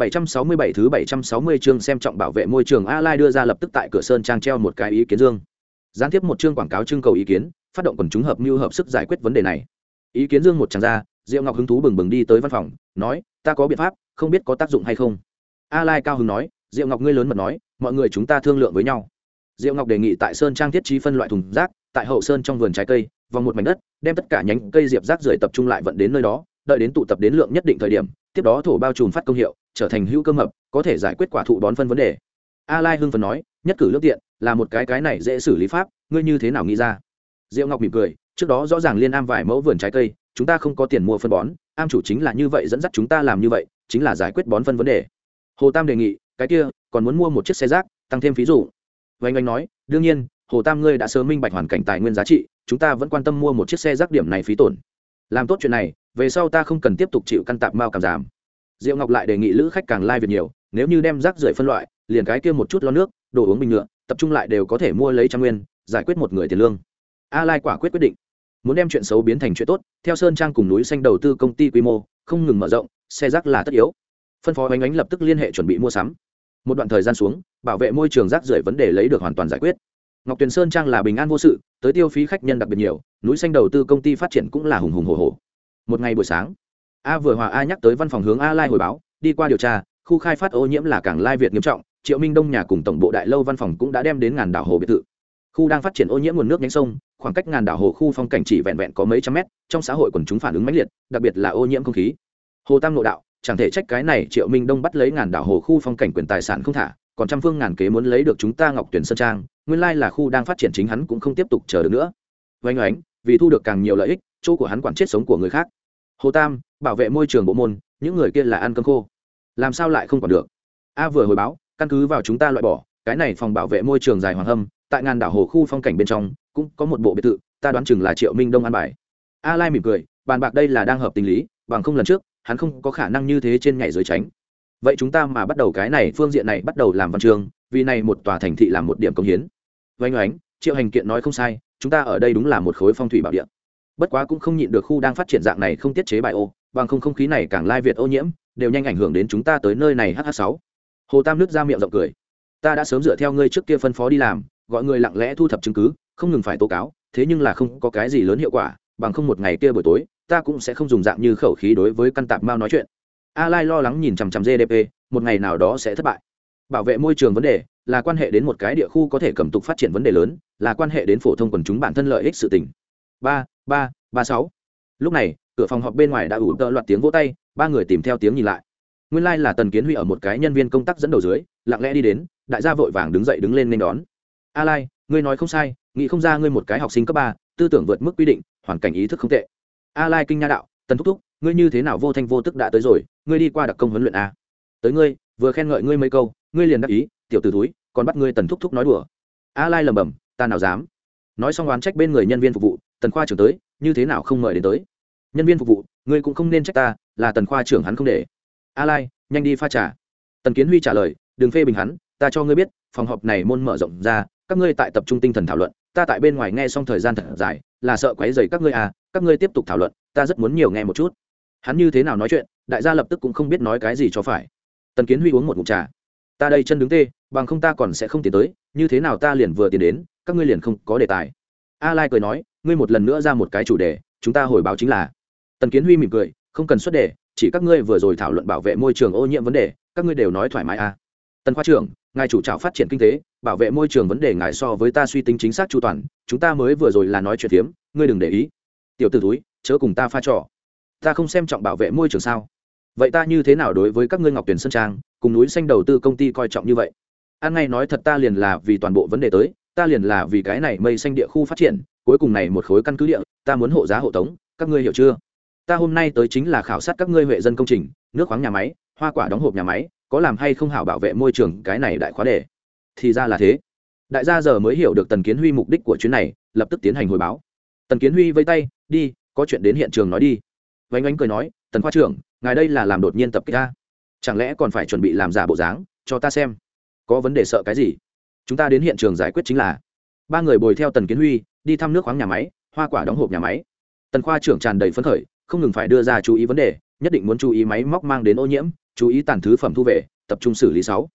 767 thứ 760 chương xem trọng bảo vệ môi trường A Lai đưa ra lập tức tại cửa sơn trang treo một cái ý kiến dương. Gián tiếp một chương quảng cáo trưng cầu ý kiến, phát động quần chúng hợp mưu hợp sức giải quyết vấn đề này. Ý kiến dương một tràng ra, Diệu Ngọc hứng thú bừng bừng đi tới văn phòng, nói, ta có biện pháp, không biết có tác dụng hay không. A Lai cao hứng nói, Diệu Ngọc ngươi lớn mật nói, mọi người chúng ta thương lượng với nhau. Diệu Ngọc đề nghị tại sơn trang thiết trí phân loại thùng rác, tại hậu sơn trong vườn trái cây, vòng một mảnh đất, đem tất cả nhánh cây diệp rác rưởi tập trung lại vận đến nơi đó, đợi đến tụ tập đến lượng nhất định thời điểm, tiếp đó thổ bao trùm phát công hiệu, trở thành hữu cơ mập, có thể giải quyết quả thụ bón phân vấn đề. A lai hưng phần nói, nhất cử lương tiện, là một cái cái này dễ xử lý pháp, ngươi như thế nào nghĩ ra? Diệu ngọc mỉm cười, trước đó rõ ràng liên am vài mẫu vườn trái cây, chúng ta không có tiền mua phân bón, am chủ chính là như vậy dẫn dắt chúng ta làm như vậy, chính là giải quyết bón phân vấn đề. Hồ tam đề nghị, cái kia, còn muốn mua một chiếc xe rác, tăng thêm phí dụ. Vanh anh nói, đương nhiên, hồ tam ngươi đã sớm minh bạch hoàn cảnh tài nguyên giá trị, chúng ta vẫn quan tâm mua một chiếc xe rác điểm này phí tổn làm tốt chuyện này, về sau ta không cần tiếp tục chịu căn tạp mao cảm giảm. Diệu ngọc lại đề nghị lữ khách càng lai、like、việc nhiều, nếu như đem rác rưởi phân loại, liền cái kia một chút lo nước, đồ uống bình nhựa, tập trung lại đều có thể mua lấy trăm nguyên, giải quyết một người tiền lương. A lai quả quyết quyết định. Muốn đem chuyện xấu biến thành chuyện tốt, theo sơn trang cùng núi xanh đầu tư công ty quy mô, không ngừng mở rộng, xe rác là tất yếu. Phân phó bánh ánh lập tức liên hệ chuẩn bị mua sắm. Một đoạn thời gian xuống, bảo vệ môi trường rác rưởi vấn đề lấy được hoàn toàn giải quyết ngọc tuyền sơn trang là bình an vô sự, tới tiêu phí khách nhân đặc biệt nhiều, núi xanh đầu tư công ty phát triển cũng là hùng hùng hồ hồ một ngày buổi sáng, a vừa hòa a nhắc tới văn phòng hướng a lai hồi báo, đi qua điều tra, khu khai phát ô nhiễm là cảng lai việt nghiêm trọng, triệu minh đông nhà cùng tổng bộ đại lâu văn phòng cũng đã đem đến ngàn đảo hồ biệt thự. Khu đang phát triển ô nhiễm nguồn nước nhánh sông, khoảng cách ngàn đảo hồ khu phong cảnh chỉ vẹn vẹn có mấy trăm mét, trong xã hội quần chúng phản ứng mãnh liệt, đặc biệt là ô nhiễm không khí. Hồ tam nội đạo, chẳng thể trách cái này, triệu minh đông bắt lấy ngàn đảo hồ khu phong cảnh quyền tài sản không thả, còn trăm phương ngàn kế muốn lấy được chúng ta ngọc tuyển sơn trang nguyên lai là khu đang phát triển chính hắn cũng không tiếp tục chờ được nữa. Vánh oánh, vì thu được càng nhiều lợi ích, chỗ của hắn quản chết sống của người khác. Hồ tam, bảo vệ môi trường bộ môn, những người kia là ăn cơm khô. Làm sao lại không còn được? A vừa hồi báo, căn cứ vào chúng ta loại bỏ, cái này phòng bảo vệ môi trường dài hoàng hâm, tại ngàn đảo hồ khu phong cảnh bên trong, cũng có một bộ biệt thự, ta đoán chừng là triệu minh đông an bài. A lai mỉm cười, bàn bạc đây là đang hợp tình lý, bằng không lần trước, hắn không có khả năng như thế trên nhảy dưới tránh. Vậy chúng ta mà bắt đầu cái này phương diện này bắt đầu làm văn trường vì này một tòa thành thị làm một điểm công hiến oanh oánh, triệu hành kiện nói không sai, chúng ta ở đây đúng là một khối phong thủy bảo địa. Bất quá cũng không nhịn được khu đang phát triển dạng này không tiết chế bài ô, bằng không không khí này càng lai việt ô nhiễm, đều nhanh ảnh hưởng đến chúng ta tới nơi này hh sáu. Hồ tam nước ra miệng rộng cười. Ta đã sớm dựa theo ngươi trước kia phân phó đi làm, gọi người lặng lẽ thu thập chứng cứ, không ngừng phải tố cáo, thế nhưng là không có cái gì lớn hiệu quả, bằng không một ngày kia buổi tối, ta cũng sẽ không dùng dạng như khẩu khí đối với căn tạp mao nói chuyện. A lai lo lắng nhìn chằm chằm gdp một ngày nào đó sẽ thất bại bảo vệ môi trường vấn đề là quan hệ đến một cái địa khu có thể cầm tục phát triển vấn đề lớn, là quan hệ đến phổ thông quần chúng bản thân lợi ích sự tình. Ba ba ba sáu. Lúc này, cửa phòng họp bên ngoài đã ủ tợ loạt tiếng vỗ tay, ba người tìm theo tiếng nhìn lại. Nguyên lai、like、là tần kiến huy ở một cái nhân viên công tác dẫn đầu dưới, lặng lẽ đi đến, đại gia vội vàng đứng dậy đứng lên nên đón. A lai, ngươi nói không sai, nghĩ không ra ngươi một cái học sinh cấp ba, tư tưởng vượt mức quy định, hoàn cảnh ý thức không tệ. A lai kinh nha đạo, tần thúc thúc, ngươi như thế nào vô thanh vô tức đã tới rồi, ngươi đi qua đặc công huấn luyện a? Tới ngươi, vừa khen ngợi ngươi mấy câu, ngươi liền đắc ý, tiểu t ử túi còn bắt ngươi tần thúc thúc nói đùa. A lai lầm bầm ta nào dám? Nói xong oán trách bên người nhân viên phục vụ, tần khoa trưởng tới, như thế nào không mời đến tới? Nhân viên phục vụ, ngươi cũng không nên trách ta, là tần khoa trưởng hắn không để. A lai, nhanh đi pha trà. Tần kiến huy trả lời, đừng phê bình hắn, ta cho ngươi biết, phòng họp này môn mở rộng ra, các ngươi tại tập trung tinh thần thảo luận, ta tại bên ngoài nghe xong thời gian thật dài, là sợ quấy rầy các ngươi à các ngươi tiếp tục thảo luận, ta rất muốn nhiều nghe một chút. Hắn như thế nào nói chuyện, đại gia lập tức cũng không biết nói cái gì cho phải tần kiến huy uống một ngụm trà. Ta đây chân đứng tê, bằng không ta còn sẽ không tiến tới, như thế nào ta liền vừa tiến đến, các ngươi liền không có đề tài. A lai cười nói, ngươi một lần nữa ra một cái chủ đề, chúng ta hồi báo chính là. Tần kiến huy mỉm cười, không cần xuất đề, chỉ các ngươi vừa rồi thảo luận bảo vệ môi trường ô nhiễm vấn đề, các ngươi đều nói thoải mái à. tần khoa trưởng, ngài chủ trào phát triển kinh tế, bảo vệ môi trường vấn đề ngài so với ta suy tính chính xác chu toàn, chúng ta mới vừa rồi là nói chuyện phiếm, ngươi đừng để ý. Tiểu t ử túi, chớ cùng ta pha trò. Ta không xem trọng bảo vệ môi trường sao? Vậy ta như thế nào đối với các ngươi ngọc tuyển sơn trang, cùng núi xanh đầu tư công ty coi trọng như vậy? An ngay nói thật ta liền là vì toàn bộ vấn đề tới, ta liền là vì cái này mây xanh địa khu phát triển, cuối cùng này một khối căn cứ địa, ta muốn hộ giá hộ tống, các ngươi hiểu chưa? Ta hôm nay tới chính là khảo sát các ngươi huệ dân công trình, nước khoáng nhà máy, hoa quả đóng hộp nhà máy, có làm hay không hảo bảo vệ môi trường, cái này đại khóa đề. Thì ra là thế. Đại gia giờ mới hiểu được tần kiến huy mục đích của chuyến này, lập tức tiến hành hồi báo. Tần kiến huy vây tay, đi, có chuyện đến hiện trường nói đi. Vánh ánh cười nói tần khoa trưởng, ngài đây là làm đột nhiên tập kích ta. Chẳng lẽ còn phải chuẩn bị làm giả bộ dáng, cho ta xem? Có vấn đề sợ cái gì? Chúng ta đến hiện trường giải quyết chính là. Ba người bồi theo tần kiến huy, đi thăm nước khoáng nhà máy, hoa quả đóng hộp nhà máy. Tần khoa trưởng tràn đầy phấn khởi, không ngừng phải đưa ra chú ý vấn đề, nhất định muốn chú ý máy móc mang đến ô nhiễm, chú ý tàn thứ phẩm thu về, tập trung xử lý sáu.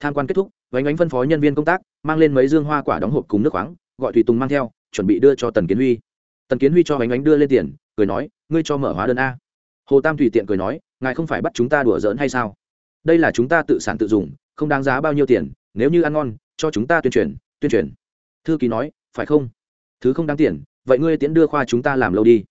Tham quan kết thúc, vánh ánh phân phó nhân viên công tác, mang lên mấy dương hoa quả đóng hộp cùng nước khoáng, gọi Thủy tùng mang theo, chuẩn bị đưa cho tần kiến huy. Tần kiến huy cho vánh ánh đưa lên tiền, cười nói, ngươi cho mở hóa đơn a hồ tam Thủy tiện cười nói, ngài không phải bắt chúng ta đùa giỡn hay sao? Đây là chúng ta tự sản tự dùng, không đáng giá bao nhiêu tiền, nếu như ăn ngon, cho chúng ta tuyên truyền tuyên truyền. Thư ký nói, phải không? Thứ không đáng tiền, vậy ngươi tiễn đưa khoa chúng ta làm lâu đi.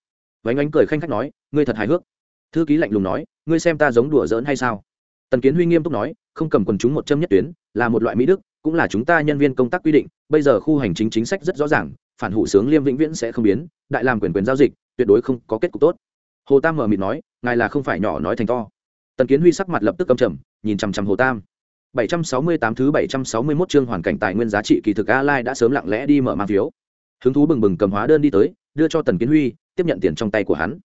Vánh ánh cười khanh khách nói, ngươi thật hài hước. Thư ký lạnh lùng nói, ngươi xem ta giống đùa giỡn hay sao? Tần kiến huy nghiêm túc nói, không cầm quần chúng một châm nhất tuyến, là một loại mỹ đức, cũng là chúng ta nhân viên công tác quy định, bây giờ khu hành chính chính sách rất rõ ràng, phản hủ sướng liêm vĩnh viễn sẽ không biến, đại làm quyền quyền giao dịch, tuyệt đối không có kết cục tốt hồ tam mở mịt nói ngài là không phải nhỏ nói thành to tần kiến huy sắc mặt lập tức cầm trầm nhìn chằm chằm hồ tam 768 thứ 761 chương hoàn cảnh tài nguyên giá trị kỳ thực A Lai đã sớm lặng lẽ đi mở mang phiếu. Hứng thú bừng bừng cầm hóa đơn đi tới, đưa cho Tần Kiến Huy, tiếp nhận tiền trong tay của hắn.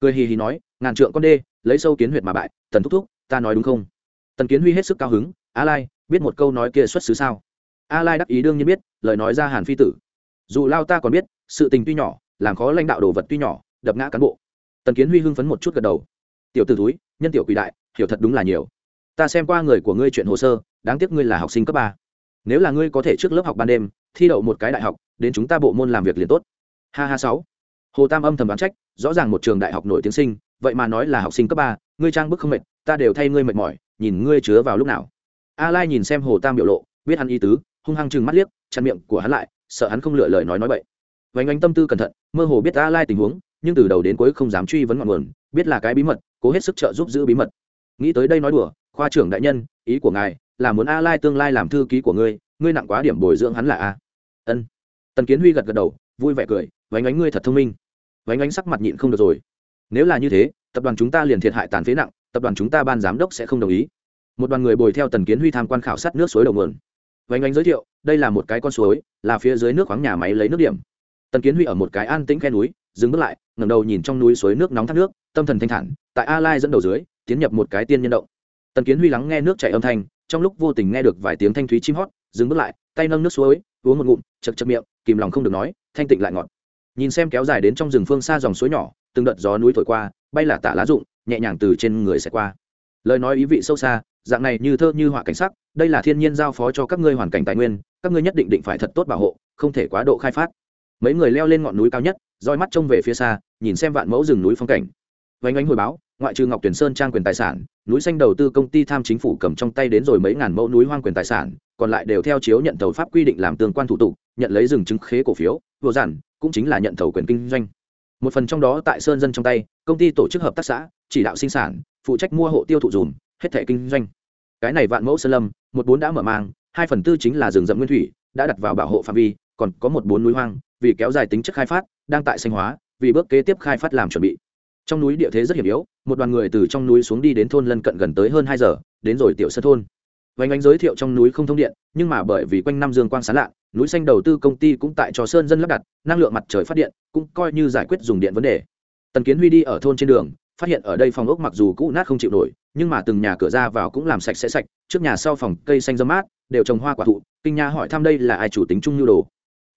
Cười hì hì nói, ngàn trượng con đê, lấy sâu kiến huyệt mà bại, Tần thúc thúc, ta nói đúng không? Tần Kiến Huy hết sức cao hứng, A Lai, biết một câu nói kia xuất xứ sao? A Lai đắc ý đương nhiên biết, lời nói ra Hàn phi tử. Dù lao ta còn biết, sự tình tuy nhỏ, làm khó lãnh đạo đồ vật tuy nhỏ, đập ngã cán bộ. Tần Kiến Huy hưng phấn một chút gật đầu. Tiểu tử túi, nhân tiểu quỷ đại, hiểu thật đúng là nhiều. Ta xem qua người của ngươi chuyện hồ sơ đáng tiếc ngươi là học sinh cấp ba. Nếu là ngươi có thể trước lớp học ban đêm thi đậu một cái đại học đến chúng ta bộ môn làm việc liền tốt. Ha ha sáu. Hồ tam âm thầm đoán trách rõ ràng một trường đại học nổi tiếng sinh vậy mà nói là học sinh cấp ba ngươi trang bức không mệt ta đều thay ngươi mệt mỏi nhìn ngươi chứa vào lúc nào. A lai nhìn xem hồ tam biểu lộ biết hắn ý tứ hung hăng chừng mắt liếc chặn miệng của hắn lại sợ hắn không lựa lời nói nói vậy vánh ánh tâm tư cẩn thận mơ hồ biết a lai tình huống nhưng từ đầu đến cuối không dám truy vấn ngọn nguồn, biết là cái bí mật, cố hết sức trợ giúp giữ bí mật. Nghĩ tới đây nói đùa, khoa trưởng đại nhân, ý của ngài là muốn a lai tương lai làm thư ký của ngươi ngươi nặng quá điểm bồi dưỡng hắn là a. Ân. Tần kiến huy gật gật đầu, vui vẻ cười, vánh ánh ngươi thật thông minh. Vánh ánh sắc mặt nhịn không được rồi. Nếu là như thế, tập đoàn chúng ta liền thiệt hại tàn phế nặng, tập đoàn chúng ta ban giám đốc sẽ không đồng ý. Một đoàn người bồi theo tần kiến huy tham quan khảo sát nước suối đầu nguồn. Vánh ánh giới thiệu, đây là một cái con suối, là phía dưới nước khoáng nhà máy lấy nước điểm. Tần kiến huy ở một cái an tĩnh khe núi dừng bước lại, ngẩng đầu nhìn trong núi suối nước nóng thác nước, tâm thần thanh thản, tại a lai dẫn đầu dưới, tiến nhập một cái tiên nhân động. Tần kiến huy lắng nghe nước chảy âm thanh, trong lúc vô tình nghe được vài tiếng thanh thúy chim hót, dừng bước lại, tay nâng nước suối, uống một ngụm chật chật miệng, kìm lòng không được nói, thanh tịnh lại ngọt. Nhìn xem kéo dài đến trong rừng phương xa dòng suối nhỏ, từng đợt gió núi thổi qua, bay là tả lá rụng, nhẹ nhàng từ trên người sẽ qua. Lời nói ý vị sâu xa, dạng này như thơ như họa cảnh sắc, đây là thiên nhiên giao phó cho các ngươi hoàn cảnh tài nguyên, các ngươi nhất định định phải thật tốt bảo hộ, không thể quá độ khai phát mấy người leo lên ngọn núi cao nhất, roi mắt trông về phía xa, nhìn xem vạn mẫu rừng núi phong cảnh. Vánh ánh hồi báo, ngoại trừ ngọc tuyển sơn trang quyền tài sản, núi xanh đầu tư công ty tham chính phủ cầm trong tay đến rồi mấy ngàn mẫu núi hoang quyền tài sản, còn lại đều theo chiếu nhận thầu pháp quy định làm tương quan thủ tục, nhận lấy rừng chứng khế cổ phiếu, vừa giản cũng chính là nhận thầu quyền kinh doanh. Một phần trong đó tại sơn dân trong tay, công ty tổ chức hợp tác xã, chỉ đạo sinh sản, phụ trách mua hộ tiêu thụ dùm, hết thẻ kinh doanh. Cái này vạn mẫu sơn lâm, một bốn đã mở mang, hai phần tư chính là rừng rậm nguyên thủy, đã đặt vào bảo hộ phạm vi còn có một bốn núi hoang, vì kéo dài tính chất khai phát, đang tại sinh hóa, vì bước kế tiếp khai phát làm chuẩn bị. Trong núi địa thế rất hiểm yếu, một đoàn người từ trong núi xuống đi đến thôn lân cận gần tới hơn hai giờ, đến rồi tiểu sân thôn. Vánh ánh giới thiệu trong núi không thông điện, nhưng mà bởi vì quanh năm dương quang sán lạ, núi xanh đầu tư công ty cũng tại cho sơn dân lắp đặt, năng lượng mặt trời phát điện, cũng coi như giải quyết dùng điện vấn đề. Tần kiến huy đi ở thôn trên đường, phát hiện ở đây phòng ốc mặc dù cũ nát không chịu nổi, nhưng mà từng nhà cửa ra vào cũng làm sạch sẽ sạch, trước nhà sau phòng cây xanh dâm mát, đều trồng hoa quả thụ, kinh nha hỏi thăm đây là ai chủ tính chung nhu đồ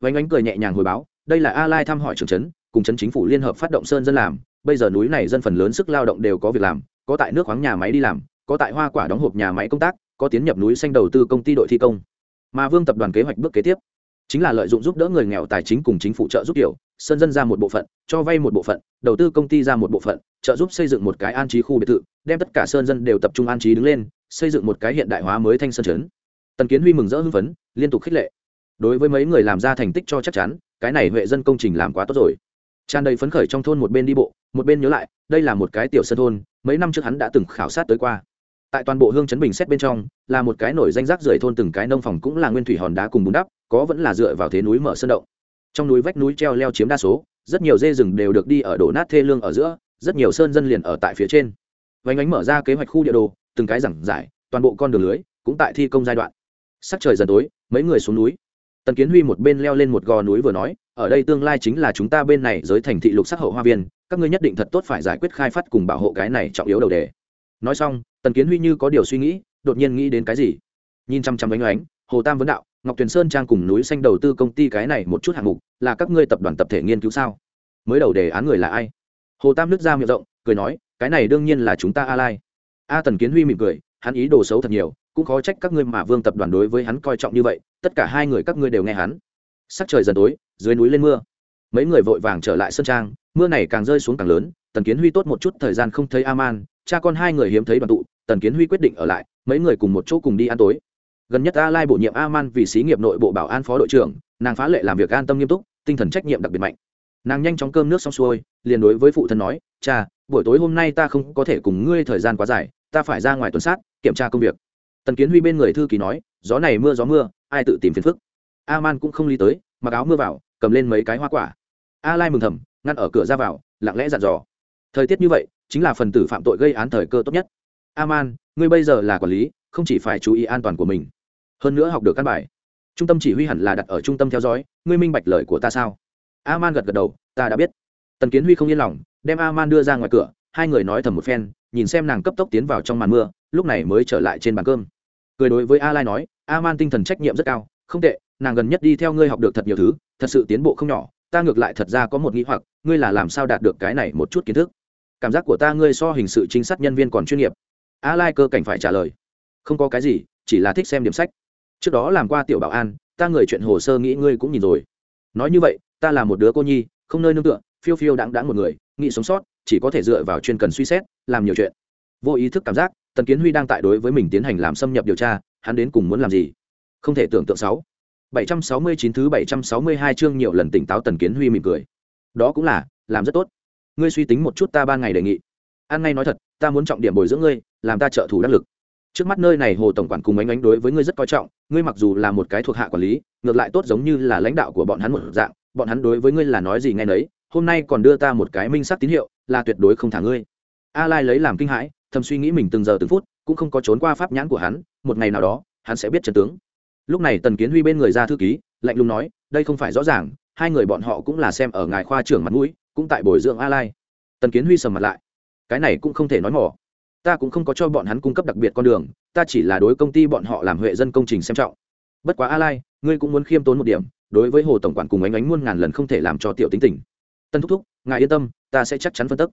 vánh ánh cười nhẹ nhàng hồi báo, đây là a lai thăm hỏi trưởng trấn, cùng trấn chính phủ liên hợp phát động sơn dân làm. Bây giờ núi này dân phần lớn sức lao động đều có việc làm, có tại nước khoáng nhà máy đi làm, có tại hoa quả đóng hộp nhà máy công tác, có tiến nhập núi xanh đầu tư công ty đội thi công. Mà vương tập đoàn kế hoạch bước kế tiếp, chính là lợi dụng giúp đỡ người nghèo tài chính cùng chính phủ trợ giúp kiểu sơn dân ra một bộ phận, cho vay một bộ phận, đầu tư công ty ra một bộ phận, trợ giúp xây dựng một cái an trí khu biệt thự, đem tất cả sơn dân đều tập trung an trí đứng lên, xây dựng một cái hiện đại hóa mới thanh sơn trấn. Tần kiến huy mừng rỡ hưng phấn, liên tục khích lệ đối với mấy người làm ra thành tích cho chắc chắn, cái này huệ dân công trình làm quá tốt rồi. Tràn đầy phấn khởi trong thôn một bên đi bộ, một bên nhớ lại, đây là một cái tiểu sân thôn, mấy năm trước hắn đã từng khảo sát tới qua. Tại toàn bộ hương chấn bình xét bên trong, là một cái nổi danh rác rưởi thôn từng cái nông phòng cũng là nguyên thủy hòn đá cùng bùn đắp, có vẫn là dựa vào thế núi mở sơn động. Trong núi vách núi treo leo chiếm đa số, rất nhiều dê rừng đều được đi ở đổ nát thê lương ở giữa, rất nhiều sơn dân liền ở tại phía trên. Vánh ánh mở ra kế hoạch khu địa đồ, từng cái giảng giải, toàn bộ con đường lưới cũng tại thi công giai đoạn. Sắc trời dần tối, mấy người xuống núi tần kiến huy một bên leo lên một gò núi vừa nói, ở đây tương lai chính là chúng ta bên này giới thành thị lục sắc hậu hoa viên, các ngươi nhất định thật tốt phải giải quyết khai phát cùng bảo hộ cái này trọng yếu đầu đề. Nói xong, tần kiến huy như có điều suy nghĩ, đột nhiên nghĩ đến cái gì? Nhìn chăm chăm ánh oánh hồ tam vấn đạo, ngọc tuyền sơn trang cùng núi xanh đầu tư công ty cái này một chút hạng mục, là các ngươi tập đoàn tập thể nghiên cứu sao? Mới đầu đề án người là ai? Hồ tam nước ra miệng rộng, cười nói, cái này đương nhiên là chúng ta a lai a tần kiến huy mỉm cười, hắn ý đồ xấu thật nhiều, cũng khó trách các ngươi mà vương tập đoàn đối với hắn coi trọng như vậy tất cả hai người các ngươi đều nghe hắn. Sắc trời dần tối, dưới núi lên mưa. Mấy người vội vàng trở lại sân trang, mưa này càng rơi xuống càng lớn, tần kiến huy tốt một chút, thời gian không thấy a man cha con hai người hiếm thấy đoàn tụ, tần kiến huy quyết định ở lại, mấy người cùng một chỗ cùng đi ăn tối. Gần nhất a lai bổ nhiệm a man vì xí nghiệp nội bộ bảo an phó đội trưởng, nàng phá lệ làm việc an tâm nghiêm túc, tinh thần trách nhiệm đặc biệt mạnh. Nàng nhanh chóng cơm nước xong xuôi, liền đối với phụ thân nói, cha, buổi tối hôm nay ta không có thể cùng ngươi thời gian quá dài, ta phải ra ngoài tuần sát, kiểm tra công việc tần kiến huy bên người thư ký nói, gió này mưa gió mưa, ai tự tìm phiền phức? A man cũng không lý tới, mặc áo mưa vào, cầm lên mấy cái hoa quả. A lai mừng thầm, ngăn ở cửa ra vào, lặng lẽ dặn dò. Thời tiết như vậy, chính là phần tử phạm tội gây án thời cơ tốt nhất. A man ngươi bây giờ là quản lý, không chỉ phải chú ý an toàn của mình. Hơn nữa học được căn bài. Trung tâm chỉ huy hẳn là đặt ở trung tâm theo dõi, ngươi minh bạch lời của ta sao? A man gật gật đầu, ta đã biết. Tần kiến huy không yên lòng, đem a man đưa ra ngoài cửa hai người nói thầm một phen, nhìn xem nàng cấp tốc tiến vào trong màn mưa, lúc này mới trở lại trên bàn cơm. Cười đối với a lai nói, a man tinh thần trách nhiệm rất cao, không tệ, nàng gần nhất đi theo ngươi học được thật nhiều thứ, thật sự tiến bộ không nhỏ, ta ngược lại thật ra có một nghĩ hoặc, ngươi là làm sao đạt được cái này một chút kiến thức? Cảm giác của ta ngươi so hình sự chính sát nhân viên còn chuyên nghiệp. A lai cơ cảnh phải trả lời, không có cái gì, chỉ là thích xem điểm sách. Trước đó làm qua tiểu bảo an, ta người chuyện hồ sơ nghĩ ngươi cũng nhìn rồi. Nói như vậy, ta là một đứa cô nhi, không nơi nương tựa, phiêu phiêu đáng đáng một người, nghĩ sống sót chỉ có thể dựa vào chuyên cần suy xét làm nhiều chuyện vô ý thức cảm giác tần kiến huy đang tại đối với mình tiến hành làm xâm nhập điều tra hắn đến cùng muốn làm gì không thể tưởng tượng sáu 769 thứ 762 chương nhiều lần tỉnh táo Tần Kiến Huy mỉm cười. Đó cũng là, làm rất tốt. Ngươi suy tính một chút ta ban ngày đề nghị. An ngay nói thật, ta muốn trọng điểm bồi dưỡng ngươi, làm ta trợ thủ đắc lực. Trước mắt nơi này Hồ tổng quản cùng ánh ánh đối với ngươi rất coi trọng, ngươi mặc dù là một cái thuộc hạ quản lý, ngược lại tốt giống như là lãnh đạo của bọn hắn một dạng, bọn hắn đối với ngươi là nói gì nghe nấy, hôm nay còn đưa ta một cái minh sắc tín hiệu, là tuyệt đối không thả ngươi. A Lai lấy làm kinh hãi, thầm suy nghĩ mình từng giờ từng phút, cũng không có trốn qua pháp nhãn của hắn, một ngày nào đó, hắn sẽ biết chân tướng. Lúc này tần kiến huy bên người ra thư ký lạnh lùng nói đây không phải rõ ràng hai người bọn họ cũng là xem ở ngài khoa trưởng mặt mũi cũng tại bồi dưỡng a lai. Tần kiến huy sầm mặt lại cái này cũng không thể nói mỏ. Ta cũng không có cho bọn hắn cung cấp đặc biệt con đường ta chỉ là đối công ty bọn họ làm huệ dân công trình xem trọng. Bất quá a lai ngươi cũng muốn khiêm tốn một điểm đối với hồ tổng quản cùng ánh ánh muôn ngàn lần không thể làm cho tiểu tính tình. Tân thúc thúc ngài yên tâm ta sẽ chắc chắn phân tích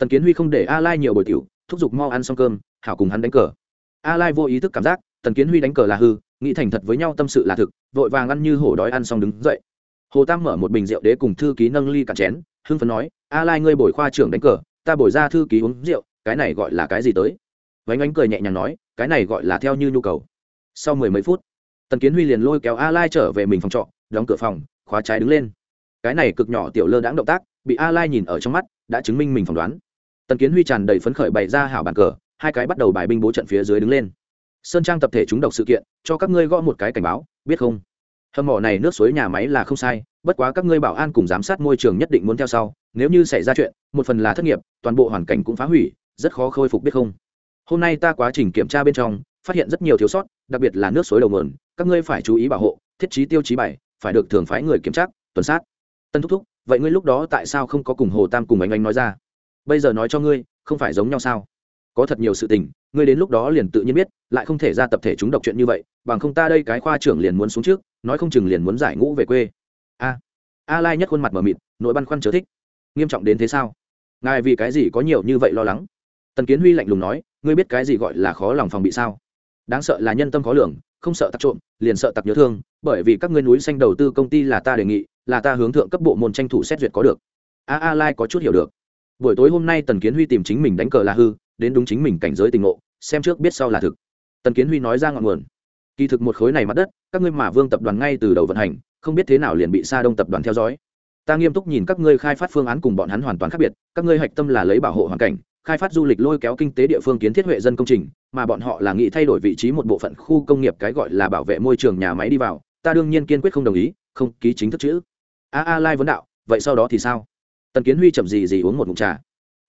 tần kiến huy không để a lai nhiều bồi tiểu, thúc giục mau ăn xong cơm, hảo cùng hắn đánh cờ. A lai vô ý thức cảm giác, tần kiến huy đánh cờ là hư, nghĩ thành thật với nhau tâm sự là thực, vội vàng ăn như hổ đói ăn xong đứng dậy. Hồ tam mở một bình rượu đế cùng thư ký nâng ly cạn chén, hưng phấn nói, a lai ngươi bồi khoa trưởng đánh cờ, ta bồi ra thư ký uống rượu, cái này gọi là cái gì tới? Vánh ánh cười nhẹ nhàng nói, cái này gọi là theo như nhu cầu. Sau mười mấy phút, tần kiến huy liền lôi kéo a lai trở về mình phòng trọ, đóng cửa phòng, khóa trái đứng lên. Cái này cực nhỏ tiểu lơ đãng động tác bị a lai nhìn ở trong mắt, đã chứng minh mình phỏng đoán. Tần kiến huy tràn đầy phấn khởi bày ra hảo bàn cờ, hai cái bắt đầu bài binh bố trận phía dưới đứng lên. Sơn trang tập thể chúng độc sự kiện, cho các ngươi gõ một cái cảnh báo, biết không? Hầm mỏ này nước suối nhà máy là không sai, bất quá các ngươi bảo an cùng giám sát môi trường nhất định muốn theo sau, nếu như xảy ra chuyện, một phần là thất nghiệp, toàn bộ hoàn cảnh cũng phá hủy, rất khó khôi phục biết không? Hôm nay ta quá trình kiểm tra bên trong, phát hiện rất nhiều thiếu sót, đặc biệt là nước suối đầu nguồn, các ngươi phải chú ý bảo hộ, thiết trí tiêu chí bảy phải được thường phái người kiểm tra, tuần sát. Tân thúc thúc vậy ngươi lúc đó tại sao không có cùng hồ tam cùng anh anh nói ra? Bây giờ nói cho ngươi, không phải giống nhau sao? Có thật nhiều sự tình, ngươi đến lúc đó liền tự nhiên biết, lại không thể ra tập thể chúng độc chuyện như vậy, bằng không ta đây cái khoa trưởng liền muốn xuống trước, nói không chừng liền muốn giải ngũ về quê. A a lai nhất khuôn mặt mờ mịt nỗi băn khoăn chớ thích. Nghiêm trọng đến thế sao? Ngài vì cái gì có nhiều như vậy lo lắng? Tần kiến huy lạnh lùng nói, ngươi biết cái gì gọi là khó lòng phòng bị sao? Đáng sợ là nhân tâm khó lường, không sợ tặc trộm, liền sợ tặc nhớ thương, bởi vì các ngươi núi xanh đầu tư công ty là ta đề nghị là ta hướng thượng cấp bộ môn tranh thủ xét duyệt có được. A a lai có chút hiểu được. Buổi tối hôm nay tần kiến huy tìm chính mình đánh cờ là hư, đến đúng chính mình cảnh giới tình ngộ, xem trước biết sau là thực. Tần kiến huy nói ra ngọn nguồn. Kỳ thực một khối này mặt đất, các ngươi mà vương tập đoàn ngay từ đầu vận hành, không biết thế nào liền bị sa đông tập đoàn theo dõi. Ta nghiêm túc nhìn các ngươi khai phát phương án cùng bọn hắn hoàn toàn khác biệt, các ngươi hạch tâm là lấy bảo hộ hoàn cảnh, khai phát du lịch lôi kéo kinh tế địa phương kiến thiết huệ dân công trình, mà bọn họ là nghĩ thay đổi vị trí một bộ phận khu công nghiệp cái gọi là bảo vệ môi trường nhà máy đi vào, ta đương nhiên kiên quyết không đồng ý, không ký chính thức chữ a a lai vấn đạo, vậy sau đó thì sao? Tần kiến huy chậm gì gì uống một mụn trà.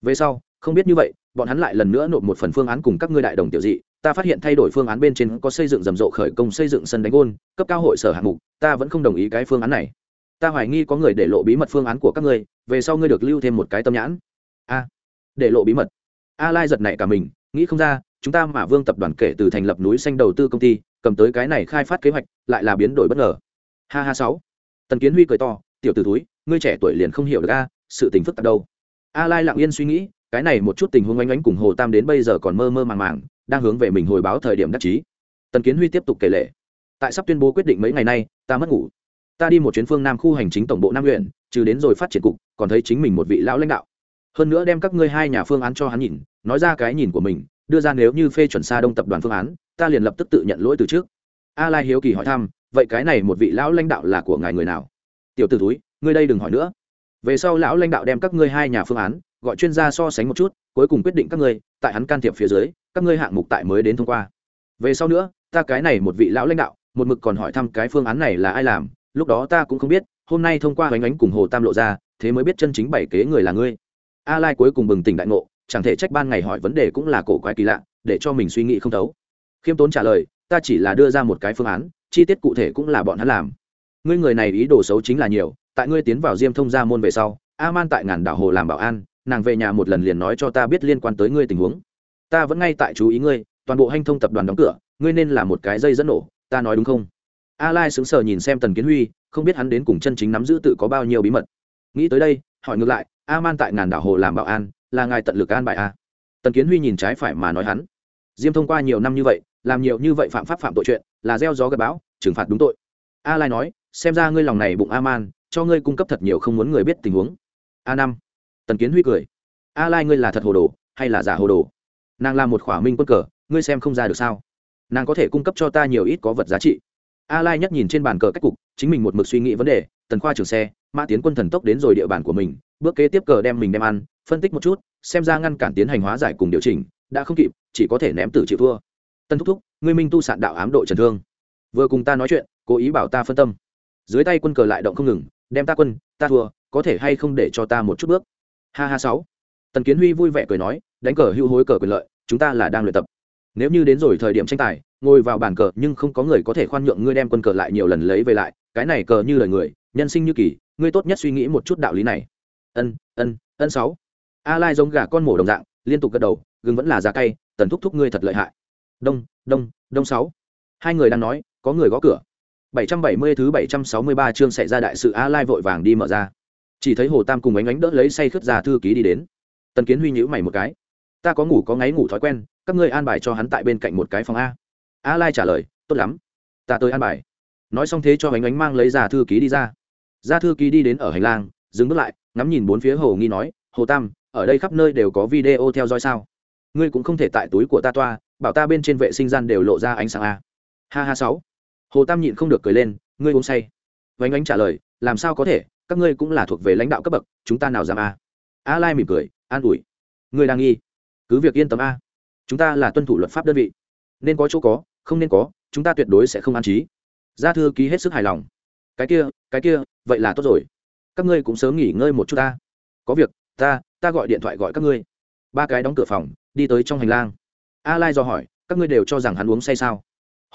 Về sau, không biết như vậy, bọn hắn lại lần nữa nộp một phần phương án cùng các ngươi đại đồng tiểu dị. Ta phát hiện thay đổi phương án bên trên có xây dựng rầm rộ khởi công xây dựng sân đánh gôn, cấp cao hội sở hạng mục. Ta vẫn không đồng ý cái phương án này. Ta hoài nghi có người để lộ bí mật phương án của các ngươi, về sau ngươi được lưu thêm một cái tâm nhãn. A, để lộ bí mật? A lai giật nảy cả mình, nghĩ không ra, chúng ta mà vương tập đoàn kể từ thành lập núi xanh đầu tư công ty, cầm tới cái này khai phát kế hoạch, lại là biến đổi bất ngờ. Ha ha sáu. Tần kiến huy cười to tiểu t ử túi ngươi trẻ tuổi liền không hiểu được a, sự tình phức tạp đâu. A lai lặng yên suy nghĩ, cái này một chút tình huống oanh oánh cùng hồ tam đến bây giờ còn mơ mơ màng màng, đang hướng về mình hồi báo thời điểm đắc chí. Tần kiến huy tiếp tục kể lệ. Tại sắp tuyên bố quyết định mấy ngày nay, ta mất ngủ. Ta đi một chuyến phương nam khu hành chính tổng bộ nam huyện, trừ đến rồi phát triển cục, còn thấy chính mình một vị lão lãnh đạo. Hơn nữa đem các ngươi hai nhà phương án cho hắn nhìn, nói ra cái nhìn của mình, đưa ra nếu như phê chuẩn xa đông tập đoàn phương án, ta liền lập tức tự nhận lỗi từ trước. A lai hiếu kỳ hỏi thăm, vậy cái này một vị lão lãnh đạo là của ngài người nào? Tiểu t ử túi ngươi đây đừng hỏi nữa. Về sau lão lãnh đạo đem các ngươi hai nhà phương án, gọi chuyên gia so sánh một chút, cuối cùng quyết định các ngươi, tại hắn can thiệp phía dưới, các ngươi hạng mục tại mới đến thông qua. Về sau nữa, ta cái này một vị lão lãnh đạo, một mực còn hỏi thăm cái phương án này là ai làm, lúc đó ta cũng không biết, hôm nay thông qua bánh ánh cùng hồ tam lộ ra, thế mới biết chân chính bảy kế người là ngươi. A lai cuối cùng bừng tỉnh đại ngộ, chẳng thể trách ban ngày hỏi vấn đề cũng là cổ quái kỳ lạ, để cho mình suy nghĩ không thấu. Khiêm tốn trả lời, ta chỉ là đưa ra một cái phương án, chi tiết cụ thể cũng là bọn hắn làm ngươi người này ý đồ xấu chính là nhiều, tại ngươi tiến vào diêm thông gia môn về sau a man tại ngàn đảo hồ làm bảo an, nàng về nhà một lần liền nói cho ta biết liên quan tới ngươi tình huống. Ta vẫn ngay tại chú ý ngươi, toàn bộ hành thông tập đoàn đóng cửa, ngươi nên là một cái dây dẫn nổ, ta nói đúng không? A lai sững sờ nhìn xem tần kiến huy, không biết hắn đến cùng chân chính nắm giữ tự có bao nhiêu bí mật. Nghĩ tới đây, hỏi ngược lại a man tại ngàn đảo hồ làm bảo an, là ngài tận lực an bài a tần kiến huy nhìn trái phải mà nói hắn. Diêm thông qua nhiều năm như vậy, làm nhiều như vậy phạm pháp phạm tội chuyện, là gieo gió gây bão, trừng phạt đúng tội. A lai nói xem ra ngươi lòng này bụng a man cho ngươi cung cấp thật nhiều không muốn người biết tình huống. A năm, tần kiến huy cười. A lai ngươi là thật hồ đồ, hay là giả hồ đồ? Nàng là một khỏa minh quân cờ, ngươi xem không ra được sao? Nàng có thể cung cấp cho ta nhiều ít có vật giá trị. A lai nhất nhìn trên bàn cờ cách cục, chính mình một mực suy nghĩ vấn đề, tần khoa trưởng xe, mã tiến quân thần tốc đến rồi địa bàn của mình, bước kế tiếp cờ đem mình đem ăn, phân tích một chút, xem ra ngăn cản tiến hành hóa giải cùng điều chỉnh, đã không kịp, chỉ có thể ném tử chịu thua. Tân thúc thúc, ngươi minh tu sạn đạo ám độ trần thương. Vừa cùng ta nói chuyện, cố ý bảo ta phân tâm dưới tay quân cờ lại động không ngừng, đem ta quân, ta thua, có thể hay không để cho ta một chút bước? Ha ha sáu. Tần kiến huy vui vẻ cười nói, đánh cờ hưu hối cờ quyền lợi, chúng ta là đang luyện tập. Nếu như đến rồi thời điểm tranh tài, ngồi vào bàn cờ nhưng không có người có thể khoan nhượng ngươi đem quân cờ lại nhiều lần lấy về lại, cái này cờ như lời người, nhân sinh như kỳ, ngươi tốt nhất suy nghĩ một chút đạo lý này. Ân ân ân sáu. A lai giống gà con mổ đồng dạng, liên tục gật đầu, gừng vẫn là giá cay, tần thúc thúc ngươi thật lợi hại. Đông đông đông sáu. Hai người đang nói, có người gõ cửa. 770 thứ 763 chương xảy ra đại sự a lai vội vàng đi mở ra. Chỉ thấy hồ tam cùng ánh ánh đỡ lấy say khướt già thư ký đi đến. Tần kiến huy nhíu mày một cái. Ta có ngủ có ngáy ngủ thói quen, các ngươi an bài cho hắn tại bên cạnh một cái phòng a. A lai trả lời, tốt lắm. Ta tới an bài. Nói xong thế cho ánh ánh mang lấy già thư ký đi ra. Già thư ký đi đến ở hành lang, dừng bước lại, ngắm nhìn bốn phía hồ nghi nói, hồ tam, ở đây khắp nơi đều có video theo dõi sao? Ngươi cũng không thể tại túi của ta toa, bảo ta bên trên vệ sinh gian đều lộ ra ánh sáng a. Ha ha sáu hồ tam nhịn không được cười lên, ngươi uống say. Vánh ánh trả lời, làm sao có thể, các ngươi cũng là thuộc về lãnh đạo cấp bậc, chúng ta nào dám a? A lai mỉm cười, an ủi, ngươi đang nghi, cứ việc yên tâm a, chúng ta là tuân thủ luật pháp đơn vị, nên có chỗ có, không nên có, chúng ta tuyệt đối sẽ không an trí. Gia thư ký hết sức hài lòng, cái kia cái kia, vậy là tốt rồi, các ngươi cũng sớm nghỉ ngơi một chút ta, có việc, ta ta gọi điện thoại gọi các ngươi. Ba cái đóng cửa phòng, đi tới trong hành lang. A lai do hỏi, các ngươi đều cho rằng hắn uống say sao?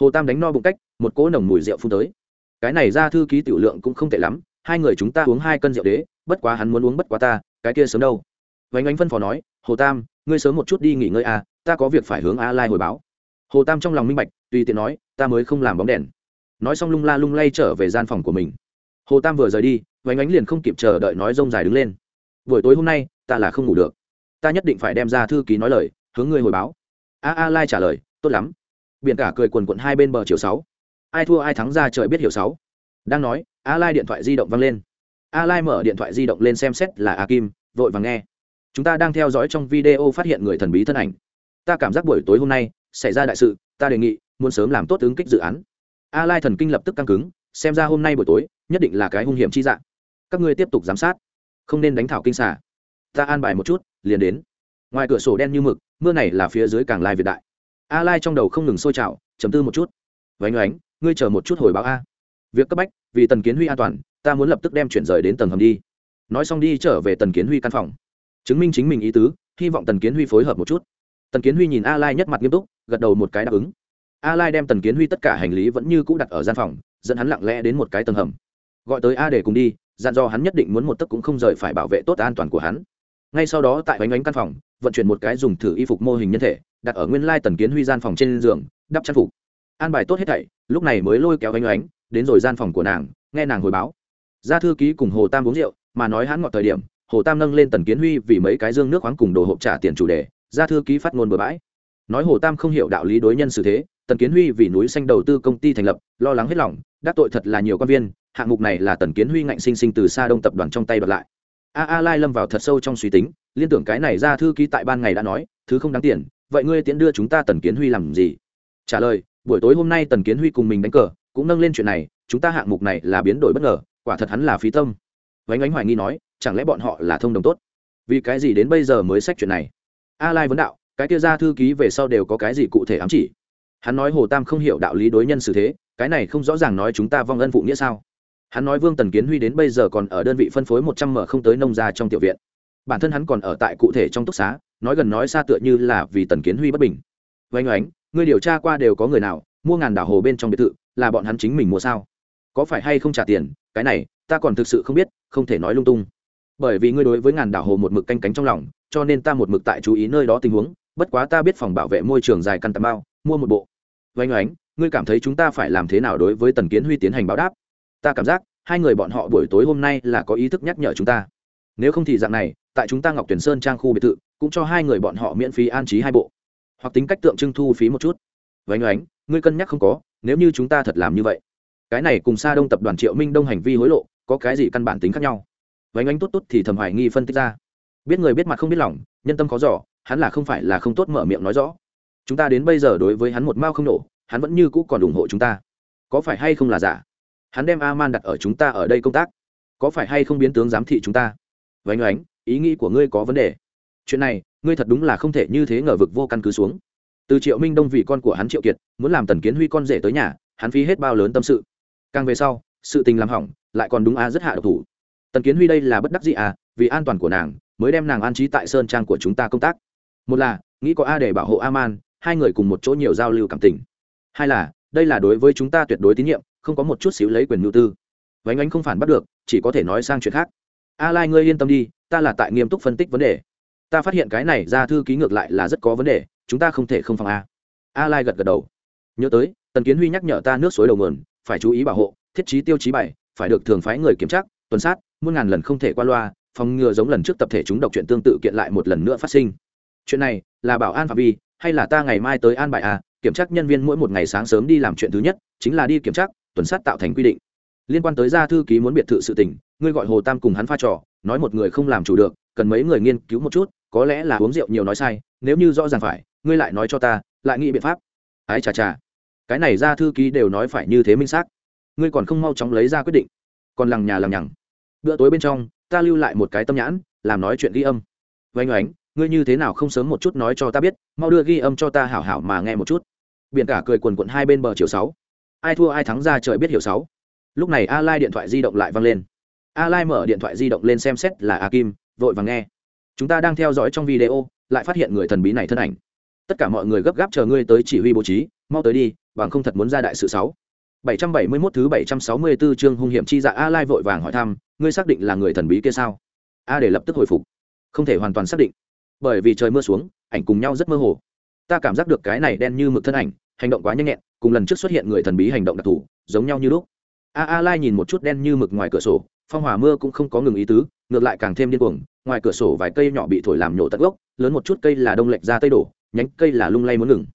Hồ tam đánh no bụng cách, một cỗ nồng mùi rượu phun tới. Cái này ra thư ký tiểu lượng cũng không tệ lắm, hai người chúng ta uống hai cân rượu đế, bất quá hắn muốn uống bất quá ta, cái kia sớm đâu. Vánh ánh phân phò nói, hồ tam, ngươi sớm một chút đi nghỉ ngơi à ta có việc phải hướng a lai hồi báo. Hồ tam trong lòng minh bạch, tùy tiện nói, ta mới không làm bóng đèn. Nói xong lung la lung lay trở về gian phòng của mình. Hồ tam vừa rời đi vánh ánh liền không kịp chờ đợi nói rông dài đứng lên. Buổi tối hôm nay, ta là không ngủ được. Ta nhất định phải đem ra thư ký nói lời, hướng ngươi hồi báo. A a lai trả lời, tốt lắm biển cả cười quần quận hai bên bờ chiều sáu. Ai thua ai thắng ra trời biết hiểu sáu. Đang nói a lai điện thoại di động văng lên. A lai mở điện thoại di động lên xem xét là a kim vội vàng nghe. Chúng ta đang theo dõi trong video phát hiện người thần bí thân ảnh. Ta cảm giác buổi tối hôm nay xảy ra đại sự, ta đề nghị muốn sớm làm tốt ứng kích dự án. A lai thần kinh lập tức căng cứng, xem ra hôm nay buổi tối nhất định là cái hung hiểm chi dạng. Các ngươi tiếp tục giám sát, không nên đánh thảo kinh xả ta an bài một chút, liền đến. Ngoài cửa sổ đen như mực, mưa này là phía dưới càng lai việt đại a lai trong đầu không ngừng sôi trào chấm tư một chút. Vánh oánh, ngươi chờ một chút hồi báo a. Việc cấp bách, vì tần kiến huy an toàn, ta muốn lập tức đem chuyển rời đến tầng hầm đi. Nói xong đi trở về tần kiến huy căn phòng. Chứng minh chính mình ý tứ, hy vọng tần kiến huy phối hợp một chút. Tần kiến huy nhìn a lai nhất mặt nghiêm túc, gật đầu một cái đáp ứng. A lai đem tần kiến huy tất cả hành lý vẫn như cũ đặt ở gian phòng, dẫn hắn lặng lẽ đến một cái tầng hầm. Gọi tới a để cùng đi, dặn dò hắn nhất định muốn một tấc cũng không rời phải bảo vệ tốt an toàn của hắn ngay sau đó tại bánh bánh căn phòng, vận chuyển một cái dùng thử y phục mô hình nhân thể, đặt ở nguyên lai tần kiến huy gian phòng trên giường, đắp trang phục. An bài tốt hết thảy, lúc này mới lôi kéo bánh bánh đến rồi gian phòng của nàng, nghe nàng hồi báo. Ra thư ký cùng hồ tam uống rượu, mà nói hắn ngọt thời điểm, hồ tam nâng lên tần kiến huy vì mấy cái dương nước khoáng cùng đồ hộp trả tiền chủ đề ra thư ký phát ngôn bừa bãi. Nói hồ tam không hiểu đạo lý đối nhân xử thế, tần kiến huy vì núi xanh đầu tư công ty thành lập, lo lắng hết lòng, đắc tội thật là nhiều quan viên, hạng mục này là tần kiến huy ngạnh sinh sinh từ xa đông tập đoàn trong tay đoạt lại a a lai lâm vào thật sâu trong suy tính, liên tưởng cái này ra thư ký tại ban ngày đã nói, thứ không đáng tiền, vậy ngươi tiễn đưa chúng ta tần kiến huy làm gì? Trả lời, buổi tối hôm nay tần kiến huy cùng mình đánh cờ, cũng nâng lên chuyện này, chúng ta hạng mục này là biến đổi bất ngờ, quả thật hắn là phí tâm. Vánh ánh hoài nghi nói, chẳng lẽ bọn họ là thông đồng tốt? Vì cái gì đến bây giờ mới sách chuyện này? A lai vấn đạo, cái kia ra thư ký về sau đều có cái gì cụ thể ám chỉ? Hắn nói hồ tam không hiểu đạo lý đối nhân xử thế, cái này không rõ ràng nói chúng ta vong ân phụ nghĩa sao? Hắn nói vương tần kiến huy đến bây giờ còn ở đơn vị phân phối một trăm mở không tới nông gia trong tiểu viện. Bản thân hắn còn ở tại cụ thể trong túc xá, nói gần nói xa tựa như là vì tần kiến huy bất bình. Vánh oánh, ngươi điều tra qua đều có người nào, mua ngàn đảo hồ bên trong biệt thự, là bọn hắn chính mình mua sao? Có phải hay không trả tiền? Cái này, ta còn thực sự không biết, không thể nói lung tung. Bởi vì ngươi đối với ngàn đảo hồ một mực canh cánh trong lòng, cho nên ta một mực tại chú ý nơi đó tình huống, bất quá ta biết phòng bảo vệ môi trường dài căn tầm bao, mua một bộ. Vánh oánh, ngươi cảm thấy chúng ta phải làm thế nào đối với tần kiến huy tiến hành báo đáp? Ta cảm giác, hai người bọn họ buổi tối hôm nay là có ý thức nhắc nhở chúng ta. Nếu không thì dạng này, tại chúng ta ngọc tuyển sơn trang khu biệt thự, cũng cho hai người bọn họ miễn phí an trí hai bộ. Hoặc tính cách tượng trưng thu phí một chút. Vánh oánh, ngươi cân nhắc không có, nếu như chúng ta thật làm như vậy. Cái này cùng xa đông tập đoàn triệu minh đông hành vi hối lộ, có cái gì căn bản tính khác nhau? Vánh oánh tốt tốt thì thầm hoài nghi phân tích ra. Biết người biết mặt không biết lòng, nhân tâm khó giỏ hắn là không phải là không tốt mở miệng nói rõ. Chúng ta đến bây giờ đối với hắn một mao không nổ, hắn vẫn như cũ còn ủng hộ chúng ta. Có phải hay không là giả? Hắn đem a man đặt ở chúng ta ở đây công tác. Có phải hay không biến tướng giám thị chúng ta? Vánh oánh, ý nghĩ của ngươi có vấn đề. Chuyện này, ngươi thật đúng là không thể như thế ngờ vực vô căn cứ xuống. Từ triệu minh đông vì con của hắn triệu kiệt, muốn làm tần kiến huy con rể tới nhà, hắn phí hết bao lớn tâm sự. Càng về sau, sự tình làm hỏng, lại còn đúng a rất hạ độc thủ. Tần kiến huy đây là bất đắc dĩ à vì an toàn của nàng, mới đem nàng an trí tại sơn trang của chúng ta công tác. Một là, nghĩ có a để bảo hộ a man hai người cùng một chỗ nhiều giao lưu cảm tình. Hai là, đây là đối với chúng ta tuyệt đối tín nhiệm không có một chút xíu lấy quyền nhu tư. Vánh ánh không phản bắt được, chỉ có thể nói sang chuyện khác. A lai, ngươi yên tâm đi, ta là tại nghiêm túc phân tích vấn đề. Ta phát hiện cái này ra thư ký ngược lại là rất có vấn đề, chúng ta không thể không phòng a. A lai gật gật đầu. Nhớ tới, tần kiến huy nhắc nhở ta nước suối đầu nguồn, phải chú ý bảo hộ, thiết trí tiêu chí bảy, phải được thường phái người kiểm tra, tuần sát, muôn ngàn lần không thể qua loa, phòng ngừa giống lần trước tập thể chúng độc chuyện tương tự kiện lại một lần nữa phát sinh. Chuyện này là bảo an phạm vi, hay là ta ngày mai tới an bài a, kiểm tra nhân viên mỗi một ngày sáng sớm đi làm chuyện thứ nhất, chính là đi kiểm tra tuần sát tạo thành quy định. Liên quan tới gia thư ký muốn biệt thự sự tình, ngươi gọi hồ tam cùng hắn pha trò, nói một người không làm chủ được, cần mấy người nghiên cứu một chút, có lẽ là uống rượu nhiều nói sai, nếu như rõ ràng phải, ngươi lại nói cho ta, lại nghĩ biện pháp. Ái chà chà. Cái này ra thư ký đều nói phải như thế minh xác. Ngươi còn không mau chóng lấy ra quyết định. Còn lằng nhà lằng nhằng. Bữa tối bên trong, ta lưu lại một cái tâm nhãn, làm nói chuyện ghi âm. Vánh oánh, ngươi như thế nào không sớm một chút nói cho ta biết, mau đưa ghi âm cho ta hảo hảo mà nghe một chút. Biển cả cười quần quận hai bên bờ chiều sáu ai thua ai thắng ra trời biết hiểu sáu lúc này a lai điện thoại di động lại văng lên a lai mở điện thoại di động lên xem xét là a kim vội vàng nghe chúng ta đang theo dõi trong video lại phát hiện người thần bí này thân ảnh tất cả mọi người gấp gáp chờ ngươi tới chỉ huy bố trí mau tới đi bằng không thật muốn ra đại sự sáu 771 thứ 764 chương hung hiểm chi dạ A Lai vội vàng hỏi thăm, ngươi xác định là người thần bí kia sao? A để lập tức hồi phục. Không thể hoàn toàn xác định, bởi vì trời mưa xuống, ảnh cùng nhau rất mơ hồ. Ta cảm giác được cái này đen như mực thân ảnh, hành động quá nhanh nhẹn, cùng lần trước xuất hiện người thần bí hành động đặc thù, giống nhau như lúc. A A Lai nhìn một chút đen như mực ngoài cửa sổ, phong hỏa mưa cũng không có ngừng ý tứ, ngược lại càng thêm điên cuồng, ngoài cửa sổ vài cây nhỏ bị thổi làm nhổ tận gốc, lớn một chút cây là đông lệch ra tây đổ, nhánh cây là lung lay muốn ngừng.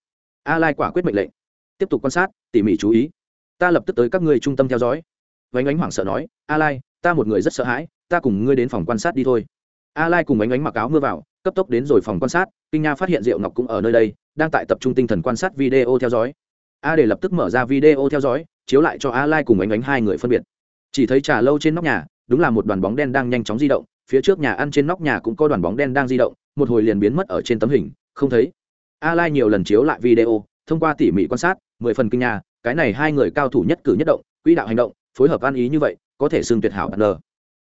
A Lai quả quyết mệnh lệnh, tiếp tục quan sát, tỉ mỉ chú ý. Ta lập tức tới các ngươi trung tâm theo dõi. Vánh ánh hoảng sợ nói a lai ta một người rất sợ hãi ta cùng ngươi đến phòng quan sát đi thôi. A lai cùng ánh ánh mặc áo mưa vào cấp tốc đến rồi phòng quan sát kinh nha phát hiện diệu ngọc cũng ở nơi đây, đang tại tập trung tinh thần quan sát video theo dõi. A để lập tức mở ra video theo dõi, chiếu lại cho a lai cùng ánh ánh hai người phân biệt. Chỉ thấy trà lâu trên nóc nhà, đúng là một đoàn bóng đen đang nhanh chóng di động, phía trước nhà ăn trên nóc nhà cũng có đoàn bóng đen đang di động, một hồi liền biến mất ở trên tấm hình, không thấy. A lai nhiều lần chiếu lại video, thông qua tỉ mỉ quan sát, mười phần kinh nha, cái này hai người cao thủ nhất cử nhất động, quỹ đạo hành động, phối hợp ăn ý như vậy, có thể xưng tuyệt hảo bất ngờ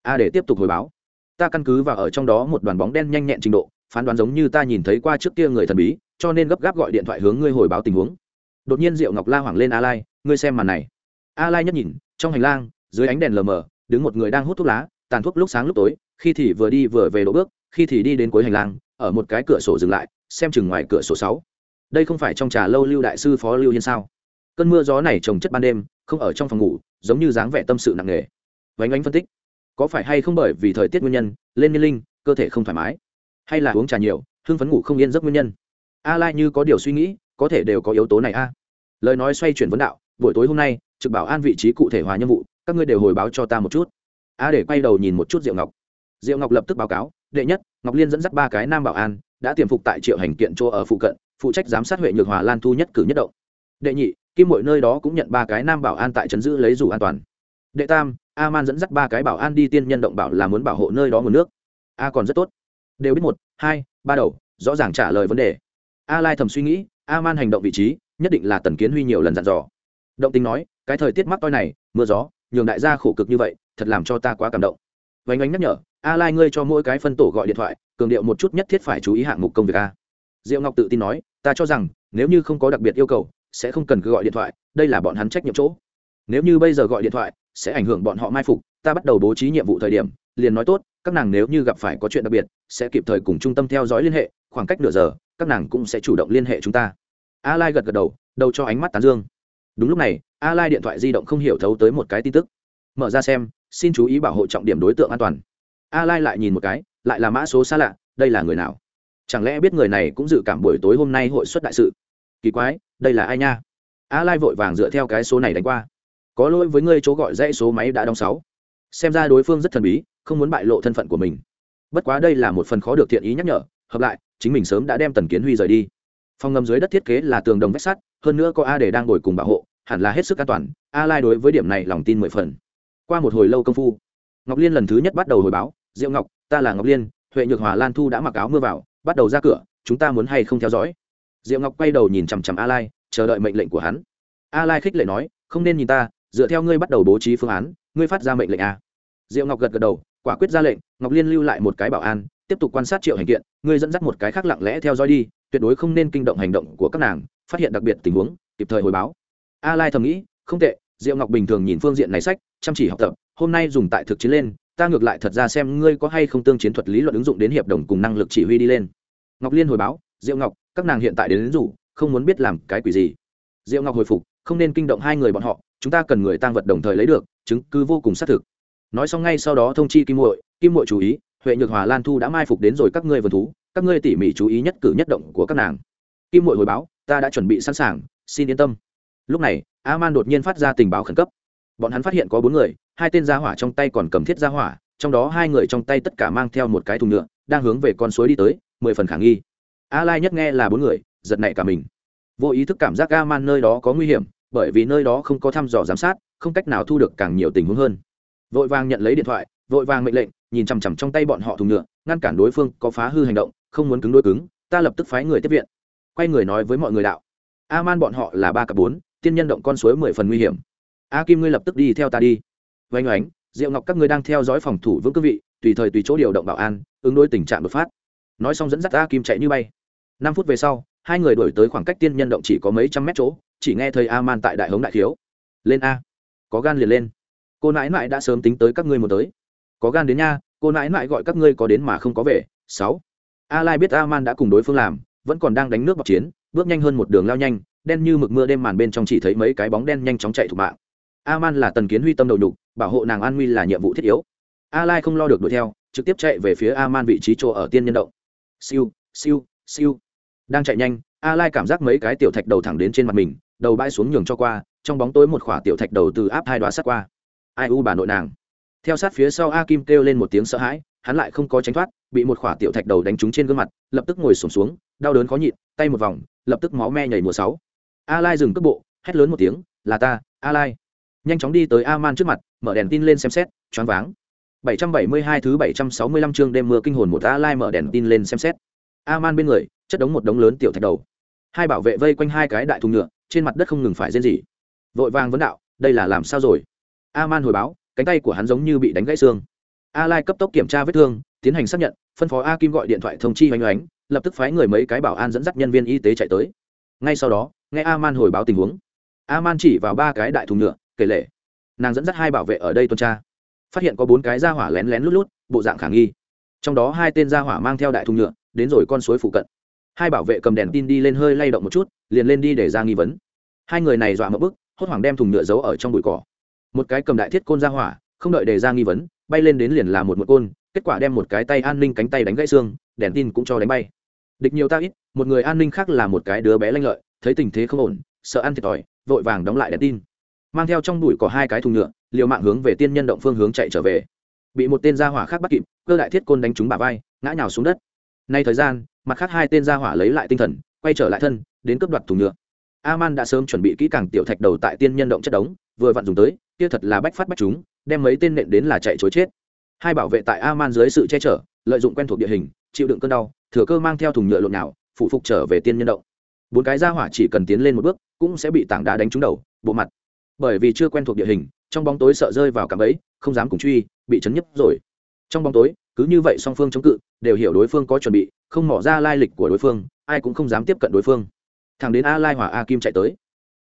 a để tiếp tục hồi báo. Ta căn cứ vào ở trong đó một đoàn bóng đen nhanh nhẹn trình độ phán đoán giống như ta nhìn thấy qua trước kia người thần bí, cho nên gấp gáp gọi điện thoại hướng ngươi hồi báo tình huống. Đột nhiên diệu ngọc la hoảng lên a lai, ngươi xem màn này. A lai nhất nhìn, trong hành lang, dưới ánh đèn lờ mờ, đứng một người đang hút thuốc lá, tàn thuốc lúc sáng lúc tối, khi thì vừa đi vừa về đỗ bước, khi thì đi đến cuối hành lang, ở một cái cửa sổ dừng lại, xem chừng ngoài cửa sổ sáu. Đây không phải trong trà lâu lưu đại sư phó lưu hiên sao? Cơn mưa gió này trồng chất ban đêm, không ở trong phòng ngủ, giống như dáng vẻ tâm sự nặng nề. Vánh ánh phân tích. Có phải hay không bởi vì thời tiết nguyên nhân, lên niên linh, cơ thể không thoải mái? Hay là uống trà nhiều, hưng phấn ngủ không yên giấc nguyên nhân. A lai như có điều suy nghĩ, có thể đều có yếu tố này a. Lời nói xoay chuyển vấn đạo, buổi tối hôm nay, trực bảo an vị trí cụ thể hóa nhiệm vụ, các ngươi đều hồi báo cho ta một chút. A để quay đầu nhìn một chút diệu ngọc. Diệu ngọc lập tức báo cáo, đệ nhất, ngọc liên dẫn dắt ba cái nam bảo an, đã tiềm phục tại triệu hành kiện chỗ ở phụ cận, phụ trách giám sát huệ nhược hòa lan thu nhất cử nhất động. Đệ nhị, kim mọi nơi đó cũng nhận ba cái nam bảo an tại trấn giữ lấy dù an toàn. Đệ tam, a man dẫn dắt ba cái bảo an đi tiên nhân động bảo là muốn bảo hộ nơi đó nguồn nước. A còn rất tốt đều biết một, hai, ba đầu, rõ ràng trả lời vấn đề. A lai thầm suy nghĩ a man hành động vị trí, nhất định là tần kiến huy nhiều lần dặn dò. Động tình nói, cái thời tiết mắc toi này, mưa gió, nhường đại gia khổ cực như vậy, thật làm cho ta quá cảm động. Vánh ánh nhắc nhở, a lai ngươi cho mỗi cái phân tổ gọi điện thoại, cường điệu một chút nhất thiết phải chú ý hạng mục công việc a. Diệu ngọc tự tin nói, ta cho rằng, nếu như không có đặc biệt yêu cầu, sẽ không cần cứ gọi điện thoại, đây là bọn hắn trách nhiệm chỗ. Nếu như bây giờ gọi điện thoại, sẽ ảnh hưởng bọn họ mai phục, ta bắt đầu bố trí nhiệm vụ thời điểm liền nói tốt, các nàng nếu như gặp phải có chuyện đặc biệt, sẽ kịp thời cùng trung tâm theo dõi liên hệ, khoảng cách nửa giờ, các nàng cũng sẽ chủ động liên hệ chúng ta. A lai gật gật đầu đầu cho ánh mắt tán dương. Đúng lúc này a lai điện thoại di động không hiểu thấu tới một cái tin tức. Mở ra xem, xin chú ý bảo hộ trọng điểm đối tượng an toàn. A lai lại nhìn một cái, lại là mã số xa lạ, đây là người nào? Chẳng lẽ biết người này cũng dự cảm buổi tối hôm nay hội xuất đại sự? Kỳ quái, đây là ai nha? A lai vội vàng dựa theo cái số này đánh qua. Có lỗi với ngươi, chỗ gọi dãy số máy đã đóng sáu. Xem ra đối phương rất thần bí không muốn bại lộ thân phận của mình. Bất quá đây là một phần khó được thiện ý nhắc nhở, hợp lại, chính mình sớm đã đem tần kiến huy rời đi. Phòng ngầm dưới đất thiết kế là tường đồng vách sắt, hơn nữa có a để đang ngồi cùng bảo hộ, hẳn là hết sức an toàn, a lai đối với điểm này lòng tin mười phần. Qua một hồi lâu công phu, ngọc liên lần thứ nhất bắt đầu hồi báo, diệu ngọc, ta là ngọc liên, huệ nhược hòa lan thu đã mặc áo mưa vào, bắt đầu ra cửa, chúng ta muốn hay không theo dõi? Diệu ngọc quay đầu nhìn chằm chằm a lai, chờ đợi mệnh lệnh của hắn. A lai khích lệ nói, không nên nhìn ta, dựa theo ngươi bắt đầu bố trí phương án, ngươi phát ra mệnh lệnh a diệu ngọc gật gật đầu quả quyết ra lệnh ngọc liên lưu lại một cái bảo an tiếp tục quan sát triệu hành kiện ngươi dẫn dắt một cái khác lặng lẽ theo dõi đi tuyệt đối không nên kinh động hành động của các nàng phát hiện đặc biệt tình huống kịp thời hồi báo. A lai thầm nghĩ không tệ diệu ngọc bình thường nhìn phương diện này sách chăm chỉ học tập hôm nay dùng tại thực chiến lên ta ngược lại thật ra xem ngươi có hay không tương chiến thuật lý luận ứng dụng đến hiệp đồng cùng năng lực chỉ huy đi lên. Ngọc liên hồi báo diệu ngọc các nàng hiện tại đến, đến rủ không muốn biết làm cái quỷ gì. Diệu ngọc hồi phục không nên kinh động hai người bọn họ chúng ta cần người tăng vật đồng thời lấy được chứng cứ vô cùng xác thực nói xong ngay sau đó thông chi kim muội kim muội chú ý, huệ nhược hòa lan thu đã mai phục đến rồi các ngươi vườn thú, các ngươi tỉ mỉ chú ý nhất cử nhất động của các nàng. Kim muội hồi báo, ta đã chuẩn bị sẵn sàng, xin yên tâm. Lúc này a man đột nhiên phát ra tình báo khẩn cấp. Bọn hắn phát hiện có bốn người, hai tên gia hỏa trong tay còn cầm thiết gia hỏa, trong đó hai người trong tay tất cả mang theo một cái thùng nhựa, đang hướng về con suối đi tới, mười phần khả nghi. A lai nhất nghe là bốn người, giật nảy cả mình. Vô ý thức cảm giác a man nơi đó có nguy hiểm, bởi vì nơi đó không có thăm dò giám sát, không cách nào thu được càng nhiều tình huống hơn vội vàng nhận lấy điện thoại, vội vàng mệnh lệnh, nhìn chằm chằm trong tay bọn họ thùng nhựa, ngăn cản đối phương có phá hư hành động, không muốn cứng đối cứng, ta lập tức phái người tiếp viện. Quay người nói với mọi người đạo a man bọn họ là ba cặp bốn, tiên nhân động con suối mười phần nguy hiểm. A kim ngươi lập tức đi theo ta đi. Vánh oánh, diệu ngọc các ngươi đang theo dõi phòng thủ vững cương vị, tùy thời tùy chỗ điều động bảo an, ứng đối tình trạng đột phát. Nói xong dẫn dắt a kim chạy như bay. Năm phút về sau, hai người đổi tới khoảng cách tiên nhân động chỉ có mấy trăm mét chỗ, chỉ nghe thấy a man tại đại hống đại thiếu. Lên a. Có gan liền lên cô nãi nãi đã sớm tính tới các ngươi một tới. Có gan đến nha, cô nãi nãi gọi các ngươi có đến mà không có về. Sáu. A lai biết a man đã cùng đối phương làm, vẫn còn đang đánh nước bọc chiến, bước nhanh hơn một đường lao nhanh, đen như mực mưa đêm màn bên trong chỉ thấy mấy cái bóng đen nhanh chóng chạy thủ mạng. A man là tần kiến huy tâm đầu nhục, bảo hộ nàng an nguy là nhiệm vụ thiết yếu. A lai không lo được đuổi theo, trực tiếp chạy về phía a man vị trí chỗ ở tiên nhân động. Siêu siêu siêu. Đang chạy nhanh a lai cảm giác mấy cái tiểu thạch đầu thẳng đến trên mặt mình, đầu bãi xuống nhường cho qua, trong bóng tối một khỏa tiểu thạch đầu từ áp hai đoá sát qua ai u bà nội nàng. Theo sát phía sau a kim kêu lên một tiếng sợ hãi, hắn lại không có tránh thoát, bị một khỏa tiểu thạch đầu đánh trúng trên gương mặt, lập tức ngồi sổm xuống, đau đớn khó nhịn, tay một vòng, lập tức máu me nhảy mùa sáu. A lai dừng cước bộ, hét lớn một tiếng, là ta, a lai. Nhanh chóng đi tới a man trước mặt, mở đèn tin lên xem xét, choáng váng. 772 thứ 765 chương đêm mưa kinh hồn một a lai mở đèn tin lên xem xét. A man bên người, chất đống một đống lớn tiểu thạch đầu. Hai bảo vệ vây quanh hai cái đại thùng nhựa, trên mặt đất không ngừng phải rên rỉ. Vội vàng vấn đạo, đây là làm sao rồi? A man hồi báo, cánh tay của hắn giống như bị đánh gãy xương. A lai cấp tốc kiểm tra vết thương, tiến hành xác nhận, phân phó a kim gọi điện thoại thông chi hoành oánh lập tức phái người mấy cái bảo an dẫn dắt nhân viên y tế chạy tới. Ngay sau đó, nghe a man hồi báo tình huống. A man chỉ vào ba cái đại thùng nhựa, kể lể. nàng dẫn dắt hai bảo vệ ở đây tuần tra. Phát hiện có bốn cái ra hỏa lén lén lút lút, bộ dạng khả nghi. Trong đó hai tên ra hỏa mang theo đại thùng nhựa, đến rồi con suối phụ cận. Hai bảo vệ cầm đèn tin đi lên hơi lay động một chút, liền lên đi để ra nghi vấn. Hai người này dọa một bức, hốt hoảng đem thùng nhựa giấu ở trong bụi cỏ một cái cầm đại thiết côn ra hỏa, không đợi đề ra nghi vấn, bay lên đến liền là một một côn, kết quả đem một cái tay an ninh cánh tay đánh gãy xương, đèn tin cũng cho đánh bay. Địch nhiều ta ít, một người an ninh khác là một cái đứa bé lanh lợi, thấy tình thế không ổn, sợ ăn thiệt thòi, vội vàng đóng lại đèn tin. Mang theo trong đùi có hai cái thùng nhựa, liều mạng hướng về tiên nhân động phương hướng chạy trở về. Bị một tên gia hỏa khác bắt kịp, cơ đại thiết côn đánh trúng bà vai, ngã nhào xuống đất. Nay thời gian, mặt khác hai tên gia hỏa lấy lại tinh thần, quay trở lại thân, đến cướp đoạt thùng nhựa. Aman đã sớm chuẩn bị kỹ càng tiểu thạch đầu tại tiên nhân động chất đống, vừa vặn dùng tới kia thật là bách phát bách chúng, đem mấy tên nện đến là chạy chối chết. Hai bảo vệ tại aman dưới sự che chở, lợi dụng quen thuộc địa hình, chịu đựng cơn đau, thừa cơ mang theo thùng nhựa lộn nào phụ phục trở về tiên nhân động. Bốn cái gia hỏa chỉ cần tiến lên một bước, cũng sẽ bị tảng đá đánh trúng đầu, bộ mặt. Bởi vì chưa quen thuộc địa hình, trong bóng tối sợ rơi vào cạm ấy không dám cùng truy, bị chấn nhấp rồi. Trong bóng tối, cứ như vậy song phương chống cự, đều hiểu đối phương có chuẩn bị, không mỏ ra lai lịch của đối phương, ai cũng không dám tiếp cận đối phương. Thằng đến a lai hòa a kim chạy tới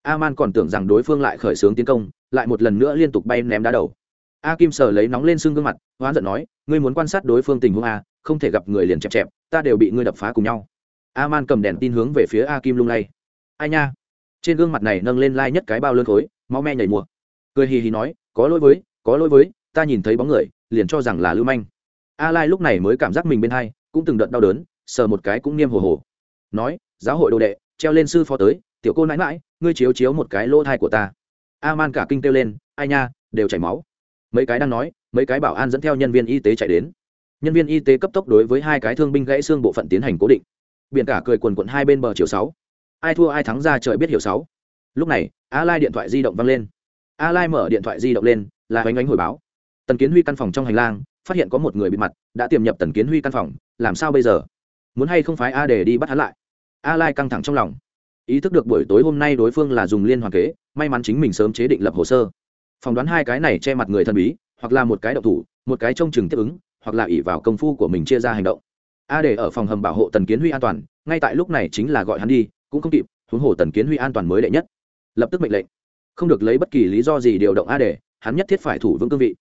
a man còn tưởng rằng đối phương lại khởi xướng tiến công, lại một lần nữa liên tục bay ném đá đầu. A kim sờ lấy nóng lên xương gương mặt, hoán giận nói, ngươi muốn quan sát đối phương tình huống a không thể gặp người liền chẹp chẹp, ta đều bị ngươi đập phá cùng nhau. A man cầm đèn tin hướng về phía a kim lung lay. Ai nha. Trên gương mặt này nâng lên lai nhất cái bao lơn khối, máu me nhảy mùa. Cười hì hì nói, có lỗi với, có lỗi với, ta nhìn thấy bóng người, liền cho rằng là lưu manh. A lai lúc này mới cảm giác mình bên hai, cũng từng đợt đau đớn, sờ một cái cũng niêm hồ hồ. Nói, giáo hội đồ đệ, treo lên sư phó tới tiểu cô nãi mãi, ngươi chiếu chiếu một cái lỗ thai của ta. A man cả kinh kêu lên, ai nha, đều chảy máu. Mấy cái đang nói, mấy cái bảo an dẫn theo nhân viên y tế chạy đến. Nhân viên y tế cấp tốc đối với hai cái thương binh gãy xương bộ phận tiến hành cố định. Biển cả cười quần quận hai bên bờ chiều sáu. Ai thua ai thắng ra trời biết hiểu sáu. Lúc này a lai điện thoại di động văng lên. A lai mở điện thoại di động lên, là oanh oanh hồi báo. Tần kiến huy căn phòng trong hành lang, phát hiện có một người bị mặt, đã tiềm nhập tần kiến huy căn phòng, làm sao bây giờ? Muốn hay không phái a để đi bắt hắn lại? A lai căng thẳng trong lòng ý thức được buổi tối hôm nay đối phương là dùng liên hoàn kế, may mắn chính mình sớm chế định lập hồ sơ. Phỏng đoán hai cái này che mặt người thân bí, hoặc là một cái đậu thủ, một cái trông chừng tiếp ứng, hoặc là ỉ vào công phu của mình chia ra hành động. A để ở phòng hầm bảo hộ tần kiến huy an toàn, ngay tại lúc này chính là gọi hắn đi, cũng không kịp, huống hồ tần kiến huy an toàn mới đệ nhất. Lập tức mệnh lệnh. Không được lấy bất kỳ lý do gì điều động a để hắn nhất thiết phải thủ vững cương vị.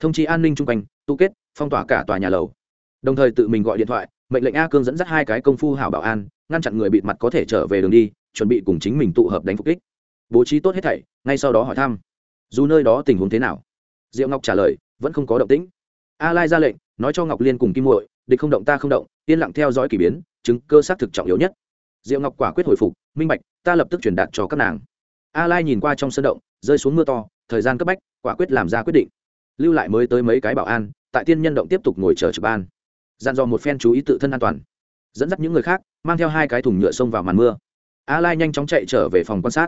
Thông chí an ninh chung quanh, tu kết, phong tỏa cả tòa nhà lầu. Đồng thời tự mình gọi điện thoại, mệnh lệnh a cương dẫn dắt hai cái công phu hảo bảo an, ngăn chặn người bịt mặt có thể trở về đường đi chuẩn bị cùng chính mình tụ hợp đánh phục kích. Bố trí tốt hết thảy, ngay sau đó hỏi thăm. Dù nơi đó tình huống thế nào? Diệu ngọc trả lời, vẫn không có động tĩnh. A lai ra lệnh, nói cho ngọc liên cùng kim muội, địch không động ta không động, yên lặng theo dõi k ỳ biến, chứng cơ xác thực trọng yếu nhất. Diệu ngọc quả quyết hồi phục, minh bạch, ta lập tức truyền đạt cho các nàng. A lai nhìn qua trong sân động, rơi xuống mưa to, thời gian cấp bách, quả quyết làm ra quyết định. Lưu lại mới tới mấy cái bảo an, tại tiên nhân động tiếp tục ngồi chờ trực ban. Dặn dò một phen chú ý tự thân an toàn. Dẫn dắt những người khác, mang theo hai cái thùng nhựa xông vào màn mưa a lai nhanh chóng chạy trở về phòng quan sát.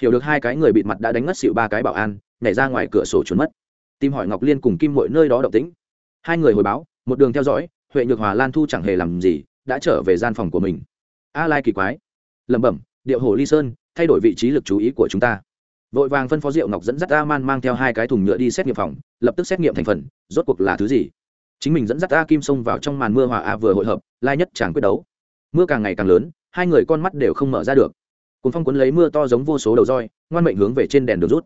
Hiểu được hai cái người bịt mặt đã đánh ngất xịu ba cái bảo an, nhảy ra ngoài cửa sổ trốn mất. Tìm hỏi ngọc liên cùng kim mọi nơi đó động tĩnh. Hai người hồi báo, một đường theo dõi, huệ nhược hòa lan thu chẳng hề làm gì, đã trở về gian phòng của mình. A lai kỳ quái. Lẩm bẩm, điệu hồ ly sơn, thay đổi vị trí lực chú ý của chúng ta. Vội vàng phân phó diệu ngọc dẫn dắt a man mang theo hai cái thùng nhựa đi xét nghiệm phòng, lập tức xét nghiệm thành phần, rốt cuộc là thứ gì? Chính mình dẫn dắt a kim xông vào trong màn mưa hòa a vừa hội hợp, lai nhất chẳng quyết đấu. Mưa càng ngày càng lớn hai người con mắt đều không mở ra được. Cùng phong cuốn lấy mưa to giống vô số đầu roi, ngoan mệnh hướng về trên đèn đường rút.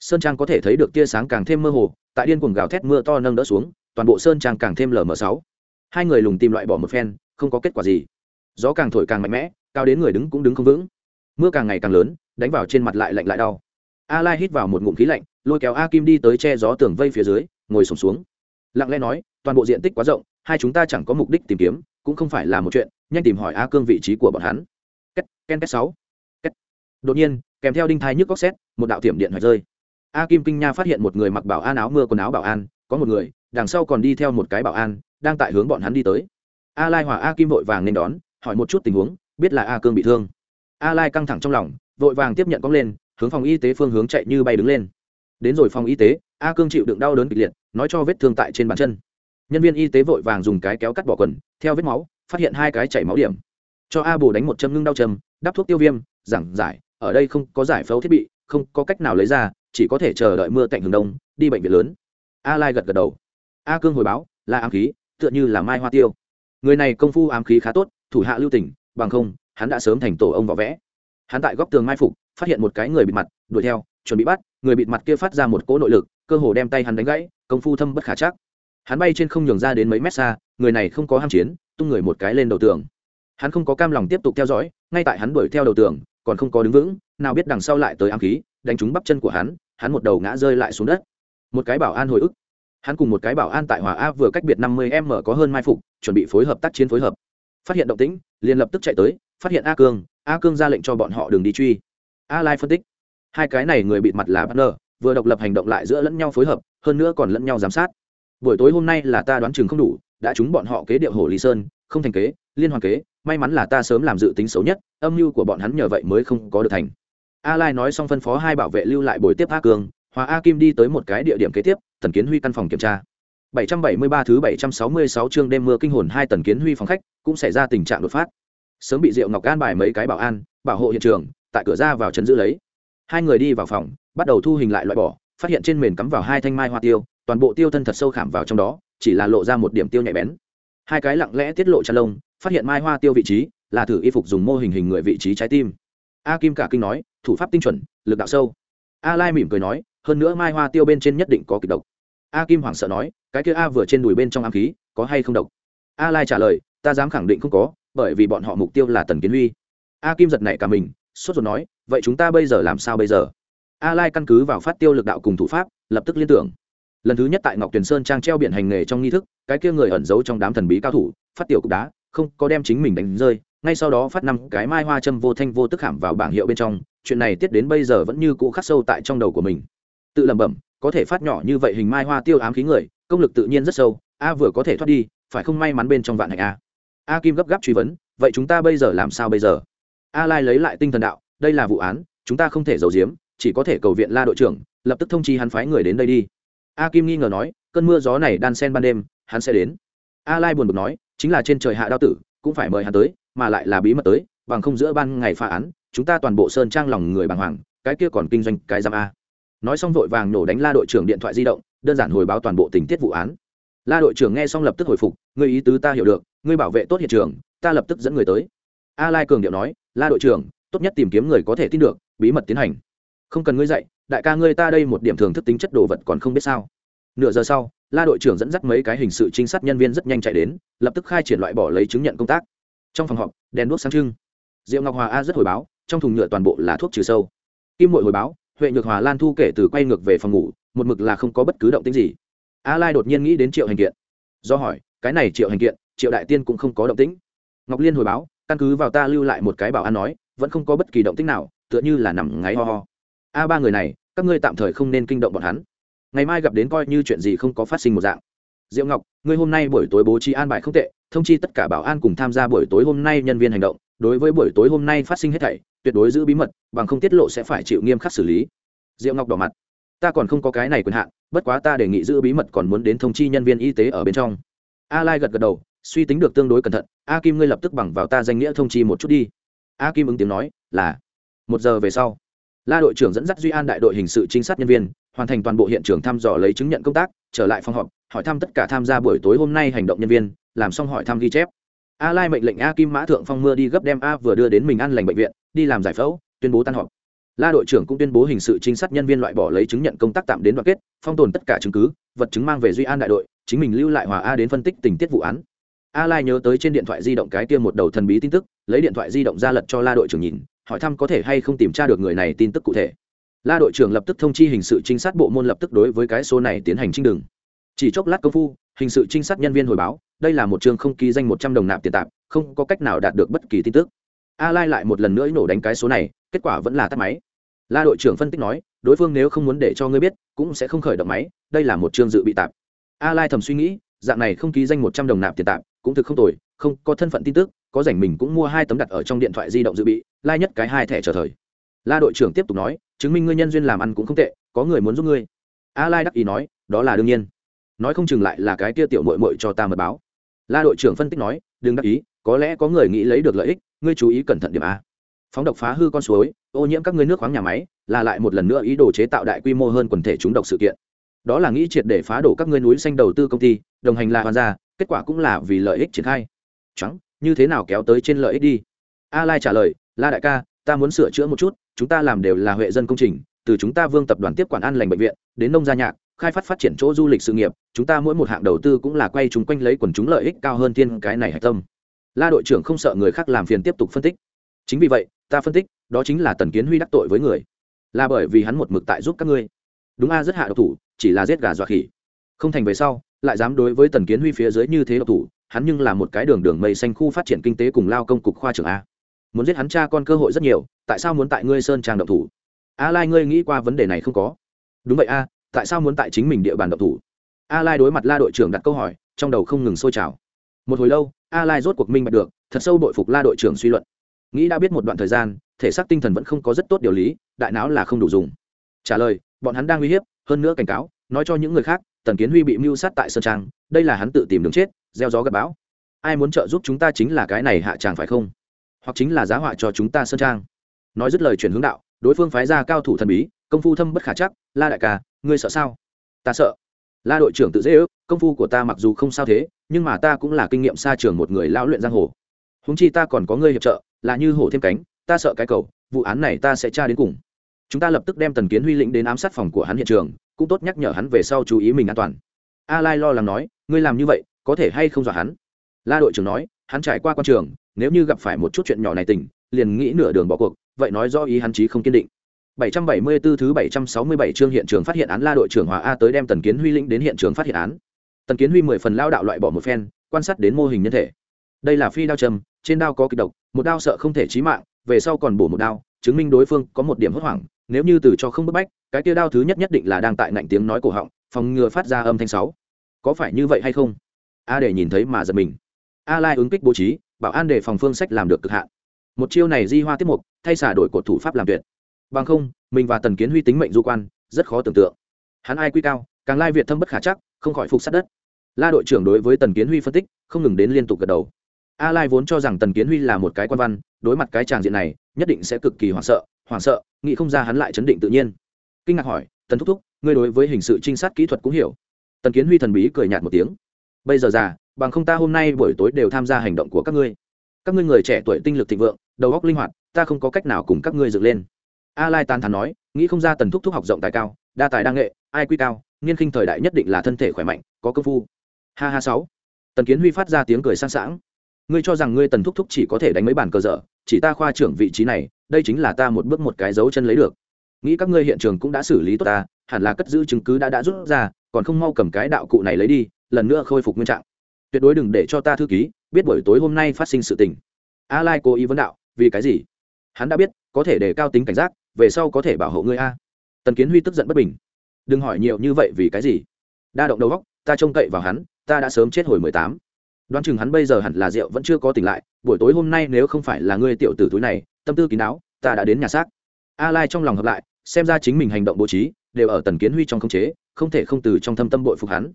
Sơn trang có thể thấy được tia sáng càng thêm mơ hồ, tại điên cuồng gào thét mưa to nâng đỡ xuống, toàn bộ sơn trang càng thêm lm sáu. Hai người lùng tìm loại bỏ một phen, không có kết quả gì. Gió càng thổi càng mạnh mẽ, cao đến người đứng cũng đứng không vững. Mưa càng ngày càng lớn, đánh vào trên mặt lại lạnh lại đau. A lai hít vào một ngụm khí lạnh, lôi kéo a kim đi tới che gió tường vây phía dưới, ngồi sổm xuống. Lặng lẽ nói, toàn bộ diện tích quá rộng, hai chúng ta chẳng có mục đích tìm kiếm, cũng không phải là một chuyện nhanh tìm hỏi a cương vị trí của bọn hắn. Két, ken két sáu. Két. Đột nhiên, kèm theo đinh thai nhức góc xét một đạo tiệm điện hoạch rơi. A kim kinh nha phát hiện một người mặc bảo an áo mưa quần áo bảo an, có một người, đằng sau còn đi theo một cái bảo an, đang tại hướng bọn hắn đi tới. A lai hòa a kim vội vàng nên đón, hỏi một chút tình huống, biết là a cương bị thương. A lai căng thẳng trong lòng, vội vàng tiếp nhận cong lên, hướng phòng y tế phương hướng chạy như bay đứng lên. Đến rồi phòng y tế, a cương chịu đựng đau đớn kịch liệt, nói cho vết thương tại trên bàn chân. Nhân viên y tế vội vàng dùng cái kéo cắt bỏ quần, theo vết máu phát hiện hai cái chảy máu điểm. Cho a bồ đánh một châm ngưng đau châm đắp thuốc tiêu viêm, giảng giải, ở đây không có giải phẫu thiết bị, không có cách nào lấy ra, chỉ có thể chờ đợi mưa cạnh hướng đông, đi bệnh viện lớn. A lai gật gật đầu. A cương hồi báo, là ám khí, tựa như là mai hoa tiêu. Người này công phu ám khí khá tốt, thủ hạ lưu tỉnh bằng không, hắn đã sớm thành tổ ông võ vẽ. Hắn tại góc tường mai phục, phát hiện một cái người bịt mặt, đuổi theo, chuẩn bị bắt, người bịt mặt kia phát ra một cỗ nội lực, cơ hồ đem tay hắn đánh gãy, công phu thâm bất khả chắc. Hắn bay trên không nhường ra đến mấy mét xa, người này không có ham chiến tung người một cái lên đầu tường. Hắn không có cam lòng tiếp tục theo dõi, ngay tại hắn đuổi theo đầu tường, còn không có đứng vững, nào biết đằng sau lại tới ám khí, đánh trúng bắp chân của hắn hắn một đầu ngã rơi lại xuống đất. Một cái bảo an hồi ức. Hắn cùng một cái bảo an tại hòa a vừa cách biệt năm mươi m có hơn mai phục, chuẩn bị phối hợp tác chiến phối hợp. Phát hiện động tĩnh, liền lập tức chạy tới, phát hiện a cương a cương ra lệnh cho bọn họ đường đi truy. A lai phân tích. Hai cái này người bị mặt là bất ngờ vừa độc lập hành động lại giữa lẫn nhau phối hợp, hơn nữa còn lẫn nhau giám sát. Buổi tối hôm nay là ta đoán chừng không đủ đã chúng bọn họ kế điệu hồ lý sơn không thành kế liên hoàn kế may mắn là ta sớm làm dự tính xấu nhất âm mưu của bọn hắn nhờ vậy mới không có được thành. A lai nói xong phân phó hai bảo vệ lưu lại buổi tiếp a Cường, hòa a kim đi tới một cái địa điểm kế tiếp tần kiến huy căn phòng kiểm tra. 773 thứ 766 chương đêm mưa kinh hồn hai tần kiến huy phòng khách cũng xảy ra tình trạng đột phát. Sớm bị diệu ngọc an bài mấy cái bảo an bảo hộ hiện trường tại cửa ra vào chân giữ lấy. Hai người đi vào phòng bắt đầu thu hình lại loại bỏ phát hiện trên mền cắm vào hai thanh mai hoa tiêu toàn bộ tiêu thân thật sâu khảm vào trong đó chỉ là lộ ra một điểm tiêu nhạy bén. Hai cái lặng lẽ tiết lộ chăn lông, phát hiện mai hoa tiêu vị trí, là thử y phục dùng mô hình hình người vị trí trái tim. A kim cả kinh nói, thủ pháp tinh chuẩn, lực đạo sâu. A lai mỉm cười nói, hơn nữa mai hoa tiêu bên trên nhất định có kịch độc. A kim hoảng sợ nói, cái kia a vừa trên đùi bên trong ám khí, có hay không độc? A lai trả lời, ta dám khẳng định không có, bởi vì bọn họ mục tiêu là tần kiến huy. A kim giật nảy cả mình, sốt ruột nói, vậy chúng ta bây giờ làm sao bây giờ? A lai căn cứ vào phát tiêu lực đạo cùng thủ pháp, lập tức liên tưởng lần thứ nhất tại ngọc tuyền sơn trang treo biển hành nghề trong nghi thức, cái kia người ẩn giấu trong đám thần bí cao thủ, phát tiểu cục đá, không có đem chính mình đánh rơi, ngay sau đó phát năm cái mai hoa châm vô thanh vô tức hàm vào bảng hiệu bên trong, chuyện này tiết đến bây giờ vẫn như cũ khắc sâu tại trong đầu của mình. Tự lẩm bẩm, có thể phát nhỏ như vậy hình mai hoa tiêu ám khí người, công lực tự nhiên rất sâu, a vừa có thể thoát đi, phải không may mắn bên trong vạn hạnh a. A kim gấp gáp truy vấn, vậy chúng ta bây giờ làm sao bây giờ? A lai lấy lại tinh thần đạo, đây là vụ án, chúng ta không thể giấu giếm, chỉ có thể cầu viện la đội trưởng, lập tức thông chi hắn phái người đến đây đi a kim nghi ngờ nói, cơn mưa gió này đan sen ban đêm, hắn sẽ đến. A lai buồn bực nói, chính là trên trời hạ đao tử, cũng phải mời hắn tới, mà lại là bí mật tới, bằng không giữa ban ngày phá án, chúng ta toàn bộ sơn trang lòng người bàng hoàng, cái kia còn kinh doanh cái giam a. Nói xong vội vàng nổ đánh la đội trưởng điện thoại di động, đơn giản hồi báo toàn bộ tình tiết vụ án. La đội trưởng nghe xong lập tức hồi phục người ý tứ ta hiểu được, ngươi bảo vệ tốt hiện trường, ta lập tức dẫn người tới. A lai cường điệu nói, la đội trưởng, tốt nhất tìm kiếm người có thể tin được, bí mật tiến hành. Không cần ngươi dạy đại ca ngươi ta đây một điểm thường thức tính chất đồ vật còn không biết sao. Nửa giờ sau, la đội trưởng dẫn dắt mấy cái hình sự trinh sát nhân viên rất nhanh chạy đến, lập tức khai triển loại bỏ lấy chứng nhận công tác. Trong phòng họp, đèn đuốc sáng trưng. Diệu ngọc hòa a rất hồi báo, trong thùng nhựa toàn bộ là thuốc trừ sâu. Kim mội hồi báo, huệ nhược hòa lan thu kể từ quay ngược về phòng ngủ, một mực là không có bất cứ động tĩnh gì. A lai đột nhiên nghĩ đến triệu hành kiện. Do hỏi, cái này triệu hành kiện, triệu đại tiên cũng không có động tĩnh. Ngọc liên hồi báo, căn cứ vào ta lưu lại một cái bảo an nói, vẫn không có bất kỳ động tĩnh nào, tựa như là nằm ngáy ho ho. A ba người này các ngươi tạm thời không nên kinh động bọn hắn. Ngày mai gặp đến coi như chuyện gì không có phát sinh một dạng. Diệu ngọc, ngươi hôm nay buổi tối bố trí an bài không tệ, thông chi tất cả bảo an cùng tham gia buổi tối hôm nay nhân viên hành động, đối với buổi tối hôm nay phát sinh hết thảy, tuyệt đối giữ bí mật, bằng không tiết lộ sẽ phải chịu nghiêm khắc xử lý. Diệu ngọc đỏ mặt. Ta còn không có cái này quyền hạn, bất quá ta đề nghị giữ bí mật còn muốn đến thông chi nhân viên y tế ở bên trong. A lai gật gật đầu, suy tính được tương đối cẩn thận, a kim ngươi lập tức bằng vào ta danh nghĩa thông chi một chút đi. A kim ứng tiếng nói, là, một giờ về sau la đội trưởng dẫn dắt duy an đại đội hình sự trinh sát nhân viên, hoàn thành toàn bộ hiện trường thăm dò lấy chứng nhận công tác, trở lại phòng họp, hỏi thăm tất cả tham gia buổi tối hôm nay hành động nhân viên, làm xong hỏi thăm ghi chép. A lai mệnh lệnh a kim mã thượng phong mưa đi gấp đem a vừa đưa đến mình ăn lành bệnh viện, đi làm giải phẫu, tuyên bố tan họp. La đội trưởng cũng tuyên bố hình sự trinh sát nhân viên loại bỏ lấy chứng nhận công tác tạm đến đoạn kết, phong tồn tất cả chứng cứ, vật chứng mang về duy an đại đội, chính mình lưu lại hòa a đến phân tích tình tiết vụ án. A lai nhớ tới trên điện thoại di động cái kia một đầu thần bí tin tức, lấy điện thoại di động ra lật cho la đội trưởng nhìn hỏi thăm có thể hay không tìm tra được người này tin tức cụ thể. La đội trưởng lập tức thông chi hình sự trinh sát bộ môn lập tức đối với cái số này tiến hành trinh đường chỉ chốc lát công phu, hình sự trinh sát nhân viên hồi báo, đây là một trường không ký danh một trăm đồng nạp tiền tạp, không có cách nào đạt được bất kỳ tin tức. A lai lại một lần nữa nổ đánh cái số này, kết quả vẫn là tắt máy. La đội trưởng phân tích nói, đối phương nếu không muốn để cho ngươi biết, cũng sẽ không khởi động máy, đây là một chương dự bị tạp. A lai thầm suy nghĩ, dạng này không ký danh một trăm đồng nạp tiền tạp, cũng thực không tồi, không có thân phận tin tức có rảnh mình cũng mua hai tấm đặt ở trong điện thoại di động dự bị, lai nhất cái hai thẻ chờ thời. La đội trưởng tiếp tục nói, chứng minh ngươi nhân duyên làm ăn cũng không tệ, có người muốn giúp ngươi. A lai đắc ý nói, đó là đương nhiên. Nói không chừng lại là cái kia tiểu mội mội cho ta mật báo. La đội trưởng phân tích nói, đừng đắc ý, có lẽ có người nghĩ lấy được lợi ích, ngươi chú ý cẩn thận điểm a. Phóng độc phá hư con suối, ô nhiễm các ngươi nước khoáng nhà máy, là lại một lần nữa ý đồ chế tạo đại quy mô hơn quần thể chúng độc sự kiện. Đó là nghĩ triệt để phá đổ các ngươi núi xanh đầu tư công ty, đồng hành là hoàn gia, kết quả cũng là vì lợi ích triển khai. Trắng như thế nào kéo tới trên lợi ích đi? A lai trả lời, la đại ca, ta muốn sửa chữa một chút, chúng ta làm đều là huệ dân công trình, từ chúng ta vương tập đoàn tiếp quản an lành bệnh viện, đến nông gia nhạc, khai phát phát triển chỗ du lịch sự nghiệp, chúng ta mỗi một hạng đầu tư cũng là quay chúng quanh lấy quần chúng lợi ích cao hơn thiên cái này hạch tâm. La đội trưởng không sợ người khác làm phiền tiếp tục phân tích. Chính vì vậy, ta phân tích, đó chính là tần kiến huy đắc tội với người, là bởi vì hắn một mực tại giúp các ngươi. Đúng a, rất hạ độc thủ, chỉ là giết gà dọa khỉ. Không thành về sau, lại dám đối với tần kiến huy phía dưới như thế độc thủ hắn nhưng là một cái đường đường mây xanh khu phát triển kinh tế cùng lao công cục khoa trưởng a. Muốn giết hắn cha con cơ hội rất nhiều, tại sao muốn tại ngươi sơn trang động thủ? A lai ngươi nghĩ qua vấn đề này không có? Đúng vậy a, tại sao muốn tại chính mình địa bàn động thủ? A lai đối mặt la đội trưởng đặt câu hỏi, trong đầu không ngừng sôi trào. Một hồi lâu a lai rốt cuộc minh bạch được, thật sâu bội phục la đội trưởng suy luận. Nghĩ đã biết một đoạn thời gian, thể xác tinh thần vẫn không có rất tốt điều lý, đại não là không đủ dùng. Trả lời, bọn hắn đang uy hiếp, hơn nữa cảnh cáo, nói cho những người khác, tần kiến huy bị mưu sát tại sơn trang, đây là hắn tự tìm đường chết gieo gió gặp bão. Ai muốn trợ giúp chúng ta chính là cái này hạ tràng phải không? Hoặc chính là giá họa cho chúng ta sơn trang. Nói dứt lời chuyển hướng đạo, đối phương phái ra cao thủ thần bí, công phu thâm bất khả chắc, la đại ca, ngươi sợ sao? Ta sợ. La đội trưởng tự dễ ước, công phu của ta mặc dù không sao thế, nhưng mà ta cũng là kinh nghiệm xa trường một người lão luyện giang hồ. Húng chi ta còn có ngươi hiệp trợ, là như hổ thêm cánh, ta sợ cái cầu, vụ án này ta sẽ tra đến cùng. Chúng ta lập tức đem tần kiến huy lĩnh đến ám sát phòng của hắn hiện trường, cũng tốt nhắc nhở hắn về sau chú ý mình an toàn. A lai lo lắng nói, ngươi làm như vậy có thể hay không dọa hắn la đội trưởng nói hắn trải qua quan trường nếu như gặp phải một chút chuyện nhỏ này tỉnh, liền nghĩ nửa đường bỏ cuộc vậy nói do ý hắn chí không kiên định 774 thứ 767 chương hiện trường phát hiện án La đội trưởng Hòa A tới đem Tần Kiến Huy lĩnh đến hiện trường phát hiện án. Tần Kiến Huy mười phần lao đạo loại bỏ một phen, quan sát đến mô hình nhân thể. Đây là phi đao trầm, trên đao có kịch độc, một đao sợ không thể chí mạng, về sau còn bổ một đao, chứng minh đối phương có một điểm hốt hoảng, nếu như từ cho không bức bách, cái kia đao thứ nhất nhất định là đang tại ngạnh tiếng nói cổ họng, phòng ngừa phát ra âm thanh sáu. Có phải như vậy hay không? A để nhìn thấy mà giật mình. A Lai ứng kích bố trí, bảo an để phòng phương sách làm được cực hạn. Một chiêu này di hoa tiếp mục, thay xả đổi cột thủ pháp làm tuyệt. Bằng không mình và tần kiến huy tính mệnh du quan rất khó tưởng tượng. Hắn ai quy cao càng lai việt thâm bất khả chắc không khỏi phục sát đất. La đội trưởng đối với tần kiến huy phân tích không ngừng đến liên tục gật đầu. A lai vốn cho rằng tần kiến huy là một cái quan văn đối mặt cái tràng diện này nhất định sẽ cực kỳ hoảng sợ hoảng sợ nghĩ không ra hắn lại chấn định tự nhiên. Kinh ngạc hỏi tần thúc thúc ngươi đối với hình sự trinh sát kỹ thuật cũng hiểu? Tần kiến huy thần bí cười nhạt một tiếng bây giờ già, bằng không ta hôm nay buổi tối đều tham gia hành động của các ngươi. Các ngươi người trẻ tuổi tinh lực thịnh vượng, đầu óc linh hoạt, ta không có cách nào cùng các ngươi dựng lên. A lai tán thán nói, nghĩ không ra tần thúc thúc học rộng tài cao, đa tài đa nghệ, ai quy cao, nghiên khinh thời đại nhất định là thân thể khỏe mạnh, có công phu. Ha ha sáu. Tần kiến huy phát ra tiếng cười sang sảng. Ngươi cho rằng ngươi tần thúc thúc chỉ có thể đánh mấy bàn cờ dở, chỉ ta khoa trưởng vị trí này, đây chính là ta một bước một cái dấu chân lấy được. Nghĩ các ngươi hiện trường cũng đã xử lý tốt ta, hẳn là cất giữ chứng cứ đã đã rút ra, còn không mau cầm cái đạo cụ này lấy đi lần nữa khôi phục nguyên trạng. Tuyệt đối đừng để cho ta thư ký, biết buổi tối hôm nay phát sinh sự tình. A lai cố ý vấn đạo, vì cái gì? Hắn đã biết, có thể đề cao tính cảnh giác, về sau có thể bảo hộ ngươi a. Tần kiến huy tức giận bất bình. Đừng hỏi nhiều như vậy vì cái gì? Đa động đầu góc ta trông cậy vào hắn, ta đã sớm chết hồi mười tám. Đoán chừng hắn bây giờ hẳn là rượu vẫn chưa có tỉnh lại, buổi tối hôm nay nếu không phải là ngươi tiểu tử túi này, tâm tư kín đáo, ta đã đến nhà xác. A lai trong lòng hợp lại, xem ra chính mình hành động bố trí, đều ở tần kiến huy trong khống chế, không thể không từ trong thâm tâm bội phục hắn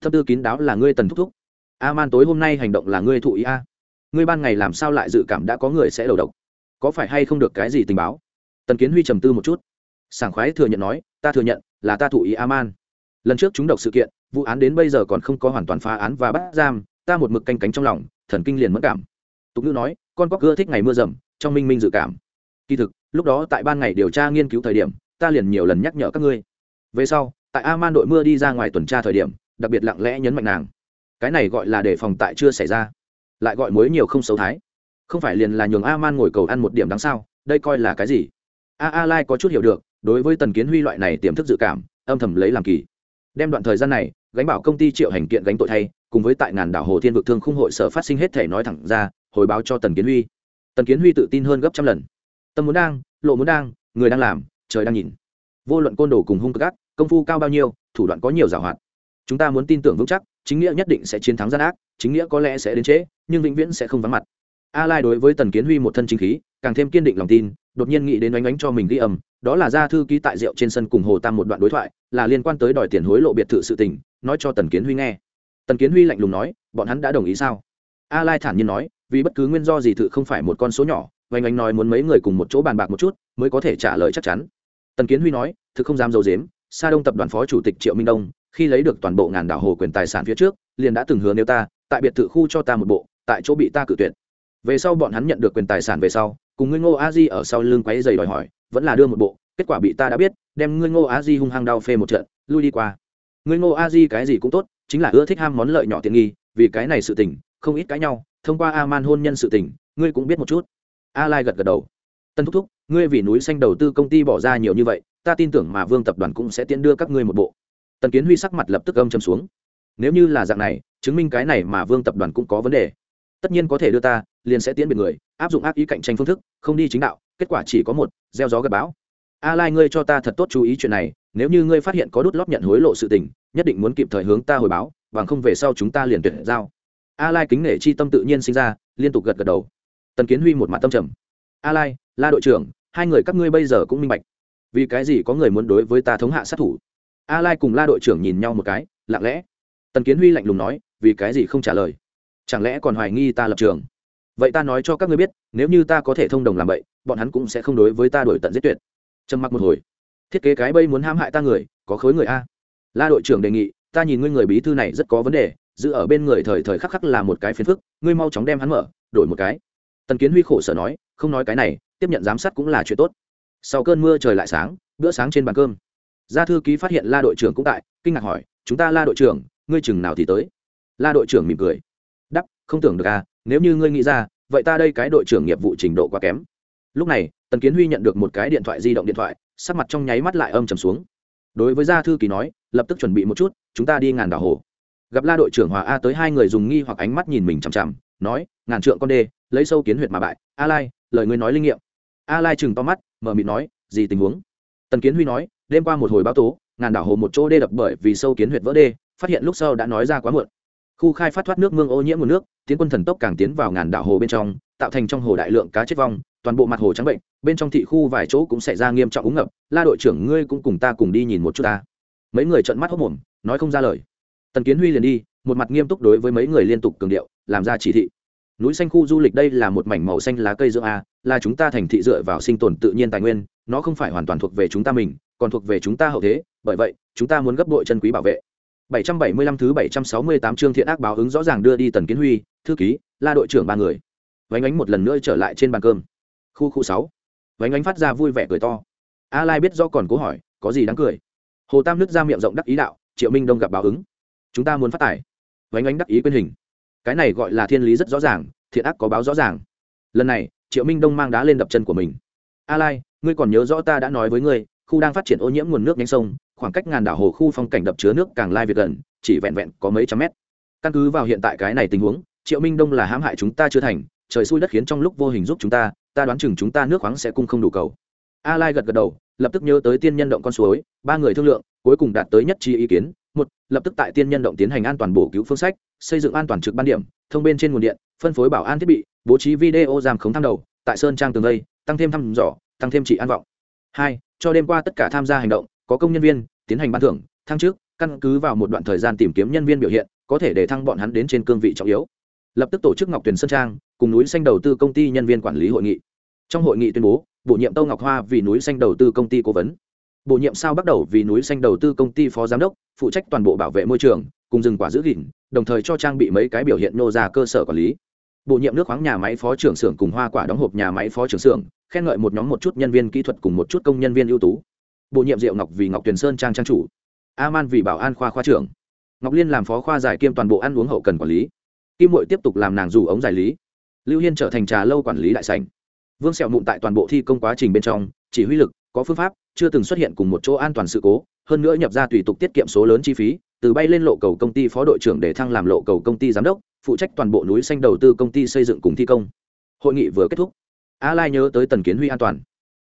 tâm tư kín đáo là ngươi tần thúc thúc. A man tối hôm nay hành động là ngươi thụ ý a. Ngươi ban ngày làm sao lại dự cảm đã có người sẽ đầu độc? Có phải hay không được cái gì tình báo? Tần kiến huy trầm tư một chút. Sảng khoái thừa nhận nói, ta thừa nhận, là ta thụ ý aman. Lần trước chúng độc sự kiện, vụ án đến bây giờ còn không có hoàn toàn phá án và bắt giam, ta một mực canh cánh trong lòng, thần kinh liền mất cảm. Tục ngữ nói, con cóc ưa thích ngày mưa rầm, trong minh minh dự cảm. Kỳ thực, lúc đó tại ban ngày điều tra nghiên cứu thời điểm, ta liền nhiều lần nhắc nhở các ngươi. Về sau, tại aman đội mưa đi ra ngoài tuần tra thời điểm đặc biệt lặng lẽ nhấn mạnh nàng. Cái này gọi là đề phòng tại chưa xảy ra. Lại gọi mối nhiều không xấu thái. Không phải liền là nhường aman ngồi cầu ăn một điểm đáng sao? Đây coi là cái gì? A a lai có chút hiểu được, đối với tần kiến huy loại này tiềm thức dự cảm, âm thầm lấy làm kỳ. Đem đoạn thời gian này, gánh bảo công ty triệu hành kiện gánh tội thay, cùng với tại ngàn đảo hồ thiên vực thương khung hội sở phát sinh hết thể nói thẳng ra, hồi báo cho tần kiến huy. Tần kiến huy tự tin hơn gấp trăm lần. Tâm muốn đang, lộ muốn đang, người đang làm, trời đang nhìn. Vô luận côn đồ cùng hung cực ác, công phu cao bao nhiêu, thủ đoạn có nhiều giảo hoạt chúng ta muốn tin tưởng vững chắc, chính nghĩa nhất định sẽ chiến thắng gian ác, chính nghĩa có lẽ sẽ đến trễ, nhưng vĩnh viễn sẽ không vắng mặt. A lai đối với tần kiến huy một thân chính khí, càng thêm kiên định lòng tin, đột nhiên nghĩ đến oanh oánh cho mình ghi âm, đó là gia thư ký tại rượu trên sân cùng hồ tam một đoạn đối thoại, là liên quan tới đòi tiền hối lộ biệt thự sự tình, nói cho tần kiến huy nghe. Tần kiến huy lạnh lùng nói, bọn hắn đã đồng ý sao? A lai thản nhiên nói, vì bất cứ nguyên do gì thự không phải một con số nhỏ oanh oánh nói muốn mấy người cùng một chỗ bàn bạc một chút, mới có thể trả lời chắc chắn. Tần kiến huy nói, thực không dám dầu dếm sa đông tập đoàn phó chủ tịch triệu minh đông khi lấy được toàn bộ ngàn đảo hồ quyền tài sản phía trước, liền đã từng hứa nếu ta, tại biệt thự khu cho ta một bộ, tại chỗ bị ta cự tuyệt. Về sau bọn hắn nhận được quyền tài sản về sau, cùng ngươi ngô a di ở sau lưng quáy dày đòi hỏi, vẫn là đưa một bộ, kết quả bị ta đã biết, đem ngươi ngô a di hung hăng đau phê một trận, lui đi qua. Ngươi ngô a di cái gì cũng tốt, chính là ưa thích ham món lợi nhỏ tiện nghi, vì cái này sự tình, không ít cãi nhau, thông qua a man hôn nhân sự tình, ngươi cũng biết một chút. A lai gật gật đầu. Tân thúc thúc, ngươi vì núi xanh đầu tư công ty bỏ ra nhiều như vậy, ta tin tưởng mà vương tập đoàn cũng sẽ tiễn đưa các ngươi một bộ tần kiến huy sắc mặt lập tức âm châm xuống. Nếu như là dạng này, chứng minh cái này mà vương tập đoàn cũng có vấn đề. Tất nhiên có thể đưa ta, liền sẽ tiến biệt người, áp dụng ác ý cạnh tranh phương thức, không đi chính đạo, kết quả chỉ có một, gieo gió gặp bão. A lai ngươi cho ta thật tốt chú ý chuyện này, nếu như ngươi phát hiện có đút lót nhận hối lộ sự tình, nhất định muốn kịp thời hướng ta hồi báo, bằng không về sau chúng ta liền tuyệt giao. A lai kính nể chi tâm tự nhiên sinh ra, liên tục gật gật đầu. Tần kiến huy một mặt tâm trầm. A lai, la đội trưởng, hai người các ngươi bây giờ cũng minh bạch. Vì cái gì có người muốn đối với ta thống hạ sát thủ? A lai cùng la đội trưởng nhìn nhau một cái, lặng lẽ. Tần kiến huy lạnh lùng nói, vì cái gì không trả lời? Chẳng lẽ còn hoài nghi ta lập trường? Vậy ta nói cho các ngươi biết, nếu như ta có thể thông đồng làm vậy, bọn hắn cũng sẽ không đối với ta đổi tận giết tuyệt. Trầm mặc một hồi. Thiết kế cái bây muốn hãm hại ta người, có khối người a. La đội trưởng đề nghị, ta nhìn ngươi người bí thư này rất có vấn đề, giữ ở bên người thời thời khắc khắc là một cái phiền phức, ngươi mau chóng đem hắn mở, đổi một cái. Tần kiến huy khổ sở nói, không nói cái này, tiếp nhận giám sát cũng là chuyện tốt. Sau cơn mưa trời lại sáng, bữa sáng trên bàn cơm gia thư ký phát hiện la đội trưởng cũng tại, kinh ngạc hỏi, chúng ta la đội trưởng, ngươi chừng nào thì tới? La đội trưởng mỉm cười. Đắp, không tưởng được à nếu như ngươi nghĩ ra, vậy ta đây cái đội trưởng nghiệp vụ trình độ quá kém. Lúc này, tần kiến huy nhận được một cái điện thoại di động điện thoại, sắc mặt trong nháy mắt lại âm trầm xuống. Đối với gia thư ký nói, lập tức chuẩn bị một chút, chúng ta đi ngàn đảo hồ. Gặp la đội trưởng hòa a tới hai người dùng nghi hoặc ánh mắt nhìn mình chằm chằm, nói, ngàn trượng con đê, lấy sâu kiến huyệt mà bại, a lai, lời ngươi nói linh nghiệm. A lai chừng to mắt, mở mịt nói, gì tình huống? Tần kiến huy nói đêm qua một hồi báo tố, ngàn đảo hồ một chỗ đê đập bởi vì sâu kiến huyệt vỡ đê, phát hiện lúc sau đã nói ra quá muộn. Khu khai phát thoát nước mương ô nhiễm nguồn nước, tiến quân thần tốc càng tiến vào ngàn đảo hồ bên trong, tạo thành trong hồ đại lượng cá chết vong, toàn bộ mặt hồ trắng bệnh, bên trong thị khu vài chỗ cũng xảy ra nghiêm trọng úng ngập. La đội trưởng ngươi cũng cùng ta cùng đi nhìn một chút ta. Mấy người trợn mắt hốc mồm nói không ra lời. Tần kiến huy liền đi, một mặt nghiêm túc đối với mấy người liên tục cường điệu, làm ra chỉ thị. Núi xanh khu du lịch đây là một mảnh màu xanh lá cây dưỡng a, là chúng ta thành thị dựa vào sinh tồn tự nhiên tài nguyên, nó không phải hoàn toàn thuộc về chúng ta mình còn thuộc về chúng ta hậu thế bởi vậy chúng ta muốn gấp đội chân quý bảo vệ 775 thứ 768 chương thiện ác báo ứng rõ ràng đưa đi Tần Kiến Huy, thư ký, La đội trưởng ba người. Vánh ánh một lần nữa trở lại trên bàn cơm. Khu khu 6. Vánh ánh phát ra vui vẻ cười to. A Lai biết do còn cố hỏi, có gì đáng cười? Hồ Tam nứt ra miệng rộng đắc ý đạo, Triệu Minh Đông gặp báo ứng. Chúng ta muốn phát tài. Vánh ánh đắc ý quên hình. Cái này gọi là thiên lý rất rõ ràng, thiện ác có báo rõ ràng. Lần này, Triệu Minh Đông mang đá lên đập chân của mình. A Lai, ngươi còn nhớ rõ ta đã nói với ngươi, khu đang phát triển ô nhiễm nguồn nước nhánh sông, khoảng cách ngàn đảo hồ khu phong cảnh đập chứa nước càng lai việt gần chỉ vẹn vẹn có mấy trăm mét. Căn cứ vào hiện tại cái này tình huống triệu minh đông là hãm hại chúng ta chưa thành trời xui đất khiến trong lúc vô hình giúp chúng ta ta đoán chừng chúng ta nước khoáng sẽ cung không đủ cầu. A lai gật gật đầu lập tức nhớ tới tiên nhân động con suối ba người thương lượng cuối cùng đạt tới nhất trí ý kiến. Một lập tức tại tiên nhân động tiến hành an toàn bổ cứu phương sách xây dựng an toàn trực ban điểm thông bên trên nguồn điện phân phối bảo an thiết bị bố trí video giảm khống thang đầu tại sơn trang tường lây tăng thêm thăm dò tăng thêm trị an vọng. Hai cho đêm qua tất cả tham gia hành động, có công nhân viên, tiến hành ban thưởng, thăng trước căn cứ vào một đoạn thời gian tìm kiếm nhân viên biểu hiện, có thể để thăng bọn hắn đến trên cương vị trọng yếu. Lập tức tổ chức ngọc tuyền sơn trang, cùng núi xanh đầu tư công ty nhân viên quản lý hội nghị. Trong hội nghị tuyên bố, bổ nhiệm tâu ngọc hoa vì núi xanh đầu tư công ty cố vấn. Bổ nhiệm sao bắt đầu vì núi xanh đầu tư công ty phó giám đốc, phụ trách toàn bộ bảo vệ môi trường, cùng rừng quả giữ gìn, đồng thời cho trang bị mấy cái biểu hiện nô ra cơ sở quản lý bổ nhiệm nước khoáng nhà máy phó trưởng xưởng cùng hoa quả đóng hộp nhà máy phó trưởng xưởng, khen ngợi một nhóm một chút nhân viên kỹ thuật cùng một chút công nhân viên ưu tú. Bổ nhiệm diệu ngọc vì ngọc tuyền sơn trang trang chủ. A man vì bảo an khoa khoa trưởng. Ngọc liên làm phó khoa giải kiêm toàn bộ ăn uống hậu cần quản lý. Kim hội tiếp tục làm nàng rủ ống giải lý. Lưu hiên trở thành trà lâu quản lý đại sành vương sẹo mụn tại toàn bộ thi công quá trình bên trong, chỉ huy lực, có phương pháp, chưa từng xuất hiện cùng một chỗ an toàn sự cố, hơn nữa nhập ra tùy tục tiết kiệm số lớn chi phí, từ bay lên lộ cầu công ty phó đội trưởng để thăng làm lộ cầu công ty giám đốc phụ trách toàn bộ núi xanh đầu tư công ty xây dựng cùng thi công. Hội nghị vừa kết thúc, a lai nhớ tới tần kiến huy an toàn.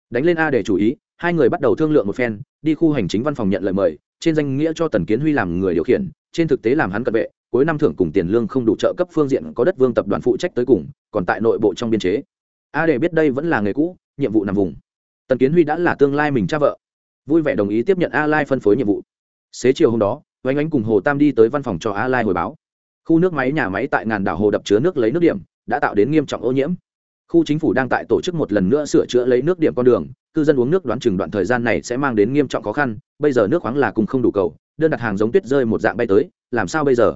Đánh lên a để chủ ý, hai người bắt đầu thương lượng một phen, đi khu hành chính văn phòng nhận lời mời, trên danh nghĩa cho tần kiến huy làm người điều khiển, trên thực tế làm hắn cận vệ, cuối năm thưởng cùng tiền lương không đủ trợ cấp phương diện có đất vương tập đoàn phụ trách tới cùng, còn tại nội bộ trong biên chế. A để biết đây vẫn là người cũ, nhiệm vụ nằm vùng. Tần kiến huy đã là tương lai mình cha vợ. Vui vẻ đồng ý tiếp nhận a lai phân phối nhiệm vụ. Xế chiều hôm đó, oanh ánh cùng hồ tam đi tới văn phòng cho a lai hồi báo khu nước máy nhà máy tại ngàn đảo hồ đập chứa nước lấy nước điểm, đã tạo đến nghiêm trọng ô nhiễm. Khu chính phủ đang tại tổ chức một lần nữa sửa chữa lấy nước điểm con đường, cư dân uống nước đoán chừng đoạn thời gian này sẽ mang đến nghiêm trọng khó khăn, bây giờ nước khoáng là cùng không đủ cầu, đơn đặt hàng giống tuyết rơi một dạng bay tới, làm sao bây giờ?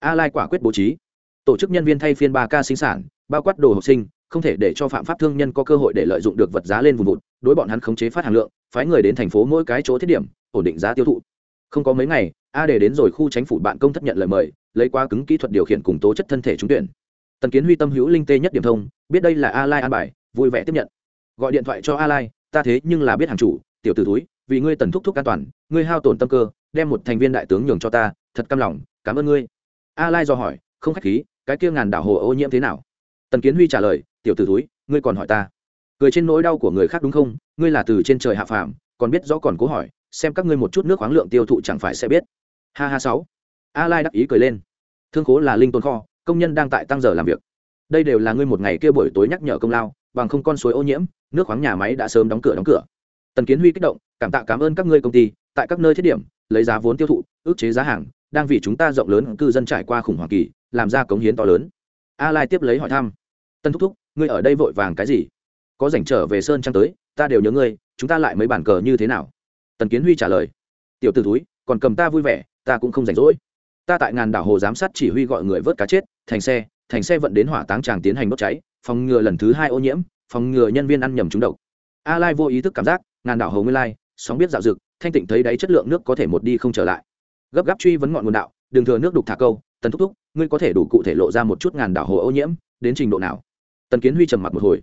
A lai quả quyết bố trí. Tổ chức nhân viên thay phiên ba ca sinh sản, bao quát đồ học sinh, không thể để cho phạm pháp thương nhân có cơ hội để lợi dụng được vật giá lên vùng vụt, đối bọn hắn khống chế phát hàng lượng, phái người đến thành phố mỗi cái chỗ thiết điểm, ổn định giá tiêu thụ. Không có mấy ngày a để đến rồi khu chính phủ bạn công thất nhận lời mời lấy quá cứng kỹ thuật điều khiển cùng tố chất thân thể trúng tuyển. Tần kiến huy tâm hữu linh tê nhất điểm thông, biết đây là a lai an bài, vui vẻ tiếp nhận. Gọi điện thoại cho a lai, ta thế nhưng là biết hàng chủ, tiểu t ử túi vì ngươi tần thúc thúc an toàn, ngươi hao tổn tâm cơ, đem một thành viên đại tướng nhường cho ta, thật căm lòng, cảm ơn ngươi. A lai do hỏi, không khách khí, cái kia ngàn đảo hồ ô nhiễm thế nào? Tần kiến huy trả lời, tiểu t ử túi ngươi còn hỏi ta. Cười trên nỗi đau của người khác đúng không? Ngươi là từ trên trời hạ phàm, còn biết rõ còn cố hỏi, xem các ngươi một chút nước khoáng lượng tiêu thụ chẳng phải sẽ biết. Ha ha sáu a lai đắc ý cười lên. Thương khố là linh tồn kho, công nhân đang tại tăng giờ làm việc. Đây đều là ngươi một ngày kia buổi tối nhắc nhở công lao, bằng không con suối ô nhiễm, nước khoáng nhà máy đã sớm đóng cửa đóng cửa. Tần kiến huy kích động, cảm tạ cảm ơn các ngươi công ty, tại các nơi thiết điểm, lấy giá vốn tiêu thụ, ước chế giá hàng, đang vì chúng ta rộng lớn cư dân trải qua khủng hoảng kỳ, làm ra cống hiến to lớn. A lai tiếp lấy hỏi thăm. Tân thúc thúc, ngươi ở đây vội vàng cái gì? Có rảnh trở về sơn trang tới, ta đều nhớ ngươi, chúng ta lại mấy bản cờ như thế nào? Tần kiến huy trả lời. Tiểu t ử túi còn cầm ta vui vẻ, ta cũng không rảnh rỗi ta tại ngàn đảo hồ giám sát chỉ huy gọi người vớt cá chết, thành xe thành xe vận đến hỏa táng tràng tiến hành đốt cháy, phòng ngừa lần thứ hai ô nhiễm, phòng ngừa nhân viên ăn nhầm trúng độc. A lai vô ý thức cảm giác, ngàn đảo hồ nguyên lai, sóng biết dạo dực, thanh tịnh thấy đáy chất lượng nước có thể một đi không trở lại. Gấp gáp truy vấn ngọn nguồn đạo đường thừa nước đục thả câu, tần thúc thúc, ngươi có thể đủ cụ thể lộ ra một chút ngàn đảo hồ ô nhiễm, đến trình độ nào? Tần kiến huy trầm mặc một hồi.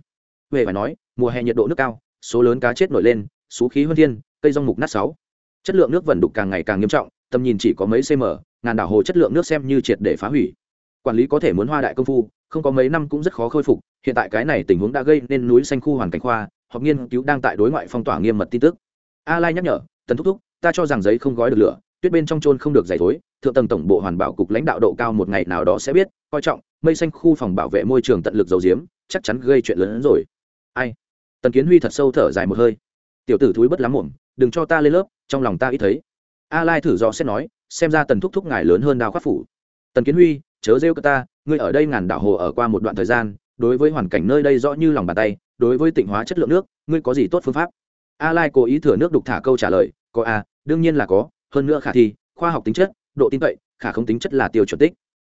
Huệ phải nói, mùa hè nhiệt độ nước cao, số lớn cá chết nổi lên số khí huân thiên, cây rong mục nát sáu. Chất lượng nước vẩn đục càng ngày càng nghiêm trọng, tầm nhìn chỉ có mấy cm ngàn đảo hồ chất lượng nước xem như triệt để phá hủy. Quản lý có thể muốn hoa đại công phu, không có mấy năm cũng rất khó khôi phục, hiện tại cái này tình huống đã gây nên núi xanh khu hoàn cảnh khoa hoặc nghiên cứu đang tại đối ngoại phong tỏa nghiêm mật tin tức. A lai nhắc nhở, tần thúc thúc, ta cho rằng giấy không gói được lửa, tuyết bên trong trôn không được giải thối, thượng tầng tổng bộ hoàn bảo cục lãnh đạo độ cao một ngày nào đó sẽ biết, coi trọng, mây xanh khu phòng bảo vệ môi trường tận lực dầu diếm chắc chắn gây chuyện lớn hơn rồi. Ai? Tần kiến huy thật sâu thở dài một hơi. Tiểu tử thúi bất lắm muộn, đừng cho ta lên lớp, trong lòng ta ít thấy. A lai thử do xét nói xem ra tần thúc thúc ngài lớn hơn đào khắc phủ. Tần kiến huy, chớ rêu cơ ta, ngươi ở đây ngàn đảo hồ ở qua một đoạn thời gian, đối với hoàn cảnh nơi đây rõ như lòng bàn tay, đối với tịnh hóa chất lượng nước, ngươi có gì tốt phương pháp? A lai cố ý thừa nước đục thả câu trả lời, có a, đương nhiên là có, hơn nữa khả thi, khoa học tính chất, độ tin cậy, khả không tính chất là tiêu chuẩn tích.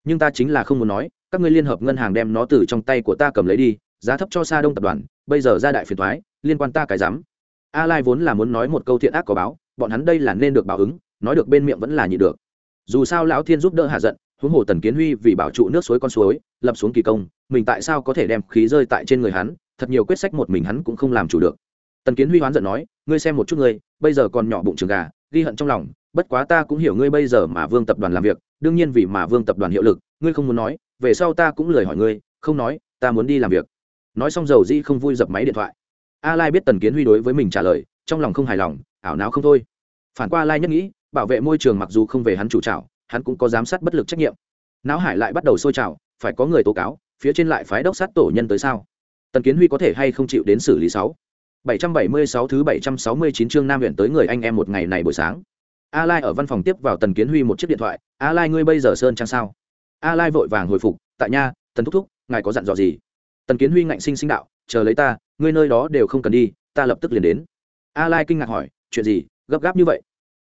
Nhưng ta chính là không muốn nói, các ngươi liên hợp ngân hàng đem nó từ trong tay của ta cầm lấy đi, giá thấp cho xa đông tập đoàn, bây giờ ra đại phiền thoái liên quan ta cái dám a lai vốn là muốn nói một câu thiện ác có báo, bọn hắn đây là nên được báo ứng nói được bên miệng vẫn là nhị được. Dù sao lão thiên giúp đỡ hạ giận, huống hồ tần kiến huy vì bảo trụ nước suối con suối, lập xuống kỳ công, mình tại sao có thể đem khí rơi tại trên người hắn, thật nhiều quyết sách một mình hắn cũng không làm chủ được. Tần kiến huy hoán giận nói, ngươi xem một chút ngươi, bây giờ còn nhỏ bụng trường gà, ghi hận trong lòng, bất quá ta cũng hiểu ngươi bây giờ mà vương tập đoàn làm việc, đương nhiên vì mà vương tập đoàn hiệu lực, ngươi không muốn nói, về sau ta cũng lời hỏi ngươi, không nói, ta muốn đi làm việc. Nói xong dầu di không vui dập máy điện thoại. A lai biết tần kiến huy đối với mình trả lời, trong lòng không hài lòng, ảo não không thôi. Phản qua lai nhất nghĩ bảo vệ môi trường mặc dù không về hắn chủ trào hắn cũng có giám sát bất lực trách nhiệm não hải lại bắt đầu sôi trào phải có người tố cáo phía trên lại phái đốc sát tổ nhân tới sao tần kiến huy có thể hay không chịu đến xử lý sáu 776 thứ 769 chương Nam huyện tới người anh em một ngày này buổi sáng. A Lai ở văn phòng tiếp vào Tần Kiến Huy một chiếc điện thoại, "A Lai ngươi bây giờ sơn trang sao?" A Lai vội vàng hồi phục, "Tại nha, Tần thúc thúc, ngài có dặn dò gì?" Tần Kiến Huy ngạnh sinh sinh đạo, "Chờ lấy ta, ngươi nơi đó đều không cần đi, ta lập tức liền đến." A Lai kinh ngạc hỏi, "Chuyện gì, gấp gáp như vậy?"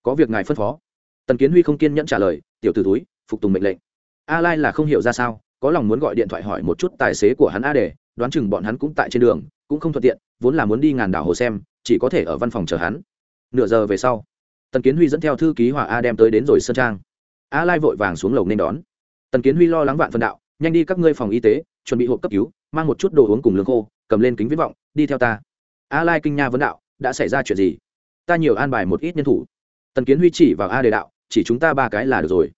"Có việc ngài phân phó." Tần Kiến Huy không kiên nhẫn trả lời, "Tiểu tử túi, phục tùng mệnh lệnh." A Lai là không hiểu ra sao, có lòng muốn gọi điện thoại hỏi một chút tài xế của hắn A để, đoán chừng bọn hắn cũng tại trên đường, cũng không thuận tiện vốn là muốn đi ngàn đảo hồ xem chỉ có thể ở văn phòng chờ hắn. Nửa giờ về sau tần kiến huy dẫn theo thư ký hòa a đem tới đến rồi sơn trang. A lai vội vàng xuống lầu nên đón. Tần kiến huy lo lắng vạn phân đạo nhanh đi các ngươi phòng y tế chuẩn bị hộp cấp cứu mang một chút đồ uống cùng lương khô cầm lên kính viễn vọng đi theo ta. A lai kinh nha vấn đạo đã xảy ra chuyện gì? Ta nhiều an bài một ít nhân thủ tần kiến huy chỉ vào a đề đạo, chỉ chúng ta ba cái là được rồi.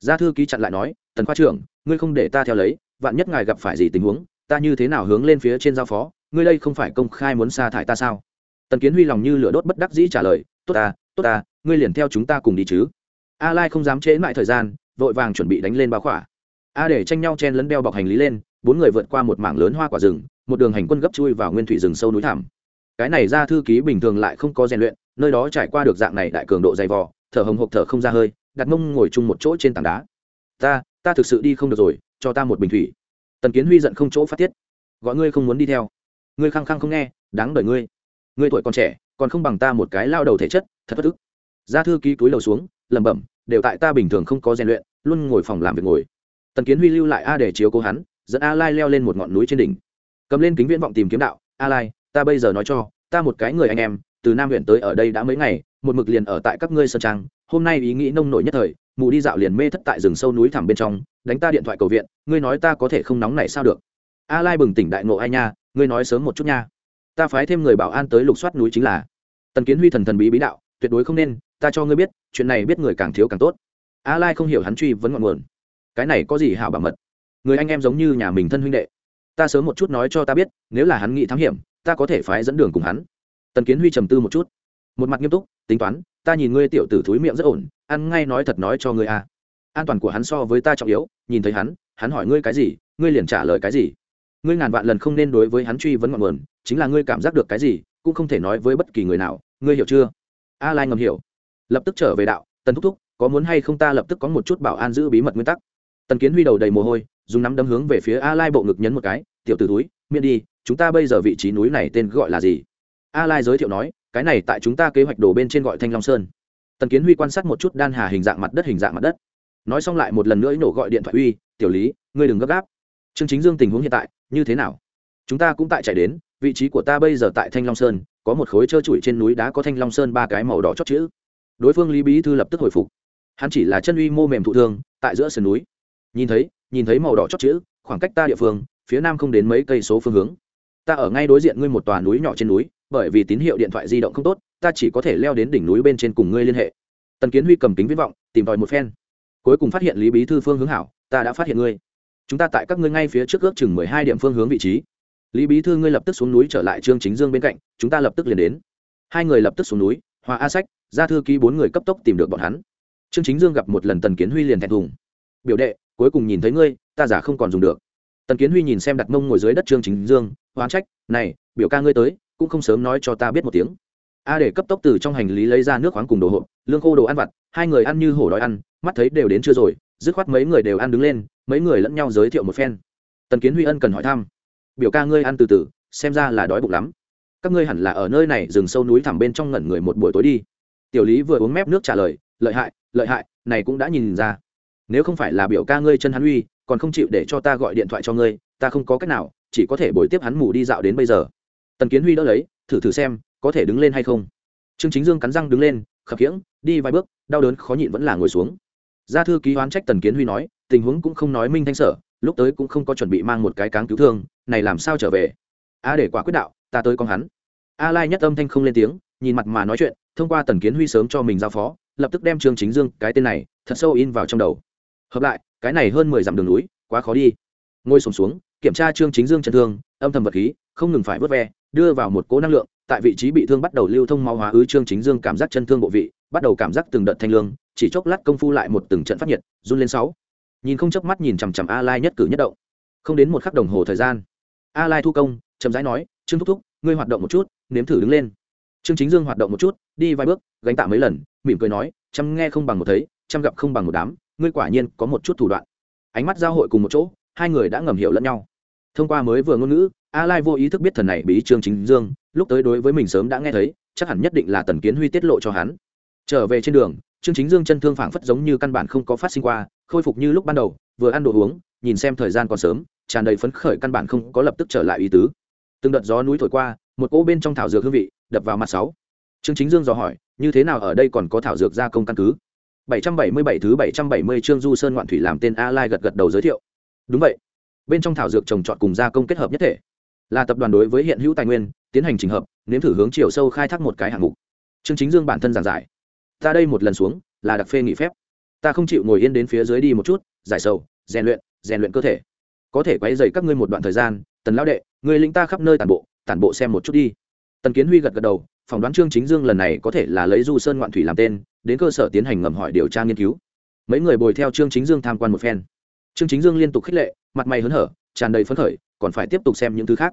Gia thư ký chặn lại nói, tần khoa trưởng, ngươi không để ta theo lấy, vạn nhất ngài gặp phải gì tình huống, ta như thế nào hướng lên phía trên giao phó, ngươi đây không phải công khai muốn sa thải ta sao? Tần kiến huy lòng như lửa đốt bất đắc dĩ trả lời, tốt ta tốt ta, ngươi liền theo chúng ta cùng đi chứ. A lai không dám trễ mãi thời gian, vội vàng chuẩn bị đánh lên báo khỏa. A để tranh nhau chen lấn đeo bọc hành lý lên, bốn người vượt qua một mảng lớn hoa quả rừng, một đường hành quân gấp chui vào nguyên thủy rừng sâu núi thảm. cái này ra thư ký bình thường lại không có rèn luyện nơi đó trải qua được dạng này đại cường độ dày vò, thở hồng hộc thở không ra hơi, đặt mông ngồi chung một chỗ trên tảng đá. Ta ta thực sự đi không được rồi, cho ta một bình thủy. Tần kiến huy giận không chỗ phát tiết. Gọi ngươi không muốn đi theo. Ngươi khăng khăng không nghe, đáng đời ngươi. Ngươi tuổi còn trẻ, còn không bằng ta một cái lao đầu thể chất, thật bất ức. Gia thư ký túi lầu xuống, lẩm bẩm, đều tại ta bình thường không có rèn luyện, luôn ngồi phòng làm việc ngồi. Tần kiến huy lưu lại a để chiếu cố hắn, dẫn a lai leo lên một ngọn núi trên đỉnh. Cầm lên kính viễn vọng tìm kiếm đạo, a lai, ta bây giờ nói cho, ta một cái người anh em từ nam huyện tới ở đây đã mấy ngày, một mực liền ở tại các ngươi sơn trang. Hôm nay ý nghĩ nông nổi nhất thời, mù đi dạo liền mê thất tại rừng sâu núi thẳm bên trong, đánh ta điện thoại cầu viện, ngươi nói ta có thể không nóng này sao được? A lai bừng tỉnh đại ngộ ai nha, ngươi nói sớm một chút nha. Ta phái thêm người bảo an tới lục soát núi chính là. Tần kiến huy thần thần bí bí đạo, tuyệt đối không nên, ta cho ngươi biết, chuyện này biết người càng thiếu càng tốt. A lai không hiểu hắn truy vấn ngọn nguồn. Cái này có gì hảo bảo mật? Người anh em giống như nhà mình thân huynh đệ. Ta sớm một chút nói cho ta biết, nếu là hắn nghĩ thám hiểm, ta có thể phái dẫn đường cùng hắn tần kiến huy trầm tư một chút. Một mặt nghiêm túc, tính toán, ta nhìn ngươi tiểu tử thúi miệng rất ổn, ăn ngay nói thật nói cho ngươi à. an toàn của hắn so với ta trọng yếu, nhìn thấy hắn hắn hỏi ngươi cái gì, ngươi liền trả lời cái gì. Ngươi ngàn vạn lần không nên đối với hắn truy vấn ngọn nguồn, chính là ngươi cảm giác được cái gì, cũng không thể nói với bất kỳ người nào, ngươi hiểu chưa? A lai ngầm hiểu. Lập tức trở về đạo, tần thúc thúc, có muốn hay không ta lập tức có một chút bảo an giữ bí mật nguyên tắc. Tần kiến huy đầu đầy mồ hôi, dùng nắm đấm hướng về phía a lai bộ ngực nhấn một cái, tiểu tử túi miễn đi, chúng ta bây giờ vị trí núi này tên gọi là gì? A lai giới thiệu nói, cái này tại chúng ta kế hoạch đổ bên trên gọi thanh long sơn. Tần kiến huy quan sát một chút đan hà hình dạng mặt đất hình dạng mặt đất. Nói xong lại một lần nữa nổ gọi điện thoại uy, tiểu lý, ngươi đừng gấp gáp. Chương chính dương tình huống hiện tại, như thế nào? Chúng ta cũng tại chạy đến, vị trí của ta bây giờ tại thanh long sơn, có một khối trơ trụi trên núi đá có thanh long sơn ba cái màu đỏ chót chữ. Đối phương lý bí thư lập tức hồi phục. Hắn chỉ là chân uy mô mềm thụ thương, tại giữa sườn núi. Nhìn thấy nhìn thấy màu đỏ chót chữ, khoảng cách ta địa phương, phía nam không đến mấy cây số phương hướng. Ta ở ngay đối diện ngươi một tòa núi nhỏ trên núi bởi vì tín hiệu điện thoại di động không tốt, ta chỉ có thể leo đến đỉnh núi bên trên cùng ngươi liên hệ. Tần kiến huy cầm kính viễn vọng, tìm tòi một phen. Cuối cùng phát hiện lý bí thư phương hướng hảo, ta đã phát hiện ngươi. Chúng ta tại các ngươi ngay phía trước ước chừng mười hai điểm phương hướng vị trí. Lý bí thư ngươi lập tức xuống núi trở lại trương chính dương bên cạnh, chúng ta lập tức liền đến. Hai người lập tức xuống núi hòa a sách ra thư ký bốn người cấp tốc tìm được bọn hắn. Trương chính dương gặp một lần tần kiến huy liền thẹn thùng. Biểu đệ, cuối cùng nhìn thấy ngươi, ta giả không còn dùng được. Tần kiến huy nhìn xem đặt mông ngồi dưới đất trương chính dương hoán trách này, biểu ca ngươi tới cũng không sớm nói cho ta biết một tiếng. A để cấp tốc từ trong hành lý lấy ra nước khoáng cùng đồ hộp, lương khô đồ ăn vặt, hai người ăn như hổ đói ăn, mắt thấy đều đến chưa rồi, dứt khoát mấy người đều ăn đứng lên, mấy người lẫn nhau giới thiệu một phen. Tần kiến huy ân cần hỏi thăm. Biểu ca ngươi ăn từ từ, xem ra là đói bụng lắm. Các ngươi hẳn là ở nơi này rừng sâu núi thẳm bên trong ngẩn người một buổi tối đi. Tiểu lý vừa uống mép nước trả lời, lợi hại lợi hại, này cũng đã nhìn ra. Nếu không phải là biểu ca ngươi chân hắn uy, còn không chịu để cho ta gọi điện thoại cho ngươi, ta không có cách nào, chỉ có thể bồi tiếp hắn mù đi dạo đến bây giờ tần kiến huy đỡ lấy thử thử xem có thể đứng lên hay không. Trương chính dương cắn răng đứng lên khập khiễng đi vài bước đau đớn khó nhịn vẫn là ngồi xuống. Gia thư ký oán trách tần kiến huy nói tình huống cũng không nói minh thanh sở lúc tới cũng không có chuẩn bị mang một cái cáng cứu thương này làm sao trở về? A để quả quyết đạo ta tới con hắn. A lai nhất âm thanh không lên tiếng nhìn mặt mà nói chuyện thông qua tần kiến huy sớm cho mình giao phó lập tức đem trương chính dương cái tên này thật sâu in vào trong đầu. Hợp lại cái này hơn mười dặm đường núi quá khó đi. Ngồi sùng xuống, xuống kiểm tra trương chính dương chấn thương âm thầm vật khí không ngừng phải vớt ve đưa vào một cố năng lượng, tại vị trí bị thương bắt đầu lưu thông máu hóa ứ trương chính dương cảm giác chân thương bộ vị, bắt đầu cảm giác từng đợt thanh lương, chỉ chốc lát công phu lại một từng trận phát nhiệt, run lên sáu. Nhìn không chớp mắt nhìn chằm chằm a lai nhất cử nhất động. Không đến một khắc đồng hồ thời gian, a lai thu công, chậm rãi nói, trương thúc thúc, ngươi hoạt động một chút, nếm thử đứng lên. Trương chính dương hoạt động một chút, đi vài bước, gánh tạ mấy lần, mỉm cười nói, chăm nghe không bằng một thấy, chăm gặp không bằng một đám, ngươi quả nhiên có một chút thủ đoạn. Ánh mắt giao hội cùng một chỗ, hai người đã ngầm hiểu lẫn nhau. Thông qua mới vừa ngôn ngữ a lai vô ý thức biết thần này bí trương chính dương lúc tới đối với mình sớm đã nghe thấy chắc hẳn nhất định là tần kiến huy tiết lộ cho hắn trở về trên đường trương chính dương chân thương phảng phất giống như căn bản không có phát sinh qua khôi phục như lúc ban đầu vừa ăn đồ uống nhìn xem thời gian còn sớm tràn đầy phấn khởi căn bản không có lập tức trở lại ý tứ từng đợt gió núi thổi qua một cỗ bên trong thảo dược hương vị đập vào mặt sáu trương chính dương dò hỏi như thế nào ở đây còn có thảo dược gia công căn cứ 777 thứ 770 trương Du Sơn Ngoạn Thủy làm tên A Lai gật gật đầu giới thiệu. Đúng vậy. Bên trong thảo dược trồng trọt cùng gia công kết hợp nhất thể, là tập đoàn đối với hiện hữu tài nguyên, tiến hành chỉnh hợp, nếm thử hướng chiều sâu khai thác một cái hạng mục. Trương Chính Dương bản thân giảng giải. Ta đây một lần xuống, là đặc phê nghỉ phép. Ta không chịu ngồi yên đến phía dưới đi một chút, giải sầu, rèn luyện, rèn luyện cơ thể. Có thể quấy dày các ngươi một đoạn thời gian, Tần lão đệ, người lĩnh ta khắp nơi tản bộ, tản bộ xem một chút đi. Tần Kiến Huy gật gật đầu, phỏng đoán Trương Chính Dương lần này có thể là lấy Du Sơn Ngoạn Thủy làm tên, đến cơ sở tiến hành ngầm hỏi điều tra nghiên cứu mấy người bồi theo trương chính dương tham quan một phen trương chính dương liên tục khích lệ mặt mày hớn hở tràn đầy phấn khởi còn phải tiếp tục xem những thứ khác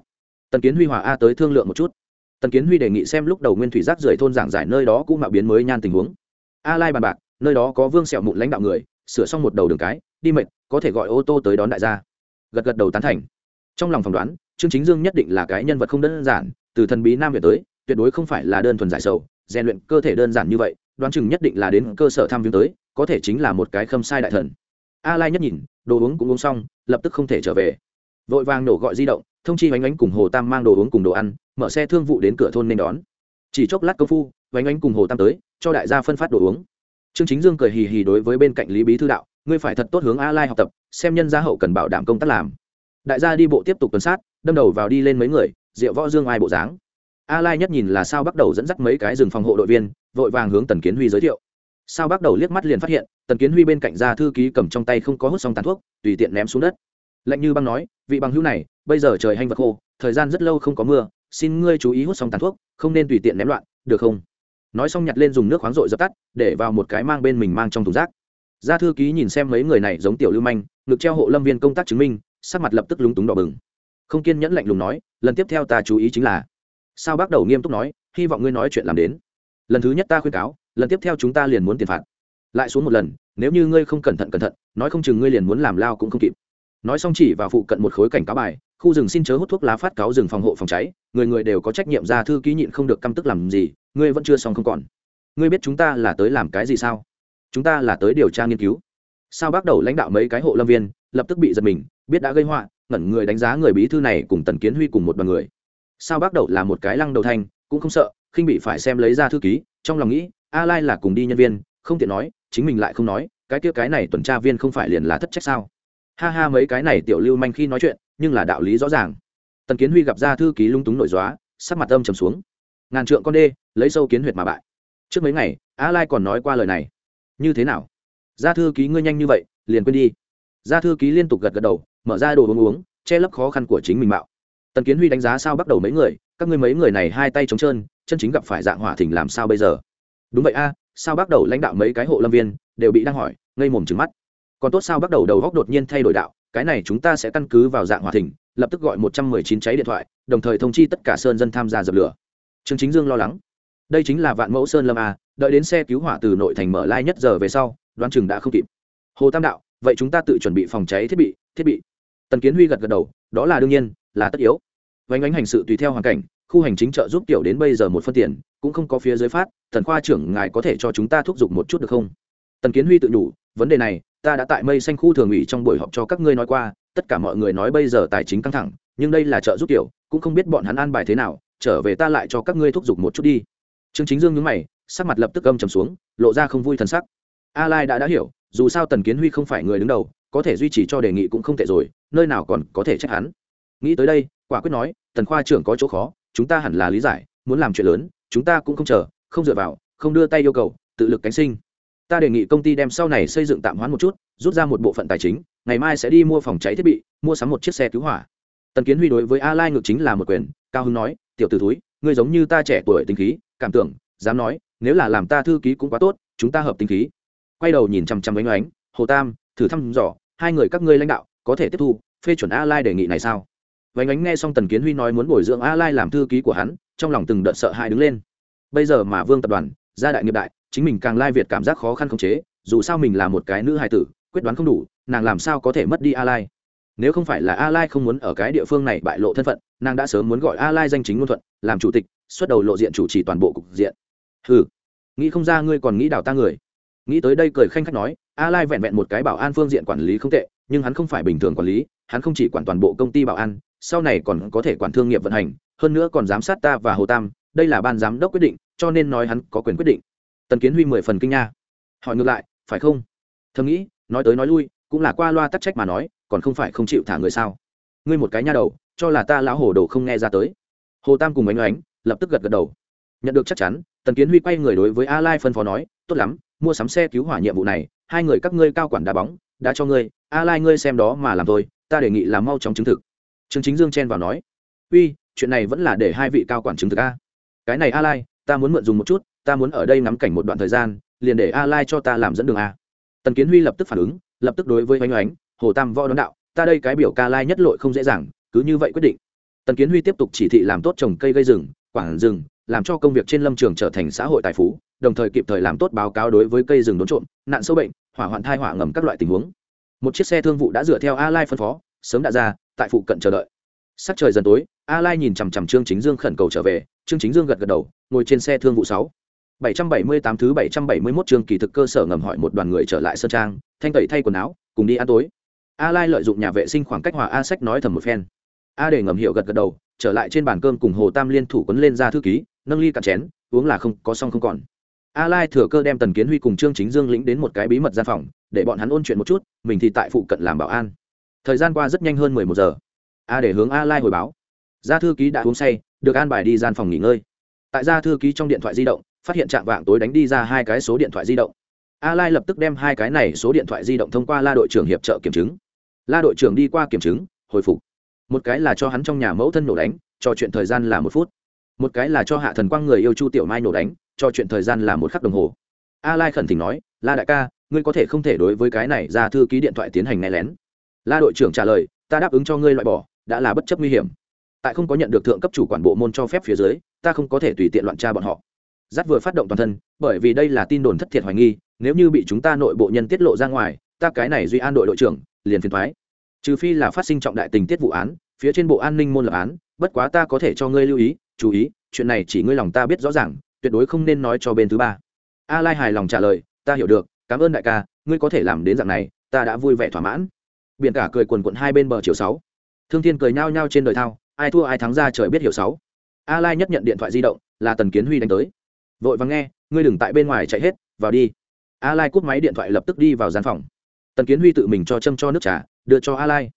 tần kiến huy hòa a tới thương lượng một chút. Tần kiến huy đề nghị xem lúc đầu nguyên thủy rác rưởi thôn giảng giải nơi đó cũng mạo biến mới nhan tình huống. A lai bàn bạc, nơi đó có vương sẹo mụn lãnh đạo người, sửa xong một đầu đường cái, đi mệt, có thể gọi ô tô tới đón đại gia. Gật gật đầu tán thành. Trong lòng phỏng đoán, trương chính dương nhất định là cái nhân vật không đơn giản, từ thần bí nam việt tới, tuyệt đối không phải là đơn thuần giải sầu, rèn luyện cơ thể đơn giản như vậy, đoán chừng nhất định là đến cơ sở tham viếng tới, có thể chính là một cái khâm sai đại thần. A lai nhất nhìn, đồ uống cũng uống xong, lập tức không thể trở về. Vội vàng nổ gọi di động thông chi oanh oanh cùng hồ tam mang đồ uống cùng đồ ăn, mở xe thương vụ đến cửa thôn nên đón. Chỉ chốc lát công phu, oanh oanh cùng hồ tam tới, cho đại gia phân phát đồ uống. Trương chính dương cười hì hì đối với bên cạnh lý bí thư đạo, ngươi phải thật tốt hướng a lai học tập, xem nhân gia hậu cần bảo đảm công tác làm. Đại gia đi bộ tiếp tục tuần sát, đâm đầu vào đi lên mấy người, rượu võ dương ai bộ dáng. A lai nhất nhìn là sao bắt đầu dẫn dắt mấy cái rừng phòng hộ đội viên, vội vàng hướng tần kiến huy giới thiệu. Sao bắt đầu liếc mắt liền phát hiện, tần kiến huy bên cạnh gia thư ký cầm trong tay không có hút xong tàn thuốc, tùy tiện ném xuống đất. Lạnh như băng nói, vị bằng hữu này bây giờ trời hanh vật khô, thời gian rất lâu không có mưa, xin ngươi chú ý hút xong tàn thuốc, không nên tùy tiện ném loạn, được không? Nói xong nhặt lên dùng nước khoáng rội dập tắt, để vào một cái mang bên mình mang trong thùng rác. Gia thư ký nhìn xem mấy người này giống tiểu lưu manh, ngực treo hộ lâm viên công tác chứng minh, sắc mặt lập tức lúng túng đỏ bừng. Không kiên nhẫn lạnh lùng nói, lần tiếp theo ta chú ý chính là, sao bác đầu nghiêm túc nói, hy vọng ngươi nói chuyện làm đến. Lần thứ nhất ta khuyên cáo, lần tiếp theo chúng ta liền muốn tiền phạt. Lại xuống một lần, nếu như ngươi không cẩn thận cẩn thận, nói không chừng ngươi liền muốn làm lao cũng không kịp nói xong chỉ vào phụ cận một khối cảnh cáo bài, khu rừng xin chớ hút thuốc lá phát cáo rừng phòng hộ phòng cháy, người người đều có trách nhiệm ra thư ký nhịn không được căm tức làm gì, ngươi vẫn chưa xong không còn. Ngươi biết chúng ta là tới làm cái gì sao? Chúng ta là tới điều tra nghiên cứu. Sao bắt đầu lãnh đạo mấy cái hộ lâm viên, lập tức bị giật mình, biết đã gây họa, ngẩn người đánh giá người bí thư này cùng tần kiến huy cùng một đoàn người. Sao bắt đầu là một cái lăng đầu thanh cũng không sợ, khinh bị phải xem lấy ra thư ký, trong lòng nghĩ, a lai là cùng đi nhân viên, không tiện nói, chính mình lại không nói, cái kia cái này tuần tra viên không phải liền là thất trách sao? Ha ha, mấy cái này tiểu lưu manh khi nói chuyện, nhưng là đạo lý rõ ràng. Tần kiến huy gặp ra thư ký lung túng nội dóa sắc mặt âm trầm xuống. Ngàn trượng con đê, lấy sâu kiến huyệt mà bại. Trước mấy ngày, a lai còn nói qua lời này. Như thế nào? Gia thư ký ngươi nhanh như vậy, liền quên đi. Gia thư ký liên tục gật gật đầu, mở ra đồ uống uống, che lấp khó khăn của chính mình mạo. Tần kiến huy đánh giá sao bắt đầu mấy người, các ngươi mấy người này hai tay trống trơn, chân chính gặp phải dạng hỏa thỉnh làm sao bây giờ? Đúng vậy a, sao bắt đầu lãnh đạo mấy cái hộ lâm viên, đều bị đang hỏi, ngây mồm trừng mắt còn tốt sao bắt đầu đầu góc đột nhiên thay đổi đạo, cái này chúng ta sẽ căn cứ vào dạng hỏa thỉnh lập tức gọi một trăm mười chín cháy điện thoại, đồng thời thông chi tất cả sơn dân tham gia dập lửa. Trương chính dương lo lắng. Đây chính là vạn mẫu sơn lâm a, đợi đến xe cứu hỏa từ nội thành mở lai nhất giờ về sau, đoán chừng đã không kịp. Hồ tam đạo, vậy chúng ta tự chuẩn bị phòng cháy thiết bị thiết bị. Tần kiến huy gật gật đầu, đó là đương nhiên, là tất yếu. Vánh ánh hành sự tùy theo hoàn cảnh, khu hành chính trợ giúp tiểu đến bây giờ một phân tiền, cũng không có phía dưới phát, thần khoa trưởng ngài có thể cho chúng ta thúc giục một chút được không? Tần kiến huy tự nhủ, vấn đề này ta đã tại mây xanh khu thường ủy trong buổi họp cho các ngươi nói qua, tất cả mọi người nói bây giờ tài chính căng thẳng, nhưng đây là trợ giúp tiểu, cũng không biết bọn hắn an bài thế nào, trở về ta lại cho các ngươi thúc giục một chút đi. Trương chính dương nhướng mày, sắc mặt lập tức âm trầm xuống, lộ ra không vui thần sắc. A lai đã đã hiểu, dù sao tần kiến huy không phải người đứng đầu, có thể duy trì cho đề nghị cũng không tệ rồi, nơi nào còn có thể trách hắn. Nghĩ tới đây, quả quyết nói, tần khoa trưởng có chỗ khó, chúng ta hẳn là lý giải, muốn làm chuyện lớn, chúng ta cũng không chờ, không dựa vào, không đưa tay yêu cầu, tự lực cánh sinh ta đề nghị công ty đem sau này xây dựng tạm hoãn một chút, rút ra một bộ phận tài chính, ngày mai sẽ đi mua phòng cháy thiết bị, mua sắm một chiếc xe cứu hỏa. Tần kiến huy đối với a lai ngược chính là một quyền, cao hưng nói, tiểu t ử túi ngươi giống như ta trẻ tuổi tính khí, cảm tưởng, dám nói, nếu là làm ta thư ký cũng quá tốt, chúng ta hợp tính khí. Quay đầu nhìn chăm chăm bánh ánh, hồ tam, thử thăm dò, hai người các ngươi lãnh đạo, có thể tiếp thu, phê chuẩn a lai đề nghị này sao? Vánh ánh nghe xong tần kiến huy nói muốn bồi dưỡng a lai làm thư ký của hắn, trong lòng từng đợt sợ hãi đứng lên. Bây giờ mà vương tập đoàn, gia đại nghiệp đại chính mình càng lai việt cảm giác khó khăn khống chế, dù sao mình là một cái nữ hài tử, quyết đoán không đủ, nàng làm sao có thể mất đi a lai? Nếu không phải là a lai không muốn ở cái địa phương này bại lộ thân phận, nàng đã sớm muốn gọi a lai danh chính ngôn thuận, làm chủ tịch, xuất đầu lộ diện chủ trì toàn bộ cục diện. Hừ, nghĩ không ra ngươi còn nghĩ đào ta người. Nghĩ tới đây cười khanh khách nói, a lai vẹn vẹn một cái bảo an phương diện quản lý không tệ, nhưng hắn không phải bình thường quản lý, hắn không chỉ quản toàn bộ công ty bảo an, sau này còn có thể quản thương nghiệp vận hành, hơn nữa còn giám sát ta và hồ tam, đây là ban giám đốc quyết định, cho nên nói hắn có quyền quyết định tần kiến huy mười phần kinh nha. Hỏi ngược lại, phải không? Thầm nghĩ, nói tới nói lui, cũng là qua loa tắc trách mà nói, còn không phải không chịu thả người sao? Ngươi một cái nha đầu, cho là ta lão hồ đồ không nghe ra tới. Hồ tam cùng ánh oánh lập tức gật gật đầu. Nhận được chắc chắn, tần kiến huy quay người đối với a lai phân phó nói, tốt lắm, mua sắm xe cứu hỏa nhiệm vụ này, hai người các ngươi cao quản đá bóng đã cho ngươi, a lai ngươi xem đó mà làm thôi, ta đề nghị là mau chóng chứng thực. Trương chính dương chen vào nói, uy, chuyện này vẫn là để hai vị cao quản chứng thực a. Cái này a lai, ta muốn mượn dùng một chút ta muốn ở đây ngắm cảnh một đoạn thời gian, liền để a lai cho ta làm dẫn đường a. Tần kiến huy lập tức phản ứng, lập tức đối với oanh oánh hồ tam võ đón đạo, ta đây cái biểu ca lai nhất lội không dễ dàng, cứ như vậy quyết định. Tần kiến huy tiếp tục chỉ thị làm tốt trồng cây gây rừng, quảng rừng, làm cho công việc trên lâm trường trở thành xã hội tài phú, đồng thời kịp thời làm tốt báo cáo đối với cây rừng đốn trộm, nạn sâu bệnh, hỏa hoạn thai hỏa ngầm các loại tình huống. Một chiếc xe thương vụ đã dựa theo a lai phân phó, sớm đã ra, tại phụ cận chờ đợi. Sắc trời dần tối a lai nhìn chằm chằm trương chính dương khẩn cầu trở về, trương chính dương gật gật đầu, ngồi trên xe thương vụ sáu. 778 thứ 771 trường kỳ thực cơ sở ngầm hỏi một đoàn người trở lại sơn trang, thanh tẩy thay quần áo, cùng đi ăn tối. A lai lợi dụng nhà vệ sinh khoảng cách hòa a sách nói thầm một phen. A để ngầm hiểu gật gật đầu, trở lại trên bàn cơm cùng hồ tam liên thủ quấn lên ra thư ký, nâng ly cạn chén, uống là không, có xong không còn. A lai thừa cơ đem tần kiến huy cùng trương chính dương lĩnh đến một cái bí mật gian phòng, để bọn hắn ôn chuyện một chút, mình thì tại phụ cận làm bảo an. Thời gian qua rất nhanh hơn 11 giờ. A để hướng a lai hồi báo. Gia thư ký đã uống say, được an bài đi gian phòng nghỉ ngơi. Tại gia thư ký trong điện thoại di động phát hiện trạng vạng tối đánh đi ra hai cái số điện thoại di động. A lai lập tức đem hai cái này số điện thoại di động thông qua la đội trưởng hiệp trợ kiểm chứng. La đội trưởng đi qua kiểm chứng, hồi phục. Một cái là cho hắn trong nhà mẫu thân nổ đánh trò chuyện thời gian là một phút. Một cái là cho hạ thần quang người yêu chu tiểu mai nổ đánh trò chuyện thời gian là một khắc đồng hồ. A lai khẩn thỉnh nói, la đại ca, ngươi có thể không thể đối với cái này ra thư ký điện thoại tiến hành nghe lén. La đội trưởng trả lời, ta đáp ứng cho ngươi loại bỏ, đã là bất chấp nguy hiểm. Tại không có nhận được thượng cấp chủ quản bộ môn cho phép phía dưới, ta không có thể tùy tiện loạn tra bọn họ giắt vừa phát động toàn thân, bởi vì đây là tin đồn thất thiệt hoài nghi, nếu như bị chúng ta nội bộ nhân tiết lộ ra ngoài, ta cái này duy an đội đội trưởng, liền phiền thoái. Trừ phi là phát sinh trọng đại tình tiết vụ án, phía trên bộ an ninh môn lập án, bất quá ta có thể cho ngươi lưu ý, chú ý, chuyện này chỉ ngươi lòng ta biết rõ ràng, tuyệt đối không nên nói cho bên thứ ba. A lai hài lòng trả lời, ta hiểu được, cảm ơn đại ca, ngươi có thể làm đến dạng này, ta đã vui vẻ thỏa mãn. Biển cả cười quần quận hai bên bờ chiều sáu. Thương thiên cười nhao nhao trên đời thao, ai thua ai thắng ra trời biết hiểu sáu. A lai nhất nhận điện thoại di động, là tần kiến huy đánh tới vội vàng nghe, ngươi đừng tại bên ngoài chạy hết, vào đi. A lai cúp máy điện thoại lập tức đi vào gian phòng. Tần kiến huy tự mình cho châm cho nước trà, đưa cho a lai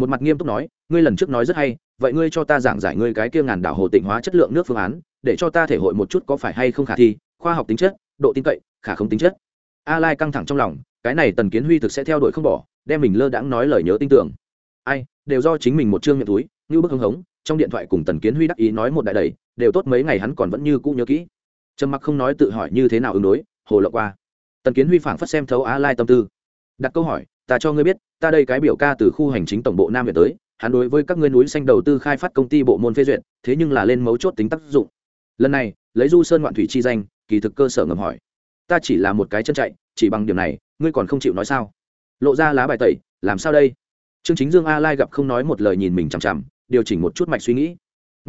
một mặt nghiêm túc nói, ngươi lần trước nói rất hay, vậy ngươi cho ta giảng giải ngươi cái kia ngàn đảo hồ tịnh hóa chất lượng nước phương án, để cho ta thể hội một chút có phải hay không khả thi, khoa học tính chất, độ tin cậy, khả không tính chất. A lai căng thẳng trong lòng, cái này tần kiến huy thực sẽ theo đuổi không bỏ, đem mình lơ đãng nói lời nhớ tin tưởng. Ai, đều do chính mình một chương miệng túi, như bức hưng hống, trong điện thoại cùng tần kiến huy đắc ý nói một đại đầy, đều tốt mấy ngày hắn còn vẫn như cũ nhớ kỹ trầm mặc không nói tự hỏi như thế nào ứng đối, hồ lộ qua. Tần kiến huy phảng phất xem thấu a lai tâm tư. Đặt câu hỏi, ta cho ngươi biết, ta đây cái biểu ca từ khu hành chính tổng bộ nam việt tới, hắn đối với các ngươi núi xanh đầu tư khai phát công ty bộ môn phê duyệt, thế nhưng là lên mấu chốt tính tác dụng. Lần này, lấy du sơn ngoạn thủy chi danh, kỳ thực cơ sở ngầm hỏi. Ta chỉ là một cái chân chạy, chỉ bằng điểm này, ngươi còn không chịu nói sao? Lộ ra lá bài tẩy, làm sao đây? Trương chính dương a lai gặp không nói một lời nhìn mình chằm chằm, điều chỉnh một chút mạch suy nghĩ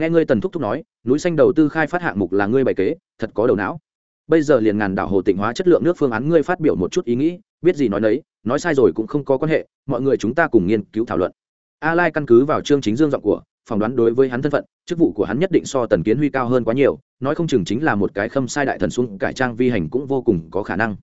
nghe ngươi tần thúc thúc nói, núi xanh đầu tư khai phát hạng mục là ngươi bày kế, thật có đầu não. Bây giờ liền ngàn đảo hồ tịnh hóa chất lượng nước phương án ngươi phát biểu một chút ý nghĩ, biết gì nói nấy, nói sai rồi cũng không có quan hệ, mọi người chúng ta cùng nghiên cứu thảo luận. A lai căn cứ vào chương chính dương giọng của, phỏng đoán đối với hắn thân phận, chức vụ của hắn nhất định so tần kiến huy cao hơn quá nhiều, nói không chừng chính là một cái khâm sai đại thần xuống cải trang vi hành cũng vô cùng có khả năng.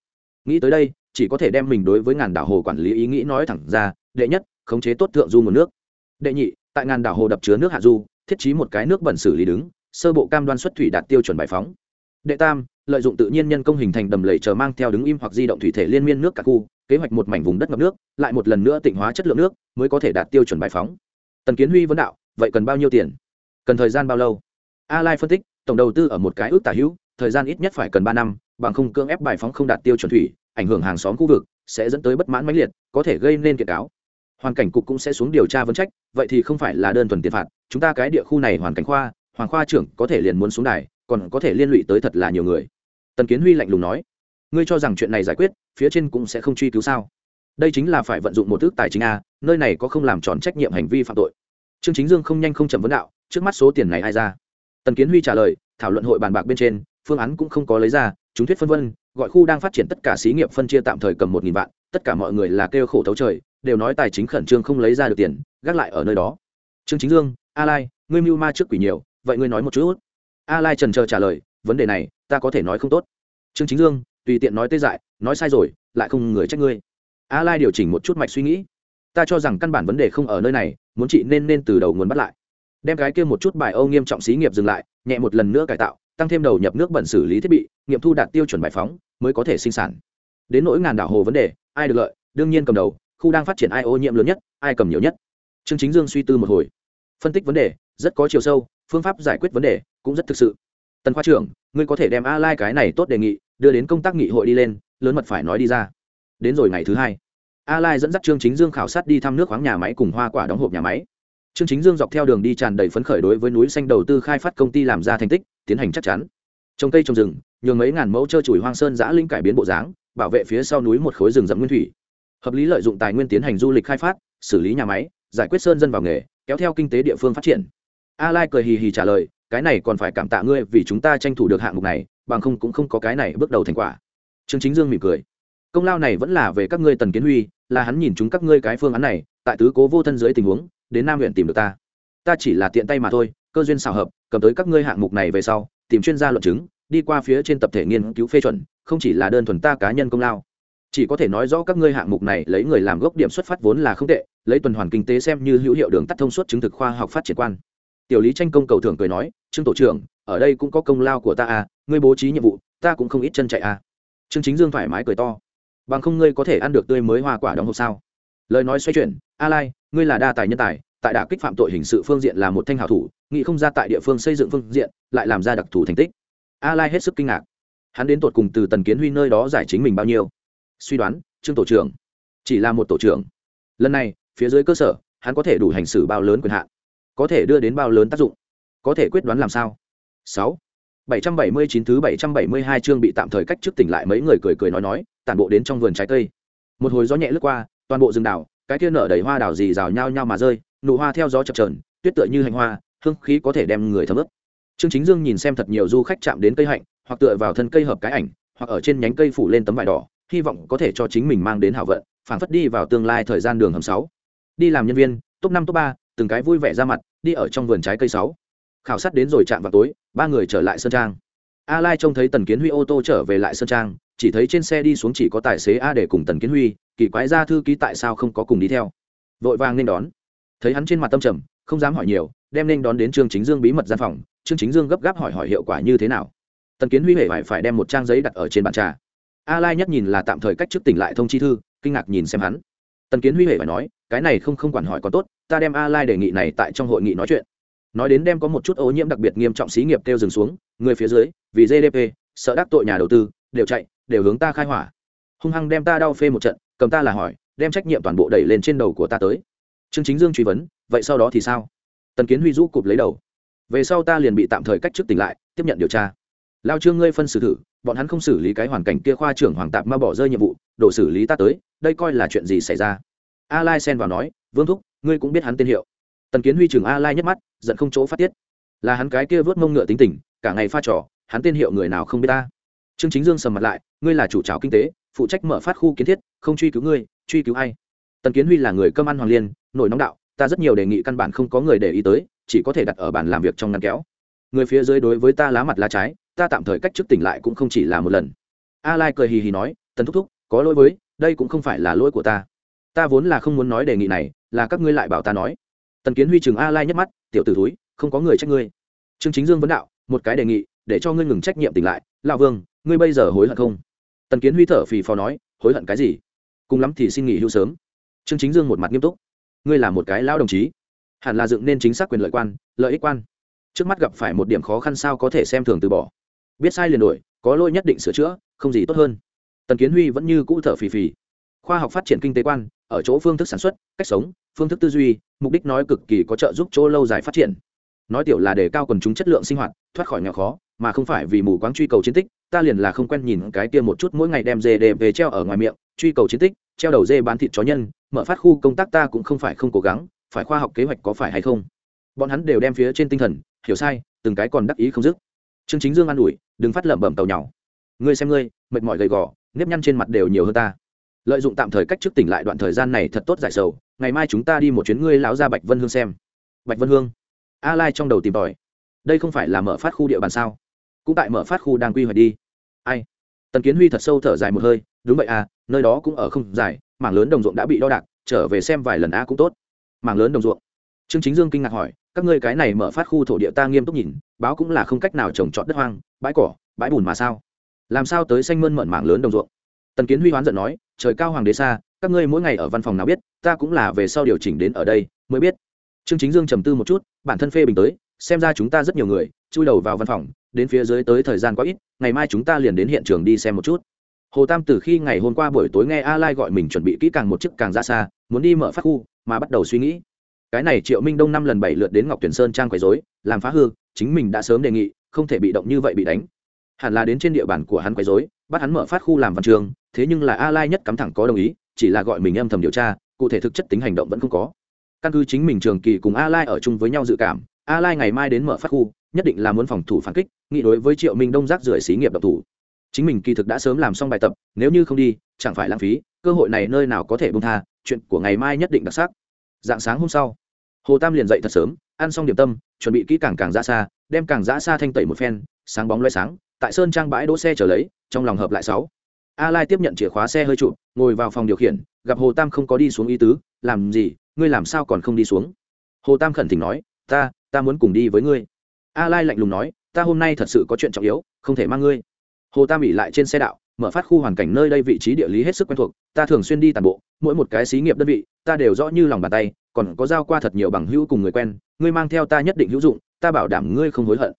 Nghĩ tới đây, chỉ có thể đem mình đối với ngàn đảo hồ quản lý ý nghĩ nói thẳng ra, đệ nhất, khống chế tốt thượng du nguồn nước. Đệ nhị, tại ngàn đảo hồ đập chứa nước hạ du thiết trí một cái nước bẩn xử lý đứng, sơ bộ cam đoan xuất thủy đạt tiêu chuẩn bài phóng. Đệ tam, lợi dụng tự nhiên nhân công hình thành đầm lầy chờ mang theo đứng im hoặc di động thủy thể liên miên nước cả khu, kế hoạch một mảnh vùng đất ngập nước, lại một lần nữa tịnh hóa chất lượng nước mới có thể đạt tiêu chuẩn bài phóng. Tần kiến huy vấn đạo, vậy cần bao nhiêu tiền? Cần thời gian bao lâu? A lai phân tích, tổng đầu tư ở một cái ước tả hữu, thời gian ít nhất phải cần ba năm, bằng không cưỡng ép bài phóng không đạt tiêu chuẩn thủy, ảnh hưởng hàng xóm khu vực, sẽ dẫn tới bất mãn mãnh liệt, có thể gây nên kiện cáo. Hoàn cảnh cục cũng sẽ xuống điều tra vấn trách, vậy thì không phải là đơn thuần tiền phạt chúng ta cái địa khu này hoàn cảnh khoa, hoàng khoa trưởng có thể liền muốn xuống đài, còn có thể liên lụy tới thật là nhiều người. Tần kiến huy lạnh lùng nói. Ngươi cho rằng chuyện này giải quyết, phía trên cũng sẽ không truy cứu sao? Đây chính là phải vận dụng một thước tài chính a, nơi này có không làm tròn trách nhiệm hành vi phạm tội. Trương chính dương không nhanh không chậm vấn đạo, trước mắt số tiền này ai ra? Tần kiến huy trả lời, thảo luận hội bàn bạc bên trên, phương án cũng không có lấy ra, chúng thuyết phân vân, gọi khu đang phát triển tất cả xí nghiệp phân chia tạm thời cầm một nghìn vạn, tất cả mọi người là kêu khổ thấu trời, đều nói tài chính khẩn trương không lấy ra được tiền, gác lại ở nơi đó. Trương chính dương a lai, ngươi mưu ma trước quỷ nhiều, vậy ngươi nói một chút. A lai trần chờ trả lời, vấn đề này, ta có thể nói không tốt. Trương chính dương, tùy tiện nói tê dại, nói sai rồi, lại không người trách ngươi. A lai điều chỉnh một chút mạch suy nghĩ. Ta cho rằng căn bản vấn đề không ở nơi này, muốn chị nên nên từ đầu nguồn bắt lại. Đem cái kia một chút bài âu nghiêm trọng xí nghiệp dừng lại, nhẹ một lần nữa cải tạo, tăng thêm đầu nhập nước bẩn xử lý thiết bị, nghiệm thu đạt tiêu chuẩn bài phóng, mới có thể sinh sản. Đến nỗi ngàn đảo hồ vấn đề, ai được lợi, đương nhiên cầm đầu, khu đang phát triển ai ô nhiễm lớn nhất, ai cầm nhiều nhất. Trương chính dương suy tư một hồi phân tích vấn đề, rất có chiều sâu, phương pháp giải quyết vấn đề cũng rất thực sự. Tần khoa trưởng, ngươi có thể đem a lai cái này tốt đề nghị đưa đến công tác nghị hội đi lên, lớn mật phải nói đi ra. Đến rồi ngày thứ hai a lai dẫn dắt trương chính dương khảo sát đi thăm nước khoáng nhà máy cùng hoa quả đóng hộp nhà máy. Trương chính dương dọc theo đường đi tràn đầy phấn khởi đối với núi xanh đầu tư khai phát công ty làm ra thành tích, tiến hành chắc chắn. Trồng cây trồng rừng, nhường mấy ngàn mẫu trơ chùi hoang sơn giã linh cải biến bộ dáng, bảo vệ phía sau núi một khối rừng rậm nguyên thủy. Hợp lý lợi dụng tài nguyên tiến hành du lịch khai phát, xử lý nhà máy, giải quyết sơn dân vào nghề kéo theo kinh tế địa phương phát triển. A lai cười hì hì trả lời, cái này còn phải cảm tạ ngươi vì chúng ta tranh thủ được hạng mục này, bằng không cũng không có cái này bước đầu thành quả. Trương chính dương mỉm cười. Công lao này vẫn là về các ngươi tần kiến huy, là hắn nhìn chúng các ngươi cái phương án này, tại tứ cố vô thân dưới tình huống, đến nam huyện tìm được ta. Ta chỉ là tiện tay mà thôi, cơ duyên xào hợp, cầm tới các ngươi hạng mục này về sau, tìm chuyên gia luận chứng, đi qua phía trên tập thể nghiên cứu phê chuẩn, không chỉ là đơn thuần ta cá nhân công lao chỉ có thể nói rõ các ngươi hạng mục này lấy người làm gốc điểm xuất phát vốn là không tệ, lấy tuần hoàn kinh tế xem như hữu hiệu đường tắt thông suốt chứng thực khoa học phát triển quan. Tiểu lý tranh công cầu thường cười nói, trương tổ trưởng, ở đây cũng có công lao của ta à ngươi bố trí nhiệm vụ, ta cũng không ít chân chạy à. Trương chính dương thoải mái cười to. Bằng không ngươi có thể ăn được tươi mới hoa quả đóng hộp sao? Lời nói xoay chuyển, a lai, ngươi là đa tài nhân tài, tại đả kích phạm tội hình sự phương diện là một thanh hảo thủ nghị không ra tại địa phương xây dựng phương diện, lại làm ra đặc thù thành tích. A lai hết sức kinh ngạc. Hắn đến tột cùng từ tần kiến huy nơi đó giải chính mình bao nhiêu? Suy đoán, trương tổ trưởng. Chỉ là một tổ trưởng. Lần này, phía dưới cơ sở, hắn có thể đủ hành xử bao lớn quyền hạn. Có thể đưa đến bao lớn tác dụng. Có thể quyết đoán làm sao? Sáu. Bảy trăm bảy mươi chín thứ bảy trăm bảy mươi hai chương bị tạm thời cách trước tỉnh lại mấy người cười cười nói nói, tản bộ đến trong vườn trái cây. Một hồi gió nhẹ lướt qua, toàn bộ rừng đảo, cái kia nở đầy hoa đảo dì rào nhau nhau mà rơi, nụ hoa theo gió chập trờn tuyết tựa như hành hoa, hương khí có thể đem người thấm ướp trương chính dương nhìn xem thật nhiều du khách chạm đến cây hạnh, hoặc tựa vào thân cây hợp cái ảnh, hoặc ở trên nhánh cây phủ lên tấm vải đỏ hy vọng có thể cho chính mình mang đến hảo vận, phảng phất đi vào tương lai thời gian đường hầm sáu. Đi làm nhân viên, top năm, top ba, từng cái vui vẻ ra mặt, đi ở trong vườn trái cây sáu. Khảo sát đến rồi chạm vào tối, ba người trở lại sơn trang. A lai trông thấy tần kiến huy ô tô trở về lại sơn trang, chỉ thấy trên xe đi xuống chỉ có tài xế a để cùng tần kiến huy, kỳ quái ra thư ký tại sao không có cùng đi theo. Vội vàng nên đón. Thấy hắn trên mặt tâm trầm, không dám hỏi nhiều, đem nên đón đến trương chính dương bí mật gian phòng, trương chính dương gấp gáp hỏi hỏi hiệu quả như thế nào. Tần kiến huy hề phải phải đem một trang giấy đặt ở trên bàn trà a lai nhất nhìn là tạm thời cách trước tỉnh lại thông chi thư, kinh ngạc nhìn xem hắn. Tần kiến huy hề phải nói, cái này không không quản hỏi có tốt, ta đem a lai đề nghị này tại trong hội nghị nói chuyện. Nói đến đem có một chút ô nhiễm đặc biệt nghiêm trọng xí nghiệp kêu dừng xuống, người phía dưới, vì gdp sợ đắc tội nhà đầu tư, đều chạy, đều hướng ta khai hỏa. Hung hăng đem ta đau phê một trận, cầm ta là hỏi, đem trách nhiệm toàn bộ đẩy lên trên đầu của ta tới. Trương chính dương truy vấn, vậy sau đó thì sao? Tần kiến huy rũ cụp lấy đầu. Về sau ta liền bị tạm thời cách chức tỉnh lại, tiếp nhận điều tra lao trương ngươi phân xử thử, bọn hắn không xử lý cái hoàn cảnh kia khoa trưởng hoàng tạp mà bỏ rơi nhiệm vụ, đổ xử lý ta tới, đây coi là chuyện gì xảy ra? A lai xen vào nói, vương thúc, ngươi cũng biết hắn tên hiệu. Tần kiến huy trưởng a lai nhấc mắt, giận không chỗ phát tiết. Là hắn cái kia vớt mông ngựa tính tình, cả ngày pha trò, hắn tên hiệu người nào không biết ta? Trương chính dương sầm mặt lại, ngươi là chủ trào kinh tế, phụ trách mở phát khu kiến thiết, không truy cứu ngươi, truy cứu ai? Tần kiến huy là người cơm ăn hoàng liên, nổi nóng đạo, ta rất nhiều đề nghị căn bản không có người để ý tới, chỉ có thể đặt ở bàn làm việc trong ngăn kéo. Người phía dưới đối với ta lá mặt lá trái ta tạm thời cách chức tỉnh lại cũng không chỉ là một lần. A lai cười hì hì nói tần thúc thúc có lỗi với đây cũng không phải là lỗi của ta. Ta vốn là không muốn nói đề nghị này là các ngươi lại bảo ta nói. Tần kiến huy chừng a lai nhấc mắt tiểu tử thối, không có người trách ngươi. Trương chính dương vấn đạo một cái đề nghị để cho ngươi ngừng trách nhiệm tỉnh lại. Lão vương ngươi bây giờ hối hận không? Tần kiến huy thở phì phò nói hối hận cái gì? Cùng lắm thì xin nghỉ hưu sớm. Trương chính dương một mặt nghiêm túc ngươi là một cái lão đồng chí hẳn là dựng nên chính xác quyền lợi quan lợi ích quan. Trước mắt gặp phải một điểm khó khăn sao có thể xem thường từ bỏ biết sai liền đổi, có lỗi nhất định sửa chữa, không gì tốt hơn. Tần kiến huy vẫn như cũ thở phì phì. Khoa học phát triển kinh tế quan, ở chỗ phương thức sản xuất, cách sống, phương thức tư duy, mục đích nói cực kỳ có trợ giúp chỗ lâu dài phát triển. Nói tiểu là để cao quần chúng chất lượng sinh hoạt, thoát khỏi nghèo khó, mà không phải vì mù quáng truy cầu chiến tích, ta liền là không quen nhìn cái kia một chút mỗi ngày đem dê đề về treo ở ngoài miệng, truy cầu chiến tích, treo đầu dê bán thịt chó nhân, mở phát khu công tác ta cũng không phải không cố gắng, phải khoa học kế hoạch có phải hay không? Bọn hắn đều đem phía trên tinh thần, hiểu sai, từng cái còn đắc ý không dứt. Trương chính dương an ủi đừng phát lẩm bẩm tàu nhỏ. Ngươi xem ngươi, mệt mỏi gầy gò, nếp nhăn trên mặt đều nhiều hơn ta. Lợi dụng tạm thời cách trước tỉnh lại đoạn thời gian này thật tốt giải sầu, ngày mai chúng ta đi một chuyến ngươi lão ra bạch vân hương xem. Bạch vân hương, a lai trong đầu tìm tòi. Đây không phải là mở phát khu địa bàn sao? Cũng tại mở phát khu đang quy hoạch đi. Ai? Tần kiến huy thật sâu thở dài một hơi, đúng vậy à nơi đó cũng ở không dài, mảng lớn đồng ruộng đã bị đo đạc, trở về xem vài lần a cũng tốt. Mảng lớn đồng ruộng. Trương chính dương kinh ngạc hỏi, các ngươi cái này mở phát khu thổ địa ta nghiêm túc nhìn, báo cũng là không cách nào trồng trọt đất hoang bãi cỏ, bãi bùn mà sao? Làm sao tới xanh mơn mận mảng lớn đồng ruộng? Tần kiến huy hoán giận nói, trời cao hoàng đế xa, các ngươi mỗi ngày ở văn phòng nào biết, ta cũng là về sau điều chỉnh đến ở đây, mới biết. Trương chính dương trầm tư một chút, bản thân phê bình tới, xem ra chúng ta rất nhiều người, chui đầu vào văn phòng, đến phía dưới tới thời gian quá ít, ngày mai chúng ta liền đến hiện trường đi xem một chút. Hồ tam từ khi ngày hôm qua buổi tối nghe a lai gọi mình chuẩn bị kỹ càng một chiếc càng ra xa, muốn đi mở phát khu, mà bắt đầu suy nghĩ. Cái này triệu minh đông năm lần bảy lượt đến ngọc tuyển sơn trang quấy dối làm phá hư, chính mình đã sớm đề nghị không thể bị động như vậy bị đánh. Hẳn là đến trên địa bàn của hắn quấy dối bắt hắn mở phát khu làm văn trường, thế nhưng là a lai nhất cắm thẳng có đồng ý, chỉ là gọi mình âm thầm điều tra, cụ thể thực chất tính hành động vẫn không có. Căn cứ chính mình trường kỳ cùng a lai ở chung với nhau dự cảm, a lai ngày mai đến mở phát khu, nhất định là muốn phòng thủ phản kích nghị đối với triệu minh đông rác rưởi xí nghiệp độc thủ. Chính mình kỳ thực đã sớm làm xong bài tập, nếu như không đi, chẳng phải lãng phí, cơ hội này nơi nào có thể bông tha, chuyện của ngày mai nhất định đặc sắc. Dạng sáng hôm sau, hồ tam liền dậy thật sớm, ăn xong điểm tâm, chuẩn bị kỹ càng càng ra xa đem càng giã xa thanh tẩy một phen, sáng bóng loay sáng, tại sơn trang bãi đỗ xe trở lấy, trong lòng hợp lại sáu. A lai tiếp nhận chìa khóa xe hơi trụ, ngồi vào phòng điều khiển, gặp hồ tam không có đi xuống ý tứ, làm gì? Ngươi làm sao còn không đi xuống? Hồ tam khẩn thỉnh nói, ta ta muốn cùng đi với ngươi. A lai lạnh lùng nói, ta hôm nay thật sự có chuyện trọng yếu, không thể mang ngươi. Hồ tam ỉ lại trên xe đạo mở phát khu hoàn cảnh nơi đây vị trí địa lý hết sức quen thuộc, ta thường xuyên đi tàn bộ, mỗi một cái xí nghiệp đơn vị, ta đều rõ như lòng bàn tay, còn có giao qua thật nhiều bằng hữu cùng người quen, ngươi mang theo ta nhất định hữu dụng, ta bảo đảm ngươi không hối hận.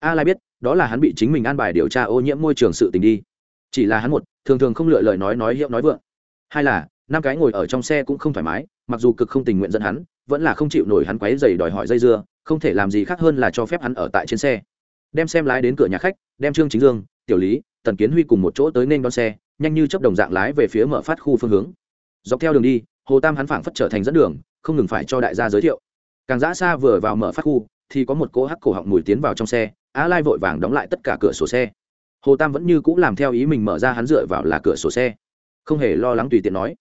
A lai biết, đó là hắn bị chính mình an bài điều tra ô nhiễm môi trường sự tình đi. Chỉ là hắn một, thường thường không lựa lời nói nói hiệu nói vượng. Hai là, năm cái ngồi ở trong xe cũng không thoải mái, mặc dù cực không tình nguyện dẫn hắn, vẫn là không chịu nổi hắn quấy giày đòi hỏi dây dưa, không thể làm gì khác hơn là cho phép hắn ở tại trên xe. Đem xem lái đến cửa nhà khách đem trương chính dương, tiểu lý, tần kiến huy cùng một chỗ tới nên đón xe, nhanh như chấp đồng dạng lái về phía mở phát khu phương hướng. Dọc theo đường đi, hồ tam hắn phảng phất trở thành dẫn đường, không ngừng phải cho đại gia giới thiệu. Càng giã xa vừa vào mở phát khu, thì có một cỗ hắc cổ họng mùi tiến vào trong xe á lai vội vàng đóng lại tất cả cửa sổ xe. Hồ tam vẫn như cũ làm theo ý mình mở ra hắn dựa vào là cửa sổ xe. Không hề lo lắng tùy tiện nói.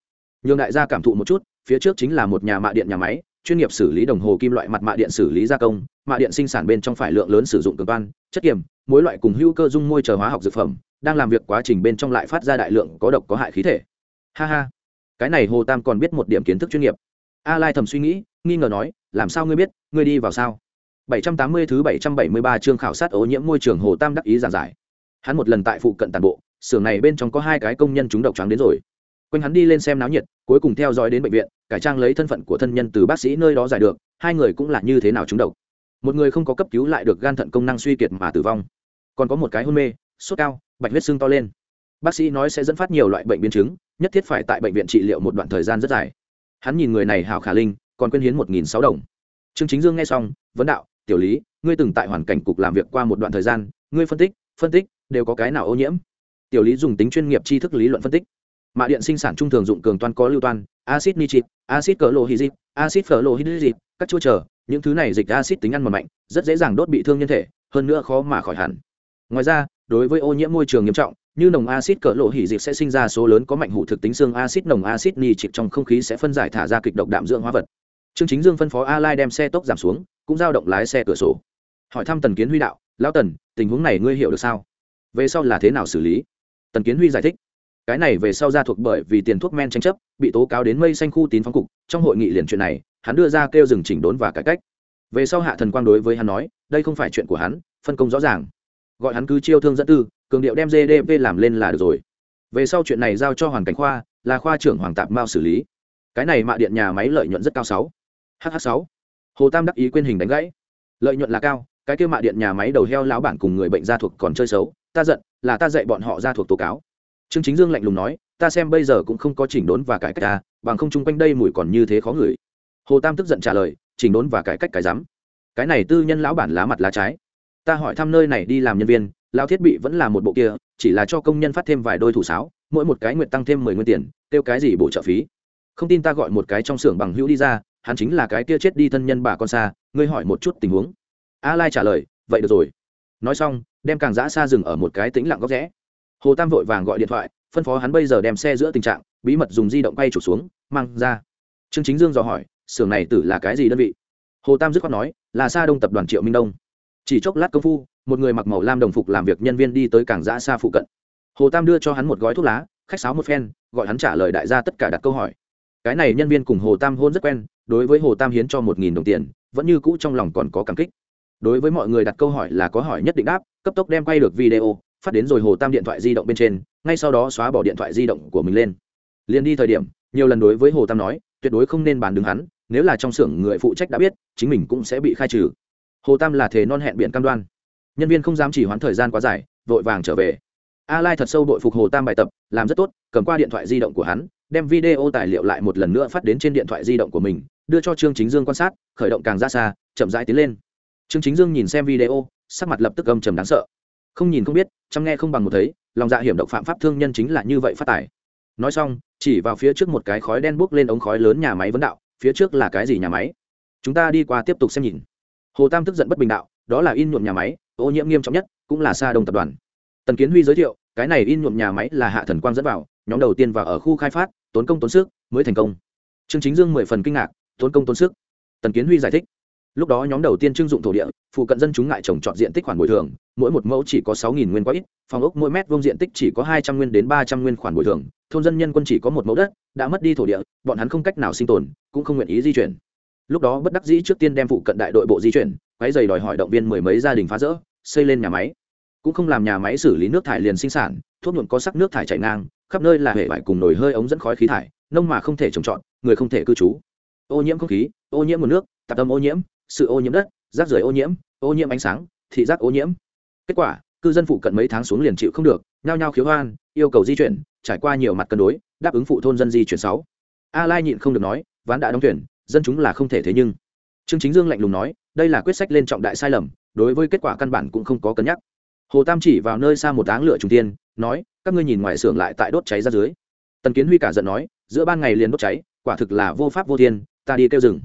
Nhường đại gia cảm thụ một chút, phía trước chính là một nhà mạ điện nhà máy chuyên nghiệp xử lý đồng hồ kim loại mặt mạ điện xử lý gia công, mạ điện sinh sản bên trong phải lượng lớn sử dụng cực toan chất kiềm, mỗi loại cùng hữu cơ dung môi chờ hóa học dược phẩm, đang làm việc quá trình bên trong lại phát ra đại lượng có độc có hại khí thể. Ha ha. Cái này hồ tam còn biết một điểm kiến thức chuyên nghiệp. A lai thầm suy nghĩ, nghi ngờ nói, làm sao ngươi biết, ngươi đi vào sao? 780 thứ 773 chương khảo sát ô nhiễm môi trường hồ tam đắc ý giảng giải. Hắn một lần tại phụ cận tàn bộ, xưởng này bên trong có hai cái công nhân chúng độc trắng đến rồi quanh hắn đi lên xem náo nhiệt, cuối cùng theo dõi đến bệnh viện, cải trang lấy thân phận của thân nhân từ bác sĩ nơi đó giải được, hai người cũng là như thế nào chúng độc. Một người không có cấp cứu lại được gan thận công năng suy kiệt mà tử vong. Còn có một cái hôn mê, sốt cao, bạch huyết xương to lên. Bác sĩ nói sẽ dẫn phát nhiều loại bệnh biến chứng, nhất thiết phải tại bệnh viện trị liệu một đoạn thời gian rất dài. Hắn nhìn người này hảo khả linh, còn quyên hiến một nghìn sáu đồng. Trương chính dương nghe xong, vấn đạo, tiểu lý, ngươi từng tại hoàn cảnh cục làm việc qua một đoạn thời gian, ngươi phân tích phân tích, đều có cái nào ô nhiễm? Tiểu lý dùng tính chuyên nghiệp tri thức lý luận phân tích mạ điện sinh sản trung thường dụng cường toan có lưu toan acid nitric acid cỡ acid phở các chua trở những thứ này dịch acid tính ăn mòn mạnh, rất dễ dàng đốt bị thương nhân thể, hơn nữa khó mà khỏi hẳn. Ngoài ra, đối với ô nhiễm môi trường nghiêm trọng, như nồng acid cỡ lộ hỉ dịch sẽ sinh ra số lớn có mạnh hụ thực tính xương acid nồng acid nitric trong không khí sẽ phân giải thả ra kịch độc đạm dưỡng hóa vật. Trương chính dương phân phó a lai đem xe tốc giảm xuống, cũng giao động lái xe cửa sổ. Hỏi thăm tần kiến huy đạo, lão tần, tình huống này ngươi hiểu được sao? Về sau là thế nào xử lý? Tần kiến huy giải thích cái này về sau ra thuộc bởi vì tiền thuốc men tranh chấp, bị tố cáo đến mây xanh khu tín phóng cục, trong hội nghị liền chuyện này, hắn đưa ra kêu dừng chỉnh đốn và cải cách. Về sau hạ thần quang đối với hắn nói, đây không phải chuyện của hắn, phân công rõ ràng. Gọi hắn cứ chiêu thương dẫn tư, cường điệu đem gdp làm lên là được rồi. Về sau chuyện này giao cho hoàn cảnh khoa, là khoa trưởng hoàng tạp mao xử lý. Cái này mạ điện nhà máy lợi nhuận rất cao sáu. Hh sáu. Hồ tam đắc ý quên hình đánh gãy. Lợi nhuận là cao, cái kêu mạ điện nhà máy đầu heo lão bản cùng người bệnh gia thuộc còn chơi xấu. Ta giận, là ta dạy bọn họ gia thuộc tố cáo trương chính dương lạnh lùng nói, ta xem bây giờ cũng không có chỉnh đốn và cải cách ta bằng không chung quanh đây mùi còn như thế khó ngửi. Hồ tam tức giận trả lời, chỉnh đốn và cải cách cái rắm. Cái này tư nhân lão bản lá mặt lá trái. Ta hỏi thăm nơi này đi làm nhân viên, lão thiết bị vẫn là một bộ kia, chỉ là cho công nhân phát thêm vài đôi thủ sáo, mỗi một cái nguyện tăng thêm mười nguyên tiền, tiêu cái gì bổ trợ phí. Không tin ta gọi một cái trong xưởng bằng hữu đi ra, hắn chính là cái kia chết đi thân nhân bà con xa, ngươi hỏi một chút tình huống. A lai trả lời, vậy được rồi. Nói xong, đem càng giã xa dừng ở một cái tĩnh lặng góc rẽ hồ tam vội vàng gọi điện thoại, phân phó hắn bây giờ đem xe giữa tình trạng, bí mật dùng di động quay trục xuống, mang ra. Trương chính dương dò hỏi, xưởng này tử là cái gì đơn vị? Hồ tam dứt khoát nói, là xa đông tập đoàn triệu minh đông. Chỉ chốc lát công phu, một người mặc màu lam đồng phục làm việc nhân viên đi tới cảng giã xa phụ cận. Hồ tam đưa cho hắn một gói thuốc lá, khách sáo một phen, gọi hắn trả lời đại gia tất cả đặt câu hỏi. Cái này nhân viên cùng hồ tam hôn rất quen, đối với hồ tam hiến cho một nghìn đồng tiền, vẫn như cũ trong lòng còn có cảm kích. Đối với mọi người đặt câu hỏi là có hỏi nhất định đáp, cấp tốc đem quay được video phát đến rồi hồ tam điện thoại di động bên trên, ngay sau đó xóa bỏ điện thoại di động của mình lên. Liền đi thời điểm, nhiều lần đối với hồ tam nói, tuyệt đối không nên bàn đứng hắn, nếu là trong xưởng người phụ trách đã biết, chính mình cũng sẽ bị khai trừ. Hồ tam là thề non hẹn biện cam đoan. Nhân viên không dám chỉ hoãn thời gian quá dài, vội vàng trở về. A lai thật sâu đội phục hồ tam bài tập, làm rất tốt, cầm qua điện thoại di động của hắn, đem video tài liệu lại một lần nữa phát đến trên điện thoại di động của mình, đưa cho trương chính dương quan sát, khởi động càng ra xa, chậm rãi tiến lên. Trương chính dương nhìn xem video, sắc mặt lập tức âm trầm đáng sợ không nhìn không biết, chăm nghe không bằng một thấy, lòng dạ hiểm độc phạm pháp thương nhân chính là như vậy phát tài. Nói xong, chỉ vào phía trước một cái khói đen bốc lên ống khói lớn nhà máy vấn đạo, phía trước là cái gì nhà máy? Chúng ta đi qua tiếp tục xem nhìn. Hồ tam tức giận bất bình đạo, đó là in nhuộm nhà máy, ô nhiễm nghiêm trọng nhất, cũng là xa đông tập đoàn. Tần kiến huy giới thiệu, cái này in nhuộm nhà máy là hạ thần quang dẫn vào, nhóm đầu tiên vào ở khu khai phát, tốn công tốn sức, mới thành công. Trương chính dương mười phần kinh ngạc, tốn công tốn sức. Tần kiến huy giải thích lúc đó nhóm đầu tiên trưng dụng thổ địa, phụ cận dân chúng ngại trồng trọt diện tích khoản bồi thường, mỗi một mẫu chỉ có sáu nghìn nguyên quá ít, phòng ốc mỗi mét vuông diện tích chỉ có hai trăm nguyên đến ba trăm nguyên khoản bồi thường, thôn dân nhân quân chỉ có một mẫu đất, đã mất đi thổ địa, bọn hắn không cách nào sinh tồn, cũng không nguyện ý di chuyển. Lúc đó bất đắc dĩ trước tiên đem phụ cận đại đội bộ di chuyển quái dày đòi hỏi động viên mười mấy gia đình phá rỡ, xây lên nhà máy. Cũng không làm nhà máy xử lý nước thải liền sinh sản, thuốc nhuộm có sắc nước thải chảy ngang, khắp nơi là hệ vải cùng nồi hơi ống dẫn khói khí thải, nông mà không thể trồng trọt, người không thể cư trú. Ô nhiễm không khí, ô nhiễm nguồn nước, tạp tâm ô nhiễm sự ô nhiễm đất, rác rưởi ô nhiễm ô nhiễm ánh sáng, thị giác ô nhiễm. Kết quả, cư dân phụ cận mấy tháng xuống liền chịu không được, nhao nhao khiếu hoan, yêu cầu di chuyển, trải qua nhiều mặt cân đối, đáp ứng phụ thôn dân di chuyển sáu. A lai nhịn không được nói, ván đã đóng tuyển dân chúng là không thể thế nhưng. Trương chính dương lạnh lùng nói, đây là quyết sách lên trọng đại sai lầm, đối với kết quả căn bản cũng không có cân nhắc. Hồ tam chỉ vào nơi xa một áng lửa trung tiên nói, các ngươi nhìn ngoài xưởng lại tại đốt cháy ra dưới. Tần kiến huy cả giận nói, giữa ban ngày liền đốt cháy, quả thực là vô pháp vô thiên, ta đi kêu rừng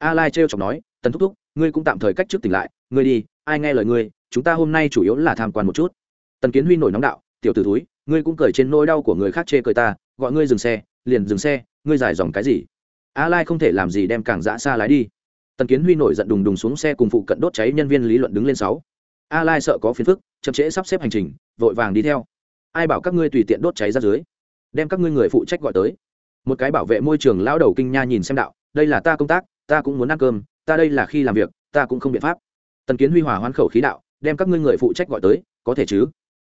a lai trêu chọc nói tần thúc thúc, ngươi cũng tạm thời cách trước tỉnh lại, ngươi đi, ai nghe lời ngươi, chúng ta hôm nay chủ yếu là tham quan một chút. Tần kiến huy nổi nóng đạo, tiểu tử túi ngươi cũng cười trên nỗi đau của người khác chê cười ta, gọi ngươi dừng xe, liền dừng xe, ngươi giải dòng cái gì? A lai không thể làm gì đem càng dã xa lái đi. Tần kiến huy nổi giận đùng đùng xuống xe cùng phụ cận đốt cháy nhân viên lý luận đứng lên sáu. A lai sợ có phiền phức, chậm trễ sắp xếp hành trình, vội vàng đi theo. Ai bảo các ngươi tùy tiện đốt cháy ra dưới, đem các ngươi người phụ trách gọi tới. Một cái bảo vệ môi trường lão đầu kinh nha nhìn xem đạo, đây là ta công tác, ta cũng muốn ăn cơm ta đây là khi làm việc, ta cũng không biện pháp. Tần kiến huy hòa hoán khẩu khí đạo, đem các ngươi người phụ trách gọi tới, có thể chứ?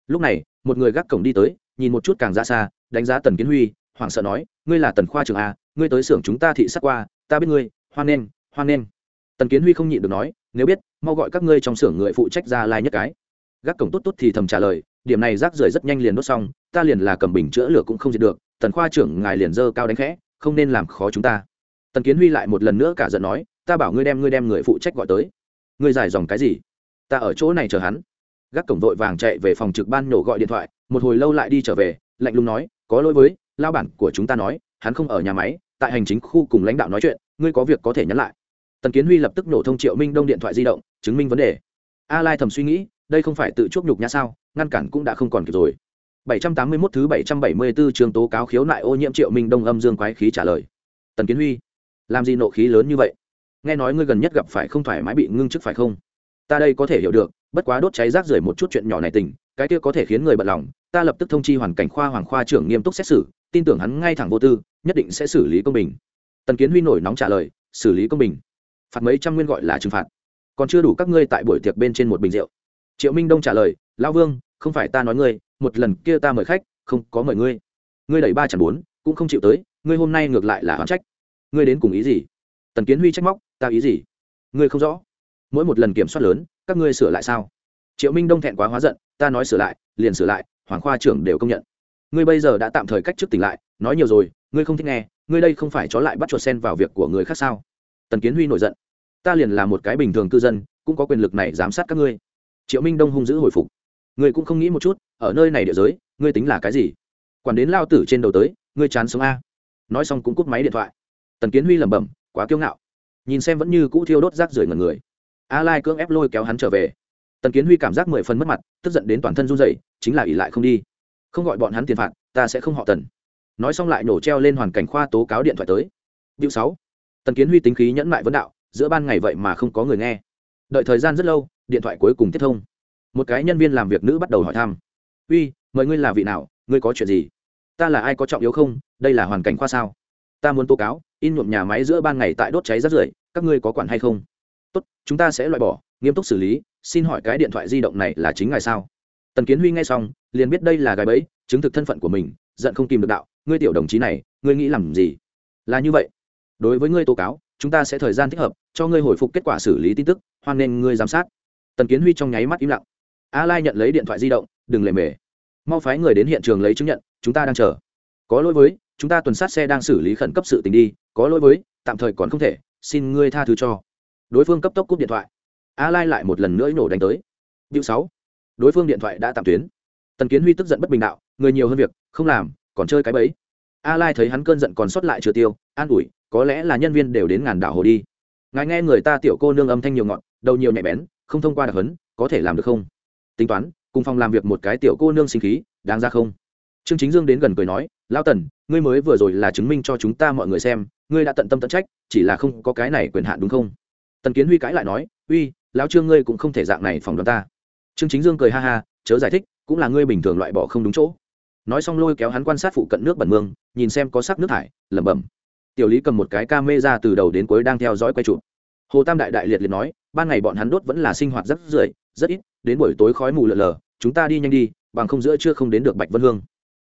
Lúc này, một người gác cổng đi tới, nhìn một chút càng ra xa, đánh giá tần kiến huy, hoảng sợ nói, ngươi là tần khoa trường a à, ngươi tới xưởng chúng ta thị sát qua, ta biết ngươi, hoan nghênh hoan nghênh. Tần kiến huy không nhịn được nói, nếu biết, mau gọi các ngươi trong xưởng người phụ trách ra lai nhất cái. Gác cổng tốt tốt thì thầm trả lời, điểm này rác rưởi rất nhanh liền đốt xong, ta liền là cầm bình chữa lửa cũng không diệt được, tần khoa trưởng ngài liền dơ cao đánh khẽ, không nên làm khó chúng ta. Tần kiến huy lại một lần nữa cả giận nói ta bảo ngươi đem ngươi đem người phụ trách gọi tới. Ngươi giải dòng cái gì? Ta ở chỗ này chờ hắn. Gác cổng vội vàng chạy về phòng trực ban nhổ gọi điện thoại, một hồi lâu lại đi trở về, lạnh lùng nói, có lỗi với, lao bản của chúng ta nói, hắn không ở nhà máy, tại hành chính khu cùng lãnh đạo nói chuyện, ngươi có việc có thể nhắn lại. Tần kiến huy lập tức nổ thông triệu minh đông điện thoại di động, chứng minh vấn đề. A lai thầm suy nghĩ, đây không phải tự chuốc nhục nhã sao, ngăn cản cũng đã không còn kịp rồi. 781 thứ 774 trường tố cáo khiếu nại ô nhiễm triệu minh đông âm dương quái khí trả lời. Tần kiến huy, làm gì nộ khí lớn như vậy? Nghe nói ngươi gần nhất gặp phải không thoải mái bị ngưng chức phải không? Ta đây có thể hiểu được, bất quá đốt cháy rác rưởi một chút chuyện nhỏ này tình, cái kia có thể khiến người bận lòng, ta lập tức thông chi hoàn cảnh khoa hoàng khoa trưởng nghiêm túc xét xử, tin tưởng hắn ngay thẳng vô tư, nhất định sẽ xử lý công bình. Tần kiến huy nổi nóng trả lời, xử lý công bình. Phạt mấy trăm nguyên gọi là trừng phạt. Còn chưa đủ các ngươi tại buổi tiệc bên trên một bình rượu. Triệu minh đông trả lời, lão vương, không phải ta nói ngươi, một lần kia ta mời khách, không có mời ngươi. Ngươi đẩy ba chẳng bốn, cũng không chịu tới, ngươi hôm nay ngược lại là hoán trách. Ngươi đến cùng ý gì? Tần kiến huy trách móc ta ý gì? Ngươi không rõ. Mỗi một lần kiểm soát lớn, các ngươi sửa lại sao? Triệu minh đông thẹn quá hóa giận, ta nói sửa lại, liền sửa lại, hoàng khoa trưởng đều công nhận. Ngươi bây giờ đã tạm thời cách trước tỉnh lại, nói nhiều rồi, ngươi không thích nghe, ngươi đây không phải chó lại bắt chuột sen vào việc của người khác sao? Tần kiến huy nổi giận. Ta liền là một cái bình thường cư dân, cũng có quyền lực này giám sát các ngươi. Triệu minh đông hung dữ hồi phục. Ngươi cũng không nghĩ một chút, ở nơi này địa giới, ngươi tính là cái gì? Quản đến lao tử trên đầu tới, ngươi chán sống a. Nói xong cũng cúp máy điện thoại. Tần kiến huy lẩm bẩm, quá kiêu ngạo nhìn xem vẫn như cũ thiêu đốt rác rưởi ngần người. A lai cưỡng ép lôi kéo hắn trở về. Tần kiến huy cảm giác mười phần mất mặt, tức giận đến toàn thân run rẩy, chính là ỉ lại không đi. Không gọi bọn hắn tiền phạt, ta sẽ không họ tần. Nói xong lại nổ treo lên hoàn cảnh khoa tố cáo điện thoại tới. Điều sáu. Tần kiến huy tính khí nhẫn mại vấn đạo, giữa ban ngày vậy mà không có người nghe. Đợi thời gian rất lâu, điện thoại cuối cùng tiếp thông. Một cái nhân viên làm việc nữ bắt đầu hỏi thăm. Uy, mời ngươi là vị nào, ngươi có chuyện gì? Ta là ai có trọng yếu không? Đây là hoàn cảnh khoa sao? Ta muốn tố cáo, in nhuộm nhà máy giữa ban ngày tại đốt cháy rất rưởi, các ngươi có quản hay không? Tốt, chúng ta sẽ loại bỏ, nghiêm túc xử lý, xin hỏi cái điện thoại di động này là chính ngài sao? Tần kiến huy nghe xong, liền biết đây là gái bẫy, chứng thực thân phận của mình, giận không tìm được đạo, ngươi tiểu đồng chí này, ngươi nghĩ làm gì? Là như vậy. Đối với ngươi tố cáo, chúng ta sẽ thời gian thích hợp, cho ngươi hồi phục kết quả xử lý tin tức, hoan nghênh ngươi giám sát. Tần kiến huy trong nháy mắt im lặng. A lai nhận lấy điện thoại di động, đừng lề mề. Mau phái người đến hiện trường lấy chứng nhận, chúng ta đang chờ. Có lỗi với chúng ta tuần sát xe đang xử lý khẩn cấp sự tình đi có lỗi với tạm thời còn không thể xin ngươi tha thứ cho. Đối phương cấp tốc cúp điện thoại. A lai lại một lần nữa nổ đánh tới. Điều sáu, đối phương điện thoại đã tạm tuyến. Tần kiến huy tức giận bất bình đạo người nhiều hơn việc không làm còn chơi cái bẫy. A lai thấy hắn cơn giận còn sót lại chưa tiêu an ủi có lẽ là nhân viên đều đến ngàn đảo hồ đi. Ngài nghe người ta tiểu cô nương âm thanh nhiều ngọn đầu nhiều nhạy bén không thông qua đặc hấn có thể làm được không? Tính toán cùng phòng làm việc một cái tiểu cô nương sinh khí đáng ra không? Trương chính dương đến gần cười nói lao tần, ngươi mới vừa rồi là chứng minh cho chúng ta mọi người xem, ngươi đã tận tâm tận trách, chỉ là không có cái này quyền hạn đúng không? Tần kiến huy cãi lại nói, uy, lão trương ngươi cũng không thể dạng này phỏng đoán ta. Trương chính dương cười ha ha, chớ giải thích, cũng là ngươi bình thường loại bỏ không đúng chỗ. Nói xong lôi kéo hắn quan sát phụ cận nước bẩn mương, nhìn xem có sắc nước thải, lẩm bẩm. Tiểu lý cầm một cái ca mê ra từ đầu đến cuối đang theo dõi quay chụp. Hồ tam đại đại liệt liệt nói, ban ngày bọn hắn đốt vẫn là sinh hoạt rất rưỡi, rất ít, đến buổi tối khói mù lờ lờ chúng ta đi nhanh đi, bằng không giữa chưa không đến được bạch vân hương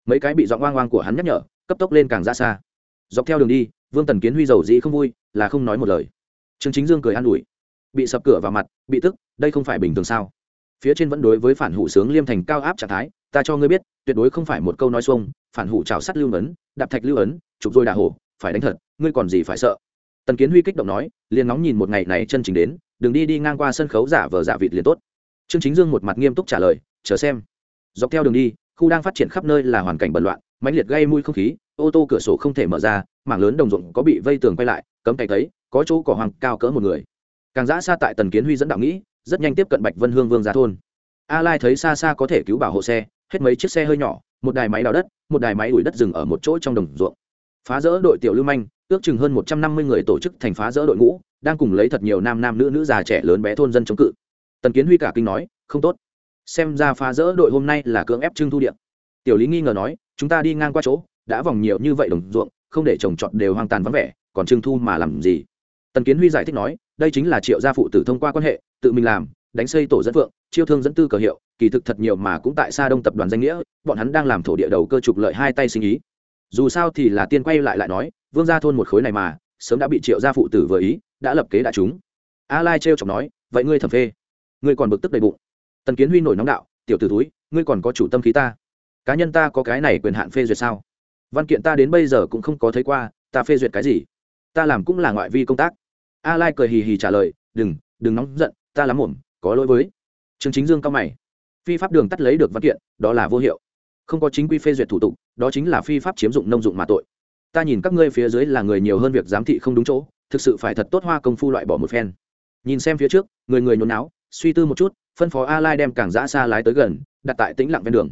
mấy cái bị giọng oang oang của hắn nhắc nhở, cấp tốc lên càng ra xa. Dọc theo đường đi, vương tần kiến huy dầu dĩ không vui, là không nói một lời. Trương chính dương cười an ủi. Bị sập cửa vào mặt, bị tức, đây không phải bình thường sao? Phía trên vẫn đối với phản hủ sướng liêm thành cao áp trạng thái, ta cho ngươi biết, tuyệt đối không phải một câu nói xuông, phản hủ trào sắt lưu ấn, đạp thạch lưu ấn, chụp rồi đà hổ, phải đánh thật, ngươi còn gì phải sợ? Tần kiến huy kích động nói, liền nóng nhìn một ngày này chân chính đến đừng đi đi ngang qua sân khấu giả vờ giả vịt liền tốt. Trương chính dương một mặt nghiêm túc trả lời, chờ xem. Dọc theo đường đi khu đang phát triển khắp nơi là hoàn cảnh bẩn loạn, mãnh liệt gây mùi không khí, ô tô cửa sổ không thể mở ra, mảng lớn đồng ruộng có bị vây tường quay lại, cấm tay thấy, có chỗ cỏ hoàng cao cỡ một người. Càng giã xa tại tần kiến huy dẫn đạo nghĩ, rất nhanh tiếp cận bạch vân hương vương ra thôn. A lai thấy xa xa có thể cứu bảo hộ xe, hết mấy chiếc xe hơi nhỏ, một đài máy đào đất, một đài máy đuổi đất dừng ở một chỗ trong đồng ruộng. Phá rỡ đội tiểu lưu manh, ước chừng hơn một trăm năm mươi người tổ chức thành phá rỡ đội ngũ, đang cùng lấy thật nhiều nam nam nữ nữ già trẻ lớn bé thôn dân chống cự. Tần kiến huy cả kinh nói, không tốt xem ra phá rỡ đội hôm nay là cưỡng ép trưng thu điện tiểu lý nghi ngờ nói, chúng ta đi ngang qua chỗ, đã vòng nhiều như vậy đồng ruộng, không để trồng trọt đều hoang tàn vắng vẻ, còn trưng thu mà làm gì? Tần kiến huy giải thích nói, đây chính là triệu gia phụ tử thông qua quan hệ, tự mình làm, đánh xây tổ dẫn phượng, chiêu thương dẫn tư cờ hiệu, kỳ thực thật nhiều mà cũng tại xa đông tập đoàn danh nghĩa, bọn hắn đang làm thổ địa đầu cơ trục lợi hai tay sinh ý. Dù sao thì là tiên quay lại lại nói, vương gia thôn một khối này mà, sớm đã bị triệu gia phụ tử vừa ý, đã lập kế đại chúng. A lai trêu chọc nói, vậy ngươi thẩm phê, ngươi còn bực tức đầy bụng tần kiến huy nổi nóng đạo, tiểu t ử túi ngươi còn có chủ tâm khí ta. Cá nhân ta có cái này quyền hạn phê duyệt sao? Văn kiện ta đến bây giờ cũng không có thấy qua, ta phê duyệt cái gì? Ta làm cũng là ngoại vi công tác. A lai cười hì hì trả lời, đừng đừng nóng giận, ta lắm ổn có lỗi với. Trương chính dương cao mày. Phi pháp đường tắt lấy được văn kiện, đó là vô hiệu. Không có chính quy phê duyệt thủ tục, đó chính là phi pháp chiếm dụng nông dụng mà tội. Ta nhìn các ngươi phía dưới là người nhiều hơn việc giám thị không đúng chỗ, thực sự phải thật tốt hoa công phu loại bỏ một phen. Nhìn xem phía trước, người người nhốn náo suy tư một chút, phân phó a lai đem càng giã xa lái tới gần, đặt tại tĩnh lặng ven đường.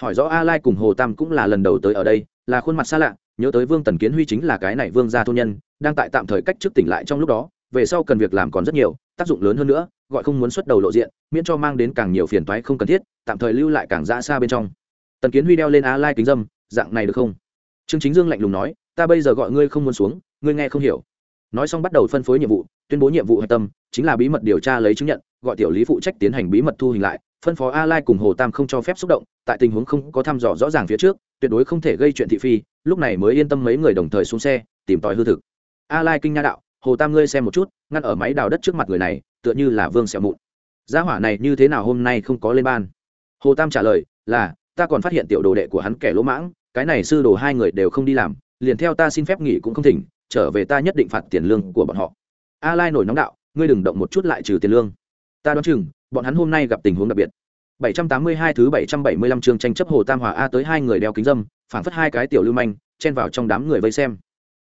Hỏi rõ a lai cùng hồ tam cũng là lần đầu tới ở đây, là khuôn mặt xa lạ, nhớ tới vương tần kiến huy chính là cái này vương gia thôn nhân, đang tại tạm thời cách trước tỉnh lại trong lúc đó, về sau cần việc làm còn rất nhiều, tác dụng lớn hơn nữa, gọi không muốn xuất đầu lộ diện, miễn cho mang đến càng nhiều phiền toái không cần thiết, tạm thời lưu lại càng giã xa bên trong. Tần kiến huy đeo lên a lai kính dâm, dạng này được không? Trương chính dương lạnh lùng nói, ta bây giờ gọi ngươi không muốn xuống, ngươi nghe không hiểu. Nói xong bắt đầu phân phối nhiệm vụ tuyên bố nhiệm vụ hạch tâm chính là bí mật điều tra lấy chứng nhận, gọi tiểu lý phụ trách tiến hành bí mật thu hình lại, phân phó a lai cùng hồ tam không cho phép xúc động, tại tình huống không có thăm dò rõ ràng phía trước, tuyệt đối không thể gây chuyện thị phi, lúc này mới yên tâm mấy người đồng thời xuống xe, tìm tòi hư thực. A lai kinh nha đạo, hồ tam ngươi xem một chút, ngăn ở máy đào đất trước mặt người này, tựa như là vương xẹo mụn. Gia hỏa này như thế nào hôm nay không có lên ban? Hồ tam trả lời, là, ta còn phát hiện tiểu đồ đệ của hắn kẻ lỗ mãng, cái này sư đồ hai người đều không đi làm, liền theo ta xin phép nghỉ cũng không thỉnh, trở về ta nhất định phạt tiền lương của bọn họ a lai nổi nóng đạo ngươi đừng động một chút lại trừ tiền lương ta đoán chừng bọn hắn hôm nay gặp tình huống đặc biệt 782 thứ 775 chương tranh chấp Hồ Tam Hòa A tới hai người đeo kính dâm, phản phất hai cái tiểu lưu manh, chen vào trong đám người vây xem.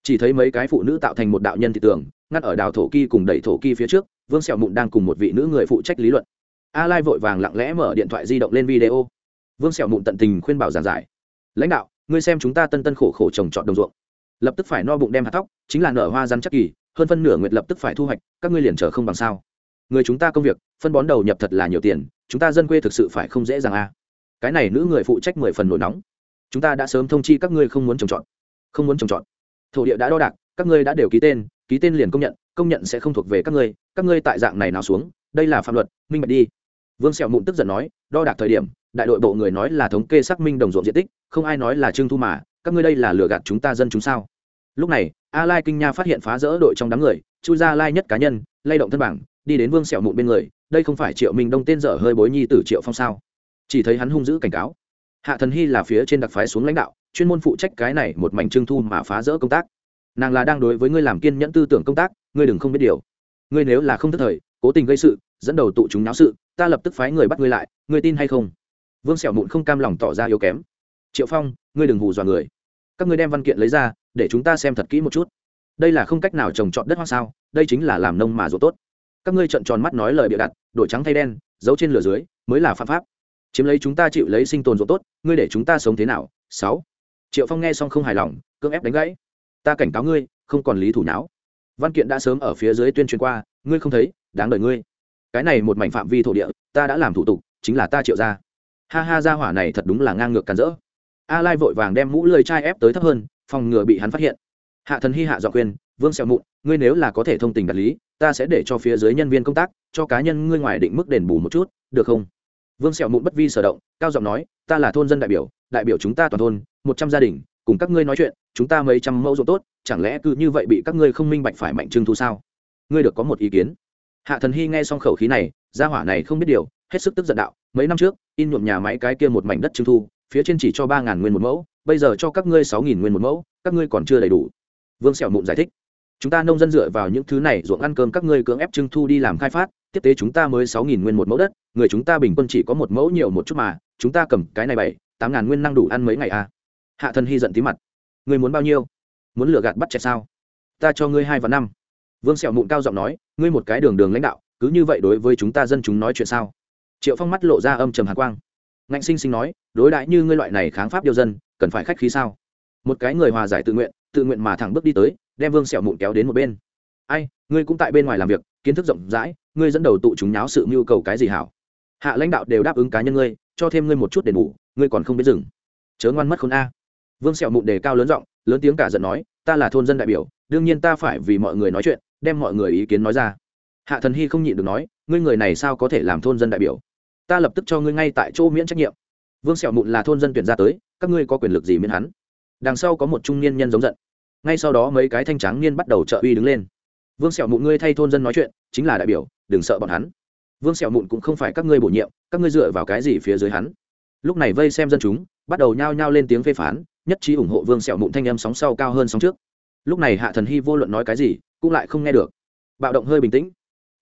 Chỉ thấy mấy cái phụ nữ tạo thành một đạo nhân thị tưởng, ngắt ở đào thổ kỳ cùng đẩy thổ kỳ phía trước, Vương Sẹo Mụn đang cùng một vị nữ người phụ trách lý luận. A Lai vội vàng lặng lẽ mở điện thoại di động lên video. Vương Sẹo Mụn tận tình khuyên bảo giảng giải. "Lãnh đạo, ngươi xem chúng ta tân tân khổ khổ trồng trọt đồng ruộng, lập tức phải no bụng đem hạt thóc, chính là nở hoa rắn chắc kỳ, hơn phân nửa nguyệt lập tức phải thu hoạch, các ngươi liền chờ không bằng sao?" người chúng ta công việc phân bón đầu nhập thật là nhiều tiền chúng ta dân quê thực sự phải không dễ dàng a à. cái này nữ người phụ trách mười phần nổi nóng. Chúng ta đã sớm thông chi các ngươi không muốn trồng trọt. Không muốn trồng trọt. Thổ địa đã đo đạc các ngươi đã đều ký tên ký tên liền công nhận công nhận sẽ không thuộc về các ngươi. Các ngươi tại dạng này nào xuống đây là pháp luật minh bạch đi. Vương sẹo mụn tức giận nói đo đạc thời điểm đại đội bộ người nói là thống kê xác minh đồng ruộng diện tích không ai nói là trương thu mà các ngươi đây là lừa gạt chúng ta dân chúng sao? Lúc này, a lai kinh nha phát hiện phá rỡ đội trong đám người, chui ra lai nhất cá nhân, lay động thân bảng, đi đến vương sẹo mụn bên người, đây không phải triệu minh đông tên dở hơi bối nhi tử triệu phong sao? Chỉ thấy hắn hung dữ cảnh cáo. Hạ thần hy là phía trên đặc phái xuống lãnh đạo, chuyên môn phụ trách cái này một mảnh trưng thu mà phá rỡ công tác. Nàng là đang đối với ngươi làm kiên nhẫn tư tưởng công tác, ngươi đừng không biết điều. Ngươi nếu là không thức thời, cố tình gây sự, dẫn đầu tụ chúng náo sự, ta lập tức phái người bắt ngươi lại, ngươi tin hay không? Vương sẹo mụn không cam lòng tỏ ra yếu kém. Triệu phong, ngươi đừng hù dọa người. Các ngươi đem văn kiện lấy ra để chúng ta xem thật kỹ một chút. Đây là không cách nào trồng trọt đất hoa sao, đây chính là làm nông mà ruột tốt. Các ngươi trợn tròn mắt nói lời bịa đặt, đổi trắng thay đen, giấu trên lửa dưới, mới là phạm pháp. Chiếm lấy chúng ta chịu lấy sinh tồn dỗ tốt, ngươi để chúng ta sống thế nào? Sáu. Triệu phong nghe xong không hài lòng, cưỡng ép đánh gãy. Ta cảnh cáo ngươi, không còn lý thủ nháo. Văn kiện đã sớm ở phía dưới tuyên truyền qua, ngươi không thấy, đáng đời ngươi. Cái này một mảnh phạm vi thổ địa, ta đã làm thủ tục, chính là ta triệu ra. Ha ha ra hỏa này thật đúng là ngang ngược càn rỡ. A lai vội vàng đem mũ lười chai ép tới thấp hơn phòng ngừa bị hắn phát hiện. Hạ thần hy hạ dọn khuyên, vương xẹo mụn, ngươi nếu là có thể thông tình đạt lý, ta sẽ để cho phía dưới nhân viên công tác, cho cá nhân ngươi ngoài định mức đền bù một chút, được không? Vương sẹo mụn bất vi sở động, cao giọng nói, ta là thôn dân đại biểu đại biểu chúng ta toàn thôn, một trăm gia đình, cùng các ngươi nói chuyện, chúng ta mấy trăm mẫu ruộng tốt, chẳng lẽ cứ như vậy bị các ngươi không minh bạch phải mạnh trưng thu sao? Ngươi được có một ý kiến. Hạ thần hy nghe xong khẩu khí này, gia hỏa này không biết điều, hết sức tức giận đạo, mấy năm trước, in nhuộm nhà máy cái kia một mảnh đất trưng thu, phía trên chỉ cho ba ngàn nguyên một mẫu bây giờ cho các ngươi sáu nghìn nguyên một mẫu, các ngươi còn chưa đầy đủ. Vương sẹo mụn giải thích. Chúng ta nông dân dựa vào những thứ này ruộng ăn cơm các ngươi cưỡng ép trưng thu đi làm khai phát, tiếp tế chúng ta mới sáu nghìn nguyên một mẫu đất, người chúng ta bình quân chỉ có một mẫu nhiều một chút mà, chúng ta cầm cái này bảy, tám ngàn nguyên năng đủ ăn mấy ngày à? Hạ thần hy giận tí mặt. Ngươi muốn bao nhiêu? Muốn lừa gạt bắt trẻ sao? Ta cho ngươi hai và năm. Vương sẹo mụn cao giọng nói, ngươi một cái đường đường lãnh đạo, cứ như vậy đối với chúng ta dân chúng nói chuyện sao? Triệu phong mắt lộ ra âm trầm hàn quang. Ngạnh sinh sinh nói, đối đãi như ngươi loại này kháng pháp điều dân cần phải khách khí sao? Một cái người hòa giải tự nguyện tự nguyện mà thẳng bước đi tới, đem vương sẹo mụn kéo đến một bên. Ai, ngươi cũng tại bên ngoài làm việc, kiến thức rộng rãi, ngươi dẫn đầu tụ chúng nháo sự mưu cầu cái gì hảo? Hạ lãnh đạo đều đáp ứng cá nhân ngươi, cho thêm ngươi một chút đền bù, ngươi còn không biết dừng. Chớ ngoan mất khôn a. Vương sẹo mụn đề cao lớn giọng, lớn tiếng cả giận nói, ta là thôn dân đại biểu, đương nhiên ta phải vì mọi người nói chuyện, đem mọi người ý kiến nói ra. Hạ thần hy không nhịn được nói, ngươi người này sao có thể làm thôn dân đại biểu? Ta lập tức cho ngươi ngay tại chỗ miễn trách nhiệm vương sẹo mụn là thôn dân tuyển ra tới, các ngươi có quyền lực gì miễn hắn? Đằng sau có một trung niên nhân giống giận. Ngay sau đó mấy cái thanh trắng niên bắt đầu trợ uy đứng lên. Vương sẹo mụn ngươi thay thôn dân nói chuyện, chính là đại biểu, đừng sợ bọn hắn. Vương sẹo mụn cũng không phải các ngươi bổ nhiệm, các ngươi dựa vào cái gì phía dưới hắn? Lúc này vây xem dân chúng, bắt đầu nhao nhao lên tiếng phê phán, nhất trí ủng hộ vương sẹo mụn thanh âm sóng sau cao hơn sóng trước. Lúc này hạ thần hy vô luận nói cái gì, cũng lại không nghe được. Bạo động hơi bình tĩnh.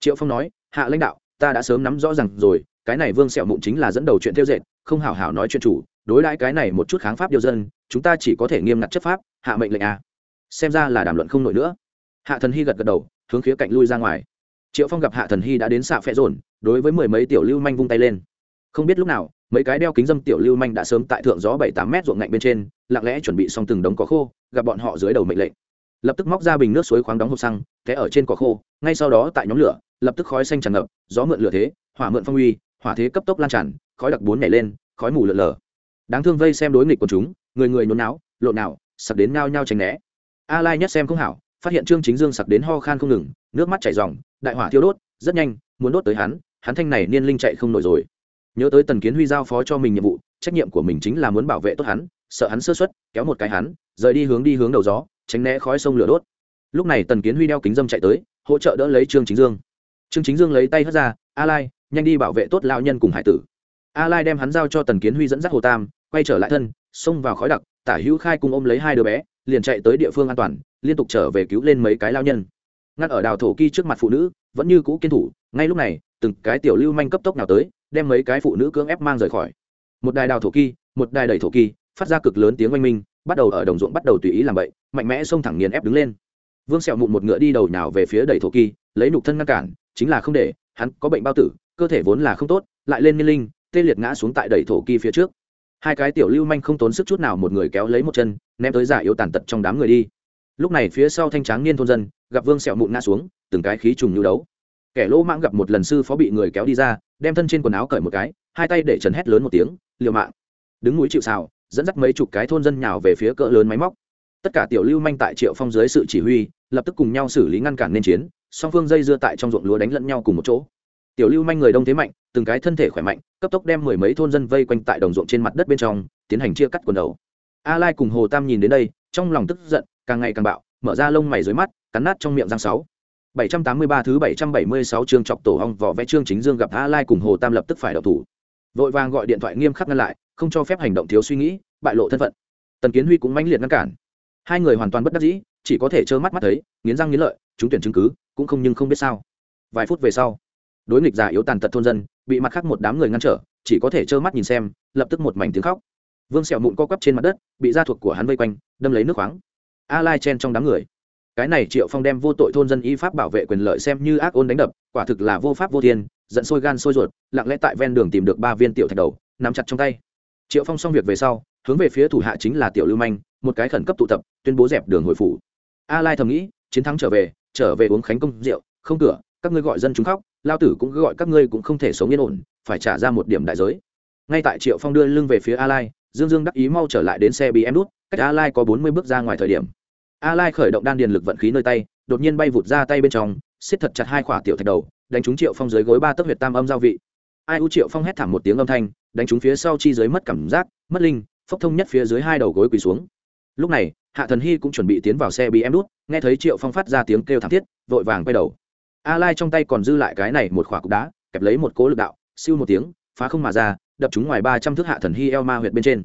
Triệu phong nói, hạ lãnh đạo, ta đã sớm nắm rõ rằng rồi, cái này vương sẹo mụn chính là dẫn đầu chuyện tiêu dệt không hảo hảo nói chuyện chủ, đối đãi cái này một chút kháng pháp điều dân, chúng ta chỉ có thể nghiêm ngặt chấp pháp, hạ mệnh lệnh à. xem ra là đàm luận không nổi nữa. Hạ thần hy gật gật đầu, hướng khía cạnh lui ra ngoài. Triệu phong gặp hạ thần hy đã đến xạ phẹ rồn đối với mười mấy tiểu lưu manh vung tay lên. Không biết lúc nào, mấy cái đeo kính dâm tiểu lưu manh đã sớm tại thượng gió bảy tám mét ruộng ngạnh bên trên, lặng lẽ chuẩn bị xong từng đống có khô, gặp bọn họ dưới đầu mệnh lệnh. Lập tức móc ra bình nước suối khoáng đóng hộp xăng, té ở trên cỏ khô, ngay sau đó tại nhóm lửa, lập tức khói xanh tràn ngập, gió mượn lửa thế, hỏa mượn phong uy, hỏa thế cấp tốc lan tràn khói đặc bốn nhảy lên, khói mù lợn lờ. Đáng thương vây xem đối nghịch của chúng, người người nhốn náo lộn nào, sặc đến ngao nhau tránh né. A lai nhất xem không hảo, phát hiện trương chính dương sặc đến ho khan không ngừng, nước mắt chảy ròng, đại hỏa thiêu đốt, rất nhanh, muốn đốt tới hắn hắn thanh này niên linh chạy không nổi rồi. Nhớ tới tần kiến huy giao phó cho mình nhiệm vụ, trách nhiệm của mình chính là muốn bảo vệ tốt hắn, sợ hắn sơ xuất kéo một cái hắn, rời đi hướng đi hướng đầu gió, tránh né khói sông lửa đốt. Lúc này tần kiến huy đeo kính dâm chạy tới, hỗ trợ đỡ lấy trương chính dương. Trương chính dương lấy tay hất ra a lai nhanh đi bảo vệ tốt lao nhân cùng hải tử a lai đem hắn giao cho tần kiến huy dẫn dắt hồ tam quay trở lại thân xông vào khói đặc tả hữu khai cùng ôm lấy hai đứa bé liền chạy tới địa phương an toàn liên tục trở về cứu lên mấy cái lao nhân. Ngắt ở đào thổ kỳ trước mặt phụ nữ vẫn như cũ kiên thủ ngay lúc này từng cái tiểu lưu manh cấp tốc nào tới đem mấy cái phụ nữ cưỡng ép mang rời khỏi. Một đài đào thổ kỳ một đài đẩy thổ kỳ phát ra cực lớn tiếng oanh minh bắt đầu ở đồng ruộng bắt đầu tùy ý làm bậy, mạnh mẽ xông thẳng nghiền ép đứng lên. Vương sẹo mụn một ngựa đi đầu nào về phía đẩy thổ kỳ lấy nục thân ngăn cản chính là không để hắn có bệnh bao tử cơ thể vốn là không tốt lại lên niên linh tê liệt ngã xuống tại đầy thổ kỳ phía trước. Hai cái tiểu lưu manh không tốn sức chút nào một người kéo lấy một chân, ném tới giả yếu tàn tật trong đám người đi. Lúc này phía sau thanh tráng niên thôn dân, gặp vương sẹo mụn ngã xuống, từng cái khí trùng nhu đấu. Kẻ lỗ mãng gặp một lần sư phó bị người kéo đi ra, đem thân trên quần áo cởi một cái, hai tay để trần hét lớn một tiếng, liều mạng! Đứng núi chịu xào dẫn dắt mấy chục cái thôn dân nhào về phía cỡ lớn máy móc. Tất cả tiểu lưu manh tại triệu phong dưới sự chỉ huy, lập tức cùng nhau xử lý ngăn cản nên chiến, song phương dây dưa tại trong ruộng lúa đánh lẫn nhau cùng một chỗ. Tiểu lưu manh người đông thế mạnh từng cái thân thể khỏe mạnh cấp tốc đem mười mấy thôn dân vây quanh tại đồng ruộng trên mặt đất bên trong tiến hành chia cắt quần đầu a lai cùng hồ tam nhìn đến đây trong lòng tức giận càng ngày càng bạo mở ra lông mày dưới mắt cắn nát trong miệng răng sáu 783 thứ 776 chương chọc tổ ong vỏ vẽ chương chính dương gặp A Lai cùng Hồ Tam lập tức phải động thủ. Vội vàng gọi điện thoại nghiêm khắc ngăn lại, không cho phép hành động thiếu suy nghĩ, bại lộ thân phận. Tần Kiến Huy cũng mãnh liệt ngăn cản. Hai người hoàn toàn bất đắc dĩ, chỉ có thể trơ mắt mắt thấy, nghiến răng nghiến lợi, chúng tuyển chứng cứ, cũng không nhưng không biết sao. Vài phút về sau, đối nghịch giả yếu tàn tật thôn dân, bị mặt khác một đám người ngăn trở, chỉ có thể trơ mắt nhìn xem, lập tức một mảnh tiếng khóc. Vương Sẹo mụn co quắp trên mặt đất, bị gia thuộc của hắn vây quanh, đâm lấy nước khoáng. A Lai chen trong đám người cái này triệu phong đem vô tội thôn dân y pháp bảo vệ quyền lợi xem như ác ôn đánh đập quả thực là vô pháp vô thiên giận sôi gan sôi ruột lặng lẽ tại ven đường tìm được ba viên tiểu thạch đầu nắm chặt trong tay triệu phong xong việc về sau hướng về phía thủ hạ chính là tiểu lưu manh một cái khẩn cấp tụ tập tuyên bố dẹp đường hồi phủ a lai thầm nghĩ chiến thắng trở về trở về uống khánh công rượu không cửa các ngươi gọi dân chúng khóc lao tử cũng gọi các ngươi cũng không thể sống yên ổn, phải trả ra một điểm đại giới. Ngay tại triệu phong đưa lưng về phía a lai, dương dương đắc ý mau trở lại đến xe bị em đút cách a lai có bốn mươi bước ra ngoài thời điểm. A lai khởi động đan điền lực vận khí nơi tay, đột nhiên bay vụt ra tay bên trong xiết thật chặt hai khỏa tiểu thạch đầu, đánh trúng triệu phong dưới gối ba tấc huyệt tam âm giao vị. Ai u triệu phong hét thảm một tiếng âm thanh, đánh trúng phía sau chi dưới mất cảm giác, mất linh, phốc thông nhất phía dưới hai đầu gối quỳ xuống. Lúc này, hạ thần hy cũng chuẩn bị tiến vào xe bị em đút nghe thấy triệu phong phát ra tiếng kêu thảm thiết, vội vàng quay đầu a lai trong tay còn dư lại cái này một khỏa cục đá, kẹp lấy một cố lực đạo, siêu một tiếng, phá không mà ra, đập chúng ngoài ba trăm thước hạ thần hy eo ma huyệt bên trên.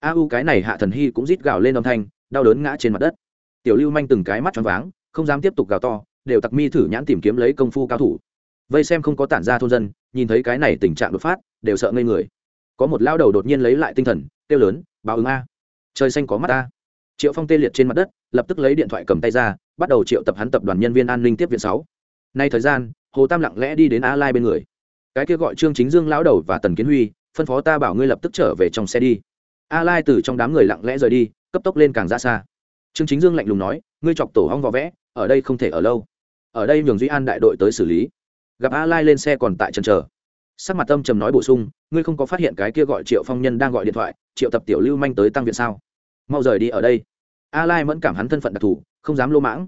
A u cái này hạ thần hy cũng rít gào lên âm thanh, đau đớn ngã trên mặt đất. Tiểu lưu manh từng cái mắt choáng váng, không dám tiếp tục gào to, đều tặc mi thử nhãn tìm kiếm lấy công phu cao thủ. Vây xem không có tản ra thôn dân, nhìn thấy cái này tình trạng đột phát, đều sợ ngây người. Có một lao đầu đột nhiên lấy lại tinh thần, kêu lớn, báo ứng a. Trời xanh có mắt a. Triệu phong tê liệt trên mặt đất, lập tức lấy điện thoại cầm tay ra, bắt đầu triệu tập hắn tập đoàn nhân viên an ninh tiếp viện sáu nay thời gian, hồ tam lặng lẽ đi đến a lai bên người. Cái kia gọi trương chính dương lão đầu và tần kiến huy, phân phó ta bảo ngươi lập tức trở về trong xe đi. A lai từ trong đám người lặng lẽ rời đi, cấp tốc lên càng ra xa. Trương chính dương lạnh lùng nói, ngươi chọc tổ hong vò vẽ, ở đây không thể ở lâu. Ở đây nhường duy an đại đội tới xử lý. Gặp a lai lên xe còn tại trần chờ. Sắc mặt tâm trầm nói bổ sung, ngươi không có phát hiện cái kia gọi triệu phong nhân đang gọi điện thoại, triệu tập tiểu lưu manh tới tăng viện sao? Mau rời đi ở đây. A lai vẫn cảm hắn thân phận đặc thù, không dám lô mãng.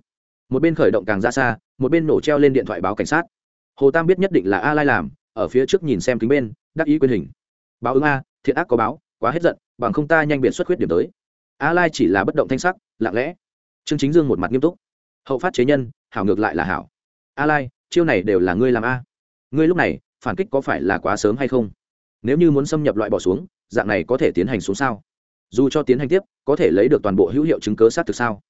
Một bên khởi động càng ra xa một bên nổ treo lên điện thoại báo cảnh sát. Hồ tam biết nhất định là a lai làm, ở phía trước nhìn xem kính bên, đắc ý quyền hình. Báo ứng a, thiện ác có báo, quá hết giận, bằng không ta nhanh biện xuất khuyết điểm tới. A lai chỉ là bất động thanh sắc, lặng lẽ. Trương chính dương một mặt nghiêm túc. Hậu phát chế nhân, hảo ngược lại là hảo. A lai, chiêu này đều là ngươi làm a. Ngươi lúc này, phản kích có phải là quá sớm hay không? Nếu như muốn xâm nhập loại bỏ xuống, dạng này có thể tiến hành xuống sao? Dù cho tiến hành tiếp, có thể lấy được toàn bộ hữu hiệu chứng cớ sát thực sao?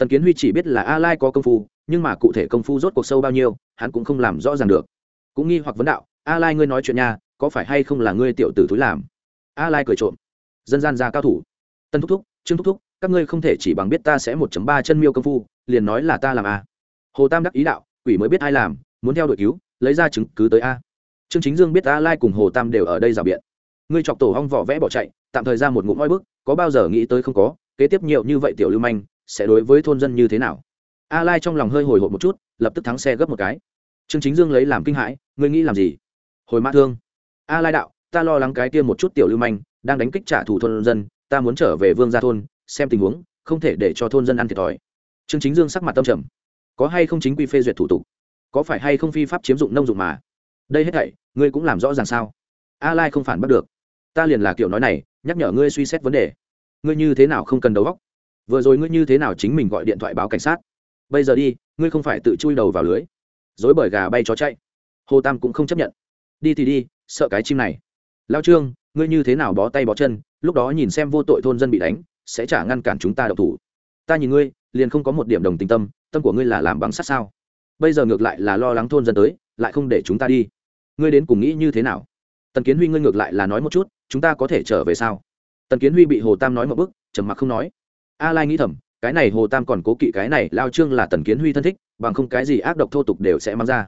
Tần kiến huy chỉ biết là a lai có công phu, nhưng mà cụ thể công phu rốt cuộc sâu bao nhiêu, hắn cũng không làm rõ ràng được. Cũng nghi hoặc vấn đạo a lai ngươi nói chuyện nha, có phải hay không là ngươi tiểu tử thúi làm? A lai cười trộm, dân gian ra cao thủ. Tân thúc thúc, trương thúc thúc, các ngươi không thể chỉ bằng biết ta sẽ một ba chân miêu công phu, liền nói là ta làm a hồ tam đắc ý đạo, quỷ mới biết ai làm, muốn theo đội cứu, lấy ra chứng cứ tới a. Trương chính dương biết a lai cùng hồ tam đều ở đây rào biện. Ngươi chọc tổ hong vỏ vẽ bỏ chạy, tạm thời ra một ngụm oi bức, có bao giờ nghĩ tới không có, kế tiếp nhiều như vậy tiểu lưu manh sẽ đối với thôn dân như thế nào? A lai trong lòng hơi hồi hộp một chút, lập tức thắng xe gấp một cái. Trương chính dương lấy làm kinh hãi, ngươi nghĩ làm gì? Hồi mã thương. A lai đạo, ta lo lắng cái kia một chút tiểu lưu manh, đang đánh kích trả thù thôn dân, ta muốn trở về vương gia thôn, xem tình huống, không thể để cho thôn dân ăn thiệt thòi. Trương chính dương sắc mặt tâm trầm. Có hay không chính quy phê duyệt thủ tục? Có phải hay không phi pháp chiếm dụng nông dụng mà? Đây hết thảy, ngươi cũng làm rõ ràng sao? A lai không phản bắt được. Ta liền là kiểu nói này, nhắc nhở ngươi suy xét vấn đề. Ngươi như thế nào không cần đầu óc? Vừa rồi ngươi như thế nào chính mình gọi điện thoại báo cảnh sát? Bây giờ đi, ngươi không phải tự chui đầu vào lưới. Dối bởi gà bay chó chạy. Hồ tam cũng không chấp nhận. Đi thì đi, sợ cái chim này. Lao trương, ngươi như thế nào bó tay bó chân, lúc đó nhìn xem vô tội thôn dân bị đánh, sẽ chả ngăn cản chúng ta độc thủ. Ta nhìn ngươi, liền không có một điểm đồng tình tâm tâm của ngươi là làm bằng sát sao? Bây giờ ngược lại là lo lắng thôn dân tới, lại không để chúng ta đi. Ngươi đến cùng nghĩ như thế nào? Tần kiến huy ngươi ngược lại là nói một chút, chúng ta có thể trở về sao? Tần kiến huy bị hồ tam nói một bức trầm mặc không nói a lai nghĩ thầm, cái này hồ tam còn cố kỵ cái này, lao trương là tần kiến huy thân thích, bằng không cái gì ác độc thô tục đều sẽ mang ra.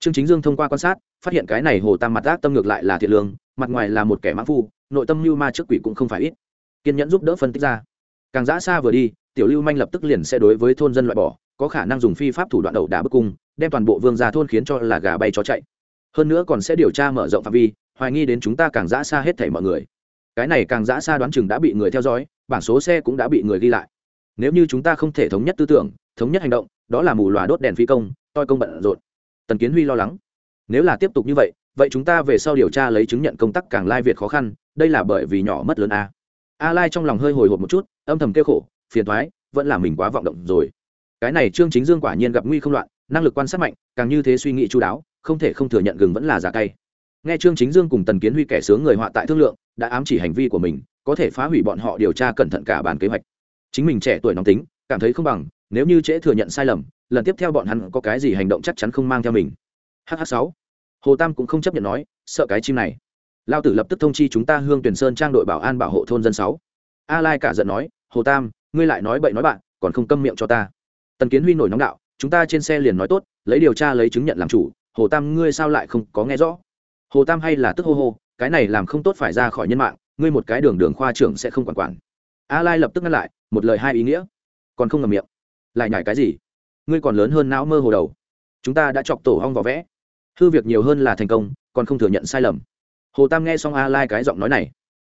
Trương chính dương thông qua quan sát, phát hiện cái này hồ tam mặt ác tâm ngược lại là thiện lương, mặt ngoài là một kẻ mã phu, nội tâm lưu ma trước quỷ cũng không phải ít. Kiên nhẫn giúp đỡ phân tích ra. Càng giã xa vừa đi, tiểu lưu manh lập tức liền sẽ đối với thôn dân loại bỏ, có khả năng dùng phi pháp thủ đoạn đầu đá bức cung, đem toàn bộ vương gia thôn khiến cho là gà bay chó chạy. Hơn nữa còn sẽ điều tra mở rộng phạm vi, hoài nghi đến chúng ta càng giã xa hết thảy mọi người. Cái này càng giã xa đoán chừng đã bị người theo dõi bảng số xe cũng đã bị người ghi lại. Nếu như chúng ta không thể thống nhất tư tưởng, thống nhất hành động, đó là mù loà đốt đèn phi công, toi công bận rộn. Tần kiến huy lo lắng. Nếu là tiếp tục như vậy vậy chúng ta về sau điều tra lấy chứng nhận công tác càng lai việt khó khăn, đây là bởi vì nhỏ mất lớn a. A lai trong lòng hơi hồi hộp một chút, âm thầm kêu khổ, phiền thoái vẫn là mình quá vọng động rồi. Cái này trương chính dương quả nhiên gặp nguy không loạn, năng lực quan sát mạnh, càng như thế suy nghĩ chú đáo, không thể không thừa nhận gừng vẫn là giả cay. Nghe trương chính dương cùng tần kiến huy kẻ sướng người họa tại thương lượng, đã ám chỉ hành vi của mình có thể phá hủy bọn họ điều tra cẩn thận cả bản kế hoạch. Chính mình trẻ tuổi nóng tính, cảm thấy không bằng, nếu như trễ thừa nhận sai lầm, lần tiếp theo bọn hắn có cái gì hành động chắc chắn không mang theo mình. Hh sáu. Hồ tam cũng không chấp nhận nói, sợ cái chim này. Lao tử lập tức thông chi chúng ta hương tuyển sơn trang đội bảo an bảo hộ thôn dân sáu. A lai cả giận nói, hồ tam, ngươi lại nói bậy nói bạn, còn không câm miệng cho ta. Tần kiến huy nổi nóng đạo, chúng ta trên xe liền nói tốt, lấy điều tra lấy chứng nhận làm chủ, hồ tam ngươi sao lại không có nghe rõ? Hồ tam hay là tức hô hô, cái này làm không tốt phải ra khỏi nhân mạng ngươi một cái đường đường khoa trưởng sẽ không quản quản. A lai lập tức ngăn lại, một lời hai ý nghĩa. Còn không ngầm miệng. Lại nhảy cái gì? Ngươi còn lớn hơn não mơ hồ đầu. Chúng ta đã chọc tổ hong vào vẽ. Hư việc nhiều hơn là thành công, còn không thừa nhận sai lầm. Hồ tam nghe xong a lai cái giọng nói này,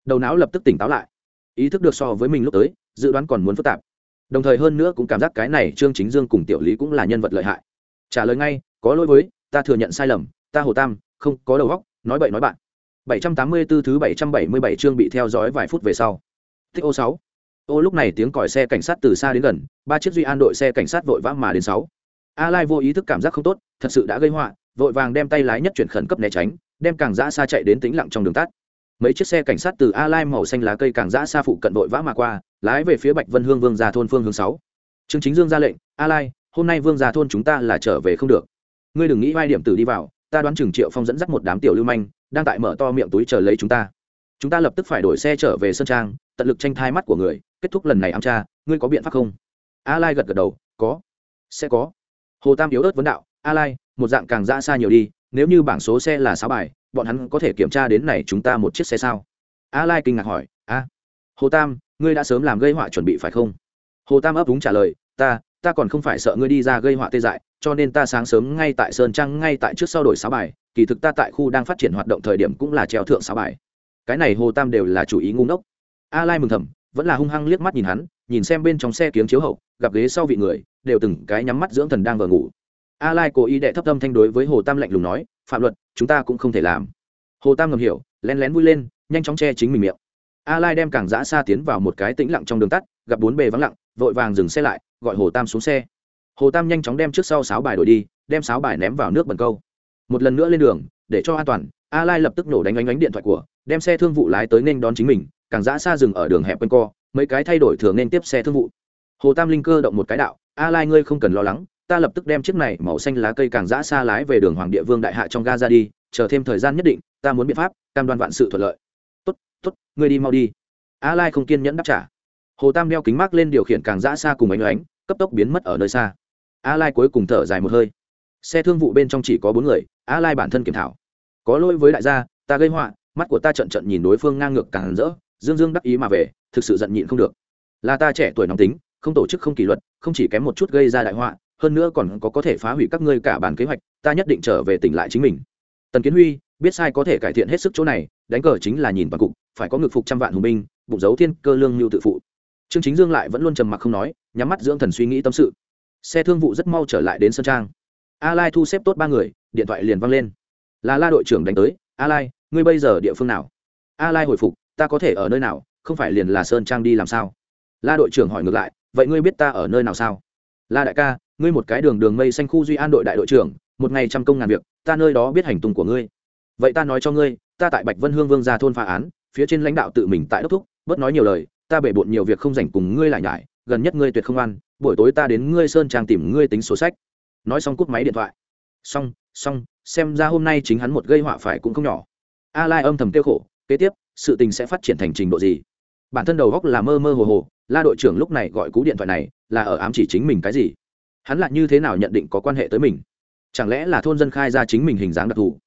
đầu não lập tức tỉnh táo lại. Ý thức được so với mình lúc tới, dự đoán còn muốn phức tạp. Đồng thời hơn nữa cũng cảm giác cái này trương chính dương cùng tiểu lý cũng là nhân vật lợi hại. Trả lời ngay, có lỗi với, ta thừa nhận sai lầm, ta hồ tam, không có đầu óc, nói bậy nói bạn. 784 thứ 777 chương bị theo dõi vài phút về sau. Tích ô 6. ô, lúc này tiếng còi xe cảnh sát từ xa đến gần, ba chiếc duy an đội xe cảnh sát vội vã mà đến sáu. A lai vô ý thức cảm giác không tốt, thật sự đã gây họa, vội vàng đem tay lái nhất chuyển khẩn cấp né tránh, đem càng dã xa chạy đến tĩnh lặng trong đường tắt. Mấy chiếc xe cảnh sát từ a lai màu xanh lá cây càng dã xa phụ cận vội vã mà qua, lái về phía bạch vân hương vương gia thôn phương hướng sáu. Trương chính dương ra lệnh, a lai, hôm nay vương gia thôn chúng ta là trở về không được. Ngươi đừng nghĩ vai điểm tử đi vào, ta đoán chừng triệu phong dẫn dắt một đám tiểu lưu manh đang tại mở to miệng túi chờ lấy chúng ta. Chúng ta lập tức phải đổi xe trở về sơn trang, tận lực tranh thai mắt của người. Kết thúc lần này ám tra, ngươi có biện pháp không? A lai gật gật đầu, có. Sẽ có. Hồ tam yếu ớt vấn đạo a lai một dạng càng ra xa nhiều đi, nếu như bảng số xe là sáu bài, bọn hắn có thể kiểm tra đến này chúng ta một chiếc xe sao? A lai kinh ngạc hỏi, a, hồ tam, ngươi đã sớm làm gây họa chuẩn bị phải không? Hồ tam ấp úng trả lời, ta ta còn không phải sợ ngươi đi ra gây họa tê dại, cho nên ta sáng sớm ngay tại sơn trang, ngay tại trước sau đổi sáu bài kỳ thực ta tại khu đang phát triển hoạt động thời điểm cũng là treo thượng sáu bài. Cái này hồ tam đều là chủ ý ngu ngốc. A lai mừng thầm, vẫn là hung hăng liếc mắt nhìn hắn, nhìn xem bên trong xe kiếng chiếu hậu, gặp ghế sau vị người, đều từng cái nhắm mắt dưỡng thần đang vừa ngủ. A lai cố ý đệ thấp tâm thanh đối với hồ tam lạnh lùng nói, phạm luật, chúng ta cũng không thể làm. Hồ tam ngầm hiểu, lén lén vui lên, nhanh chóng che chính mình miệng. A lai đem càng giã xa tiến vào một cái tĩnh lặng trong đường tắt, gặp bốn bề vắng lặng, vội vàng dừng xe lại, gọi hồ tam xuống xe. Hồ tam nhanh chóng đem trước sau sáu bài đổi đi, đem sáu bài ném vào nước bần câu một lần nữa lên đường, để cho an toàn, a lai lập tức nổ đánh ánh ánh điện thoại của, đem xe thương vụ lái tới nên đón chính mình, càng giã xa dừng ở đường hẹp quanh co, mấy cái thay đổi thường nên tiếp xe thương vụ. Hồ tam linh cơ động một cái đạo, a lai ngươi không cần lo lắng, ta lập tức đem chiếc này màu xanh lá cây càng giã xa lái về đường hoàng địa vương đại hạ trong ga ra đi, chờ thêm thời gian nhất định, ta muốn biện pháp, cam đoan vạn sự thuận lợi. Tốt tốt, ngươi đi mau đi. A lai không kiên nhẫn đáp trả. Hồ tam đeo kính mắc lên điều khiển càng giã xa cùng ánh ánh, cấp tốc biến mất ở nơi xa. A lai cuối cùng thở dài một hơi xe thương vụ bên trong chỉ có bốn người, a lai bản thân kiểm thảo. Có lỗi với đại gia, ta gây họa, mắt của ta trận trận nhìn đối phương ngang ngược càng rỡ, dương dương đắc ý mà về, thực sự giận nhịn không được. Là ta trẻ tuổi nóng tính, không tổ chức không kỷ luật, không chỉ kém một chút gây ra đại họa, hơn nữa còn có có thể phá hủy các ngươi cả bản kế hoạch, ta nhất định trở về tỉnh lại chính mình. Tần kiến huy, biết sai có thể cải thiện hết sức chỗ này, đánh cờ chính là nhìn toàn cục, phải có ngực phục trăm vạn hùng binh, bụng giấu thiên cơ lương mưu tự phụ. Trương chính dương lại vẫn luôn trầm mặc không nói, nhắm mắt dưỡng thần suy nghĩ tâm sự. Xe thương vụ rất mau trở lại đến sân trang a lai thu xếp tốt ba người, điện thoại liền văng lên. Là la đội trưởng đánh tới a lai ngươi bây giờ địa phương nào? A lai hồi phục, ta có thể ở nơi nào, không phải liền là sơn trang đi làm sao? La đội trưởng hỏi ngược lại, vậy ngươi biết ta ở nơi nào sao? La đại ca, ngươi một cái đường đường mây xanh khu duy an đội đại đội trưởng, một ngày trăm công ngàn việc, ta nơi đó biết hành tung của ngươi. Vậy ta nói cho ngươi, ta tại bạch vân hương vương gia thôn phá án, phía trên lãnh đạo tự mình tại đốc thúc, bớt nói nhiều lời, ta bể bộn nhiều việc không rảnh cùng ngươi lại nhải, gần nhất ngươi tuyệt không ăn, buổi tối ta đến ngươi sơn trang tìm ngươi tính sổ sách nói xong cút máy điện thoại. Xong xong, xem ra hôm nay chính hắn một gây họa phải cũng không nhỏ. A lai âm thầm tiêu khổ, kế tiếp, sự tình sẽ phát triển thành trình độ gì? Bản thân đầu góc là mơ mơ hồ hồ, la đội trưởng lúc này gọi cú điện thoại này là ở ám chỉ chính mình cái gì? Hắn lại như thế nào nhận định có quan hệ tới mình? Chẳng lẽ là thôn dân khai ra chính mình hình dáng đặc thù?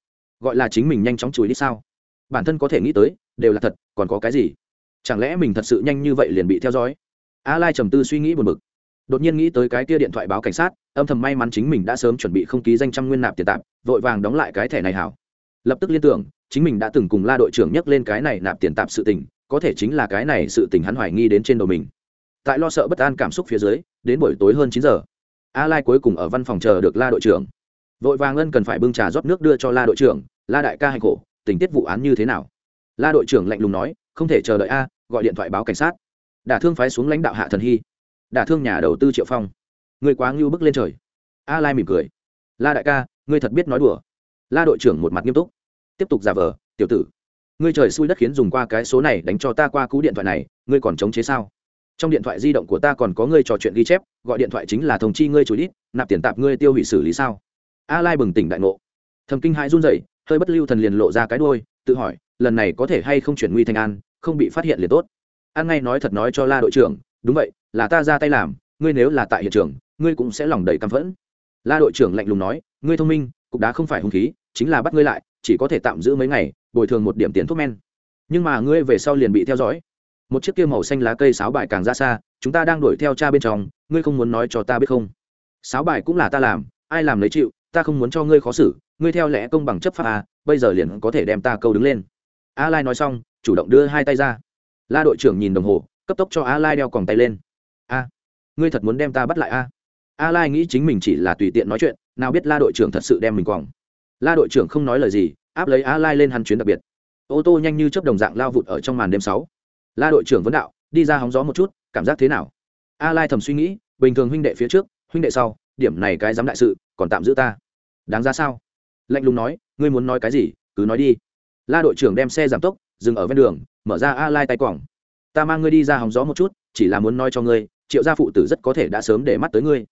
Gọi là chính mình nhanh chóng chùi đi sao? Bản thân có thể nghĩ tới, đều là thật, còn có cái gì? Chẳng lẽ mình thật sự nhanh như vậy liền bị theo dõi? A lai trầm tư suy nghĩ buồn bực đột nhiên nghĩ tới cái kia điện thoại báo cảnh sát, âm thầm may mắn chính mình đã sớm chuẩn bị không ký danh trăm nguyên nạp tiền tạm vội vàng đóng lại cái thẻ này hảo. Lập tức liên tưởng, chính mình đã từng cùng la đội trưởng nhắc lên cái này nạp tiền tạm sự tình, có thể chính là cái này sự tình hắn hoài nghi đến trên đầu mình. Tại lo sợ bất an cảm xúc phía dưới, đến buổi tối hơn chín giờ, a lai cuối cùng ở văn phòng chờ được la đội trưởng. Vội vàng ân cần phải bưng trà rót nước đưa cho la đội trưởng, la đại ca hành khổ, tình tiết vụ án như thế nào? La đội trưởng lạnh lùng nói, không thể chờ đợi a, gọi điện thoại báo cảnh sát. Đả thương phái xuống lãnh đạo hạ thần hy đả thương nhà đầu tư triệu phong. Người quá ngưu bức lên trời. A lai mỉm cười. La đại ca, ngươi thật biết nói đùa. La đội trưởng một mặt nghiêm túc. Tiếp tục giả vờ, tiểu tử. Ngươi trời xui đất khiến dùng qua cái số này đánh cho ta qua cú điện thoại này, ngươi còn chống chế sao? Trong điện thoại di động của ta còn có ngươi trò chuyện ghi chép, gọi điện thoại chính là thông chi ngươi chủ đít nạp tiền tạp ngươi tiêu hủy xử lý sao? A lai bừng tỉnh đại ngộ. Thầm kinh hãi run rẩy, hơi bất lưu thần liền lộ ra cái đuôi, tự hỏi, lần này có thể hay không chuyển nguy thành an, không bị phát hiện liền tốt. An ngay nói thật nói cho la đội trưởng đúng vậy là ta ra tay làm ngươi nếu là tại hiện trường ngươi cũng sẽ lòng đầy căm phẫn. La đội trưởng lạnh lùng nói ngươi thông minh cục đá không phải hung khí chính là bắt ngươi lại chỉ có thể tạm giữ mấy ngày bồi thường một điểm tiền thuốc men. Nhưng mà ngươi về sau liền bị theo dõi. Một chiếc kia màu xanh lá cây sáo bài càng ra xa chúng ta đang đuổi theo cha bên trong ngươi không muốn nói cho ta biết không? Sáo bài cũng là ta làm ai làm lấy chịu ta không muốn cho ngươi khó xử ngươi theo lẽ công bằng chấp pháp à, bây giờ liền có thể đem ta câu đứng lên. A lai nói xong chủ động đưa hai tay ra. La đội trưởng nhìn đồng hồ cấp tốc cho a lai đeo còng tay lên. A, ngươi thật muốn đem ta bắt lại a? A lai nghĩ chính mình chỉ là tùy tiện nói chuyện, nào biết la đội trưởng thật sự đem mình quòng. La đội trưởng không nói lời gì, áp lấy a lai lên hắn chuyến đặc biệt. Ô tô nhanh như chớp đồng dạng lao vụt ở trong màn đêm sáu. La đội trưởng vấn đạo, đi ra hóng gió một chút, cảm giác thế nào? A lai thầm suy nghĩ, bình thường huynh đệ phía trước, huynh đệ sau, điểm này cái dám đại sự, còn tạm giữ ta. Đáng ra sao? Lạnh lùng nói, ngươi muốn nói cái gì, cứ nói đi. La đội trưởng đem xe giảm tốc, dừng ở ven đường, mở ra a lai tay quòng ta mang ngươi đi ra hòng gió một chút, chỉ là muốn nói cho ngươi, triệu gia phụ tử rất có thể đã sớm để mắt tới ngươi.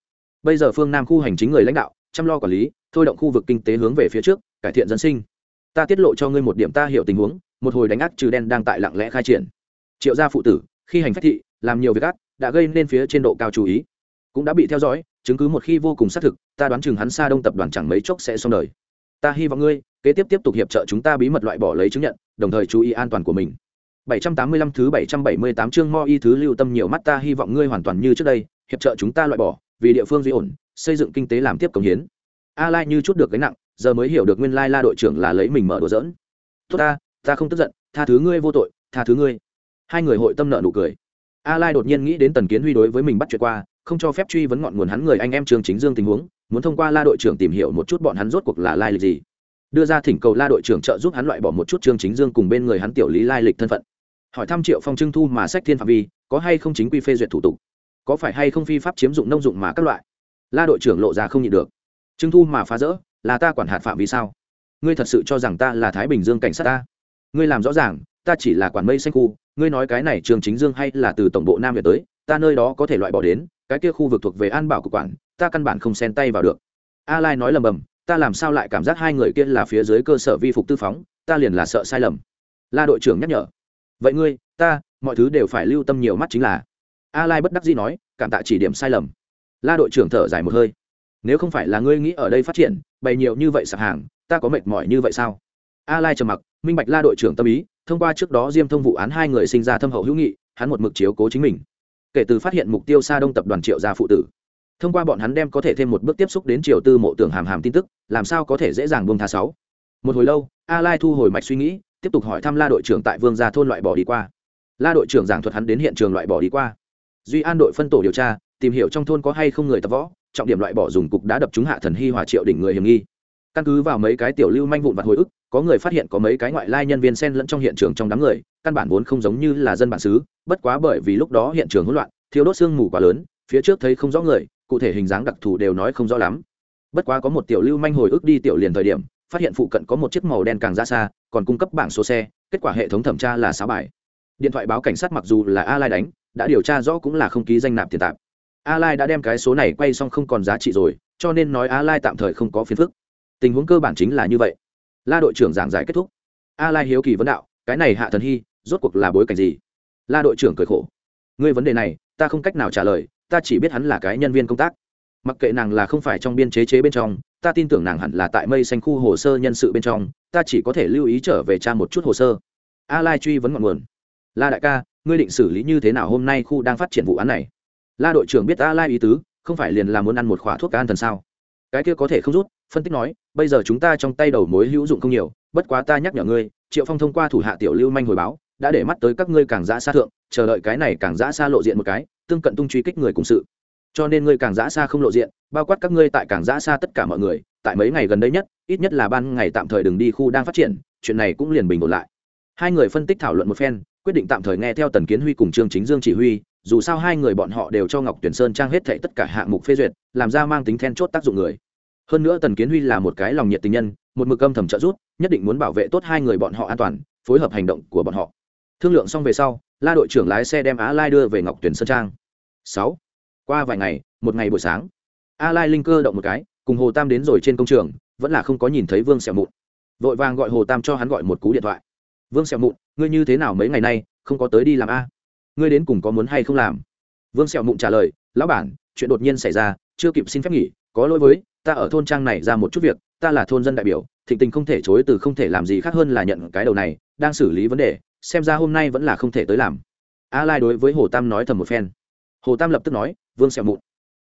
Bây giờ phương nam khu hành chính người lãnh đạo, chăm lo quản lý, thôi động khu vực kinh tế hướng về phía trước, cải thiện dân sinh. Ta tiết lộ cho ngươi một điểm ta hiểu tình huống, một hồi đánh ác trừ đen đang tại lặng lẽ khai triển. Triệu gia phụ tử, khi hành phách thị, làm nhiều việc ác, đã gây nên phía trên độ cao chú ý. Cũng đã bị theo dõi, chứng cứ một khi vô cùng xác thực, ta đoán chừng hắn xa đông tập đoàn chẳng mấy chốc sẽ xong đời. Ta hy vọng ngươi, kế tiếp tiếp tục hiệp trợ chúng ta bí mật loại bỏ lấy chứng nhận, đồng thời chú ý an toàn của mình. 785 thứ 778 chương mo y thứ lưu tâm nhiều mắt ta, hy vọng ngươi hoàn toàn như trước đây, hiệp trợ chúng ta loại bỏ, vì địa phương duy ổn, xây dựng kinh tế làm tiếp công hiến. A lai như chút được gánh nặng, giờ mới hiểu được nguyên lai la đội trưởng là lấy mình mở đùa giỡn. Tốt ta ta không tức giận, tha thứ ngươi vô tội, tha thứ ngươi. Hai người hội tâm nợ nụ cười. A lai đột nhiên nghĩ đến tần kiến huy đối với mình bắt chuyện qua, không cho phép truy vấn ngọn nguồn hắn người anh em trường chính dương tình huống, muốn thông qua la đội trưởng tìm hiểu một chút bọn hắn rốt cuộc là lai lịch gì. Đưa ra thỉnh cầu la đội trưởng trợ giúp hắn loại bỏ một chút trương chính dương cùng bên người hắn tiểu lý lai lịch thân phận hỏi thăm triệu phong trưng thu mà sách thiên phạm vi, có hay không chính quy phê duyệt thủ tục? Có phải hay không phi pháp chiếm dụng nông dụng mà các loại? La đội trưởng lộ ra không nhịn được. Trưng thu mà phá rỡ, là ta quản hạt phạm vi sao? Ngươi thật sự cho rằng ta là thái bình dương cảnh sát ta? Ngươi làm rõ ràng, ta chỉ là quản mây xanh khu, ngươi nói cái này trường chính dương hay là từ tổng bộ nam về tới, ta nơi đó có thể loại bỏ đến, cái kia khu vực thuộc về an bảo của quản, ta căn bản không xen tay vào được. A lai nói lầm bầm, ta làm sao lại cảm giác hai người kia là phía dưới cơ sở vi phục tư phóng, ta liền là sợ sai lầm. La đội trưởng nhắc nhở vậy ngươi, ta, mọi thứ đều phải lưu tâm nhiều mắt chính là. A lai bất đắc dĩ nói, cảm tạ chỉ điểm sai lầm. La đội trưởng thở dài một hơi. Nếu không phải là ngươi nghĩ ở đây phát triển, bày nhiều như vậy sạp hàng, ta có mệt mỏi như vậy sao? A lai trầm mặc, minh bạch la đội trưởng tâm ý, thông qua trước đó diêm thông vụ án hai người sinh ra thâm hậu hữu nghị, hắn một mực chiếu cố chính mình. Kể từ phát hiện mục tiêu xa đông tập đoàn triệu gia phụ tử, thông qua bọn hắn đem có thể thêm một bước tiếp xúc đến triều tư mộ tưởng hàm hàm tin tức, làm sao có thể dễ dàng buông tha sáu? Một hồi lâu, a lai thu hồi mạch suy nghĩ tiếp tục hỏi thăm la đội trưởng tại vương gia thôn loại bỏ đi qua. La đội trưởng giảng thuật hắn đến hiện trường loại bỏ đi qua. Duy an đội phân tổ điều tra, tìm hiểu trong thôn có hay không người tập võ, trọng điểm loại bỏ dùng cục đã đập trúng hạ thần hy hòa triệu đỉnh người hiểm nghi. Căn cứ vào mấy cái tiểu lưu manh vụn vặt hồi ức, có người phát hiện có mấy cái ngoại lai nhân viên xen lẫn trong hiện trường trong đám người, căn bản vốn không giống như là dân bản xứ, bất quá bởi vì lúc đó hiện trường hỗn loạn thiếu đốt xương mù quá lớn, phía trước thấy không rõ người, cụ thể hình dáng đặc thù đều nói không rõ lắm. Bất quá có một tiểu lưu manh hồi ức đi tiểu liền thời điểm phát hiện phụ cận có một chiếc màu đen càng ra xa, còn cung cấp bảng số xe, kết quả hệ thống thẩm tra là sáu bài. Điện thoại báo cảnh sát mặc dù là a lai đánh, đã điều tra rõ cũng là không ký danh nạp tiền tạp a lai đã đem cái số này quay xong không còn giá trị rồi, cho nên nói a lai tạm thời không có phiền phức. Tình huống cơ bản chính là như vậy. La đội trưởng giảng giải kết thúc. A lai hiếu kỳ vấn đạo, cái này hạ thần hy, rốt cuộc là bối cảnh gì? La đội trưởng cười khổ. Ngươi vấn đề này, ta không cách nào trả lời, ta chỉ biết hắn là cái nhân viên công tác. Mặc kệ nàng là không phải trong biên chế chế bên trong ta tin tưởng nàng hẳn là tại mây xanh khu hồ sơ nhân sự bên trong, ta chỉ có thể lưu ý trở về tra một chút hồ sơ. A lai truy vấn ngọn nguồn. La đại ca, ngươi định xử lý như thế nào hôm nay khu đang phát triển vụ án này? La đội trưởng biết a lai ý tứ, không phải liền là muốn ăn một khóa thuốc an thần sao? Cái kia có thể không rút, phân tích nói, bây giờ chúng ta trong tay đầu mối hữu dụng không nhiều, bất quá ta nhắc nhở ngươi, triệu phong thông qua thủ hạ tiểu lưu manh hồi báo, đã để mắt tới các ngươi càng giã xa thượng, chờ đợi cái này càng giã xa lộ diện một cái, tương cận tung truy kích người cùng sự cho nên ngươi càng giã xa không lộ diện, bao quát các ngươi tại càng giã xa tất cả mọi người, tại mấy ngày gần đây nhất, ít nhất là ban ngày tạm thời đừng đi khu đang phát triển, chuyện này cũng liền bình ổn lại. Hai người phân tích thảo luận một phen, quyết định tạm thời nghe theo tần kiến huy cùng trương chính dương chỉ huy, dù sao hai người bọn họ đều cho ngọc tuyển sơn trang hết thệ tất cả hạng mục phê duyệt, làm ra mang tính then chốt tác dụng người. Hơn nữa tần kiến huy là một cái lòng nhiệt tình nhân, một mực âm thầm trợ giúp, nhất định muốn bảo vệ tốt hai người bọn họ an toàn, phối hợp hành động của bọn họ. Thương lượng xong về sau, la đội trưởng lái xe đem á lai đưa về ngọc tuyển sơn trang. Sáu qua vài ngày, một ngày buổi sáng, a lai linh cơ động một cái, cùng hồ tam đến rồi trên công trường, vẫn là không có nhìn thấy vương Sẹo mụn. Vội vàng gọi hồ tam cho hắn gọi một cú điện thoại. Vương Sẹo mụn, ngươi như thế nào mấy ngày nay, không có tới đi làm a? Ngươi đến cùng có muốn hay không làm? Vương Sẹo mụn trả lời, lão bản, chuyện đột nhiên xảy ra, chưa kịp xin phép nghỉ, có lỗi với, ta ở thôn trang này ra một chút việc, ta là thôn dân đại biểu, thịnh tình không thể chối từ không thể làm gì khác hơn là nhận cái đầu này, đang xử lý vấn đề, xem ra hôm nay vẫn là không thể tới làm. A lai đối với hồ tam nói thầm một phen. Hồ tam lập tức nói vương Sẹo mụn.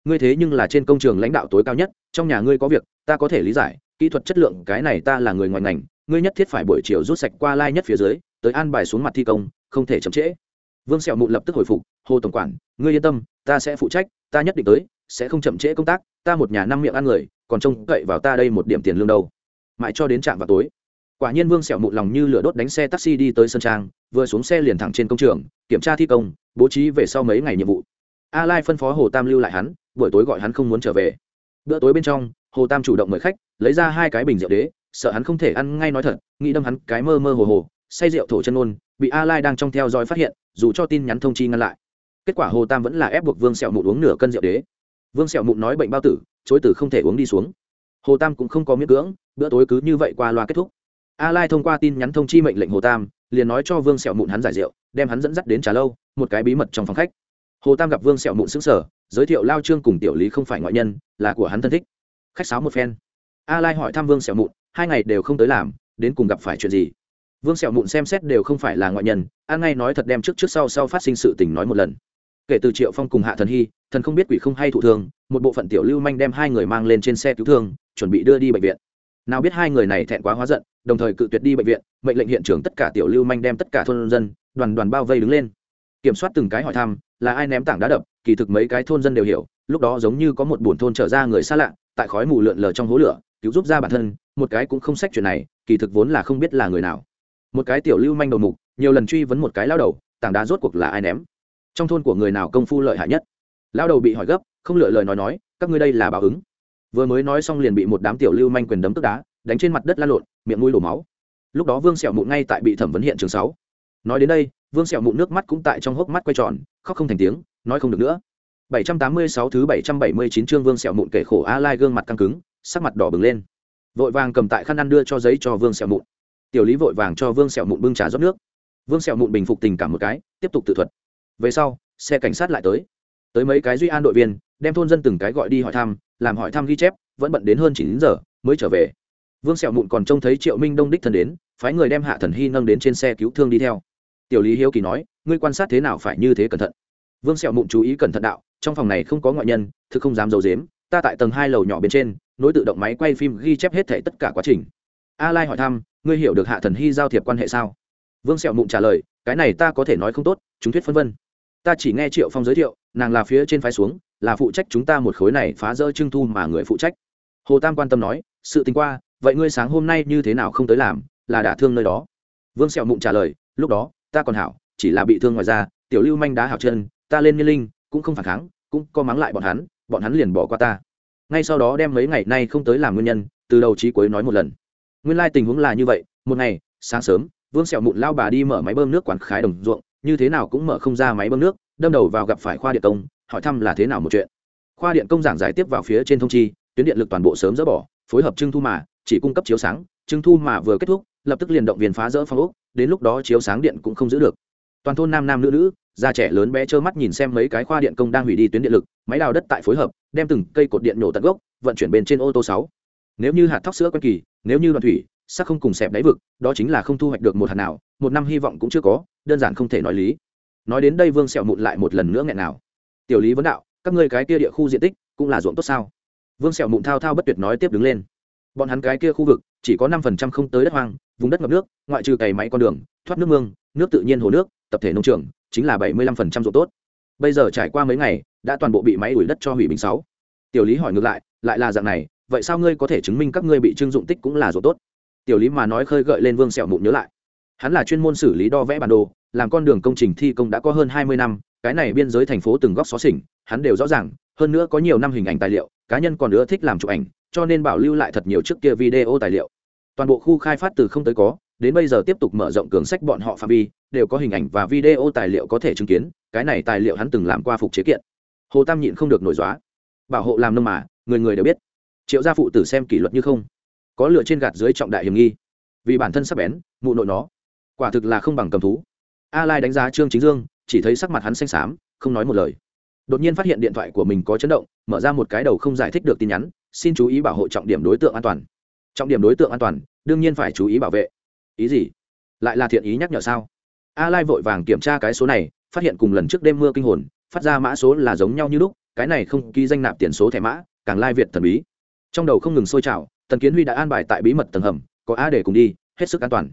Ngươi thế nhưng là trên công trường lãnh đạo tối cao nhất, trong nhà ngươi có việc, ta có thể lý giải, kỹ thuật chất lượng cái này ta là người ngoài ngành, ngươi nhất thiết phải buổi chiều rút sạch qua lai nhất phía dưới, tới an bài xuống mặt thi công, không thể chậm trễ. Vương sẹo mụn lập tức hồi phục, hồ tổng quản, ngươi yên tâm, ta sẽ phụ trách, ta nhất định tới, sẽ không chậm trễ công tác, ta một nhà năm miệng ăn người, còn trông cậy vào ta đây một điểm tiền lương đâu. Mãi cho đến trạm vào tối, quả nhiên vương sẹo mụn lòng như lửa đốt đánh xe taxi đi tới sân trang, vừa xuống xe liền thẳng trên công trường, kiểm tra thi công, bố trí về sau mấy ngày nhiệm vụ a lai phân phó hồ tam lưu lại hắn, buổi tối gọi hắn không muốn trở về. Bữa tối bên trong, hồ tam chủ động mời khách, lấy ra hai cái bình rượu đế, sợ hắn không thể ăn ngay nói thật, nghĩ đâm hắn cái mơ mơ hồ hồ, say rượu thổ chân ôn, bị a lai đang trong theo dõi phát hiện, dù cho tin nhắn thông chi ngăn lại. Kết quả hồ tam vẫn là ép buộc vương sẹo mụn uống nửa cân rượu đế. Vương sẹo mụn nói bệnh bao tử, chối tử không thể uống đi xuống. Hồ tam cũng không có miễn cưỡng, bữa tối cứ như vậy qua loa kết thúc. A lai thông qua tin nhắn thông chi mệnh lệnh hồ tam, liền nói cho vương sẹo mụn hắn giải rượu, đem hắn dẫn dắt đến trà lâu, một cái bí mật trong phòng khách hồ tam gặp vương sẹo mụn xứng sở giới thiệu lao trương cùng tiểu lý không phải ngoại nhân, là của hắn thân thích. Khách sáo một phen. A lai hỏi thăm vương sẹo mụn, hai ngày đều không tới làm, đến cùng gặp phải chuyện gì? Vương sẹo mụn xem xét đều không phải là ngoại nhân an ngay nói thật đem trước trước sau sau phát sinh sự tình nói một lần. Kể từ triệu phong cùng hạ thần hy, thần không biết quỷ không hay thụ thương, một bộ phận tiểu lưu manh đem hai người mang lên trên xe cứu thương, chuẩn bị đưa đi bệnh viện. Nào biết hai người này thẹn quá hóa giận, đồng thời cự tuyệt đi bệnh viện, mệnh lệnh hiện trường tất cả tiểu lưu manh đem tất cả thôn dân, đoàn đoàn bao vây đứng lên. Kiểm soát từng cái hỏi thăm là ai ném tảng đá đập, kỳ thực mấy cái thôn dân đều hiểu, lúc đó giống như có một buồn thôn trở ra người xa lạ, tại khói mù lượn lờ trong hố lửa, cứu giúp ra bản thân, một cái cũng không sách chuyện này, kỳ thực vốn là không biết là người nào. Một cái tiểu lưu manh đầu mục, nhiều lần truy vấn một cái lao đầu, tảng đá rốt cuộc là ai ném? Trong thôn của người nào công phu lợi hại nhất? Lao đầu bị hỏi gấp, không lựa lời nói nói, các ngươi đây là báo ứng. Vừa mới nói xong liền bị một đám tiểu lưu manh quyền đấm tức đá, đánh trên mặt đất la lộn, miệng mũi đổ máu. Lúc đó vương sẹo mụn ngay tại bị thẩm vấn hiện trường sáu. Nói đến đây vương sẹo mụn nước mắt cũng tại trong hốc mắt quay tròn, khóc không thành tiếng, nói không được nữa. 786 thứ 779 chương vương sẹo mụn kể khổ a lai gương mặt căng cứng, sắc mặt đỏ bừng lên. Vội vàng cầm tại khăn ăn đưa cho giấy cho vương sẹo mụn. Tiểu lý vội vàng cho vương sẹo mụn bưng trà rót nước. Vương sẹo mụn bình phục tình cảm một cái, tiếp tục tự thuật. Về sau, xe cảnh sát lại tới. Tới mấy cái duy an đội viên, đem thôn dân từng cái gọi đi hỏi thăm, làm hỏi thăm ghi chép, vẫn bận đến hơn chín giờ, mới trở về. Vương sẹo mụn còn trông thấy triệu minh đông đích thân đến, phái người đem hạ thần hy nâng đến trên xe cứu thương đi theo tiểu lý hiếu kỳ nói, ngươi quan sát thế nào phải như thế cẩn thận? Vương sẹo mụn chú ý cẩn thận đạo, trong phòng này không có ngoại nhân, thực không dám d i ấ u dếm ta tại tầng hai lầu nhỏ bên trên, nối tự động máy quay phim ghi chép hết thể tất cả quá trình. A lai hỏi thăm, ngươi hiểu được hạ thần hy giao thiệp quan hệ sao? Vương sẹo mụn trả lời, cái này ta có thể nói không tốt, chúng thuyết phân vân. Ta chỉ nghe triệu phong giới thiệu, nàng là phía trên phái xuống, là phụ trách chúng ta một khối này phá rỡ trưng thu mà người phụ trách. Hồ tam quan tâm nói, sự tình qua, vậy ngươi sáng hôm nay như thế nào không tới làm, là đả thương nơi đó? Vương sẹo mụn trả lời, lúc đó ta còn hảo, chỉ là bị thương ngoài ra tiểu lưu manh đá hảo chân, ta lên nhiên linh, cũng không phản kháng, cũng co mắng lại bọn hắn bọn hắn liền bỏ qua ta. Ngay sau đó đem mấy ngày nay không tới làm nguyên nhân, từ đầu chí cuối nói một lần. Nguyên lai tình huống là như vậy, một ngày, sáng sớm, vương sẹo mụn lao bà đi mở máy bơm nước quán khái đồng ruộng, như thế nào cũng mở không ra máy bơm nước, đâm đầu vào gặp phải khoa điện công, hỏi thăm là thế nào một chuyện. Khoa điện công giảng giải tiếp vào phía trên thông chi, tuyến điện lực toàn bộ sớm dỡ bỏ, phối hợp trưng thu mà, chỉ cung cấp chiếu sáng, trưng thu mà vừa kết thúc, lập tức liền động viên phá rỡ phong ốc đến lúc đó chiếu sáng điện cũng không giữ được. Toàn thôn nam nam nữ nữ, già trẻ lớn bé trơ mắt nhìn xem mấy cái khoa điện công đang hủy đi tuyến điện lực, máy đào đất tại phối hợp, đem từng cây cột điện nổ tận gốc, vận chuyển bên trên ô tô sáu. Nếu như hạt thóc sữa quen kỳ, nếu như đoạn thủy, sắc không cùng xẹp đáy vực, đó chính là không thu hoạch được một hạt nào, một năm hy vọng cũng chưa có, đơn giản không thể nói lý. Nói đến đây vương sẹo mụn lại một lần nữa nghẹn nào. Tiểu lý vấn đạo, các ngươi cái kia địa khu diện tích cũng là ruộng tốt sao? Vương sẹo mụn thao thao bất tuyệt nói tiếp đứng lên. Bọn hắn cái kia khu vực chỉ có năm phần trăm không tới đất hoang, vùng đất ngập nước, ngoại trừ cày máy con đường, thoát nước mương, nước tự nhiên hồ nước, tập thể nông trường, chính là bảy mươi lăm phần trăm ruộng tốt. Bây giờ trải qua mấy ngày, đã toàn bộ bị máy ủi đất cho hủy bình sáu. Tiểu lý hỏi ngược lại lại là dạng này, vậy sao ngươi có thể chứng minh các ngươi bị trưng dụng tích cũng là ruộng tốt? Tiểu lý mà nói khơi gợi lên vương sẹo mụn nhớ lại. Hắn là chuyên môn xử lý đo vẽ bản đồ, làm con đường công trình thi công đã có hơn hai mươi năm, cái này biên giới thành phố từng góc xó xỉnh, hắn đều rõ ràng hơn nữa có nhiều năm hình ảnh tài liệu, cá nhân còn nữa thích làm chụp ảnh, cho nên bảo lưu lại thật nhiều trước kia video tài liệu. Toàn bộ khu khai phát từ không tới có, đến bây giờ tiếp tục mở rộng cường sách bọn họ phạm vi, đều có hình ảnh và video tài liệu có thể chứng kiến, cái này tài liệu hắn từng làm qua phục chế kiện. Hồ tam nhịn không được nổi dóa bảo hộ làm nông mà, người người đều biết. Triệu gia phụ tử xem kỷ luật như không. Có lựa trên gạt dưới trọng đại hiểm nghi. Vì bản thân sắp bén, mụ nội nó. Quả thực là không bằng cầm thú. A lai đánh giá trương chính dương, chỉ thấy sắc mặt hắn xanh xám, không nói một lời đột nhiên phát hiện điện thoại của mình có chấn động, mở ra một cái đầu không giải thích được tin nhắn, xin chú ý bảo hộ trọng điểm đối tượng an toàn. Trọng điểm đối tượng an toàn, đương nhiên phải chú ý bảo vệ. Ý gì? Lại là thiện ý nhắc nhở sao? A lai vội vàng kiểm tra cái số này, phát hiện cùng lần trước đêm mưa kinh hồn, phát ra mã số là giống nhau như lúc, cái này không ký danh nạp tiền số thẻ mã, càng lai việt thần bí. Trong đầu không ngừng sôi trào, tần kiến huy đã an bài tại bí mật tầng hầm, có a để cùng đi, hết sức an toàn.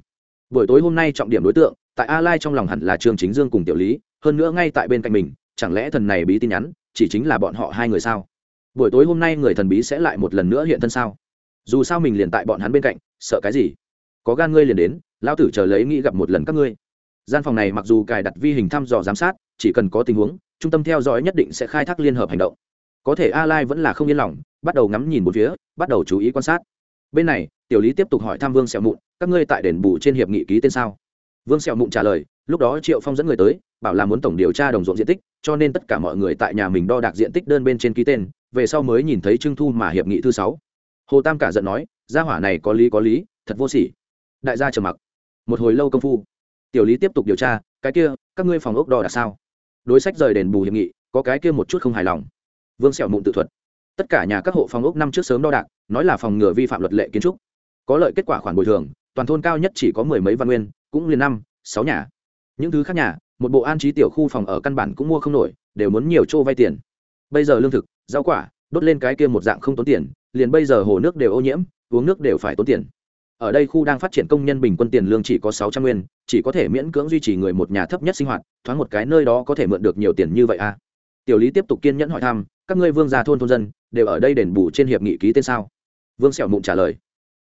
Buổi tối hôm nay trọng điểm đối tượng, tại a lai trong lòng hẳn là trương chính dương cùng tiểu lý, hơn nữa ngay tại bên cạnh mình chẳng lẽ thần này bí tin nhắn chỉ chính là bọn họ hai người sao? Buổi tối hôm nay người thần bí sẽ lại một lần nữa hiện thân sao? Dù sao mình liền tại bọn hắn bên cạnh, sợ cái gì? Có gan ngươi liền đến lao tử chờ lấy nghĩ gặp một lần các ngươi. Gian phòng này mặc dù cài đặt vi hình thăm dò giám sát, chỉ cần có tình huống, trung tâm theo dõi nhất định sẽ khai thác liên hợp hành động. Có thể a lai vẫn là không yên lòng, bắt đầu ngắm nhìn một phía, bắt đầu chú ý quan sát. Bên này, tiểu lý tiếp tục hỏi thăm vương sẹo mụn, các ngươi tại đền bù trên hiệp nghị ký tên sao? Vương sẹo mụn trả lời lúc đó triệu phong dẫn người tới, bảo là muốn tổng điều tra đồng ruộng diện tích, cho nên tất cả mọi người tại nhà mình đo đạc diện tích đơn bên trên ký tên, về sau mới nhìn thấy trưng thu mà hiệp nghị thứ sáu. Hồ tam cả giận nói, gia hỏa này có lý có lý, thật vô sỉ. Đại gia trầm mặc. Một hồi lâu công phu, tiểu lý tiếp tục điều tra, cái kia, các ngươi phòng ốc đo đạc sao? Đối sách rời đền bù hiệp nghị, có cái kia một chút không hài lòng. Vương sẹo mụn tự thuật, tất cả nhà các hộ phòng ốc năm trước sớm đo đạc, nói là phòng ngừa vi phạm luật lệ kiến trúc. Có lợi kết quả khoản bồi thường, toàn thôn cao nhất chỉ có mười mấy văn nguyên, cũng liền năm, sáu nhà những thứ khác nhà, một bộ an trí tiểu khu phòng ở căn bản cũng mua không nổi, đều muốn nhiều chỗ vay tiền. Bây giờ lương thực, rau quả, đốt lên cái kia một dạng không tốn tiền, liền bây giờ hồ nước đều ô nhiễm, uống nước đều phải tốn tiền. Ở đây khu đang phát triển công nhân bình quân tiền lương chỉ có sáu trăm nguyên, chỉ có thể miễn cưỡng duy trì người một nhà thấp nhất sinh hoạt, thoáng một cái nơi đó có thể mượn được nhiều tiền như vậy à? Tiểu lý tiếp tục kiên nhẫn hỏi thăm, các ngươi vương gia thôn thôn dân, đều ở đây đền bù trên hiệp nghị ký tên sao? Vương sẹo mụn trả lời,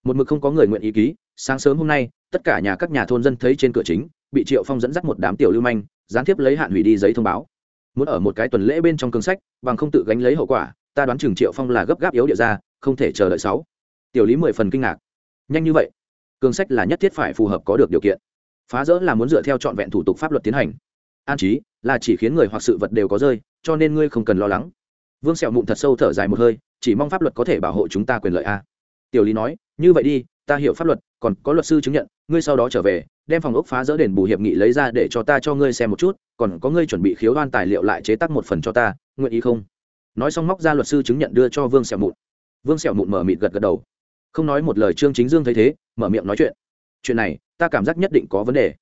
một mực không có người nguyện ý ký, sáng sớm hôm nay, tất cả nhà các nhà thôn dân thấy trên cửa chính bị triệu phong dẫn dắt một đám tiểu lưu manh, gián tiếp lấy hạn hủy đi giấy thông báo. Muốn ở một cái tuần lễ bên trong cương sách, bằng không tự gánh lấy hậu quả, ta đoán chừng triệu phong là gấp gáp yếu địa ra, không thể chờ đợi sáu. Tiểu lý mười phần kinh ngạc. Nhanh như vậy, cương sách là nhất thiết phải phù hợp có được điều kiện. Phá rỡ là muốn dựa theo trọn vẹn thủ tục pháp luật tiến hành. An trí là chỉ khiến người hoặc sự vật đều có rơi, cho nên ngươi không cần lo lắng. Vương sẹo mụn thật sâu thở dài một hơi, chỉ mong pháp luật có thể bảo hộ chúng ta quyền lợi a. Tiểu lý nói, như vậy đi, ta hiểu pháp luật còn có luật sư chứng nhận, ngươi sau đó trở về, đem phòng ốc phá rỡ đền bù hiệp nghị lấy ra để cho ta cho ngươi xem một chút, còn có ngươi chuẩn bị khiếu đoan tài liệu lại chế tác một phần cho ta, nguyện ý không? Nói xong móc ra luật sư chứng nhận đưa cho vương sẹo mụn. Vương sẹo mụn mở mịt gật gật đầu. Không nói một lời, trương chính dương thấy thế, mở miệng nói chuyện. Chuyện này, ta cảm giác nhất định có vấn đề.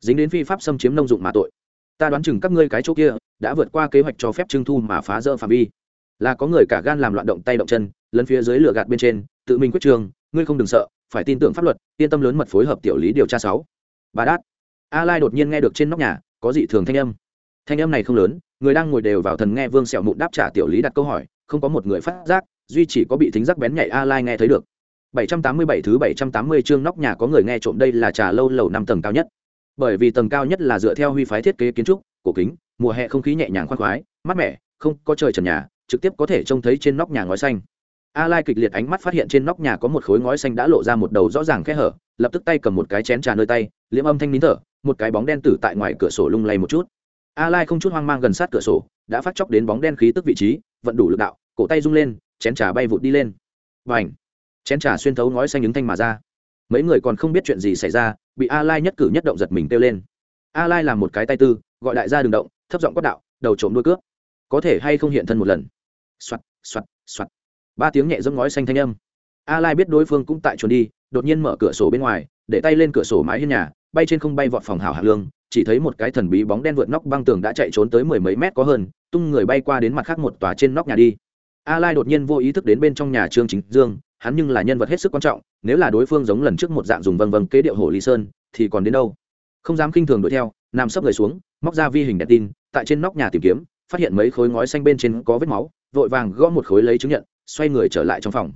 Dính đến phi pháp xâm chiếm nông dụng mà tội. Ta đoán chừng các ngươi cái chỗ kia đã vượt qua kế hoạch cho phép trưng thu mà phá rỡ phạm vi. Là có người cả gan làm loạn động tay động chân, lấn phía dưới lửa gạt bên trên, tự mình quyết trường ngươi không đừng sợ, phải tin tưởng pháp luật, yên tâm lớn mật phối hợp tiểu lý điều tra sáu. Bà đát. A lai đột nhiên nghe được trên nóc nhà, có dị thường thanh âm. Thanh âm này không lớn, người đang ngồi đều vào thần nghe vương sẹo mụn đáp trả tiểu lý đặt câu hỏi, không có một người phát giác, duy chỉ có bị thính giác bén nhạy a lai nghe thấy được. 787 thứ 780 chương nóc nhà có người nghe trộm đây là trà lâu lầu năm tầng cao nhất. Bởi vì tầng cao nhất là dựa theo huy phái thiết kế kiến trúc, cổ kính, mùa hè không khí nhẹ nhàng khoan khoái, mát mẻ, không có trời trần nhà, trực tiếp có thể trông thấy trên nóc nhà ngói xanh a lai kịch liệt ánh mắt phát hiện trên nóc nhà có một khối ngói xanh đã lộ ra một đầu rõ ràng khe hở, lập tức tay cầm một cái chén trà nơi tay liễm âm thanh nín thở, một cái bóng đen tử tại ngoài cửa sổ lung lay một chút. A lai không chút hoang mang gần sát cửa sổ, đã phát chóc đến bóng đen khí tức vị trí, vận đủ lực đạo, cổ tay rung lên, chén trà bay vụt đi lên. Và ảnh chén trà xuyên thấu ngói xanh ứng thanh mà ra. Mấy người còn không biết chuyện gì xảy ra, bị a lai nhất cử nhất động giật mình kêu lên. A lai làm một cái tay tư, gọi đại gia đường động, thấp giọng quát đạo, đầu trộm đuôi cướp. Có thể hay không hiện thân một lần? Soạt soạt soạt ba tiếng nhẹ giấm ngói xanh thanh âm. A lai biết đối phương cũng tại chuồn đi, đột nhiên mở cửa sổ bên ngoài, để tay lên cửa sổ mái hiên nhà, bay trên không bay vọt phòng hào hạ lương, chỉ thấy một cái thần bí bóng đen vượt nóc băng tường đã chạy trốn tới mười mấy mét có hơn, tung người bay qua đến mặt khác một tòa trên nóc nhà đi. A lai đột nhiên vô ý thức đến bên trong nhà trương chính dương, hắn nhưng là nhân vật hết sức quan trọng, nếu là đối phương giống lần trước một dạng dùng vâng vâng kế điệu hồ lý sơn, thì còn đến đâu? Không dám khinh thường đuổi theo, nằm sấp người xuống, móc ra vi hình đèn tin, tại trên nóc nhà tìm kiếm, phát hiện mấy khối ngói xanh bên trên có vết máu, vội vàng gõ một khối lấy chứng nhận xoay người trở lại trong phòng.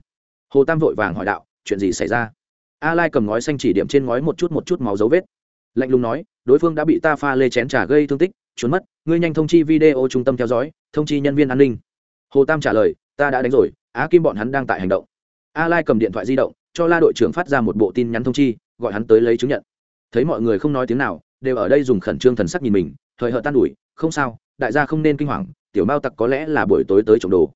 Hồ tam vội vàng hỏi đạo, chuyện gì xảy ra? A lai cầm ngói xanh chỉ điểm trên ngói một chút một chút máu dấu vết. Lạnh lùng nói, đối phương đã bị ta pha lê chén trà gây thương tích, trốn mất, ngươi nhanh thông chi video trung tâm theo dõi, thông chi nhân viên an ninh. Hồ tam trả lời, ta đã đánh rồi, á kim bọn hắn đang tại hành động. A lai cầm điện thoại di động, cho la đội trưởng phát ra một bộ tin nhắn thông chi, gọi hắn tới lấy chứng nhận. Thấy mọi người không nói tiếng nào, đều ở đây dùng khẩn trương thần sắc nhìn mình, thời hợt tan ủi không sao, đại gia không nên kinh hoàng, tiểu mao tặc có lẽ là buổi tối tới trộm đồ.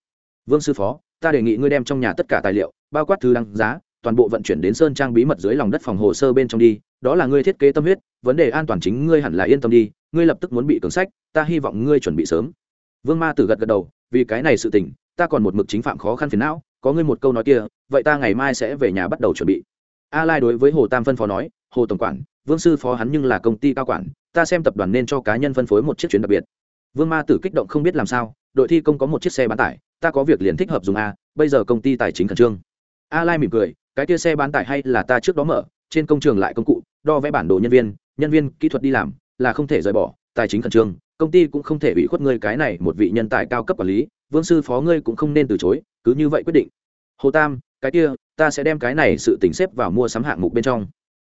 Vương sư phó ta đề nghị ngươi đem trong nhà tất cả tài liệu, bao quát thư đăng giá, toàn bộ vận chuyển đến sơn trang bí mật dưới lòng đất phòng hồ sơ bên trong đi, đó là ngươi thiết kế tâm huyết, vấn đề an toàn chính ngươi hẳn là yên tâm đi, ngươi lập tức muốn bị cường sách, ta hy vọng ngươi chuẩn bị sớm. Vương ma tử gật gật đầu, vì cái này sự tình, ta còn một mực chính phạm khó khăn phiền não, có ngươi một câu nói kia, vậy ta ngày mai sẽ về nhà bắt đầu chuẩn bị. A lai đối với hồ tam phân phó nói, hồ tổng quản, vương sư phó hắn nhưng là công ty cao quản, ta xem tập đoàn nên cho cá nhân phân phối một chiếc chuyến đặc biệt. Vương ma tử kích động không biết làm sao đội thi công có một chiếc xe bán tải, ta có việc liền thích hợp dùng a, bây giờ công ty tài chính khẩn trương. A lai mỉm cười, cái kia xe bán tải hay là ta trước đó mở, trên công trường lại công cụ, đo vẽ bản đồ nhân viên nhân viên kỹ thuật đi làm, là không thể rời bỏ, tài chính khẩn trương, công ty cũng không thể bị khuất ngươi cái này một vị nhân tài cao cấp quản lý, vương sư phó ngươi cũng không nên từ chối, cứ như vậy quyết định. Hồ tam, cái kia, ta sẽ đem cái này sự tỉnh xếp vào mua sắm hạng mục bên trong.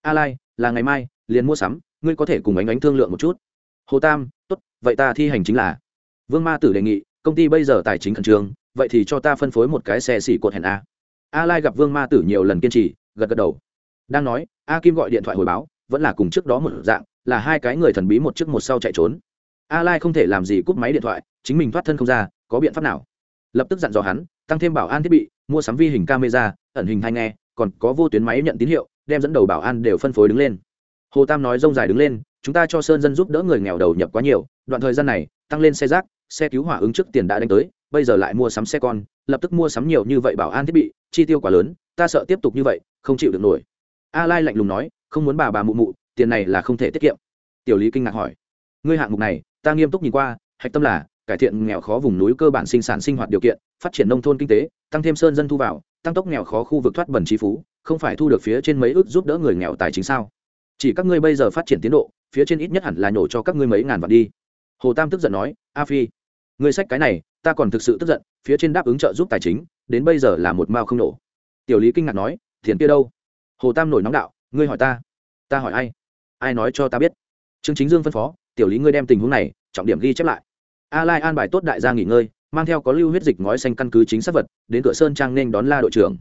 A lai, là ngày mai, liền mua sắm, ngươi có thể cùng ánh ánh thương lượng một chút. Hồ tam, tốt, vậy ta thi hành chính là vương ma tử đề nghị, công ty bây giờ tài chính khẩn trương, vậy thì cho ta phân phối một cái xe xỉ cột hẹn a. A lai gặp vương ma tử nhiều lần kiên trì, gật gật đầu. Đang nói, a kim gọi điện thoại hồi báo, vẫn là cùng trước đó một dạng, là hai cái người thần bí một trước một sau chạy trốn. A lai không thể làm gì cúp máy điện thoại, chính mình thoát thân không ra, có biện pháp nào? Lập tức dặn dò hắn, tăng thêm bảo an thiết bị, mua sắm vi hình camera, ẩn hình hay nghe, còn có vô tuyến máy nhận tín hiệu, đem dẫn đầu bảo an đều phân phối đứng lên. Hồ tam nói rông dài đứng lên, chúng ta cho sơn dân giúp đỡ người nghèo đầu nhập quá nhiều, đoạn thời gian này, tăng lên xe rác xe cứu hỏa ứng trước tiền đã đánh tới, bây giờ lại mua sắm xe con, lập tức mua sắm nhiều như vậy bảo an thiết bị, chi tiêu quá lớn, ta sợ tiếp tục như vậy, không chịu được nổi. A lai lạnh lùng nói, không muốn bà bà mụ mụ, tiền này là không thể tiết kiệm. Tiểu lý kinh ngạc hỏi, ngươi hạng mục này, ta nghiêm túc nhìn qua, hạch tâm là cải thiện nghèo khó vùng núi cơ bản sinh sản sinh hoạt điều kiện, phát triển nông thôn kinh tế, tăng thêm sơn dân thu vào, tăng tốc nghèo khó khu vực thoát bẩn trí phú, không phải thu được phía trên mấy ước giúp đỡ người nghèo tài chính sao? Chỉ các ngươi bây giờ phát triển tiến độ, phía trên ít nhất hẳn là nhổ cho các ngươi mấy ngàn vạn đi hồ tam tức giận nói, a phi, ngươi sách cái này, ta còn thực sự tức giận, phía trên đáp ứng trợ giúp tài chính, đến bây giờ là một mao không nổ. Tiểu lý kinh ngạc nói, thiền kia đâu? Hồ tam nổi nóng đạo, ngươi hỏi ta ta hỏi ai? Ai nói cho ta biết? Trương chính dương phân phó, tiểu lý ngươi đem tình huống này, trọng điểm ghi chép lại. A lai an bài tốt đại gia nghỉ ngơi, mang theo có lưu huyết dịch ngói xanh căn cứ chính xác vật, đến cửa sơn trang nên đón la đội trưởng.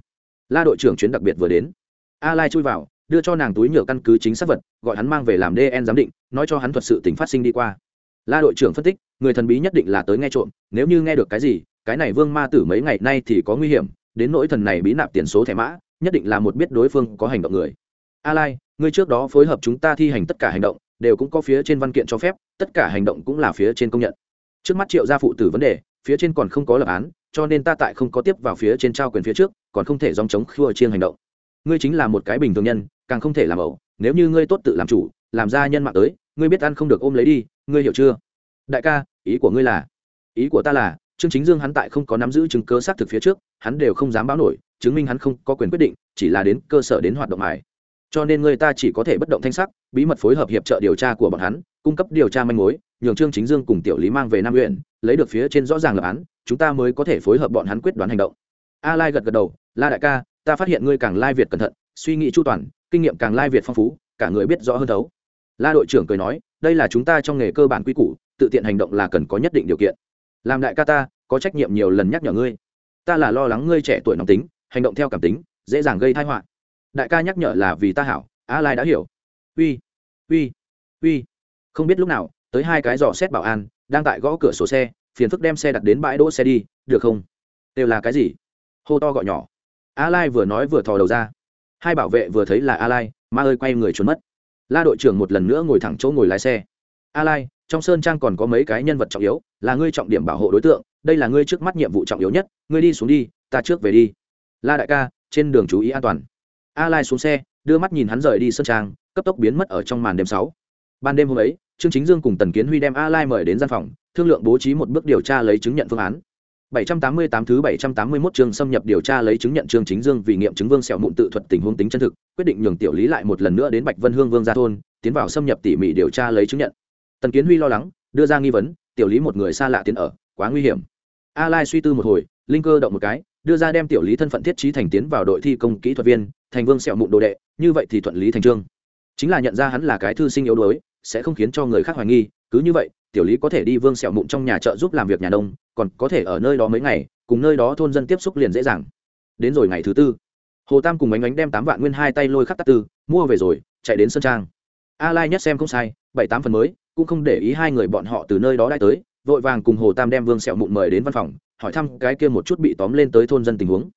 La đội trưởng chuyến đặc biệt vừa đến. A lai chui vào, đưa cho nàng túi nhựa căn cứ chính xác vật, gọi hắn mang về làm dn giám định, nói cho hắn thuật sự tình phát sinh đi qua la đội trưởng phân tích, người thần bí nhất định là tới nghe trộm, nếu như nghe được cái gì, cái này vương ma tử mấy ngày nay thì có nguy hiểm, đến nỗi thần này bí nạp tiền số thẻ mã, nhất định là một biết đối phương có hành động người. A lai ngươi trước đó phối hợp chúng ta thi hành tất cả hành động, đều cũng có phía trên văn kiện cho phép, tất cả hành động cũng là phía trên công nhận. Trước mắt triệu gia phụ tử vấn đề, phía trên còn không có lập án, cho nên ta tại không có tiếp vào phía trên trao quyền phía trước, còn không thể dòng chống khua chiên hành động. Ngươi chính là một cái bình thường nhân, càng không thể làm ẩu, nếu như ngươi tốt tự làm chủ, làm ra nhân mạng tới ngươi biết ăn không được ôm lấy đi, ngươi hiểu chưa? Đại ca, ý của ngươi là, ý của ta là, trương chính dương hắn tại không có nắm giữ chứng cứ xác thực phía trước, hắn đều không dám báo nổi, chứng minh hắn không có quyền quyết định, chỉ là đến cơ sở đến hoạt động mài. Cho nên người ta chỉ có thể bất động thanh sắc, bí mật phối hợp hiệp trợ điều tra của bọn hắn, cung cấp điều tra manh mối, nhường trương chính dương cùng tiểu lý mang về nam huyện lấy được phía trên rõ ràng lập án, chúng ta mới có thể phối hợp bọn hắn quyết đoán hành động. A lai gật gật đầu, la đại ca, ta phát hiện ngươi càng lai việt cẩn thận, suy nghĩ chu toàn, kinh nghiệm càng lai việt phong phú, cả người biết rõ hơn thấu la đội trưởng cười nói, đây là chúng ta trong nghề cơ bản quy củ, tự tiện hành động là cần có nhất định điều kiện. Làm đại ca ta, có trách nhiệm nhiều lần nhắc nhở ngươi. Ta là lo lắng ngươi trẻ tuổi nóng tính, hành động theo cảm tính, dễ dàng gây thai họa. Đại ca nhắc nhở là vì ta hảo, a lai đã hiểu. Uy uy uy. Không biết lúc nào, tới hai cái dò xét bảo an, đang tại gõ cửa sổ xe, phiền phức đem xe đặt đến bãi đỗ xe đi, được không? Đều là cái gì? Hô to gọi nhỏ. A lai vừa nói vừa thò đầu ra. Hai bảo vệ vừa thấy là a lai, ma ơi, quay người trốn mất la đội trưởng một lần nữa ngồi thẳng chỗ ngồi lái xe. A lai, trong sơn trang còn có mấy cái nhân vật trọng yếu, là ngươi trọng điểm bảo hộ đối tượng, đây là ngươi trước mắt nhiệm vụ trọng yếu nhất, ngươi đi xuống đi, ta trước về đi. La đại ca, trên đường chú ý an toàn. A lai xuống xe, đưa mắt nhìn hắn rời đi sơn trang, cấp tốc biến mất ở trong màn đêm sáu. Ban đêm hôm ấy, trương chính dương cùng tần kiến huy đem a lai mời đến gian phòng, thương lượng bố trí một bước điều tra lấy chứng nhận phương án. 788 thứ 781 chương xâm nhập điều tra lấy chứng nhận Trương Chính Dương vì nghiệm chứng Vương Sẹo mụn tự thuật tình huống tính chân thực, quyết định nhường tiểu lý lại một lần nữa đến Bạch Vân Hương Vương gia thôn, tiến vào xâm nhập tỉ mỉ điều tra lấy chứng nhận. Tần Kiến Huy lo lắng, đưa ra nghi vấn, tiểu lý một người xa lạ tiến ở, quá nguy hiểm. A Lai suy tư một hồi, linh cơ động một cái, đưa ra đem tiểu lý thân phận thiết trí thành tiến vào đội thi công kỹ thuật viên, thành Vương Sẹo mụn đồ đệ, như vậy thì thuận lý thành trương. Chính là nhận ra hắn là cái thư sinh yếu đuối, sẽ không khiến cho người khác hoài nghi, cứ như vậy, tiểu lý có thể đi Vương Sẹo mụn trong nhà chợ giúp làm việc nhà nông, còn có thể ở nơi đó mấy ngày cùng nơi đó thôn dân tiếp xúc liền dễ dàng. Đến rồi ngày thứ tư hồ tam cùng ánh ánh đem tám vạn nguyên hai tay lôi khắc tắc tư mua về rồi chạy đến sơn trang. A lai nhất xem không sai bảy tám phần mới cũng không để ý hai người bọn họ từ nơi đó đã tới vội vàng cùng hồ tam đem vương sẹo mụn mời đến văn phòng hỏi thăm cái kia một chút bị tóm lên tới thôn dân tình huống.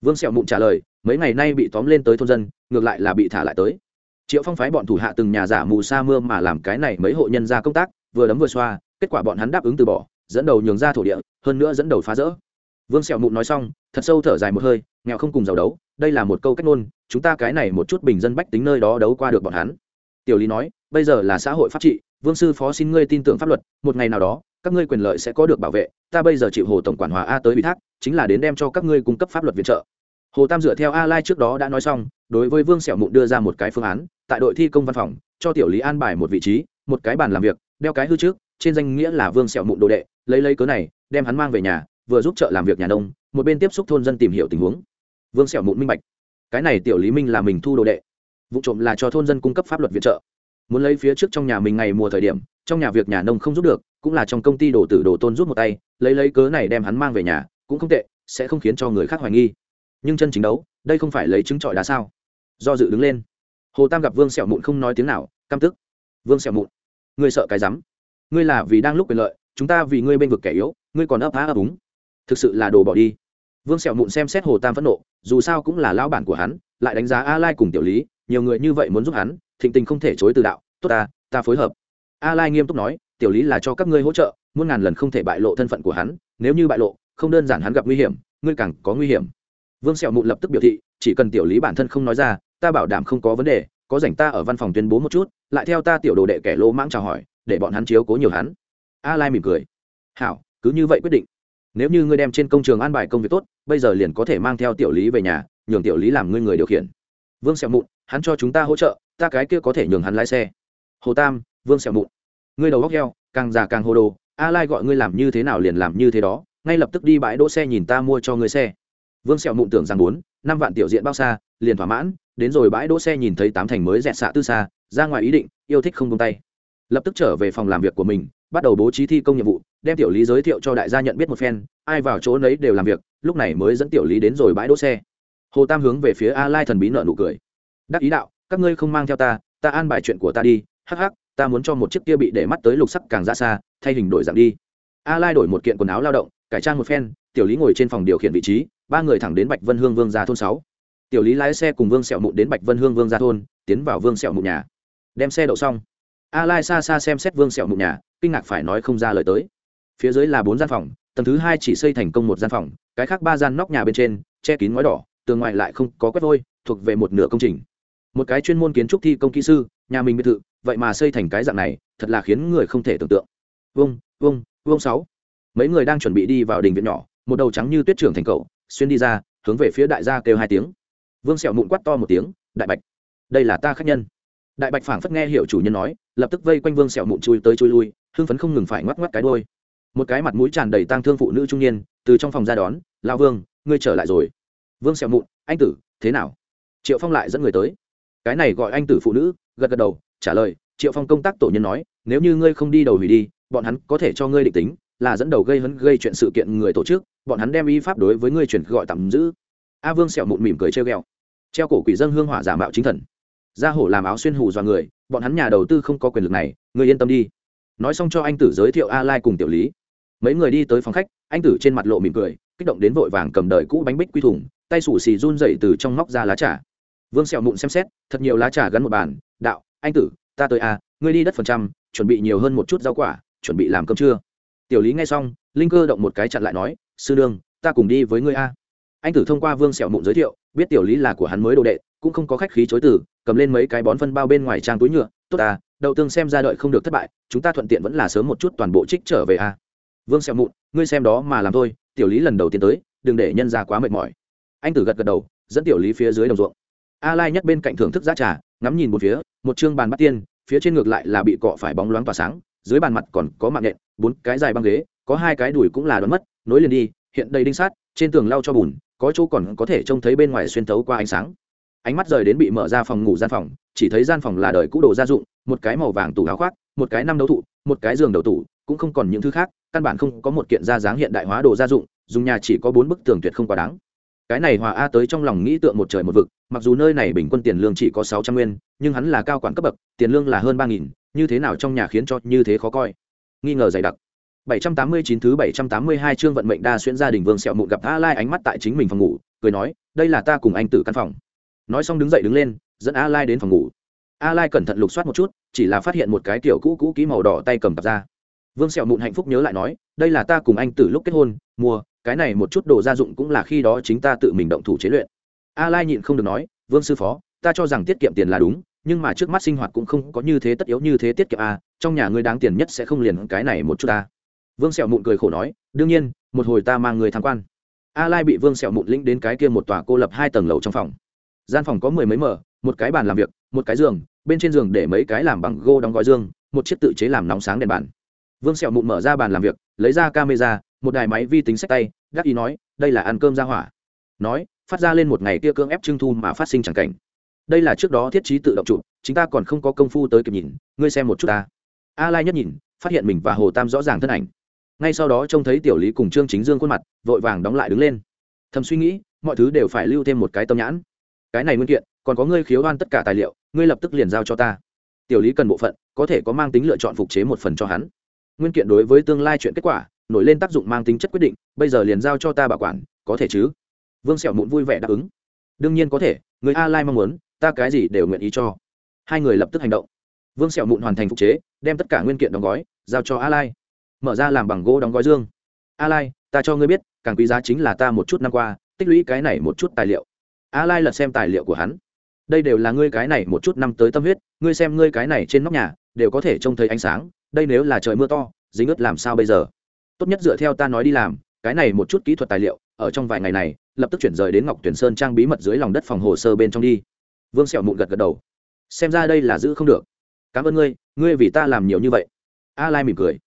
Vương sẹo mụn trả lời mấy ngày nay bị tóm lên tới thôn dân ngược lại là bị thả lại tới. Triệu phong phái bọn thủ hạ từng nhà giả mù sa mưa mà làm cái này mấy hộ nhân ra công tác vừa đấm vừa xoa, kết quả bọn hắn đáp ứng từ bỏ, dẫn đầu nhường ra thổ địa, hơn nữa dẫn đầu phá rỡ. Vương sẹo mụn nói xong, thật sâu thở dài một hơi, nghèo không cùng giàu đấu, đây là một câu cách ngôn, chúng ta cái này một chút bình dân bách tính nơi đó đấu qua được bọn hắn. Tiểu lý nói, bây giờ là xã hội pháp trị, vương sư phó xin ngươi tin tưởng pháp luật, một ngày nào đó, các ngươi quyền lợi sẽ có được bảo vệ, ta bây giờ chịu hồ tổng quản hòa a tới ủy thác, chính là đến đem cho các ngươi cung cấp pháp luật viện trợ. Hồ tam dựa theo a lai trước đó đã nói xong, đối với vương sẹo mụn đưa ra một cái phương án, tại đội thi công văn phòng, cho tiểu lý an bài một vị trí, một cái bàn làm việc đeo cái hư trước, trên danh nghĩa là vương sẹo mụn đồ đệ, lấy lấy cớ này, đem hắn mang về nhà, vừa giúp trợ làm việc nhà nông, một bên tiếp xúc thôn dân tìm hiểu tình huống. Vương sẹo mụn minh bạch. Cái này tiểu lý minh là mình thu đồ đệ. Vụ trộm là cho thôn dân cung cấp pháp luật viện trợ. Muốn lấy phía trước trong nhà mình ngày mùa thời điểm, trong nhà việc nhà nông không giúp được, cũng là trong công ty đồ tử đồ tôn giúp một tay, lấy lấy cớ này đem hắn mang về nhà, cũng không tệ, sẽ không khiến cho người khác hoài nghi. Nhưng chân chính đấu, đây không phải lấy chứng trọi đá sao? Do dự đứng lên. Hồ tam gặp vương sẹo mụn không nói tiếng nào, căm tức. Vương sẹo mụn ngươi sợ cái rắm. Ngươi là vì đang lúc quyền lợi, chúng ta vì ngươi bên vực kẻ yếu, ngươi còn ấp á ấp úng. Thực sự là đồ bỏ đi. Vương sẹo mụn xem xét hồ tam phẫn nộ, dù sao cũng là lao bản của hắn, lại đánh giá a lai cùng tiểu lý, nhiều người như vậy muốn giúp hắn, thịnh tình không thể chối từ đạo, tốt ta ta phối hợp. A lai nghiêm túc nói, tiểu lý là cho các ngươi hỗ trợ, muôn ngàn lần không thể bại lộ thân phận của hắn, nếu như bại lộ, không đơn giản hắn gặp nguy hiểm, ngươi càng có nguy hiểm. Vương sẹo mụn lập tức biểu thị, chỉ cần tiểu lý bản thân không nói ra, ta bảo đảm không có vấn đề, có rảnh ta ở văn phòng tuyên bố một chút lại theo ta tiểu đồ đệ kẻ lô mãng chào hỏi, để bọn hắn chiếu cố nhiều hắn. A lai mỉm cười. Hảo, cứ như vậy quyết định. Nếu như ngươi đem trên công trường an bài công việc tốt, bây giờ liền có thể mang theo tiểu lý về nhà, nhường tiểu lý làm ngươi người điều khiển. Vương sẹo mụn, hắn cho chúng ta hỗ trợ, ta cái kia có thể nhường hắn lái xe. Hồ tam, vương sẹo mụn. Ngươi đầu góc heo càng già càng hồ đồ, a lai gọi ngươi làm như thế nào liền làm như thế đó, ngay lập tức đi bãi đỗ xe nhìn ta mua cho ngươi xe vương sẹo mụn tưởng rằng bốn, năm vạn tiểu diện bao xa, liền thỏa mãn, đến rồi bãi đỗ xe nhìn thấy tám thành mới dẹt xạ tư xa, ra ngoài ý định, yêu thích không tung tay. Lập tức trở về phòng làm việc của mình, bắt đầu bố trí thi công nhiệm vụ, đem tiểu lý giới thiệu cho đại gia nhận biết một phen, ai vào chỗ nấy đều làm việc, lúc này mới dẫn tiểu lý đến rồi bãi đỗ xe. Hồ tam hướng về phía a lai thần bí nợ nụ cười. Đắc ý đạo, các ngươi không mang theo ta ta an bài chuyện của ta đi, hắc hắc, ta muốn cho một chiếc kia bị để mắt tới lục sắc càng ra xa, thay hình đổi dạng đi. A lai đổi một kiện quần áo lao động, cải trang một phen, tiểu lý ngồi trên phòng điều khiển vị trí ba người thẳng đến bạch vân hương vương gia thôn sáu. Tiểu lý lái xe cùng vương sẹo mụn đến bạch vân hương vương gia thôn, tiến vào vương sẹo mụn nhà. Đem xe đậu xong. A lai xa xa xem xét vương sẹo mụn nhà, kinh ngạc phải nói không ra lời tới. Phía dưới là bốn gian phòng, tầng thứ hai chỉ xây thành công một gian phòng, cái khác ba gian nóc nhà bên trên, che kín ngói đỏ, tường ngoài lại không có quét vôi, thuộc về một nửa công trình. Một cái chuyên môn kiến trúc thi công kỹ sư, nhà mình biệt thự, vậy mà xây thành cái dạng này, thật là khiến người không thể tưởng tượng. Vông vông vông sáu. Mấy người đang chuẩn bị đi vào đình viện nhỏ, một đầu trắng như tuyết trưởng thành cậu xuyên đi ra, hướng về phía đại gia kêu hai tiếng. Vương sẹo mụn quát to một tiếng, đại bạch, đây là ta khách nhân. Đại bạch phảng phất nghe hiểu chủ nhân nói, lập tức vây quanh vương sẹo mụn chui tới chui lui, hưng phấn không ngừng phải ngoắc ngoắc cái đôi một cái mặt mũi tràn đầy tang thương phụ nữ trung niên, từ trong phòng ra đón lao vương, ngươi trở lại rồi. Vương sẹo mụn, anh tử, thế nào? Triệu phong lại dẫn người tới. Cái này gọi anh tử phụ nữ, gật gật đầu, trả lời, triệu phong công tác tổ nhân nói, nếu như ngươi không đi đầu hủy đi, bọn hắn có thể cho ngươi định tính là dẫn đầu gây hấn, gây chuyện sự kiện người tổ chức, bọn hắn đem y pháp đối với ngươi chuyển gọi tạm giữ. A vương sẹo mụn mỉm cười treo ghẹo. Treo cổ quỷ dân hương hỏa giả mạo chính thần. Gia hổ làm áo xuyên hù dọa người, bọn hắn nhà đầu tư không có quyền lực này ngươi yên tâm đi. Nói xong cho anh tử giới thiệu a lai cùng tiểu lý. Mấy người đi tới phòng khách, anh tử trên mặt lộ mỉm cười, kích động đến vội vàng cầm đời cũ bánh bích quy thủng, tay sủ xì run dậy từ trong móc ra lá trà. Vương sẹo mụn xem xét, thật nhiều lá trà gắn một bàn, đạo, anh tử, ta tới a, ngươi đi đất phần trăm, chuẩn bị nhiều hơn một chút rau quả, chuẩn bị làm cơm trưa tiểu lý nghe xong, linh cơ động một cái chặn lại nói, sư đương ta cùng đi với ngươi a. Anh tử thông qua vương sẹo mụn giới thiệu, biết tiểu lý là của hắn mới đồ đệ, cũng không có khách khí chối từ, cầm lên mấy cái bón phân bao bên ngoài trang túi nhựa, tốt à đậu tương xem ra đợi không được thất bại, chúng ta thuận tiện vẫn là sớm một chút toàn bộ trích trở về a. Vương sẹo mụn ngươi xem đó mà làm thôi, tiểu lý lần đầu tiên tới, đừng để nhân ra quá mệt mỏi. Anh tử gật gật đầu, dẫn tiểu lý phía dưới đồng ruộng. A lai nhất bên cạnh thưởng thức giá trà, ngắm nhìn một phía, một chương bàn bắt tiên, phía trên ngược lại là bị cọ phải bóng loáng tỏa sáng dưới bàn mặt còn có mạng nhện, bốn cái dài băng ghế, có hai cái đùi cũng là đoán mất, nối liền đi, hiện đầy đinh sát, trên tường lau cho bùn, có chỗ còn có thể trông thấy bên ngoài xuyên thấu qua ánh sáng. Ánh mắt rời đến bị mở ra phòng ngủ gian phòng, chỉ thấy gian phòng là đời cũ đồ gia dụng, một cái màu vàng tủ áo khoác, một cái năm đấu thụ, một cái giường đầu tủ, cũng không còn những thứ khác, căn bản không có một kiện gia dáng hiện đại hóa đồ gia dụng, dùng nhà chỉ có bốn bức tường tuyệt không quá đáng. Cái này hòa a tới trong lòng nghĩ tượng một trời một vực, mặc dù nơi này bình quân tiền lương chỉ có sáu trăm nguyên, nhưng hắn là cao quản cấp bậc, tiền lương là hơn ba nghìn như thế nào trong nhà khiến cho như thế khó coi nghi ngờ dày đặc 789 thứ 782 chương vận mệnh đa xuyên gia đình Vương Sẹo Mụn gặp A Lai ánh mắt tại chính mình phòng ngủ, cười nói, "Đây là ta cùng anh tử căn phòng." Nói xong đứng dậy đứng lên, dẫn A Lai đến phòng ngủ. A Lai cẩn thận lục soát một chút, chỉ là phát hiện một cái tiểu cũ cũ ký màu đỏ tay cầm tập ra. Vương Sẹo Mụn hạnh phúc nhớ lại nói, "Đây là ta cùng anh tử lúc kết hôn, mua, cái này một chút đồ gia dụng cũng là khi đó chính ta tự mình động thủ chế luyện." A Lai nhịn không được nói, "Vương sư phó, ta cho rằng tiết kiệm tiền là đúng, nhưng mà trước mắt sinh hoạt cũng không có như thế tất yếu như thế tiết kiệm à trong nhà ngươi đáng tiền nhất sẽ không liền cái này một chút ta." vương sẹo mụn cười khổ nói, đương nhiên, một hồi ta mang người tham quan. A lai bị vương sẹo mụn lĩnh đến cái kia một tòa cô lập hai tầng lầu trong phòng. Gian phòng có mười mấy mở, một cái bàn làm việc, một cái giường, bên trên giường để mấy cái làm bằng gỗ đóng gói giường một chiếc tự chế làm nóng sáng đèn bàn. Vương sẹo mụn mở ra bàn làm việc, lấy ra camera, một đài máy vi tính sách tay, gác ý nói, đây là ăn cơm ra hỏa. Nói, phát ra lên một ngày kia cưỡng ép trưng thu mà phát sinh chẳng cảnh đây là trước đó thiết trí tự động chụp, chúng ta còn không có công phu tới kịp nhìn, ngươi xem một chút ta. A lai nhất nhìn, phát hiện mình và hồ tam rõ ràng thân ảnh. Ngay sau đó trông thấy tiểu lý cùng trương chính dương khuôn mặt, vội vàng đóng lại đứng lên. Thầm suy nghĩ, mọi thứ đều phải lưu thêm một cái tâm nhãn. Cái này nguyên kiện, còn có ngươi khiếu đoan tất cả tài liệu, ngươi lập tức liền giao cho ta. Tiểu lý cần bộ phận, có thể có mang tính lựa chọn phục chế một phần cho hắn. Nguyên kiện đối với tương lai chuyện kết quả, nổi lên tác dụng mang tính chất quyết định, bây giờ liền giao cho ta bảo quản, có thể chứ? Vương sẹo mụn vui vẻ đáp ứng. Đương nhiên có thể, người a lai mong muốn ta cái gì đều nguyện ý cho. Hai người lập tức hành động. Vương sẹo mụn hoàn thành phục chế, đem tất cả nguyên kiện đóng gói, giao cho a lai. Mở ra làm bằng gỗ đóng gói dương. A lai, ta cho ngươi biết, càng quý giá chính là ta một chút năm qua, tích lũy cái này một chút tài liệu. A lai lật xem tài liệu của hắn. Đây đều là ngươi cái này một chút năm tới tâm huyết, ngươi xem ngươi cái này trên nóc nhà, đều có thể trông thấy ánh sáng, đây nếu là trời mưa to, dính ướt làm sao bây giờ? Tốt nhất dựa theo ta nói đi làm, cái này một chút kỹ thuật tài liệu, ở trong vài ngày này, lập tức chuyển rời đến ngọc tuyển sơn trang bí mật dưới lòng đất phòng hồ sơ bên trong đi vương sẹo mụn gật gật đầu. Xem ra đây là giữ không được. Cảm ơn ngươi ngươi vì ta làm nhiều như vậy. A lai mỉm cười.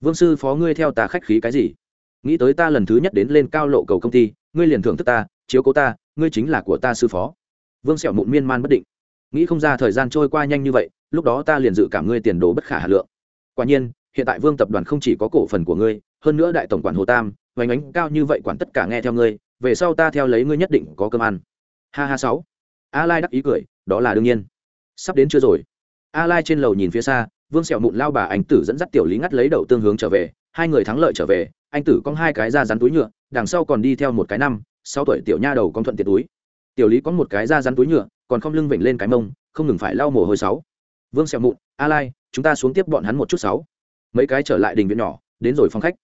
Vương sư phó ngươi theo ta khách khí cái gì? Nghĩ tới ta lần thứ nhất đến lên cao lộ cầu công ty, ngươi liền thưởng thức ta, chiếu cố ta, ngươi chính là của ta sư phó. Vương sẹo mụn miên man bất định. Nghĩ không ra thời gian trôi qua nhanh như vậy, lúc đó ta liền dự cảm ngươi tiền đồ bất khả hà lượng. Quả nhiên, hiện tại vương tập đoàn không chỉ có cổ phần của ngươi, hơn nữa đại tổng quản hồ tam vánh ánh cao như vậy quản tất cả nghe theo ngươi, về sau ta theo lấy ngươi nhất định có cơm ăn. Ha ha sáu a lai đắc ý cười, đó là đương nhiên. Sắp đến chưa rồi. A lai trên lầu nhìn phía xa, vương sẹo mụn lao bà anh tử dẫn dắt tiểu lý ngắt lấy đầu tương hướng trở về, hai người thắng lợi trở về, anh tử có hai cái da rắn túi nhựa, đằng sau còn đi theo một cái năm, sáu tuổi tiểu nha đầu con thuận tiện túi. Tiểu lý có một cái da rắn túi nhựa, còn không lưng vịnh lên cái mông, không ngừng phải lau mồ hôi sáu. Vương sẹo mụn, a lai, chúng ta xuống tiếp bọn hắn một chút sáu. Mấy cái trở lại đình viện nhỏ, đến rồi phòng khách.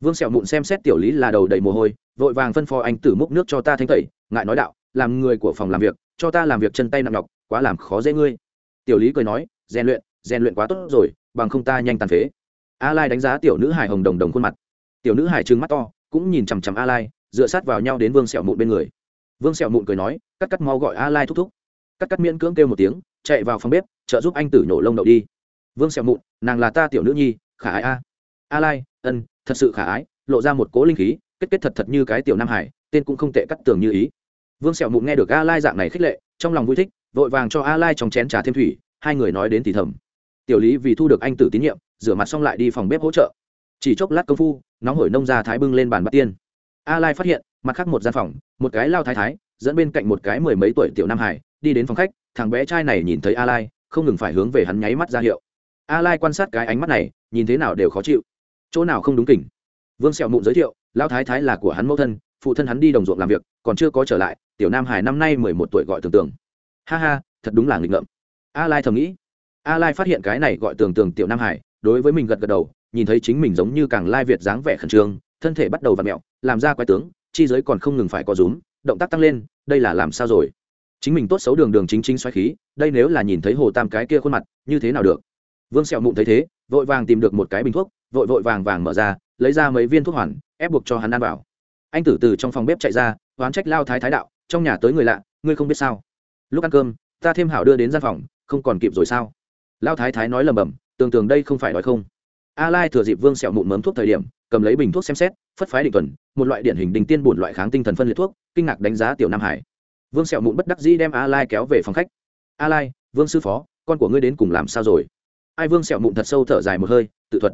Vương sẹo mụn xem xét tiểu lý là đầu đầy mồ hôi, vội vàng phân phó anh tử múc nước cho ta thanh tẩy, ngại nói đạo, làm người của phòng làm việc cho ta làm việc chân tay nặng nhọc, quá làm khó dễ ngươi. Tiểu lý cười nói, rèn luyện rèn luyện quá tốt rồi, bằng không ta nhanh tàn phế. A lai đánh giá tiểu nữ hải hồng đồng đồng khuôn mặt. Tiểu nữ hải trừng mắt to, cũng nhìn chằm chằm a lai, dựa sát vào nhau đến vương sẹo mụn bên người. Vương sẹo mụn cười nói, cắt cắt mau gọi a lai thúc thúc. Cắt cắt miễn cưỡng kêu một tiếng, chạy vào phòng bếp, trợ giúp anh tử nhổ lông đậu đi. Vương sẹo mụn, nàng là ta tiểu nữ nhi, khả ái a. A lai, ân, thật sự khả ái, lộ ra một cố linh khí, kết kết thật thật như cái tiểu nam hải, tên cũng không tệ cắt tường như ý vương sẹo mụn nghe được a lai dạng này khích lệ, trong lòng vui thích, vội vàng cho a lai trong chén trà thêm thủy, hai người nói đến thì thầm. Tiểu lý vì thu được anh tử tín nhiệm, rửa mặt xong lại đi phòng bếp hỗ trợ. Chỉ chốc lát công phu, nóng hổi nông ra thái bưng lên bàn bát tiên. A lai phát hiện, mặt khác một gian phòng, một cái lao thái thái, dẫn bên cạnh một cái mười mấy tuổi tiểu nam hải, đi đến phòng khách, thằng bé trai này nhìn thấy a lai, không ngừng phải hướng về hắn nháy mắt ra hiệu. A lai quan sát cái ánh mắt này, nhìn thế nào đều khó chịu. Chỗ nào không đúng kỉnh? Vương sẹo mụn giới thiệu, lao thái thái là của hắn mẫu thân, phụ thân hắn đi đồng ruộng làm việc, còn chưa có trở lại tiểu nam hải năm nay mười một tuổi gọi tưởng tượng ha ha, thật đúng là nghịch ngợm. A lai thầm nghĩ. A lai phát hiện cái này gọi tưởng tượng tiểu nam hải đối với mình gật gật đầu, nhìn thấy chính mình giống như càng lai việt dáng vẻ khẩn trương, thân thể bắt đầu vặn mẹo, làm ra quái tướng, chi giới còn không ngừng phải có rúm, động tác tăng lên, đây là làm sao rồi? Chính mình tốt xấu đường đường chính chính xoáy khí, đây nếu là nhìn thấy hồ tam cái kia khuôn mặt, như thế nào được? Vương sẹo mụn thấy thế, vội vàng tìm được một cái bình thuốc, vội vội vàng vàng mở ra, lấy ra mấy viên thuốc hoàn, ép buộc cho hắn ăn vào. Anh tử từ trong phòng bếp chạy ra, oán trách lao thái thái đạo trong nhà tới người lạ, ngươi không biết sao? Lúc ăn cơm, ta thêm hảo đưa đến gian phòng, không còn kịp rồi sao? Lao thái thái nói lầm bầm tưởng tưởng đây không phải nói không? A lai thừa dịp vương sẹo mụn mớm thuốc thời điểm, cầm lấy bình thuốc xem xét, phất phái định tuần, một loại điển hình đình tiên bổn loại kháng tinh thần phân liệt thuốc, kinh ngạc đánh giá tiểu nam hải. Vương sẹo mụn bất đắc dĩ đem a lai kéo về phòng khách. A lai, vương sư phó, con của ngươi đến cùng làm sao rồi? Ai vương sẹo mụn thật sâu thở dài một hơi, tự thuật.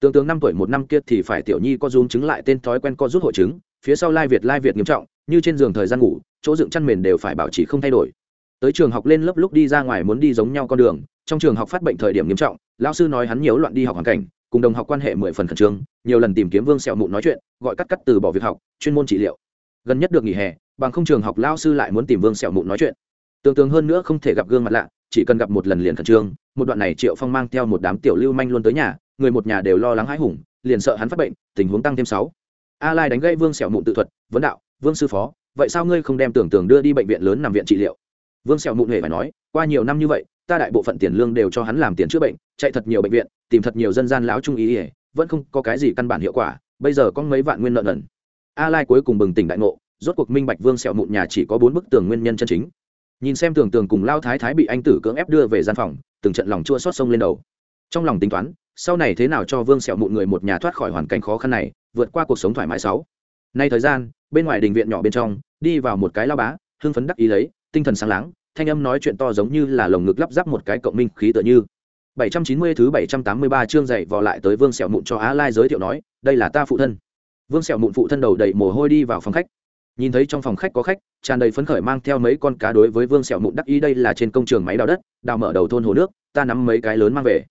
Tưởng tướng năm tuổi một năm kia thì phải tiểu nhi có rúm chứng lại tên thói quen co rút hội chứng phía sau lai việt lai việt nghiêm trọng, như trên giường thời gian ngủ, chỗ dựng chăn mền đều phải bảo trì không thay đổi. Tới trường học lên lớp lúc đi ra ngoài muốn đi giống nhau con đường, trong trường học phát bệnh thời điểm nghiêm trọng, lão sư nói hắn nhiều loạn đi học hoàn cảnh, cùng đồng học quan hệ mười phần khẩn trương, nhiều lần tìm kiếm vương sẹo mụn nói chuyện, gọi cắt cắt từ bỏ việc học, chuyên môn trị liệu. Gần nhất được nghỉ hè, bằng không trường học lao sư lại muốn tìm vương sẹo mụn nói chuyện. Tương tương hơn nữa không thể gặp gương mặt lạ, chỉ cần gặp một lần liền khẩn trương, một đoạn này triệu phong mang theo một đám tiểu lưu manh luôn tới nhà, người một nhà đều lo lắng hãi hùng, liền sợ hắn phát bệnh, tình huống tăng thêm sáu a lai đánh gây vương sẹo mụn tự thuật, vấn đạo, vương sư phó, vậy sao ngươi không đem tưởng tưởng đưa đi bệnh viện lớn nằm viện trị liệu? Vương sẹo mụn hề phải nói, qua nhiều năm như vậy, ta đại bộ phận tiền lương đều cho hắn làm tiền chữa bệnh, chạy thật nhiều bệnh viện, tìm thật nhiều dân gian lão trung ý ỉa vẫn không có cái gì căn bản hiệu quả, bây giờ có mấy vạn nguyên nợ nần. A lai cuối cùng bừng tỉnh đại ngộ, rốt cuộc minh bạch vương sẹo mụn nhà chỉ có bốn bức tường nguyên nhân chân chính. Nhìn xem tường tường cùng lao thái thái bị anh tử cưỡng ép đưa về gian phòng, từng trận lòng chua xót sông lên đầu. Trong lòng tính toán, sau này thế nào cho vương sẹo mụn người một nhà thoát khỏi hoàn cảnh khó khăn này vượt qua cuộc sống thoải mái sáu nay thời gian bên ngoài đình viện nhỏ bên trong đi vào một cái lao bá hưng phấn đắc ý lấy tinh thần sáng láng thanh âm nói chuyện to giống như là lồng ngực lắp ráp một cái cộng minh khí tựa như 790 thứ 783 chương dạy vò lại tới Vương Sẹo Mụn cho Á Lai giới thiệu nói, đây là ta phụ thân. Vương Sẹo Mụn phụ thân đầu đầy mồ hôi đi vào phòng khách. Nhìn thấy trong phòng khách có khách, tràn đầy phấn khởi mang theo mấy con cá đối với Vương Sẹo Mụn đắc ý đây là trên công trường máy đào đất, đào mở đầu thôn hồ nước, ta nắm mấy cái lớn mang về.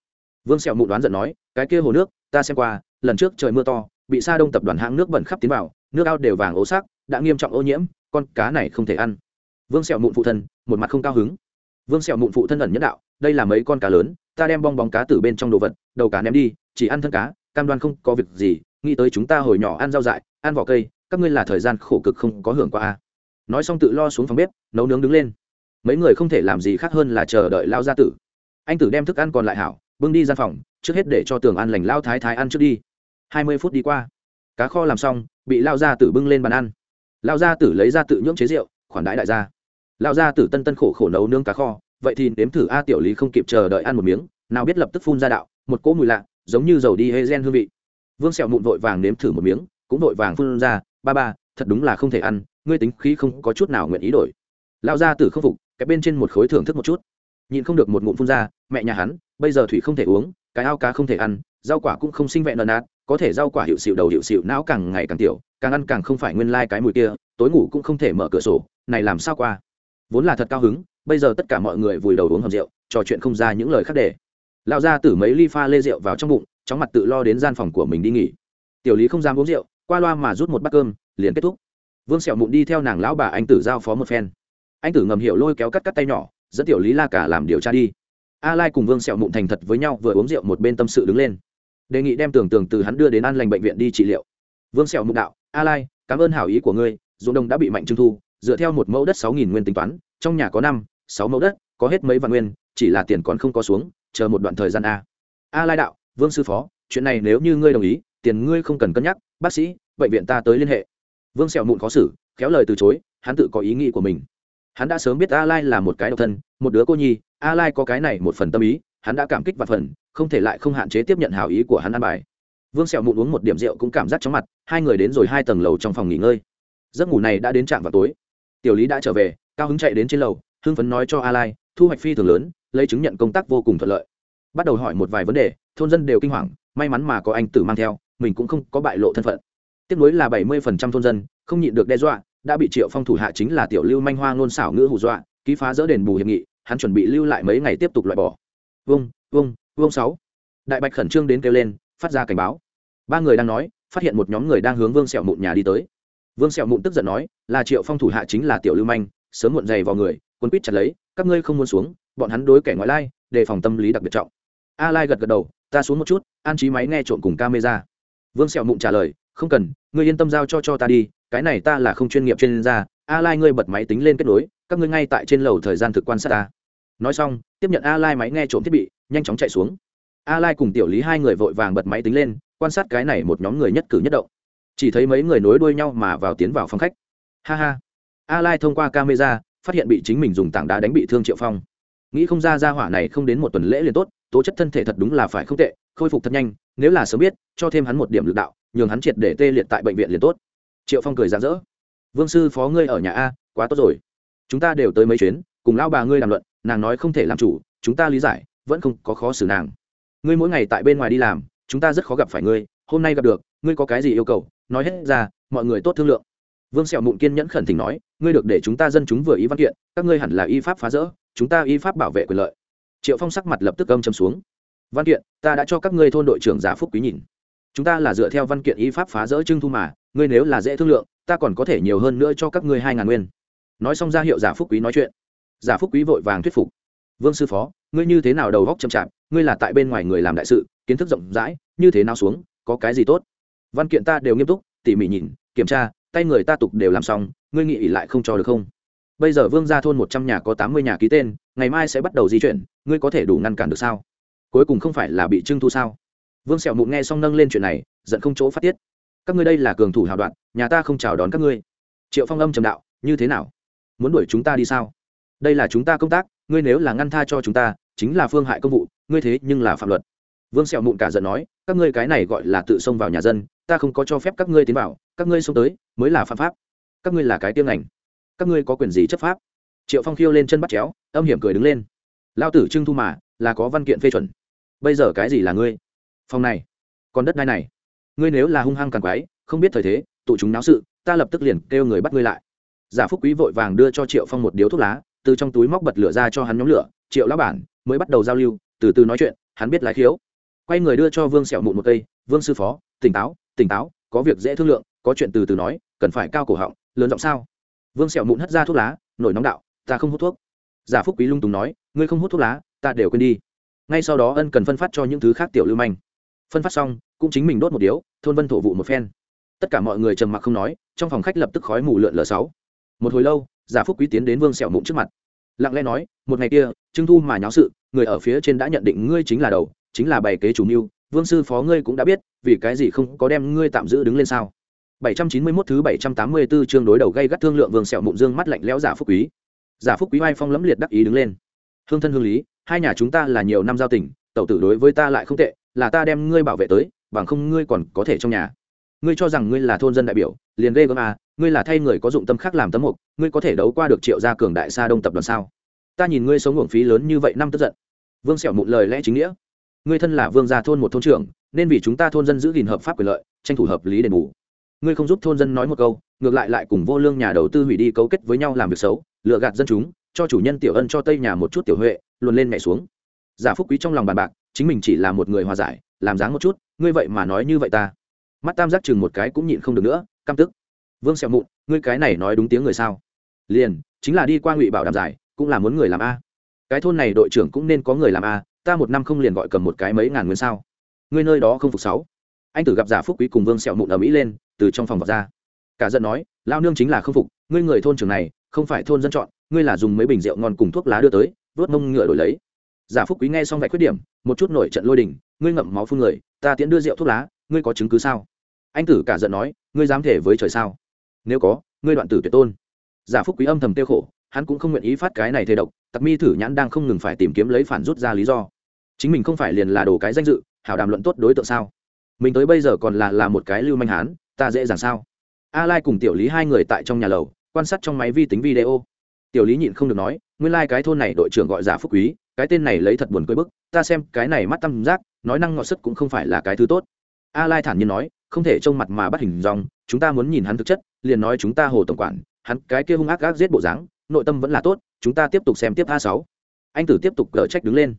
Vương Sẹo Mụn đoán giận nói, cái kia hồ nước, ta xem qua, lần trước trời mưa to, bị Sa Đông tập đoàn hãng nước bẩn khắp tiến vào, nước ao đều vàng ố sắc, đã nghiêm trọng ô nhiễm, con cá này không thể ăn. Vương Sẹo Mụn phụ thân, một mặt không cao hứng. Vương Sẹo Mụn phụ thân ẩn nhất đạo, đây là mấy con cá lớn, ta đem bong bóng cá từ bên trong đồ vật đầu cá ném đi chỉ ăn thân cá cam đoan không có việc gì nghĩ tới chúng ta hồi nhỏ ăn rau dại ăn vỏ cây các ngươi là thời gian khổ cực không có hưởng qua a nói xong tự lo xuống phòng bếp nấu nướng đứng lên mấy người không thể làm gì khác hơn là chờ đợi lao gia tử anh tử đem thức ăn còn lại hảo bưng đi gian phòng trước hết để cho tường ăn lành lao thái thái ăn trước đi hai mươi phút đi qua. Cá kho làm xong, bị lao gia tử bưng lên bàn ăn. Lao gia tử lấy ra tự nhưỡng chế rượu, khoản đãi đại gia. Lao gia tử tân tân khổ khổ nấu nướng cá kho, vậy thì nếm thử a tiểu lý không kịp chờ đợi ăn một miếng, nào biết lập tức phun ra đạo, một cỗ mùi lạ, giống như dầu đi hê gen hương vị. Vương sẹo mụn vội vàng nếm thử một miếng, cũng vội vàng phun ra, ba ba, thật đúng là không thể ăn, ngươi tính khí không có chút nào nguyện ý đổi. Lao ra tử không phục, cái bên trên một khối thưởng thức một chút. Nhìn không được một ngụm phun ra, mẹ nhà hắn, bây giờ thủy không thể uống, cái ao cá không thể ăn rau quả cũng không sinh vẹn nợn nát có thể rau quả hiệu xịu đầu hiệu xịu não càng ngày càng tiểu, càng ăn càng không phải nguyên lai、like、cái mùi kia, tối ngủ cũng không thể mở cửa sổ, này làm sao qua? Vốn là thật cao hứng, bây giờ tất cả mọi người vùi đầu uống hầm rượu, trò chuyện không ra những lời khác để. Lão ra tử mấy ly pha lê rượu vào trong bụng, chóng mặt tự lo đến gian phòng của mình đi nghỉ. Tiểu lý không dám uống rượu, qua loa mà rút một bát cơm, liền kết thúc. Vương sẹo mụn đi theo nàng lão bà anh tử giao phó một phen. Anh tử ngầm hiểu lôi kéo cắt cắt tay nhỏ, dẫn tiểu lý la cả làm điều tra đi. A lai cùng vương sẹo mụn thành thật với nhau vừa uống rượu một bên tâm sự đứng lên đề nghị đem tưởng tưởng từ hắn đưa đến an lành bệnh viện đi trị liệu. Vương sẹo mục đạo, a lai, cảm ơn hảo ý của ngươi dụng đông đã bị mạnh trưng thu, dựa theo một mẫu đất sáu nghìn nguyên tính toán, trong nhà có năm, sáu mẫu đất, có hết mấy vạn nguyên, chỉ là tiền còn không có xuống, chờ một đoạn thời gian a. A lai đạo, vương sư phó, chuyện này nếu như ngươi đồng ý, tiền ngươi không cần cân nhắc, bác sĩ, bệnh viện ta tới liên hệ. Vương sẹo mụn khó xử, khéo lời từ chối, hắn tự có ý nghĩ của mình. Hắn đã sớm biết a lai là một cái độc thân, một đứa cô nhi, a lai có cái này một phần tâm ý, hắn đã cảm kích và phần không thể lại không hạn chế tiếp nhận hảo ý của hắn ăn bài. Vương sẹo mụn uống một điểm rượu cũng cảm giác chóng mặt, hai người đến rồi hai tầng lầu trong phòng nghỉ ngơi. Giấc ngủ này đã đến trạm vào tối. Tiểu lý đã trở về, cao hứng chạy đến trên lầu, hưng phấn nói cho a lai thu hoạch phi thường lớn, lấy chứng nhận công tác vô cùng thuận lợi. Bắt đầu hỏi một vài vấn đề, thôn dân đều kinh hoàng, may mắn mà có anh tử mang theo, mình cũng không có bại lộ thân phận. Tiếp nối là bảy mươi phần trăm thôn dân không nhịn được đe dọa, đã bị triệu phong thủ hạ chính là tiểu lưu manh hoa ngôn xảo ngữ hù dọa, ký phá dỡ đền bù hiệp nghị, hắn chuẩn bị lưu lại mấy ngày tiếp tục loại bỏ. Vông vông Vương sáu. Đại bạch khẩn trương đến kêu lên, phát ra cảnh báo. Ba người đang nói, phát hiện một nhóm người đang hướng vương sẹo mụn nhà đi tới. Vương sẹo mụn tức giận nói, là triệu phong thủ hạ chính là tiểu lưu manh, sớm muộn dày vào người, quân quýt chặt lấy, các ngươi không muốn xuống, bọn hắn đối kẻ ngoại lai, đề phòng tâm lý đặc biệt trọng. A lai gật gật đầu, ta xuống một chút, an trí máy nghe trộm cùng camera. Vương sẹo mụn trả lời, không cần, ngươi yên tâm giao cho cho ta đi, cái này ta là không chuyên nghiệp chuyên gia, a lai ngươi bật máy tính lên kết nối, các ngươi ngay tại trên lầu thời gian thực quan sát ta. Nói xong, tiếp nhận a lai máy nghe trộm thiết bị nhanh chóng chạy xuống. A lai cùng tiểu lý hai người vội vàng bật máy tính lên, quan sát cái này một nhóm người nhất cử nhất động. Chỉ thấy mấy người nối đuôi nhau mà vào tiến vào phòng khách. Ha ha. A lai thông qua camera, phát hiện bị chính mình dùng tảng đá đánh bị thương triệu phong. Nghĩ không ra ra hỏa này không đến một tuần lễ liền tốt, tố chất thân thể thật đúng là phải không tệ, khôi phục thật nhanh, nếu là sớm biết, cho thêm hắn một điểm lực đạo, nhường hắn triệt để tê liệt tại bệnh viện liền tốt. Triệu phong cười rạng rỡ. Vương sư phó ngươi ở nhà a, quá tốt rồi. Chúng ta đều tới mấy chuyến, cùng lão bà ngươi làm luận, nàng nói không thể làm chủ, chúng ta lý giải vẫn không có khó xử nàng. Ngươi mỗi ngày tại bên ngoài đi làm, chúng ta rất khó gặp phải ngươi, hôm nay gặp được, ngươi có cái gì yêu cầu, nói hết ra, mọi người tốt thương lượng. Vương sẹo mụn kiên nhẫn khẩn thỉnh nói, ngươi được để chúng ta dân chúng vừa ý văn kiện, các ngươi hẳn là y pháp phá rỡ, chúng ta y pháp bảo vệ quyền lợi. Triệu phong sắc mặt lập tức âm châm xuống. Văn kiện, ta đã cho các ngươi thôn đội trưởng giả phúc quý nhìn. Chúng ta là dựa theo văn kiện y pháp phá rỡ trưng thu mà, ngươi nếu là dễ thương lượng, ta còn có thể nhiều hơn nữa cho các ngươi hai ngàn nguyên. Nói xong ra hiệu giả phúc quý nói chuyện. Giả phúc quý vội vàng thuyết phục vương sư phó, ngươi như thế nào đầu góc chậm chạp, ngươi là tại bên ngoài người làm đại sự, kiến thức rộng rãi, như thế nào xuống, có cái gì tốt? Văn kiện ta đều nghiêm túc, tỉ mỉ nhìn, kiểm tra, tay người ta tục đều làm xong, ngươi nghĩ ỉ lại không cho được không? Bây giờ vương gia thôn một trăm nhà có tám mươi nhà ký tên, ngày mai sẽ bắt đầu di chuyển, ngươi có thể đủ ngăn cản được sao? Cuối cùng không phải là bị trưng thu sao? Vương sẹo mụn nghe xong nâng lên chuyện này, giận không chỗ phát tiết. Các ngươi đây là cường thủ hào đoạn, nhà ta không chào đón các ngươi. Triệu phong âm trầm đạo, như thế nào? Muốn đuổi chúng ta đi sao? Đây là chúng ta công tác ngươi nếu là ngăn tha cho chúng ta, chính là phương hại công vụ, ngươi thế nhưng là phạm luật. Vương sẹo mụn cả giận nói, các ngươi cái này gọi là tự xông vào nhà dân, ta không có cho phép các ngươi tiến vào, các ngươi xông tới, mới là phạm pháp. Các ngươi là cái tiêm ảnh các ngươi có quyền gì chấp pháp? Triệu phong khiêu lên chân bắt chéo, âm hiểm cười đứng lên. Lao tử trưng thu mà, là có văn kiện phê chuẩn. Bây giờ cái gì là ngươi? Phòng này, còn đất đai này. Ngươi nếu là hung hăng càng quái, không biết thời thế, tụ chúng náo sự, ta lập tức liền kêu người bắt ngươi lại. Giả phúc quý vội vàng đưa cho triệu phong một điếu thuốc lá từ trong túi móc bật lửa ra cho hắn nhóm lửa, triệu lão bản, mới bắt đầu giao lưu, từ từ nói chuyện, hắn biết lái khiếu. Quay người đưa cho vương sẹo mụn một cây, vương sư phó, tỉnh táo tỉnh táo, có việc dễ thương lượng, có chuyện từ từ nói, cần phải cao cổ họng, lớn giọng sao? Vương sẹo mụn hất ra thuốc lá, nổi nóng đạo, ta không hút thuốc. Giả phúc quý lung tùng nói, ngươi không hút thuốc lá, ta đều quên đi. Ngay sau đó ân cần phân phát cho những thứ khác tiểu lưu manh. Phân phát xong, cũng chính mình đốt một điếu, thôn vân thổ vụ một phen. Tất cả mọi người trầm mặc không nói, trong phòng khách lập tức khói mù lượn lờ sáu. Một hồi lâu, giả phúc quý tiến đến vương sẹo mụn trước mặt lặng lẽ nói, một ngày kia trưng thu mà nháo sự, người ở phía trên đã nhận định ngươi chính là đầu, chính là bày kế chủ mưu, vương sư phó ngươi cũng đã biết, vì cái gì không có đem ngươi tạm giữ đứng lên sao? 791 thứ 784 chương đối đầu gây gắt thương lượng vương sẹo mụn dương mắt lạnh lẽo giả phúc quý. Giả phúc quý oai phong lẫm liệt đắc ý đứng lên. Hương thân hương lý, hai nhà chúng ta là nhiều năm giao tình, tẩu tử đối với ta lại không tệ, là ta đem ngươi bảo vệ tới, bằng không ngươi còn có thể trong nhà. Ngươi cho rằng ngươi là thôn dân đại biểu, liền ghê gớm à ngươi là thay người có dụng tâm khác làm tấm mục, ngươi có thể đấu qua được triệu gia cường đại sa đông tập đoàn sao? Ta nhìn ngươi sống uổng phí lớn như vậy năm tức giận. Vương sẹo mụn lời lẽ chính nghĩa. Ngươi thân là vương gia thôn một thôn trưởng, nên vì chúng ta thôn dân giữ gìn hợp pháp quyền lợi, tranh thủ hợp lý đền bù. Ngươi không giúp thôn dân nói một câu, ngược lại lại cùng vô lương nhà đầu tư hủy đi cấu kết với nhau làm việc xấu, lừa gạt dân chúng, cho chủ nhân tiểu ân cho tây nhà một chút tiểu huệ, luồn lên mẹ xuống. Giả phúc quý trong lòng bàn bạc, chính mình chỉ là một người hòa giải, làm dáng một chút, ngươi vậy mà nói như vậy ta. Mắt tam giác chừng một cái cũng nhịn không được nữa, căm tức vương xẹo mụn, ngươi cái này nói đúng tiếng người sao? Liền, chính là đi qua ngụy bảo đảm giải, cũng là muốn người làm a. Cái thôn này đội trưởng cũng nên có người làm a, ta một năm không liền gọi cầm một cái mấy ngàn nguyên sao? Ngươi nơi đó không phục sáu. Anh tử gặp giả phúc quý cùng vương sẹo mụn ở mỹ lên, từ trong phòng vào ra. Cả giận nói lao nương chính là không phục, ngươi người thôn trưởng này, không phải thôn dân chọn, ngươi là dùng mấy bình rượu ngon cùng thuốc lá đưa tới, vớt mông ngựa đổi lấy. Giả phúc quý nghe xong vạch khuyết điểm, một chút nổi trận lôi đình, ngươi ngậm máu phun người, ta tiễn đưa rượu thuốc lá, ngươi có chứng cứ sao? Anh tử cả giận nói, ngươi dám thể với trời sao? Nếu có, ngươi đoạn tử tuyệt tôn. Giả phúc quý âm thầm tiêu khổ, hắn cũng không nguyện ý phát cái này thề độc, tặc mi thử nhãn đang không ngừng phải tìm kiếm lấy phản rút ra lý do. Chính mình không phải liền là đồ cái danh dự, hảo đàm luận tốt đối tượng sao? Mình tới bây giờ còn là là một cái lưu manh hán, ta dễ dàng sao? A lai cùng tiểu lý hai người tại trong nhà lầu, quan sát trong máy vi tính video. Tiểu lý nhịn không được nói, nguyên lai cái thôn này đội trưởng gọi giả phúc quý, cái tên này lấy thật buồn cười bức, ta xem cái này mắt tâm giác, nói năng ngọt sức cũng không phải là cái thứ tốt a lai thản nhiên nói, không thể trông mặt mà bắt hình dòng chúng ta muốn nhìn hắn thực chất, liền nói chúng ta hồ tổng quản, hắn cái kia hung ác gác giết bộ dáng, nội tâm vẫn là tốt, chúng ta tiếp tục xem tiếp a sáu. Anh tử tiếp tục cờ trách đứng lên.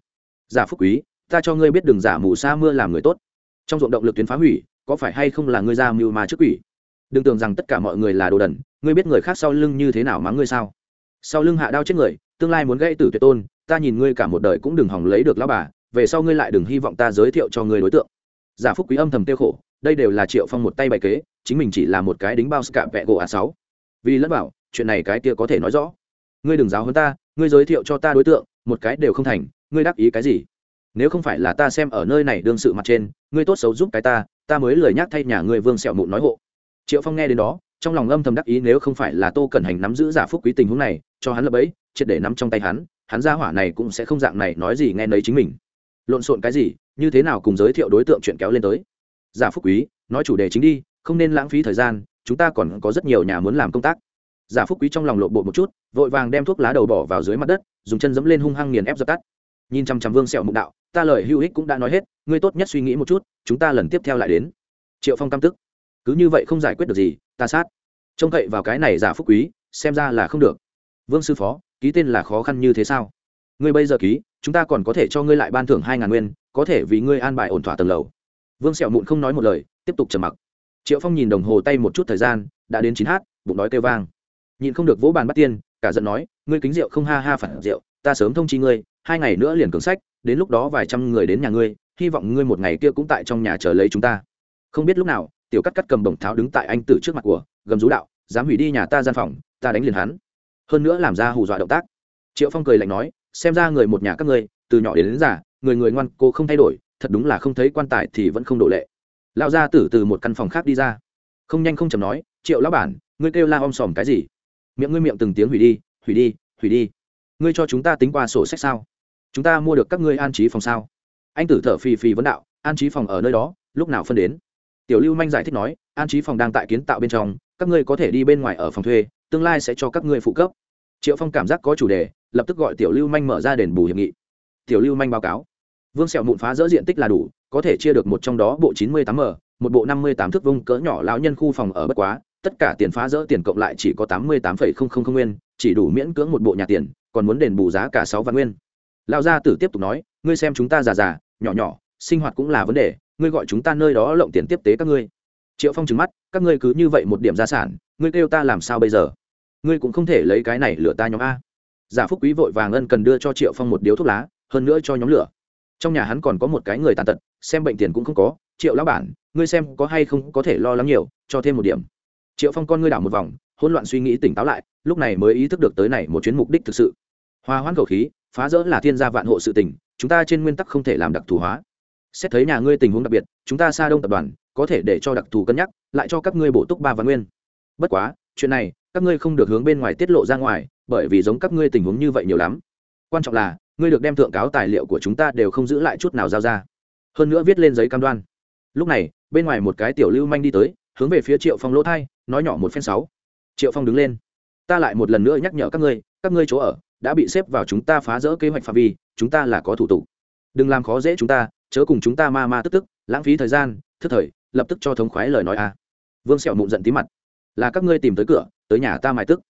Giả phúc quý, ta cho ngươi biết đừng giả mù sa mưa làm người tốt. Trong ruộng động lực tuyến phá hủy, có phải hay không là ngươi ra mưu mà trước quỷ? Đừng tưởng rằng tất cả mọi người là đồ đần, ngươi biết người khác sau lưng như thế nào mắng ngươi sao? Sau lưng hạ đao chết người, tương lai muốn gây tử tuyệt tôn, ta nhìn ngươi cả một đời cũng đừng hỏng lấy được lão bà, về sau ngươi lại đừng hy vọng ta giới thiệu cho ngươi đối tượng giả phúc quý âm thầm tiêu khổ, đây đều là triệu phong một tay bài kế, chính mình chỉ là một cái đính bao cả vẹ gỗ a sáu. Vì lẫn bảo chuyện này cái kia có thể nói rõ. Ngươi đừng giáo hơn ta, ngươi giới thiệu cho ta đối tượng, một cái đều không thành, ngươi đắc ý cái gì? Nếu không phải là ta xem ở nơi này đương sự mặt trên, ngươi tốt xấu giúp cái ta ta mới lời nhắc thay nhà ngươi vương sẹo mụn nói hộ. Triệu phong nghe đến đó, trong lòng âm thầm đắc ý nếu không phải là tô cẩn hành nắm giữ giả phúc quý tình huống này, cho hắn lập ấy triệt để nắm trong tay hắn hắn ra hỏa này cũng sẽ không dạng này nói gì nghe nấy chính mình. Lộn xộn cái gì như thế nào cùng giới thiệu đối tượng chuyện kéo lên tới. Giả phúc quý, nói chủ đề chính đi, không nên lãng phí thời gian, chúng ta còn có rất nhiều nhà muốn làm công tác. Giả phúc quý trong lòng lộ bộ một chút, vội vàng đem thuốc lá đầu bỏ vào dưới mặt đất, dùng chân dẫm lên hung hăng nghiền ép dập tắt. Nhìn chăm chăm vương sẹo mục đạo, ta lời hữu ích cũng đã nói hết, ngươi tốt nhất suy nghĩ một chút, chúng ta lần tiếp theo lại đến. Triệu phong tam tức. Cứ như vậy không giải quyết được gì, ta sát. Trông cậy vào cái này giả phúc quý, xem ra là không được. Vương sư phó, ký tên là khó khăn như thế sao? Ngươi bây giờ ký, chúng ta còn có thể cho ngươi lại ban thưởng hai ngàn nguyên có thể vì ngươi an bài ổn thỏa tầng lầu. Vương sẹo mụn không nói một lời tiếp tục trầm mặc. Triệu phong nhìn đồng hồ tay một chút thời gian đã đến chín h bụng đói kêu vang. Nhìn không được vỗ bàn bắt tiên cả giận nói ngươi kính rượu không ha ha phản rượu ta sớm thông chi ngươi hai ngày nữa liền cường sách đến lúc đó vài trăm người đến nhà ngươi hy vọng ngươi một ngày kia cũng tại trong nhà chờ lấy chúng ta. Không biết lúc nào tiểu cắt cắt cầm bổng tháo đứng tại anh tử trước mặt của gầm rú đạo dám hủy đi nhà ta gian phòng ta đánh liền hắn. Hơn nữa làm ra hù dọa động tác. Triệu phong cười lạnh nói xem ra người một nhà các ngươi từ nhỏ đến, đến già người người ngoan cô không thay đổi, thật đúng là không thấy quan tài thì vẫn không đổ lệ. Lão gia tử từ một căn phòng khác đi ra. Không nhanh không chầm nói, triệu lão bản, ngươi kêu la om sòm cái gì? Miệng ngươi miệng từng tiếng hủy đi hủy đi hủy đi. Ngươi cho chúng ta tính qua sổ sách sao? Chúng ta mua được các ngươi an trí phòng sao? Anh tử thở phì phì vấn đạo, an trí phòng ở nơi đó, lúc nào phân đến? Tiểu lưu manh giải thích nói, an trí phòng đang tại kiến tạo bên trong, các ngươi có thể đi bên ngoài ở phòng thuê, tương lai sẽ cho các ngươi phụ cấp. Triệu phong cảm giác có chủ đề, lập tức gọi tiểu lưu manh mở ra đền bù hiệp nghị tiểu lưu manh báo cáo. Vương sẹo mụn phá dỡ diện tích là đủ, có thể chia được một trong đó bộ chín mươi tám m, một bộ năm mươi tám thước vông cỡ nhỏ lão nhân khu phòng ở bất quá, tất cả tiền phá dỡ tiền cộng lại chỉ có tám mươi tám nguyên, chỉ đủ miễn cưỡng một bộ nhà tiền, còn muốn đền bù giá cả sáu vạn nguyên. Lão gia tử tiếp tục nói, ngươi xem chúng ta già già, nhỏ nhỏ, sinh hoạt cũng là vấn đề, ngươi gọi chúng ta nơi đó lộng tiền tiếp tế các ngươi. Triệu phong trừng mắt, các ngươi cứ như vậy một điểm gia sản, ngươi kêu ta làm sao bây giờ? Ngươi cũng không thể lấy cái này lửa ta nhóm a. Giả phúc quý vội vàng ân cần đưa cho triệu phong một điếu thuốc lá hơn nữa cho nhóm lửa. Trong nhà hắn còn có một cái người tàn tật, xem bệnh tiền cũng không có, triệu lão bản, ngươi xem có hay không có thể lo lắng nhiều, cho thêm một điểm. Triệu phong con ngươi đảo một vòng, hỗn loạn suy nghĩ tỉnh táo lại, lúc này mới ý thức được tới này một chuyến mục đích thực sự. Hoa hoãn khẩu khí, phá rỡ là thiên gia vạn hộ sự tình, chúng ta trên nguyên tắc không thể làm đặc thù hóa. Xét thấy nhà ngươi tình huống đặc biệt, chúng ta xa đông tập đoàn, có thể để cho đặc thù cân nhắc, lại cho các ngươi bổ túc ba vạn nguyên. Bất quá, chuyện này, các ngươi không được hướng bên ngoài tiết lộ ra ngoài, bởi vì giống các ngươi tình huống như vậy nhiều lắm. Quan trọng là ngươi được đem thượng cáo tài liệu của chúng ta đều không giữ lại chút nào giao ra. Hơn nữa viết lên giấy cam đoan. Lúc này, bên ngoài một cái tiểu lưu manh đi tới, hướng về phía triệu phong lỗ thai, nói nhỏ một phen sáu. Triệu phong đứng lên. Ta lại một lần nữa nhắc nhở các ngươi các ngươi chỗ ở đã bị xếp vào chúng ta phá rỡ kế hoạch phạm vi, chúng ta là có thủ tục. Đừng làm khó dễ chúng ta, chớ cùng chúng ta ma ma tức tức, lãng phí thời gian, thức thời, lập tức cho thống khoái lời nói a. Vương sẹo mụn giận tí mặt. Là các ngươi tìm tới cửa, tới nhà ta mài tức.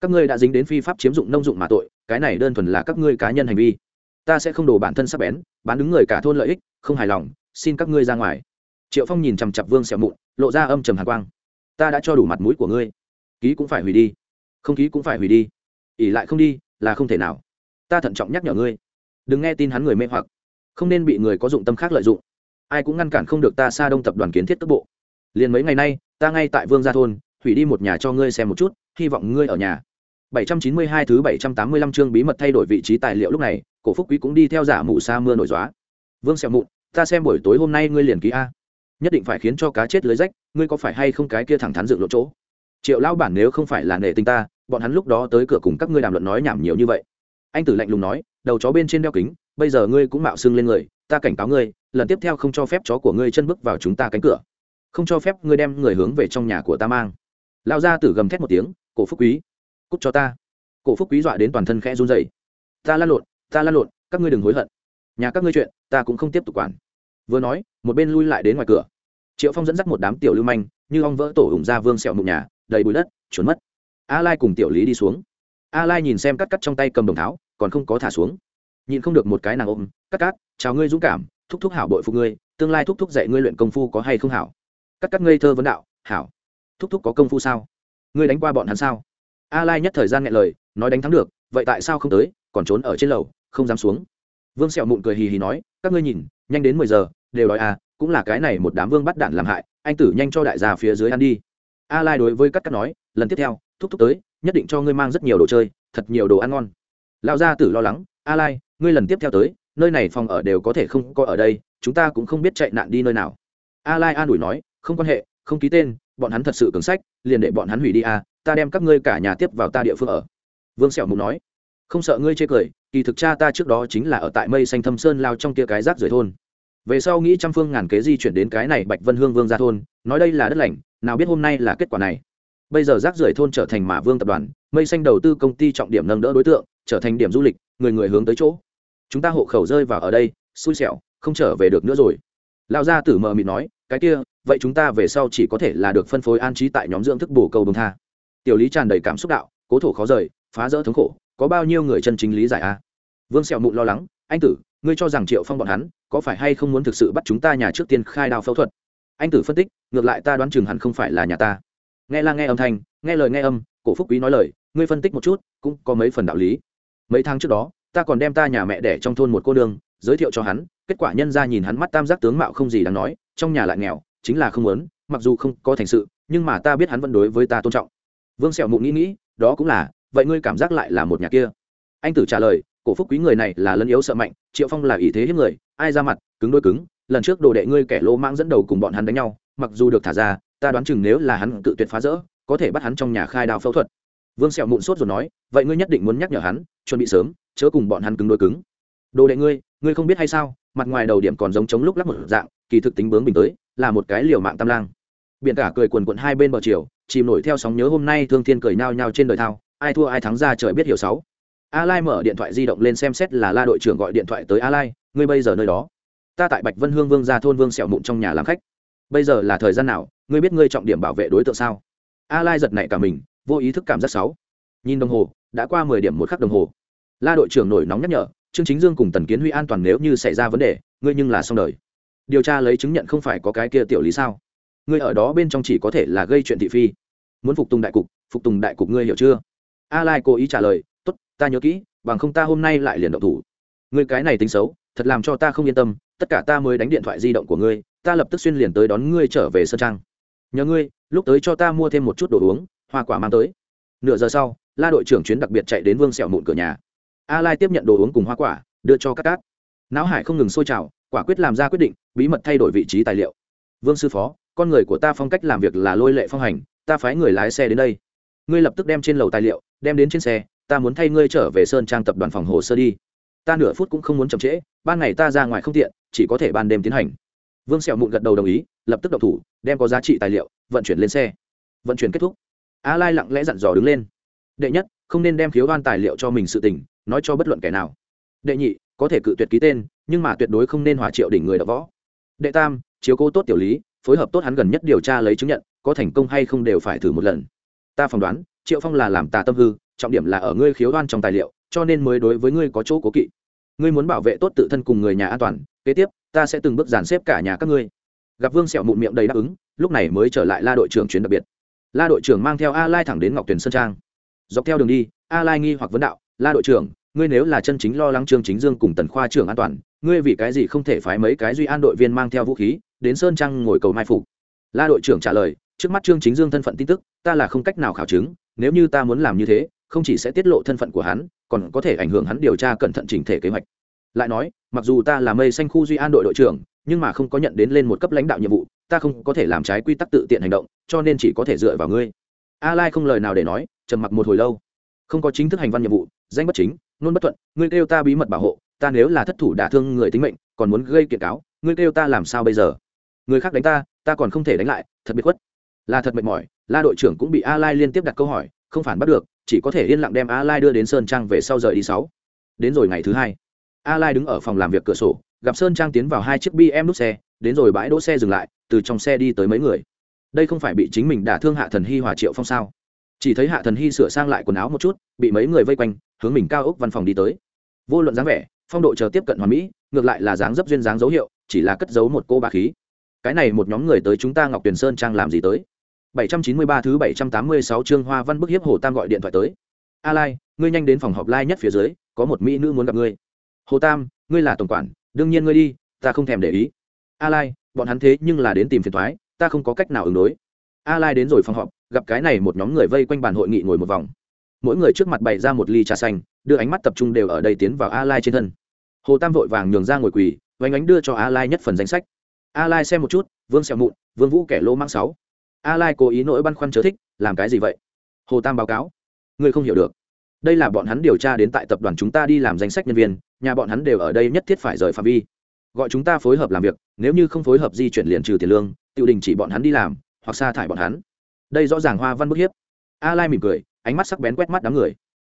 Các ngươi đã dính đến phi pháp chiếm dụng nông dụng mà tội cái này đơn thuần là các ngươi cá nhân hành vi. Ta sẽ không đổ bản thân sắp bén, bán đứng người cả thôn lợi ích, không hài lòng, xin các ngươi ra ngoài. Triệu phong nhìn chằm chặp vương sẹo mụn, lộ ra âm trầm hàn quang. Ta đã cho đủ mặt mũi của ngươi. Ký cũng phải hủy đi. Không ký cũng phải hủy đi. Ỉ lại không đi, là không thể nào. Ta thận trọng nhắc nhở ngươi. Đừng nghe tin hắn người mê hoặc. Không nên bị người có dụng tâm khác lợi dụng. Ai cũng ngăn cản không được ta xa đông tập đoàn kiến thiết tức bộ. Liền mấy ngày nay, ta ngay tại vương gia thôn, hủy đi một nhà cho ngươi xem một chút, hy vọng ngươi ở nhà. 792 thứ 785 chương bí mật thay đổi vị trí tài liệu lúc này, cổ phúc quý cũng đi theo giả mù sa mưa nổi gió. Vương Sẹo mụn, ta xem buổi tối hôm nay ngươi liền ký a. Nhất định phải khiến cho cá chết lưới rách, ngươi có phải hay không cái kia thẳng thắn dựng lộ chỗ? Triệu lão bản nếu không phải là nể tình ta, bọn hắn lúc đó tới cửa cùng các ngươi đàm luận nói nhảm nhiều như vậy. Anh tử lạnh lùng nói, đầu chó bên trên đeo kính, bây giờ ngươi cũng mạo xưng lên người, ta cảnh cáo ngươi, lần tiếp theo không cho phép chó của ngươi chân bước vào chúng ta cánh cửa. Không cho phép ngươi đem người hướng về trong nhà của ta mang. Lao ra tử gầm thét một tiếng, cổ phúc quý cút cho ta. Cổ phúc quý dọa đến toàn thân khẽ run dày ta lăn lộn, ta lăn lộn, các ngươi đừng hối hận. Nhà các ngươi chuyện, ta cũng không tiếp tục quản. Vừa nói, một bên lui lại đến ngoài cửa. Triệu phong dẫn dắt một đám tiểu lưu manh, như ong vỡ tổ ủng ra vương sẹo mụn nhà, đầy bụi đất, trốn mất. A lai cùng tiểu lý đi xuống. A lai nhìn xem cắt cắt trong tay cầm đồng tháo, còn không có thả xuống. Nhìn không được một cái nàng ôm, cắt cắt, chào ngươi dũng cảm, thúc thúc hảo bội phụ ngươi, tương lai thúc thúc dạy ngươi luyện công phu có hay không hảo? Cắt cắt ngây thơ vấn đạo, hảo, thúc thúc có công phu sao? Ngươi đánh qua bọn hắn sao? A lai nhất thời gian nghẹn lời, nói đánh thắng được, vậy tại sao không tới, còn trốn ở trên lầu, không dám xuống. Vương sẹo mụn cười hì hì nói, các ngươi nhìn, nhanh đến mười giờ, đều đói à cũng là cái này một đám vương bắt đạn làm hại, anh tử nhanh cho đại gia phía dưới ăn đi. A lai đối với các các nói, lần tiếp theo, thúc thúc tới, nhất định cho ngươi mang rất nhiều đồ chơi, thật nhiều đồ ăn ngon. Lão gia tử lo lắng, a lai, ngươi lần tiếp theo tới, nơi này phòng ở đều có thể không có ở đây, chúng ta cũng không biết chạy nạn đi nơi nào. A lai an ủi nói, không quan hệ, không ký tên bọn hắn thật sự cứng sách, liền để bọn hắn hủy đi a ta đem các ngươi cả nhà tiếp vào ta địa phương ở. Vương sẹo mục nói. Không sợ ngươi chê cười, kỳ thực cha ta trước đó chính là ở tại mây xanh thâm sơn lao trong kia cái rác rưởi thôn. Về sau nghĩ trăm phương ngàn kế di chuyển đến cái này bạch vân hương vương ra thôn, nói đây là đất lành, nào biết hôm nay là kết quả này. Bây giờ rác rưởi thôn trở thành mã vương tập đoàn, mây xanh đầu tư công ty trọng điểm nâng đỡ đối tượng, trở thành điểm du lịch, người người hướng tới chỗ. Chúng ta hộ khẩu rơi vào ở đây, xui xẻo, không trở về được nữa rồi. Lão gia tử mờ mịt nói, cái kia vậy chúng ta về sau chỉ có thể là được phân phối an trí tại nhóm dưỡng thức bổ cầu đồng tha. Tiểu lý tràn đầy cảm xúc đạo, cố thổ khó rời, phá rỡ thống khổ, có bao nhiêu người chân chính lý giải a vương sẹo mụn lo lắng, anh tử, ngươi cho rằng triệu phong bọn hắn có phải hay không muốn thực sự bắt chúng ta nhà trước tiên khai đao phẫu thuật? Anh tử phân tích, ngược lại ta đoán chừng hắn không phải là nhà ta. Nghe la nghe âm thanh, nghe lời nghe âm, cổ phúc quý nói lời, ngươi phân tích một chút, cũng có mấy phần đạo lý. Mấy tháng trước đó, ta còn đem ta nhà mẹ đẻ trong thôn một cô đường giới thiệu cho hắn, kết quả nhân ra nhìn hắn mắt tam giác tướng mạo không gì đáng nói, trong nhà lại nghèo chính là không muốn, mặc dù không có thành sự, nhưng mà ta biết hắn vẫn đối với ta tôn trọng. Vương sẹo mụ nghĩ nghĩ, đó cũng là, vậy ngươi cảm giác lại là một nhà kia? Anh tử trả lời, cổ phúc quý người này là lân yếu sợ mạnh, triệu phong là ý thế hiếp người, ai ra mặt, cứng đôi cứng, lần trước đồ đệ ngươi kẻ lỗ mãng dẫn đầu cùng bọn hắn đánh nhau, mặc dù được thả ra, ta đoán chừng nếu là hắn tự tuyệt phá rỡ, có thể bắt hắn trong nhà khai đào phẫu thuật. Vương sẹo mụn sốt rồi nói, vậy ngươi nhất định muốn nhắc nhở hắn, chuẩn bị sớm, chớ cùng bọn hắn cứng đôi cứng. Đồ đệ ngươi ngươi không biết hay sao, mặt ngoài đầu điểm còn giống chống lúc lắc một dạng kỳ thực tính bướng bình tới, là một cái liều mạng tam lang. Biển cả cười quần quận hai bên bờ chiều, chìm nổi theo sóng nhớ hôm nay thương thiên cười nao nhao trên đời thao, ai thua ai thắng ra trời biết hiểu sáu. A lai mở điện thoại di động lên xem xét là la đội trưởng gọi điện thoại tới a lai ngươi bây giờ nơi đó? Ta tại bạch vân hương vương gia thôn vương sẹo mụn trong nhà làm khách. Bây giờ là thời gian nào? Ngươi biết ngươi trọng điểm bảo vệ đối tượng sao? A lai giật nảy cả mình, vô ý thức cảm giác sáu. Nhìn đồng hồ, đã qua 10 điểm một khắc đồng hồ. La đội trưởng nổi nóng nhắc nhở, trương chính dương cùng tần kiến huy an toàn nếu như xảy ra vấn đề, ngươi nhưng là xong đời điều tra lấy chứng nhận không phải có cái kia tiểu lý sao? Ngươi ở đó bên trong chỉ có thể là gây chuyện thị phi. Muốn phục tùng đại cục, phục tùng đại cục ngươi hiểu chưa? A lai cố ý trả lời, tốt, ta nhớ kỹ, bằng không ta hôm nay lại liền động thủ. Ngươi cái này tính xấu, thật làm cho ta không yên tâm, tất cả ta mới đánh điện thoại di động của ngươi, ta lập tức xuyên liền tới đón ngươi trở về sân trang. Nhờ ngươi, lúc tới cho ta mua thêm một chút đồ uống, hoa quả mang tới. Nửa giờ sau, la đội trưởng chuyến đặc biệt chạy đến vương sẹo mụn cửa nhà. A lai tiếp nhận đồ uống cùng hoa quả, đưa cho các cát. Não hải không ngừng sôi trào quả quyết làm ra quyết định, bí mật thay đổi vị trí tài liệu. Vương sư phó, con người của ta phong cách làm việc là lôi lệ phong hành, ta phái người lái xe đến đây. Ngươi lập tức đem trên lầu tài liệu, đem đến trên xe, ta muốn thay ngươi trở về sơn trang tập đoàn phòng hồ sơ đi. Ta nửa phút cũng không muốn chậm trễ, ban ngày ta ra ngoài không tiện, chỉ có thể ban đêm tiến hành. Vương sẹo mụn gật đầu đồng ý, lập tức đậu thủ, đem có giá trị tài liệu, vận chuyển lên xe. Vận chuyển kết thúc. A lai lặng lẽ dặn dò đứng lên. Đệ nhất, không nên đem khiếu đoan tài liệu cho mình sự tình, nói cho bất luận kẻ nào. Đệ nhị, có thể cự tuyệt ký tên nhưng mà tuyệt đối không nên hỏa triệu đỉnh người đã võ. Đệ tam, chiếu cố tốt tiểu lý, phối hợp tốt hắn gần nhất điều tra lấy chứng nhận, có thành công hay không đều phải thử một lần. Ta phỏng đoán, triệu phong là làm tà tâm hư, trọng điểm là ở ngươi khiếu đoan trong tài liệu, cho nên mới đối với ngươi có chỗ cố kỵ. Ngươi muốn bảo vệ tốt tự thân cùng người nhà an toàn, kế tiếp, ta sẽ từng bước dàn xếp cả nhà các ngươi. Gặp vương sẹo mụn miệng đầy đáp ứng, lúc này mới trở lại la đội trưởng chuyến đặc biệt. La đội trưởng mang theo a lai thẳng đến ngọc tuyền sơn trang. Dọc theo đường đi, a lai nghi hoặc vấn đạo, la đội trưởng, ngươi nếu là chân chính lo lắng trương chính dương cùng tần khoa trưởng an toàn ngươi vì cái gì không thể phái mấy cái duy an đội viên mang theo vũ khí, đến sơn trang ngồi cầu mai phục? La đội trưởng trả lời, trước mắt trương chính dương thân phận tin tức, ta là không cách nào khảo chứng, nếu như ta muốn làm như thế, không chỉ sẽ tiết lộ thân phận của hắn, còn có thể ảnh hưởng hắn điều tra cẩn thận chỉnh thể kế hoạch. Lại nói, mặc dù ta là mây xanh khu duy an đội đội trưởng, nhưng mà không có nhận đến lên một cấp lãnh đạo nhiệm vụ, ta không có thể làm trái quy tắc tự tiện hành động, cho nên chỉ có thể dựa vào ngươi. A lai không lời nào để nói, trầm mặc một hồi lâu. Không có chính thức hành văn nhiệm vụ, danh bất chính, nôn bất thuận, ngươi kêu ta bí mật bảo hộ ta nếu là thất thủ đả thương người tính mệnh, còn muốn gây kiện cáo, ngươi kêu ta làm sao bây giờ? Người khác đánh ta ta còn không thể đánh lại, thật biệt khuất. Là thật mệt mỏi, la đội trưởng cũng bị a lai liên tiếp đặt câu hỏi, không phản bắt được, chỉ có thể yên lặng đem a lai đưa đến sơn trang về sau rời đi sáu. Đến rồi ngày thứ hai a lai đứng ở phòng làm việc cửa sổ, gặp sơn trang tiến vào hai chiếc bm nút xe, đến rồi bãi đỗ xe dừng lại, từ trong xe đi tới mấy người. Đây không phải bị chính mình đả thương hạ thần hy hòa triệu phong sao? Chỉ thấy hạ thần hy sửa sang lại quần áo một chút, bị mấy người vây quanh, hướng mình cao ốc văn phòng đi tới. Vô luận dáng vẻ phong độ chờ tiếp cận hoàn mỹ ngược lại là dáng dấp duyên dáng dấu hiệu chỉ là cất giấu một cô bà khí cái này một nhóm người tới chúng ta ngọc tuyền sơn trang làm gì tới 793 thứ 786 chương Hoa Văn bức hiếp Hồ Tam gọi điện thoại tới. "A Lai, ngươi nhanh đến phòng họp lai nhất phía dưới, có một mỹ nữ muốn gặp ngươi." "Hồ Tam, ngươi là tổng quản, đương nhiên ngươi đi, ta không thèm để ý." "A Lai, bọn hắn thế nhưng là đến tìm phiền toái, ta không có cách nào ứng đối." A Lai đến rồi phòng họp, gặp cái này một nhóm người vây quanh bàn hội nghị ngồi một vòng. Mỗi người trước mặt bày ra một ly trà xanh, đưa ánh mắt tập trung đều ở đây tiến vào A Lai trên thân. Hồ Tam vội vàng nhường ra ngồi quỳ, vánh ánh đưa cho A Lai nhất phần danh sách. A Lai xem một chút, Vương xẹo Mụn, Vương Vũ kẻ lỗ mang sáu. A lai cố ý nỗi băn khoăn chớ thích làm cái gì vậy? Hồ tam báo cáo. Ngươi không hiểu được. Đây là bọn hắn điều tra đến tại tập đoàn chúng ta đi làm danh sách nhân viên nhà bọn hắn đều ở đây nhất thiết phải rời phạm vi. Gọi chúng ta phối hợp làm việc nếu như không phối hợp di chuyển liền trừ tiền lương Tiêu đình chỉ bọn hắn đi làm hoặc sa thải bọn hắn. Đây rõ ràng hoa văn bức hiếp. A lai mỉm cười ánh mắt sắc bén quét mắt đám người.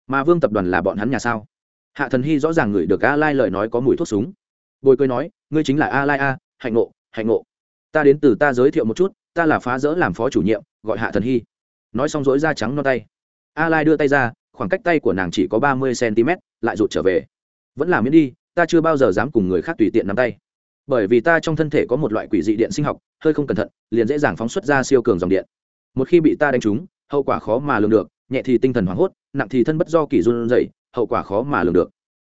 Mà vương tập đoàn là bọn hắn nhà sao? Hạ thần hy rõ ràng ngửi được a lai lời nói có mùi thuốc súng. Bồi cười nói, ngươi chính là a lai a, hạnh ngộ hạnh ngộ. Ta đến từ ta giới thiệu một chút, ta là phá rỡ làm phó chủ nhiệm, gọi hạ thần hy. Nói xong dối da trắng non tay. A lai đưa tay ra, khoảng cách tay của nàng chỉ có ba mươi cm lại rụt trở về. Vẫn là miễn đi, ta chưa bao giờ dám cùng người khác tùy tiện nắm tay. Bởi vì ta trong thân thể có một loại quỷ dị điện sinh học, hơi không cẩn thận, liền dễ dàng phóng xuất ra siêu cường dòng điện. Một khi bị ta đánh trúng, hậu quả khó mà lường được, nhẹ thì tinh thần hoảng hốt, nặng thì thân bất do kỳ run rẩy hậu quả khó mà lường được.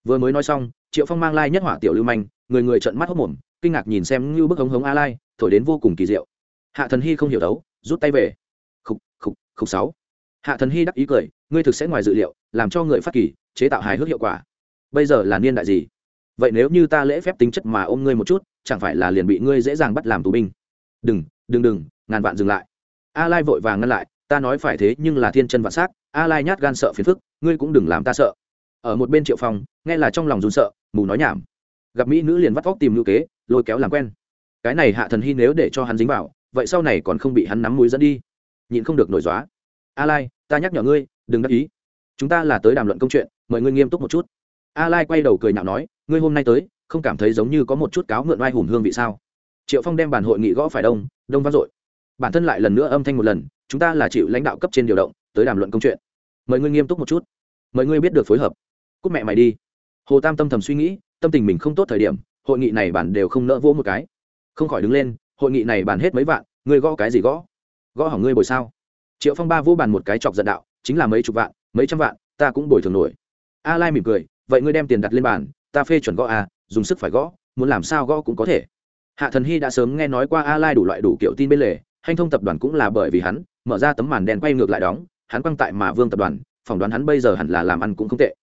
Vừa mới nói xong, triệu phong mang lai nhất hỏa tiểu lưu manh, người người trợn mắt hốc mồm, kinh ngạc nhìn xem như bức hống hống a lai, thổi đến vô cùng kỳ diệu. Hạ thần hy không hiểu đấu, rút tay về. Khúc khúc khúc sáu. Hạ thần hy đắc ý cười, ngươi thực sẽ ngoài dự liệu, làm cho người phát kỳ, chế tạo hài hước hiệu quả. Bây giờ là niên đại gì? Vậy nếu như ta lễ phép tính chất mà ôm ngươi một chút, chẳng phải là liền bị ngươi dễ dàng bắt làm tù binh? Đừng đừng đừng, ngàn vạn dừng lại. A lai vội vàng ngăn lại, ta nói phải thế nhưng là thiên chân vạn sát a lai nhát gan sợ phiền phức, ngươi cũng đừng làm ta sợ ở một bên triệu phong, nghe là trong lòng run sợ, mù nói nhảm. Gặp mỹ nữ liền vắt vóc tìm ngữ kế, lôi kéo làm quen. Cái này hạ thần hy nếu để cho hắn dính vào, vậy sau này còn không bị hắn nắm mũi dẫn đi. Nhịn không được nổi dóa a lai, ta nhắc nhở ngươi, đừng đắc ý. Chúng ta là tới đàm luận công chuyện, mời ngươi nghiêm túc một chút. A lai quay đầu cười nhạo nói, ngươi hôm nay tới, không cảm thấy giống như có một chút cáo mượn oai hùng hương vị sao? Triệu phong đem bản hội nghị gõ phải đông đông vang dội. Bản thân lại lần nữa âm thanh một lần, chúng ta là chịu lãnh đạo cấp trên điều động, tới đàm luận công chuyện. Mời ngươi nghiêm túc một chút. Mời ngươi biết được phối hợp cúc mẹ mày đi. Hồ tam tâm thầm suy nghĩ, tâm tình mình không tốt thời điểm, hội nghị này bản đều không nỡ vỗ một cái. Không khỏi đứng lên, hội nghị này bản hết mấy vạn, ngươi gõ cái gì gõ? Gõ hỏng ngươi bồi sao? Triệu phong ba vỗ bàn một cái chọc giận đạo, chính là mấy chục vạn, mấy trăm vạn, ta cũng bồi thường nổi. A lai mỉm cười, vậy ngươi đem tiền đặt lên bàn, ta phê chuẩn gõ a dùng sức phải gõ, muốn làm sao gõ cũng có thể. Hạ thần hy đã sớm nghe nói qua a lai đủ loại đủ kiểu tin bên lề hành thông tập đoàn cũng là bởi vì hắn, mở ra tấm màn đen quay ngược lại đóng, hắn quăng tại mà vương tập đoàn, phỏng đoán hắn bây giờ hẳn là làm ăn cũng không tệ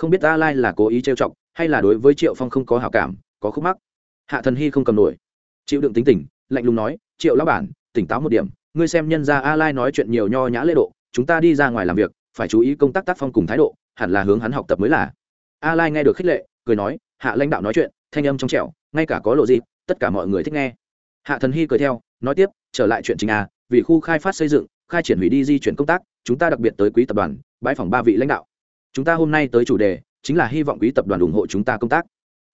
không biết a lai là cố ý trêu chọc, hay là đối với triệu phong không có hảo cảm, có khúc mắc. Hạ thần hy không cầm nổi. Chịu đựng tính tình, lạnh lùng nói, triệu lão bản, tỉnh táo một điểm, ngươi xem nhân ra a lai nói chuyện nhiều nho nhã lễ độ, chúng ta đi ra ngoài làm việc, phải chú ý công tác tác phong cùng thái độ, hẳn là hướng hắn học tập mới là. A lai nghe được khích lệ, cười nói, hạ lãnh đạo nói chuyện, thanh âm trong trẻo, ngay cả có lộ gì tất cả mọi người thích nghe. Hạ thần hy cười theo, nói tiếp, trở lại chuyện chính a vì khu khai phát xây dựng, khai triển hủy đi di chuyển công tác, chúng ta đặc biệt tới quý tập đoàn, bãi phòng ba vị lãnh đạo chúng ta hôm nay tới chủ đề chính là hy vọng quý tập đoàn ủng hộ chúng ta công tác.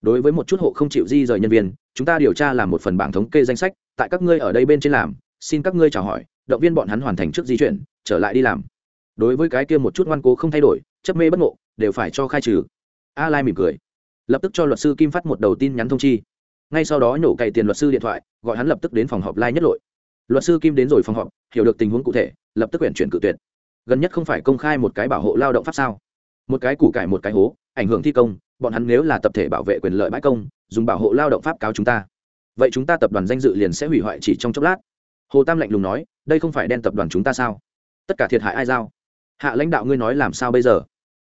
Đối với một chút hộ không chịu di rời nhân viên, chúng ta điều tra làm một phần bảng thống kê danh sách, tại các ngươi ở đây bên trên làm, xin các ngươi chào hỏi, động viên bọn hắn hoàn thành trước di chuyển, trở lại đi làm. Đối với cái kia một chút ngoan cố không thay đổi, chấp mê bất ngộ, đều phải cho khai trừ. A lai mỉm cười. Lập tức cho luật sư kim phát một đầu tin nhắn thông chi. Ngay sau đó nhổ cày tiền luật sư điện thoại, gọi hắn lập tức đến phòng họp lai nhất lội. Luật sư kim đến rồi phòng họp, hiểu được tình huống cụ thể, lập tức quyển chuyển cự tuyệt. Gần nhất không phải công khai một cái bảo hộ lao động pháp sao? Một cái củ cải một cái hố, ảnh hưởng thi công, bọn hắn nếu là tập thể bảo vệ quyền lợi bãi công, dùng bảo hộ lao động pháp cáo chúng ta. Vậy chúng ta tập đoàn danh dự liền sẽ hủy hoại chỉ trong chốc lát. Hồ tam lạnh lùng nói, đây không phải đen tập đoàn chúng ta sao? Tất cả thiệt hại ai giao? Hạ lãnh đạo ngươi nói làm sao bây giờ?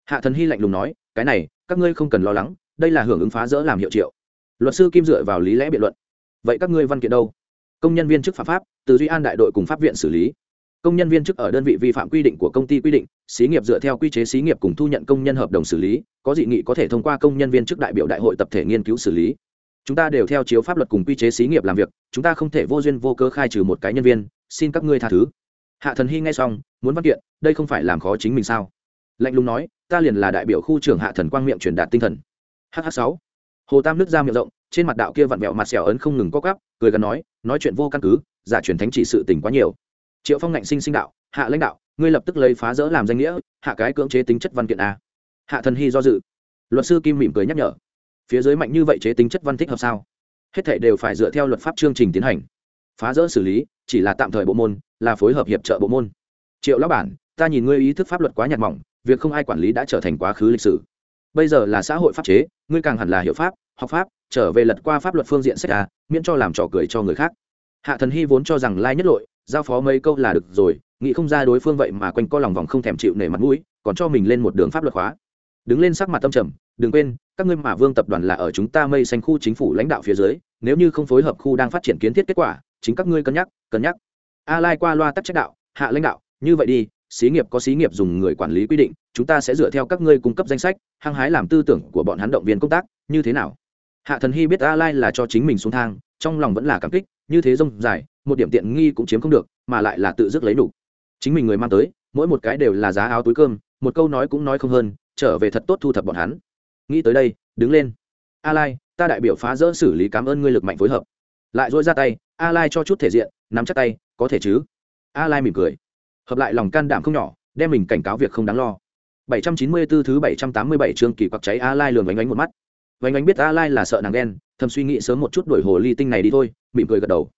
Hạ thần hy lạnh lùng nói, cái này, các ngươi không cần lo lắng, đây là hưởng ứng phá rỡ làm hiệu triệu. Luật sư kim dựa vào lý lẽ biện luận. Vậy các ngươi văn kiện đâu? Công nhân viên chức phạm pháp, từ duy an đại đội cùng pháp viện xử lý công nhân viên chức ở đơn vị vi phạm quy định của công ty quy định, xí nghiệp dựa theo quy chế xí nghiệp cùng thu nhận công nhân hợp đồng xử lý, có dị nghị có thể thông qua công nhân viên chức đại biểu đại hội tập thể nghiên cứu xử lý. Chúng ta đều theo chiếu pháp luật cùng quy chế xí nghiệp làm việc, chúng ta không thể vô duyên vô cơ khai trừ một cái nhân viên. Xin các ngươi tha thứ. Hạ thần hy nghe xong, muốn văn kiện, đây không phải làm khó chính mình sao? Lạnh lùng nói, ta liền là đại biểu khu trưởng hạ thần quang miệng truyền đạt tinh thần. Hh sáu. Hồ tam nước ra miệng rộng, trên mặt đạo kia vặn vẹo mặt xẻo ấn không ngừng có cắp cười gần nói nói chuyện vô căn cứ, giả truyền thánh chỉ sự tình quá nhiều triệu phong ngạnh sinh sinh đạo, hạ lãnh đạo, ngươi lập tức lấy phá rỡ làm danh nghĩa, hạ cái cưỡng chế tính chất văn kiện a. Hạ thần hy do dự. Luật sư kim mỉm cười nhắc nhở. Phía dưới mạnh như vậy chế tính chất văn thích hợp sao? Hết thể đều phải dựa theo luật pháp chương trình tiến hành. Phá rỡ xử lý, chỉ là tạm thời bộ môn, là phối hợp hiệp trợ bộ môn. Triệu lão bản, ta nhìn ngươi ý thức pháp luật quá nhạt mỏng, việc không ai quản lý đã trở thành quá khứ lịch sử. Bây giờ là xã hội pháp chế, ngươi càng hẳn là hiệu pháp, học pháp, trở về lật qua pháp luật phương diện sách a, miễn cho làm trò cười cho người khác. Hạ thần hy vốn cho rằng lai nhất lội giao phó mấy câu là được rồi, nghĩ không ra đối phương vậy mà quanh co lòng vòng không thèm chịu nể mặt mũi, còn cho mình lên một đường pháp luật hóa. Đứng lên sắc mặt tâm trầm, đừng quên, các ngươi mà vương tập đoàn là ở chúng ta mây xanh khu chính phủ lãnh đạo phía dưới, nếu như không phối hợp khu đang phát triển kiến thiết kết quả, chính các ngươi cân nhắc cân nhắc. A lai qua loa tắc trách đạo, hạ lãnh đạo, như vậy đi, xí nghiệp có xí nghiệp dùng người quản lý quy định, chúng ta sẽ dựa theo các ngươi cung cấp danh sách, hăng hái làm tư tưởng của bọn hắn động viên công tác, như thế nào? Hạ thần hy biết a lai là cho chính mình xuống thang, trong lòng vẫn là cảm kích, như thế rông dài một điểm tiện nghi cũng chiếm không được, mà lại là tự dứt lấy đủ chính mình người mang tới, mỗi một cái đều là giá áo túi cơm, một câu nói cũng nói không hơn, trở về thật tốt thu thập bọn hắn. Nghĩ tới đây, đứng lên. A lai ta đại biểu phá rỡ xử lý cảm ơn ngươi lực mạnh phối hợp. Lại dỗi ra tay a lai cho chút thể diện, nắm chắc tay, có thể chứ? A lai mỉm cười. Hợp lại lòng can đảm không nhỏ, đem mình cảnh cáo việc không đáng lo. 794 thứ 787 chương kỳ quặc cháy a lai lường vánh ánh một mắt. Vánh ánh biết a lai là sợ nàng đen thầm suy nghĩ sớm một chút đuổi hồ ly tinh này đi thôi, mỉm cười gật đầu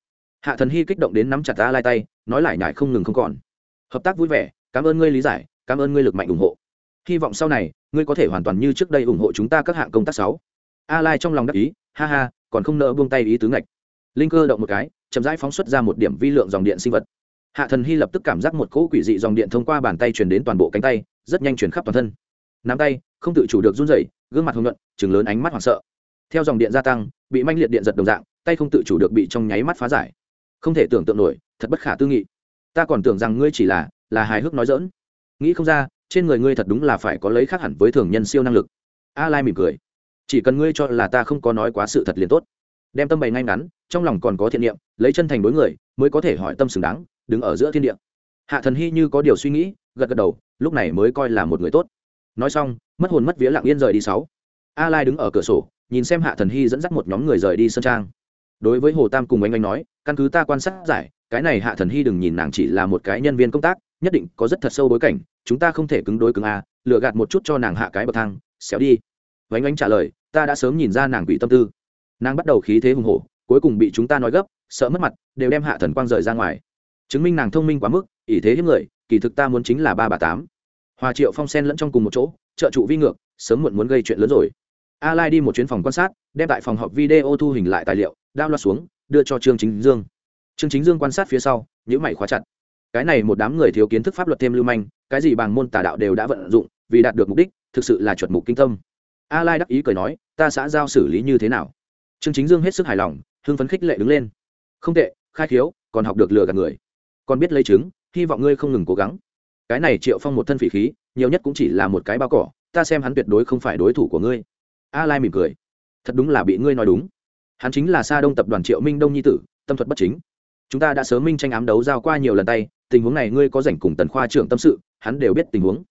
hạ thần hy kích động đến nắm chặt a lai tay, nói lại nhải không ngừng không còn. Hợp tác vui vẻ, cảm ơn ngươi lý giải, cảm ơn ngươi lực mạnh ủng hộ. Hy vọng sau này, ngươi có thể hoàn toàn như trước đây ủng hộ chúng ta các hạng công tác sáu. A lai trong lòng đắc ý, ha ha, còn không nỡ buông tay ý tứ ngạch. Linh cơ động một cái, chậm rãi phóng xuất ra một điểm vi lượng dòng điện sinh vật. Hạ thần hy lập tức cảm giác một cỗ quỷ dị dòng điện thông qua bàn tay truyền đến toàn bộ cánh tay, rất nhanh truyền khắp toàn thân. Nắm tay, không tự chủ được run rẩy, gương mặt hồng nhuận chừng lớn ánh mắt hoảng sợ. Theo dòng điện gia tăng, bị manh liệt điện giật đồng dạng, tay không tự chủ được bị trong nháy mắt phá giải không thể tưởng tượng nổi, thật bất khả tư nghị. Ta còn tưởng rằng ngươi chỉ là là hài hước nói dỡn nghĩ không ra, trên người ngươi thật đúng là phải có lấy khác hẳn với thường nhân siêu năng lực. A lai mỉm cười. Chỉ cần ngươi cho là ta không có nói quá sự thật liền tốt. Đem tâm bày ngay ngắn, trong lòng còn có thiện niệm, lấy chân thành đối người, mới có thể hỏi tâm xứng đáng, đứng ở giữa thiên địa. Hạ thần hy như có điều suy nghĩ, gật gật đầu, lúc này mới coi là một người tốt. Nói xong, mất hồn mất vía lặng yên rời đi sáu. A lai đứng ở cửa sổ, nhìn xem hạ thần hy dẫn dắt một nhóm người rời đi sân trang đối với hồ tam cùng anh anh nói, căn cứ ta quan sát giải, cái này hạ thần hy đừng nhìn nàng chỉ là một cái nhân viên công tác, nhất định có rất thật sâu bối cảnh, chúng ta không thể cứng đối cứng a lựa gạt một chút cho nàng hạ cái bậc thang, xéo đi. Vánh ánh trả lời, ta đã sớm nhìn ra nàng bị tâm tư. Nàng bắt đầu khí thế hùng hổ, cuối cùng bị chúng ta nói gấp, sợ mất mặt, đều đem hạ thần quang rời ra ngoài. Chứng minh nàng thông minh quá mức, ỷ thế hiếp người, kỳ thực ta muốn chính là ba bà tám. Hòa triệu phong sen lẫn trong cùng một chỗ, trợ trụ vi ngược, sớm muộn muốn gây chuyện lớn rồi. A lai đi một chuyến phòng quan sát, đem tại phòng họp video thu hình lại tài liệu đao loạt xuống, đưa cho trương chính dương. Trương chính dương quan sát phía sau nhữ mày khóa chặt. Cái này một đám người thiếu kiến thức pháp luật thêm lưu manh, cái gì bằng môn tà đạo đều đã vận dụng, vì đạt được mục đích, thực sự là chuẩn mục kinh tâm. A lai đắc ý cười nói, ta xã giao xử lý như thế nào? Trương chính dương hết sức hài lòng, hưng phấn khích lệ đứng lên. Không tệ, khai khiếu, còn học được lừa gạt người. Còn biết lấy chứng, hy vọng ngươi không ngừng cố gắng. Cái này triệu phong một thân phỉ khí, nhiều nhất cũng chỉ là một cái bao cỏ, ta xem hắn tuyệt đối không phải đối thủ của ngươi. A lai mỉm cười. Thật đúng là bị ngươi nói đúng hắn chính là sa đông tập đoàn triệu minh đông nhi tử, tâm thuật bất chính. Chúng ta đã sớm minh tranh ám đấu giao qua nhiều lần tay, tình huống này ngươi có rảnh cùng tần khoa trưởng tâm sự, hắn đều biết tình huống.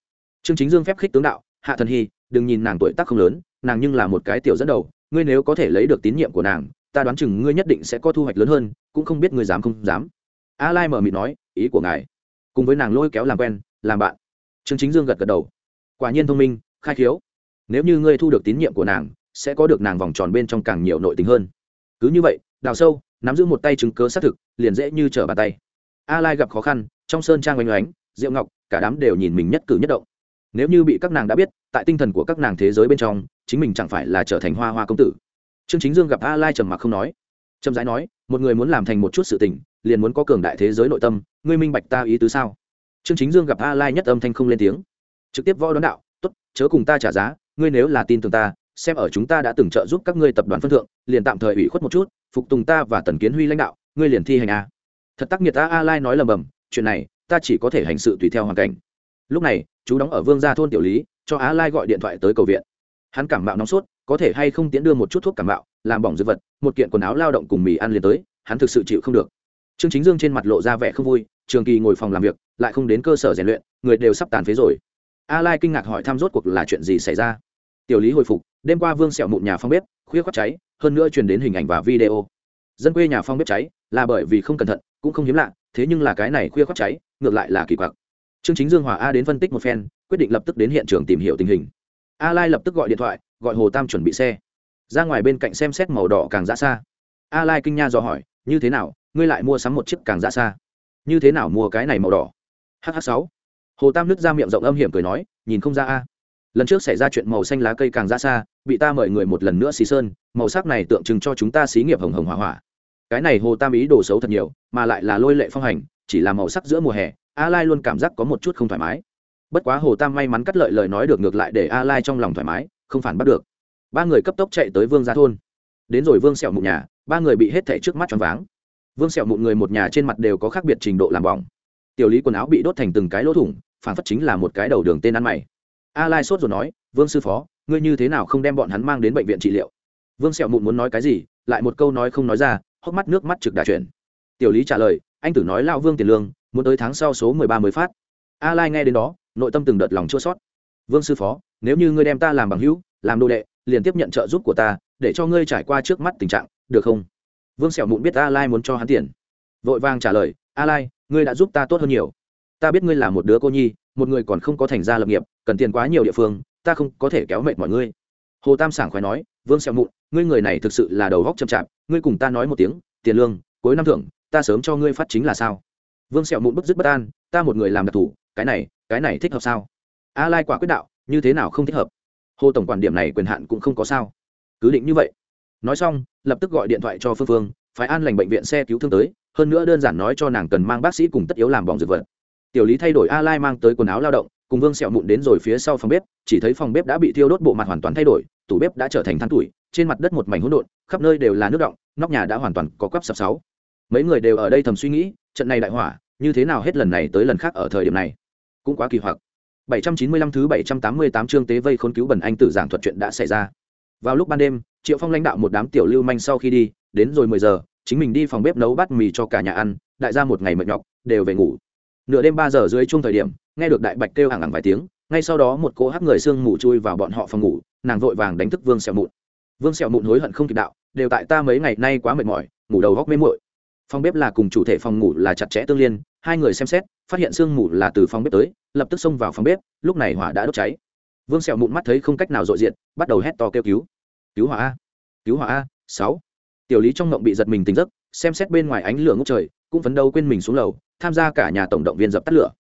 Trương chính dương phép khích tướng đạo, hạ thần hy, đừng nhìn nàng tuổi tác không lớn, nàng nhưng là một cái tiểu dẫn đầu, ngươi nếu có thể lấy được tín nhiệm của nàng, ta đoán chừng ngươi nhất định sẽ có thu hoạch lớn hơn, cũng không biết ngươi dám không dám. A lai mở mịt nói, ý của ngài. Cùng với nàng lôi kéo làm quen, làm bạn. Trương chính dương gật gật đầu. Quả nhiên thông minh, khai khiếu. Nếu như ngươi thu được tín nhiệm của nàng, sẽ có được nàng vòng tròn bên trong càng nhiều nội tình hơn cứ như vậy, đào sâu nắm giữ một tay chứng cớ xác thực, liền dễ như trở bàn tay. A lai gặp khó khăn, trong sơn trang oanh oánh, diệu ngọc, cả đám đều nhìn mình nhất cử nhất động. Nếu như bị các nàng đã biết, tại tinh thần của các nàng thế giới bên trong, chính mình chẳng phải là trở thành hoa hoa công tử. Trương chính dương gặp a lai trầm mặc không nói. Trầm rãi nói, một người muốn làm thành một chút sự tình, liền muốn có cường đại thế giới nội tâm, ngươi minh bạch ta ý tứ sao? Trương chính dương gặp a lai nhất âm thanh không lên tiếng, trực tiếp võ đón đạo, tốt, chớ cùng ta trả giá, ngươi nếu là tin tưởng ta xem ở chúng ta đã từng trợ giúp các ngươi tập đoàn phân thượng, liền tạm thời ủy khuất một chút, phục tùng ta và tần kiến huy lãnh đạo, ngươi liền thi hành a thật tác nghiệt ta, a lai nói lầm bầm, chuyện này, ta chỉ có thể hành sự tùy theo hoàn cảnh. Lúc này, chú đóng ở vương gia thôn tiểu lý, cho a lai gọi điện thoại tới cầu viện. Hắn cảm mạo nóng sốt, có thể hay không tiến đưa một chút thuốc cảm mạo, làm bỏng dư vật, một kiện quần áo lao động cùng mì ăn liền tới, hắn thực sự chịu không được. Trương chính dương trên mặt lộ ra vẻ không vui, trường kỳ ngồi phòng làm việc, lại không đến cơ sở rèn luyện, người đều sắp tàn phế rồi. A lai kinh ngạc hỏi thăm rốt cuộc là chuyện gì xảy ra tiểu lý hồi phục, đêm qua vương sẹo mụn nhà phong bếp, khuya khoác cháy, hơn nữa truyền đến hình ảnh và video. Dân quê nhà phong bếp cháy, là bởi vì không cẩn thận, cũng không hiếm lạ, thế nhưng là cái này khuya khoác cháy, ngược lại là kỳ quặc. Trương chính dương hòa a đến phân tích một phen, quyết định lập tức đến hiện trường tìm hiểu tình hình. A lai lập tức gọi điện thoại, gọi hồ tam chuẩn bị xe. Ra ngoài bên cạnh xem xét màu đỏ càng ra xa. A lai kinh nha dò hỏi, như thế nào, ngươi lại mua sắm một chiếc càng ra xa? Như thế nào mua cái này màu đỏ? Hh sáu. Hồ tam nứt ra miệng rộng âm hiểm cười nói, nhìn không ra a lần trước xảy ra chuyện màu xanh lá cây càng ra xa, bị ta mời người một lần nữa xì sơn, màu sắc này tượng trưng cho chúng ta xí nghiệp hồng hồng hỏa hỏa. Cái này hồ tam ý đồ xấu thật nhiều, mà lại là lôi lệ phong hành, chỉ là màu sắc giữa mùa hè, a lai luôn cảm giác có một chút không thoải mái. Bất quá hồ tam may mắn cắt lợi lời nói được ngược lại để a lai trong lòng thoải mái, không phản bắt được. Ba người cấp tốc chạy tới vương gia thôn. Đến rồi vương sẹo mụn nhà, ba người bị hết thảy trước mắt choáng váng. Vương sẹo mụn người một nhà trên mặt đều có khác biệt trình độ làm bỏng. Tiểu lý quần áo bị đốt thành từng cái lỗ thủng phản phất chính là một cái đầu đường tên ăn mày a lai sốt rồi nói, vương sư phó, ngươi như thế nào không đem bọn hắn mang đến bệnh viện trị liệu? Vương sẹo mụn muốn nói cái gì, lại một câu nói không nói ra, hốc mắt nước mắt trực đà chuyển. Tiểu lý trả lời, anh tử nói lao vương tiền lương, muốn tới tháng sau số mười ba mới phát. A lai nghe đến đó, nội tâm từng đợt lòng chua sót vương sư phó, nếu như ngươi đem ta làm bằng hữu, làm đồ đệ, liền tiếp nhận trợ giúp của ta, để cho ngươi trải qua trước mắt tình trạng, được không? Vương sẹo mụn biết a lai muốn cho hắn tiền. Vội vàng trả lời a lai ngươi đã giúp ta tốt hơn nhiều. Ta biết ngươi là một đứa cô nhi một người còn không có thành gia lập nghiệp, cần tiền quá nhiều địa phương, ta không có thể kéo mệt mọi ngươi hồ tam sảng khoái nói, vương sẹo mụn, ngươi người này thực sự là đầu góc chậm chạp, ngươi cùng ta nói một tiếng, tiền lương, cuối năm thưởng, ta sớm cho ngươi phát chính là sao? Vương sẹo mụn bức dứt bất an, ta một người làm đặc thủ, cái này cái này thích hợp sao? A lai quả quyết đạo, như thế nào không thích hợp? Hồ tổng quản điểm này quyền hạn cũng không có sao. Cứ định như vậy. Nói xong, lập tức gọi điện thoại cho phương phương phải an lành bệnh viện xe cứu thương tới, hơn nữa đơn giản nói cho nàng cần mang bác sĩ cùng tất yếu làm bỏng dược vật tiểu lý thay đổi a lai mang tới quần áo lao động, cùng vương sẹo mụn đến rồi phía sau phòng bếp, chỉ thấy phòng bếp đã bị thiêu đốt bộ mặt hoàn toàn thay đổi, tủ bếp đã trở thành than tuổi, trên mặt đất một mảnh hỗn độn, khắp nơi đều là nước động nóc nhà đã hoàn toàn có quắp sập sáu. Mấy người đều ở đây thầm suy nghĩ, trận này đại hỏa, như thế nào hết lần này tới lần khác ở thời điểm này? Cũng quá kỳ hoặc. 795 thứ 788 chương tế vây khốn cứu bẩn anh tử giảng thuật chuyện đã xảy ra. Vào lúc ban đêm, triệu phong lãnh đạo một đám tiểu lưu manh sau khi đi, đến rồi 10 giờ, chính mình đi phòng bếp nấu bát mì cho cả nhà ăn, đại gia một ngày mệt nhọc, đều về ngủ nửa đêm ba giờ dưới chung thời điểm, nghe được đại bạch kêu hàng hàng vài tiếng, ngay sau đó một cô hắc người sương mù chui vào bọn họ phòng ngủ, nàng vội vàng đánh thức vương sẹo mụn. Vương sẹo mụn hối hận không kịp đạo, đều tại ta mấy ngày nay quá mệt mỏi, ngủ đầu góc mê mội phòng bếp là cùng chủ thể phòng ngủ là chặt chẽ tương liên, hai người xem xét, phát hiện sương mù là từ phòng bếp tới, lập tức xông vào phòng bếp, lúc này hỏa đã đốt cháy. Vương sẹo mụn mắt thấy không cách nào dội diện, bắt đầu hét to kêu cứu. Cứu hỏa a, cứu hỏa a, sáu. Tiểu lý trong mộng bị giật mình tỉnh giấc, xem xét bên ngoài ánh lửa ngốc trời, cũng phấn đấu quên mình xuống lầu tham gia cả nhà tổng động viên dập tắt lửa.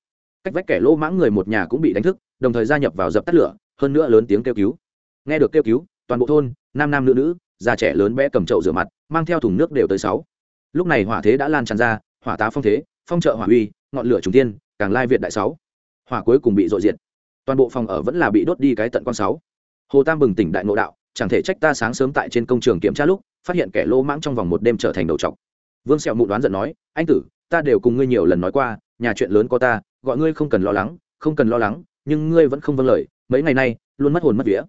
Cách vách kẻ lô mãng người một nhà cũng bị đánh thức, đồng thời gia nhập vào dập tắt lửa, hơn nữa lớn tiếng kêu cứu. Nghe được kêu cứu, toàn bộ thôn, nam nam nữ nữ, già trẻ lớn bé cầm chậu rửa mặt, mang theo thùng nước đều tới sáu. Lúc này hỏa thế đã lan tràn ra, hỏa tá phong thế, phong trợ hỏa uy, ngọn lửa trùng tiên càng lai việt đại sáu. Hỏa cuối cùng bị dội diệt. Toàn bộ phòng ở vẫn là bị đốt đi cái tận con sáu. Hồ tam bừng tỉnh đại ngộ đạo, chẳng thể trách ta sáng sớm tại trên công trường kiểm tra lúc, phát hiện kẻ lô mãng trong vòng một đêm trở thành đầu trọc. Vương sẹo mụ đoán giận nói, anh tử ta đều cùng ngươi nhiều lần nói qua, nhà chuyện lớn có ta, gọi ngươi không cần lo lắng, không cần lo lắng, nhưng ngươi vẫn không vâng lời, mấy ngày nay, luôn mất hồn mất vía.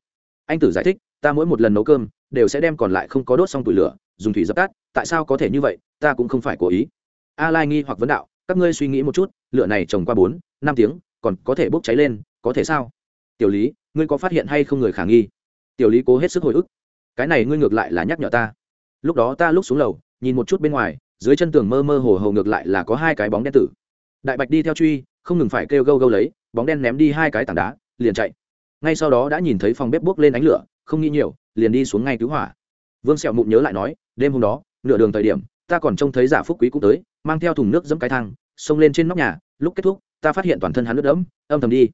Anh tử giải thích, ta mỗi một lần nấu cơm, đều sẽ đem còn lại không có đốt xong tủi lửa, dùng thủy dập tắt, tại sao có thể như vậy, ta cũng không phải cố ý. A lai nghi hoặc vấn đạo, các ngươi suy nghĩ một chút, lửa này trồng qua bốn, năm tiếng, còn có thể bốc cháy lên, có thể sao? Tiểu lý, ngươi có phát hiện hay không người khả nghi? Tiểu lý cố hết sức hồi ức. Cái này ngươi ngược lại là nhắc nhở ta. Lúc đó ta lúc xuống lầu, nhìn một chút bên ngoài dưới chân tường mơ mơ hồ hồ ngược lại là có hai cái bóng đen tử. Đại bạch đi theo truy, không ngừng phải kêu gâu gâu lấy, bóng đen ném đi hai cái tảng đá, liền chạy. Ngay sau đó đã nhìn thấy phòng bếp bốc lên ánh lửa, không nghĩ nhiều, liền đi xuống ngay cứu hỏa. Vương sẹo mụn nhớ lại nói, đêm hôm đó, nửa đường thời điểm, ta còn trông thấy giả phúc quý cũng tới, mang theo thùng nước dẫm cái thang, xông lên trên nóc nhà, lúc kết thúc, ta phát hiện toàn thân hắn nước đẫm, âm thầm đi.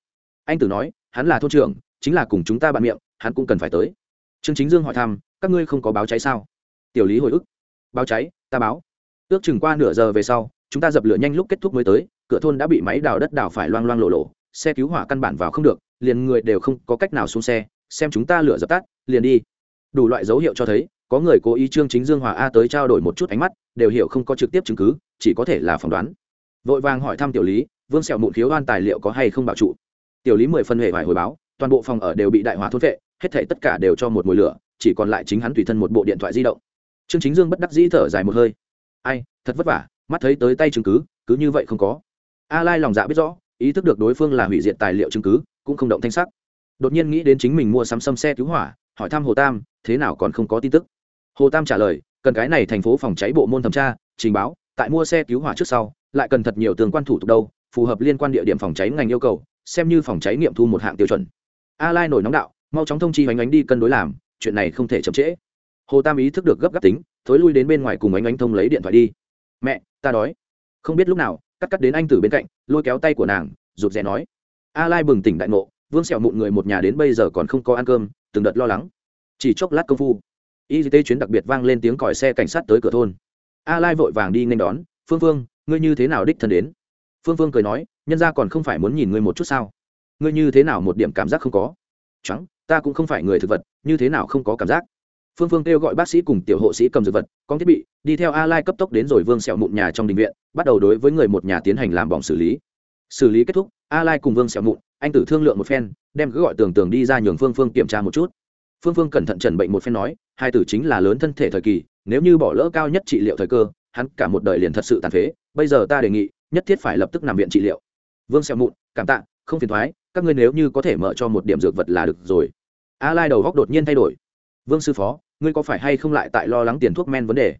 Anh tử nói, hắn là thôn trưởng, chính là cùng chúng ta bạn miệng, hắn cũng cần phải tới. Trương chính dương hỏi thăm, các ngươi không có báo cháy sao? Tiểu lý hồi ức, báo cháy, ta báo ước chừng qua nửa giờ về sau, chúng ta dập lửa nhanh lúc kết thúc mới tới, cửa thôn đã bị máy đào đất đào phải loang loang lộ lộ, xe cứu hỏa căn bản vào không được, liền người đều không có cách nào xuống xe, xem chúng ta lửa dập tắt, liền đi. Đủ loại dấu hiệu cho thấy, có người cố ý trương chính dương hòa a tới trao đổi một chút ánh mắt, đều hiểu không có trực tiếp chứng cứ, chỉ có thể là phỏng đoán. Vội vàng hỏi thăm tiểu lý, vương sẹo mụn khiếu oan tài liệu có hay không bảo trụ? Tiểu lý mười phân hệ vải hồi báo, toàn bộ phòng ở đều bị đại hỏa thốt vệ, hết thể tất cả đều cho một mùi lửa, chỉ còn lại chính hắn tùy thân một bộ điện thoại di động. Trương chính dương bất đắc dĩ thở dài một hơi ai, thật vất vả, mắt thấy tới tay chứng cứ cứ như vậy không có. A lai lòng dạ biết rõ, ý thức được đối phương là hủy diệt tài liệu chứng cứ, cũng không động thanh sắc. Đột nhiên nghĩ đến chính mình mua sắm xâm xe cứu hỏa, hỏi thăm hồ tam, thế nào còn không có tin tức? Hồ tam trả lời, cần cái này thành phố phòng cháy bộ môn thẩm tra, trình báo, tại mua xe cứu hỏa trước sau, lại cần thật nhiều tương quan thủ tục đâu, phù hợp liên quan địa điểm phòng cháy ngành yêu cầu, xem như phòng cháy nghiệm thu một hạng tiêu chuẩn. A lai nổi nóng đạo, mau chóng thông chi hoành ánh đi cân đối làm, chuyện này không thể chậm trễ hồ tam ý thức được gấp gáp tính, thối lui đến bên ngoài cùng ánh ánh thông lấy điện thoại đi. Mẹ, ta đói. Không biết lúc nào, cắt cắt đến anh tử bên cạnh, lôi kéo tay của nàng, rụt rè nói. A lai bừng tỉnh đại ngộ, vương sẹo mụn người một nhà đến bây giờ còn không có ăn cơm, từng đợt lo lắng. Chỉ chốc lát công phu, y tế chuyến đặc biệt vang lên tiếng còi xe cảnh sát tới cửa thôn. A lai vội vàng đi nhanh đón, phương phương ngươi như thế nào đích thân đến? Phương phương cười nói, nhân ra còn không phải muốn nhìn ngươi một chút sao? Ngươi như thế nào một điểm cảm giác không có? Trắng ta cũng không phải người thực vật, như thế nào không có cảm giác? Phương phương kêu gọi bác sĩ cùng tiểu hộ sĩ cầm dược vật con thiết bị, đi theo a lai cấp tốc đến rồi vương sẹo mụn nhà trong đình viện, bắt đầu đối với người một nhà tiến hành làm bỏng xử lý. Xử lý kết thúc a lai cùng vương sẹo mụn, anh tử thương lượng một phen, đem cứ gọi tường tường đi ra nhường phương phương kiểm tra một chút. Phương phương cẩn thận trần bệnh một phen nói, hai tử chính là lớn thân thể thời kỳ, nếu như bỏ lỡ cao nhất trị liệu thời cơ, hắn cả một đời liền thật sự tàn phế, bây giờ ta đề nghị, nhất thiết phải lập tức nằm viện trị liệu. Vương sẹo mụn, cảm tạ, không phiền thoái, các ngươi nếu như có thể mở cho một điểm dược vật là được rồi. A lai đầu góc đột nhiên thay đổi. Vương sư phó ngươi có phải hay không lại tại lo lắng tiền thuốc men vấn đề?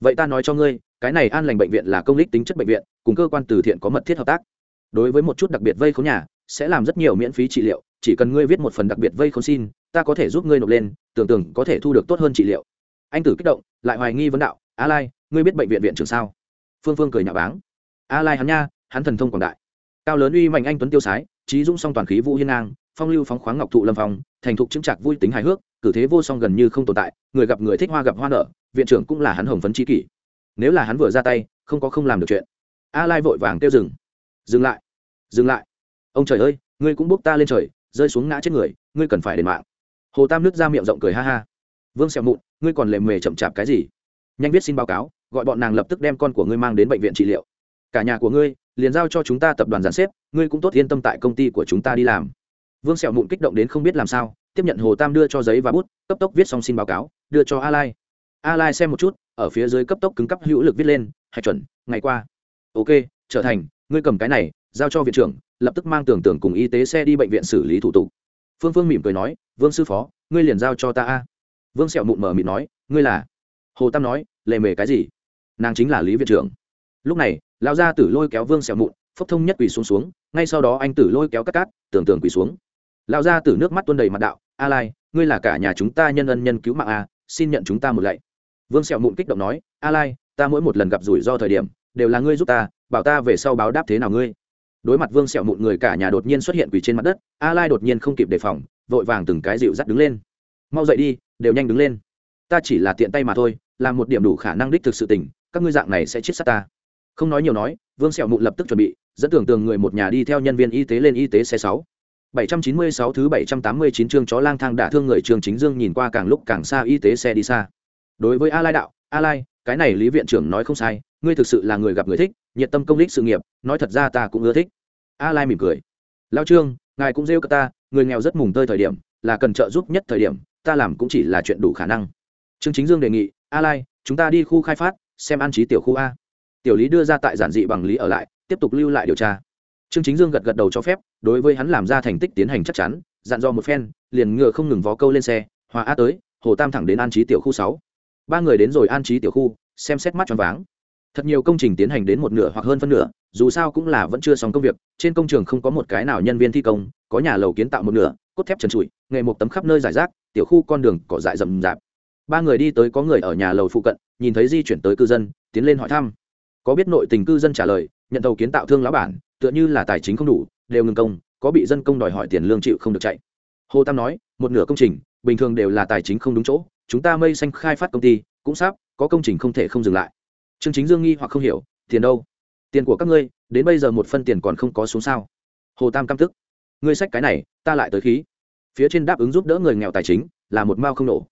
Vậy ta nói cho ngươi, cái này an lành bệnh viện là công lý tính chất bệnh viện, cùng cơ quan từ thiện có mật thiết hợp tác. Đối với một chút đặc biệt vây khốn nhà, sẽ làm rất nhiều miễn phí trị liệu, chỉ cần ngươi viết một phần đặc biệt vây khốn xin, ta có thể giúp ngươi nộp lên, tưởng tưởng có thể thu được tốt hơn trị liệu. Anh tử kích động, lại hoài nghi vấn đạo, a lai, ngươi biết bệnh viện viện trưởng sao? Phương phương cười nhạo báng. A lai hắn nha, hắn thần thông quảng đại. Cao lớn uy mạnh anh tuấn tiêu sái, trí dũng song toàn khí vũ hiên ngang, phong lưu phóng khoáng ngọc thụ lâm phong, thành thục chứng trạc vui tính hài hước cử thế vô song gần như không tồn tại, người gặp người thích hoa gặp hoa nở, viện trưởng cũng là hắn hồng phấn trí kỷ. Nếu là hắn vừa ra tay, không có không làm được chuyện. A lai vội vàng kêu dừng. Dừng lại. Dừng lại. Ông trời ơi, ngươi cũng bốc ta lên trời, rơi xuống ngã chết người, ngươi cần phải đền mạng. Hồ tam nước ra miệng rộng cười ha ha. Vương xẹo mụn, ngươi còn lề mề chậm chạp cái gì? Nhanh viết xin báo cáo, gọi bọn nàng lập tức đem con của ngươi mang đến bệnh viện trị liệu. Cả nhà của ngươi, liền giao cho chúng ta tập đoàn giàn xếp, ngươi cũng tốt yên tâm tại công ty của chúng ta đi làm. Vương sẹo mụn kích động đến không biết làm sao tiếp nhận hồ tam đưa cho giấy và bút, cấp tốc viết xong xin báo cáo, đưa cho a lai. A lai xem một chút, ở phía dưới cấp tốc cứng cấp hữu lực viết lên hạch chuẩn, ngày qua. Ok, trở thành, ngươi cầm cái này, giao cho viện trưởng, lập tức mang tưởng tưởng cùng y tế xe đi bệnh viện xử lý thủ tục. Phương phương mỉm cười nói, vương sư phó, ngươi liền giao cho ta a. Vương sẹo mụn mở mịt nói, ngươi là? Hồ tam nói, lề mề cái gì? Nàng chính là lý viện trưởng. Lúc này, lão gia tử lôi kéo vương sẹo mụn, phốc thông nhất quỳ xuống xuống, ngay sau đó anh tử lôi kéo cắt cát tưởng tưởng quỳ xuống. Lão gia tử nước mắt tuôn đầy mặt đạo a lai, ngươi là cả nhà chúng ta nhân ân nhân cứu mạng a, xin nhận chúng ta một lạy. Vương sẹo mụn kích động nói, a lai, ta mỗi một lần gặp rủi ro thời điểm, đều là ngươi giúp ta, bảo ta về sau báo đáp thế nào ngươi. Đối mặt vương sẹo mụn người cả nhà đột nhiên xuất hiện quỳ trên mặt đất, a lai đột nhiên không kịp đề phòng, vội vàng từng cái dịu dắt đứng lên. Mau dậy đi, đều nhanh đứng lên. Ta chỉ là tiện tay mà thôi, làm một điểm đủ khả năng đích thực sự tình, các ngươi dạng này sẽ chết sát ta. Không nói nhiều nói, vương sẹo mụn lập tức chuẩn bị, dẫn tưởng tường người một nhà đi theo nhân viên y tế lên y tế xe sáu. 796 thứ 789 chương chó lang thang đả thương người trường chính dương nhìn qua càng lúc càng xa y tế xe đi xa. Đối với a lai đạo, a lai, cái này lý viện trưởng nói không sai, ngươi thực sự là người gặp người thích, nhiệt tâm công lý sự nghiệp, nói thật ra ta cũng ưa thích. A lai mỉm cười. Lão trương, ngài cũng rêu cả ta, người nghèo rất mùng tơi thời điểm, là cần trợ giúp nhất thời điểm, ta làm cũng chỉ là chuyện đủ khả năng. Trương chính dương đề nghị, a lai, chúng ta đi khu khai phát, xem an trí tiểu khu a. Tiểu lý đưa ra tại giản dị bằng lý ở lại, tiếp tục lưu lại điều tra trương chính dương gật gật đầu cho phép, đối với hắn làm ra thành tích tiến hành chắc chắn, dặn dò một phen, liền ngựa không ngừng vó câu lên xe, hòa a tới, hồ tam thẳng đến an trí tiểu khu sáu. Ba người đến rồi an trí tiểu khu, xem xét mắt tròn váng. Thật nhiều công trình tiến hành đến một nửa hoặc hơn phân nửa, dù sao cũng là vẫn chưa xong công việc, trên công trường không có một cái nào nhân viên thi công, có nhà lầu kiến tạo một nửa, cốt thép trần trụi, nghề một tấm khắp nơi giải rác, tiểu khu con đường cỏ dại rậm rạp. Ba người đi tới có người ở nhà lầu phụ cận, nhìn thấy di chuyển tới cư dân, tiến lên hỏi thăm. Có biết nội tình cư dân trả lời, nhận tàu kiến tạo thương lão bản tựa như là tài chính không đủ, đều ngừng công, có bị dân công đòi hỏi tiền lương chịu không được chạy. Hồ tam nói, một nửa công trình, bình thường đều là tài chính không đúng chỗ, chúng ta mây xanh khai phát công ty, cũng sắp, có công trình không thể không dừng lại. Trương chính dương nghi hoặc không hiểu, tiền đâu? Tiền của các ngươi, đến bây giờ một phân tiền còn không có xuống sao? Hồ tam căm tức. Ngươi sách cái này, ta lại tới khí. Phía trên đáp ứng giúp đỡ người nghèo tài chính, là một mao không nổ.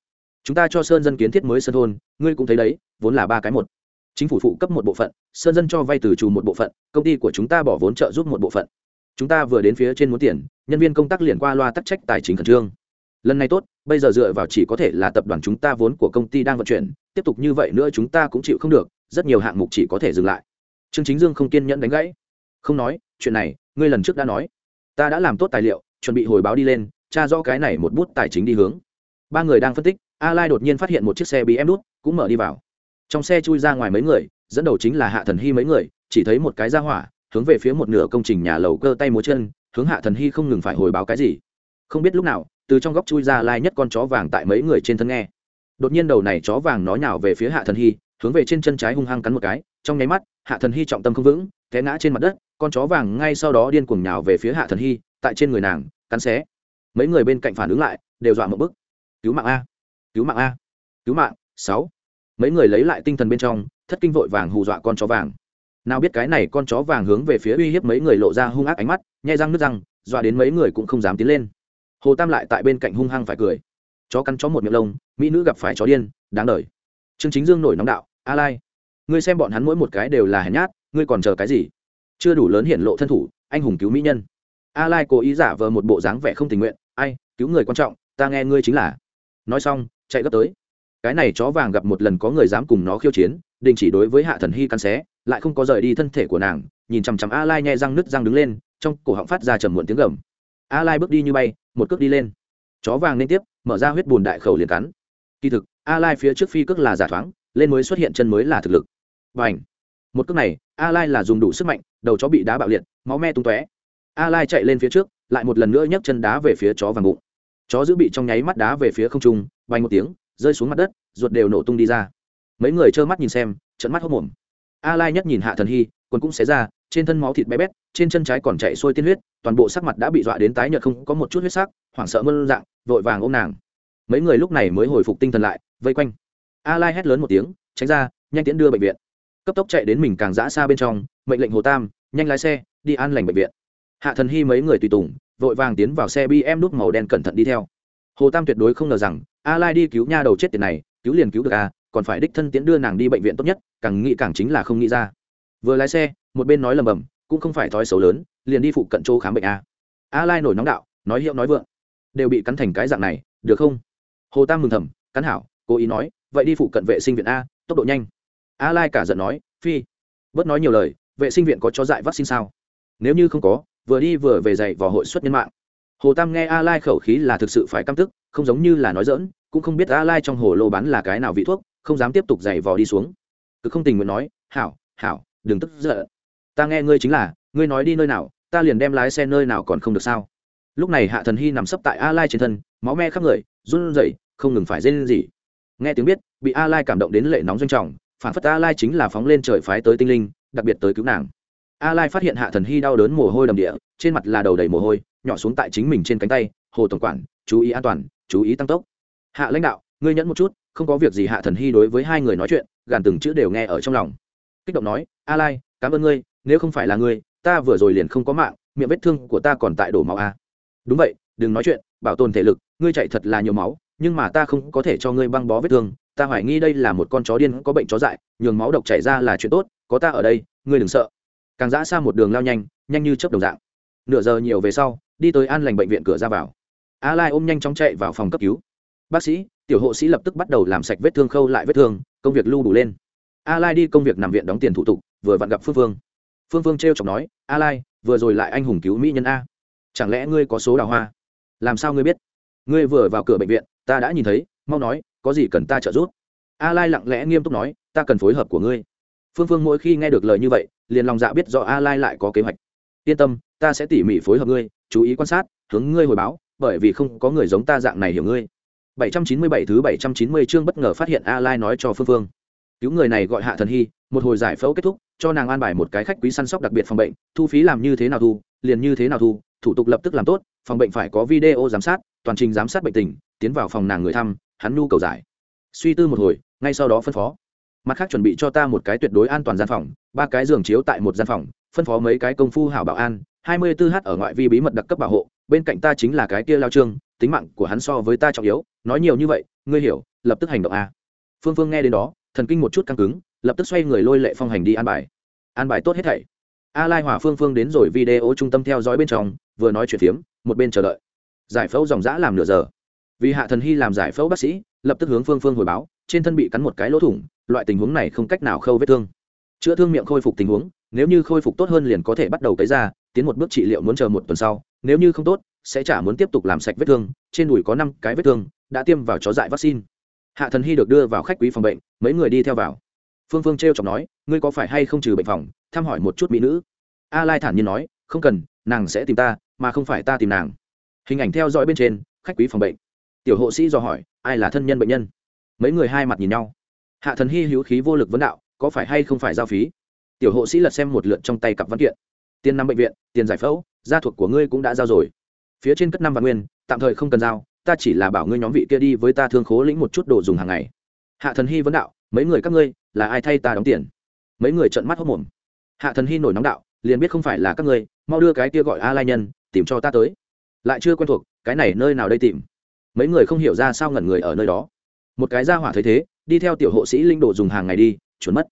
Chúng ta cho sơn dân kiến thiết mới sơn thôn, ngươi cũng thấy đấy, vốn là ba cái một chính phủ phụ cấp một bộ phận, sơn dân cho vay từ trù một bộ phận, công ty của chúng ta bỏ vốn trợ giúp một bộ phận. Chúng ta vừa đến phía trên muốn tiền, nhân viên công tác liền qua loa tắc trách tài chính khẩn trương. Lần này tốt, bây giờ dựa vào chỉ có thể là tập đoàn chúng ta vốn của công ty đang vận chuyển, tiếp tục như vậy nữa chúng ta cũng chịu không được, rất nhiều hạng mục chỉ có thể dừng lại. Trương chính dương không kiên nhẫn đánh gãy. Không nói, chuyện này, ngươi lần trước đã nói. Ta đã làm tốt tài liệu, chuẩn bị hồi báo đi lên, tra rõ cái này một bút tài chính đi hướng. Ba người đang phân tích, a lai đột nhiên phát hiện một chiếc xe bị em đút cũng mở đi vào trong xe chui ra ngoài mấy người, dẫn đầu chính là hạ thần hy mấy người, chỉ thấy một cái ra hỏa, hướng về phía một nửa công trình nhà lầu cơ tay múa chân, hướng hạ thần hy không ngừng phải hồi báo cái gì. Không biết lúc nào, từ trong góc chui ra lai nhất con chó vàng tại mấy người trên thân nghe. Đột nhiên đầu này chó vàng nói nhào về phía hạ thần hy, hướng về trên chân trái hung hăng cắn một cái, trong nháy mắt, hạ thần hy trọng tâm không vững, té ngã trên mặt đất, con chó vàng ngay sau đó điên cuồng nhào về phía hạ thần hy, tại trên người nàng, cắn xé. Mấy người bên cạnh phản ứng lại, đều dọa một bức. Cứu mạng a! Cứu mạng a! Cứu mạng! Sáu! Mấy người lấy lại tinh thần bên trong, thất kinh vội vàng hù dọa con chó vàng. Nào biết cái này con chó vàng hướng về phía uy hiếp mấy người lộ ra hung ác ánh mắt nhai răng nước răng, dọa đến mấy người cũng không dám tiến lên. Hồ tam lại tại bên cạnh hung hăng phải cười. Chó cắn chó một miệng lông, mỹ nữ gặp phải chó điên, đáng đời. Trương chính dương nổi nóng đạo, a lai, ngươi xem bọn hắn mỗi một cái đều là hèn nhát, ngươi còn chờ cái gì? Chưa đủ lớn hiện lộ thân thủ, anh hùng cứu mỹ nhân. A lai cố ý giả vờ một bộ dáng vẻ không tình nguyện, ai, cứu người quan trọng, ta nghe ngươi chính là. Nói xong, chạy gấp tới cái này chó vàng gặp một lần có người dám cùng nó khiêu chiến, đình chỉ đối với hạ thần hy căn xé, lại không có rời đi thân thể của nàng, nhìn chằm chằm a lai nhẹ răng nứt răng đứng lên, trong cổ họng phát ra trầm muộn tiếng gầm. A lai bước đi như bay, một cước đi lên. Chó vàng liên tiếp, mở ra huyết bùn đại khẩu liền cắn. Kỳ thực a lai phía trước phi cước là giả thoáng, lên mới xuất hiện chân mới là thực lực. Và ảnh một cước này a lai là dùng đủ sức mạnh, đầu chó bị đá bạo liệt, máu me tung tóe. A lai chạy lên phía trước, lại một lần nữa nhấc chân đá về phía chó vàng bụng. Chó giữ bị trong nháy mắt đá về phía không trung, bay một tiếng rơi xuống mặt đất, ruột đều nổ tung đi ra. Mấy người trơ mắt nhìn xem trận mắt hốc mồm a lai nhất nhìn hạ thần hy, quần cũng xé ra, trên thân máu thịt bé bét, trên chân trái còn chạy sôi tiên huyết, toàn bộ sắc mặt đã bị dọa đến tái nhợt không có một chút huyết sắc, hoảng sợ mơn dạng, vội vàng ôm nàng. Mấy người lúc này mới hồi phục tinh thần lại, vây quanh. A lai hét lớn một tiếng, tránh ra, nhanh tiễn đưa bệnh viện. Cấp tốc chạy đến mình càng dã xa bên trong, mệnh lệnh hồ tam, nhanh lái xe, đi an lành bệnh viện. Hạ thần hy mấy người tùy tùng, vội vàng tiến vào xe bm đúc màu đen cẩn thận đi theo. Hồ tam tuyệt đối không ngờ rằng a lai đi cứu nha đầu chết tiền này, cứu liền cứu được a còn phải đích thân tiến đưa nàng đi bệnh viện tốt nhất, càng nghĩ càng chính là không nghĩ ra. Vừa lái xe, một bên nói lầm bầm, cũng không phải thói xấu lớn, liền đi phụ cận chỗ khám bệnh a a lai nổi nóng đạo, nói hiệu nói vượng. Đều bị cắn thành cái dạng này, được không? Hồ tam mừng thầm, cắn hảo, cố ý nói, vậy đi phụ cận vệ sinh viện a, tốc độ nhanh. A lai cả giận nói, phi, bớt nói nhiều lời, vệ sinh viện có cho dại vaccine sao? Nếu như không có, vừa đi vừa về dạy vào hội xuất nhân mạng. Hồ tam nghe a lai khẩu khí là thực sự phải căm tức, không giống như là nói dỡn cũng không biết a lai trong hồ lô bán là cái nào vị thuốc, không dám tiếp tục giày vò đi xuống. Cứ không tình nguyện nói, hảo hảo, đừng tức giận. Ta nghe ngươi chính là, ngươi nói đi nơi nào, ta liền đem lái xe nơi nào còn không được sao? Lúc này hạ thần hy nằm sấp tại a lai trên thân, máu me khắp người, run rẩy, không ngừng phải dây lên gì nghe tiếng biết, bị a lai cảm động đến lệ nóng doanh trọng, phản phất a lai chính là phóng lên trời phái tới tinh linh, đặc biệt tới cứu nàng. A lai phát hiện hạ thần hy đau đớn mồ hôi đầm địa, trên mặt là đầu đầy mồ hôi, nhỏ xuống tại chính mình trên cánh tay, hồ tổng quản, chú ý an toàn, chú ý tăng tốc hạ lãnh đạo, ngươi nhẫn một chút, không có việc gì hạ thần hy đối với hai người nói chuyện, gàn từng chữ đều nghe ở trong lòng. Kích động nói a lai cảm ơn ngươi, nếu không phải là ngươi, ta vừa rồi liền không có mạng, miệng vết thương của ta còn tại đổ máu a đúng vậy, đừng nói chuyện, bảo tồn thể lực, ngươi chạy thật là nhiều máu, nhưng mà ta không có thể cho ngươi băng bó vết thương, ta hoài nghi đây là một con chó điên có bệnh chó dại, nhường máu độc chảy ra là chuyện tốt, có ta ở đây, ngươi đừng sợ. Càng dã xa một đường lao nhanh nhanh như chớp đồng dạng. Nửa giờ nhiều về sau, đi tới an lành bệnh viện cửa ra vào. A lai ôm nhanh chóng chạy vào phòng cấp cứu bác sĩ, tiểu hộ sĩ lập tức bắt đầu làm sạch vết thương, khâu lại vết thương, công việc lưu đủ lên. A lai đi công việc nằm viện đóng tiền thủ tục, vừa vặn gặp phương phương. Phương phương trêu chọc nói a lai vừa rồi lại anh hùng cứu mỹ nhân a. Chẳng lẽ ngươi có số đào hoa? Làm sao ngươi biết? Ngươi vừa vào cửa bệnh viện, ta đã nhìn thấy, mau nói, có gì cần ta trợ giúp? A lai lặng lẽ nghiêm túc nói, ta cần phối hợp của ngươi. Phương phương mỗi khi nghe được lời như vậy, liền lòng dạ biết do a lai lại có kế hoạch. Yên tâm, ta sẽ tỉ mỉ phối hợp ngươi, chú ý quan sát, hướng ngươi hồi báo, bởi vì không có người giống ta dạng này hiểu ngươi. 797 thứ 790 chương bất ngờ phát hiện a lai nói cho phương phương. Cứu người này gọi hạ thần hy, một hồi giải phẫu kết thúc, cho nàng an bài một cái khách quý săn sóc đặc biệt phòng bệnh, thu phí làm như thế nào thu, liền như thế nào thu, thủ tục lập tức làm tốt, phòng bệnh phải có video giám sát, toàn trình giám sát bệnh tình, tiến vào phòng nàng người thăm, hắn nhu cầu giải. Suy tư một hồi, ngay sau đó phân phó. Mặt khác chuẩn bị cho ta một cái tuyệt đối an toàn gian phòng, ba cái giường chiếu tại một gian phòng, phân phó mấy cái công phu hảo bảo an 24h ở ngoại vi bí mật đặc cấp bảo hộ, bên cạnh ta chính là cái kia lao trương tính mạng của hắn so với ta trọng yếu, nói nhiều như vậy, ngươi hiểu, lập tức hành động a. Phương phương nghe đến đó, thần kinh một chút căng cứng, lập tức xoay người lôi lệ phong hành đi an bài. An bài tốt hết thảy. A lai hỏa phương phương đến rồi video trung tâm theo dõi bên trong, vừa nói chuyện phiếm, một bên chờ đợi. Giải phẫu dòng dã làm nửa giờ. Vì hạ thần hy làm giải phẫu bác sĩ, lập tức hướng phương phương hồi báo, trên thân bị cắn một cái lỗ thủng, loại tình huống này không cách nào khâu vết thương. Chữa thương miệng khôi phục tình huống, nếu như khôi phục tốt hơn liền có thể bắt đầu cấy ra, tiến một bước trị liệu muốn chờ một tuần sau, nếu như không tốt sẽ chả muốn tiếp tục làm sạch vết thương, trên đùi có năm cái vết thương, đã tiêm vào chó dại vaccine. Hạ thần hy được đưa vào khách quý phòng bệnh, mấy người đi theo vào. Phương phương t r e o chọc nói, ngươi có phải hay không trừ bệnh phòng? Thăm hỏi một chút mỹ nữ. A lai thản nhiên nói, không cần, nàng sẽ tìm ta, mà không phải ta tìm nàng. Hình ảnh theo dõi bên trên, khách quý phòng bệnh. Tiểu hộ sĩ dò hỏi, ai là thân nhân bệnh nhân? Mấy người hai mặt nhìn nhau. Hạ thần hy hữu khí vô lực vấn đạo, có phải hay không phải giao phí? Tiểu hộ sĩ lật xem một lượt trong tay cặp văn kiện. Tiền năm bệnh viện, tiền giải phẫu, gia thuộc của ngươi cũng đã giao rồi phía trên cất năm vạn nguyên, tạm thời không cần giao, ta chỉ là bảo ngươi nhóm vị kia đi với ta thương khố lĩnh một chút đồ dùng hàng ngày. Hạ thần hy vấn đạo, mấy người các ngươi, là ai thay ta đóng tiền? Mấy người trợn mắt hốc mồm hạ thần hy nổi nóng đạo, liền biết không phải là các ngươi, mau đưa cái kia gọi a lai nhân, tìm cho ta tới. Lại chưa quen thuộc, cái này nơi nào đây tìm? Mấy người không hiểu ra sao ngẩn người ở nơi đó. Một cái ra hỏa thấy thế, đi theo tiểu hộ sĩ linh đồ dùng hàng ngày đi trốn mất.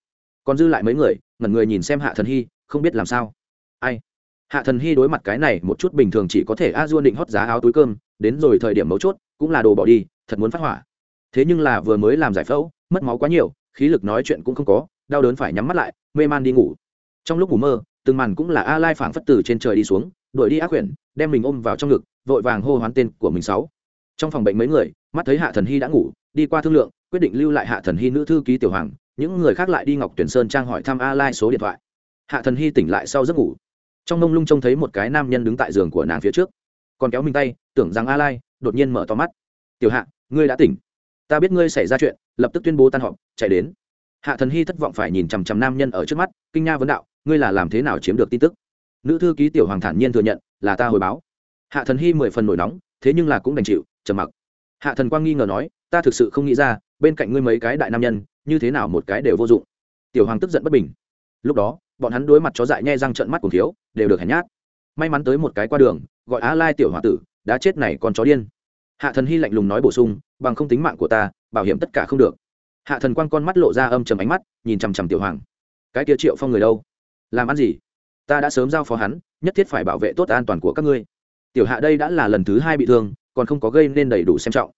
Còn dư lại mấy người, ngẩn người nhìn xem hạ thần hy, không biết làm sao. Ai? Hạ thần hy đối mặt cái này một chút bình thường chỉ có thể a dua định hót giá áo túi cơm, đến rồi thời điểm mấu chốt, cũng là đồ bỏ đi, thật muốn phát hỏa. Thế nhưng là vừa mới làm giải phẫu, mất máu quá nhiều, khí lực nói chuyện cũng không có, đau đớn phải nhắm mắt lại, mê man đi ngủ. Trong lúc ngủ mơ, từng màn cũng là a lai phảng phất từ trên trời đi xuống, đuổi đi ác quyển đem mình ôm vào trong ngực, vội vàng hô hoán tên của mình sáu. Trong phòng bệnh mấy người, mắt thấy hạ thần hy đã ngủ, đi qua thương lượng, quyết định lưu lại hạ thần hy nữ thư ký tiểu hoàng, những người khác lại đi ngọc tuyển sơn trang hỏi thăm a lai số điện thoại. Hạ thần hy tỉnh lại sau giấc ngủ trong mông lung trông thấy một cái nam nhân đứng tại giường của nàng phía trước. Còn kéo mình tay, tưởng rằng a lai đột nhiên mở to mắt. Tiểu hạ, ngươi đã tỉnh. Ta biết ngươi xảy ra chuyện, lập tức tuyên bố tan họp, chạy đến. Hạ thần hy thất vọng phải nhìn chằm chằm nam nhân ở trước mắt, kinh nha vấn đạo, ngươi là làm thế nào chiếm được tin tức? Nữ thư ký tiểu hoàng thản nhiên thừa nhận, là ta hồi báo. Hạ thần hy mười phần nổi nóng, thế nhưng là cũng đành chịu, trầm mặc. Hạ thần quang nghi ngờ nói, ta thực sự không nghĩ ra, bên cạnh ngươi mấy cái đại nam nhân, như thế nào một cái đều vô dụng. Tiểu hoàng tức giận bất bình. Lúc đó bọn hắn đối mặt chó dại nhe răng trợn mắt cùng thiếu, đều được hèn nhát. May mắn tới một cái qua đường, gọi á lai tiểu h o a tử, đã chết này còn chó điên. Hạ thần hy lạnh lùng nói bổ sung, bằng không tính mạng của ta, bảo hiểm tất cả không được. Hạ thần quang con mắt lộ ra âm chầm ánh mắt, nhìn chằm chằm tiểu hoàng. Cái kia triệu phong người đâu? Làm ăn gì? Ta đã sớm giao phó hắn, nhất thiết phải bảo vệ tốt an toàn của các ngươi. Tiểu hạ đây đã là lần thứ hai bị thương, còn không có gây nên đầy đủ xem trọng.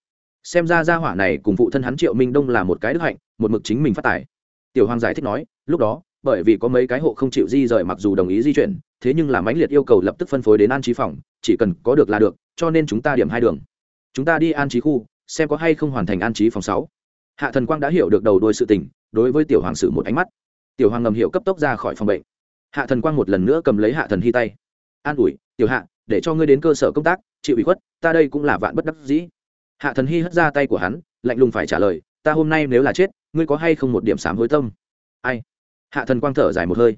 Xem ra gia hỏa này cùng phụ thân hắn triệu minh đông là một cái đức hạnh, một mực chính mình phát tài. Tiểu hoàng giải thích nói, lúc đó bởi vì có mấy cái hộ không chịu di rời mặc dù đồng ý di chuyển, thế nhưng là mãnh liệt yêu cầu lập tức phân phối đến an trí phòng, chỉ cần có được là được, cho nên chúng ta điểm hai đường. Chúng ta đi an trí khu, xem có hay không hoàn thành an trí phòng sáu. Hạ thần quang đã hiểu được đầu đuôi sự tình, đối với tiểu hoàng sử một ánh mắt. Tiểu hoàng ngầm hiệu cấp tốc ra khỏi phòng bệnh. Hạ thần quang một lần nữa cầm lấy hạ thần hy tay. An ủi, tiểu hạ, để cho ngươi đến cơ sở công tác, chịu ủy khuất, ta đây cũng là vạn bất đắc dĩ. Hạ thần hy hất ra tay của hắn, lạnh lùng phải trả lời, ta hôm nay nếu là chết, ngươi có hay không một điểm sám hối tâm? Ai? Hạ thần quang thở dài một hơi.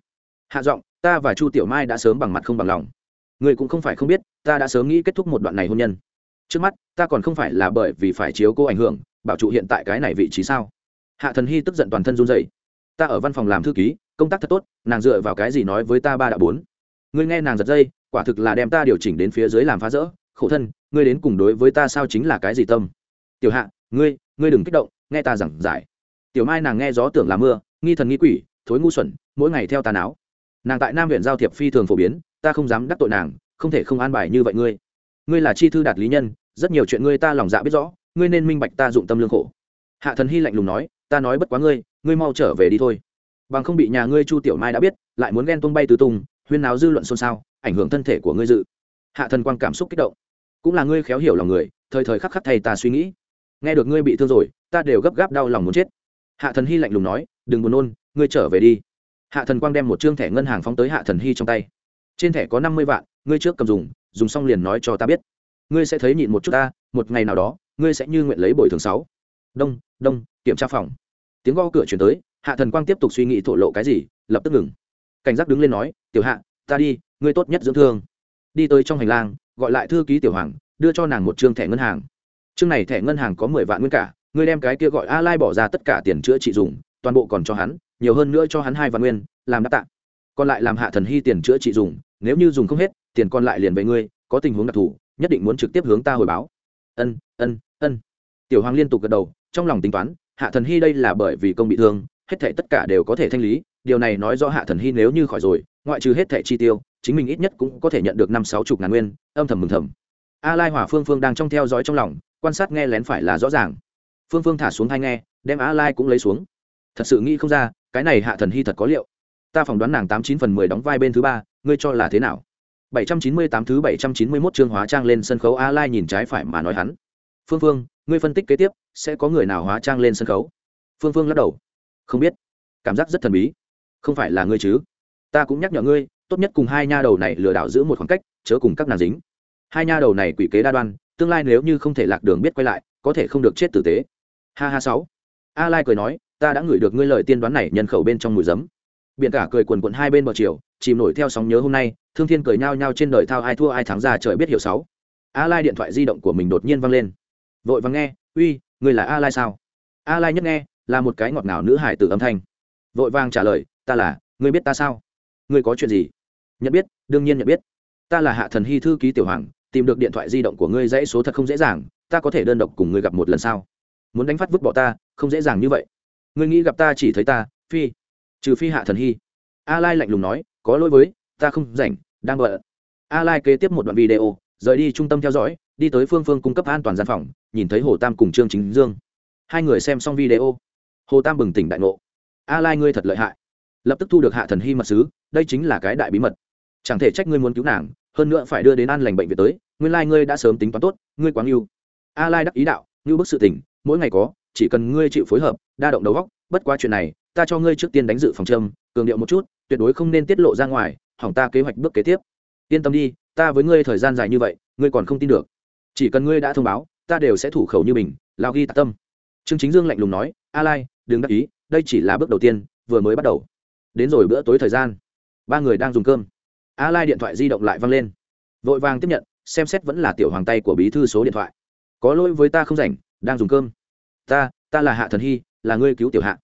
Hạ giọng, ta và chu tiểu mai đã sớm bằng mặt không bằng lòng. Ngươi cũng không phải không biết, ta đã sớm nghĩ kết thúc một đoạn này hôn nhân. Trước mắt, ta còn không phải là bởi vì phải chiếu cô ảnh hưởng, bảo trụ hiện tại cái này vị trí sao? Hạ thần hy tức giận toàn thân run dậy ta ở văn phòng làm thư ký, công tác thật tốt, nàng dựa vào cái gì nói với ta ba đã bốn? Ngươi nghe nàng giật dây, quả thực là đem ta điều chỉnh đến phía dưới làm phá rỡ. Khổ thân, ngươi đến cùng đối với ta sao chính là cái gì tâm? Tiểu hạ, ngươi ngươi đừng kích động, nghe ta giảng giải. Tiểu mai nàng nghe gió tưởng là mưa, nghi thần nghi quỷ thối ngu xuẩn, mỗi ngày theo tà não. nàng tại nam huyện giao thiệp phi thường phổ biến, ta không dám đắc tội nàng, không thể không an bài như vậy ngươi. Ngươi là chi thư đạt lý nhân, rất nhiều chuyện ngươi ta lòng dạ biết rõ, ngươi nên minh bạch ta dụng tâm lương khổ. Hạ thần hy lạnh lùng nói, ta nói bất quá ngươi ngươi mau trở về đi thôi. Bằng không bị nhà ngươi chu tiểu mai đã biết, lại muốn ghen tung bay tứ tung, huyên náo dư luận xôn xao, ảnh hưởng thân thể của ngươi dự. Hạ thần quang cảm xúc kích động. Cũng là ngươi khéo hiểu lòng người, thời thời khắc khắc thầy ta suy nghĩ. Nghe được ngươi bị thương rồi, ta đều gấp gáp đau lòng muốn chết. Hạ thần hy lạnh lùng nói, đừng buồn nôn ngươi trở về đi. Hạ thần quang đem một chương thẻ ngân hàng phóng tới hạ thần hy trong tay. Trên thẻ có năm mươi vạn, ngươi trước cầm dùng dùng xong liền nói cho ta biết. Ngươi sẽ thấy nhịn một chút ta, một ngày nào đó, ngươi sẽ như nguyện lấy bồi thường sáu. Đông đông, kiểm tra phòng. Tiếng gõ cửa chuyển tới, hạ thần quang tiếp tục suy nghĩ thổ lộ cái gì, lập tức ngừng. Cảnh giác đứng lên nói, tiểu hạ, ta đi, ngươi tốt nhất dưỡng thương. Đi tới trong hành lang, gọi lại thư ký tiểu hoàng, đưa cho nàng một chương thẻ ngân hàng. Chương này thẻ ngân hàng có mười vạn nguyên cả, ngươi đem cái kia gọi a lai bỏ ra tất cả tiền chữa trị dùng, toàn bộ còn cho hắn nhiều hơn nữa cho hắn hai vạn nguyên, làm đáp tạ. Còn lại làm hạ thần hy tiền chữa trị dùng, nếu như dùng không hết, tiền còn lại liền về ngươi, có tình huống đặc thù, nhất định muốn trực tiếp hướng ta hồi báo. Ân ân ân. Tiểu hoàng liên tục gật đầu, trong lòng tính toán, hạ thần hy đây là bởi vì công bị thương, hết thảy tất cả đều có thể thanh lý, điều này nói rõ hạ thần hy nếu như khỏi rồi, ngoại trừ hết thảy chi tiêu, chính mình ít nhất cũng có thể nhận được năm sáu chục ngàn nguyên, âm thầm mừng thầm. A lai hỏa phương phương đang trong theo dõi trong lòng, quan sát nghe lén phải là rõ ràng. Phương phương thả xuống hai nghe, đem a lai cũng lấy xuống. Thật sự nghĩ không ra cái này hạ thần hy thật có liệu ta phỏng đoán nàng tám chín phần mười đóng vai bên thứ ba ngươi cho là thế nào 798 thứ 791 chương hóa trang lên sân khấu A Lai nhìn trái phải mà nói hắn. Phương Phương, ngươi phân tích kế tiếp, sẽ có người nào hóa trang lên sân khấu? Phương Phương lắc đầu. Không biết. Cảm giác rất thần bí. Không phải là ngươi chứ? Ta cũng nhắc nhở ngươi, tốt nhất cùng hai nha đầu này lừa đảo giữ một khoảng cách, chớ cùng các nàng dính. Hai nha đầu này quỷ kế đa đoan, tương lai nếu như không thể lạc đường biết quay lại, có thể không được chết tử tế. Ha ha sáu. A Lai cười nói, ta đã ngửi được ngươi lời tiên đoán này nhân khẩu bên trong mùi giấm. Biển cả cười quần quận hai bên bờ chiều, chìm nổi theo sóng nhớ hôm nay thương thiên cười nhao nhao trên đời thao ai thua ai thắng ra trời biết hiểu sáu. A lai điện thoại di động của mình đột nhiên vang lên. Vội vắng nghe uy người là a lai sao? A lai nhất nghe là một cái ngọt ngào nữ hải tử âm thanh. Vội vàng trả lời ta là ngươi biết ta sao? Ngươi có chuyện gì? Nhận biết đương nhiên nhận biết. Ta là hạ thần hy thư ký tiểu hoàng tìm được điện thoại di động của ngươi dãy số thật không dễ dàng ta có thể đơn độc cùng ngươi gặp một lần sao? Muốn đánh phát vứt bỏ ta không dễ dàng như vậy ngươi nghĩ gặp ta chỉ thấy ta, phi? Trừ phi hạ thần hy. A lai lạnh lùng nói, có lỗi với, ta không rảnh, đang bận. A lai kế tiếp một đoạn video, rời đi trung tâm theo dõi, đi tới phương phương cung cấp an toàn gian phòng, nhìn thấy hồ tam cùng trương chính dương. Hai người xem xong video. Hồ tam bừng tỉnh đại ngộ. A lai ngươi thật lợi hại. Lập tức thu được hạ thần hy mật sứ, đây chính là cái đại bí mật. Chẳng thể trách ngươi muốn cứu nàng, hơn nữa phải đưa đến an lành bệnh viện tới, nguyên lai ngươi đã sớm tính toán tốt, ngươi quá ngưu a lai đắc ý đạo ngưu bức sự tỉnh mỗi ngày có chỉ cần ngươi chịu phối hợp, đa động đầu góc, bất quá chuyện này, ta cho ngươi trước tiên đánh dự phòng châm, cường điệu một chút, tuyệt đối không nên tiết lộ ra ngoài, hỏng ta kế hoạch bước kế tiếp. Yên tâm đi, ta với ngươi thời gian dài như vậy, ngươi còn không tin được. Chỉ cần ngươi đã thông báo, ta đều sẽ thủ khẩu như mình, lao ghi tạ tâm. Trương chính dương lạnh lùng nói, a lai, đừng đắc ý, đây chỉ là bước đầu tiên, vừa mới bắt đầu. Đến rồi bữa tối thời gian, ba người đang dùng cơm. A lai điện thoại di động lại văng lên. Vội vàng tiếp nhận, xem xét vẫn là tiểu hoàng tay của bí thư số điện thoại. Có lỗi với ta không rảnh, đang dùng cơm ta ta là hạ thần hy, là ngươi cứu tiểu hạ.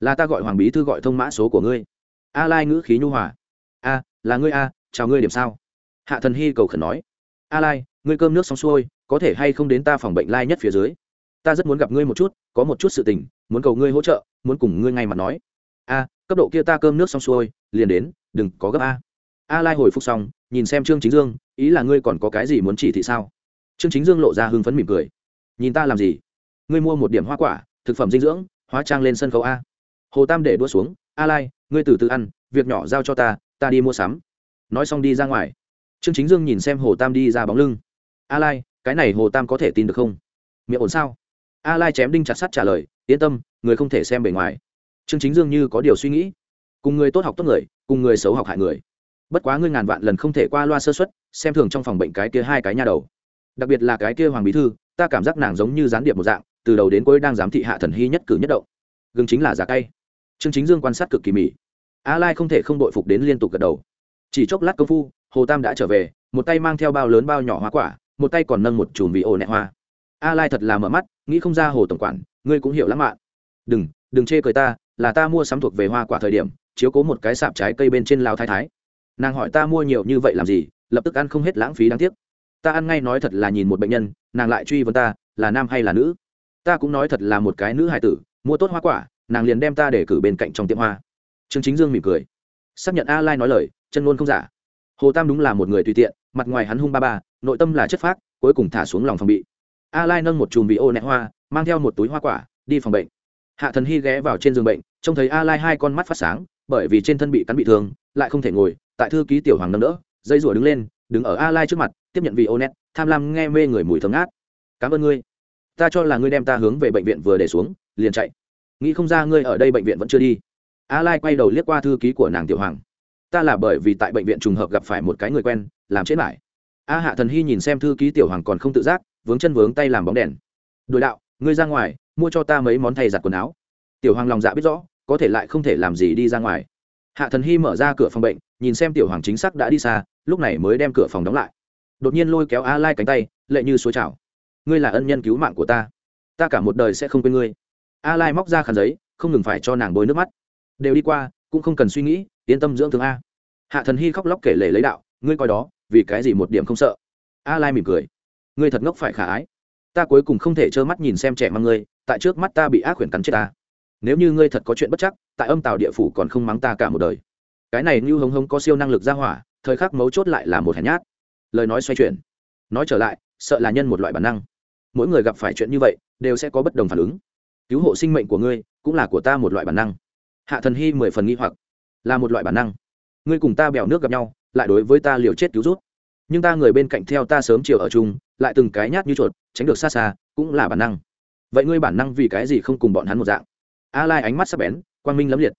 Là ta gọi hoàng bí thư gọi thông mã số của ngươi. A lai ngữ khí nhu hòa. A, là ngươi a, chào ngươi điểm sao? Hạ thần hy cầu khẩn nói. A lai, ngươi cơm nước xong xuôi, có thể hay không đến ta phòng bệnh lai nhất phía dưới? Ta rất muốn gặp ngươi một chút, có một chút sự tình, muốn cầu ngươi hỗ trợ, muốn cùng ngươi ngay mặt nói. A, cấp độ kia ta cơm nước xong xuôi, liền đến, đừng có gấp a. A lai hồi phục xong, nhìn xem trương chính dương, ý là ngươi còn có cái gì muốn chỉ thị sao? Trương chính dương lộ ra hưng phấn mỉm cười. Nhìn ta làm gì? Ngươi mua một điểm hoa quả, thực phẩm dinh dưỡng, hóa trang lên sân khấu a. Hồ tam để đua xuống, a lai, ngươi từ từ ăn, việc nhỏ giao cho ta ta đi mua sắm. Nói xong đi ra ngoài. Trương chính dương nhìn xem hồ tam đi ra bóng lưng. A lai, cái này hồ tam có thể tin được không? Miệng ổn sao? A lai chém đinh chặt sắt trả lời, yên tâm, người không thể xem bề ngoài. Trương chính dương như có điều suy nghĩ. Cùng người tốt học tốt người, cùng người xấu học hại người. Bất quá ngươi ngàn vạn lần không thể qua loa sơ xuất xem thường trong phòng bệnh cái kia hai cái nha đầu. Đặc biệt là cái kia hoàng bí thư, ta cảm giác nàng giống như gián điệp một dạng từ đầu đến cuối đang giám thị hạ thần hy nhất cử nhất động. Gừng chính là giả cay. Trương chính dương quan sát cực kỳ mỹ a lai không thể không đội phục đến liên tục gật đầu. Chỉ chốc lát công phu, hồ tam đã trở về, một tay mang theo bao lớn bao nhỏ hoa quả, một tay còn nâng một chùm vị ổ nẹ hoa. A lai thật là mở mắt, nghĩ không ra hồ tổng quản, ngươi cũng hiểu lắm ạ. Đừng đừng chê cười ta, là ta mua sắm thuộc về hoa quả thời điểm, chiếu cố một cái sạp trái cây bên trên lao thái thái. Nàng hỏi ta mua nhiều như vậy làm gì, lập tức ăn không hết lãng phí đáng tiếc. Ta ăn ngay nói thật là nhìn một bệnh nhân, nàng lại truy vấn ta, là nam hay là nữ? Ta cũng nói thật là một cái nữ hài tử, mua tốt hoa quả, nàng liền đem ta để cử bên cạnh trong tiệm hoa. Trương chính dương mỉm cười. Xác nhận a lai nói lời, chân ngôn không giả. Hồ tam đúng là một người tùy tiện, mặt ngoài hắn hung ba ba, nội tâm là chất phác, cuối cùng thả xuống lòng phòng bị. A lai nâng một chùm vị ô nẹ hoa, mang theo một túi hoa quả, đi phòng bệnh. Hạ thần hy ghé vào trên giường bệnh, trông thấy a lai hai con mắt phát sáng, bởi vì trên thân bị cắn bị thương, lại không thể ngồi, tại thư ký tiểu hoàng nâng đỡ, dây rủa đứng lên, đứng ở a lai trước mặt, tiếp nhận vị ô nét, tham lam nghe mê người mùi thơm ngát. Cảm ơn ngươi ta cho là ngươi đem ta hướng về bệnh viện vừa để xuống, liền chạy. Nghĩ không ra ngươi ở đây bệnh viện vẫn chưa đi. A lai quay đầu liếc qua thư ký của nàng tiểu hoàng. Ta là bởi vì tại bệnh viện trùng hợp gặp phải một cái người quen, làm chết lại. A hạ thần hy nhìn xem thư ký tiểu hoàng còn không tự giác, vướng chân vướng tay làm bóng đèn. Đồi đạo, ngươi ra ngoài, mua cho ta mấy món thay giặt quần áo. Tiểu hoàng lòng dạ biết rõ, có thể lại không thể làm gì đi ra ngoài. Hạ thần hy mở ra cửa phòng bệnh, nhìn xem tiểu hoàng chính xác đã đi xa, lúc này mới đem cửa phòng đóng lại. Đột nhiên lôi kéo a lai cánh tay, lệ như suối chảo ngươi là ân nhân cứu mạng của ta. Ta cả một đời sẽ không quên ngươi. A lai móc ra khăn giấy, không ngừng phải cho nàng bôi nước mắt. Đều đi qua, cũng không cần suy nghĩ, yên tâm dưỡng thương a. Hạ thần hy khóc lóc kể lể lấy đạo, ngươi coi đó, vì cái gì một điểm không sợ? A lai mỉm cười. Ngươi thật ngốc phải khả ái. Ta cuối cùng không thể trơ mắt nhìn xem trẻ mang ngươi, tại trước mắt ta bị ác quyển cắn chết ta. Nếu như ngươi thật có chuyện bất chắc, tại âm tàu địa phủ còn không mắng ta cả một đời. Cái này như hống hống có siêu năng lực ra hỏa, thời khắc mấu chốt lại là một hèn nhát. Lời nói xoay chuyển. Nói trở lại, sợ là nhân một loại bản năng mỗi người gặp phải chuyện như vậy, đều sẽ có bất đồng phản ứng. Cứu hộ sinh mệnh của ngươi cũng là của ta một loại bản năng. Hạ thần hy mười phần nghi hoặc. Là một loại bản năng. Ngươi cùng ta bèo nước gặp nhau, lại đối với ta liều chết cứu rút. Nhưng ta người bên cạnh theo ta sớm chiều ở chung, lại từng cái nhát như chuột, tránh được xa xa, cũng là bản năng. Vậy ngươi bản năng vì cái gì không cùng bọn hắn một dạng? A lai ánh mắt sắc bén, quang minh lẫm liệt.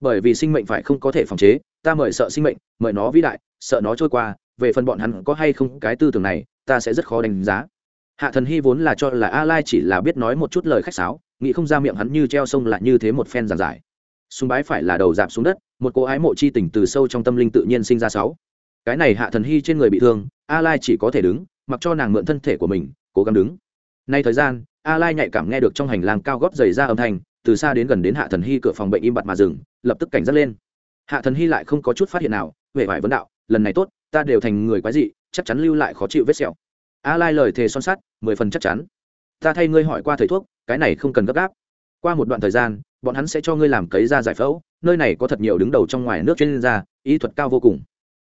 Bởi vì sinh mệnh phải không có thể phòng chế, ta mời sợ sinh mệnh, mời nó vĩ đại, sợ nó trôi qua, về phần bọn hắn có hay không cái tư tưởng này, ta sẽ rất khó đánh giá hạ thần hy vốn là cho là a lai chỉ là biết nói một chút lời khách sáo, nghĩ không ra miệng hắn như treo sông lại như thế một phen giàn giải. Súng bái phải là đầu dạp xuống đất, một cô ái mộ chi tình từ sâu trong tâm linh tự nhiên sinh ra sáu. Cái này hạ thần hy trên người bị thương a lai chỉ có thể đứng, mặc cho nàng mượn thân thể của mình, cố gắng đứng. Nay thời gian a lai nhạy cảm nghe được trong hành lang cao góp dày ra âm thanh, từ xa đến gần đến hạ thần hy cửa phòng bệnh im bặt mà dừng, lập tức cảnh giác lên. Hạ thần hy lại không có chút phát hiện nào huệ vải vấn đạo, lần này tốt, ta đều thành người quái dị, chắc chắn lưu lại khó chịu vết sẹo a lai lời thề son sắt, mười phần chắc chắn. Ta thay ngươi hỏi qua thầy thuốc, cái này không cần gấp gáp. Qua một đoạn thời gian, bọn hắn sẽ cho ngươi làm cấy ra giải phẫu, nơi này có thật nhiều đứng đầu trong ngoài nước chuyên gia, y thuật cao vô cùng.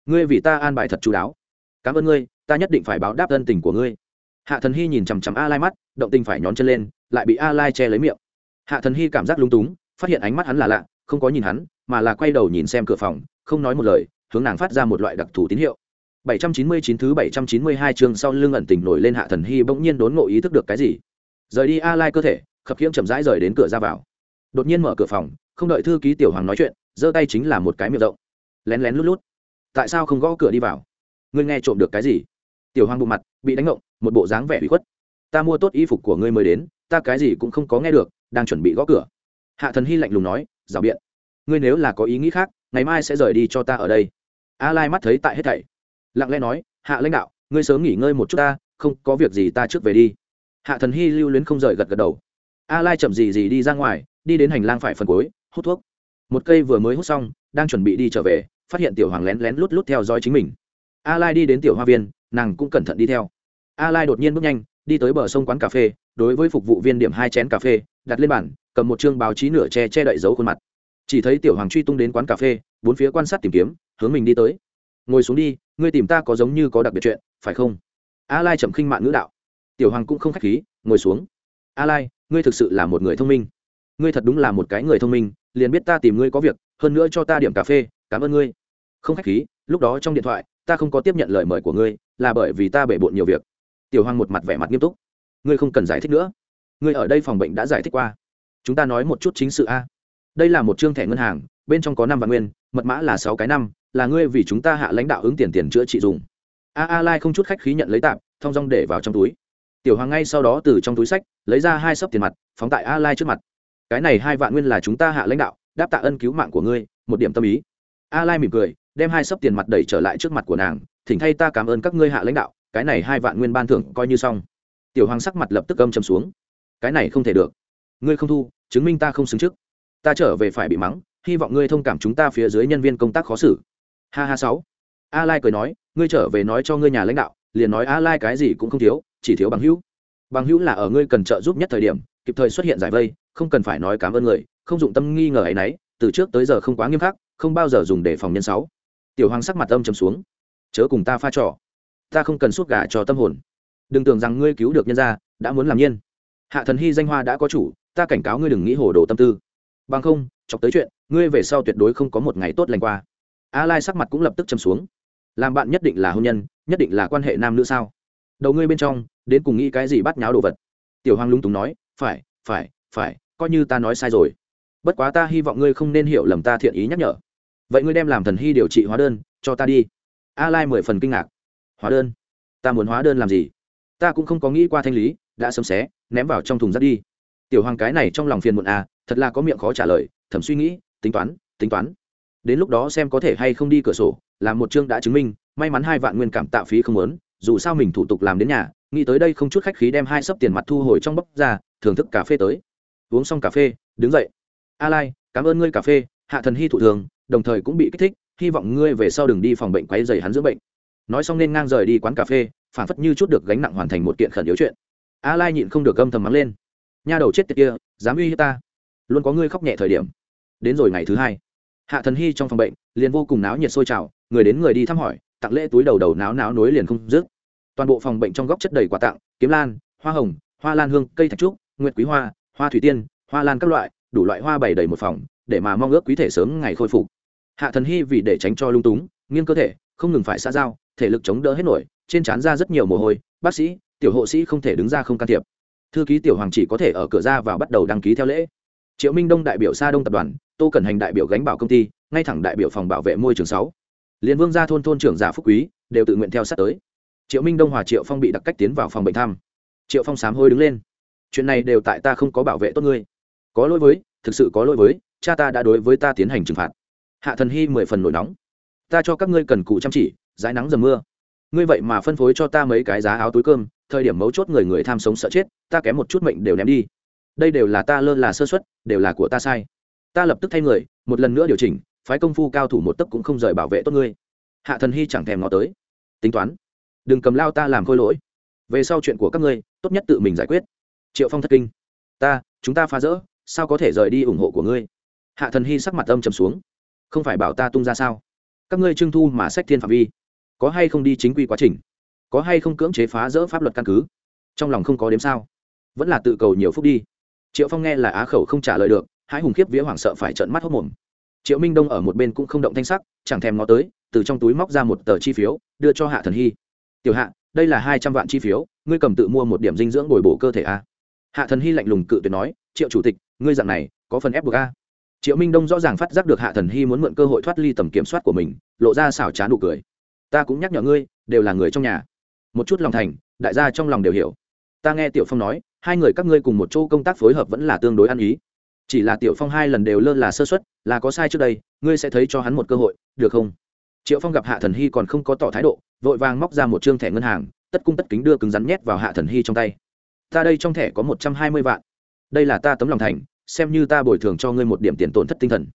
Ngươi vì ta an bài thật chú đáo. Cảm ơn ngươi, ta nhất định phải báo đáp ân tình của ngươi. Hạ thần hy nhìn chằm chằm a lai mắt, động tình phải nhón chân lên, lại bị a lai che lấy miệng. Hạ thần hy cảm giác lung túng, phát hiện ánh mắt hắn là lạ, không có nhìn hắn, mà là quay đầu nhìn xem cửa phòng, không nói một lời, hướng nàng phát ra một loại đặc thù tín hiệu. 799 thứ 792 chương sau lưng ẩn tình nổi lên hạ thần hy bỗng nhiên đốn ngộ ý thức được cái gì. Rời đi a lai cơ thể, khập khiễng chậm rãi rời đến cửa ra vào. Đột nhiên mở cửa phòng, không đợi thư ký tiểu hoàng nói chuyện, giơ tay chính là một cái miệng rộng. Lén lén lút lút. Tại sao không gõ cửa đi vào? Ngươi nghe trộm được cái gì? Tiểu hoàng bụng mặt, bị đánh ngộng, một bộ dáng vẻ ủy khuất. Ta mua tốt y phục của ngươi mới đến, ta cái gì cũng không có nghe được, đang chuẩn bị gõ cửa. Hạ thần hy lạnh lùng nói "Giảo biện. Ngươi nếu là có ý nghĩ khác, ngày mai sẽ rời đi cho ta ở đây. A lai mắt thấy tại hết thảy lặng lẽ nói, hạ lãnh đạo, ngươi sớm nghỉ ngơi một chút ta, không có việc gì ta trước về đi. Hạ thần hy lưu luyến không rời gật gật đầu. A lai chậm gì gì đi ra ngoài, đi đến hành lang phải phần cuối, hút thuốc. Một cây vừa mới hút xong, đang chuẩn bị đi trở về, phát hiện tiểu hoàng lén lén lút lút theo dõi chính mình. A lai đi đến tiểu hoa viên, nàng cũng cẩn thận đi theo. A lai đột nhiên bước nhanh, đi tới bờ sông quán cà phê, đối với phục vụ viên điểm hai chén cà phê, đặt lên bàn, cầm một chương báo chí nửa che che đậy dấu khuôn mặt. Chỉ thấy tiểu hoàng truy tung đến quán cà phê, bốn phía quan sát tìm kiếm, hướng mình đi tới ngồi xuống đi, ngươi tìm ta có giống như có đặc biệt chuyện, phải không? A lai chậm khinh mạng ngữ đạo. Tiểu hoàng cũng không khách khí, ngồi xuống. A lai, ngươi thực sự là một người thông minh. Ngươi thật đúng là một cái người thông minh, liền biết ta tìm ngươi có việc, hơn nữa cho ta điểm cà phê, cảm ơn ngươi. Không khách khí, lúc đó trong điện thoại, ta không có tiếp nhận lời mời của ngươi, là bởi vì ta bể bộn nhiều việc. Tiểu hoàng một mặt vẻ mặt nghiêm túc. Ngươi không cần giải thích nữa. Ngươi ở đây phòng bệnh đã giải thích qua. Chúng ta nói một chút chính sự a. Đây là một chương thẻ ngân hàng, bên trong có năm vạn nguyên, mật mã là sáu cái năm là ngươi vì chúng ta hạ lãnh đạo ứng tiền tiền chữa trị dùng. A a lai không chút khách khí nhận lấy tạm thong dong để vào trong túi. Tiểu hoàng ngay sau đó từ trong túi sách, lấy ra hai sấp tiền mặt, phóng tại a lai trước mặt. Cái này hai vạn nguyên là chúng ta hạ lãnh đạo, đáp tạ ân cứu mạng của ngươi, một điểm tâm ý. A lai mỉm cười, đem hai sấp tiền mặt đẩy trở lại trước mặt của nàng, thỉnh thay ta cảm ơn các ngươi hạ lãnh đạo, cái này hai vạn nguyên ban thưởng coi như xong. Tiểu hoàng sắc mặt lập tức âm chầm xuống. Cái này không thể được. Ngươi không thu, chứng minh ta không xứng trước. Ta trở về phải bị mắng, hy vọng ngươi thông cảm chúng ta phía dưới nhân viên công tác khó xử ha ha sáu. A lai cười nói, ngươi trở về nói cho ngươi nhà lãnh đạo, liền nói a lai cái gì cũng không thiếu, chỉ thiếu bằng hữu. Bằng hữu là ở ngươi cần trợ giúp nhất thời điểm, kịp thời xuất hiện giải vây, không cần phải nói cảm ơn người, không dụng tâm nghi ngờ ấy nấy, từ trước tới giờ không quá nghiêm khắc, không bao giờ dùng để phòng nhân sáu. Tiểu hoàng sắc mặt âm trầm xuống. Chớ cùng ta pha trò. Ta không cần suốt gà cho tâm hồn. Đừng tưởng rằng ngươi cứu được nhân gia, đã muốn làm nhiên. Hạ thần hy danh hoa đã có chủ, ta cảnh cáo ngươi đừng nghĩ hồ đồ tâm tư. Bằng không, chọc tới chuyện, ngươi về sau tuyệt đối không có một ngày tốt lành qua a lai sắc mặt cũng lập tức châm xuống. Làm bạn nhất định là hôn nhân, nhất định là quan hệ nam nữ sao? Đầu ngươi bên trong, đến cùng nghĩ cái gì bắt nháo đồ vật? Tiểu hoàng lúng túng nói, phải phải phải, coi như ta nói sai rồi. Bất quá ta hy vọng ngươi không nên hiểu lầm ta thiện ý nhắc nhở. Vậy ngươi đem làm thần hy điều trị hóa đơn, cho ta đi. A lai mười phần kinh ngạc. Hóa đơn? Ta muốn hóa đơn làm gì? Ta cũng không có nghĩ qua thanh lý, đã sấm xé, ném vào trong thùng rác đi. Tiểu hoàng cái này trong lòng phiền muộn à thật là có miệng khó trả lời thẩm suy nghĩ, tính toán tính toán đến lúc đó xem có thể hay không đi cửa sổ, làm một chương đã chứng minh, may mắn hai vạn nguyên cảm tạo phí không lớn, dù sao mình thủ tục làm đến nhà, nghĩ tới đây không chút khách khí đem hai sấp tiền mặt thu hồi trong bóc ra, thưởng thức cà phê tới. Uống xong cà phê, đứng dậy. A lai, cảm ơn ngươi cà phê, hạ thần hy thụ thường, đồng thời cũng bị kích thích, hy vọng ngươi về sau đừng đi phòng bệnh quấy dày hắn dưỡng bệnh. Nói xong nên ngang rời đi quán cà phê, phản phất như chút được gánh nặng hoàn thành một kiện khẩn yếu chuyện. A lai nhịn không được âm thầm mắng lên. Nha đầu chết tiệt kia, dám uy hiếp ta. Luôn có ngươi khóc nhẹ thời điểm. Đến rồi ngày thứ hai hạ thần hy trong phòng bệnh, liền vô cùng náo nhiệt sôi trào, người đến người đi thăm hỏi, tặng lễ túi đầu đầu náo náo nối liền không dứt. Toàn bộ phòng bệnh trong góc chất đầy quà tặng, kiếm lan, hoa hồng, hoa lan hương, cây thạch trúc, nguyệt quý hoa hoa thủy tiên, hoa lan các loại, đủ loại hoa bày đầy một phòng, để mà mong ước quý thể sớm ngày khôi phục. Hạ thần hy vì để tránh cho lung túng, nghiêng cơ thể, không ngừng phải xa giao, thể lực chống đỡ hết nổi, trên trán ra rất nhiều mồ hôi, bác sĩ, tiểu hộ sĩ không thể đứng ra không can thiệp. Thư ký tiểu hoàng chỉ có thể ở cửa ra vào bắt đầu đăng ký theo lễ. Triệu minh đông đại biểu sa đông tập đoàn tô cẩn hành đại biểu gánh bảo công ty ngay thẳng đại biểu phòng bảo vệ môi trường sáu liên vương gia thôn thôn trưởng giả phúc quý đều tự nguyện theo sát tới triệu minh đông hòa triệu phong bị đặc cách tiến vào phòng bệnh thăm triệu phong sám hôi đứng lên chuyện này đều tại ta không có bảo vệ tốt ngươi có lỗi với thực sự có lỗi với cha ta đã đối với ta tiến hành trừng phạt hạ thần hy mười phần nổi nóng ta cho các ngươi cần cụ chăm chỉ dãi nắng dầm mưa ngươi vậy mà phân phối cho ta mấy cái giá áo túi cơm thời điểm mấu chốt người người tham sống sợ chết ta kém một chút mệnh đều ném đi đây đều là ta lơ là sơ xuất đều là của ta sai ta lập tức thay người, một lần nữa điều chỉnh, phái công phu cao thủ một tấc cũng không rời bảo vệ tốt ngươi. Hạ thần hy chẳng thèm ngó tới. Tính toán. Đừng cầm lao ta làm khôi lỗi. Về sau chuyện của các ngươi, tốt nhất tự mình giải quyết. Triệu phong thất kinh. Ta, chúng ta phá rỡ, sao có thể rời đi ủng hộ của ngươi? Hạ thần hy sắc mặt âm trầm xuống. Không phải bảo ta tung ra sao? Các ngươi trưng thu mà sách thiên phạm vi. Có hay không đi chính quy quá trình? Có hay không cưỡng chế phá rỡ pháp luật căn cứ? Trong lòng không có đếm sao. Vẫn là tự cầu nhiều phút đi. Triệu phong nghe là á khẩu không trả lời được hai hùng khiếp vía hoảng sợ phải trợn mắt hốc mồm. Triệu minh đông ở một bên cũng không động thanh sắc, chẳng thèm ngó tới, từ trong túi móc ra một tờ chi phiếu, đưa cho hạ thần hy. Tiểu hạ, đây là hai trăm vạn chi phiếu, ngươi cầm tự mua một điểm dinh dưỡng bồi bổ cơ thể a. Hạ thần hy lạnh lùng cự tuyệt nói, triệu chủ tịch, ngươi dạng này, có phần ép buộc a. Triệu minh đông rõ ràng phát giác được hạ thần hy muốn mượn cơ hội thoát ly tầm kiểm soát của mình, lộ ra xảo trá nụ cười. Ta cũng nhắc nhở ngươi, đều là người trong nhà. Một chút lòng thành, đại gia trong lòng đều hiểu. Ta nghe tiểu phong nói, hai người các ngươi cùng một chỗ công tác phối hợp vẫn là tương đối ăn ý chỉ là tiểu phong hai lần đều lơ là sơ xuất là có sai trước đây, ngươi sẽ thấy cho hắn một cơ hội, được không? Triệu phong gặp hạ thần hy còn không có tỏ thái độ, vội vàng móc ra một chương thẻ ngân hàng, tất cung tất kính đưa cứng rắn nhét vào hạ thần hy trong tay. Ta đây trong thẻ có một trăm hai mươi vạn. Đây là ta tấm lòng thành, xem như ta bồi thường cho ngươi một điểm tiền tổn thất tinh thần.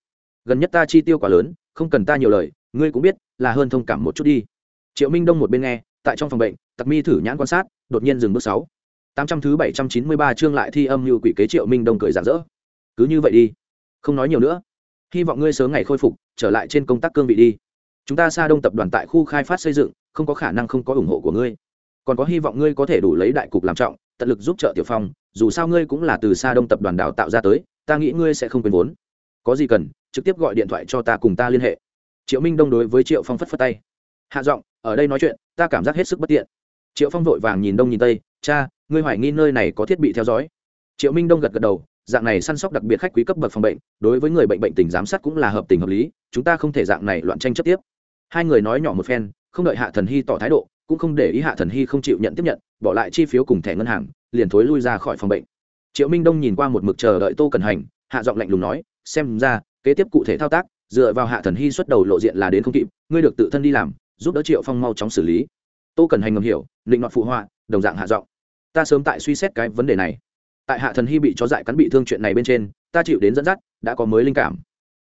Gần nhất ta chi tiêu quá lớn, không cần ta nhiều lời, ngươi cũng biết, là hơn thông cảm một chút đi. Triệu minh đông một bên nghe, tại trong phòng bệnh, tặc mi thử nhãn quan sát, đột nhiên dừng bước sáu. Tám trăm thứ bảy trăm chín mươi ba chương lại thi âm như quỷ kế triệu minh đông cười rạng rỡ cứ như vậy đi. Không nói nhiều nữa. Hy vọng ngươi sớm ngày khôi phục, trở lại trên công tác cương vị đi. Chúng ta xa đông tập đoàn tại khu khai phát xây dựng, không có khả năng không có ủng hộ của ngươi. Còn có hy vọng ngươi có thể đủ lấy đại cục làm trọng, tận lực giúp trợ tiểu phong, dù sao ngươi cũng là từ xa đông tập đoàn đào tạo ra tới, ta nghĩ ngươi sẽ không quên vốn. Có gì cần, trực tiếp gọi điện thoại cho ta cùng ta liên hệ. Triệu minh đông đối với triệu phong phất phất tay. Hạ giọng, ở đây nói chuyện, ta cảm giác hết sức bất tiện. Triệu phong vội vàng nhìn đông nhìn tây, cha, ngươi hoài nghi nơi này có thiết bị theo dõi. Triệu minh đông gật gật đầu dạng này săn sóc đặc biệt khách quý cấp bậc phòng bệnh, đối với người bệnh bệnh tình giám sát cũng là hợp tình hợp lý, chúng ta không thể dạng này loạn tranh chấp tiếp. Hai người nói nhỏ một phen, không đợi hạ thần hy tỏ thái độ, cũng không để ý hạ thần hy không chịu nhận tiếp nhận, bỏ lại chi phiếu cùng thẻ ngân hàng, liền thối lui ra khỏi phòng bệnh. Triệu minh đông nhìn qua một mực chờ đợi tô cần hành, hạ giọng lạnh lùng nói, xem ra, kế tiếp cụ thể thao tác, dựa vào hạ thần hy xuất đầu lộ diện là đến không kịp, ngươi được tự thân đi làm, giúp đỡ triệu phong mau chóng xử lý. Tô cần hành ngầm hiểu định nọt phụ họa, đồng dạng hạ giọng, ta sớm tại suy xét cái vấn đề này tại hạ thần hy bị chó dại cắn bị thương chuyện này bên trên, ta chịu đến dẫn dắt, đã có mới linh cảm.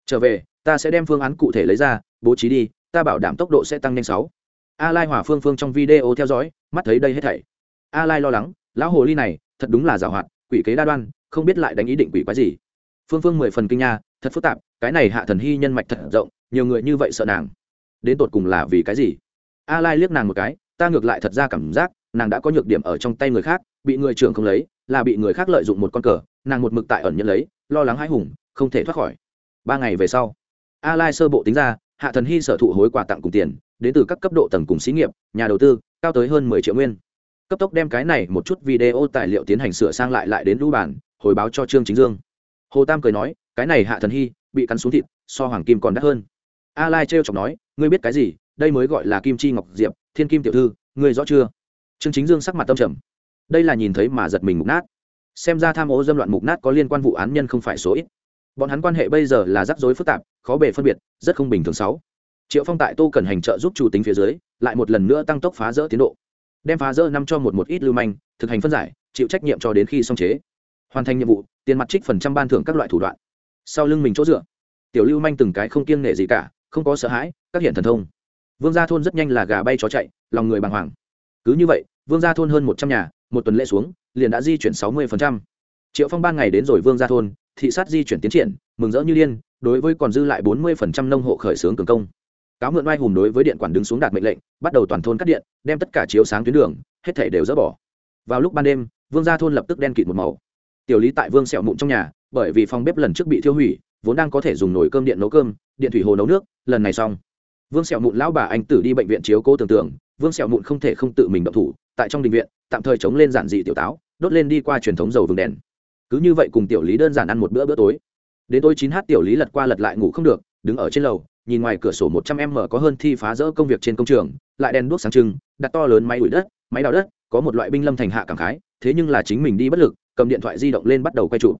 Trở về, ta sẽ đem phương án cụ thể lấy ra, bố trí đi, ta bảo đảm tốc độ sẽ tăng nhanh sáu. A lai hòa phương phương trong video theo dõi, mắt thấy đây hết thảy. A lai lo lắng, lão hồ ly này, thật đúng là giảo hoạt, quỷ kế đa đoan, không biết lại đánh ý định quỷ quái gì. Phương phương mười phần kinh nha, thật phức tạp, cái này hạ thần hy nhân mạch thật rộng, nhiều người như vậy sợ nàng. Đến tột cùng là vì cái gì? A lai liếc nàng một cái, ta ngược lại thật ra cảm giác, nàng đã có nhược điểm ở trong tay người khác, bị người trưởng không lấy là bị người khác lợi dụng một con cờ, nàng một mực tại ẩn nhận lấy, lo lắng hãi hùng, không thể thoát khỏi. Ba ngày về sau a lai sơ bộ tính ra, hạ thần hy sở thụ hối quà tặng cùng tiền, đến từ các cấp độ tầng cùng xí nghiệp, nhà đầu tư, cao tới hơn 10 triệu nguyên. Cấp tốc đem cái này một chút video tài liệu tiến hành sửa sang lại lại đến lũ bản, hồi báo cho trương chính dương. Hồ tam cười nói, cái này hạ thần hy, bị cắn xuống thịt, so hoàng kim còn đắt hơn. A lai trêu chọc nói, ngươi biết cái gì, đây mới gọi là kim chi ngọc diệp, thiên kim tiểu thư, ngươi rõ chưa? Trương chính dương sắc mặt tâm trầm đây là nhìn thấy mà giật mình mục nát. Xem ra tham ô dâm loạn mục nát có liên quan vụ án nhân không phải số ít. Bọn hắn quan hệ bây giờ là rắc rối phức tạp, khó bề phân biệt, rất không bình thường sáu. Triệu phong tại tô cần hành trợ giúp chủ tính phía dưới, lại một lần nữa tăng tốc phá rỡ tiến độ. Đem phá rỡ năm cho một một ít lưu manh, thực hành phân giải, chịu trách nhiệm cho đến khi xong chế. Hoàn thành nhiệm vụ, tiền mặt trích phần trăm ban thưởng các loại thủ đoạn. Sau lưng mình chỗ dựa, tiểu lưu manh từng cái không kiêng nể gì cả, không có sợ hãi, các hiện thần thông. Vương gia thôn rất nhanh là gà bay chó chạy, lòng người bàng hoàng. Cứ như vậy, vương gia thôn hơn một trăm nhà một tuần lễ xuống, liền đã di chuyển sáu mươi triệu phong ban ngày đến rồi vương ra thôn, thị sát di chuyển tiến triển, mừng rỡ như điên, đối với còn dư lại bốn mươi nông hộ khởi xướng cường công. Cáo mượn oai hùng đối với điện quản đứng xuống đạt mệnh lệnh, bắt đầu toàn thôn cắt điện, đem tất cả chiếu sáng tuyến đường, hết thể đều dỡ bỏ. Vào lúc ban đêm, vương ra thôn lập tức đen kịt một màu. Tiểu lý tại vương sẹo mụn trong nhà, bởi vì phòng bếp lần trước bị thiêu hủy, vốn đang có thể dùng nồi cơm điện nấu cơm, điện thủy hồ nấu nước, lần này xong. Vương sẹo mụn lão bà anh tử đi bệnh viện chiếu cố tưởng tượng, vương sẹo mụn không thể không tự mình động thủ tại trong đình viện tạm thời chống lên giản dị tiểu táo đốt lên đi qua truyền thống dầu vừng đèn. Cứ như vậy cùng tiểu lý đơn giản ăn một bữa bữa tối. Đến tối chín h tiểu lý lật qua lật lại ngủ không được đứng ở trên lầu nhìn ngoài cửa sổ một trăm em mở có hơn thi phá rỡ công việc trên công trường lại đèn đuốc sáng trưng đặt to lớn máy đuổi đất máy đào đất có một loại binh lâm thành hạ cảm khái thế nhưng là chính mình đi bất lực cầm điện thoại di động lên bắt đầu quay trụ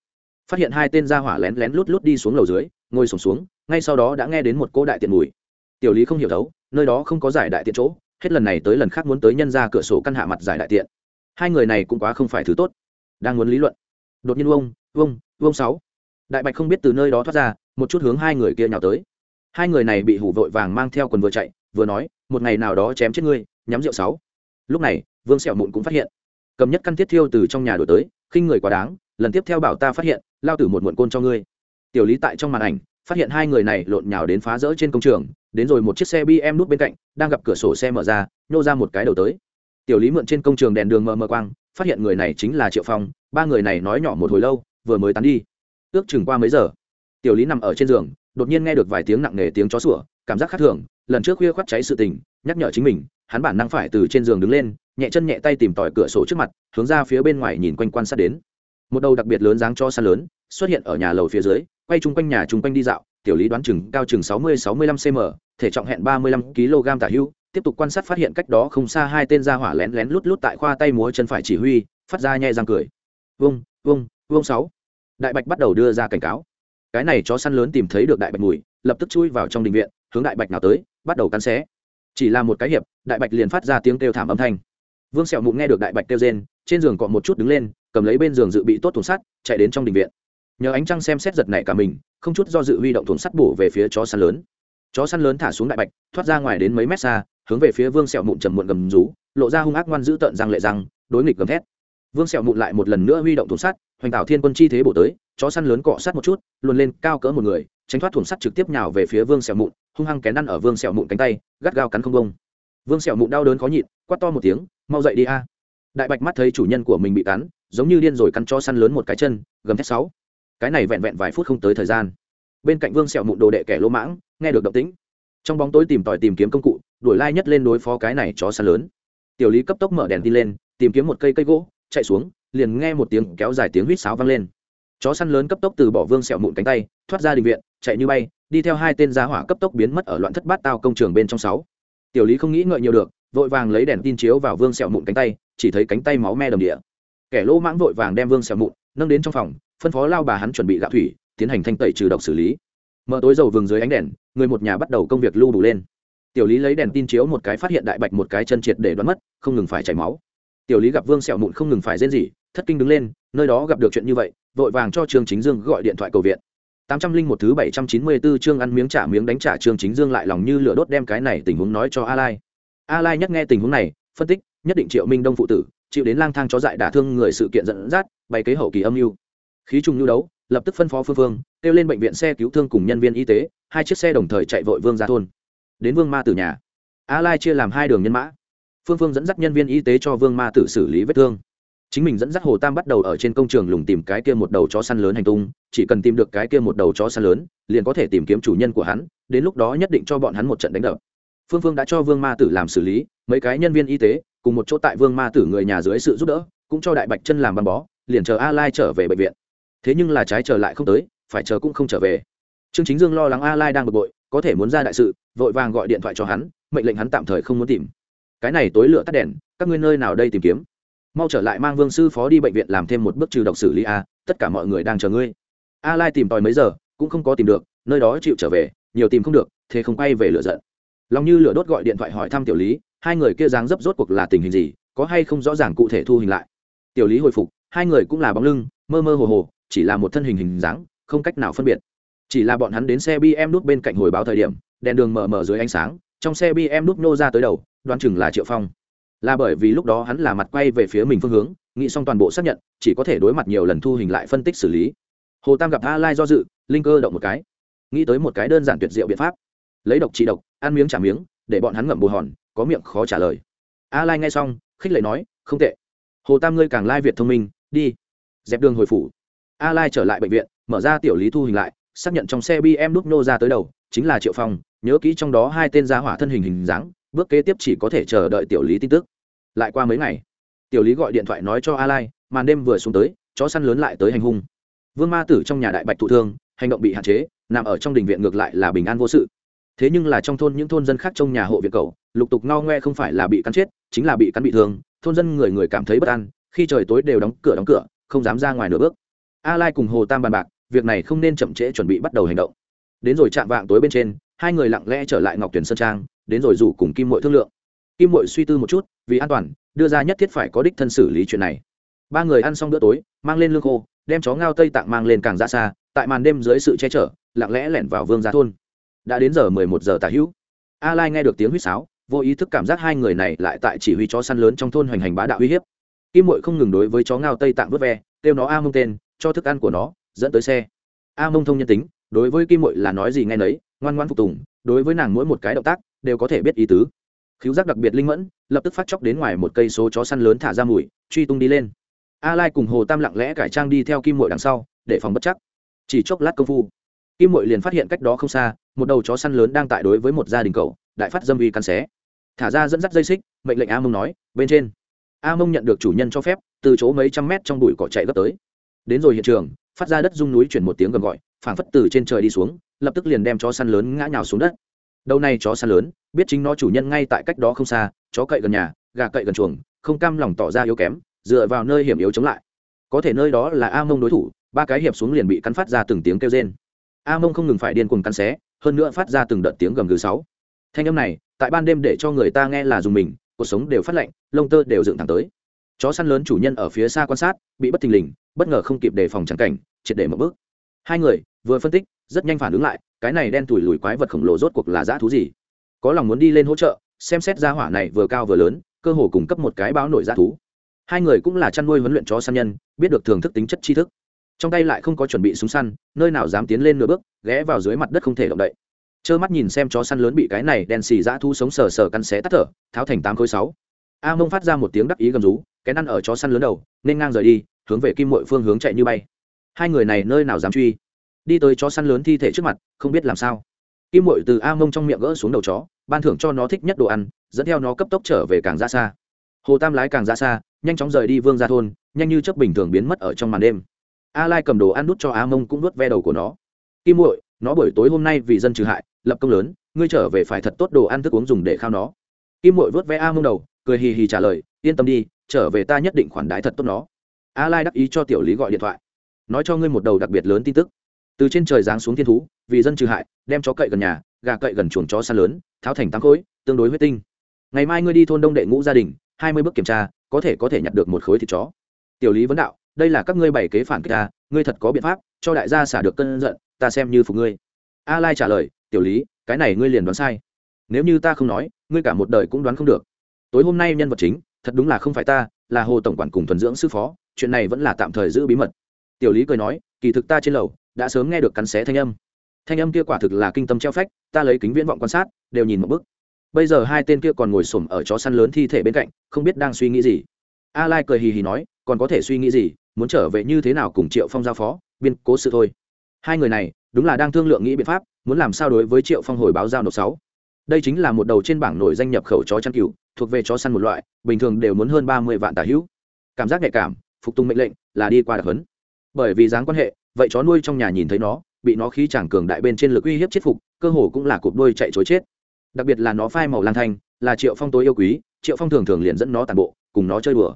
phát hiện hai tên ra hỏa lén lén lút lút đi xuống lầu dưới ngồi sổm xuống, xuống ngay sau đó đã nghe đến một cô đại tiện mùi. Tiểu lý không hiểu thấu nơi đó không có giải đại tiện chỗ hết lần này tới lần khác muốn tới nhân ra cửa sổ căn hạ mặt giải đại tiện. Hai người này cũng quá không phải thứ tốt. Đang muốn lý luận. Đột nhiên vông vông vông sáu. Đại bạch không biết từ nơi đó thoát ra, một chút hướng hai người kia nhào tới. Hai người này bị hủ vội vàng mang theo quần vừa chạy, vừa nói, một ngày nào đó chém chết ngươi, nhắm rượu sáu. Lúc này, vương sẹo mụn cũng phát hiện. Cầm nhất căn thiết thiêu từ trong nhà đổi tới, khinh người quá đáng, lần tiếp theo bảo ta phát hiện, lao tử một muộn côn cho ngươi. Tiểu lý tại trong màn ảnh phát hiện hai người này lộn nhào đến phá rỡ trên công trường, đến rồi một chiếc xe bm nút bên cạnh, đang gặp cửa sổ xe mở ra, nhô ra một cái đầu tới. Tiểu lý mượn trên công trường đèn đường mờ mờ quang, phát hiện người này chính là triệu phong, ba người này nói nhỏ một hồi lâu, vừa mới tán đi. Ước chừng qua mấy giờ, tiểu lý nằm ở trên giường, đột nhiên nghe được vài tiếng nặng nề tiếng chó sủa, cảm giác khác thường, lần trước khuya khoắt cháy sự tình, nhắc nhở chính mình, hắn bản năng phải từ trên giường đứng lên, nhẹ chân nhẹ tay tìm tỏi cửa sổ trước mặt, hướng ra phía bên ngoài nhìn quanh quan sát đến. Một đầu đặc biệt lớn dáng cho xa lớn, xuất hiện ở nhà lầu phía dưới quay chung quanh nhà chung quanh đi dạo, tiểu lý đoán chừng cao chừng sáu mươi sáu mươi lăm cm thể trọng hẹn ba mươi lăm kg tả hưu, tiếp tục quan sát phát hiện cách đó không xa hai tên ra hỏa lén lén lút lút tại khoa tay múa chân phải chỉ huy, phát ra nhẹ răng cười. Vung vung vung sáu. Đại bạch bắt đầu đưa ra cảnh cáo. Cái này chó săn lớn tìm thấy được đại bạch mùi, lập tức chui vào trong đình viện, hướng đại bạch nào tới, bắt đầu cắn xé. Chỉ là một cái hiệp, đại bạch liền phát ra tiếng kêu thảm âm thanh. Vương sẹo mụn nghe được đại bạch kêu rên, trên giường cọ một chút đứng lên, cầm lấy bên giường dự bị tốt thùng sắt, chạy đến trong đình viện nhờ ánh trăng xem xét giật này cả mình, không chút do dự huy động thùng sắt bổ về phía chó săn lớn. Chó săn lớn thả xuống đại bạch, thoát ra ngoài đến mấy mét xa, hướng về phía vương sẹo mụn trầm muộn gầm rú, lộ ra hung ác ngoan dữ tợn răng lệ răng, đối nghịch gầm thét. Vương sẹo mụn lại một lần nữa huy động thùng sắt, hoành tạo thiên quân chi thế bổ tới, chó săn lớn cọ sát một chút, luồn lên cao cỡ một người, tránh thoát thùng sắt trực tiếp nhào về phía vương sẹo mụn, hung hăng kén ăn ở vương sẹo mụn cánh tay, gắt gao cắn không bông vương sẹo mụn đau đớn khó nhịn, quát to một tiếng, mau dậy đi a. Đại bạch mắt thấy chủ nhân của mình bị cắn, giống như điên rồi cắn cho săn lớn một cái chân, gầm thét sáu cái này vẹn vẹn vài phút không tới thời gian. Bên cạnh vương sẹo mụn đồ đệ kẻ lỗ mãng, nghe được động tĩnh. Trong bóng tối tìm tòi tìm kiếm công cụ, đuổi lai nhất lên đối phó cái này chó săn lớn. Tiểu lý cấp tốc mở đèn đi lên, tìm kiếm một cây cây gỗ, chạy xuống, liền nghe một tiếng kéo dài tiếng huýt sáo vang lên. Chó săn lớn cấp tốc từ bỏ vương sẹo mụn cánh tay, thoát ra đình viện, chạy như bay, đi theo hai tên gia hỏa cấp tốc biến mất ở loạn thất bát tao công trường bên trong sáu. Tiểu lý không nghĩ ngợi nhiều được, vội vàng lấy đèn tin chiếu vào vương sẹo mụn cánh tay, chỉ thấy cánh tay máu me đầm địa. Kẻ lỗ mãng vội vàng đem vương sẹo mụn nâng đến trong phòng, phân phó lao bà hắn chuẩn bị gạo thủy, tiến hành thanh tẩy trừ độc xử lý. Mở tối dầu vừng dưới ánh đèn, người một nhà bắt đầu công việc lưu đủ lên. Tiểu lý lấy đèn tin chiếu một cái phát hiện đại bạch một cái chân triệt để đoán mất, không ngừng phải chảy máu. Tiểu lý gặp vương sẹo mụn không ngừng phải rên rỉ, thất kinh đứng lên, nơi đó gặp được chuyện như vậy, vội vàng cho trương chính dương gọi điện thoại cầu viện. Tám trăm linh một thứ bảy trăm chín mươi bốn trương ăn miếng trả miếng đánh trả trương chính dương lại lòng như lửa đốt đem cái này tình huống nói cho a lai. A lai nhắc nghe tình huống này, phân tích, nhất định triệu minh đông phụ tử, chịu đến lang thang chó dại đả thương người sự kiện dẫn dắt bày kế hậu kỳ âm mưu. Khí trùng nhu đấu, lập tức phân phó phương phương, kêu lên bệnh viện xe cứu thương cùng nhân viên y tế, hai chiếc xe đồng thời chạy vội vương ra thôn. Đến vương ma tử nhà. A lai chia làm hai đường nhân mã. Phương phương dẫn dắt nhân viên y tế cho vương ma tử xử lý vết thương. Chính mình dẫn dắt hồ tam bắt đầu ở trên công trường lùng tìm cái kia một đầu chó săn lớn hành tung, chỉ cần tìm được cái kia một đầu chó săn lớn, liền có thể tìm kiếm chủ nhân của hắn, đến lúc đó nhất định cho bọn hắn một trận đánh đập. Phương phương đã cho vương ma tử làm xử lý, mấy cái nhân viên y tế, cùng một chỗ tại vương ma tử người nhà dưới sự giúp đỡ, cũng cho đại bạch chân làm băng bó liền chờ a lai trở về bệnh viện. Thế nhưng là trái chờ lại không tới, phải chờ cũng không trở về. Trương chính dương lo lắng a lai đang bực bội, có thể muốn ra đại sự, vội vàng gọi điện thoại cho hắn, mệnh lệnh hắn tạm thời không muốn tìm. Cái này tối lửa tắt đèn, các ngươi nơi nào đây tìm kiếm? Mau trở lại mang vương sư phó đi bệnh viện làm thêm một bước trừ độc xử lý a, tất cả mọi người đang chờ ngươi. A lai tìm tòi mấy giờ, cũng không có tìm được, nơi đó chịu trở về, nhiều tìm không được, thế không quay về lửa giận. Lòng như lửa đốt gọi điện thoại hỏi thăm tiểu lý, hai người kia dáng dấp rốt cuộc là tình hình gì, có hay không rõ ràng cụ thể thu hình lại. Tiểu lý hồi phục hai người cũng là bóng lưng, mơ mơ hồ hồ, chỉ là một thân hình hình dáng, không cách nào phân biệt. Chỉ là bọn hắn đến xe bm nút bên cạnh hồi báo thời điểm, đèn đường mở mở dưới ánh sáng, trong xe bm nút nô ra tới đầu, đoán chừng là triệu phong. Là bởi vì lúc đó hắn là mặt quay về phía mình phương hướng, nghĩ xong toàn bộ xác nhận, chỉ có thể đối mặt nhiều lần thu hình lại phân tích xử lý. Hồ tam gặp a lai do dự, linh cơ động một cái. Nghĩ tới một cái đơn giản tuyệt diệu biện pháp. Lấy độc trị độc, ăn miếng trả miếng, để bọn hắn ngậm bù hòn, có miệng khó trả lời. A lai nghe xong, khích lệ nói, không tệ. Hồ tam ngươi càng lai việt thông minh đi. Dẹp đường hồi phủ. A lai trở lại bệnh viện, mở ra tiểu lý thu hình lại, xác nhận trong xe bm đúc nô ra tới đầu, chính là triệu phong, nhớ kỹ trong đó hai tên gia hỏa thân hình hình dáng, bước kế tiếp chỉ có thể chờ đợi tiểu lý tin tức. Lại qua mấy ngày, tiểu lý gọi điện thoại nói cho a lai, màn đêm vừa xuống tới, chó săn lớn lại tới hành hung. Vương ma tử trong nhà đại bạch thụ thương, hành động bị hạn chế, nằm ở trong đình viện ngược lại là bình an vô sự. Thế nhưng là trong thôn những thôn dân khác trong nhà hộ viện cầu lục tục ngao ngoe không phải là bị cắn chết, chính là bị cắn bị thương, thôn dân người người cảm thấy bất an khi trời tối đều đóng cửa đóng cửa, không dám ra ngoài nửa bước. A lai cùng hồ tam bàn bạc, việc này không nên chậm trễ chuẩn bị bắt đầu hành động. Đến rồi chạm vạng tối bên trên, hai người lặng lẽ trở lại ngọc tuyển sơn trang, đến rồi rủ cùng kim mội thương lượng. Kim mội suy tư một chút, vì an toàn, đưa ra nhất thiết phải có đích thân xử lý chuyện này. Ba người ăn xong bữa tối, mang lên lương khô, đem chó ngao tây tạng mang lên càng ra xa, tại màn đêm dưới sự che chở, lặng lẽ lẻn vào vương gia thôn. Đã đến giờ mười một giờ tà hữu. A lai nghe được tiếng huýt sáo, vô ý thức cảm giác hai người này lại tại chỉ huy chó săn lớn trong thôn hoành hành bá đạo uy hiếp kim mội không ngừng đối với chó ngao tây tạng vớt ve, kêu nó a mông tên, cho thức ăn của nó, dẫn tới xe. A mông thông nhân tính, đối với kim mội là nói gì nghe nấy, ngoan ngoan phục tùng, đối với nàng mỗi một cái động tác, đều có thể biết ý tứ. Khiếu giác đặc biệt linh mẫn, lập tức phát chóc đến ngoài một cây số chó săn lớn thả ra mùi, truy tung đi lên. A lai cùng hồ tam lặng lẽ cải trang đi theo kim mội đằng sau, để phòng bất chắc. Chỉ chốc lát công phu, kim mội liền phát hiện cách đó không xa, một đầu chó săn lớn đang tại đối với một gia đình cậu, đại phát dâm uy căn xé. Thả ra dẫn dắt dây xích, mệnh lệnh a mông nói, bên trên a mông nhận được chủ nhân cho phép, từ chỗ mấy trăm mét trong bụi cỏ chạy gấp tới. Đến rồi hiện trường, phát ra đất rung núi chuyển một tiếng gầm gọi, phảng phất từ trên trời đi xuống, lập tức liền đem chó săn lớn ngã nhào xuống đất. Đầu này chó săn lớn, biết chính nó chủ nhân ngay tại cách đó không xa, chó cậy gần nhà, gà cậy gần chuồng, không cam lòng tỏ ra yếu kém, dựa vào nơi hiểm yếu chống lại. Có thể nơi đó là a mông đối thủ, ba cái hiệp xuống liền bị cắn phát ra từng tiếng kêu rên. A mông không ngừng phải điên cuồng cắn xé, hơn nữa phát ra từng đợt tiếng gầm gừ sáu. Thanh âm này, tại ban đêm để cho người ta nghe là dùng mình cuộc sống đều phát lạnh, lông tơ đều dựng thẳng tới. Chó săn lớn chủ nhân ở phía xa quan sát, bị bất thình lình, bất ngờ không kịp đề phòng trắng cảnh, triệt để một bước. Hai người, vừa phân tích, rất nhanh phản ứng lại, cái này đen tủi lùi quái vật khổng lồ rốt cuộc là dã thú gì? Có lòng muốn đi lên hỗ trợ, xem xét ra hỏa này vừa cao vừa lớn, cơ hồ cung cấp một cái báo nổi dã thú. Hai người cũng là chăn nuôi huấn luyện chó săn nhân, biết được thưởng thức tính chất tri thức. Trong tay lại không có chuẩn bị súng săn, nơi nào dám tiến lên nửa bước, ghé vào dưới mặt đất không thể động đậy trơ mắt nhìn xem chó săn lớn bị cái này đen xì dã thu sống sờ sờ căn xé tắt thở, tháo thành tám khối sáu. A mông phát ra một tiếng đắc ý gầm rú cái năn ở chó săn lớn đầu, nên ngang rời đi, hướng về kim mội phương hướng chạy như bay. Hai người này nơi nào dám truy? Đi tới chó săn lớn thi thể trước mặt, không biết làm sao. Kim mội từ a mông trong miệng gỡ xuống đầu chó, ban thưởng cho nó thích nhất đồ ăn, dẫn theo nó cấp tốc trở về càng ra xa. Hồ tam lái càng ra xa, nhanh chóng rời đi vương ra thôn, nhanh như chớp bình thường biến mất ở trong màn đêm. A lai cầm đồ ăn đút cho a mông cũng nuốt ve đầu của nó. Kim muội, nó buổi tối hôm nay vì dân trừ hại lập công lớn, ngươi trở về phải thật tốt đồ ăn thức uống dùng để khao nó. Kim mội vớt ve a mông đầu, cười hì hì trả lời, yên tâm đi, trở về ta nhất định khoản đái thật tốt nó. A lai đắc ý cho tiểu lý gọi điện thoại. Nói cho ngươi một đầu đặc biệt lớn tin tức. Từ trên trời giáng xuống thiên thú, vì dân trừ hại, đem chó cậy gần nhà, gà cậy gần chuồng chó săn lớn, tháo thành tám khối, tương đối huyết tinh. Ngày mai ngươi đi thôn đông đệ ngũ gia đình, hai mươi bước kiểm tra, có thể có thể nhặt được một khối thịt chó. Tiểu lý vấn đạo, đây là các ngươi bảy kế phản kích ta, ngươi thật có biện pháp, cho đại gia xả được cơn giận, ta xem như phục ngươi. A lai trả lời tiểu lý, cái này ngươi liền đoán sai. Nếu như ta không nói, ngươi cả một đời cũng đoán không được. Tối hôm nay nhân vật chính, thật đúng là không phải ta, là hồ tổng quản cùng thuần dưỡng sư phó, chuyện này vẫn là tạm thời giữ bí mật. Tiểu lý cười nói, kỳ thực ta trên lầu, đã sớm nghe được cắn xé thanh âm. Thanh âm kia quả thực là kinh tâm treo phách, ta lấy kính viễn vọng quan sát, đều nhìn một bức. Bây giờ hai tên kia còn ngồi xổm ở chó săn lớn thi thể bên cạnh, không biết đang suy nghĩ gì. A lai cười hì hì nói, còn có thể suy nghĩ gì, muốn trở về như thế nào cùng triệu phong giao phó, biên cố sự thôi. Hai người này, đúng là đang thương lượng nghĩ biện pháp muốn làm sao đối với triệu phong hồi báo giao nộp sáu? Đây chính là một đầu trên bảng nổi danh nhập khẩu chó chăn cừu, thuộc về chó săn một loại, bình thường đều muốn hơn ba mươi vạn tả hữu. Cảm giác nhạy cảm, phục tùng mệnh lệnh, là đi qua đặc hấn bởi vì dáng quan hệ, vậy chó nuôi trong nhà nhìn thấy nó, bị nó khí chẳng cường đại bên trên lực uy hiếp chết phục, cơ hồ cũng là cụp đuôi chạy chối chết. Đặc biệt là nó phai màu lang thanh, là triệu phong tối yêu quý, triệu phong thường thường liền dẫn nó tàn bộ, cùng nó chơi đùa.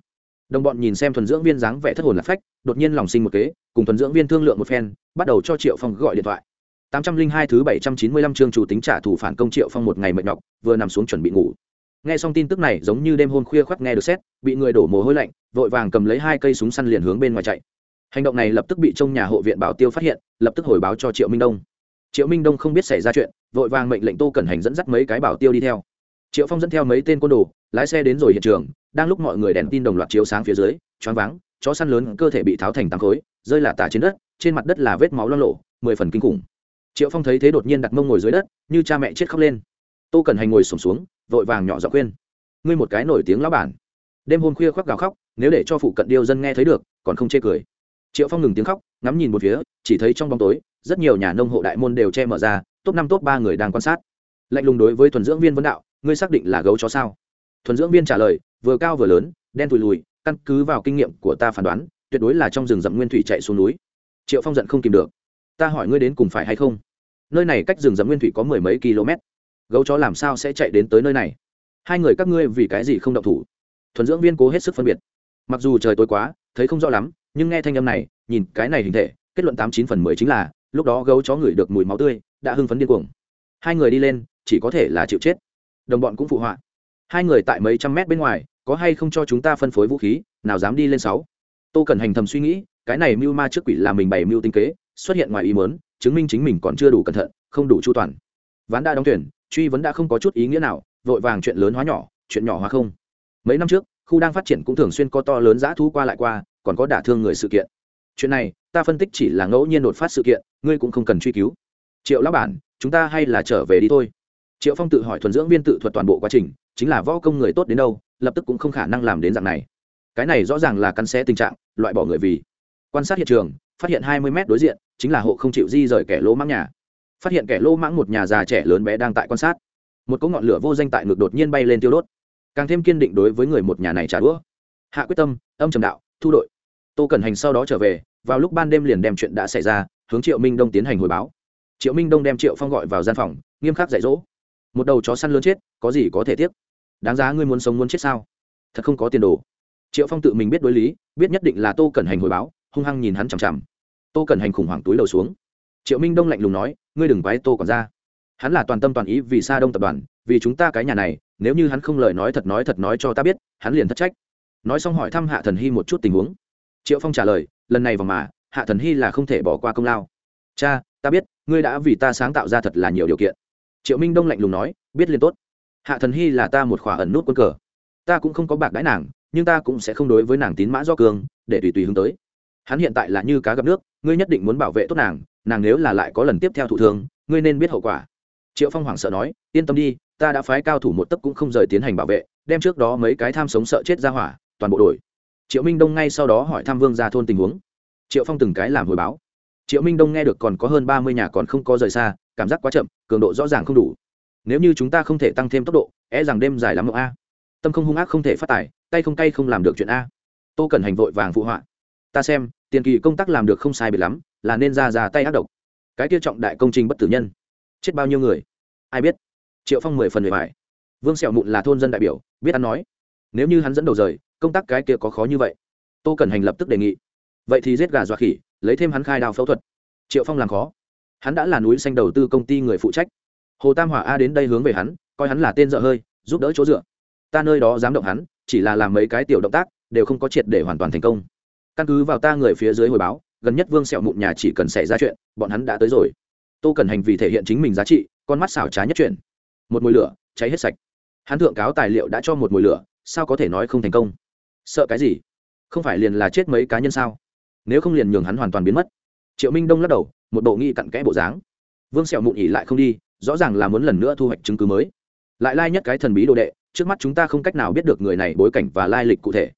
Đồng bọn nhìn xem thuần dưỡng viên dáng vẻ thất hồn lạc phách, đột nhiên lòng sinh một kế, cùng thuần dưỡng viên thương lượng một phen, bắt đầu cho triệu phong gọi điện thoại tám trăm linh hai thứ bảy trăm chín mươi lăm chương chủ tính trả thù phản công triệu phong một ngày mệt nhọc vừa nằm xuống chuẩn bị ngủ. Nghe xong tin tức này giống như đêm hôm khuya khoắt nghe được xét bị người đổ mồ hôi lạnh vội vàng cầm lấy hai cây súng săn liền hướng bên ngoài chạy. Hành động này lập tức bị trong nhà hộ viện bảo tiêu phát hiện lập tức hồi báo cho triệu minh đông. Triệu minh đông không biết xảy ra chuyện vội vàng mệnh lệnh tô cẩn hành dẫn dắt mấy cái bảo tiêu đi theo. Triệu phong dẫn theo mấy tên côn đồ lái xe đến rồi hiện trường đang lúc mọi người đèn tin đồng loạt chiếu sáng phía dưới choáng váng chó săn lớn cơ thể bị tháo thành tám khối rơi lả tả trên đất trên mặt đất là vết máu loang lổ, mười phần kinh khủng triệu phong thấy thế đột nhiên đặt mông ngồi dưới đất như cha mẹ chết khóc lên tô cần hành ngồi sổm xuống vội vàng nhỏ giọng khuyên ngươi một cái nổi tiếng lão bản đêm hôm khuya khoác gào khóc nếu để cho phụ cận điêu dân nghe thấy được còn không chê cười triệu phong ngừng tiếng khóc ngắm nhìn một phía chỉ thấy trong bóng tối rất nhiều nhà nông hộ đại môn đều che mở ra top năm top ba người đang quan sát lạnh lùng đối với thuần dưỡng viên vấn đạo ngươi xác định là gấu chó sao thuần dưỡng viên trả lời vừa cao vừa lớn đen thùi lùi căn cứ vào kinh nghiệm của ta phán đoán tuyệt đối là trong rừng rậm nguyên thủy chạy xuống núi triệu phong giận không kìm được ta hỏi ngươi đến cùng phải hay không? Nơi này cách rừng rậm nguyên thủy có mười mấy km. Gấu chó làm sao sẽ chạy đến tới nơi này? Hai người các ngươi vì cái gì không động thủ? Thuần dưỡng viên cố hết sức phân biệt. Mặc dù trời tối quá, thấy không rõ lắm, nhưng nghe thanh âm này, nhìn cái này hình thể, kết luận tám chín phần mười chính là, lúc đó gấu chó ngửi được mùi máu tươi, đã hưng phấn điên cuồng. Hai người đi lên, chỉ có thể là chịu chết. Đồng bọn cũng phụ họa. Hai người tại mấy trăm mét bên ngoài, có hay không cho chúng ta phân phối vũ khí, nào dám đi lên sáu. Tô cần hành thầm suy nghĩ, cái này mưu ma trước quỷ là mình bày mưu tinh kế xuất hiện ngoài ý muốn, chứng minh chính mình còn chưa đủ cẩn thận không đủ chu toàn. Ván đã đóng tuyển truy vấn đã không có chút ý nghĩa nào vội vàng chuyện lớn hóa nhỏ chuyện nhỏ hóa không. Mấy năm trước khu đang phát triển cũng thường xuyên có to lớn giã thu qua lại qua còn có đả thương người sự kiện. Chuyện này ta phân tích chỉ là ngẫu nhiên đột phát sự kiện ngươi cũng không cần truy cứu. Triệu lão bản chúng ta hay là trở về đi thôi. Triệu phong tự hỏi thuần dưỡng viên tự thuật toàn bộ quá trình chính là võ công người tốt đến đâu lập tức cũng không khả năng làm đến dạng này. Cái này rõ ràng là căn xé tình trạng loại bỏ người vì. Quan sát hiện trường phát hiện hai mươi mét đối diện, chính là hộ không chịu di rời kẻ lỗ mãng nhà. Phát hiện kẻ lỗ mãng một nhà già trẻ lớn bé đang tại quan sát. Một cỗ ngọn lửa vô danh tại ngực đột nhiên bay lên tiêu đốt. Càng thêm kiên định đối với người một nhà này trả đũa. Hạ quyết tâm, âm trầm đạo, thu đội. Tô cẩn hành sau đó trở về, vào lúc ban đêm liền đem chuyện đã xảy ra, hướng triệu minh đông tiến hành hồi báo. Triệu minh đông đem triệu phong gọi vào gian phòng, nghiêm khắc dạy dỗ. Một đầu chó săn lớn chết, có gì có thể tiếc? Đáng giá ngươi muốn sống muốn chết sao? Thật không có tiền đồ. Triệu phong tự mình biết đối lý, biết nhất định là tô cẩn hành hồi báo hung hăng nhìn hắn chằm chằm. Tô cẩn hành khủng hoảng túi đầu xuống. Triệu minh đông lạnh lùng nói, ngươi đừng quái tô còn ra. Hắn là toàn tâm toàn ý vì sa đông tập đoàn, vì chúng ta cái nhà này, nếu như hắn không lời nói thật nói thật nói cho ta biết, hắn liền thất trách. Nói xong hỏi thăm hạ thần hy một chút tình huống. Triệu phong trả lời, lần này vào mà, hạ thần hy là không thể bỏ qua công lao. Cha, ta biết, ngươi đã vì ta sáng tạo ra thật là nhiều điều kiện. Triệu minh đông lạnh lùng nói, biết liền tốt. Hạ thần hy là ta một khỏa ẩn nút quân cờ. Ta cũng không có bạc đãi nàng, nhưng ta cũng sẽ không đối với nàng tín mã do cường, để tùy tùy hướng tới hắn hiện tại là như cá gặp nước, ngươi nhất định muốn bảo vệ tốt nàng nàng nếu là lại có lần tiếp theo thủ thường ngươi nên biết hậu quả. Triệu phong hoảng sợ nói, yên tâm đi, ta đã phái cao thủ một tấc cũng không rời tiến hành bảo vệ, đem trước đó mấy cái tham sống sợ chết ra hỏa, toàn bộ đổi. Triệu minh đông ngay sau đó hỏi thăm vương ra thôn tình huống. Triệu phong từng cái làm hồi báo. Triệu minh đông nghe được còn có hơn ba mươi nhà còn không có rời xa, cảm giác quá chậm, cường độ rõ ràng không đủ. Nếu như chúng ta không thể tăng thêm tốc độ é e rằng đêm dài lắm mộng a. Tâm không hung ác không thể phát tài, tay không tay không làm được chuyện a. Tô cần hành vội vàng phụ họa ta xem, tiền kỳ công tác làm được không sai biệt lắm, là nên ra ra tay ác độc. Cái kia trọng đại công trình bất tử nhân, chết bao nhiêu người? Ai biết? Triệu phong mười phần mười vải vương sẹo mụn là thôn dân đại biểu, biết ăn nói. Nếu như hắn dẫn đầu rời, công tác cái kia có khó như vậy. Tô cần hành lập tức đề nghị. Vậy thì giết gà dọa khỉ, lấy thêm hắn khai đào phẫu thuật. Triệu phong làm khó. Hắn đã là núi xanh đầu tư công ty người phụ trách. Hồ tam hỏa a đến đây hướng về hắn, coi hắn là tên dợ hơi, giúp đỡ chỗ dựa. Ta nơi đó dám động hắn, chỉ là làm mấy cái tiểu động tác, đều không có triệt để hoàn toàn thành công căn cứ vào ta người phía dưới hồi báo, gần nhất vương sẹo mụn nhà chỉ cần xảy ra chuyện, bọn hắn đã tới rồi. Tô cần hành vì thể hiện chính mình giá trị, con mắt xảo trá nhất chuyện. Một mùi lửa, cháy hết sạch. Hắn thượng cáo tài liệu đã cho một mùi lửa, sao có thể nói không thành công? Sợ cái gì? Không phải liền là chết mấy cá nhân sao? Nếu không liền nhường hắn hoàn toàn biến mất. Triệu minh đông lắc đầu, một bộ nghi cặn kẽ bộ dáng. Vương sẹo mụn ỉ lại không đi, rõ ràng là muốn lần nữa thu hoạch chứng cứ mới. Lại lai nhất cái thần bí đồ đệ, trước mắt chúng ta không cách nào biết được người này bối cảnh và lai lịch cụ thể.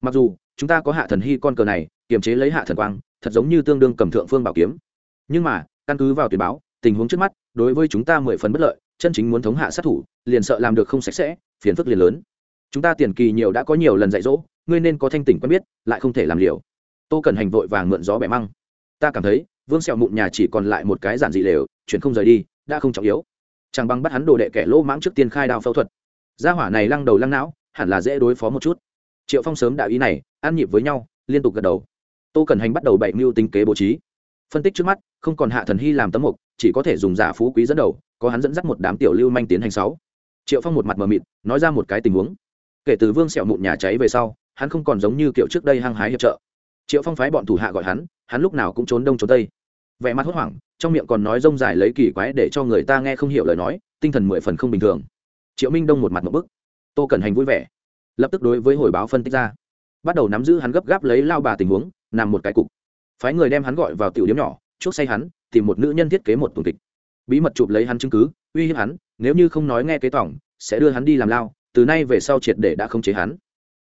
Mặc dù chúng ta có hạ thần hy con cờ này, kiềm chế lấy hạ thần quang, thật giống như tương đương cầm thượng phương bảo kiếm. Nhưng mà, căn cứ vào tuyển báo, tình huống trước mắt, đối với chúng ta mười phần bất lợi, chân chính muốn thống hạ sát thủ, liền sợ làm được không sạch sẽ, phiền phức liền lớn. Chúng ta tiền kỳ nhiều đã có nhiều lần dạy dỗ, ngươi nên có thanh tỉnh quen biết, lại không thể làm liều. Tô cần hành vội vàng mượn gió bẻ măng. Ta cảm thấy, vương sẹo mụn nhà chỉ còn lại một cái giản dị lều, chuyển không rời đi, đã không trọng yếu. Chẳng bằng bắt hắn đồ đệ kẻ lỗ mãng trước tiên khai đao phẫu thuật. Gia hỏa này lăng đầu lăng não, hẳn là dễ đối phó một chút. Triệu phong sớm đạo ý này ăn nhịp với nhau, liên tục gật đầu. Tô cần hành bắt đầu bậy mưu tính kế bố trí. Phân tích trước mắt, không còn hạ thần hy làm tấm mục, chỉ có thể dùng giả phú quý dẫn đầu, có hắn dẫn dắt một đám tiểu lưu manh tiến hành sáu. Triệu phong một mặt mờ mịt, nói ra một cái tình huống. Kể từ vương sẹo mụn nhà cháy về sau, hắn không còn giống như kiểu trước đây hăng hái hiệp trợ. Triệu phong phái bọn thủ hạ gọi hắn hắn lúc nào cũng trốn đông trốn tây. Vẻ mặt hốt hoảng, trong miệng còn nói rông dài lấy kỳ quái để cho người ta nghe không hiểu lời nói, tinh thần mười phần không bình thường. Triệu minh đông một mặt một bức. Tô cẩn hành vui vẻ, lập tức đối với hồi báo phân tích ra bắt đầu nắm giữ hắn gấp gáp lấy lao bà tình huống, nằm một cái cục. Phái người đem hắn gọi vào tiểu điếm nhỏ chuốc say hắn, tìm một nữ nhân thiết kế một tuần kịch. Bí mật chụp lấy hắn chứng cứ, uy hiếp hắn, nếu như không nói nghe kế tỏng sẽ đưa hắn đi làm lao, từ nay về sau triệt để đã không chế hắn.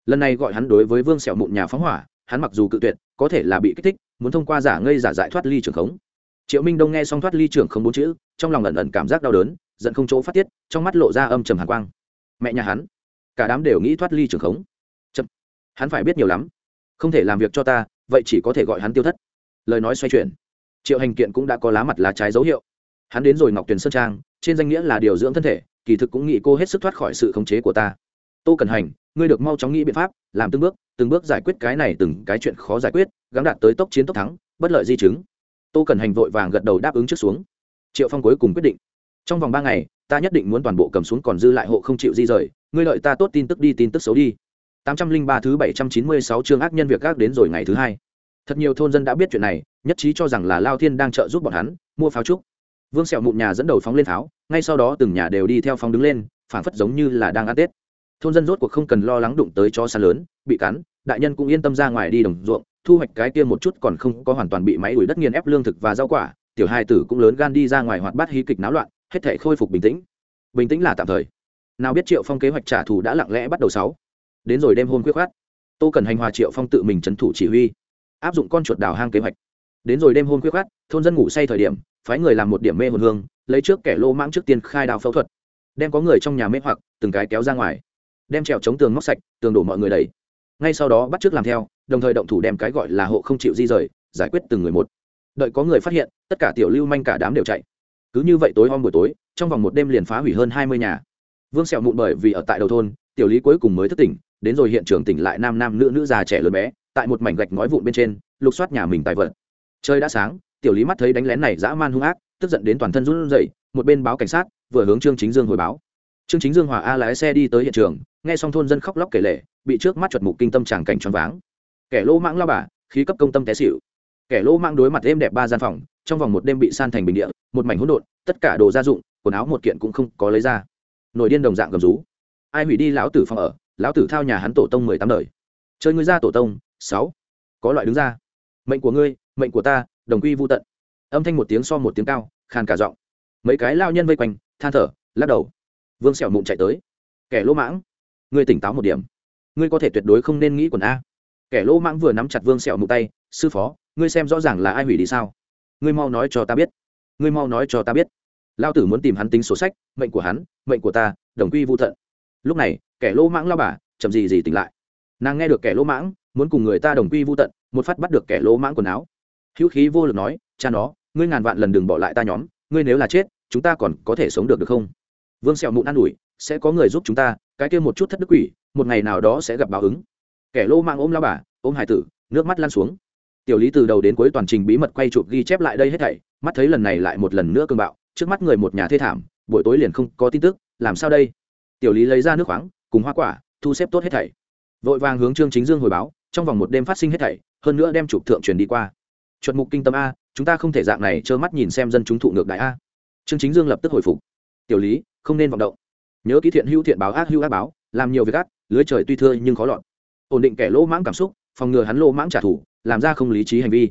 Lần này gọi hắn đối với vương sẹo mụn nhà phóng hỏa, hắn mặc dù cự tuyệt, có thể là bị kích thích, muốn thông qua giả ngây giả dại thoát ly trường khống. Triệu minh đông nghe xong thoát ly trường không bốn chữ, trong lòng ẩn ẩn cảm giác đau đớn, giận không chỗ phát tiết, trong mắt lộ ra âm trầm hàn quang. Mẹ nhà hắn, cả đám đều nghĩ thoát ly trường khống hắn phải biết nhiều lắm. Không thể làm việc cho ta, vậy chỉ có thể gọi hắn tiêu thất. Lời nói xoay chuyển. Triệu hành kiện cũng đã có lá mặt lá trái dấu hiệu. Hắn đến rồi ngọc tuyền sơn trang, trên danh nghĩa là điều dưỡng thân thể, kỳ thực cũng nghĩ cô hết sức thoát khỏi sự khống chế của ta. Tô cần hành, ngươi được mau chóng nghĩ biện pháp, làm từng bước từng bước giải quyết cái này từng cái chuyện khó giải quyết gắn đạt tới tốc chiến tốc thắng, bất lợi di chứng. Tô cần hành vội vàng gật đầu đáp ứng trước xuống. Triệu phong cuối cùng quyết định. Trong vòng ba ngày, ta nhất định muốn toàn bộ cầm xuống còn dư lại hộ không chịu di rời, ngươi lợi ta tốt tin tức đi, tin tức xấu đi tám trăm linh ba thứ bảy trăm chín mươi sáu chương ác nhân việc gác đến rồi ngày thứ hai. Thật nhiều thôn dân đã biết chuyện này, nhất trí cho rằng là lao thiên đang trợ giúp bọn hắn, mua pháo trúc. Vương sẹo mụn nhà dẫn đầu phóng lên pháo, ngay sau đó từng nhà đều đi theo phóng đứng lên phản phất giống như là đang ăn tết. Thôn dân rốt cuộc không cần lo lắng đụng tới chó săn lớn, bị cắn, đại nhân cũng yên tâm ra ngoài đi đồng ruộng, thu hoạch cái kia một chút còn không có hoàn toàn bị máy đuổi đất nghiền ép lương thực và rau quả, tiểu hai tử cũng lớn gan đi ra ngoài hoạt bát hí kịch náo loạn, hết thảy khôi phục bình tĩnh. Bình tĩnh là tạm thời. Nào biết triệu phong kế hoạch trả thù đã lặng lẽ bắt đầu sáu đến rồi đêm hôm quyết khoát, tô cần hành hòa triệu phong tự mình trấn thủ chỉ huy, áp dụng con chuột đào hang kế hoạch. Đến rồi đêm hôm quyết khoát, thôn dân ngủ say thời điểm, phái người làm một điểm mê hồn hương, lấy trước kẻ lô mãng trước tiên khai đào phẫu thuật, đem có người trong nhà mê hoặc, từng cái kéo ra ngoài, đem trèo chống tường móc sạch, tường đổ mọi người đầy. Ngay sau đó bắt trước làm theo, đồng thời động thủ đem cái gọi là hộ không chịu di rời, giải quyết từng người một. Đợi có người phát hiện, tất cả tiểu lưu manh cả đám đều chạy. Cứ như vậy tối om buổi tối, trong vòng một đêm liền phá hủy hơn hai mươi nhà. Vương sẹo mụn bởi vì ở tại đầu thôn, tiểu lý cuối cùng mới thức tỉnh đến rồi hiện trường tỉnh lại nam nam nữ nữ già trẻ lớn bé, tại một mảnh gạch ngói vụn bên trên, lục soát nhà mình tài vật. Trời đã sáng, tiểu lý mắt thấy đánh lén này dã man hung ác, tức giận đến toàn thân run rẩy, một bên báo cảnh sát, vừa hướng trương chính dương hồi báo. Trương chính dương hòa a lái xe đi tới hiện trường, nghe xong thôn dân khóc lóc kể lể, bị trước mắt chuột mục kinh tâm tràng cảnh choáng váng. Kẻ lỗ mãng lao bà, khí cấp công tâm té xỉu. Kẻ lỗ mãng đối mặt êm đẹp ba gian phòng, trong vòng một đêm bị san thành bình địa, một mảnh hỗn độn, tất cả đồ gia dụng, quần áo một kiện cũng không có lấy ra. Nổi điên đồng dạng gầm rú. Ai hủy đi lão tử phòng ở lão tử thao nhà hắn tổ tông mười tám đời. Chơi ngươi ra tổ tông, sáu. Có loại đứng ra. Mệnh của ngươi, mệnh của ta, đồng quy vô tận. Âm thanh một tiếng so một tiếng cao, khàn cả giọng. Mấy cái lao nhân vây quanh, than thở, lắc đầu. Vương sẹo mụn chạy tới. Kẻ lỗ mãng, ngươi tỉnh táo một điểm. Ngươi có thể tuyệt đối không nên nghĩ quần a. Kẻ lỗ mãng vừa nắm chặt vương sẹo mụn tay, sư phó, ngươi xem rõ ràng là ai hủy đi sao? Ngươi mau nói cho ta biết. Ngươi mau nói cho ta biết. Lao tử muốn tìm hắn tính sổ sách, mệnh của hắn, mệnh của ta, đồng quy vô tận. lúc này kẻ lỗ mãng lao bà, chậm gì gì tỉnh lại. Nàng nghe được kẻ lỗ mãng, muốn cùng người ta đồng quy vô tận, một phát bắt được kẻ lỗ mãng quần áo. Hữu khí vô lực nói, cha nó, ngươi ngàn vạn lần đừng bỏ lại ta nhóm, ngươi nếu là chết, chúng ta còn có thể sống được được không? Vương sẹo mụn an ủi, sẽ có người giúp chúng ta, cái kia một chút thất đức quỷ, một ngày nào đó sẽ gặp báo ứng. Kẻ lỗ mãng ôm lao bà, ôm hải tử, nước mắt lan xuống. Tiểu lý từ đầu đến cuối toàn trình bí mật quay chụp ghi chép lại đây hết thảy, mắt thấy lần này lại một lần nữa cơn bạo, trước mắt người một nhà thê thảm, buổi tối liền không có tin tức, làm sao đây? Tiểu lý lấy ra nước khoáng cùng hoa quả, thu xếp tốt hết thảy. Vội vàng hướng trương chính dương hồi báo, trong vòng một đêm phát sinh hết thảy, hơn nữa đem chụp thượng truyền đi qua. Chuẩn mục kinh tâm a, chúng ta không thể dạng này trơ mắt nhìn xem dân chúng thụ ngược đại a. Trương chính dương lập tức hồi phục. Tiểu lý, không nên vọng động. Nhớ ký thiện hữu thiện báo ác hữu ác báo, làm nhiều việc ác, lưới trời tuy thưa nhưng khó lọt. Ổn định kẻ lỗ mãng cảm xúc, phòng ngừa hắn lỗ mãng trả thù, làm ra không lý trí hành vi.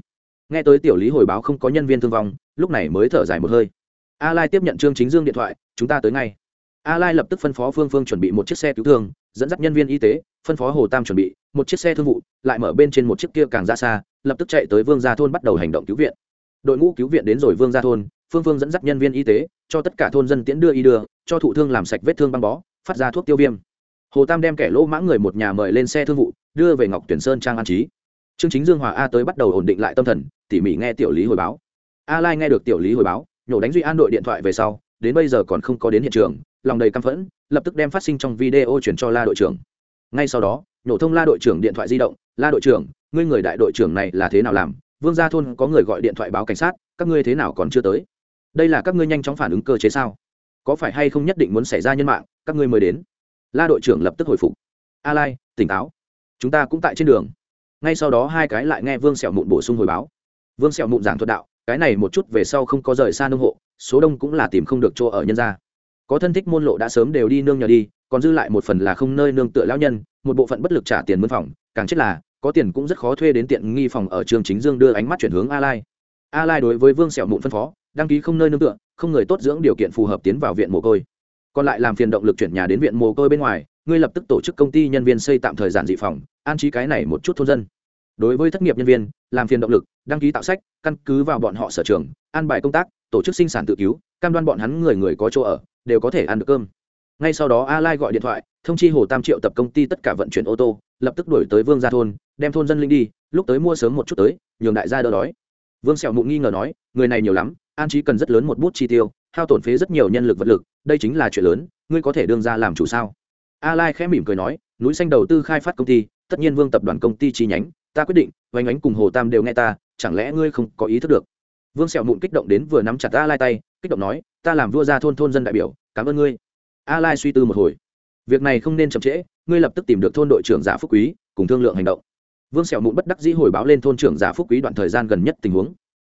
Nghe tới tiểu lý hồi báo không có nhân viên thương vong, lúc này mới thở dài một hơi. A lai tiếp nhận trương chính dương điện thoại, chúng ta tới ngay a lai lập tức phân phó phương phương chuẩn bị một chiếc xe cứu thương, dẫn dắt nhân viên y tế, phân phó hồ tam chuẩn bị một chiếc xe thương vụ, lại mở bên trên một chiếc kia càng ra xa, lập tức chạy tới vương gia thôn bắt đầu hành động cứu viện. Đội ngũ cứu viện đến rồi vương gia thôn, phương phương dẫn dắt nhân viên y tế, cho tất cả thôn dân tiễn đưa y đưa, cho thụ thương làm sạch vết thương băng bó, phát ra thuốc tiêu viêm. Hồ tam đem kẻ lỗ mãng người một nhà mời lên xe thương vụ, đưa về ngọc tuyển sơn trang an trí. Trương chính dương hòa a tới bắt đầu ổn định lại tâm thần, tỉ mỉ nghe tiểu lý hồi báo. A lai nghe được tiểu lý hồi báo, nhổ đánh duy an đội điện thoại về sau, đến bây giờ còn không có đến hiện trường lòng đầy căm phẫn, lập tức đem phát sinh trong video chuyển cho la đội trưởng. Ngay sau đó nhổ thông la đội trưởng điện thoại di động, la đội trưởng, ngươi người đại đội trưởng này là thế nào làm? Vương gia thôn có người gọi điện thoại báo cảnh sát, các ngươi thế nào còn chưa tới? Đây là các ngươi nhanh chóng phản ứng cơ chế sao? Có phải hay không nhất định muốn xảy ra nhân mạng, các ngươi mới đến? La đội trưởng lập tức hồi phục. A lai, tỉnh táo. Chúng ta cũng tại trên đường. Ngay sau đó hai cái lại nghe vương sẹo mụn bổ sung hồi báo. Vương sẹo mụn giảng thuật đạo, cái này một chút về sau không có rời xa nông hộ, số đông cũng là tìm không được chỗ ở nhân gia có thân thích môn lộ đã sớm đều đi nương nhờ đi, còn dư lại một phần là không nơi nương tựa lão nhân, một bộ phận bất lực trả tiền mướn phòng, càng chết là, có tiền cũng rất khó thuê đến tiện nghi phòng ở trường chính dương đưa ánh mắt chuyển hướng a lai. A lai đối với vương sẹo mụn phân phó, đăng ký không nơi nương tựa, không người tốt dưỡng điều kiện phù hợp tiến vào viện mồ côi. Còn lại làm phiền động lực chuyển nhà đến viện mồ côi bên ngoài, ngươi lập tức tổ chức công ty nhân viên xây tạm thời giản dị phòng, an trí cái này một chút thôn dân. Đối với thất nghiệp nhân viên, làm phiền động lực, đăng ký tạo sách, căn cứ vào bọn họ sở trường, an bài công tác, tổ chức sinh sản tự cứu, cam đoan bọn hắn người người có chỗ ở đều có thể ăn được cơm. Ngay sau đó, a lai gọi điện thoại, thông chi hồ tam triệu tập công ty tất cả vận chuyển ô tô, lập tức đuổi tới vương gia thôn, đem thôn dân linh đi, lúc tới mua sớm một chút tới, nhường đại gia đỡ đói. Vương sẹo mụ nghi ngờ nói, người này nhiều lắm, an trí cần rất lớn một bút chi tiêu, hao tổn phế rất nhiều nhân lực vật lực, đây chính là chuyện lớn, ngươi có thể đương ra làm chủ sao? A lai khẽ mỉm cười nói, núi xanh đầu tư khai phát công ty, tất nhiên vương tập đoàn công ty chi nhánh, ta quyết định vánh ánh cùng hồ tam đều nghe ta, chẳng lẽ ngươi không có ý thức được? Vương sẹo mụn kích động đến vừa nắm chặt a lai tay kích động nói, ta làm vua ra thôn thôn dân đại biểu, cảm ơn ngươi. A lai suy tư một hồi. Việc này không nên chậm trễ, ngươi lập tức tìm được thôn đội trưởng giả phúc quý, cùng thương lượng hành động. Vương sẹo mụn bất đắc dĩ hồi báo lên thôn trưởng giả phúc quý đoạn thời gian gần nhất tình huống.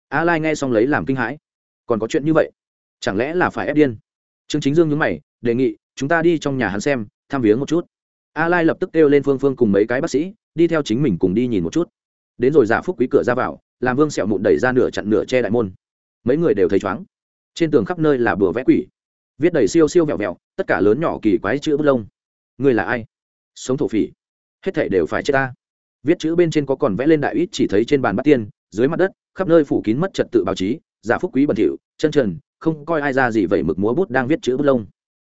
A lai nghe xong lấy làm kinh hãi. Còn có chuyện như vậy? Chẳng lẽ là phải ép điên? Trương chính dương nhướng mày, đề nghị, chúng ta đi trong nhà hắn xem, tham viếng một chút. A lai lập tức kêu lên phương phương cùng mấy cái bác sĩ, đi theo chính mình cùng đi nhìn một chút. Đến rồi giả phúc quý cửa ra vào, làm vương sẹo mụn đẩy ra nửa chặn nửa che đại môn. Mấy người đều thấy chóng trên tường khắp nơi là bừa vẽ quỷ. Viết đầy siêu siêu vẹo vẹo, tất cả lớn nhỏ kỳ quái chữ bút lông. Người là ai? Sống thổ phỉ. Hết thể đều phải chết ta. Viết chữ bên trên có còn vẽ lên đại ít chỉ thấy trên bàn bát tiên, dưới mặt đất, khắp nơi phủ kín mất trật tự báo chí, giả phúc quý bẩn thỉu, chân trần, không coi ai ra gì vậy mực múa bút đang viết chữ bút lông.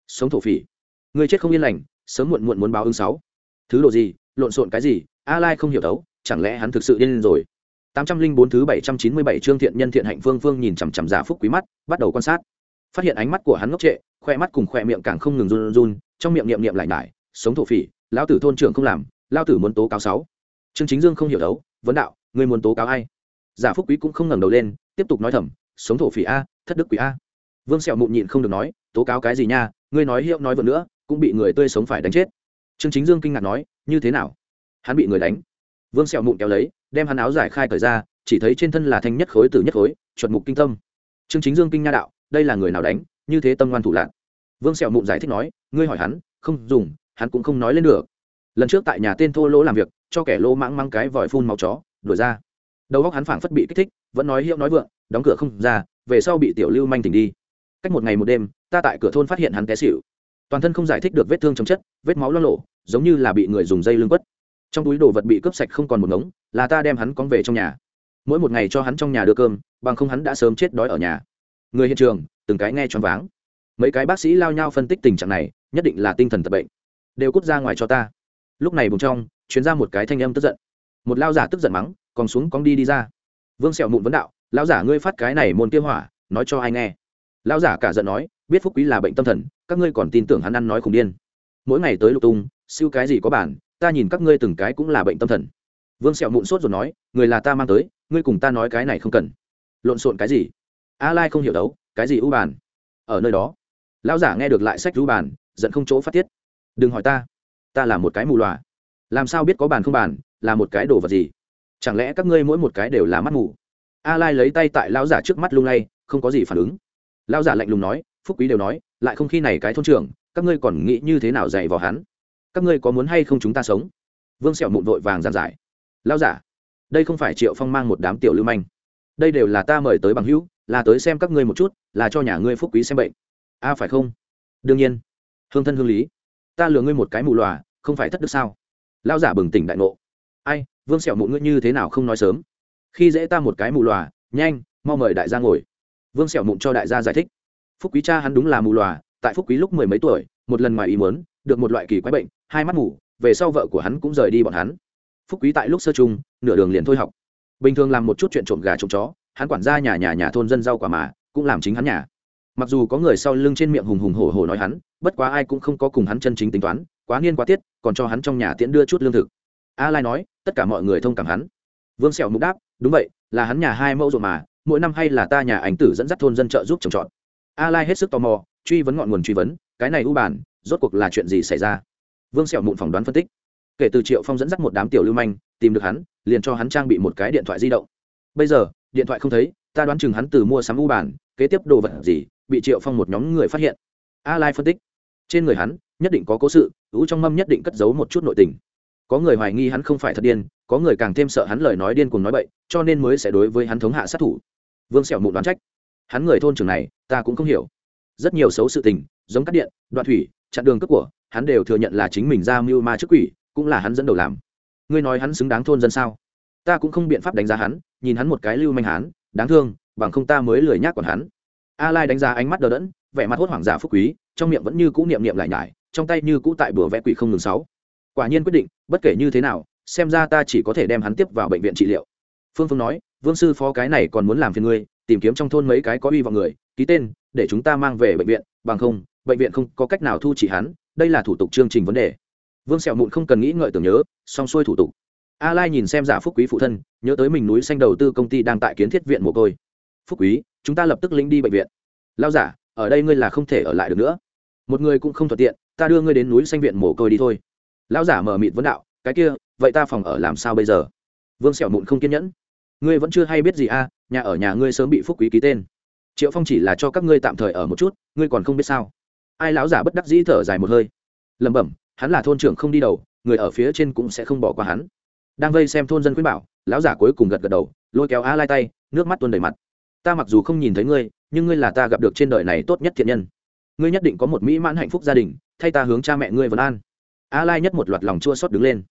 Sống thổ phỉ. Người chết không yên lành, sớm muộn muộn muốn báo ứng sáu. Thứ đồ gì? Lộn xộn cái gì? A lai không hiểu thấu chẳng lẽ hắn thực sự điên rồi? Tám trăm linh bốn thứ bảy trăm chín mươi bảy thiện nhân thiện hạnh phương phương nhìn chằm chằm giả phúc quý mắt bắt đầu quan sát. Phát hiện ánh mắt của hắn ngốc trệ khoe mắt cùng khoe miệng càng không ngừng run run trong miệng niệm niệm lại nhải, sống thổ phỉ lão tử thôn trưởng không làm lão tử muốn tố cáo sáu. Trương chính dương không hiểu thấu vấn đạo ngươi muốn tố cáo ai? Giả phúc quý cũng không ngẩng đầu lên tiếp tục nói thầm sống thổ phỉ a thất đức quỷ a. Vương sẹo mụn nhịn không được nói tố cáo cái gì nha ngươi nói hiệu nói vừa nữa cũng bị người tươi sống phải đánh chết. Trương chính dương kinh ngạc nói như thế nào? Hắn bị người đánh. Vương sẹo mụn kéo lấy đem hắn áo giải khai cởi ra, chỉ thấy trên thân là thanh nhất khối từ nhất khối chuẩn mục kinh tâm. Trương chính dương kinh nha đạo, đây là người nào đánh, như thế tâm ngoan thủ lạc vương sẹo mụn giải thích nói, ngươi hỏi hắn, không dùng, hắn cũng không nói lên được. Lần trước tại nhà tên thô lỗ làm việc, cho kẻ lỗ mãng mang cái vòi phun máu chó, đuổi ra. Đầu óc hắn phảng phất bị kích thích, vẫn nói hiệu nói vượng, đóng cửa không ra, về sau bị tiểu lưu manh tỉnh đi. Cách một ngày một đêm, ta tại cửa thôn phát hiện hắn té xỉu. Toàn thân không giải thích được vết thương chấm chất, vết máu lo lộ, giống như là bị người dùng dây lưng quất trong túi đồ vật bị cướp sạch không còn một ngống, là ta đem hắn cóng về trong nhà. Mỗi một ngày cho hắn trong nhà đưa cơm, bằng không hắn đã sớm chết đói ở nhà. Người hiện trường, từng cái nghe choáng váng. Mấy cái bác sĩ lao nhau phân tích tình trạng này, nhất định là tinh thần tật bệnh. Đều cút ra ngoài cho ta. Lúc này bùng trong chuyến ra một cái thanh âm tức giận. Một lao giả tức giận mắng, còn xuống cong đi đi ra. Vương sẹo mụn vấn đạo lao giả ngươi phát cái này môn kia hỏa, nói cho ai nghe? Lao giả cả giận nói, biết phúc quý là bệnh tâm thần, các ngươi còn tin tưởng hắn ăn nói khủng điên. Mỗi ngày tới lục tung, siêu cái gì có bản ta nhìn các ngươi từng cái cũng là bệnh tâm thần. Vương sẹo mụn sốt rồi nói, người là ta mang tới, ngươi cùng ta nói cái này không cần. Lộn xộn cái gì? A lai không hiểu đấu, cái gì u bàn? Ở nơi đó. Lão giả nghe được lại sách u bàn, giận không chỗ phát tiết. Đừng hỏi ta ta là một cái mù loà làm sao biết có bàn không bàn, là một cái đồ vật gì? Chẳng lẽ các ngươi mỗi một cái đều là mắt mù? A lai lấy tay tại lão giả trước mắt lung lay, không có gì phản ứng. Lão giả lạnh lùng nói, phúc quý đều nói, lại không khi này cái thôn trưởng, các ngươi còn nghĩ như thế nào dạy vào hắn? Các ngươi có muốn hay không chúng ta sống? Vương sẹo mụn vội vàng giàn giải. Lao giả, đây không phải triệu phong mang một đám tiểu lưu manh. Đây đều là ta mời tới bằng hữu, là tới xem các ngươi một chút, là cho nhà ngươi phúc quý xem bệnh. A phải không? Đương nhiên. Hương thân hương lý. Ta lừa ngươi một cái mù lòa, không phải thất đức sao? Lao giả bừng tỉnh đại ngộ. Ai, vương sẹo mụn ngươi như thế nào không nói sớm? Khi dễ ta một cái mù lòa, nhanh, mau mời đại gia ngồi. Vương sẹo mụn cho đại gia giải thích. Phúc quý cha hắn đúng là mù lòa, tại phúc quý lúc mười mấy tuổi, một lần ngoài ý muốn được một loại kỳ quái bệnh, hai mắt mù về sau vợ của hắn cũng rời đi bọn hắn. Phúc quý tại lúc sơ chung nửa đường liền thôi học. Bình thường làm một chút chuyện trộm gà trộm chó, hắn quản gia nhà nhà nhà thôn dân rau quả mà, cũng làm chính hắn nhà. Mặc dù có người sau lưng trên miệng hùng hùng hổ hổ nói hắn, bất quá ai cũng không có cùng hắn chân chính tính toán, quá niên quá tiết, còn cho hắn trong nhà tiễn đưa chút lương thực. A lai nói, tất cả mọi người thông cảm hắn. Vương sẹo mục đáp, đúng vậy, là hắn nhà hai mẫu ruộng mà, mỗi năm hay là ta nhà ảnh tử dẫn dắt thôn dân trợ giúp trồng trọt. A lai hết sức tò mò, truy vấn ngọn nguồn truy vấn, cái này u bản rốt cuộc là chuyện gì xảy ra? Vương sẹo mụn phỏng đoán phân tích. Kể từ triệu phong dẫn dắt một đám tiểu lưu manh, tìm được hắn, liền cho hắn trang bị một cái điện thoại di động. Bây giờ, điện thoại không thấy, ta đoán chừng hắn từ mua sắm u bản, kế tiếp đồ vật gì, bị triệu phong một nhóm người phát hiện. A lai phân tích. Trên người hắn, nhất định có cố sự ú trong mâm nhất định cất giấu một chút nội tình. Có người hoài nghi hắn không phải thật điên, có người càng thêm sợ hắn lời nói điên cùng nói bậy, cho nên mới sẽ đối với hắn thống hạ sát thủ. Vương sẹo mụn đoán trách. Hắn người thôn trường này, ta cũng không hiểu. Rất nhiều xấu sự tình, giống cắt điện, đoạn thủy chặn đường cướp của hắn đều thừa nhận là chính mình ra mưu ma trước quỷ cũng là hắn dẫn đầu làm. Ngươi nói hắn xứng đáng thôn dân sao? Ta cũng không biện pháp đánh giá hắn nhìn hắn một cái lưu manh hắn, đáng thương bằng không ta mới lười nhác còn hắn. A lai đánh giá ánh mắt đờ đẫn vẻ mặt hốt hoảng giả phúc quý trong miệng vẫn như cũ niệm niệm lại nhải trong tay như cũ tại bữa vẽ quỷ không ngừng sáu. Quả nhiên quyết định bất kể như thế nào xem ra ta chỉ có thể đem hắn tiếp vào bệnh viện trị liệu. Phương phương nói vương sư phó cái này còn muốn làm phiền ngươi tìm kiếm trong thôn mấy cái có uy vọng người ký tên để chúng ta mang về bệnh viện bằng không bệnh viện không có cách nào thu chỉ hắn đây là thủ tục chương trình vấn đề. Vương sẹo mụn không cần nghĩ ngợi tưởng nhớ xong xuôi thủ tục. A lai nhìn xem giả phúc quý phụ thân nhớ tới mình núi xanh đầu tư công ty đang tại kiến thiết viện mồ côi. Phúc quý chúng ta lập tức lính đi bệnh viện. Lao giả ở đây ngươi là không thể ở lại được nữa. Một người cũng không thuận tiện ta đưa ngươi đến núi xanh viện mồ côi đi thôi. Lão giả mở mịt vấn đạo cái kia vậy ta phòng ở làm sao bây giờ? Vương sẹo mụn không kiên nhẫn. Ngươi vẫn chưa hay biết gì a à, nhà ở nhà ngươi sớm bị phúc quý ký tên. Triệu phong chỉ là cho các ngươi tạm thời ở một chút ngươi còn không biết sao? Ai lão giả bất đắc dĩ thở dài một hơi. Lẩm bẩm, hắn là thôn trưởng không đi đầu, người ở phía trên cũng sẽ không bỏ qua hắn. Đang vây xem thôn dân khuyên bảo, lão giả cuối cùng gật gật đầu, lôi kéo a lai tay, nước mắt tuôn đầy mặt. Ta mặc dù không nhìn thấy ngươi, nhưng ngươi là ta gặp được trên đời này tốt nhất thiện nhân. Ngươi nhất định có một mỹ mãn hạnh phúc gia đình, thay ta hướng cha mẹ ngươi vân an. A lai nhất một loạt lòng chua xót đứng lên.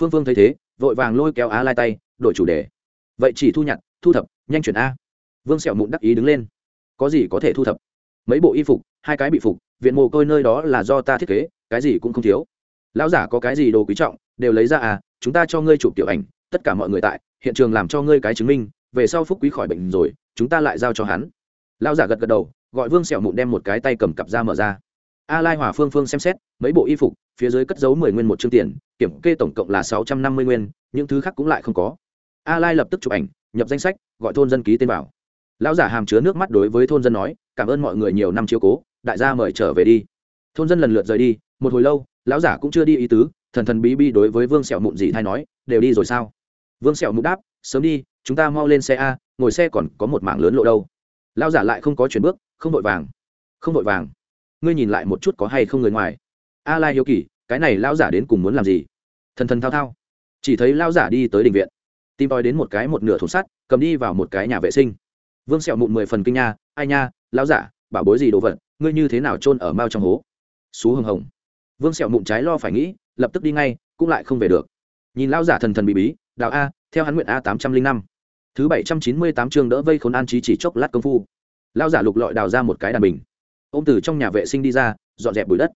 Phương phương thấy thế, vội vàng lôi kéo a lai tay, đổi chủ đề. Vậy chỉ thu nhặt, thu thập, nhanh chuyển a. Vương sẹo mụn đắc ý đứng lên. Có gì có thể thu thập? Mấy bộ y phục, hai cái bị phục viện mồ côi nơi đó là do ta thiết kế, cái gì cũng không thiếu. Lão giả có cái gì đồ quý trọng, đều lấy ra à chúng ta cho ngươi chụp tiểu ảnh, tất cả mọi người tại, hiện trường làm cho ngươi cái chứng minh, về sau phúc quý khỏi bệnh rồi, chúng ta lại giao cho hắn. Lão giả gật gật đầu, gọi vương sẹo mụn đem một cái tay cầm cặp ra mở ra. A lai hòa phương phương xem xét, mấy bộ y phục, phía dưới cất giấu mười nguyên một chương tiền, kiểm kê tổng cộng là sáu trăm năm mươi nguyên, những thứ khác cũng lại không có. A lai lập tức chụp ảnh, nhập danh sách, gọi thôn dân ký tên vào. Lão giả hàm chứa nước mắt đối với thôn dân nói, cảm ơn mọi người nhiều năm chiếu cố đại gia mời trở về đi. Thôn dân lần lượt rời đi, một hồi lâu, lão giả cũng chưa đi ý tứ, thần thần bí bí đối với vương sẹo mụn gì thay nói, đều đi rồi sao? Vương sẹo mụn đáp, sớm đi, chúng ta mau lên xe a, ngồi xe còn có một mảng lớn lộ đâu. Lão giả lại không có chuyển bước, không vội vàng, không vội vàng. Ngươi nhìn lại một chút có hay không người ngoài. A lai hiếu kỳ, cái này lão giả đến cùng muốn làm gì? Thần thần thao thao. Chỉ thấy lão giả đi tới đình viện, tìm tòi đến một cái một nửa thùng sắt, cầm đi vào một cái nhà vệ sinh. Vương sẹo mụn mười phần kinh nha, ai nha, lão giả, bảo bối gì đồ vật? Ngươi như thế nào chôn ở mao trong hố? Xú hưng hồng. Vương sẹo mụn trái lo phải nghĩ, lập tức đi ngay, cũng lại không về được. Nhìn lão giả thần thần bị bí, đạo a, theo hắn nguyện a tám trăm linh năm. Thứ bảy trăm chín mươi tám chương đỡ vây khốn an trí chỉ chốc lát công phu. Lão giả lục lọi đào ra một cái đàn bình. Ô m từ trong nhà vệ sinh đi ra, dọn dẹp bụi đất.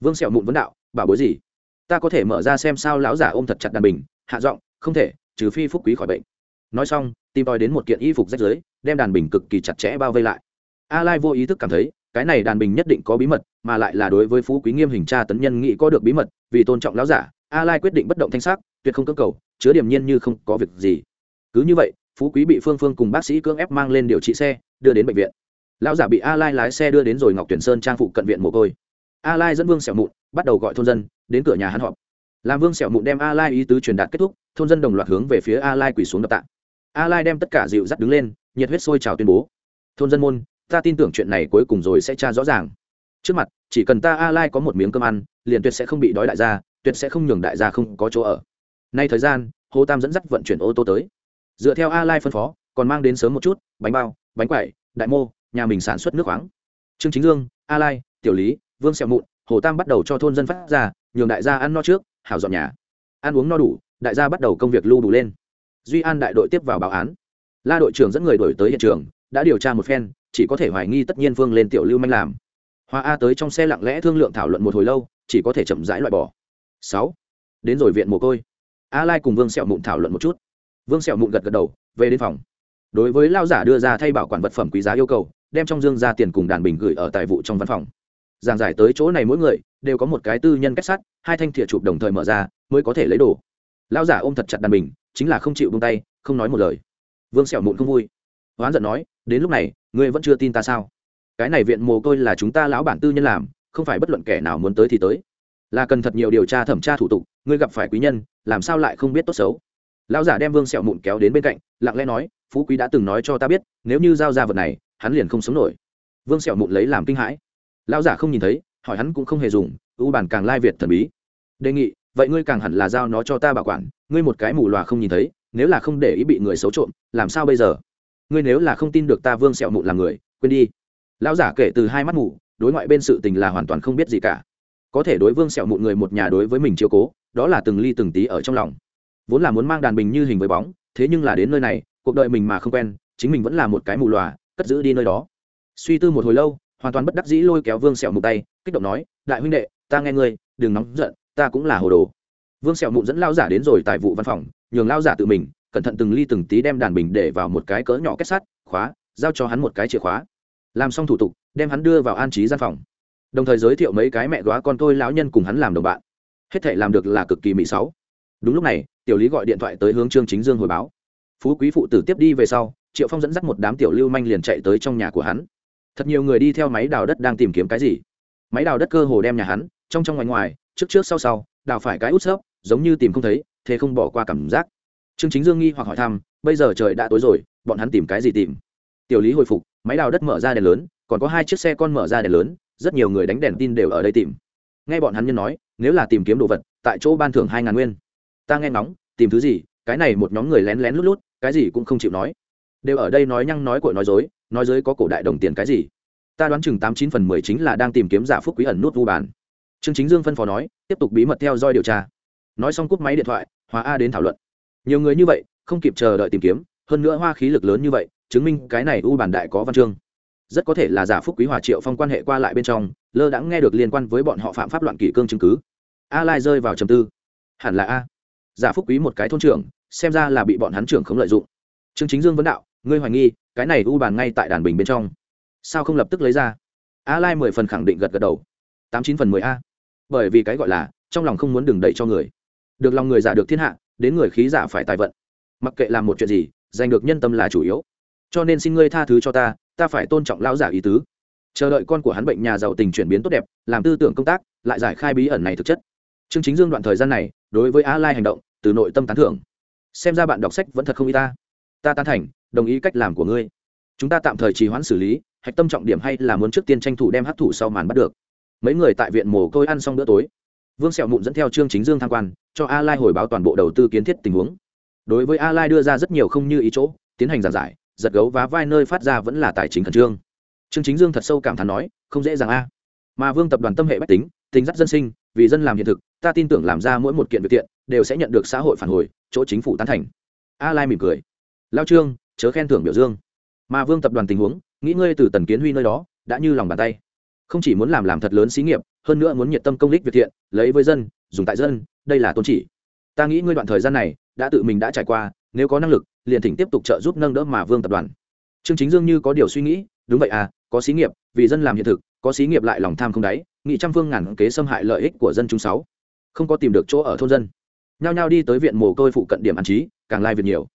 Vương sẹo mụn vấn đạo, bảo bối gì? Ta có thể mở ra xem sao lão giả ôm thật chặt đàn bình, hạ giọng, không thể, trừ phi phúc quý khỏi bệnh. Nói xong, tìm tòi đến một kiện y phục rách rưới, đem đàn bình cực kỳ chặt chẽ bao vây lại. A lai vô ý thức cảm thấy cái này đàn bình nhất định có bí mật, mà lại là đối với phú quý nghiêm hình tra tấn nhân nghĩ có được bí mật, vì tôn trọng lão giả, a lai quyết định bất động thanh sắc, tuyệt không cơ cầu, chứa điểm nhiên như không có việc gì. Cứ như vậy, phú quý bị phương phương cùng bác sĩ cưỡng ép mang lên điều trị xe, đưa đến bệnh viện. Lão giả bị a lai lái xe đưa đến rồi ngọc tuyển sơn trang phụ cận viện mồ côi. A lai dẫn vương sẹo mụn, bắt đầu gọi thôn dân, đến cửa nhà hắn họp. Làm vương sẹo mụn đem a lai ý tứ truyền đạt kết thúc, thôn dân đồng loạt hướng về phía a lai quỳ xuống đập tạ. A lai đem tất cả dịu dắt đứng lên, nhiệt huyết sôi trào tuyên bố. Thôn dân môn ta tin tưởng chuyện này cuối cùng rồi sẽ tra rõ ràng. Trước mặt, chỉ cần ta a lai có một miếng cơm ăn, liền tuyệt sẽ không bị đói đại gia, tuyệt sẽ không nhường đại gia không có chỗ ở. Nay thời gian, hồ tam dẫn dắt vận chuyển ô tô tới. Dựa theo a lai phân phó, còn mang đến sớm một chút, bánh bao, bánh quẩy, đại mô, nhà mình sản xuất nước khoáng. Trương chính dương a lai tiểu lý, vương xẹo mụn, hồ tam bắt đầu cho thôn dân phát ra, nhường đại gia ăn no trước, hảo dọn nhà. Ăn uống no đủ, đại gia bắt đầu công việc lưu đủ lên. Duy an đại đội tiếp vào báo án. La đội trưởng dẫn người đổi tới hiện trường, đã điều tra một phen chỉ có thể hoài nghi tất nhiên vương lên tiểu lưu manh làm. Hoa a tới trong xe lặng lẽ thương lượng thảo luận một hồi lâu, chỉ có thể chậm rãi loại bỏ. Sáu. Đến rồi viện mồ côi. A lai cùng vương sẹo mụn thảo luận một chút. Vương sẹo mụn gật gật đầu, về đến phòng. Đối với lao giả đưa ra thay bảo quản vật phẩm quý giá yêu cầu, đem trong dương ra tiền cùng đàn bình gửi ở tài vụ trong văn phòng. Giảng giải tới chỗ này mỗi người, đều có một cái tư nhân kết sắt, hai thanh thìa chụp đồng thời mở ra, mới có thể lấy đồ. Lao giả ôm thật chặt đàn bình, chính là không chịu buông tay, không nói một lời. Vương sẹo mụn không vui. Hoán giận nói đến lúc này, ngươi vẫn chưa tin ta sao? Cái này viện mồ côi là chúng ta lão bản tư nhân làm, không phải bất luận kẻ nào muốn tới thì tới. Là cần thật nhiều điều tra thẩm tra thủ tục, ngươi gặp phải quý nhân, làm sao lại không biết tốt xấu? Lão giả đem vương sẹo mụn kéo đến bên cạnh, lặng lẽ nói, phú quý đã từng nói cho ta biết, nếu như giao ra vật này, hắn liền không sống nổi. Vương sẹo mụn lấy làm kinh hãi. Lão giả không nhìn thấy, hỏi hắn cũng không hề dùng ưu bản càng lai việt thần bí. Đề nghị, vậy ngươi càng hẳn là giao nó cho ta bảo quản, ngươi một cái mù loà không nhìn thấy, nếu là không để ý bị người xấu trộm, làm sao bây giờ? Ngươi nếu là không tin được ta vương sẹo mụn là người, quên đi. Lão giả kể từ hai mắt mù, đối ngoại bên sự tình là hoàn toàn không biết gì cả. Có thể đối vương sẹo mụn người một nhà đối với mình chiếu cố, đó là từng ly từng tí ở trong lòng. Vốn là muốn mang đàn bình như hình với bóng, thế nhưng là đến nơi này, cuộc đời mình mà không quen, chính mình vẫn là một cái mù lòa, cất giữ đi nơi đó. Suy tư một hồi lâu, hoàn toàn bất đắc dĩ lôi kéo vương sẹo mụn tay, kích động nói, đại huynh đệ, ta nghe ngươi, đừng nóng giận, ta cũng là hồ đồ. Vương sẹo mụn dẫn lao giả đến rồi tại vụ văn phòng, nhường lao giả tự mình cẩn thận từng ly từng tí đem đàn bình để vào một cái cỡ nhỏ kết sắt, khóa, giao cho hắn một cái chìa khóa. Làm xong thủ tục, đem hắn đưa vào an trí gian phòng. Đồng thời giới thiệu mấy cái mẹ góa con tôi lão nhân cùng hắn làm đồng bạn. Hết thể làm được là cực kỳ mỹ sáu. Đúng lúc này, tiểu lý gọi điện thoại tới hướng trương chính dương hồi báo. Phú quý phụ tử tiếp đi về sau, triệu phong dẫn dắt một đám tiểu lưu manh liền chạy tới trong nhà của hắn. Thật nhiều người đi theo máy đào đất đang tìm kiếm cái gì? Máy đào đất cơ hồ đem nhà hắn, trong trong ngoài ngoài, trước trước sau sau, đào phải cái út xớp giống như tìm không thấy, thế không bỏ qua cảm giác trương chính dương nghi hoặc hỏi thăm, bây giờ trời đã tối rồi, bọn hắn tìm cái gì tìm? Tiểu lý hồi phục, máy đào đất mở ra đèn lớn, còn có hai chiếc xe con mở ra đèn lớn, rất nhiều người đánh đèn tin đều ở đây tìm. Nghe bọn hắn nhân nói, nếu là tìm kiếm đồ vật, tại chỗ ban thưởng hai ngàn nguyên. Ta nghe ngóng, tìm thứ gì, cái này một nhóm người lén lén lút lút, cái gì cũng không chịu nói. Đều ở đây nói nhăng nói cội nói dối nói dối có cổ đại đồng tiền cái gì? Ta đoán chừng tám chín phần mười chính là đang tìm kiếm giả phúc quý ẩn nút vu bàn trương chính dương phân phó nói, tiếp tục bí mật theo dõi điều tra. Nói xong cúp máy điện thoại hóa a đến thảo luận nhiều người như vậy, không kịp chờ đợi tìm kiếm, hơn nữa hoa khí lực lớn như vậy, chứng minh cái này u bản đại có văn chương. Rất có thể là giả phúc quý hòa triệu phong quan hệ qua lại bên trong, lơ đãng nghe được liên quan với bọn họ phạm pháp loạn kỷ cương chứng cứ. A lai rơi vào trầm tư. Hẳn là a. Giả phúc quý một cái thôn trưởng, xem ra là bị bọn hắn trưởng không lợi dụng. Trương chính dương vấn đạo, ngươi hoài nghi, cái này u bàn ngay tại đàn bình bên trong, sao không lập tức lấy ra? A lai mười phần khẳng định gật gật đầu. Tám chín phần mười a. Bởi vì cái gọi là, trong lòng không muốn đừng đẩy cho người. Được lòng người giả được thiên hạ đến người khí giả phải tài vận. Mặc kệ làm một chuyện gì, giành được nhân tâm là chủ yếu. Cho nên xin ngươi tha thứ cho ta ta phải tôn trọng lão giả ý tứ. Chờ đợi con của hắn bệnh nhà giàu tình chuyển biến tốt đẹp, làm tư tưởng công tác, lại giải khai bí ẩn này thực chất. Chương chính dương đoạn thời gian này, đối với a lai hành động, từ nội tâm tán thưởng. Xem ra bạn đọc sách vẫn thật không y ta. Ta tán thành, đồng ý cách làm của ngươi. Chúng ta tạm thời trì hoãn xử lý, hạch tâm trọng điểm hay là muốn trước tiên tranh thủ đem hấp thụ sau màn bắt được. Mấy người tại viện mồ côi ăn xong bữa tối. Vương sẹo mụn dẫn theo trương chính dương tham quan cho a lai hồi báo toàn bộ đầu tư kiến thiết tình huống. Đối với a lai đưa ra rất nhiều không như ý chỗ, tiến hành giảng giải, giật gấu và vai nơi phát ra vẫn là tài chính khẩn trương. Trương chính dương thật sâu cảm thán nói, không dễ dàng a. Mà vương tập đoàn tâm hệ bách tính tính dắt dân sinh, vì dân làm hiện thực, ta tin tưởng làm ra mỗi một kiện việc thiện đều sẽ nhận được xã hội phản hồi, chỗ chính phủ tán thành. A lai mỉm cười. Lao trương, chớ khen thưởng biểu dương. Mà vương tập đoàn tình huống, nghĩ ngươi từ tần kiến huy nơi đó, đã như lòng bàn tay. Không chỉ muốn làm làm thật lớn xí nghiệp, hơn nữa muốn nhiệt tâm công đích việc thiện lấy với dân, dùng tại dân đây là tôn chỉ. Ta nghĩ ngươi đoạn thời gian này, đã tự mình đã trải qua, nếu có năng lực, liền thỉnh tiếp tục trợ giúp nâng đỡ mà vương tập đoàn. Trương chính dương như có điều suy nghĩ, đúng vậy à có xí nghiệp, vì dân làm hiện thực, có xí nghiệp lại lòng tham không đáy, nghị trăm phương ngàn kế xâm hại lợi ích của dân chúng sáu. Không có tìm được chỗ ở thôn dân. Nhao nhao đi tới viện mồ côi phụ cận điểm an trí, càng lai việc nhiều.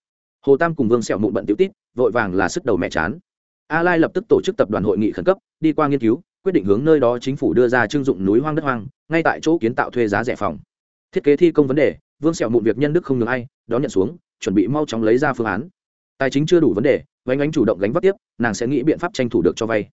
Hồ tam cùng vương sẹo mụn bận tiểu tít, vội vàng là sức đầu mẹ chán. A lai lập tức tổ chức tập đoàn hội nghị khẩn cấp, đi qua nghiên cứu, quyết định hướng nơi đó chính phủ đưa ra trưng dụng núi hoang đất hoang, ngay tại chỗ kiến tạo thuê giá rẻ phòng thiết kế thi công vấn đề, vương sẹo mụn việc nhân đức không ngừng ai, đón nhận xuống, chuẩn bị mau chóng lấy ra phương án. Tài chính chưa đủ vấn đề vánh ánh chủ động gánh vác tiếp, nàng sẽ nghĩ biện pháp tranh thủ được cho vay.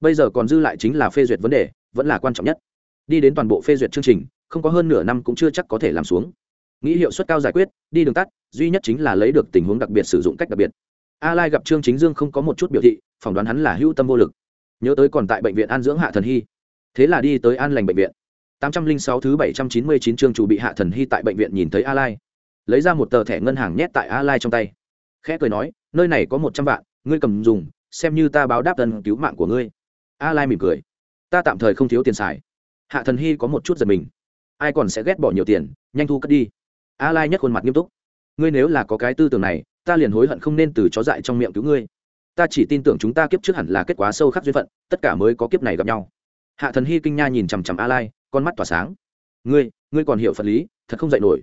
Bây giờ còn dư lại chính là phê duyệt vấn đề, vẫn là quan trọng nhất. Đi đến toàn bộ phê duyệt chương trình, không có hơn nửa năm cũng chưa chắc có thể làm xuống. Nghĩ hiệu suất cao giải quyết, đi đường tắt, duy nhất chính là lấy được tình huống đặc biệt sử dụng cách đặc biệt. A lai gặp trương chính dương không có một chút biểu thị, phỏng đoán hắn là hữu tâm vô lực. Nhớ tới còn tại bệnh viện an dưỡng hạ thần hy. Thế là đi tới an lành bệnh viện. 806 thứ 799 chương chủ bị hạ thần hy tại bệnh viện nhìn thấy a lai. Lấy ra một tờ thẻ ngân hàng nhét tại a lai trong tay. Khẽ cười nói, nơi này có một trăm vạn, ngươi cầm dùng, xem như ta báo đáp ơn cứu mạng của ngươi. A lai mỉm cười, ta tạm thời không thiếu tiền xài. Hạ thần hy có một chút giật mình. Ai còn sẽ ghét bỏ nhiều tiền, nhanh thu cất đi. A lai nhất khuôn mặt nghiêm túc, ngươi nếu là có cái tư tưởng này, ta liền hối hận không nên từ chó dại trong miệng cứu ngươi. Ta chỉ tin tưởng chúng ta kiếp trước hẳn là kết quả sâu khắc duyên phận, tất cả mới có kiếp này gặp nhau. Hạ thần hy kinh nha nhìn chằm chằm a lai con mắt tỏa sáng. Ngươi ngươi còn hiểu phật lý, thật không dạy nổi.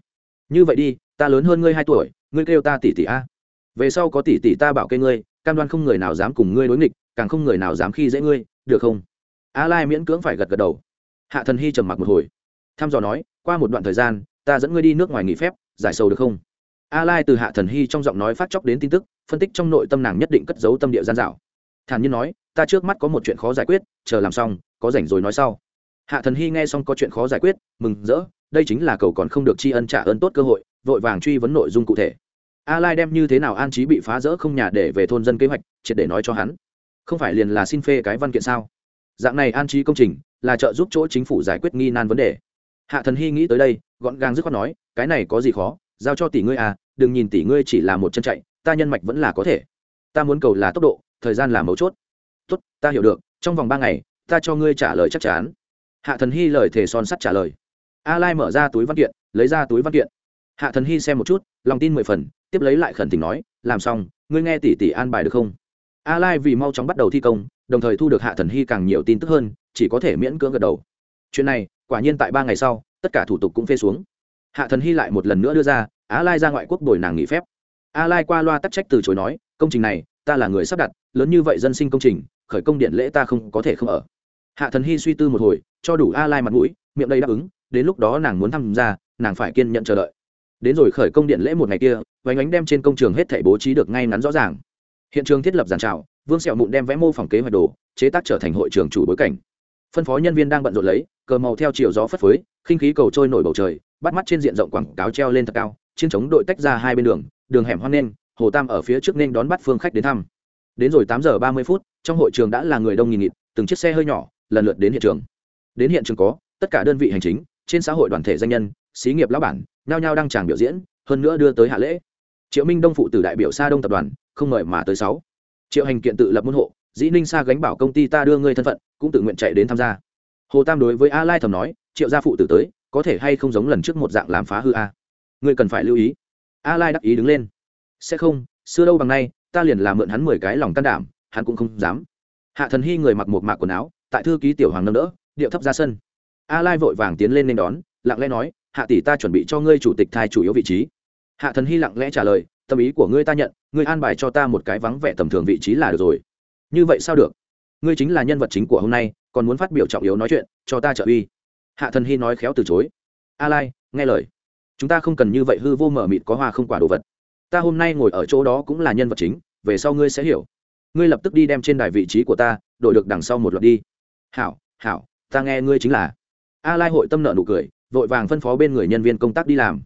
Như vậy đi, ta lớn hơn ngươi hai tuổi, ngươi kêu ta tỷ tỷ a. Về sau có tỷ tỷ ta bảo kê ngươi, cam đoan không người nào dám cùng ngươi đối nghịch, càng không người nào dám khi dễ ngươi, được không? A lai miễn cưỡng phải gật gật đầu. Hạ thần hy trầm mặc một hồi. Thăm dò nói, qua một đoạn thời gian, ta dẫn ngươi đi nước ngoài nghỉ phép, giải sầu được không? A lai từ hạ thần hy trong giọng nói phát chóc đến tin tức, phân tích trong nội tâm nàng nhất định cất giấu tâm địa gian dạo thản nhiên nói, ta trước mắt có một chuyện khó giải quyết, chờ làm xong, có rảnh rồi nói sau hạ thần hy nghe xong có chuyện khó giải quyết, mừng rỡ, đây chính là cầu còn không được tri ân trả ơn tốt cơ hội, vội vàng truy vấn nội dung cụ thể. A lai đem như thế nào an trí bị phá rỡ không nhà để về thôn dân kế hoạch, triệt để nói cho hắn. Không phải liền là xin phê cái văn kiện sao? Dạng này an trí công trình là trợ giúp chỗ chính phủ giải quyết nghi nan vấn đề. Hạ thần hy nghĩ tới đây, gọn gàng dứt khoát nói, cái này có gì khó, giao cho tỷ ngươi à đừng nhìn tỷ ngươi chỉ là một chân chạy, ta nhân mạch vẫn là có thể. Ta muốn cầu là tốc độ, thời gian là mấu chốt. Tốt, ta hiểu được, trong vòng ba ngày, ta cho ngươi trả lời chắc chắn hạ thần hy lời thề son sắt trả lời. A lai mở ra túi văn kiện, lấy ra túi văn kiện. Hạ thần hy xem một chút, lòng tin mười phần, tiếp lấy lại khẩn tình nói, làm xong, ngươi nghe tỷ tỷ an bài được không? A lai vì mau chóng bắt đầu thi công, đồng thời thu được hạ thần hy càng nhiều tin tức hơn, chỉ có thể miễn cưỡng gật đầu. Chuyện này, quả nhiên tại ba ngày sau, tất cả thủ tục cũng phê xuống. Hạ thần hy lại một lần nữa đưa ra, A lai ra ngoại quốc đổi nàng nghỉ phép. A lai qua loa tắc trách từ chối nói, công trình này, ta là người sắp đặt, lớn như vậy dân sinh công trình, khởi công điện lễ ta không có thể không ở hạ thần hy suy tư một hồi, cho đủ a lai mặt mũi, miệng đây đáp ứng, đến lúc đó nàng muốn tham gia nàng phải kiên nhận chờ đợi. Đến rồi khởi công điện lễ một ngày kia vánh ánh đem trên công trường hết thảy bố trí được ngay ngắn rõ ràng. Hiện trường thiết lập giàn trào, vương sẹo mụn đem vẽ mô phỏng kế hoạch đồ, chế tác trở thành hội trường chủ bối cảnh. Phân phó nhân viên đang bận rộn lấy, cờ màu theo chiều gió phất phới, khinh khí cầu trôi nổi bầu trời, bắt mắt trên diện rộng quảng cáo treo lên thật cao, chiến chống đội tách ra hai bên đường đường hẻm hoan nên, hồ tam ở phía trước nên đón bắt phương khách đến thăm. Đến rồi tám giờ ba mươi phút, trong hội trường đã là người đông nghìn nghịt, từng chiếc xe hơi nhỏ lần lượt đến hiện trường. Đến hiện trường có, tất cả đơn vị hành chính, trên xã hội đoàn thể danh nhân, xí nghiệp lão bản, nhao nhao đăng tràng biểu diễn, hơn nữa đưa tới hạ lễ. Triệu minh đông phụ tử đại biểu xa đông tập đoàn, không mời mà tới sáu. Triệu hành kiện tự lập môn hộ, dĩ ninh sa gánh bảo công ty ta đưa ngươi thân phận, cũng tự nguyện chạy đến tham gia. Hồ tam đối với a lai thầm nói, triệu gia phụ tử tới, có thể hay không giống lần trước một dạng làm phá hư a? Ngươi cần phải lưu ý. A lai đắc ý đứng lên. Sẽ không, xưa đâu bằng nay, ta liền làm mượn hắn mười cái lòng can đảm, hắn cũng không dám. Hạ thần hy người mặc một mạc quần áo tại thư ký tiểu hoàng nâng đỡ, điệu thấp ra sân. A lai vội vàng tiến lên nên đón, lặng lẽ nói, hạ tỷ ta chuẩn bị cho ngươi chủ tịch thai chủ yếu vị trí. Hạ thần hy lặng lẽ trả lời, tâm ý của ngươi ta nhận, ngươi an bài cho ta một cái vắng vẻ tầm thường vị trí là được rồi. Như vậy sao được? Ngươi chính là nhân vật chính của hôm nay, còn muốn phát biểu trọng yếu nói chuyện, cho ta trợ uy. Hạ thần hy nói khéo từ chối. A lai, nghe lời. Chúng ta không cần như vậy hư vô mở mịt có hoa không quả đồ vật. Ta hôm nay ngồi ở chỗ đó cũng là nhân vật chính, về sau ngươi sẽ hiểu. Ngươi lập tức đi đem trên đài vị trí của ta, đổi được đằng sau một loạt đi hảo hảo, ta nghe ngươi chính là. A lai hội tâm nợ nụ cười, vội vàng phân phó bên người nhân viên công tác đi làm.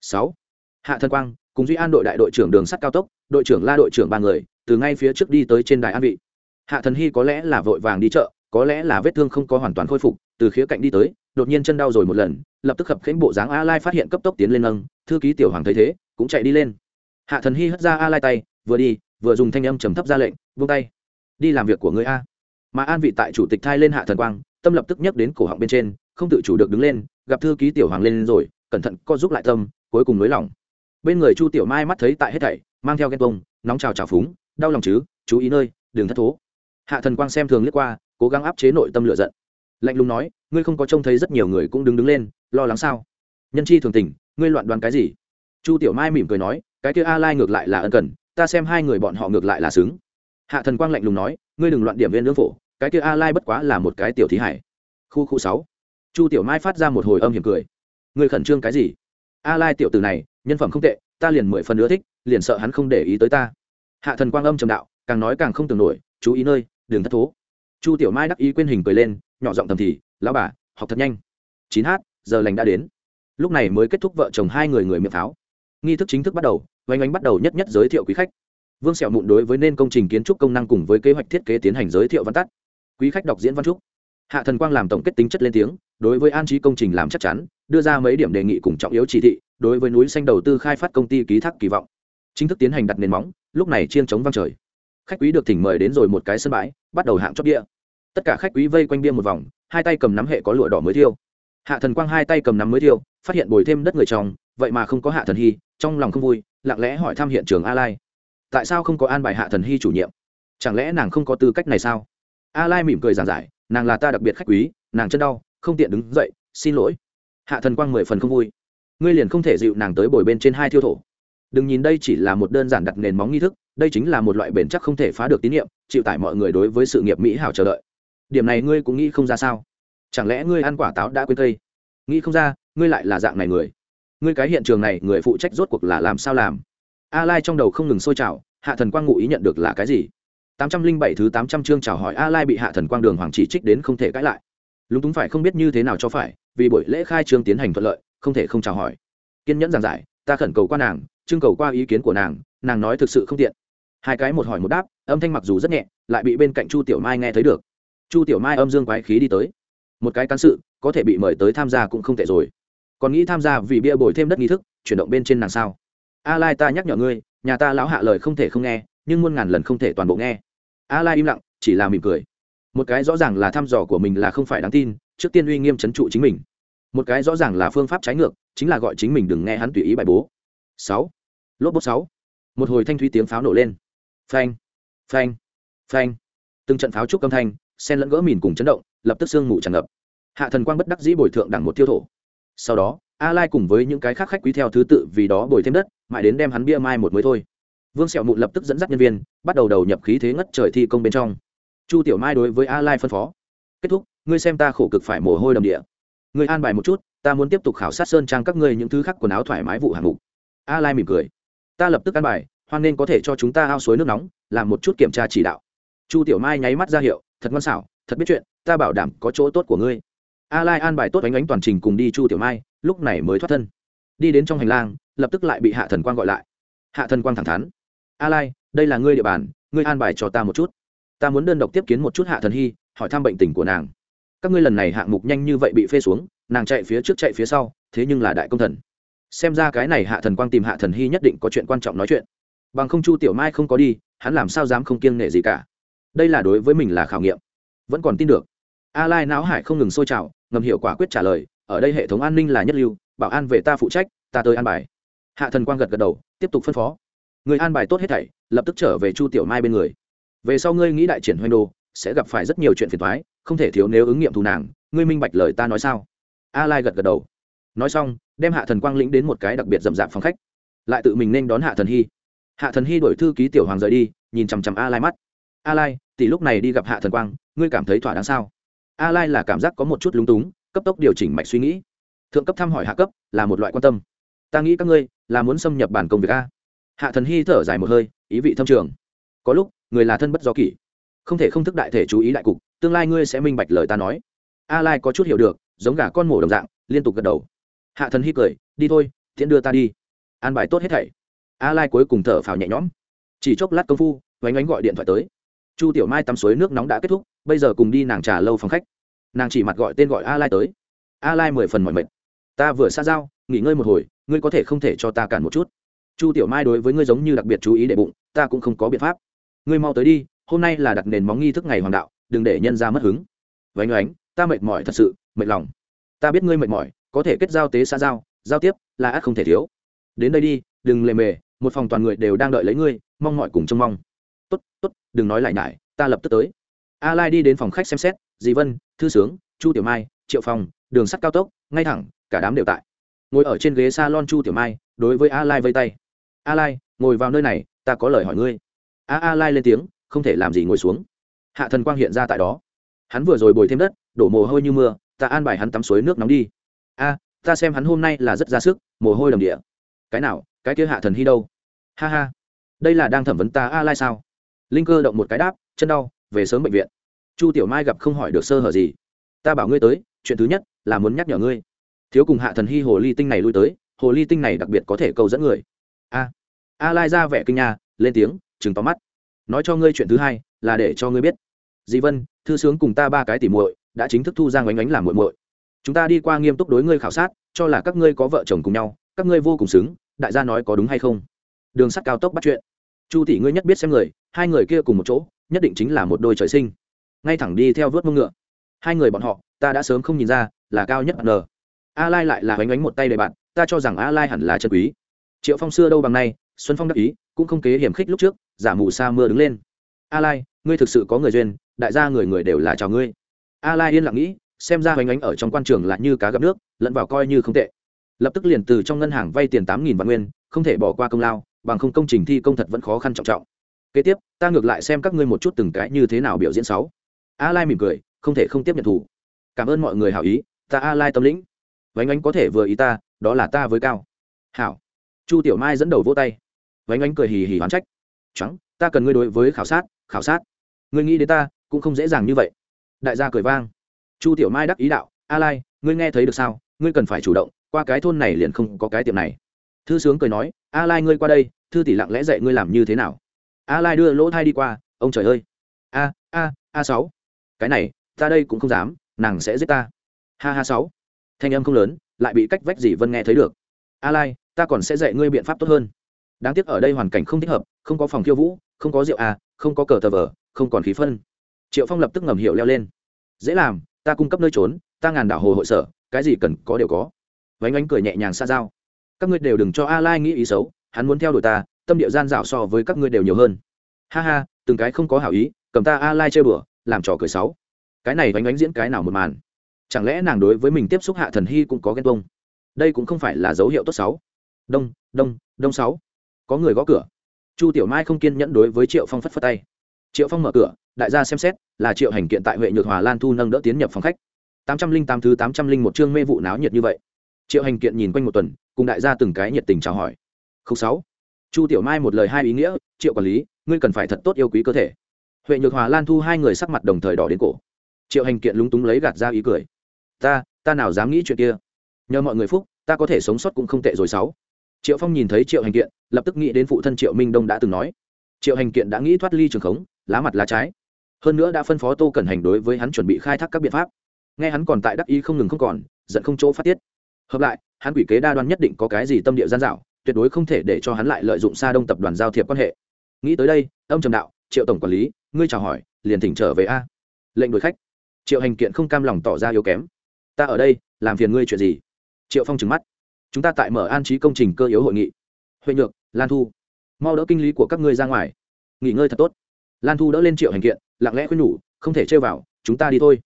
Sáu. Hạ thân quang, cùng duy an đội đại đội trưởng đường sắt cao tốc, đội trưởng la đội trưởng ba người, từ ngay phía trước đi tới trên đài an vị. Hạ thần hy có lẽ là vội vàng đi chợ, có lẽ là vết thương không có hoàn toàn khôi phục, từ khía cạnh đi tới, đột nhiên chân đau rồi một lần, lập tức khập khánh bộ dáng a lai phát hiện cấp tốc tiến lên nâng, thư ký tiểu hoàng thấy thế, cũng chạy đi lên. Hạ thần hy hất ra a lai tay, vừa đi, vừa dùng thanh âm trầm thấp ra lệnh vung tay. Đi làm việc của người a mà an vị tại chủ tịch thai lên hạ thần quang, tâm lập tức nhắc đến cổ họng bên trên, không tự chủ được đứng lên, gặp thư ký tiểu hoàng lên rồi, cẩn thận co giúp lại tâm, cuối cùng nới lỏng. Bên người chu tiểu mai mắt thấy tại hết thảy, mang theo ghen tông nóng trào trào phúng, đau lòng chứ, chú ý nơi, đừng thất thố. Hạ thần quang xem thường liếc qua, cố gắng áp chế nội tâm lựa giận. Lạnh lùng nói, ngươi không có trông thấy rất nhiều người cũng đứng đứng lên, lo lắng sao? Nhân chi thường tình, ngươi loạn đoán cái gì? Chu tiểu mai mỉm cười nói, cái kia a lai ngược lại là ân cần, ta xem hai người bọn họ ngược lại là xứng. Hạ thần quang lạnh lùng nói, ngươi đừng loạn điểm viên lương phổ cái kia a lai bất quá là một cái tiểu thí hải. Khu khu sáu. Chu tiểu mai phát ra một hồi âm hiểm cười. Người khẩn trương cái gì? A lai tiểu tử này, nhân phẩm không tệ, ta liền mười phần nữa thích, liền sợ hắn không để ý tới ta. Hạ thần quang âm trầm đạo, càng nói càng không tưởng nổi, chú ý nơi, đừng thất thố. Chu tiểu mai đắc ý quên hình cười lên, nhỏ giọng thầm thì, lão bà, học thật nhanh. Chín h giờ lành đã đến. Lúc này mới kết thúc vợ chồng hai người người miệng pháo. Nghi thức chính thức bắt đầu, oanh oanh bắt đầu nhất nhất giới thiệu quý khách. Vương sẹo mụn đối với nên công trình kiến trúc công năng cùng với kế hoạch thiết kế tiến hành giới thiệu văn tắt quý khách đọc diễn văn trúc. Hạ thần quang làm tổng kết tính chất lên tiếng, đối với an trí công trình làm chắc chắn, đưa ra mấy điểm đề nghị cùng trọng yếu chỉ thị, đối với núi xanh đầu tư khai phát công ty ký thác kỳ vọng. Chính thức tiến hành đặt nền móng, lúc này chiên chống vang trời. Khách quý được thỉnh mời đến rồi một cái sân bãi, bắt đầu hạng chót bia. Tất cả khách quý vây quanh bia một vòng, hai tay cầm nắm hệ có lụa đỏ mới thiêu. Hạ thần quang hai tay cầm nắm mới thiêu, phát hiện bồi thêm đất người chồng vậy mà không có hạ thần hy, trong lòng không vui, lặng lẽ hỏi thăm hiện trường a lai. Tại sao không có an bài hạ thần hy chủ nhiệm? Chẳng lẽ nàng không có tư cách này sao? A lai mỉm cười giảng giải, nàng là ta đặc biệt khách quý, nàng chân đau, không tiện đứng dậy, xin lỗi. Hạ thần quang mười phần không vui. Ngươi liền không thể dịu nàng tới bồi bên trên hai thiêu thổ. Đừng nhìn đây chỉ là một đơn giản đặt nền móng nghi thức, đây chính là một loại bền chắc không thể phá được tín nhiệm chịu tải mọi người đối với sự nghiệp mỹ hảo chờ đợi. Điểm này ngươi cũng nghĩ không ra sao? Chẳng lẽ ngươi ăn quả táo đã quên cây? Nghĩ không ra, ngươi lại là dạng này người. Ngươi cái hiện trường này, người phụ trách rốt cuộc là làm sao làm? A lai trong đầu không ngừng sôi trào, hạ thần quang ngụ ý nhận được là cái gì? 807 thứ 800 chương chào hỏi a lai bị hạ thần quang đường hoàng chỉ trích đến không thể cãi lại. Lúng túng phải không biết như thế nào cho phải, vì buổi lễ khai trương tiến hành thuận lợi, không thể không chào hỏi. Kiên nhẫn giảng giải, ta khẩn cầu qua nàng, trưng cầu qua ý kiến của nàng nàng nói thực sự không tiện. Hai cái một hỏi một đáp, âm thanh mặc dù rất nhẹ, lại bị bên cạnh chu tiểu mai nghe thấy được. Chu tiểu mai âm dương quái khí đi tới. Một cái cán sự, có thể bị mời tới tham gia cũng không tệ rồi. Còn nghĩ tham gia vì bia bồi thêm đất nghi thức, chuyển động bên trên nàng sao? A lai ta nhắc nhở ngươi, nhà ta lão hạ lời không thể không nghe, nhưng muôn ngàn lần không thể toàn bộ nghe a lai im lặng, chỉ là mỉm cười. Một cái rõ ràng là thăm dò của mình là không phải đáng tin, trước tiên uy nghiêm chấn trụ chính mình. Một cái rõ ràng là phương pháp trái ngược, chính là gọi chính mình đừng nghe hắn tùy ý bài bố. Sáu. Lốp bốt sáu. Một hồi thanh thúy tiếng pháo nổ lên. Phanh. Phanh. Phanh. Từng trận pháo trúc âm thanh sen lẫn gỡ mìn cùng chấn động, lập tức sương mù tràn ngập. Hạ thần quang bất đắc dĩ bồi thượng đẳng một tiêu thổ. Sau đó, a lai cùng với những cái khác khách quý theo thứ tự vì đó bồi thêm đất, mãi đến đem hắn bia mai một mới thôi vương sẹo mụn lập tức dẫn dắt nhân viên, bắt đầu đầu nhập khí thế ngất trời thi công bên trong. Chu tiểu mai đối với a lai phân phó. Kết thúc, ngươi xem ta khổ cực phải mồ hôi đầm địa. Ngươi an bài một chút, ta muốn tiếp tục khảo sát sơn trang các ngươi những thứ khác quần áo thoải mái vụ hạng mục. A lai mỉm cười. Ta lập tức an bài, hoan nên có thể cho chúng ta ao suối nước nóng, làm một chút kiểm tra chỉ đạo. Chu tiểu mai nháy mắt ra hiệu, thật ngon xảo, thật biết chuyện, ta bảo đảm có chỗ tốt của ngươi. A lai an bài tốt ánh ánh toàn trình cùng đi chu tiểu mai, lúc này mới thoát thân. Đi đến trong hành lang, lập tức lại bị hạ thần quang gọi lại. Hạ thần quang thẳng thắn a lai, đây là ngươi địa bàn, ngươi an bài cho ta một chút. Ta muốn đơn độc tiếp kiến một chút hạ thần hy, hỏi thăm bệnh tình của nàng. Các ngươi lần này hạng mục nhanh như vậy bị phê xuống, nàng chạy phía trước chạy phía sau, thế nhưng là đại công thần. Xem ra cái này hạ thần quang tìm hạ thần hy nhất định có chuyện quan trọng nói chuyện. Bằng không chu tiểu mai không có đi, hắn làm sao dám không kiêng nể gì cả. Đây là đối với mình là khảo nghiệm. Vẫn còn tin được. A lai não hải không ngừng sôi trào, ngầm hiệu quả quyết trả lời, ở đây hệ thống an ninh là nhất lưu, bảo an về ta phụ trách, ta tới an bài. Hạ thần quang gật gật đầu, tiếp tục phân phó người an bài tốt hết thảy, lập tức trở về chu tiểu mai bên người. Về sau ngươi nghĩ đại triển hoành đồ, sẽ gặp phải rất nhiều chuyện phiền thoái không thể thiếu nếu ứng nghiệm thù nàng, ngươi minh bạch lời ta nói sao? A lai gật gật đầu. Nói xong, đem hạ thần quang lĩnh đến một cái đặc biệt rậm rạp phòng khách. Lại tự mình nên đón hạ thần hy. Hạ thần hy đổi thư ký tiểu hoàng rời đi, nhìn chằm chằm a lai mắt. A lai, tỷ lúc này đi gặp hạ thần quang, ngươi cảm thấy thỏa đáng sao? A lai là cảm giác có một chút lúng túng, cấp tốc điều chỉnh mạch suy nghĩ. Thượng cấp thăm hỏi hạ cấp là một loại quan tâm. Ta nghĩ các ngươi là muốn xâm nhập bản công việc a hạ thần hy thở dài một hơi, ý vị thâm trường. Có lúc, người là thân bất do kỷ. Không thể không thức đại thể chú ý đại cục, tương lai ngươi sẽ minh bạch lời ta nói. A lai có chút hiểu được, giống gà con mổ đồng dạng, liên tục gật đầu. Hạ thần hy cười, đi thôi, tiễn đưa ta đi. An bài tốt hết thảy. A lai cuối cùng thở phào nhẹ nhõm. Chỉ chốc lát công phu, vánh ánh gọi điện thoại tới. Chu tiểu mai tắm suối nước nóng đã kết thúc, bây giờ cùng đi nàng trà lâu phòng khách. Nàng chỉ mặt gọi tên gọi a lai tới. A lai mười phần mọi mệt. Ta vừa xa giao, nghỉ ngơi một hồi, ngươi có thể không thể cho ta cản một chút chu tiểu mai đối với ngươi giống như đặc biệt chú ý để bụng, ta cũng không có biện pháp. Ngươi mau tới đi, hôm nay là đặt nền móng nghi thức ngày hoàng đạo, đừng để nhân ra mất hứng. Vánh oánh, ta mệt mỏi thật sự, mệt lòng. Ta biết ngươi mệt mỏi, có thể kết giao tế xã giao giao tiếp là ác không thể thiếu. Đến đây đi, đừng lề mề, một phòng toàn người đều đang đợi lấy ngươi, mong mọi cùng trông mong. Tốt tốt, đừng nói lại nhải, ta lập tức tới. A lai đi đến phòng khách xem xét, dì vân, thư sướng, chu tiểu mai, triệu phong, đường sắt cao tốc, ngay thẳng, cả đám đều tại. Ngồi ở trên ghế s a lon chu tiểu mai, đối với a lai vây tay a lai, ngồi vào nơi này, ta có lời hỏi ngươi. A a lai lên tiếng, không thể làm gì ngồi xuống. Hạ thần quang hiện ra tại đó. Hắn vừa rồi bồi thêm đất, đổ mồ hôi như mưa, ta an bài hắn tắm suối nước nóng đi. A, ta xem hắn hôm nay là rất ra sức, mồ hôi đầm địa. Cái nào, cái kia hạ thần hy đâu? Ha ha. Đây là đang thẩm vấn ta a lai sao? Linh cơ động một cái đáp, chân đau, về sớm bệnh viện. Chu tiểu mai gặp không hỏi được sơ hở gì. Ta bảo ngươi tới, chuyện thứ nhất là muốn nhắc nhở ngươi. Thiếu cùng hạ thần hy hồ ly tinh này lui tới, hồ ly tinh này đặc biệt có thể câu dẫn người a. A lai ra vẻ kinh nha, lên tiếng chừng tóm mắt. Nói cho ngươi chuyện thứ hai, là để cho ngươi biết. Di vân, thư sướng cùng ta ba cái tỉ muội, đã chính thức thu giang oánh oánh làm muội muội. Chúng ta đi qua nghiêm túc đối ngươi khảo sát, cho là các ngươi có vợ chồng cùng nhau, các ngươi vô cùng xứng, đại gia nói có đúng hay không? Đường sắt cao tốc bắt chuyện. Chu tỷ ngươi nhất biết xem người, hai người kia cùng một chỗ, nhất định chính là một đôi trời sinh. Ngay thẳng đi theo vớt mông ngựa. Hai người bọn họ, ta đã sớm không nhìn ra, là cao nhất n. A lai lại là bánh bánh một tay đầy bạn, ta cho rằng a lai hẳn là chân quý triệu phong xưa đâu bằng nay, xuân phong đắc ý, cũng không kế hiểm khích lúc trước, giả mù sa mưa đứng lên. A lai, ngươi thực sự có người duyên, đại gia người người đều là chào ngươi. A lai yên lặng nghĩ, xem ra hoành ánh ở trong quan trường là như cá gặp nước, lẫn vào coi như không tệ. Lập tức liền từ trong ngân hàng vay tiền tám nghìn vạn nguyên, không thể bỏ qua công lao, bằng không công trình thi công thật vẫn khó khăn trọng trọng. Kế tiếp, ta ngược lại xem các ngươi một chút từng cái như thế nào biểu diễn sáu. A lai mỉm cười, không thể không tiếp nhận thủ. Cảm ơn mọi người hảo ý, ta a lai tâm lĩnh. Vánh ánh có thể vừa ý ta, đó là ta với cao. Hảo chu tiểu mai dẫn đầu vỗ tay. Vánh ánh cười hì hì hoán trách. Trắng, ta cần ngươi đối với khảo sát khảo sát. Ngươi nghĩ đến ta, cũng không dễ dàng như vậy. Đại gia cười vang. Chu tiểu mai đắc ý đạo, a lai, ngươi nghe thấy được sao? Ngươi cần phải chủ động, qua cái thôn này liền không có cái tiệm này. Thư sướng cười nói, a lai ngươi qua đây, thư tỷ lặng lẽ dạy ngươi làm như thế nào. A lai đưa lỗ thai đi qua, ông trời ơi, a a a sáu, cái này, ta đây cũng không dám, nàng sẽ giết ta. Ha ha sáu. Thanh âm không lớn, lại bị cách vách dì vân nghe thấy được. A lai ta còn sẽ dạy ngươi biện pháp tốt hơn. Đáng tiếc ở đây hoàn cảnh không thích hợp không có phòng khiêu vũ không có rượu à, không có cờ tờ vờ không còn khí phân. Triệu phong lập tức ngầm hiệu leo lên. Dễ làm ta cung cấp nơi trốn ta ngàn đảo hồ hội sở cái gì cần có đều có. Vánh ánh cười nhẹ nhàng xa giao. Các ngươi đều đừng cho a lai nghĩ ý xấu hắn muốn theo đuổi ta tâm địa gian dạo so với các ngươi đều nhiều hơn. Ha ha từng cái không có hảo ý cầm ta a lai chơi bừa làm trò cười sáu cái này vánh ánh diễn cái nào một màn? Chẳng lẽ nàng đối với mình tiếp xúc hạ thần hy cũng có ghen tuông? Đây cũng không phải là dấu hiệu tốt sáu đông đông đông sáu. Có người gõ cửa. Chu tiểu mai không kiên nhẫn đối với triệu phong phất phất tay. Triệu phong mở cửa, đại gia xem xét, là triệu hành kiện tại huệ nhược hòa lan thu nâng đỡ tiến nhập phòng khách. Tám trăm linh tám thứ tám trăm linh một chương mê vụ náo nhiệt như vậy. Triệu hành kiện nhìn quanh một tuần, cùng đại gia từng cái nhiệt tình chào hỏi. Không sáu. Chu tiểu mai một lời hai ý nghĩa, triệu quản lý, ngươi cần phải thật tốt yêu quý cơ thể. Huệ nhược hòa lan thu hai người sắc mặt đồng thời đỏ đến cổ. Triệu hành kiện lúng túng lấy gạt ra ý cười. Ta ta nào dám nghĩ chuyện kia? Nhờ mọi người phúc, ta có thể sống sót cũng không tệ rồi sáu triệu phong nhìn thấy triệu hành kiện, lập tức nghĩ đến phụ thân triệu minh đông đã từng nói. Triệu hành kiện đã nghĩ thoát ly trường khống, lá mặt lá trái. Hơn nữa đã phân phó tô cẩn hành đối với hắn chuẩn bị khai thác các biện pháp. Nghe hắn còn tại đắc ý không ngừng không còn, giận không chỗ phát tiết. Hợp lại, hắn quỷ kế đa đoan nhất định có cái gì tâm địa gian dạo tuyệt đối không thể để cho hắn lại lợi dụng xa đông tập đoàn giao thiệp quan hệ. Nghĩ tới đây, ông trầm đạo, triệu tổng quản lý, ngươi chào hỏi, liền thỉnh trở về a. Lệnh đuổi khách. Triệu hành kiện không cam lòng tỏ ra yếu kém. Ta ở đây, làm phiền ngươi chuyện gì? Triệu phong trừng mắt chúng ta tại mở an trí công trình cơ yếu hội nghị. Huệ nhược, lan thu, mau đỡ kinh lý của các ngươi ra ngoài. Nghỉ ngơi thật tốt. Lan thu đỡ lên triệu hành kiện, lặng lẽ khuyên nhủ, không thể chơi vào, chúng ta đi thôi.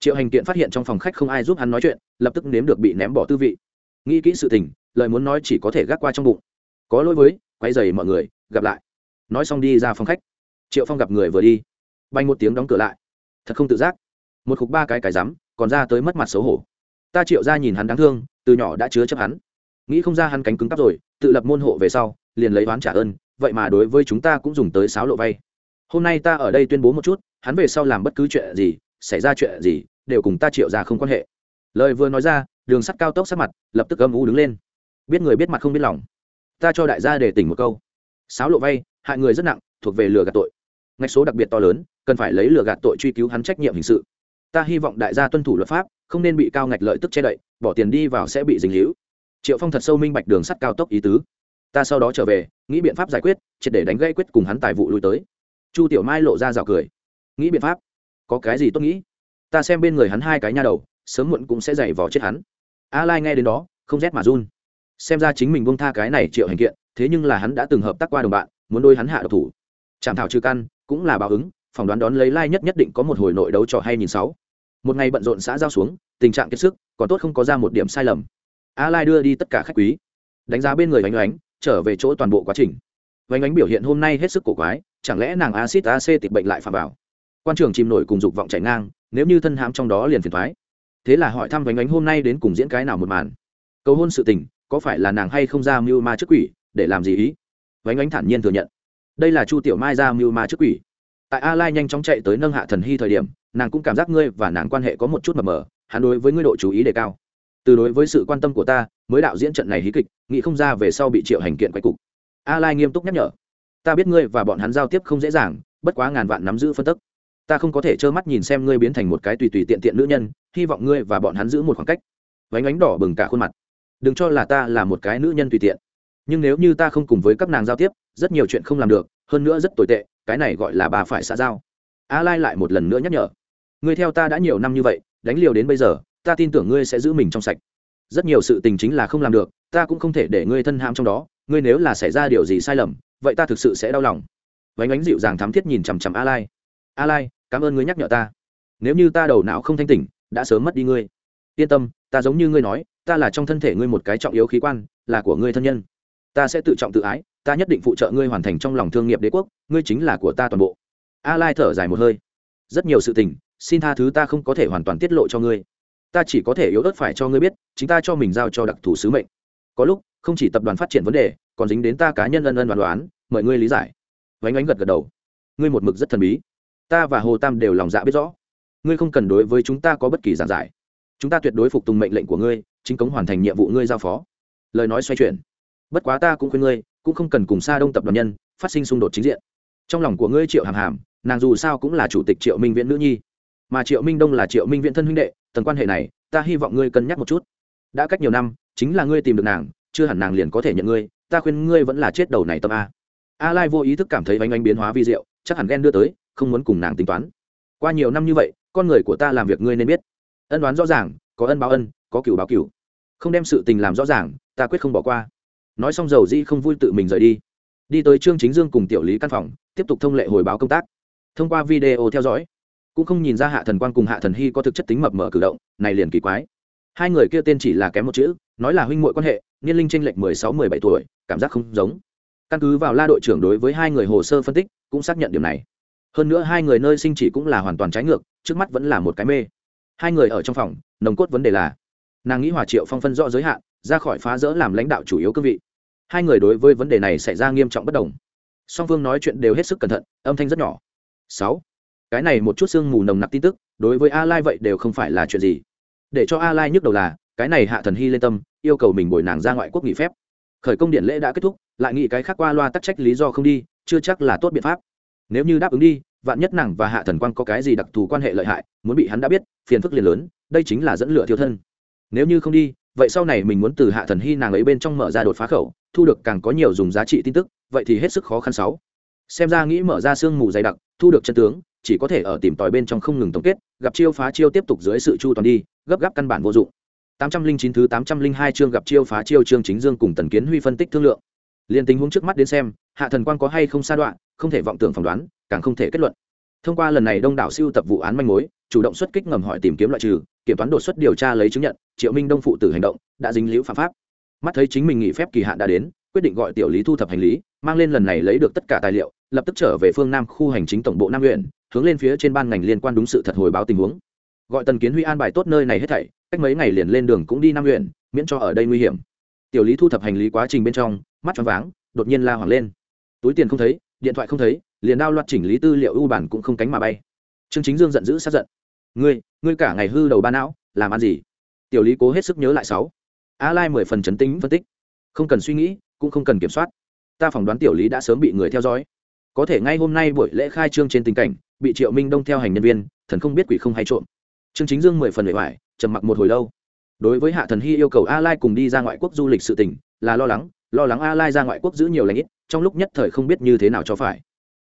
Triệu hành kiện phát hiện trong phòng khách không ai giúp hắn nói chuyện, lập tức nếm được bị ném bỏ tư vị. Nghĩ kỹ sự tình, lời muốn nói chỉ có thể gác qua trong bụng. Có lỗi với quay dày mọi người, gặp lại. Nói xong đi ra phòng khách. Triệu phong gặp người vừa đi. Bay một tiếng đóng cửa lại. Thật không tự giác. Một khúc ba cái cái rắm, còn ra tới mất mặt xấu hổ. Ta triệu ra nhìn hắn đáng thương, từ nhỏ đã chứa chấp hắn nghĩ không ra hắn cánh cứng cắp rồi, tự lập môn hộ về sau, liền lấy oán trả ơn, vậy mà đối với chúng ta cũng dùng tới sáo lộ vay. Hôm nay ta ở đây tuyên bố một chút, hắn về sau làm bất cứ chuyện gì, xảy ra chuyện gì, đều cùng ta triệu ra không quan hệ. Lời vừa nói ra, đường sắt cao tốc sát mặt lập tức âm u đứng lên. Biết người biết mặt không biết lòng. Ta cho đại gia để tỉnh một câu. Sáo lộ vay, hại người rất nặng, thuộc về lừa gạt tội. Ngạch số đặc biệt to lớn, cần phải lấy lừa gạt tội truy cứu hắn trách nhiệm hình sự. Ta hy vọng đại gia tuân thủ luật pháp, không nên bị cao ngạch lợi tức che đậy, bỏ tiền đi vào sẽ bị dính hữu triệu phong thật sâu minh bạch đường sắt cao tốc ý tứ. Ta sau đó trở về, nghĩ biện pháp giải quyết, triệt để đánh gây quyết cùng hắn tài vụ lui tới. Chu tiểu mai lộ ra rào cười. Nghĩ biện pháp? Có cái gì tốt nghĩ? Ta xem bên người hắn hai cái nha đầu, sớm muộn cũng sẽ dày vò chết hắn. A lai nghe đến đó, không rét mà run. Xem ra chính mình buông tha cái này triệu hành kiện, thế nhưng là hắn đã từng hợp tác qua đồng bạn, muốn đôi hắn hạ độc thủ. Chạm thảo trừ căn, cũng là báo ứng, phỏng đoán đón lấy lai nhất nhất định có một hồi nội đấu trò hay nhìn sáu. Một ngày bận rộn xã giao xuống, tình trạng kiệt sức, còn tốt không có ra một điểm sai lầm a lai đưa đi tất cả khách quý, đánh giá bên người vánh oánh trở về chỗ toàn bộ quá trình. Vánh oánh biểu hiện hôm nay hết sức cổ quái, chẳng lẽ nàng acid ac tịch bệnh lại phạm vào? Quan trường chìm nổi cùng dục vọng chạy ngang, nếu như thân hãm trong đó liền phiền thoái thế là hỏi thăm vánh oánh hôm nay đến cùng diễn cái nào một màn? Cầu hôn sự tình, có phải là nàng hay không ra mưu ma trước quỷ, để làm gì ý? Vánh oánh thản nhiên thừa nhận. Đây là chu tiểu mai ra mưu ma trước quỷ. Tại a lai nhanh chóng chạy tới nâng hạ thần hy thời điểm, nàng cũng cảm giác ngươi và nàng quan hệ có một chút mờ mờ, hắn đối với ngươi độ chú ý đề cao từ đối với sự quan tâm của ta, mới đạo diễn trận này hí kịch, nghĩ không ra về sau bị triệu hành kiện quay cục. A lai nghiêm túc nhắc nhở. Ta biết ngươi và bọn hắn giao tiếp không dễ dàng, bất quá ngàn vạn nắm giữ phân tức. Ta không có thể trơ mắt nhìn xem ngươi biến thành một cái tùy tùy tiện tiện nữ nhân, hy vọng ngươi và bọn hắn giữ một khoảng cách. Vánh ánh đỏ bừng cả khuôn mặt. Đừng cho là ta là một cái nữ nhân tùy tiện. Nhưng nếu như ta không cùng với các nàng giao tiếp, rất nhiều chuyện không làm được, hơn nữa rất tồi tệ, cái này gọi là bà phải xã giao. A lai lại một lần nữa nhắc nhở. Ngươi theo ta đã nhiều năm như vậy, đánh liều đến bây giờ ta tin tưởng ngươi sẽ giữ mình trong sạch. Rất nhiều sự tình chính là không làm được, ta cũng không thể để ngươi thân ham trong đó, ngươi nếu là xảy ra điều gì sai lầm, vậy ta thực sự sẽ đau lòng. Vánh ánh dịu dàng thám thiết nhìn chằm chằm a lai a lai cảm ơn ngươi nhắc nhở ta. Nếu như ta đầu não không thanh tỉnh, đã sớm mất đi ngươi. Yên tâm, ta giống như ngươi nói, ta là trong thân thể ngươi một cái trọng yếu khí quan, là của ngươi thân nhân. Ta sẽ tự trọng tự ái, ta nhất định phụ trợ ngươi hoàn thành trong lòng thương nghiệp đế quốc, ngươi chính là của ta toàn bộ. A lai thở dài một hơi. Rất nhiều sự tình, xin tha thứ ta không có thể hoàn toàn tiết lộ cho ngươi ta chỉ có thể yếu ớt phải cho ngươi biết, chính ta cho mình giao cho đặc thù sứ mệnh. Có lúc, không chỉ tập đoàn phát triển vấn đề, còn dính đến ta cá nhân ân ân đoán đoán, mời ngươi lý giải. Vánh ánh gật gật đầu. Ngươi một mực rất thần bí. Ta và hồ tam đều lòng dạ biết rõ. Ngươi không cần đối với chúng ta có bất kỳ giảng giải. Chúng ta tuyệt đối phục tùng mệnh lệnh của ngươi, chính cống hoàn thành nhiệm vụ ngươi giao phó. Lời nói xoay chuyển. Bất quá ta cũng khuyên ngươi, cũng không cần cùng xa đông tập đoàn nhân phát sinh xung đột chính diện. Trong lòng của ngươi triệu hàm hàm, nàng dù sao cũng là chủ tịch triệu minh viễn nữ nhi mà triệu minh đông là triệu minh viễn thân huynh đệ, tầng quan hệ này, ta hy vọng ngươi cân nhắc một chút. Đã cách nhiều năm, chính là ngươi tìm được nàng, chưa hẳn nàng liền có thể nhận ngươi, ta khuyên ngươi vẫn là chết đầu này tâm a. A lai vô ý thức cảm thấy bánh anh biến hóa vi diệu, chắc hẳn ghen đưa tới, không muốn cùng nàng tính toán. Qua nhiều năm như vậy, con người của ta làm việc ngươi nên biết. Ân đoán rõ ràng, có ân báo ân, có cửu báo cửu. Không đem sự tình làm rõ ràng, ta quyết không bỏ qua. Nói xong dầu di không vui tự mình rời đi. Đi tới trương chính dương cùng tiểu lý căn phòng, tiếp tục thông lệ hồi báo công tác. Thông qua video theo dõi cũng không nhìn ra hạ thần quan cùng hạ thần hy có thực chất tính mập mờ cử động, này liền kỳ quái. Hai người kia tên chỉ là kém một chữ, nói là huynh muội quan hệ, niên linh tranh lệch mười sáu, mười bảy tuổi, cảm giác không giống. Căn cứ vào la đội trưởng đối với hai người hồ sơ phân tích, cũng xác nhận điểm này. Hơn nữa hai người nơi sinh chỉ cũng là hoàn toàn trái ngược, trước mắt vẫn là một cái mê. Hai người ở trong phòng, nồng cốt vấn đề là, nàng nghĩ hòa triệu phong phân rõ giới hạn, ra khỏi phá rỡ làm lãnh đạo chủ yếu cương vị. Hai người đối với vấn đề này xảy ra nghiêm trọng bất đồng. Song phương nói chuyện đều hết sức cẩn thận, âm thanh rất nhỏ. Sáu cái này một chút sương mù nồng nặc tin tức, đối với a lai vậy đều không phải là chuyện gì. Để cho a lai nhức đầu là, cái này hạ thần hy lên tâm, yêu cầu mình bồi nàng ra ngoại quốc nghỉ phép. Khởi công điện lễ đã kết thúc, lại nghĩ cái khác qua loa tắc trách lý do không đi, chưa chắc là tốt biện pháp. Nếu như đáp ứng đi, vạn nhất nàng và hạ thần quang có cái gì đặc thù quan hệ lợi hại, muốn bị hắn đã biết, phiền phức liền lớn, đây chính là dẫn lửa thiêu thân. Nếu như không đi, vậy sau này mình muốn từ hạ thần hy nàng ấy bên trong mở ra đột phá khẩu, thu được càng có nhiều dùng giá trị tin tức, vậy thì hết sức khó khăn sáu. Xem ra nghĩ mở ra sương mù dày đặc, thu được chân tướng chỉ có thể ở tìm tòi bên trong không ngừng tổng kết, gặp chiêu phá chiêu tiếp tục dưới sự chu toàn đi, gấp gáp căn bản vô dụng. 809 thứ 802 chương gặp chiêu phá chiêu chương chính dương cùng tần kiến huy phân tích thương lượng. Liên tình huống trước mắt đến xem, hạ thần quan có hay không sa đoạn không thể vọng tưởng phỏng đoán, càng không thể kết luận. Thông qua lần này đông đảo siêu tập vụ án manh mối, chủ động xuất kích ngầm hỏi tìm kiếm loại trừ, kiểm toán đột xuất điều tra lấy chứng nhận, triệu minh đông phụ tử hành động, đã dính liễu phạm pháp. Mắt thấy chính mình nghỉ phép kỳ hạn đã đến, quyết định gọi tiểu lý thu thập hành lý, mang lên lần này lấy được tất cả tài liệu, lập tức trở về phương nam khu hành chính tổng bộ nam huyện hướng lên phía trên ban ngành liên quan đúng sự thật hồi báo tình huống. Gọi tần kiến huy an bài tốt nơi này hết thảy, cách mấy ngày liền lên đường cũng đi nam huyện, miễn cho ở đây nguy hiểm. Tiểu lý thu thập hành lý quá trình bên trong, mắt choáng váng, đột nhiên la hoảng lên. Túi tiền không thấy, điện thoại không thấy, liền đao loạt chỉnh lý tư liệu ưu bản cũng không cánh mà bay. Trương chính dương giận dữ sát giận. Ngươi ngươi cả ngày hư đầu ba não, làm ăn gì? Tiểu lý cố hết sức nhớ lại sáu. A lai mười phần chấn tính phân tích. Không cần suy nghĩ, cũng không cần kiểm soát. Ta phỏng đoán tiểu lý đã sớm bị người theo dõi. Có thể ngay hôm nay buổi lễ khai trương trên tình cảnh bị triệu minh đông theo hành nhân viên, thần không biết quỷ không hay trộm. Trương chính dương mười phần bề ngoài trầm mặc một hồi lâu. Đối với hạ thần hy yêu cầu a lai cùng đi ra ngoại quốc du lịch sự tỉnh là lo lắng lo lắng a lai ra ngoại quốc giữ nhiều lãnh ít, trong lúc nhất thời không biết như thế nào cho phải.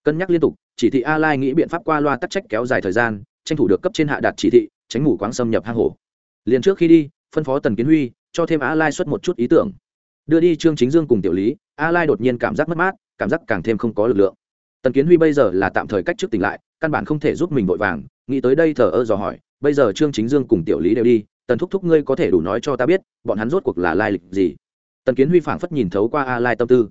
Cân nhắc liên tục, chỉ thị a lai nghĩ biện pháp qua loa tắc trách kéo dài thời gian, tranh thủ được cấp trên hạ đạt chỉ thị, tránh ngủ quáng xâm nhập hang hổ. Liền trước khi đi, phân phó tần kiến huy, cho thêm a lai xuất một chút ý tưởng. Đưa đi trương chính dương cùng tiểu lý, a lai đột nhiên cảm giác mất mát, cảm giác càng thêm không có lực lượng tần kiến huy bây giờ là tạm thời cách trước tỉnh lại, căn bản không thể giúp mình vội vàng. Nghĩ tới đây thờ ơ dò hỏi, bây giờ trương chính dương cùng tiểu lý đều đi, tần thúc thúc ngươi có thể đủ nói cho ta biết, bọn hắn rốt cuộc là lai lịch gì? Tần kiến huy phảng phất nhìn thấu qua a lai tâm tư.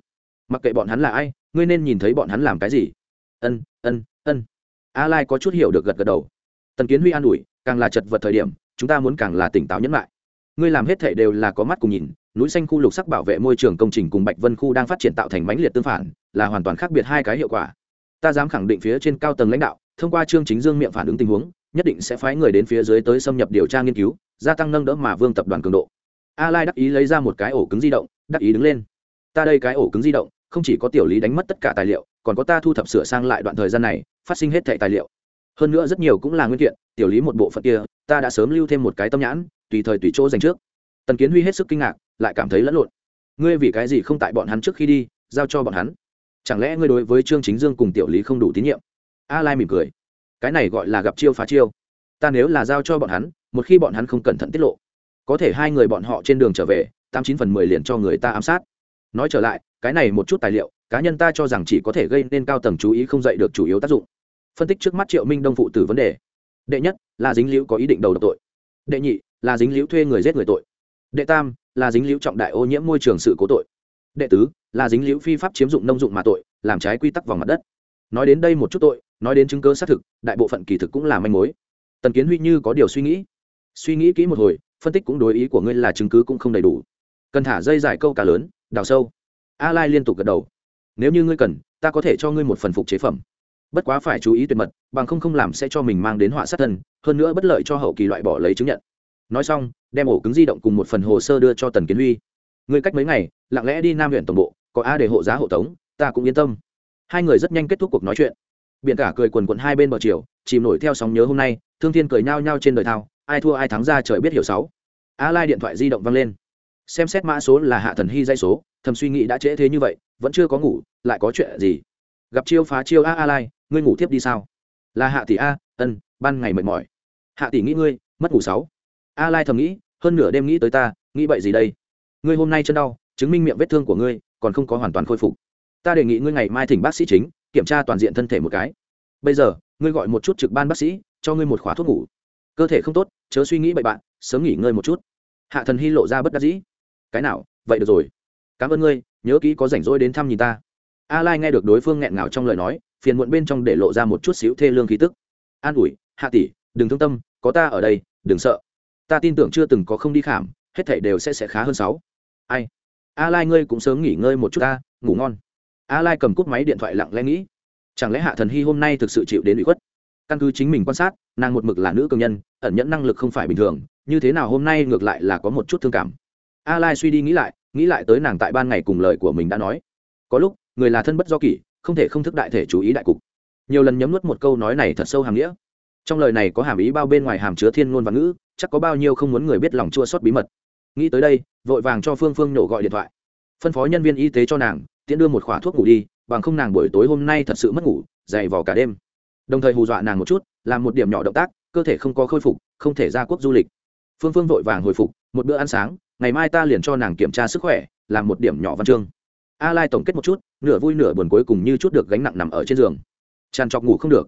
Mặc kệ bọn hắn là ai, ngươi nên nhìn thấy bọn hắn làm cái gì? Ân ân ân. A lai có chút hiểu được gật gật đầu. Tần kiến huy an ủi, càng là chật vật thời điểm, chúng ta muốn càng là tỉnh táo nhẫn lại. Ngươi làm hết thể đều là có mắt cùng nhìn, núi xanh khu lục sắc bảo vệ môi trường công trình cùng bạch vân khu đang phát triển tạo thành mãnh liệt tương phản, là hoàn toàn khác biệt hai cái hiệu quả ta dám khẳng định phía trên cao tầng lãnh đạo, thông qua chương chính dương miệng phản ứng tình huống, nhất định sẽ phái người đến phía dưới tới xâm nhập điều tra nghiên cứu, gia tăng nâng đỡ mà vương tập đoàn cường độ. A lai đắc ý lấy ra một cái ổ cứng di động, đắc ý đứng lên. Ta đây cái ổ cứng di động, không chỉ có tiểu lý đánh mất tất cả tài liệu, còn có ta thu thập sửa sang lại đoạn thời gian này, phát sinh hết thẻ tài liệu. Hơn nữa rất nhiều cũng là nguyên kiện, tiểu lý một bộ phận kia, ta đã sớm lưu thêm một cái tâm nhãn, tùy thời tùy chỗ dành trước. Tần kiến huy hết sức kinh ngạc, lại cảm thấy lẫn lộn. Ngươi vì cái gì không tại bọn hắn trước khi đi, giao cho bọn hắn? Chẳng lẽ ngươi đối với trương chính dương cùng tiểu lý không đủ tín nhiệm? A lai mỉm cười. Cái này gọi là gặp chiêu phá chiêu. Ta nếu là giao cho bọn hắn, một khi bọn hắn không cẩn thận tiết lộ, có thể hai người bọn họ trên đường trở về, tám chín phần mười liền cho người ta ám sát. Nói trở lại, cái này một chút tài liệu, cá nhân ta cho rằng chỉ có thể gây nên cao tầng chú ý không dạy được chủ yếu tác dụng. Phân tích trước mắt triệu minh đông phụ tử vấn đề. Đệ nhất, là dính liễu có ý định đầu độc tội. Đệ nhị, là dính liễu thuê người giết người tội. Đệ tam, là dính liễu trọng đại ô nhiễm môi trường sự cố tội. Đệ tứ là dính liễu phi pháp chiếm dụng nông dụng mà tội, làm trái quy tắc vòng mặt đất. Nói đến đây một chút tội, nói đến chứng cơ xác thực, đại bộ phận kỳ thực cũng là manh mối. Tần kiến huy như có điều suy nghĩ. Suy nghĩ kỹ một hồi, phân tích cũng đối ý của ngươi là chứng cứ cũng không đầy đủ. Cần thả dây dài câu cá lớn, đào sâu. A lai liên tục gật đầu. Nếu như ngươi cần, ta có thể cho ngươi một phần phục chế phẩm. Bất quá phải chú ý tuyệt mật, bằng không không làm sẽ cho mình mang đến họa sát thân, hơn nữa bất lợi cho hậu kỳ loại bỏ lấy chứng nhận. Nói xong, đem ổ cứng di động cùng một phần hồ sơ đưa cho tần kiến huy. Ngươi cách mấy ngày, lặng lẽ đi nam huyện tổng bộ có a để hộ giá hộ tống, ta cũng yên tâm. Hai người rất nhanh kết thúc cuộc nói chuyện. Biển cả cười quần quận hai bên bờ chiều, chìm nổi theo sóng nhớ hôm nay, thương thiên cười nhao nhao trên đời thao, ai thua ai thắng ra trời biết hiểu sáu. A lai điện thoại di động văng lên. Xem xét mã số là hạ thần hy dây số, thầm suy nghĩ đã trễ thế như vậy, vẫn chưa có ngủ, lại có chuyện gì? Gặp chiêu phá chiêu a a lai, ngươi ngủ tiếp đi sao? Là hạ tỷ a, ân, ban ngày mệt mỏi. Hạ tỷ nghĩ ngươi, mất ngủ sáu. A lai thầm nghĩ, hơn nửa đêm nghĩ tới ta, nghĩ vậy gì đây? Ngươi hôm nay chân đau, chứng minh miệng vết thương của ngươi còn không có hoàn toàn khôi phục. Ta đề nghị ngươi ngày mai thỉnh bác sĩ chính, kiểm tra toàn diện thân thể một cái. Bây giờ, ngươi gọi một chút trực ban bác sĩ, cho ngươi một khóa thuốc ngủ. Cơ thể không tốt, chớ suy nghĩ bậy bạn, sớm nghỉ ngơi một chút. Hạ thần hy lộ ra bất đắc dĩ. Cái nào, vậy được rồi. Cảm ơn ngươi, nhớ kỹ có rảnh rỗi đến thăm nhìn ta. A lai nghe được đối phương nghẹn ngào trong lời nói, phiền muộn bên trong để lộ ra một chút xíu thê lương khí tức. An ủi, hạ tỷ, đừng thương tâm, có ta ở đây, đừng sợ. Ta tin tưởng chưa từng có không đi khảm, hết thảy đều sẽ sẽ khá hơn sáu. Ai? A lai ngươi cũng sớm nghỉ ngơi một chút ta, ngủ ngon. A lai cầm cúp máy điện thoại lặng lẽ nghĩ, chẳng lẽ hạ thần hy hôm nay thực sự chịu đến ủy khuất? Căn cứ chính mình quan sát, nàng một mực là nữ công nhân, ẩn nhẫn năng lực không phải bình thường, như thế nào hôm nay ngược lại là có một chút thương cảm. A lai suy đi nghĩ lại nghĩ lại tới nàng tại ban ngày cùng lời của mình đã nói. Có lúc, người là thân bất do kỷ, không thể không thức đại thể chú ý đại cục. Nhiều lần nhấm nuốt một câu nói này thật sâu hàm nghĩa. Trong lời này có hàm ý bao bên ngoài hàm chứa thiên ngôn và ngữ, chắc có bao nhiêu không muốn người biết lòng chua xót bí mật nghĩ tới đây, vội vàng cho phương phương nhổ gọi điện thoại. Phân phó nhân viên y tế cho nàng, tiễn đưa một khỏa thuốc ngủ đi, bằng không nàng buổi tối hôm nay thật sự mất ngủ, dày vò cả đêm. Đồng thời hù dọa nàng một chút, làm một điểm nhỏ động tác, cơ thể không có khôi phục, không thể ra quốc du lịch. Phương phương vội vàng hồi phục, một bữa ăn sáng, ngày mai ta liền cho nàng kiểm tra sức khỏe, làm một điểm nhỏ văn chương. A lai tổng kết một chút, nửa vui nửa buồn cuối cùng như chút được gánh nặng nằm ở trên giường. Tràn trọc ngủ không được.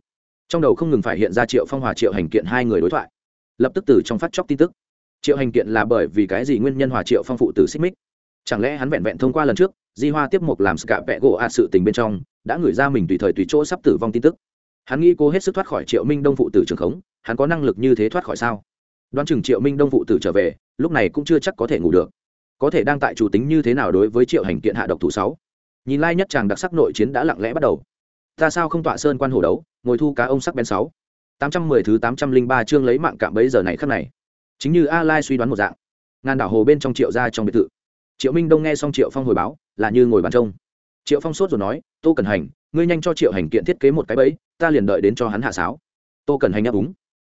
Trong đầu không ngừng phải hiện ra triệu phong hòa triệu hành kiện hai người đối thoại. Lập tức từ trong phát chóc tin tức triệu hành kiện là bởi vì cái gì nguyên nhân hòa triệu phong phụ tử xích mích? Chẳng lẽ hắn vẹn vẹn thông qua lần trước, di hoa tiếp mục làm cả vẹ gỗ a sự tình bên trong, đã gửi ra mình tùy thời tùy chỗ sắp tử vong tin tức? Hắn nghĩ cố hết sức thoát khỏi triệu minh đông phụ tử trường khống, hắn có năng lực như thế thoát khỏi sao? Đoán chừng triệu minh đông phụ tử trở về, lúc này cũng chưa chắc có thể ngủ được. Có thể đang tại chủ tính như thế nào đối với triệu hành kiện hạ độc thủ sáu? Nhìn lai nhất chàng đặc sắc nội chiến đã lặng lẽ bắt đầu. Ta sao không tọa sơn quan hồ đấu, ngồi thu cá ông sắc bén sáu? Tám trăm mười thứ tám trăm linh ba chương lấy mạng cạm bấy giờ này khắc này chính như a lai suy đoán một dạng. Ngàn đảo hồ bên trong triệu ra trong biệt thự. Triệu minh đông nghe xong triệu phong hồi báo, là như ngồi bàn trông. Triệu phong sốt rồi nói, tô cần hành, ngươi nhanh cho triệu hành kiện thiết kế một cái bẫy, ta liền đợi đến cho hắn hạ sáo. Tô cần hành đáp úng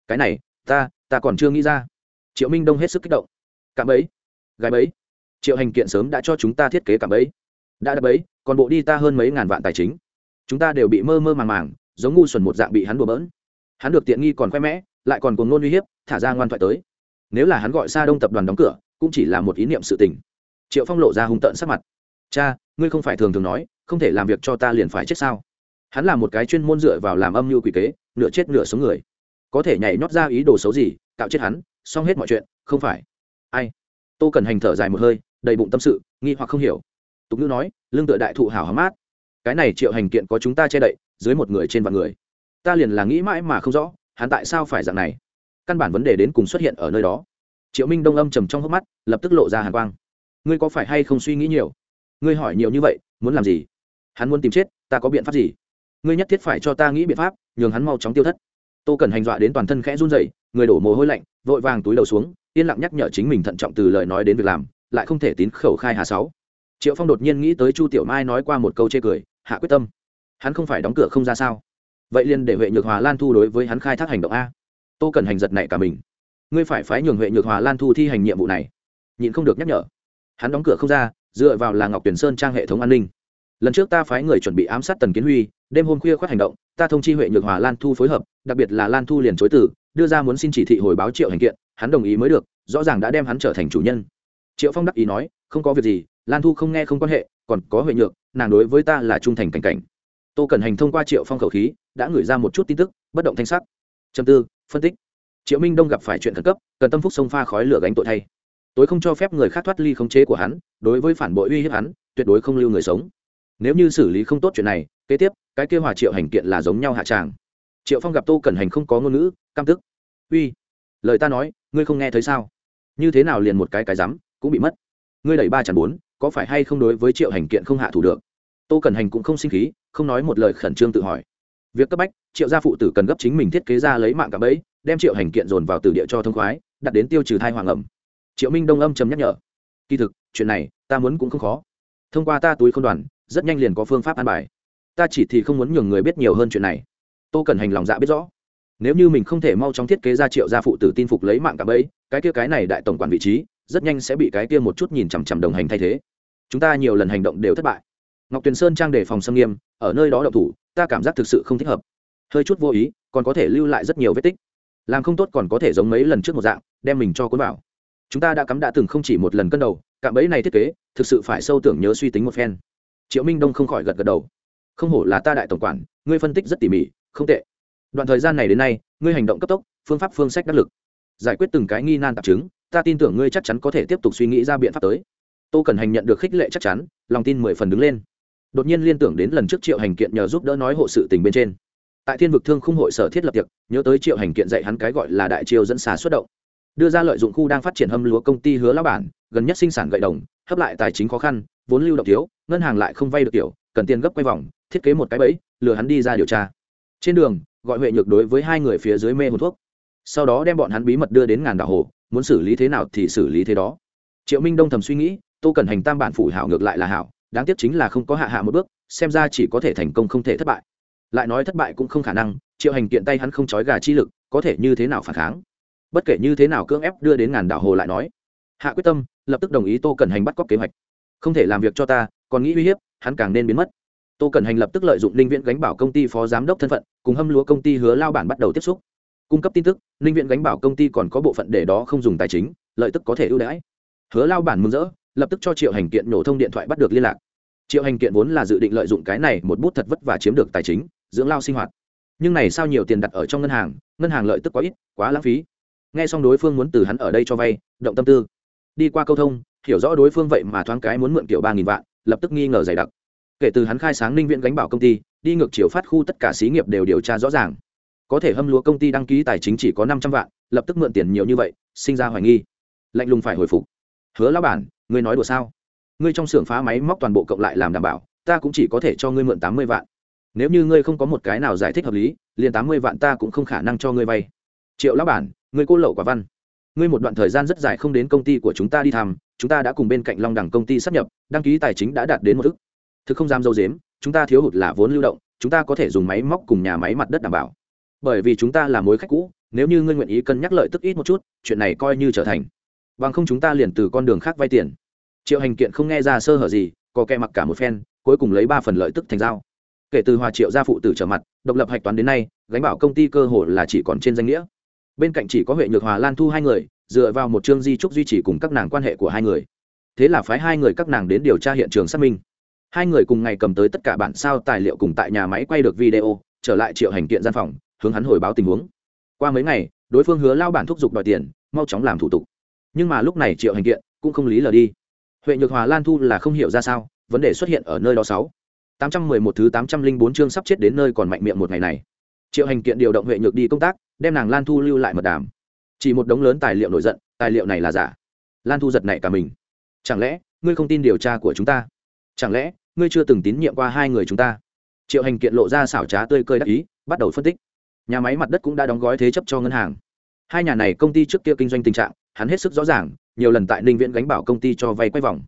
cái này, ta ta còn chưa nghĩ ra. Triệu minh đông hết sức kích động, cạm bẫy, gái bẫy, triệu hành kiện sớm đã cho chúng ta thiết kế cạm bẫy. Đã đập bẫy, còn bộ đi ta hơn mấy ngàn vạn tài chính. Chúng ta đều bị mơ mơ màng màng, giống ngu xuẩn một dạng bị hắn đùa bỡn. Hắn được tiện nghi còn khoe mẽ, lại còn cuồng nôn uy hiếp, thả ra ngoan thoại tới nếu là hắn gọi xa đông tập đoàn đóng cửa, cũng chỉ là một ý niệm sự tình. Triệu phong lộ ra hung tợn sắc mặt. Cha, ngươi không phải thường thường nói, không thể làm việc cho ta liền phải chết sao? Hắn là một cái chuyên môn dựa vào làm âm mưu quỷ kế, nửa chết nửa sống người. Có thể nhảy nhót ra ý đồ xấu gì, cạo chết hắn, xong hết mọi chuyện, không phải. Ai? Tô cần hành thở dài một hơi, đầy bụng tâm sự, nghi hoặc không hiểu. Tục ngữ nói, lương tựa đại thụ hảo hám mát. Cái này triệu hành kiện có chúng ta che đậy, dưới một người trên vạn người. Ta liền là nghĩ mãi mà không rõ, hắn tại sao phải dạng này? Căn bản vấn đề đến cùng xuất hiện ở nơi đó. Triệu minh đông âm trầm trong hốc mắt, lập tức lộ ra hàn quang. Ngươi có phải hay không suy nghĩ nhiều? Ngươi hỏi nhiều như vậy, muốn làm gì? Hắn muốn tìm chết, ta có biện pháp gì? Ngươi nhất thiết phải cho ta nghĩ biện pháp, nhường hắn mau chóng tiêu thất. Tô cần hành dọa đến toàn thân khẽ run rẩy, người đổ mồ hôi lạnh, vội vàng túi đầu xuống, yên lặng nhắc nhở chính mình thận trọng từ lời nói đến việc làm, lại không thể tín khẩu khai hà sáu. Triệu phong đột nhiên nghĩ tới chu tiểu mai nói qua một câu chê cười, hạ quyết tâm. Hắn không phải đóng cửa không ra sao. Vậy liền để huệ nhược hòa lan thu đối với hắn khai thác hành động a tô cần hành giật này cả mình. Ngươi phải phái nhường huệ nhược hòa lan thu thi hành nhiệm vụ này. Nhịn không được nhắc nhở. Hắn đóng cửa không ra, dựa vào là ngọc tuyển sơn trang hệ thống an ninh. Lần trước ta phái người chuẩn bị ám sát tần kiến huy, đêm hôm khuya khoác hành động, ta thông chi huệ nhược hòa lan thu phối hợp, đặc biệt là lan thu liền chối tử đưa ra muốn xin chỉ thị hồi báo triệu hành kiện, hắn đồng ý mới được, rõ ràng đã đem hắn trở thành chủ nhân. Triệu phong đắc ý nói, không có việc gì, lan thu không nghe không quan hệ, còn có huệ nhược, nàng đối với ta là trung thành cảnh cảnh. Tô cần hành thông qua triệu phong khẩu khí, đã gửi ra một chút tin tức, bất động thanh sắc. Châm tư phân tích. Triệu minh đông gặp phải chuyện khẩn cấp, cần tâm phúc sông pha khói lửa gánh tội thay. Tối không cho phép người khác thoát ly khống chế của hắn, đối với phản bội uy hiếp hắn, tuyệt đối không lưu người sống. Nếu như xử lý không tốt chuyện này, kế tiếp, cái kêu hòa triệu hành kiện là giống nhau hạ tràng. Triệu phong gặp tô cẩn hành không có ngôn ngữ cam tức. Uy, lời ta nói, ngươi không nghe thấy sao? Như thế nào liền một cái cái rắm cũng bị mất? Ngươi đẩy ba chẳng bốn, có phải hay không đối với triệu hành kiện không hạ thủ được? Tô cẩn hành cũng không sinh khí, không nói một lời khẩn trương tự hỏi việc cấp bách, triệu gia phụ tử cần gấp chính mình thiết kế ra lấy mạng cả bẫy, đem triệu hành kiện dồn vào tử địa cho thông khoái, đặt đến tiêu trừ thai hoàng ẩm. Triệu minh đông âm chấm nhắc nhở. Kỳ thực, chuyện này, ta muốn cũng không khó. Thông qua ta túi không đoàn, rất nhanh liền có phương pháp an bài. Ta chỉ thì không muốn nhường người biết nhiều hơn chuyện này. Tôi cần hành lòng dạ biết rõ. Nếu như mình không thể mau chóng thiết kế ra triệu gia phụ tử tin phục lấy mạng cả bẫy, cái kia cái này đại tổng quản vị trí, rất nhanh sẽ bị cái kia một chút nhìn chằm chằm đồng hành thay thế. Chúng ta nhiều lần hành động đều thất bại ngọc tuyền sơn trang đề phòng xâm nghiêm, ở nơi đó đậu thủ, ta cảm giác thực sự không thích hợp. Hơi chút vô ý, còn có thể lưu lại rất nhiều vết tích. Làm không tốt còn có thể giống mấy lần trước một dạng, đem mình cho cuốn vào. Chúng ta đã cắm đã từng không chỉ một lần cân đầu, cạm bẫy này thiết kế, thực sự phải sâu tưởng nhớ suy tính một phen. Triệu minh đông không khỏi gật gật đầu. Không hổ là ta đại tổng quản, ngươi phân tích rất tỉ mỉ, không tệ. Đoạn thời gian này đến nay, ngươi hành động cấp tốc, phương pháp phương sách đắc lực. Giải quyết từng cái nghi nan tạp chứng, ta tin tưởng ngươi chắc chắn có thể tiếp tục suy nghĩ ra biện pháp tới. Tô cần hành nhận được khích lệ chắc chắn, lòng tin mười phần đứng lên đột nhiên liên tưởng đến lần trước triệu hành kiện nhờ giúp đỡ nói hộ sự tình bên trên. Tại thiên vực thương khung hội sở thiết lập tiệc, nhớ tới triệu hành kiện dạy hắn cái gọi là đại triều dẫn xà xuất động. Đưa ra lợi dụng khu đang phát triển hâm lúa công ty hứa lao bản, gần nhất sinh sản gậy đồng, hấp lại tài chính khó khăn, vốn lưu động thiếu, ngân hàng lại không vay được tiểu, cần tiền gấp quay vòng, thiết kế một cái bẫy, lừa hắn đi ra điều tra. Trên đường, gọi huệ nhược đối với hai người phía dưới mê hồn thuốc. Sau đó đem bọn hắn bí mật đưa đến ngàn đảo hồ, muốn xử lý thế nào thì xử lý thế đó. Triệu minh đông thầm suy nghĩ, tô cần hành tam bản phủ hảo ngược lại là hảo đáng tiếc chính là không có hạ hạ một bước, xem ra chỉ có thể thành công không thể thất bại. Lại nói thất bại cũng không khả năng, triệu hành kiện tay hắn không trói gà chi lực, có thể như thế nào phản kháng? Bất kể như thế nào cưỡng ép đưa đến ngàn đảo hồ lại nói. Hạ quyết tâm, lập tức đồng ý tô cần hành bắt cóc kế hoạch. Không thể làm việc cho ta, còn nghĩ uy hiếp, hắn càng nên biến mất. Tô cần hành lập tức lợi dụng ninh viện gánh bảo công ty phó giám đốc thân phận, cùng hâm lúa công ty hứa lao bản bắt đầu tiếp xúc. Cung cấp tin tức, ninh viện gánh bảo công ty còn có bộ phận để đó không dùng tài chính, lợi tức có thể ưu đãi. Hứa lao bản mừng rỡ lập tức cho triệu hành kiện nổ thông điện thoại bắt được liên lạc. Triệu hành kiện vốn là dự định lợi dụng cái này một bút thật vất và chiếm được tài chính, dưỡng lao sinh hoạt. Nhưng này sao nhiều tiền đặt ở trong ngân hàng ngân hàng lợi tức quá ít, quá lãng phí. Nghe xong đối phương muốn từ hắn ở đây cho vay, động tâm tư. Đi qua câu thông, hiểu rõ đối phương vậy mà thoáng cái muốn mượn kiểu ba nghìn vạn, lập tức nghi ngờ dày đặc. Kể từ hắn khai sáng ninh viện gánh bảo công ty, đi ngược chiều phát khu tất cả xí nghiệp đều điều tra rõ ràng. Có thể hâm lúa công ty đăng ký tài chính chỉ có năm trăm vạn, lập tức mượn tiền nhiều như vậy, sinh ra hoài nghi. Lạnh lùng phải hồi phục. Hứa lão bản ngươi nói đùa sao? Ngươi trong xưởng phá máy móc toàn bộ cộng lại làm đảm bảo, ta cũng chỉ có thể cho ngươi mượn tám mươi vạn. Nếu như ngươi không có một cái nào giải thích hợp lý, liền tám mươi vạn ta cũng không khả năng cho ngươi vay. Triệu lão bản, ngươi cô lậu quả văn. Ngươi một đoạn thời gian rất dài không đến công ty của chúng ta đi thăm, chúng ta đã cùng bên cạnh long đẳng công ty sắp nhập, đăng ký tài chính đã đạt đến một ức. Thực không dám dâu dếm, chúng ta thiếu hụt là vốn lưu động, chúng ta có thể dùng máy móc cùng nhà máy mặt đất đảm bảo. Bởi vì chúng ta là mối khách cũ, nếu như ngươi nguyện ý cân nhắc lợi tức ít một chút, chuyện này coi như trở thành bằng không chúng ta liền từ con đường khác vay tiền. Triệu hành kiện không nghe ra sơ hở gì, có kẻ mặc cả một phen, cuối cùng lấy ba phần lợi tức thành dao kể từ hòa triệu gia phụ tử trở mặt, độc lập hạch toán đến nay, gánh bảo công ty cơ hội là chỉ còn trên danh nghĩa. Bên cạnh chỉ có huệ nhược hòa lan thu hai người, dựa vào một chương di trúc duy trì cùng các nàng quan hệ của hai người. Thế là phái hai người các nàng đến điều tra hiện trường xác minh. Hai người cùng ngày cầm tới tất cả bản sao tài liệu cùng tại nhà máy quay được video, trở lại triệu hành kiện gian phòng, hướng hắn hồi báo tình huống. Qua mấy ngày, đối phương hứa lao bản thúc giục đòi tiền, mau chóng làm thủ tục nhưng mà lúc này triệu hành kiện cũng không lý lờ đi. Huệ nhược hòa lan thu là không hiểu ra sao, vấn đề xuất hiện ở nơi đó sáu. Tám trăm mười một thứ tám trăm linh bốn chương sắp chết đến nơi còn mạnh miệng một ngày này. Triệu hành kiện điều động huệ nhược đi công tác, đem nàng lan thu lưu lại mật đàm. Chỉ một đống lớn tài liệu nổi giận, tài liệu này là giả. Lan thu giật nảy cả mình. Chẳng lẽ, ngươi không tin điều tra của chúng ta? Chẳng lẽ, ngươi chưa từng tín nhiệm qua hai người chúng ta? Triệu hành kiện lộ ra xảo trá tươi cơi đắc ý, bắt đầu phân tích. Nhà máy mặt đất cũng đã đóng gói thế chấp cho ngân hàng. Hai nhà này công ty trước kia kinh doanh tình trạng hắn hết sức rõ ràng, nhiều lần tại ninh viễn gánh bảo công ty cho vay quay vòng.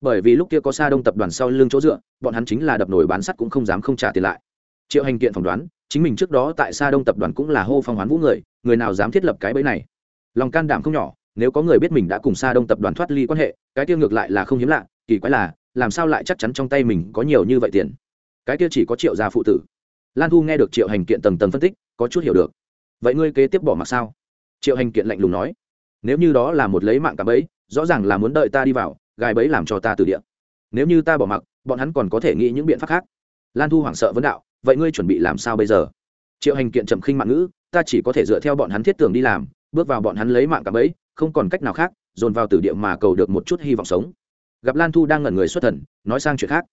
Bởi vì lúc kia có xa đông tập đoàn sau lưng chỗ dựa, bọn hắn chính là đập nổi bán sắt cũng không dám không trả tiền lại. Triệu hành kiện phỏng đoán, chính mình trước đó tại xa đông tập đoàn cũng là hô phong hoán vũ người người nào dám thiết lập cái bẫy này? Lòng can đảm không nhỏ, nếu có người biết mình đã cùng xa đông tập đoàn thoát ly quan hệ, cái tiêu ngược lại là không hiếm lạ, kỳ quái là, làm sao lại chắc chắn trong tay mình có nhiều như vậy tiền? Cái kia chỉ có triệu gia phụ tử. Lan thu nghe được triệu hành kiện tầng tầng phân tích, có chút hiểu được. Vậy ngươi kế tiếp bỏ mặc sao? Triệu hành kiện lạnh lùng nói nếu như đó là một lấy mạng cả bẫy, rõ ràng là muốn đợi ta đi vào, gài bẫy làm cho ta từ địa. Nếu như ta bỏ mặc, bọn hắn còn có thể nghĩ những biện pháp khác. Lan thu hoảng sợ vấn đạo, vậy ngươi chuẩn bị làm sao bây giờ? Triệu hành kiện trầm khinh mạng ngữ, ta chỉ có thể dựa theo bọn hắn thiết tưởng đi làm, bước vào bọn hắn lấy mạng cả bẫy, không còn cách nào khác, dồn vào tử địa mà cầu được một chút hy vọng sống. Gặp lan thu đang ngẩn người xuất thần, nói sang chuyện khác.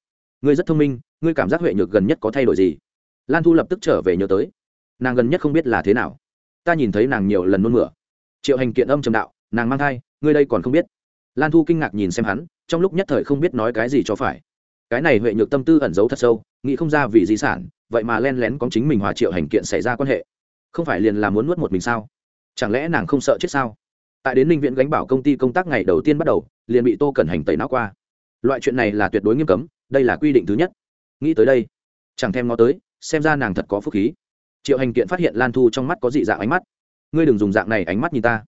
Ngươi rất thông minh, ngươi cảm giác huệ nhược gần nhất có thay đổi gì? Lan thu lập tức trở về nhớ tới. Nàng gần nhất không biết là thế nào. Ta nhìn thấy nàng nhiều lần nôn mửa triệu hành kiện âm trầm đạo, nàng mang thai, ngươi đây còn không biết. Lan thu kinh ngạc nhìn xem hắn, trong lúc nhất thời không biết nói cái gì cho phải. Cái này huệ nhược tâm tư ẩn giấu thật sâu, nghĩ không ra vì di sản, vậy mà len lén có chính mình hòa triệu hành kiện xảy ra quan hệ. Không phải liền là muốn nuốt một mình sao? Chẳng lẽ nàng không sợ chết sao? Tại đến ninh viện gánh bảo công ty công tác ngày đầu tiên bắt đầu, liền bị tô cẩn hành tẩy não qua. Loại chuyện này là tuyệt đối nghiêm cấm, đây là quy định thứ nhất. Nghĩ tới đây, chẳng thèm ngó tới, xem ra nàng thật có phúc khí. Triệu hành kiện phát hiện lan thu trong mắt có dị dạng ánh mắt ngươi đừng dùng dạng này ánh mắt nhìn ta.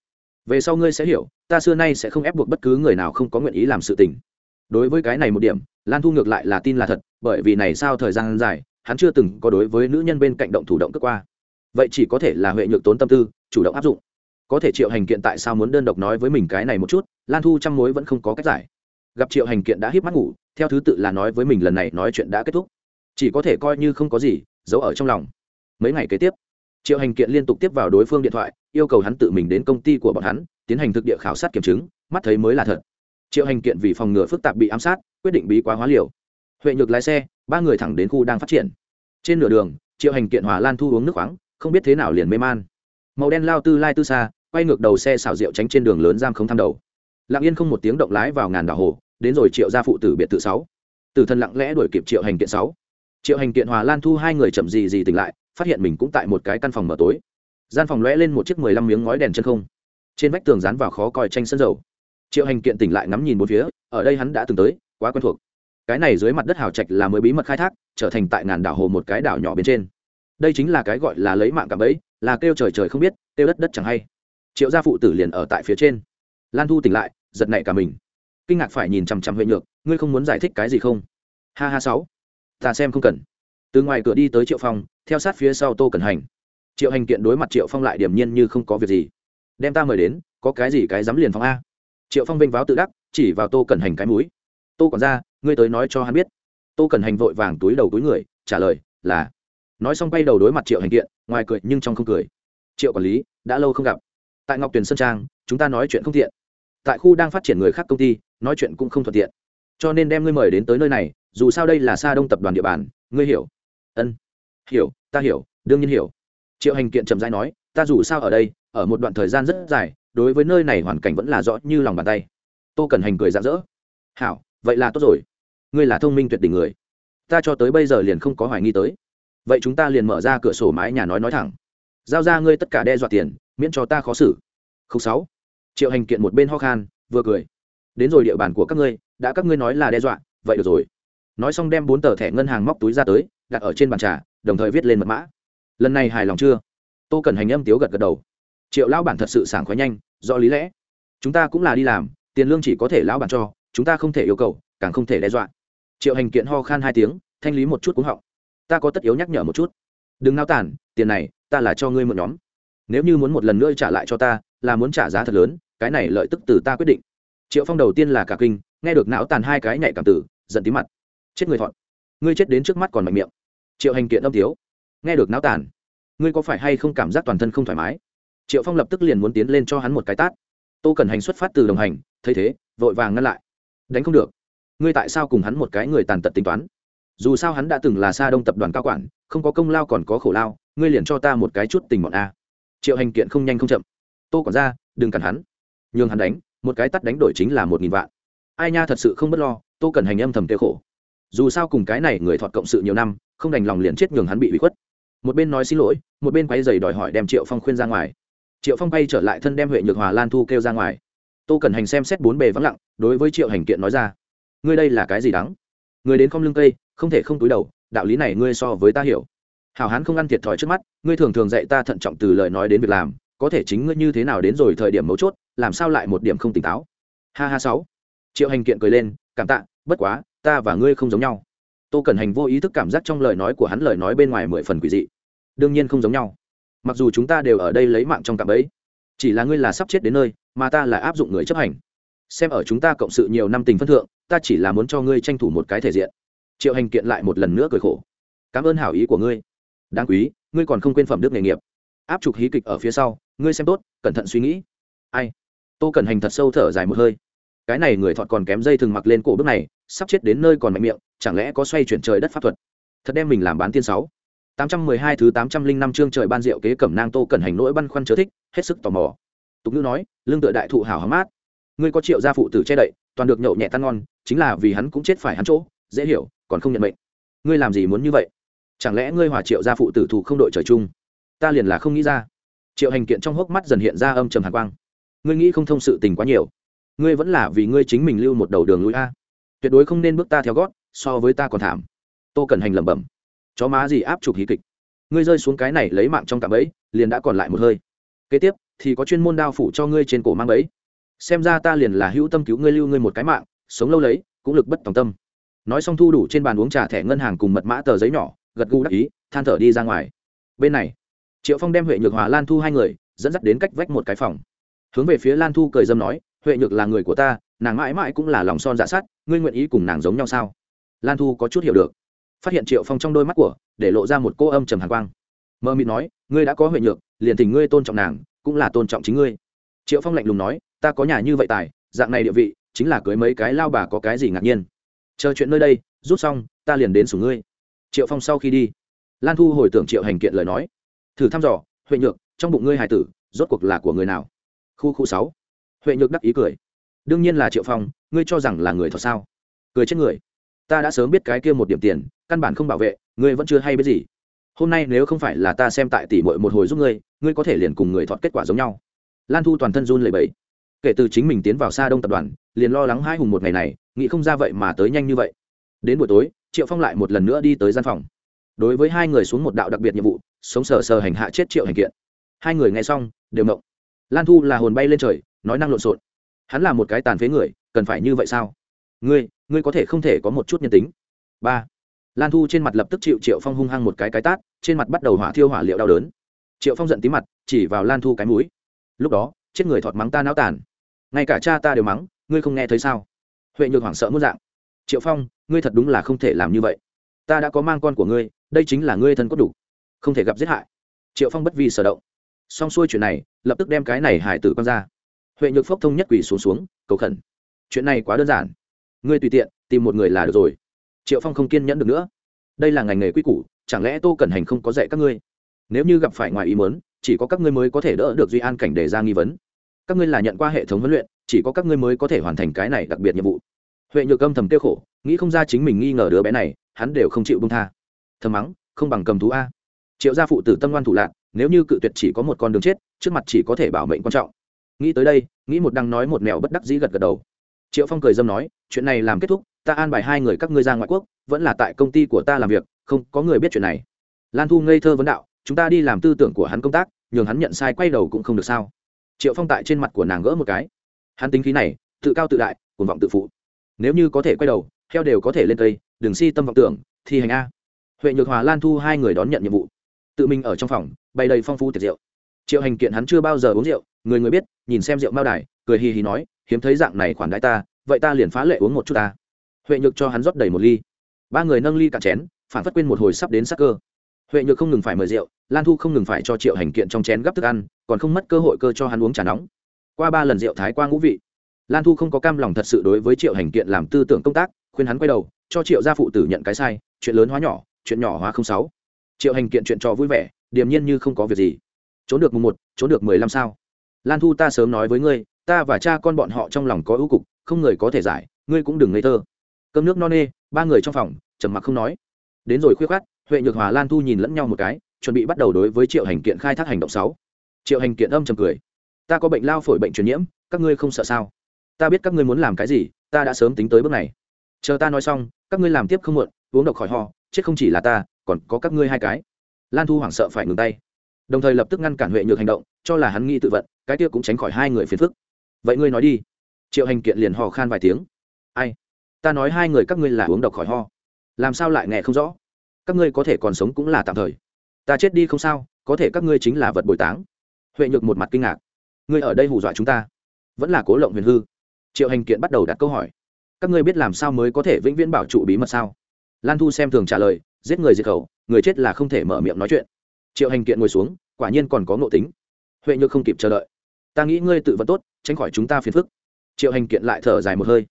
Về sau ngươi sẽ hiểu, ta xưa nay sẽ không ép buộc bất cứ người nào không có nguyện ý làm sự tình. Đối với cái này một điểm, lan thu ngược lại là tin là thật, bởi vì này sao thời gian dài, hắn chưa từng có đối với nữ nhân bên cạnh động thủ động cước qua. Vậy chỉ có thể là huệ nhược tốn tâm tư, chủ động áp dụng. Có thể triệu hành kiện tại sao muốn đơn độc nói với mình cái này một chút, lan thu chăm mối vẫn không có cách giải. Gặp triệu hành kiện đã hiếp mắt ngủ, theo thứ tự là nói với mình lần này nói chuyện đã kết thúc. Chỉ có thể coi như không có gì, giấu ở trong lòng. Mấy ngày kế tiếp triệu hành kiện liên tục tiếp vào đối phương điện thoại, yêu cầu hắn tự mình đến công ty của bọn hắn, tiến hành thực địa khảo sát kiểm chứng, mắt thấy mới là thật. Triệu hành kiện vì phòng ngừa phức tạp bị ám sát, quyết định bí quá hóa liều. Huệ nhược lái xe, ba người thẳng đến khu đang phát triển. Trên nửa đường, triệu hành kiện hòa lan thu uống nước khoáng, không biết thế nào liền mê man. Màu đen lao tư lai tư xa, quay ngược đầu xe xào rượu tránh trên đường lớn giam không thăm đầu. Lặng yên không một tiếng động lái vào ngàn đảo hồ, đến rồi triệu gia phụ tử biệt tự sáu. Tử thần lặng lẽ đuổi kịp triệu hành kiện sáu. Triệu hành kiện hòa lan thu hai người chậm gì gì tỉnh lại phát hiện mình cũng tại một cái căn phòng mở tối. Gian phòng lóe lên một chiếc mười lăm miếng ngói đèn chân không. Trên vách tường dán vào khó coi tranh sân dầu. Triệu hành kiện tỉnh lại ngắm nhìn bốn phía, ở đây hắn đã từng tới, quá quen thuộc. Cái này dưới mặt đất hào trạch là mới bí mật khai thác, trở thành tại ngàn đảo hồ một cái đảo nhỏ bên trên. Đây chính là cái gọi là lấy mạng cả bẫy, là kêu trời trời không biết, kêu đất đất chẳng hay. Triệu gia phụ tử liền ở tại phía trên. Lan thu tỉnh lại, giật nảy cả mình. Kinh ngạc phải nhìn chằm chằm huệ nhược, ngươi không muốn giải thích cái gì không? Ha ha sáu, ta xem không cần từ ngoài cửa đi tới triệu phong, theo sát phía sau tô cẩn hành. Triệu hành kiện đối mặt triệu phong lại điểm nhiên như không có việc gì. Đem ta mời đến, có cái gì cái dám liền phong a. Triệu phong vênh váo tự đắc, chỉ vào tô cẩn hành cái mũi. Tô còn ra ngươi tới nói cho hắn biết. Tô cẩn hành vội vàng túi đầu túi người, trả lời, là. Nói xong bay đầu đối mặt triệu hành kiện, ngoài cười nhưng trong không cười. Triệu quản lý, đã lâu không gặp. Tại ngọc tuyền sơn trang, chúng ta nói chuyện không thiện tại khu đang phát triển người khác công ty, nói chuyện cũng không thuận tiện. Cho nên đem ngươi mời đến tới nơi này, dù sao đây là xa đông tập đoàn địa bàn, ngươi hiểu ân. Hiểu, ta hiểu, đương nhiên hiểu. Triệu hành kiện trầm dai nói, ta dù sao ở đây, ở một đoạn thời gian rất dài, đối với nơi này hoàn cảnh vẫn là rõ như lòng bàn tay. Tô cần hành cười rạng rỡ. Hảo, vậy là tốt rồi. Ngươi là thông minh tuyệt đỉnh người. Ta cho tới bây giờ liền không có hoài nghi tới. Vậy chúng ta liền mở ra cửa sổ mái nhà nói nói thẳng. Giao ra ngươi tất cả đe dọa tiền, miễn cho ta khó xử. Không sáu. Triệu hành kiện một bên ho khan, vừa cười. Đến rồi địa bàn của các ngươi, đã các ngươi nói là đe dọa, vậy được rồi. Nói xong đem bốn tờ thẻ ngân hàng móc túi ra tới đặt ở trên bàn trà, đồng thời viết lên mật mã. Lần này hài lòng chưa? Tô cần hành âm tiếu gật gật đầu. Triệu lão bản thật sự sảng khoái nhanh do lý lẽ. Chúng ta cũng là đi làm, tiền lương chỉ có thể lão bản cho, chúng ta không thể yêu cầu, càng không thể đe dọa. Triệu hành kiện ho khan hai tiếng, thanh lý một chút cúng họng. Ta có tất yếu nhắc nhở một chút. Đừng nao tản, tiền này, ta là cho ngươi một nhóm. Nếu như muốn một lần nữa trả lại cho ta, là muốn trả giá thật lớn, cái này lợi tức từ ta quyết định. Triệu phong đầu tiên là cả kinh, nghe được não tàn hai cái nhạy cảm tử, giận tí mặt. Chết người thọn ngươi chết đến trước mắt còn mạnh miệng triệu hành kiện âm thiếu nghe được não tàn, ngươi có phải hay không cảm giác toàn thân không thoải mái? Triệu phong lập tức liền muốn tiến lên cho hắn một cái tát. Tô cần hành xuất phát từ đồng hành, thấy thế, vội vàng ngăn lại. Đánh không được. Ngươi tại sao cùng hắn một cái người tàn tật tính toán? Dù sao hắn đã từng là xa đông tập đoàn cao quản, không có công lao còn có khổ lao, ngươi liền cho ta một cái chút tình bọn a. Triệu hành kiện không nhanh không chậm. Tô còn ra đừng cản hắn. Nhường hắn đánh, một cái tắt đánh đổi chính là một nghìn vạn. Ai nha thật sự không b ấ t lo, tô cần hành âm thầm tiêu khổ. Dù sao cùng cái này người thọt cộng sự nhiều năm không đành lòng liền chết nhường hắn bị bị khuất. Một bên nói xin lỗi, một bên quay dày đòi hỏi đem triệu phong khuyên ra ngoài. Triệu phong bay trở lại thân đem huệ nhược hòa lan thu kêu ra ngoài. Tô cần hành xem xét bốn bề vắng lặng, đối với triệu hành kiện nói ra, ngươi đây là cái gì đắng? Người đến không lưng cây, không thể không túi đầu, đạo lý này ngươi so với ta hiểu. Hảo hán không ăn thiệt thòi trước mắt, ngươi thường thường dạy ta thận trọng từ lời nói đến việc làm, có thể chính ngươi như thế nào đến rồi thời điểm mấu chốt, làm sao lại một điểm không tỉnh táo? Ha ha sáu. Triệu hành kiện cười lên, cảm tạ, bất quá, ta và ngươi không giống nhau tô cẩn hành vô ý thức cảm giác trong lời nói của hắn lời nói bên ngoài mười phần quỷ dị. Đương nhiên không giống nhau. Mặc dù chúng ta đều ở đây lấy mạng trong cạm ấy chỉ là ngươi là sắp chết đến nơi, mà ta là áp dụng người chấp hành. Xem ở chúng ta cộng sự nhiều năm tình phân thượng, ta chỉ là muốn cho ngươi tranh thủ một cái thể diện. Triệu hành kiện lại một lần nữa cười khổ. Cảm ơn hảo ý của ngươi. Đáng quý, ngươi còn không quên phẩm đức nghề nghiệp. Áp trục hí kịch ở phía sau, ngươi xem tốt, cẩn thận suy nghĩ. Ai? Tô cẩn hành thật sâu thở dài một hơi. Cái này người thọt còn kém dây thừng mặc lên cổ bước này sắp chết đến nơi còn mạnh miệng, chẳng lẽ có xoay chuyển trời đất pháp thuật? Thật đem mình làm bán tiên sáu. Tám trăm mười hai thứ tám trăm linh năm chương trời ban rượu kế cẩm nang tô cẩn hành nỗi băn khoăn chớ thích, hết sức tò mò. Tục ngữ nói, lương tựa đại thụ hảo hóng mát. Ngươi có triệu gia phụ tử che đậy, toàn được nhậu nhẹ tan ngon, chính là vì hắn cũng chết phải hắn chỗ, dễ hiểu, còn không nhận mệnh. Ngươi làm gì muốn như vậy? Chẳng lẽ ngươi hòa triệu gia phụ tử thủ không đội trời chung? Ta liền là không nghĩ ra. Triệu hành kiện trong hốc mắt dần hiện ra âm trầm hàn quang. Ngươi nghĩ không thông sự tình quá nhiều. Ngươi vẫn là vì ngươi chính mình lưu một đầu đường lối a tuyệt đối không nên bước ta theo gót, so với ta còn thảm. Tô cần hành lẩm bẩm. Chó má gì áp chụp hí kịch. Ngươi rơi xuống cái này lấy mạng trong cạm ấy liền đã còn lại một hơi. Kế tiếp, thì có chuyên môn đao phủ cho ngươi trên cổ mang ấy xem ra ta liền là hữu tâm cứu ngươi lưu ngươi một cái mạng, sống lâu lấy, cũng lực bất tòng tâm. Nói xong thu đủ trên bàn uống trà thẻ ngân hàng cùng mật mã tờ giấy nhỏ, gật gù đắc ý, than thở đi ra ngoài. Bên này, triệu phong đem huệ nhược hòa lan thu hai người dẫn dắt đến cách vách một cái phòng. Hướng về phía lan thu cười dâm nói, huệ nhược là người của ta nàng mãi mãi cũng là lòng son dạ sát ngươi nguyện ý cùng nàng giống nhau sao? Lan thu có chút hiểu được. Phát hiện triệu phong trong đôi mắt của, để lộ ra một cô âm trầm hàn quang. Mơ mịt nói, ngươi đã có huệ nhược, liền tình ngươi tôn trọng nàng, cũng là tôn trọng chính ngươi. Triệu phong lạnh lùng nói, ta có nhà như vậy tài, dạng này địa vị, chính là cưới mấy cái lao bà có cái gì ngạc nhiên. Chờ chuyện nơi đây, rút xong, ta liền đến sủ ngươi. Triệu phong sau khi đi, lan thu hồi tưởng triệu hành kiện lời nói. Thử thăm dò, huệ nhược, trong bụng ngươi hài tử, rốt cuộc là của người nào? Khu khu sáu. Huệ nhược đắc ý cười đương nhiên là triệu phong ngươi cho rằng là người thật sao cười chết người ta đã sớm biết cái kia một điểm tiền căn bản không bảo vệ ngươi vẫn chưa hay biết gì hôm nay nếu không phải là ta xem tại tỷ mội một hồi giúp ngươi ngươi có thể liền cùng người thọt kết quả giống nhau lan thu toàn thân run lẩy bẩy kể từ chính mình tiến vào xa đông tập đoàn liền lo lắng hai hùng một ngày này nghĩ không ra vậy mà tới nhanh như vậy đến buổi tối triệu phong lại một lần nữa đi tới gian phòng đối với hai người xuống một đạo đặc biệt nhiệm vụ sống sờ sờ hành hạ chết triệu hành kiện hai người nghe xong đều mộng lan thu là hồn bay lên trời nói năng lộn xộn hắn là một cái tàn phế người, cần phải như vậy sao? Ngươi ngươi có thể không thể có một chút nhân tính. Ba. Lan thu trên mặt lập tức chịu triệu phong hung hăng một cái cái tát, trên mặt bắt đầu hỏa thiêu hỏa liệu đau đớn. Triệu phong giận tí mặt, chỉ vào lan thu cái mũi. Lúc đó, chết người thọt mắng ta não tàn. Ngay cả cha ta đều mắng, ngươi không nghe thấy sao? Huệ nhược hoảng sợ muốn dạng. Triệu phong, ngươi thật đúng là không thể làm như vậy. Ta đã có mang con của ngươi, đây chính là ngươi thân cốt đủ. Không thể gặp giết hại. Triệu phong bất vi sở động. Xong xuôi chuyện này, lập tức đem cái này hải tử con ra huệ nhược phốc thông nhất quỷ xuống xuống, cầu khẩn. Chuyện này quá đơn giản. Ngươi tùy tiện, tìm một người là được rồi. Triệu phong không kiên nhẫn được nữa. Đây là ngành nghề quy củ, chẳng lẽ tô cẩn hành không có dạy các ngươi? Nếu như gặp phải ngoài ý mớn chỉ có các ngươi mới có thể đỡ được duy an cảnh để ra nghi vấn. Các ngươi là nhận qua hệ thống huấn luyện, chỉ có các ngươi mới có thể hoàn thành cái này đặc biệt nhiệm vụ. Huệ nhược âm thầm tiêu khổ, nghĩ không ra chính mình nghi ngờ đứa bé này, hắn đều không chịu bông tha. Thầm mắng, không bằng cầm thú a. Triệu gia phụ tử tâm ngoan thủ lạc, nếu như cự tuyệt chỉ có một con đường chết, trước mặt chỉ có thể bảo mệnh quan trọng nghĩ tới đây, nghĩ một đăng nói một mèo bất đắc dĩ gật gật đầu. Triệu phong cười dâm nói, chuyện này làm kết thúc, ta an bài hai người các ngươi ra ngoại quốc, vẫn là tại công ty của ta làm việc, không có người biết chuyện này. Lan thu ngây thơ vấn đạo, chúng ta đi làm tư tưởng của hắn công tác, nhường hắn nhận sai quay đầu cũng không được sao. Triệu phong tại trên mặt của nàng gỡ một cái. Hắn tính khí này, tự cao tự đại, cuồng vọng tự phụ. Nếu như có thể quay đầu, heo đều có thể lên cây, đừng si tâm vọng tưởng, thi hành a. Huệ nhược hòa lan thu hai người đón nhận nhiệm vụ. Tự mình ở trong phòng, bày đầy phong phú tiệc rượu triệu hành kiện hắn chưa bao giờ uống rượu, người người biết, nhìn xem rượu mao đài, cười hì hì nói, hiếm thấy dạng này khoản đãi ta, vậy ta liền phá lệ uống một chút ta. Huệ nhược cho hắn rót đầy một ly. Ba người nâng ly cạn chén, phản phất quên một hồi sắp đến sắc cơ. Huệ nhược không ngừng phải mời rượu, lan thu không ngừng phải cho triệu hành kiện trong chén gắp thức ăn, còn không mất cơ hội cơ cho hắn uống trà nóng. Qua ba lần rượu thái qua ngũ vị, lan thu không có cam lòng thật sự đối với triệu hành kiện làm tư tưởng công tác, khuyên hắn quay đầu, cho triệu gia phụ tử nhận cái sai, chuyện lớn hóa nhỏ, chuyện nhỏ hóa không sáu. Triệu hành kiện chuyện trò vui vẻ, điềm nhiên như không có việc gì trốn được mùng một, trốn được mười lăm sao? Lan thu, ta sớm nói với ngươi, ta và cha con bọn họ trong lòng có ưu cục, không người có thể giải, ngươi cũng đừng ngây thơ. Cơm nước no nê, ba người trong phòng, trầm mặc không nói. Đến rồi khuya khát huệ nhược hòa, lan thu nhìn lẫn nhau một cái, chuẩn bị bắt đầu đối với triệu hành kiện khai thác hành động sáu. Triệu hành kiện âm trầm cười. Ta có bệnh lao phổi bệnh truyền nhiễm, các ngươi không sợ sao? Ta biết các ngươi muốn làm cái gì, ta đã sớm tính tới bước này. Chờ ta nói xong, các ngươi làm tiếp không muộn, uống độc khỏi ho, chết không chỉ là ta, còn có các ngươi hai cái. Lan thu hoảng sợ phải ngừng tay đồng thời lập tức ngăn cản huệ nhược hành động, cho là hắn nghĩ tự vận, cái kia cũng tránh khỏi hai người phiền phức. Vậy ngươi nói đi. Triệu hành kiện liền hò khan vài tiếng. Ai? Ta nói hai người các ngươi là uống độc khỏi ho. Làm sao lại nghe không rõ? Các ngươi có thể còn sống cũng là tạm thời. Ta chết đi không sao, có thể các ngươi chính là vật bồi táng. Huệ nhược một mặt kinh ngạc. Ngươi ở đây hù dọa chúng ta. Vẫn là cố lộng huyền hư. Triệu hành kiện bắt đầu đặt câu hỏi. Các ngươi biết làm sao mới có thể vĩnh viễn bảo trụ bí mật sao? Lan thu xem thường trả lời, giết người diệt khẩu, người chết là không thể mở miệng nói chuyện triệu hành kiện ngồi xuống, quả nhiên còn có ngộ tính. Huệ nhược không kịp chờ đợi. Ta nghĩ ngươi tự vẫn tốt, tránh khỏi chúng ta phiền phức. Triệu hành kiện lại thở dài một hơi.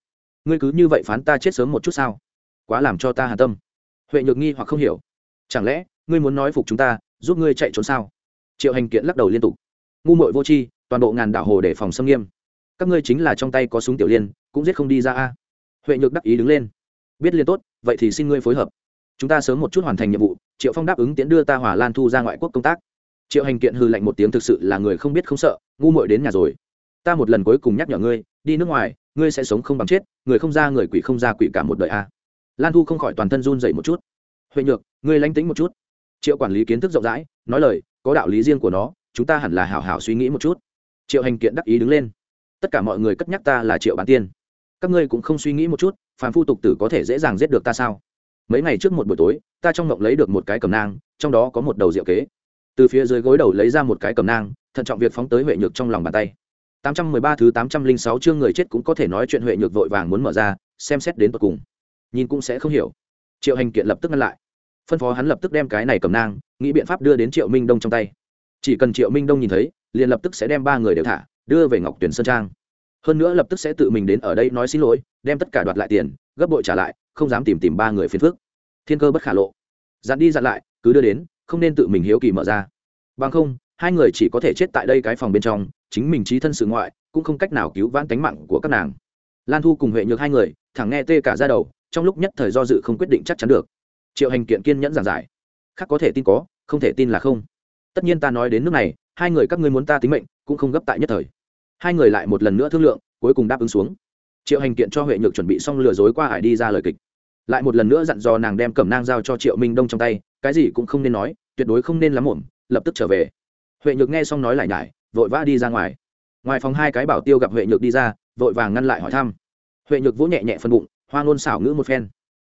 Ngươi cứ như vậy phán ta chết sớm một chút sao? Quá làm cho ta hà tâm. Huệ nhược nghi hoặc không hiểu. Chẳng lẽ, ngươi muốn nói phục chúng ta, giúp ngươi chạy trốn sao? Triệu hành kiện lắc đầu liên tục. Ngu mội vô tri, toàn bộ ngàn đảo hồ để phòng xâm nghiêm. Các ngươi chính là trong tay có súng tiểu liên, cũng giết không đi ra a. Huệ nhược đắc ý đứng lên. Biết liên tốt, vậy thì xin ngươi phối hợp. Chúng ta sớm một chút hoàn thành nhiệm vụ triệu phong đáp ứng tiến đưa ta hỏa lan thu ra ngoại quốc công tác triệu hành kiện hư lạnh một tiếng thực sự là người không biết không sợ ngu muội đến nhà rồi ta một lần cuối cùng nhắc nhở ngươi đi nước ngoài ngươi sẽ sống không bằng chết người không ra người quỷ không ra quỷ cả một đời a lan thu không khỏi toàn thân run dậy một chút huệ nhược ngươi lánh tính một chút triệu quản lý kiến thức rộng rãi nói lời có đạo lý riêng của nó chúng ta hẳn là hảo hảo suy nghĩ một chút triệu hành kiện đắc ý đứng lên tất cả mọi người cất nhắc ta là triệu bán tiên các ngươi cũng không suy nghĩ một chút phàm phu tục tử có thể dễ dàng giết được ta sao mấy ngày trước một buổi tối, ta trong ngộng lấy được một cái cầm nang, trong đó có một đầu rượu kế. Từ phía dưới gối đầu lấy ra một cái cầm nang, thận trọng việc phóng tới huệ nhược trong lòng bàn tay. 813 thứ 806 chương người chết cũng có thể nói chuyện huệ nhược vội vàng muốn mở ra, xem xét đến tận cùng. Nhìn cũng sẽ không hiểu. Triệu hành kiện lập tức ngăn lại. Phân phó hắn lập tức đem cái này cầm nang, nghĩ biện pháp đưa đến triệu minh đông trong tay. Chỉ cần triệu minh đông nhìn thấy, liền lập tức sẽ đem ba người đều thả, đưa về ngọc tuyển sơn trang. Hơn nữa lập tức sẽ tự mình đến ở đây nói xin lỗi đem tất cả đoạt lại tiền, gấp bội trả lại, không dám tìm tìm ba người phiền phước thiên cơ bất khả lộ. Dặn đi dặn lại, cứ đưa đến, không nên tự mình hiếu kỳ mở ra. Bằng không, hai người chỉ có thể chết tại đây cái phòng bên trong, chính mình trí thân sự ngoại, cũng không cách nào cứu vãn tánh mạng của các nàng. Lan thu cùng huệ nhược hai người, thẳng nghe tê cả ra đầu, trong lúc nhất thời do dự không quyết định chắc chắn được. Triệu hành kiện kiên nhẫn giảng giải. Khác có thể tin có, không thể tin là không. Tất nhiên ta nói đến nước này, hai người các ngươi muốn ta tính mệnh, cũng không gấp tại nhất thời. Hai người lại một lần nữa thương lượng, cuối cùng đáp ứng xuống triệu hành kiện cho huệ nhược chuẩn bị xong lừa dối qua hải đi ra lời kịch lại một lần nữa dặn dò nàng đem cẩm nang giao cho triệu minh đông trong tay cái gì cũng không nên nói tuyệt đối không nên lắm ổn lập tức trở về huệ nhược nghe xong nói lại nhải vội vã đi ra ngoài ngoài phòng hai cái bảo tiêu gặp huệ nhược đi ra vội vàng ngăn lại hỏi thăm huệ nhược vỗ nhẹ nhẹ phân bụng hoa ngôn xảo ngữ một phen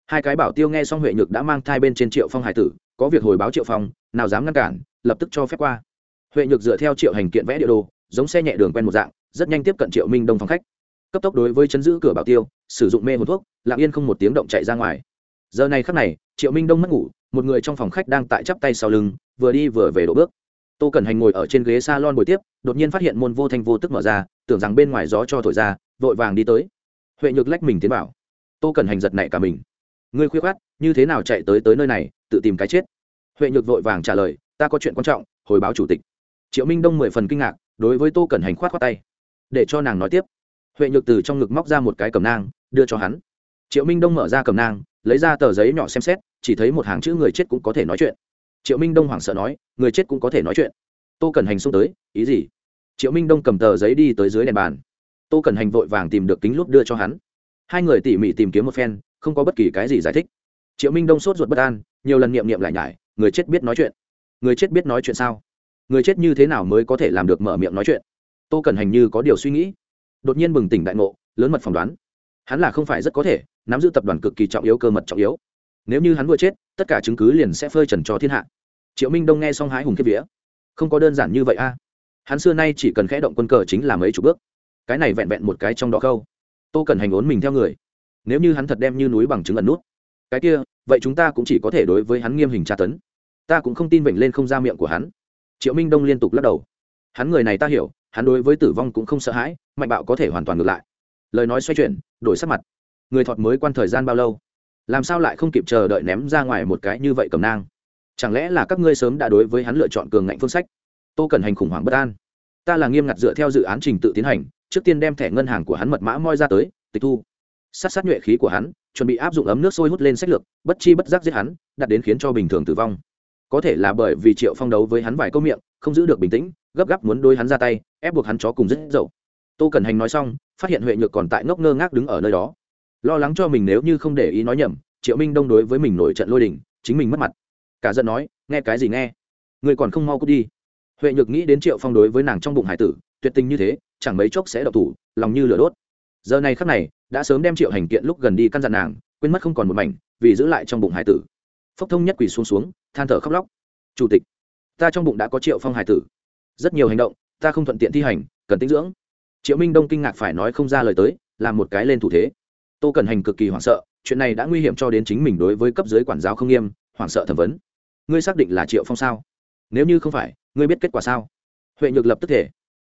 hai cái bảo tiêu nghe xong huệ nhược đã mang thai bên trên triệu phong hải tử có việc hồi báo triệu phong nào dám ngăn cản lập tức cho phép qua huệ nhược dựa theo triệu hành kiện vẽ địa đồ giống xe nhẹ đường quen một dạng rất nhanh tiếp cận triệu minh đông phòng khách cấp tốc đối với chấn giữ cửa bảo tiêu, sử dụng mê hồn thuốc, lặng yên không một tiếng động chạy ra ngoài. Giờ này khắc này, triệu minh đông mất ngủ, một người trong phòng khách đang tại chắp tay sau lưng, vừa đi vừa về đổ bước. Tô cẩn hành ngồi ở trên ghế s a lon buổi tiếp, đột nhiên phát hiện môn vô thanh vô tức mở ra, tưởng rằng bên ngoài gió cho thổi ra, vội vàng đi tới. Huệ nhược lách mình tiến bảo tô cẩn hành giật nảy cả mình. Ngươi khuyết khát như thế nào chạy tới tới nơi này, tự tìm cái chết. Huệ nhược vội vàng trả lời, ta có chuyện quan trọng, hồi báo chủ tịch. Triệu minh đông mười phần kinh ngạc, đối với tô cẩn hành khoát khoát tay. Để cho nàng nói tiếp huệ nhược từ trong ngực móc ra một cái cầm nang, đưa cho hắn. Triệu minh đông mở ra cầm nang, lấy ra tờ giấy nhỏ xem xét, chỉ thấy một hàng chữ người chết cũng có thể nói chuyện. Triệu minh đông hoảng sợ nói, người chết cũng có thể nói chuyện. Tô cẩn hành xông tới, ý gì? Triệu minh đông cầm tờ giấy đi tới dưới đèn bàn. Tô cẩn hành vội vàng tìm được kính lúp đưa cho hắn. Hai người tỉ mỉ tìm kiếm một phen, không có bất kỳ cái gì giải thích. Triệu minh đông sốt ruột bất an, nhiều lần niệm niệm lại nhải, người chết biết nói chuyện. Người chết biết nói chuyện sao? Người chết như thế nào mới có thể làm được mở miệng nói chuyện? Tô cần hành như có điều suy nghĩ đột nhiên bừng tỉnh đại ngộ, lớn mật phỏng đoán. Hắn là không phải rất có thể nắm giữ tập đoàn cực kỳ trọng yếu cơ mật trọng yếu. Nếu như hắn vừa chết, tất cả chứng cứ liền sẽ phơi trần cho thiên hạ. Triệu minh đông nghe xong hái hùng kiếp vía. Không có đơn giản như vậy a. Hắn xưa nay chỉ cần khẽ động quân cờ chính là mấy chục bước. Cái này vẹn vẹn một cái trong đó khâu. Tô cần hành ốn mình theo người. Nếu như hắn thật đem như núi bằng chứng ẩn nút. Cái kia, vậy chúng ta cũng chỉ có thể đối với hắn nghiêm hình tra tấn. Ta cũng không tin vểnh lên không ra miệng của hắn. Triệu minh đông liên tục lắc đầu. Hắn người này ta hiểu hắn đối với tử vong cũng không sợ hãi, mạnh bạo có thể hoàn toàn ngược lại. Lời nói xoay chuyển, đổi sắc mặt. Người thọt mới quan thời gian bao lâu? Làm sao lại không kịp chờ đợi ném ra ngoài một cái như vậy cầm nang? Chẳng lẽ là các ngươi sớm đã đối với hắn lựa chọn cường ngạnh phương sách? Tô cần hành khủng hoảng bất an. Ta là nghiêm ngặt dựa theo dự án trình tự tiến hành, trước tiên đem thẻ ngân hàng của hắn mật mã moi ra tới, tịch thu. Sát sát nhuệ khí của hắn, chuẩn bị áp dụng ấm nước sôi hút lên sách lược, bất chi bất giác giết hắn, đặt đến khiến cho bình thường tử vong có thể là bởi vì triệu phong đấu với hắn vài câu miệng, không giữ được bình tĩnh, gấp gáp muốn đôi hắn ra tay, ép buộc hắn chó cùng rất dậu. Tô cẩn hành nói xong, phát hiện huệ nhược còn tại ngốc ngơ ngác đứng ở nơi đó. Lo lắng cho mình nếu như không để ý nói nhầm, triệu minh đông đối với mình nổi trận lôi đình, chính mình mất mặt. Cả giận nói, nghe cái gì nghe? Người còn không mau cút đi. Huệ nhược nghĩ đến triệu phong đối với nàng trong bụng hải tử, tuyệt tình như thế, chẳng mấy chốc sẽ đậu thủ, lòng như lửa đốt. Giờ này khắc này, đã sớm đem triệu hành kiện lúc gần đi căn dặn nàng, quên mất không còn một mảnh, vì giữ lại trong bụng hải tử. Phốc thông nhất quỳ xuống xuống than thở khóc lóc. Chủ tịch, ta trong bụng đã có triệu phong hải tử. Rất nhiều hành động, ta không thuận tiện thi hành, cần tinh dưỡng. Triệu minh đông kinh ngạc phải nói không ra lời tới làm một cái lên thủ thế. Tô cần hành cực kỳ hoảng sợ, chuyện này đã nguy hiểm cho đến chính mình đối với cấp dưới quản giáo không nghiêm, hoảng sợ thẩm vấn. Ngươi xác định là triệu phong sao? Nếu như không phải, ngươi biết kết quả sao? Huệ nhược lập tức thể.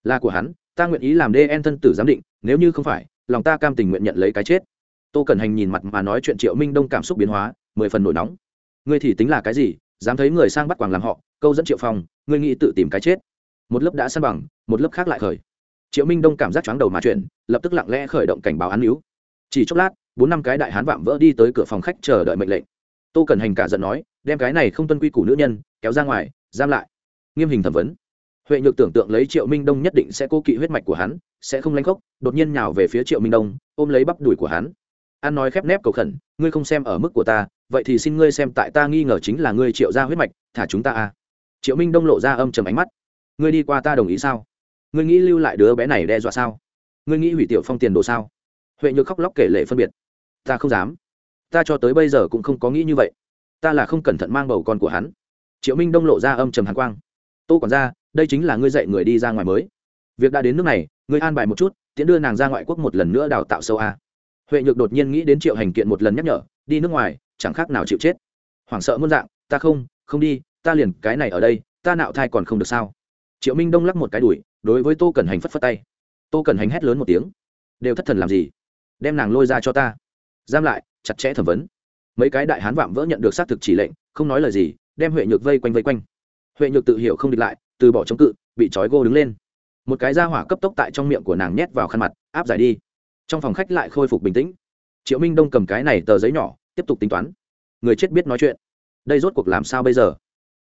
Là của hắn, ta nguyện ý làm dn thân tử giám định, nếu như không phải, lòng ta cam tình nguyện nhận lấy cái chết. Tô cẩn hành nhìn mặt mà nói chuyện triệu minh đông cảm xúc biến hóa, mười phần nổi nóng ngươi thì tính là cái gì, dám thấy người sang bắt quàng làm họ, câu dẫn triệu phong, ngươi nghĩ tự tìm cái chết. Một lớp đã săn bằng, một lớp khác lại khởi. Triệu minh đông cảm giác chóng đầu mà chuyện lập tức lặng lẽ khởi động cảnh báo án níu. Chỉ chốc lát, bốn năm cái đại hán vạm vỡ đi tới cửa phòng khách chờ đợi mệnh lệnh. Tô cần hành cả giận nói, đem cái này không tuân quy củ nữ nhân, kéo ra ngoài, giam lại. Nghiêm hình thẩm vấn. Huệ nhược tưởng tượng lấy triệu minh đông nhất định sẽ cố kỵ huyết mạch của hắn, sẽ không lanh khốc, đột nhiên nhào về phía triệu minh đông, ôm lấy bắp đùi của hắn. An nói khép nép cầu khẩn, ngươi không xem ở mức của ta vậy thì xin ngươi xem tại ta nghi ngờ chính là ngươi triệu ra huyết mạch, thả chúng ta a triệu minh đông lộ ra âm trầm ánh mắt. Ngươi đi qua ta đồng ý sao? Ngươi nghĩ lưu lại đứa bé này đe dọa sao? Ngươi nghĩ hủy tiểu phong tiền đồ sao? Huệ nhược khóc lóc kể lệ phân biệt. Ta không dám. Ta cho tới bây giờ cũng không có nghĩ như vậy. Ta là không cẩn thận mang bầu con của hắn. Triệu minh đông lộ ra âm trầm hàn quang. Tô còn ra đây chính là ngươi dạy người đi ra ngoài mới. Việc đã đến nước này, ngươi an bài một chút, tiễn đưa nàng ra ngoại quốc một lần nữa đào tạo sâu a. Huệ nhược đột nhiên nghĩ đến triệu hành kiện một lần nhắc nhở, đi nước ngoài chẳng khác nào chịu chết. Hoảng sợ muôn dạng, ta không không đi, ta liền cái này ở đây, ta nạo thai còn không được sao? Triệu minh đông lắc một cái đùi, đối với tô cẩn hành phất phất tay. Tô cẩn hành hét lớn một tiếng. Đều thất thần làm gì? Đem nàng lôi ra cho ta. Giam lại, chặt chẽ thẩm vấn. Mấy cái đại hán vạm vỡ nhận được xác thực chỉ lệnh, không nói lời gì, đem huệ nhược vây quanh vây quanh. Huệ nhược tự hiểu không địch lại, từ bỏ chống cự, bị trói gô đứng lên. Một cái da hỏa cấp tốc tại trong miệng của nàng nhét vào khăn mặt, áp giải đi. Trong phòng khách lại khôi phục bình tĩnh. Triệu minh đông cầm cái này tờ giấy nhỏ tiếp tục tính toán. Người chết biết nói chuyện. Đây rốt cuộc làm sao bây giờ?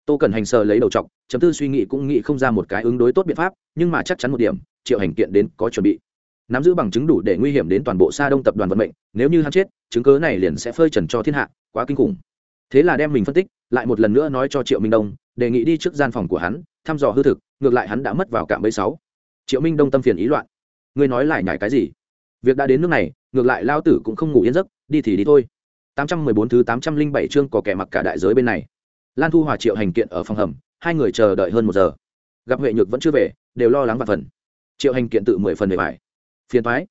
Tô cần hành sờ lấy đầu t chấm tư suy nghĩ cũng nghĩ không ra một cái ứng đối tốt biện pháp, nhưng mà chắc chắn một điểm, triệu hành kiện đến có chuẩn bị. Nắm giữ bằng chứng đủ để nguy hiểm đến toàn bộ xa đông tập đoàn vận mệnh, nếu như hắn chết, chứng cớ này liền sẽ phơi trần cho thiên hạ, quá kinh khủng. Thế là đem mình phân tích, lại một lần nữa nói cho triệu minh đông, đề nghị đi trước gian phòng của hắn, thăm dò hư thực, ngược lại hắn đã mất vào cạm bẫy sáu. Triệu minh đông tâm phiền ý loạn. Ngươi nói lại nhải cái gì? Việc đã đến nước này, ngược lại lao tử cũng không ngủ yên giấc, đi thì đi thôi. 814 thứ 807 chương có kẻ mặc cả đại giới bên này. Lan thu hòa triệu hành kiện ở phòng hầm, hai người chờ đợi hơn một giờ. Gặp huệ nhược vẫn chưa về, đều lo lắng và phần. Triệu hành kiện tự mười phần về bài phiền toái.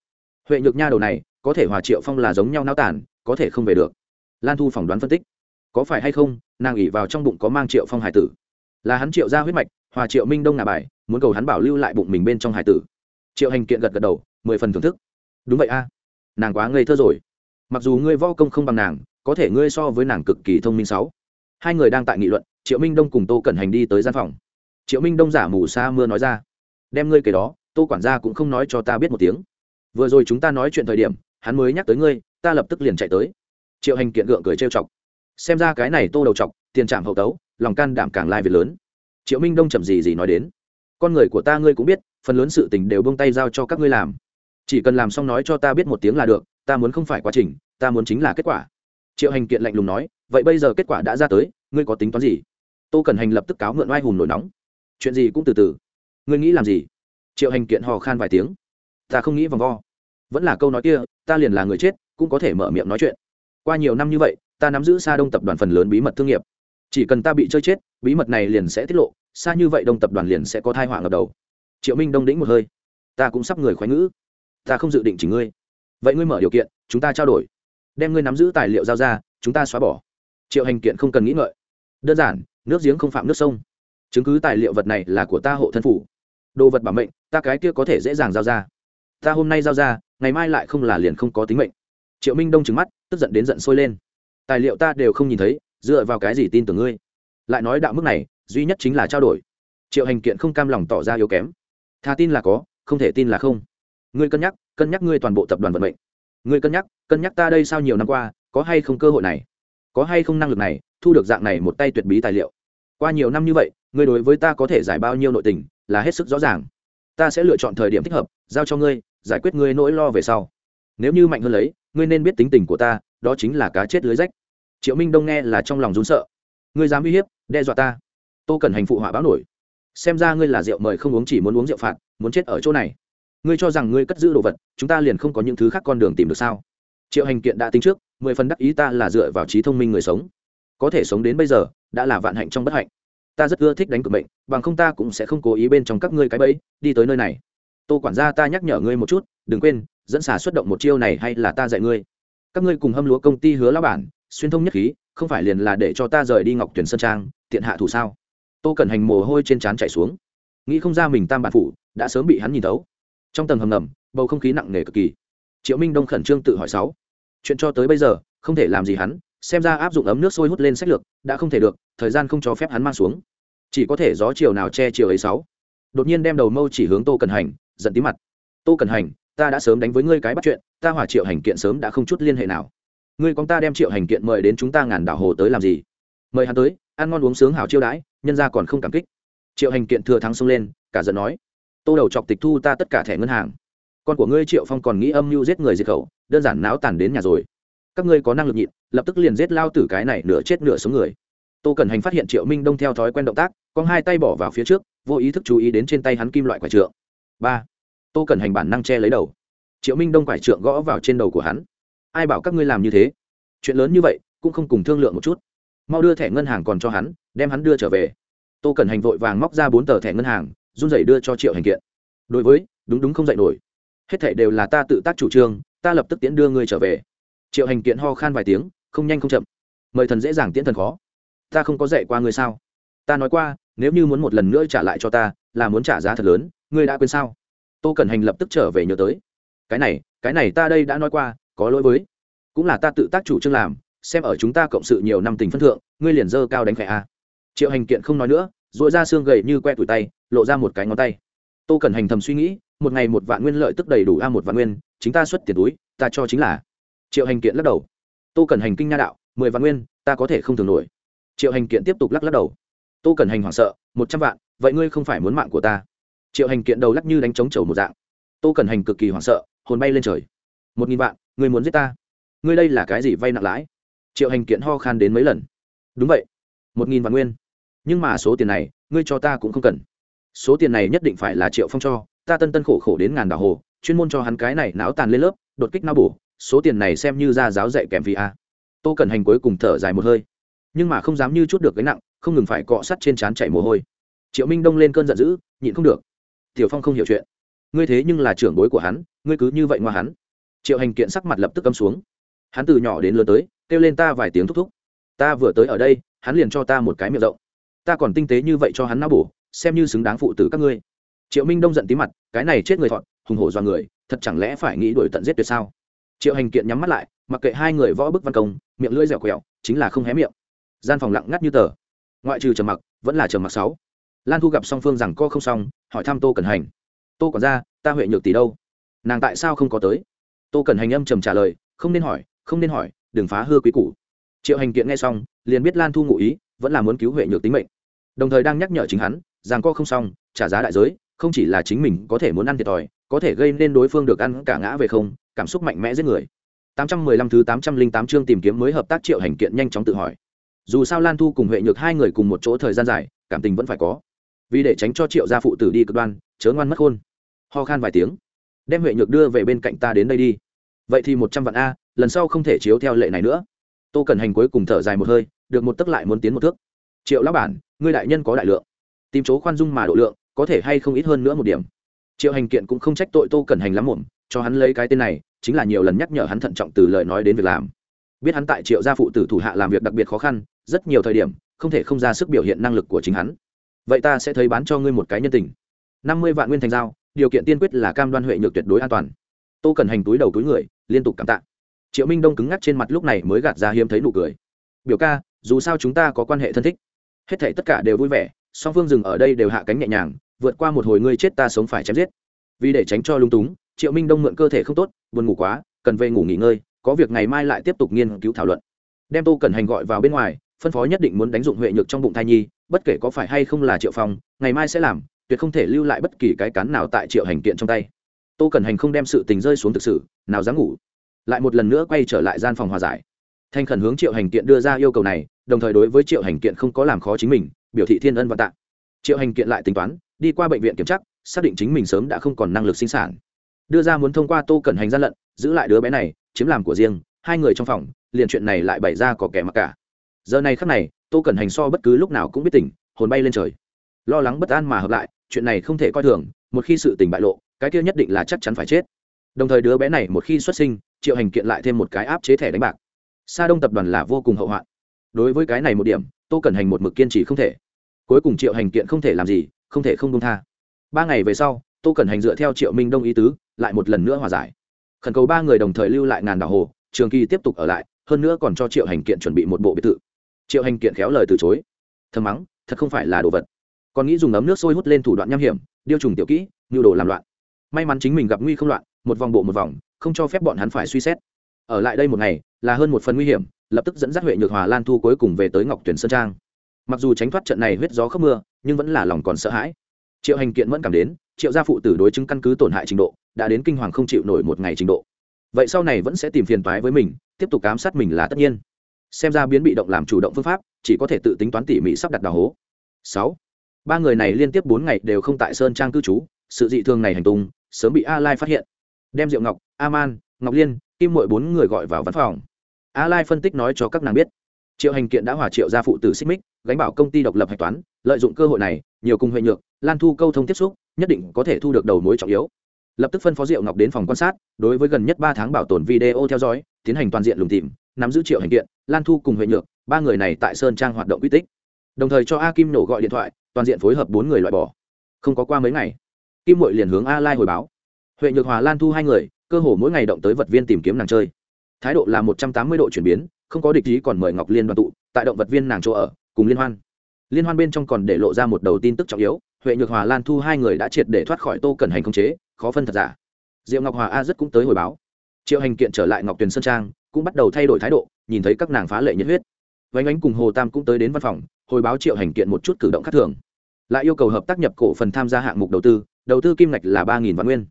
huệ nhược nha đầu này, có thể hòa triệu phong là giống nhau náo tản, có thể không về được. Lan thu phỏng đoán phân tích. Có phải hay không, nàng ỷ vào trong bụng có mang triệu phong hải tử. Là hắn triệu ra huyết mạch, hòa triệu minh đông ngả bài, muốn cầu hắn bảo lưu lại bụng mình bên trong hải tử. Triệu hành kiện gật gật đầu, mười phần thưởng thức. Đúng vậy a. Nàng quá ngây thơ rồi mặc dù ngươi vo công không bằng nàng, có thể ngươi so với nàng cực kỳ thông minh sáu. Hai người đang tại nghị luận, triệu minh đông cùng tô cẩn hành đi tới gian phòng. Triệu minh đông giả mù xa mưa nói ra, đem ngươi kể đó, tô quản gia cũng không nói cho ta biết một tiếng. Vừa rồi chúng ta nói chuyện thời điểm, hắn mới nhắc tới ngươi, ta lập tức liền chạy tới. Triệu hành kiện gượng cười trêu chọc, xem ra cái này tô đầu chọc, tiền trạm hậu tấu, lòng can đảm càng lai việc lớn. Triệu minh đông chậm gì gì nói đến, con người của ta ngươi cũng biết, phần lớn sự tình đều bông tay giao cho các ngươi làm. Chỉ cần làm xong nói cho ta biết một tiếng là được ta muốn không phải quá trình, ta muốn chính là kết quả. Triệu hành kiện lạnh lùng nói, vậy bây giờ kết quả đã ra tới, ngươi có tính toán gì? Tô cần hành lập tức cáo mượn oai hùng nổi nóng. Chuyện gì cũng từ từ. Ngươi nghĩ làm gì? Triệu hành kiện hò khan vài tiếng. Ta không nghĩ vòng vo. Vẫn là câu nói kia, ta liền là người chết, cũng có thể mở miệng nói chuyện. Qua nhiều năm như vậy, ta nắm giữ xa đông tập đoàn phần lớn bí mật thương nghiệp. Chỉ cần ta bị chơi chết, bí mật này liền sẽ tiết lộ, xa như vậy đông tập đoàn liền sẽ có thai họa ngập đầu. Triệu minh đông đĩnh một hơi. Ta cũng sắp người khoái ngữ. Ta không dự định chỉ ngươi vậy ngươi mở điều kiện, chúng ta trao đổi. Đem ngươi nắm giữ tài liệu giao ra, chúng ta xóa bỏ. Triệu hành kiện không cần nghĩ ngợi. Đơn giản, nước giếng không phạm nước sông. Chứng cứ tài liệu vật này là của ta hộ thân phủ. Đồ vật bảo mệnh, ta cái kia có thể dễ dàng giao ra. Ta hôm nay giao ra, ngày mai lại không là liền không có tính mệnh. Triệu minh đông trừng mắt, tức giận đến giận sôi lên. Tài liệu ta đều không nhìn thấy, dựa vào cái gì tin tưởng ngươi? Lại nói đạo mức này, duy nhất chính là trao đổi. Triệu hành kiện không cam lòng tỏ ra yếu kém. Thà tin là có, không thể tin là không. Ngươi cân nhắc cân nhắc ngươi toàn bộ tập đoàn vận mệnh. Ngươi cân nhắc cân nhắc ta đây sau nhiều năm qua, có hay không cơ hội này? Có hay không năng lực này, thu được dạng này một tay tuyệt bí tài liệu? Qua nhiều năm như vậy, ngươi đối với ta có thể giải bao nhiêu nội tình, là hết sức rõ ràng. Ta sẽ lựa chọn thời điểm thích hợp, giao cho ngươi, giải quyết ngươi nỗi lo về sau. Nếu như mạnh hơn lấy, ngươi nên biết tính tình của ta, đó chính là cá chết lưới rách. Triệu minh đông nghe là trong lòng rún sợ. Ngươi dám uy hiếp, đe dọa ta. Tô cần hành phụ họa báo nổi. Xem ra ngươi là rượu mời không uống chỉ muốn uống rượu phạt, muốn chết ở chỗ này ngươi cho rằng ngươi cất giữ đồ vật, chúng ta liền không có những thứ khác con đường tìm được sao? Triệu hành kiện đã tính trước, mười phần đắc ý ta là dựa vào trí thông minh người sống. Có thể sống đến bây giờ, đã là vạn hạnh trong bất hạnh. Ta rất ưa thích đánh cược bệnh bằng không ta cũng sẽ không cố ý bên trong các ngươi cái bẫy, đi tới nơi này. Tô quản gia ta nhắc nhở ngươi một chút, đừng quên, dẫn xả xuất động một chiêu này hay là ta dạy ngươi. Các ngươi cùng hâm lúa công ty hứa lao bản, xuyên thông nhất khí, không phải liền là để cho ta rời đi ngọc tuyển sơn trang, tiện hạ thủ sao? Tô cần hành mồ hôi trên trán chảy xuống. Nghĩ không ra mình tam bản phủ, đã sớm bị hắn nhìn thấu trong tầng hầm ngầm, bầu không khí nặng nề cực kỳ. Triệu minh đông khẩn trương tự hỏi sáu. Chuyện cho tới bây giờ, không thể làm gì hắn, xem ra áp dụng ấm nước sôi hút lên sách lược, đã không thể được, thời gian không cho phép hắn mang xuống. Chỉ có thể gió chiều nào che chiều ấy sáu. Đột nhiên đem đầu mâu chỉ hướng tô cần hành, giận tí mặt. Tô cần hành, ta đã sớm đánh với ngươi cái bắt chuyện, ta hỏa triệu hành kiện sớm đã không chút liên hệ nào. Ngươi con ta đem triệu hành kiện mời đến chúng ta ngàn đảo hồ tới làm gì? Mời hắn tới, ăn ngon uống sướng hảo chiêu đãi, nhân ra còn không cảm kích. Triệu hành kiện thừa thắng xông lên, cả giận nói tô đầu chọc tịch thu ta tất cả thẻ ngân hàng. Con của ngươi triệu phong còn nghĩ âm mưu giết người diệt khẩu, đơn giản náo tàn đến nhà rồi. Các ngươi có năng lực nhịn, lập tức liền giết lao tử cái này nửa chết nửa sống người. Tô cần hành phát hiện triệu minh đông theo thói quen động tác, con hai tay bỏ vào phía trước, vô ý thức chú ý đến trên tay hắn kim loại quả trượng. Ba. Tô cần hành bản năng che lấy đầu. Triệu minh đông quải trượng gõ vào trên đầu của hắn. Ai bảo các ngươi làm như thế? Chuyện lớn như vậy, cũng không cùng thương lượng một chút. Mau đưa thẻ ngân hàng còn cho hắn, đem hắn đưa trở về. Tô cần hành vội vàng móc ra bốn tờ thẻ ngân hàng run rẩy đưa cho triệu hành kiện. Đối với, đúng đúng không dạy nổi. Hết thảy đều là ta tự tác chủ trương, ta lập tức tiễn đưa ngươi trở về. Triệu hành kiện ho khan vài tiếng, không nhanh không chậm. Mời thần dễ dàng tiễn thần khó. Ta không có dạy qua ngươi sao? Ta nói qua, nếu như muốn một lần nữa trả lại cho ta, là muốn trả giá thật lớn, ngươi đã quên sao? Tô cần hành lập tức trở về nhớ tới. Cái này cái này ta đây đã nói qua, có lỗi với. Cũng là ta tự tác chủ trương làm, xem ở chúng ta cộng sự nhiều năm tình phân thượng, ngươi liền dơ cao đánh khẽ a. Triệu hành kiện không nói nữa dội ra xương gầy như que tủi tay lộ ra một cái ngón tay. Tô cần hành thầm suy nghĩ, một ngày một vạn nguyên lợi tức đầy đủ a một vạn nguyên, chính ta xuất tiền túi, ta cho chính là. Triệu hành kiện lắc đầu. Tô cần hành kinh nha đạo, mười vạn nguyên, ta có thể không thường nổi. Triệu hành kiện tiếp tục lắc lắc đầu. Tô cần hành hoảng sợ, một trăm vạn, vậy ngươi không phải muốn mạng của ta. Triệu hành kiện đầu lắc như đánh trống chầu một dạng. Tô cần hành cực kỳ hoảng sợ, hồn bay lên trời. Một nghìn vạn, ngươi muốn giết ta? Ngươi đây là cái gì vay nặng lãi? Triệu hành kiện ho khan đến mấy lần. Đúng vậy, một nghìn vạn nguyên. Nhưng mà số tiền này, ngươi cho ta cũng không cần số tiền này nhất định phải là triệu phong cho, ta tân tân khổ khổ đến ngàn đảo hồ, chuyên môn cho hắn cái này não tàn lên lớp, đột kích não bổ, số tiền này xem như ra giáo dạy kèm vì a. Tô cần hành cuối cùng thở dài một hơi, nhưng mà không dám như chút được gánh nặng, không ngừng phải cọ sắt trên trán chảy mồ hôi. Triệu minh đông lên cơn giận dữ, nhịn không được. Tiểu phong không hiểu chuyện. Ngươi thế nhưng là trưởng bối của hắn, ngươi cứ như vậy ngoa hắn. Triệu hành kiện sắc mặt lập tức câm xuống. Hắn từ nhỏ đến lớn tới, kêu lên ta vài tiếng thúc thúc. Ta vừa tới ở đây, hắn liền cho ta một cái miệng rộng. Ta còn tinh tế như vậy cho hắn náo bổ xem như xứng đáng phụ tử các ngươi. Triệu minh đông giận tí mặt, cái này chết người thọn hùng hổ do người, thật chẳng lẽ phải nghĩ đuổi tận giết tuyệt sao? Triệu hành kiện nhắm mắt lại, mặc kệ hai người võ bức văn công, miệng lưỡi dẻo quẹo, chính là không hé miệng. Gian phòng lặng ngắt như tờ. Ngoại trừ trầm mặc, vẫn là trầm mặc sáu. Lan thu gặp song phương rằng co không xong, hỏi thăm tô cần hành. Tô còn ra ta huệ nhược tỷ đâu? Nàng tại sao không có tới? Tô cần hành âm trầm trả lời, không nên hỏi, không nên hỏi, đừng phá hư quý củ. Triệu hành kiện nghe xong, liền biết lan thu ngụ ý, vẫn là muốn cứu huệ nhược tính mệnh. Đồng thời đang nhắc nhở chính hắn rằng co không xong, trả giá đại giới, không chỉ là chính mình có thể muốn ăn thiệt thòi, có thể gây nên đối phương được ăn cả ngã về không, cảm xúc mạnh mẽ giết người. 815 thứ 808 chương tìm kiếm mới hợp tác triệu hành kiện nhanh chóng tự hỏi. Dù sao lan thu cùng huệ nhược hai người cùng một chỗ thời gian dài, cảm tình vẫn phải có. Vì để tránh cho triệu gia phụ tử đi cực đoan, chớ ngoan mất khôn. Ho khan vài tiếng, đem huệ nhược đưa về bên cạnh ta đến đây đi. Vậy thì một trăm vạn a, lần sau không thể chiếu theo lệ này nữa. Tô cần hành cuối cùng thở dài một hơi, được một tấc lại muốn tiến một thước. Triệu lão bản, ngươi đại nhân có đại lượng tìm chỗ khoan dung mà độ lượng, có thể hay không ít hơn nữa một điểm. Triệu hành kiện cũng không trách tội tô cần hành lắm muộn, cho hắn lấy cái tên này, chính là nhiều lần nhắc nhở hắn thận trọng từ lời nói đến việc làm. Biết hắn tại triệu gia phụ tử thủ hạ làm việc đặc biệt khó khăn, rất nhiều thời điểm, không thể không ra sức biểu hiện năng lực của chính hắn. Vậy ta sẽ thấy bán cho ngươi một cái nhân tình. Năm mươi vạn nguyên thành giao, điều kiện tiên quyết là cam đoan huệ nhược tuyệt đối an toàn. Tô cần hành túi đầu túi người, liên tục cảm tạ. Triệu minh đông cứng ngắc trên mặt lúc này mới gạt ra hiếm thấy nụ cười. Biểu ca, dù sao chúng ta có quan hệ thân thích, hết thể tất cả đều vui vẻ song phương dừng ở đây đều hạ cánh nhẹ nhàng, vượt qua một hồi ngươi chết ta sống phải chém giết. Vì để tránh cho lung túng, triệu minh đông mượn cơ thể không tốt, buồn ngủ quá, cần về ngủ nghỉ ngơi, có việc ngày mai lại tiếp tục nghiên cứu thảo luận. Đem tô cần hành gọi vào bên ngoài, phân phó nhất định muốn đánh dụng huệ nhược trong bụng thai nhi, bất kể có phải hay không là triệu phong, ngày mai sẽ làm, tuyệt không thể lưu lại bất kỳ cái cán nào tại triệu hành kiện trong tay. Tô cần hành không đem sự tình rơi xuống thực sự, nào dám ngủ. Lại một lần nữa quay trở lại gian phòng hòa giải. Thanh khẩn hướng triệu hành kiện đưa ra yêu cầu này đồng thời đối với triệu hành kiện không có làm khó chính mình, biểu thị thiên ân và tạ. Triệu hành kiện lại tính toán, đi qua bệnh viện kiểm tra, xác định chính mình sớm đã không còn năng lực sinh sản. Đưa ra muốn thông qua tô cẩn hành gian lận, giữ lại đứa bé này, chiếm làm của riêng, hai người trong phòng, liền chuyện này lại bày ra có kẻ mặc cả. Giờ này khắc này, tô cẩn hành so bất cứ lúc nào cũng biết tỉnh, hồn bay lên trời. Lo lắng bất an mà hợp lại, chuyện này không thể coi thường, một khi sự tình bại lộ, cái kia nhất định là chắc chắn phải chết. Đồng thời đứa bé này một khi xuất sinh, triệu hành kiện lại thêm một cái áp chế thẻ đánh bạc. Sa đông tập đoàn là vô cùng hậu hoạn đối với cái này một điểm, tô cẩn hành một mực kiên trì không thể. Cuối cùng triệu hành kiện không thể làm gì, không thể không công tha. Ba ngày về sau, tô cẩn hành dựa theo triệu minh đông ý tứ, lại một lần nữa hòa giải. Khẩn cầu ba người đồng thời lưu lại ngàn đảo hồ, trường kỳ tiếp tục ở lại, hơn nữa còn cho triệu hành kiện chuẩn bị một bộ biệt thự. Triệu hành kiện khéo lời từ chối. Thầm mắng, thật không phải là đồ vật. Còn nghĩ dùng ấm nước sôi hút lên thủ đoạn nham hiểm, điêu trùng tiểu kỹ, nhu đồ làm loạn. May mắn chính mình gặp nguy không loạn, một vòng bộ một vòng, không cho phép bọn hắn phải suy xét. Ở lại đây một ngày, là hơn một phần nguy hiểm lập tức dẫn dắt huệ nhược hòa lan thu cuối cùng về tới ngọc tuyển sơn trang. Mặc dù tránh thoát trận này huyết gió khớp mưa, nhưng vẫn là lòng còn sợ hãi. Triệu hành kiện vẫn cảm đến, triệu gia phụ tử đối chứng căn cứ tổn hại trình độ, đã đến kinh hoàng không chịu nổi một ngày trình độ. Vậy sau này vẫn sẽ tìm phiền toái với mình, tiếp tục cám sát mình là tất nhiên. Xem ra biến bị động làm chủ động phương pháp, chỉ có thể tự tính toán tỉ mỉ sắp đặt đào hố. Sáu. Ba người này liên tiếp bốn ngày đều không tại sơn trang cư trú, sự dị thường này hành tung, sớm bị a lai phát hiện. Đem diệu ngọc, a man, ngọc liên, kim mội bốn người gọi vào văn phòng a lai phân tích nói cho các nàng biết. Triệu hành kiện đã hòa triệu ra phụ tử xích mích, gánh bảo công ty độc lập hạch toán, lợi dụng cơ hội này, nhiều cùng huệ nhược, lan thu câu thông tiếp xúc, nhất định có thể thu được đầu mối trọng yếu. Lập tức phân phó diệu ngọc đến phòng quan sát, đối với gần nhất ba tháng bảo tồn video theo dõi, tiến hành toàn diện lùng tìm, nắm giữ triệu hành kiện, lan thu cùng huệ nhược, ba người này tại sơn trang hoạt động uy tích. Đồng thời cho a kim nổ gọi điện thoại, toàn diện phối hợp bốn người loại bỏ. Không có qua mấy ngày, kim mội liền hướng a lai hồi báo. Huệ nhược hòa lan thu hai người, cơ hồ mỗi ngày động tới vật viên tìm kiếm nàng chơi thái độ là một trăm tám mươi độ chuyển biến, không có địch ý còn mời ngọc liên đoàn tụ, tại động vật viên nàng chỗ ở, cùng liên hoan. Liên hoan bên trong còn để lộ ra một đầu tin tức trọng yếu, huệ nhược hòa lan thu hai người đã triệt để thoát khỏi tô cẩn hành không chế, khó phân thật giả. Diệu ngọc hòa a rất cũng tới hồi báo. Triệu hành kiện trở lại ngọc tuyền sơn trang, cũng bắt đầu thay đổi thái độ, nhìn thấy các nàng phá lệ nhiệt huyết. Vánh ánh cùng hồ tam cũng tới đến văn phòng, hồi báo triệu hành kiện một chút cử động khác thường. Lại yêu cầu hợp tác nhập cổ phần tham gia hạng mục đầu tư đầu tư kim ngạch là ba vạn nguyên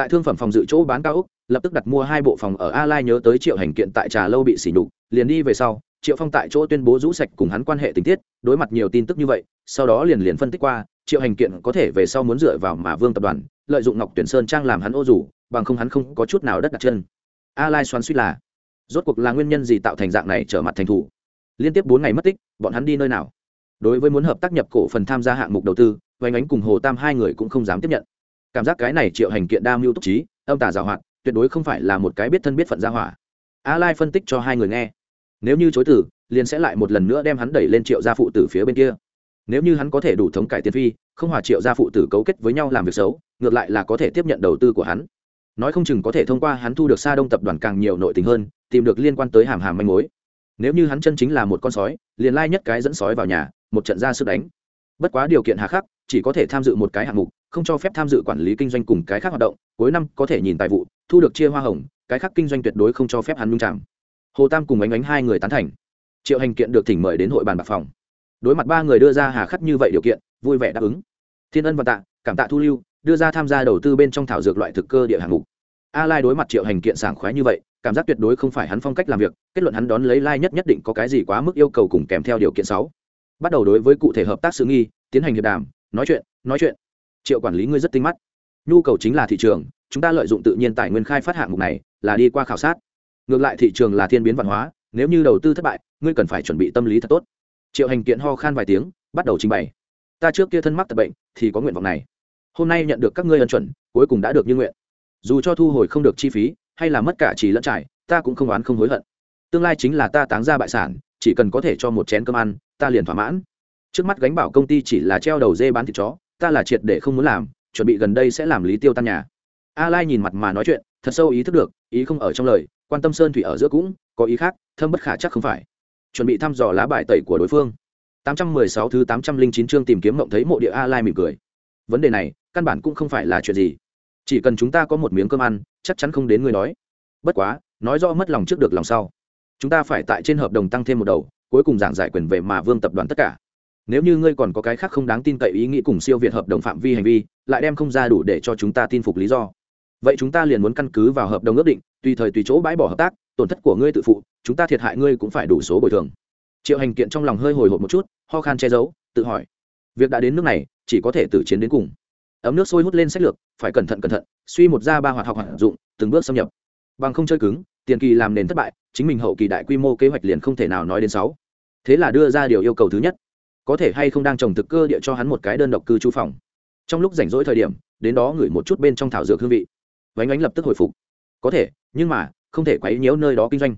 tại thương phẩm phòng dự chỗ bán cao úc lập tức đặt mua hai bộ phòng ở a lai nhớ tới triệu hành kiện tại trà lâu bị xỉ nhục, liền đi về sau, triệu phong tại chỗ tuyên bố rũ sạch cùng hắn quan hệ tình tiết, đối mặt nhiều tin tức như vậy, sau đó liền liền phân tích qua, triệu hành kiện có thể về sau muốn dựa vào mà vương tập đoàn, lợi dụng ngọc tuyển sơn trang làm hắn ô rủ, bằng không hắn không có chút nào đất đặt chân. A lai xoắn suýt là, rốt cuộc là nguyên nhân gì tạo thành dạng này trở mặt thành thủ? Liên tiếp bốn ngày mất tích, bọn hắn đi nơi nào? Đối với muốn hợp tác nhập cổ phần tham gia hạng mục đầu tư vánh ánh cùng hồ tam hai người cũng không dám tiếp nhận cảm giác cái này triệu hành kiện đa mưu túc trí, âm tả giảo hoạt, tuyệt đối không phải là một cái biết thân biết phận gia hỏa. A lai phân tích cho hai người nghe. Nếu như chối từ, liền sẽ lại một lần nữa đem hắn đẩy lên triệu gia phụ tử phía bên kia. Nếu như hắn có thể đủ thống cải tiền phi, không hòa triệu gia phụ tử cấu kết với nhau làm việc xấu, ngược lại là có thể tiếp nhận đầu tư của hắn. Nói không chừng có thể thông qua hắn thu được xa đông tập đoàn càng nhiều nội tình hơn, tìm được liên quan tới hàm hàm manh mối. Nếu như hắn chân chính là một con sói, liền lai nhất cái dẫn sói vào nhà, một trận ra sức đánh. Bất quá điều kiện hà khắc, chỉ có thể tham dự một cái hạng mục không cho phép tham dự quản lý kinh doanh cùng cái khác hoạt động, cuối năm có thể nhìn tài vụ, thu được chia hoa hồng, cái khác kinh doanh tuyệt đối không cho phép hắn nhung chạm. Hồ tam cùng ánh ánh hai người tán thành. Triệu hành kiện được thỉnh mời đến hội bàn bạc phòng. Đối mặt ba người đưa ra hà khắc như vậy điều kiện, vui vẻ đáp ứng. Thiên ân và tạ, cảm tạ thu lưu, đưa ra tham gia đầu tư bên trong thảo dược loại thực cơ địa hạng mục. A lai đối mặt triệu hành kiện sảng khoái như vậy, cảm giác tuyệt đối không phải hắn phong cách làm việc, kết luận hắn đón lấy lai nhất nhất định có cái gì quá mức yêu cầu cùng kèm theo điều kiện sáu. Bắt đầu đối với cụ thể hợp tác sự nghi, tiến hành hiệp đàm, nói chuyện nói chuyện triệu quản lý ngươi rất tinh mắt. Nhu cầu chính là thị trường, chúng ta lợi dụng tự nhiên tài nguyên khai phát hạng mục này là đi qua khảo sát. Ngược lại thị trường là thiên biến văn hóa, nếu như đầu tư thất bại, ngươi cần phải chuẩn bị tâm lý thật tốt. Triệu hành kiện ho khan vài tiếng, bắt đầu trình bày. Ta trước kia thân mắc tập bệnh, thì có nguyện vọng này. Hôm nay nhận được các ngươi ân chuẩn, cuối cùng đã được như nguyện. Dù cho thu hồi không được chi phí, hay là mất cả chỉ lẫn trải, ta cũng không oán không hối hận. Tương lai chính là ta táng ra bại sản, chỉ cần có thể cho một chén cơm ăn, ta liền thỏa mãn. Trước mắt gánh bảo công ty chỉ là treo đầu dê bán thịt chó ta là triệt để không muốn làm, chuẩn bị gần đây sẽ làm lý tiêu tan nhà. A lai nhìn mặt mà nói chuyện, thật sâu ý thức được, ý không ở trong lời, quan tâm sơn thủy ở giữa cũng, có ý khác, thâm bất khả chắc không phải. Chuẩn bị thăm dò lá bài tẩy của đối phương. 816 thứ 809 chương tìm kiếm mộng thấy mộ địa a lai mỉm cười. Vấn đề này, căn bản cũng không phải là chuyện gì. Chỉ cần chúng ta có một miếng cơm ăn, chắc chắn không đến người nói. Bất quá, nói rõ mất lòng trước được lòng sau. Chúng ta phải tại trên hợp đồng tăng thêm một đầu, cuối cùng giảng giải quyền về mà vương tập đoàn tất cả nếu như ngươi còn có cái khác không đáng tin cậy ý nghĩ cùng siêu việt hợp đồng phạm vi hành vi, lại đem không ra đủ để cho chúng ta tin phục lý do. Vậy chúng ta liền muốn căn cứ vào hợp đồng ước định, tùy thời tùy chỗ bãi bỏ hợp tác, tổn thất của ngươi tự phụ, chúng ta thiệt hại ngươi cũng phải đủ số bồi thường. Triệu hành kiện trong lòng hơi hồi hộp một chút, ho khan che giấu, tự hỏi. Việc đã đến nước này, chỉ có thể tử chiến đến cùng. Ấm nước sôi hút lên sách lược, phải cẩn thận cẩn thận, suy một ra ba hoạt học hoạt dụng, từng bước xâm nhập. Bằng không chơi cứng, tiền kỳ làm nền thất bại, chính mình hậu kỳ đại quy mô kế hoạch liền không thể nào nói đến sáu. Thế là đưa ra điều yêu cầu thứ nhất có thể hay không đang trồng thực cơ địa cho hắn một cái đơn độc cư trú phòng. Trong lúc rảnh rỗi thời điểm, đến đó ngửi một chút bên trong thảo dược hương vị. Vánh ánh lập tức hồi phục. Có thể, nhưng mà, không thể quấy nhiễu nơi đó kinh doanh.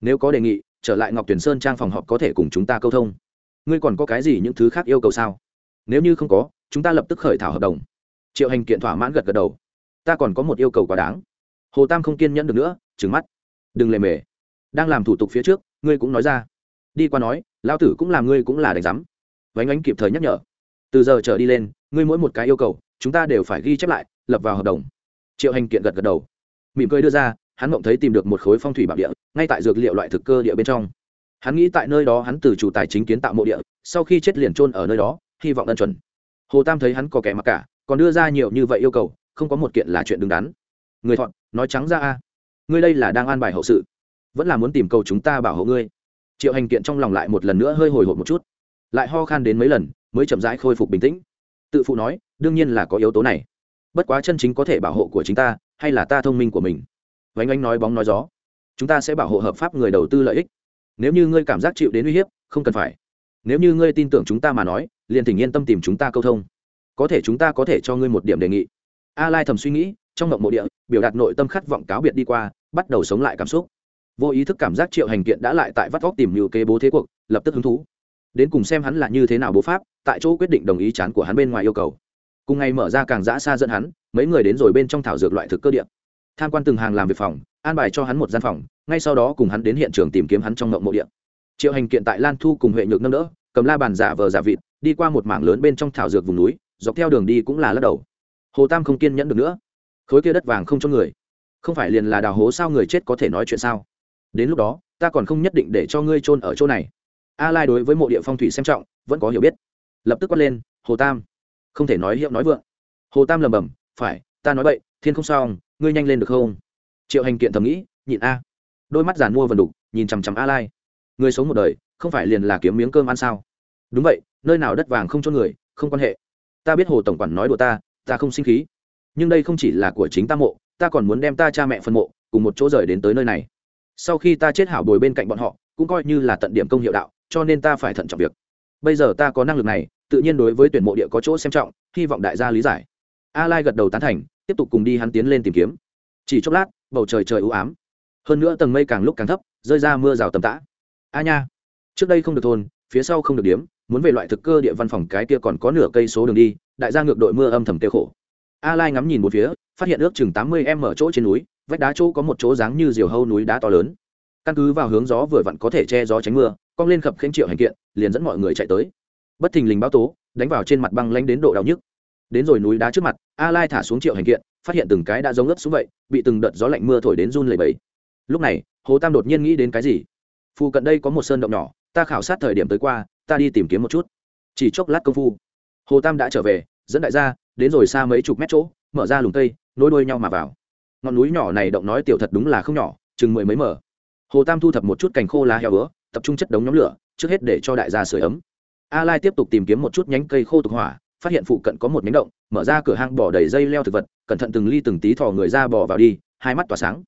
Nếu có đề nghị, trở lại ngọc tuyển sơn trang phòng họp có thể cùng chúng ta câu thông. Ngươi còn có cái gì những thứ khác yêu cầu sao? Nếu như không có, chúng ta lập tức khởi thảo hợp đồng. Triệu hành kiện thỏa mãn gật gật đầu. Ta còn có một yêu cầu quá đáng. Hồ tam không kiên nhẫn được nữa, trừng mắt. Đừng lề mề. Đang làm thủ tục phía trước, ngươi cũng nói ra. Đi qua nói, lão tử cũng làm ngươi cũng là đánh giám vánh ánh kịp thời nhắc nhở. Từ giờ trở đi lên, ngươi mỗi một cái yêu cầu, chúng ta đều phải ghi chép lại, lập vào hợp đồng. Triệu hành kiện gật gật đầu. Mỉm cười đưa ra, hắn mộng thấy tìm được một khối phong thủy bảo địa, ngay tại dược liệu loại thực cơ địa bên trong. Hắn nghĩ tại nơi đó hắn từ chủ tài chính kiến tạo mộ địa, sau khi chết liền trôn ở nơi đó, hy vọng ân chuẩn. Hồ tam thấy hắn có kẻ mặc cả, còn đưa ra nhiều như vậy yêu cầu, không có một kiện là chuyện đứng đắn. Người thọn nói trắng ra a. Ngươi đây là đang an bài hậu sự. Vẫn là muốn tìm cầu chúng ta bảo hộ ngươi. Triệu hành kiện trong lòng lại một lần nữa hơi hồi hộp một chút lại ho khan đến mấy lần, mới chậm rãi khôi phục bình tĩnh. Tự phụ nói, đương nhiên là có yếu tố này. Bất quá chân chính có thể bảo hộ của chính ta, hay là ta thông minh của mình? Vánh anh nói bóng nói gió. Chúng ta sẽ bảo hộ hợp pháp người đầu tư lợi ích. Nếu như ngươi cảm giác chịu đến uy hiếp, không cần phải. Nếu như ngươi tin tưởng chúng ta mà nói, liền thỉnh yên tâm tìm chúng ta câu thông. Có thể chúng ta có thể cho ngươi một điểm đề nghị. A lai thầm suy nghĩ, trong mộng mộ địa, biểu đạt nội tâm khát vọng cáo biệt đi qua, bắt đầu sống lại cảm xúc. Vô ý thức cảm giác triệu hành kiện đã lại tại vắt vóc tìm nhiều kế bố thế cuộc, lập tức hứng thú đến cùng xem hắn là như thế nào bố pháp, tại chỗ quyết định đồng ý chán của hắn bên ngoài yêu cầu. Cùng ngày mở ra càng giã xa dẫn hắn, mấy người đến rồi bên trong thảo dược loại thực cơ điện tham quan từng hàng làm việc phòng, an bài cho hắn một gian phòng, ngay sau đó cùng hắn đến hiện trường tìm kiếm hắn trong ngộng mộ điện triệu hành kiện tại lan thu cùng huệ nhược nâng đỡ, cầm la bàn giả vờ giả vịt, đi qua một mảng lớn bên trong thảo dược vùng núi, dọc theo đường đi cũng là lắc đầu. Hồ tam không kiên nhẫn được nữa. Khối kia đất vàng không cho người. Không phải liền là đào hố sao người chết có thể nói chuyện sao? Đến lúc đó, ta còn không nhất định để cho ngươi trôn ở chỗ này a lai đối với mộ địa phong thủy xem trọng, vẫn có hiểu biết. Lập tức quát lên, hồ tam, không thể nói hiệu nói vượng. Hồ tam lầm bầm phải, ta nói vậy thiên không sao ngươi nhanh lên được không? Triệu hành kiện thầm nghĩ, nhịn a. Đôi mắt giàn mua vần đục, nhìn chằm chằm a lai. Người sống một đời, không phải liền là kiếm miếng cơm ăn sao? Đúng vậy, nơi nào đất vàng không cho người, không quan hệ. Ta biết hồ tổng quản nói đùa ta ta không sinh khí. Nhưng đây không chỉ là của chính ta mộ, ta còn muốn đem ta cha mẹ phân mộ, cùng một chỗ rời đến tới nơi này. Sau khi ta chết hảo bồi bên cạnh bọn họ, cũng coi như là tận điểm công hiệu đạo cho nên ta phải thận trọng việc. Bây giờ ta có năng lực này, tự nhiên đối với tuyển mộ địa có chỗ xem trọng, hy vọng đại gia lý giải. A lai gật đầu tán thành, tiếp tục cùng đi hắn tiến lên tìm kiếm. Chỉ chốc lát, bầu trời trời u ám. Hơn nữa tầng mây càng lúc càng thấp, rơi ra mưa rào tầm tã. A nha, trước đây không được thôn, phía sau không được điếm, muốn về loại thực cơ địa văn phòng cái kia còn có nửa cây số đường đi, đại gia ngược đội mưa âm thầm tiêu khổ. A lai ngắm nhìn một phía, phát hiện ước chừng 80 em ở chỗ trên núi, vách đá chỗ có một chỗ dáng như diều hâu núi đá to lớn. Căn cứ vào hướng gió vừa vặn có thể che gió tránh mưa cong lên khập khênh triệu hành kiện, liền dẫn mọi người chạy tới. Bất thình lình báo tố, đánh vào trên mặt băng lanh đến độ đau nhức. Đến rồi núi đá trước mặt, a lai thả xuống triệu hành kiện, phát hiện từng cái đã giống ướt xuống vậy, bị từng đợt gió lạnh mưa thổi đến run lẩy bẩy. Lúc này, hồ tam đột nhiên nghĩ đến cái gì? Phu cận đây có một sơn động nhỏ, ta khảo sát thời điểm tới qua, ta đi tìm kiếm một chút. Chỉ chốc lát công phu, hồ tam đã trở về, dẫn đại gia, đến rồi xa mấy chục mét chỗ, mở ra lùng cây, nối đuôi nhau mà vào. Ngọn núi nhỏ này động nói tiểu thật đúng là không nhỏ, chừng mười mấy mở hồ tam thu thập một chút cành khô lá heo ứa tập trung chất đống nhóm lửa, trước hết để cho đại gia sửa ấm. A lai tiếp tục tìm kiếm một chút nhánh cây khô tục hỏa, phát hiện phụ cận có một nhánh động, mở ra cửa hang bỏ đầy dây leo thực vật, cẩn thận từng ly từng tí thò người ra bỏ vào đi, hai mắt tỏa sáng.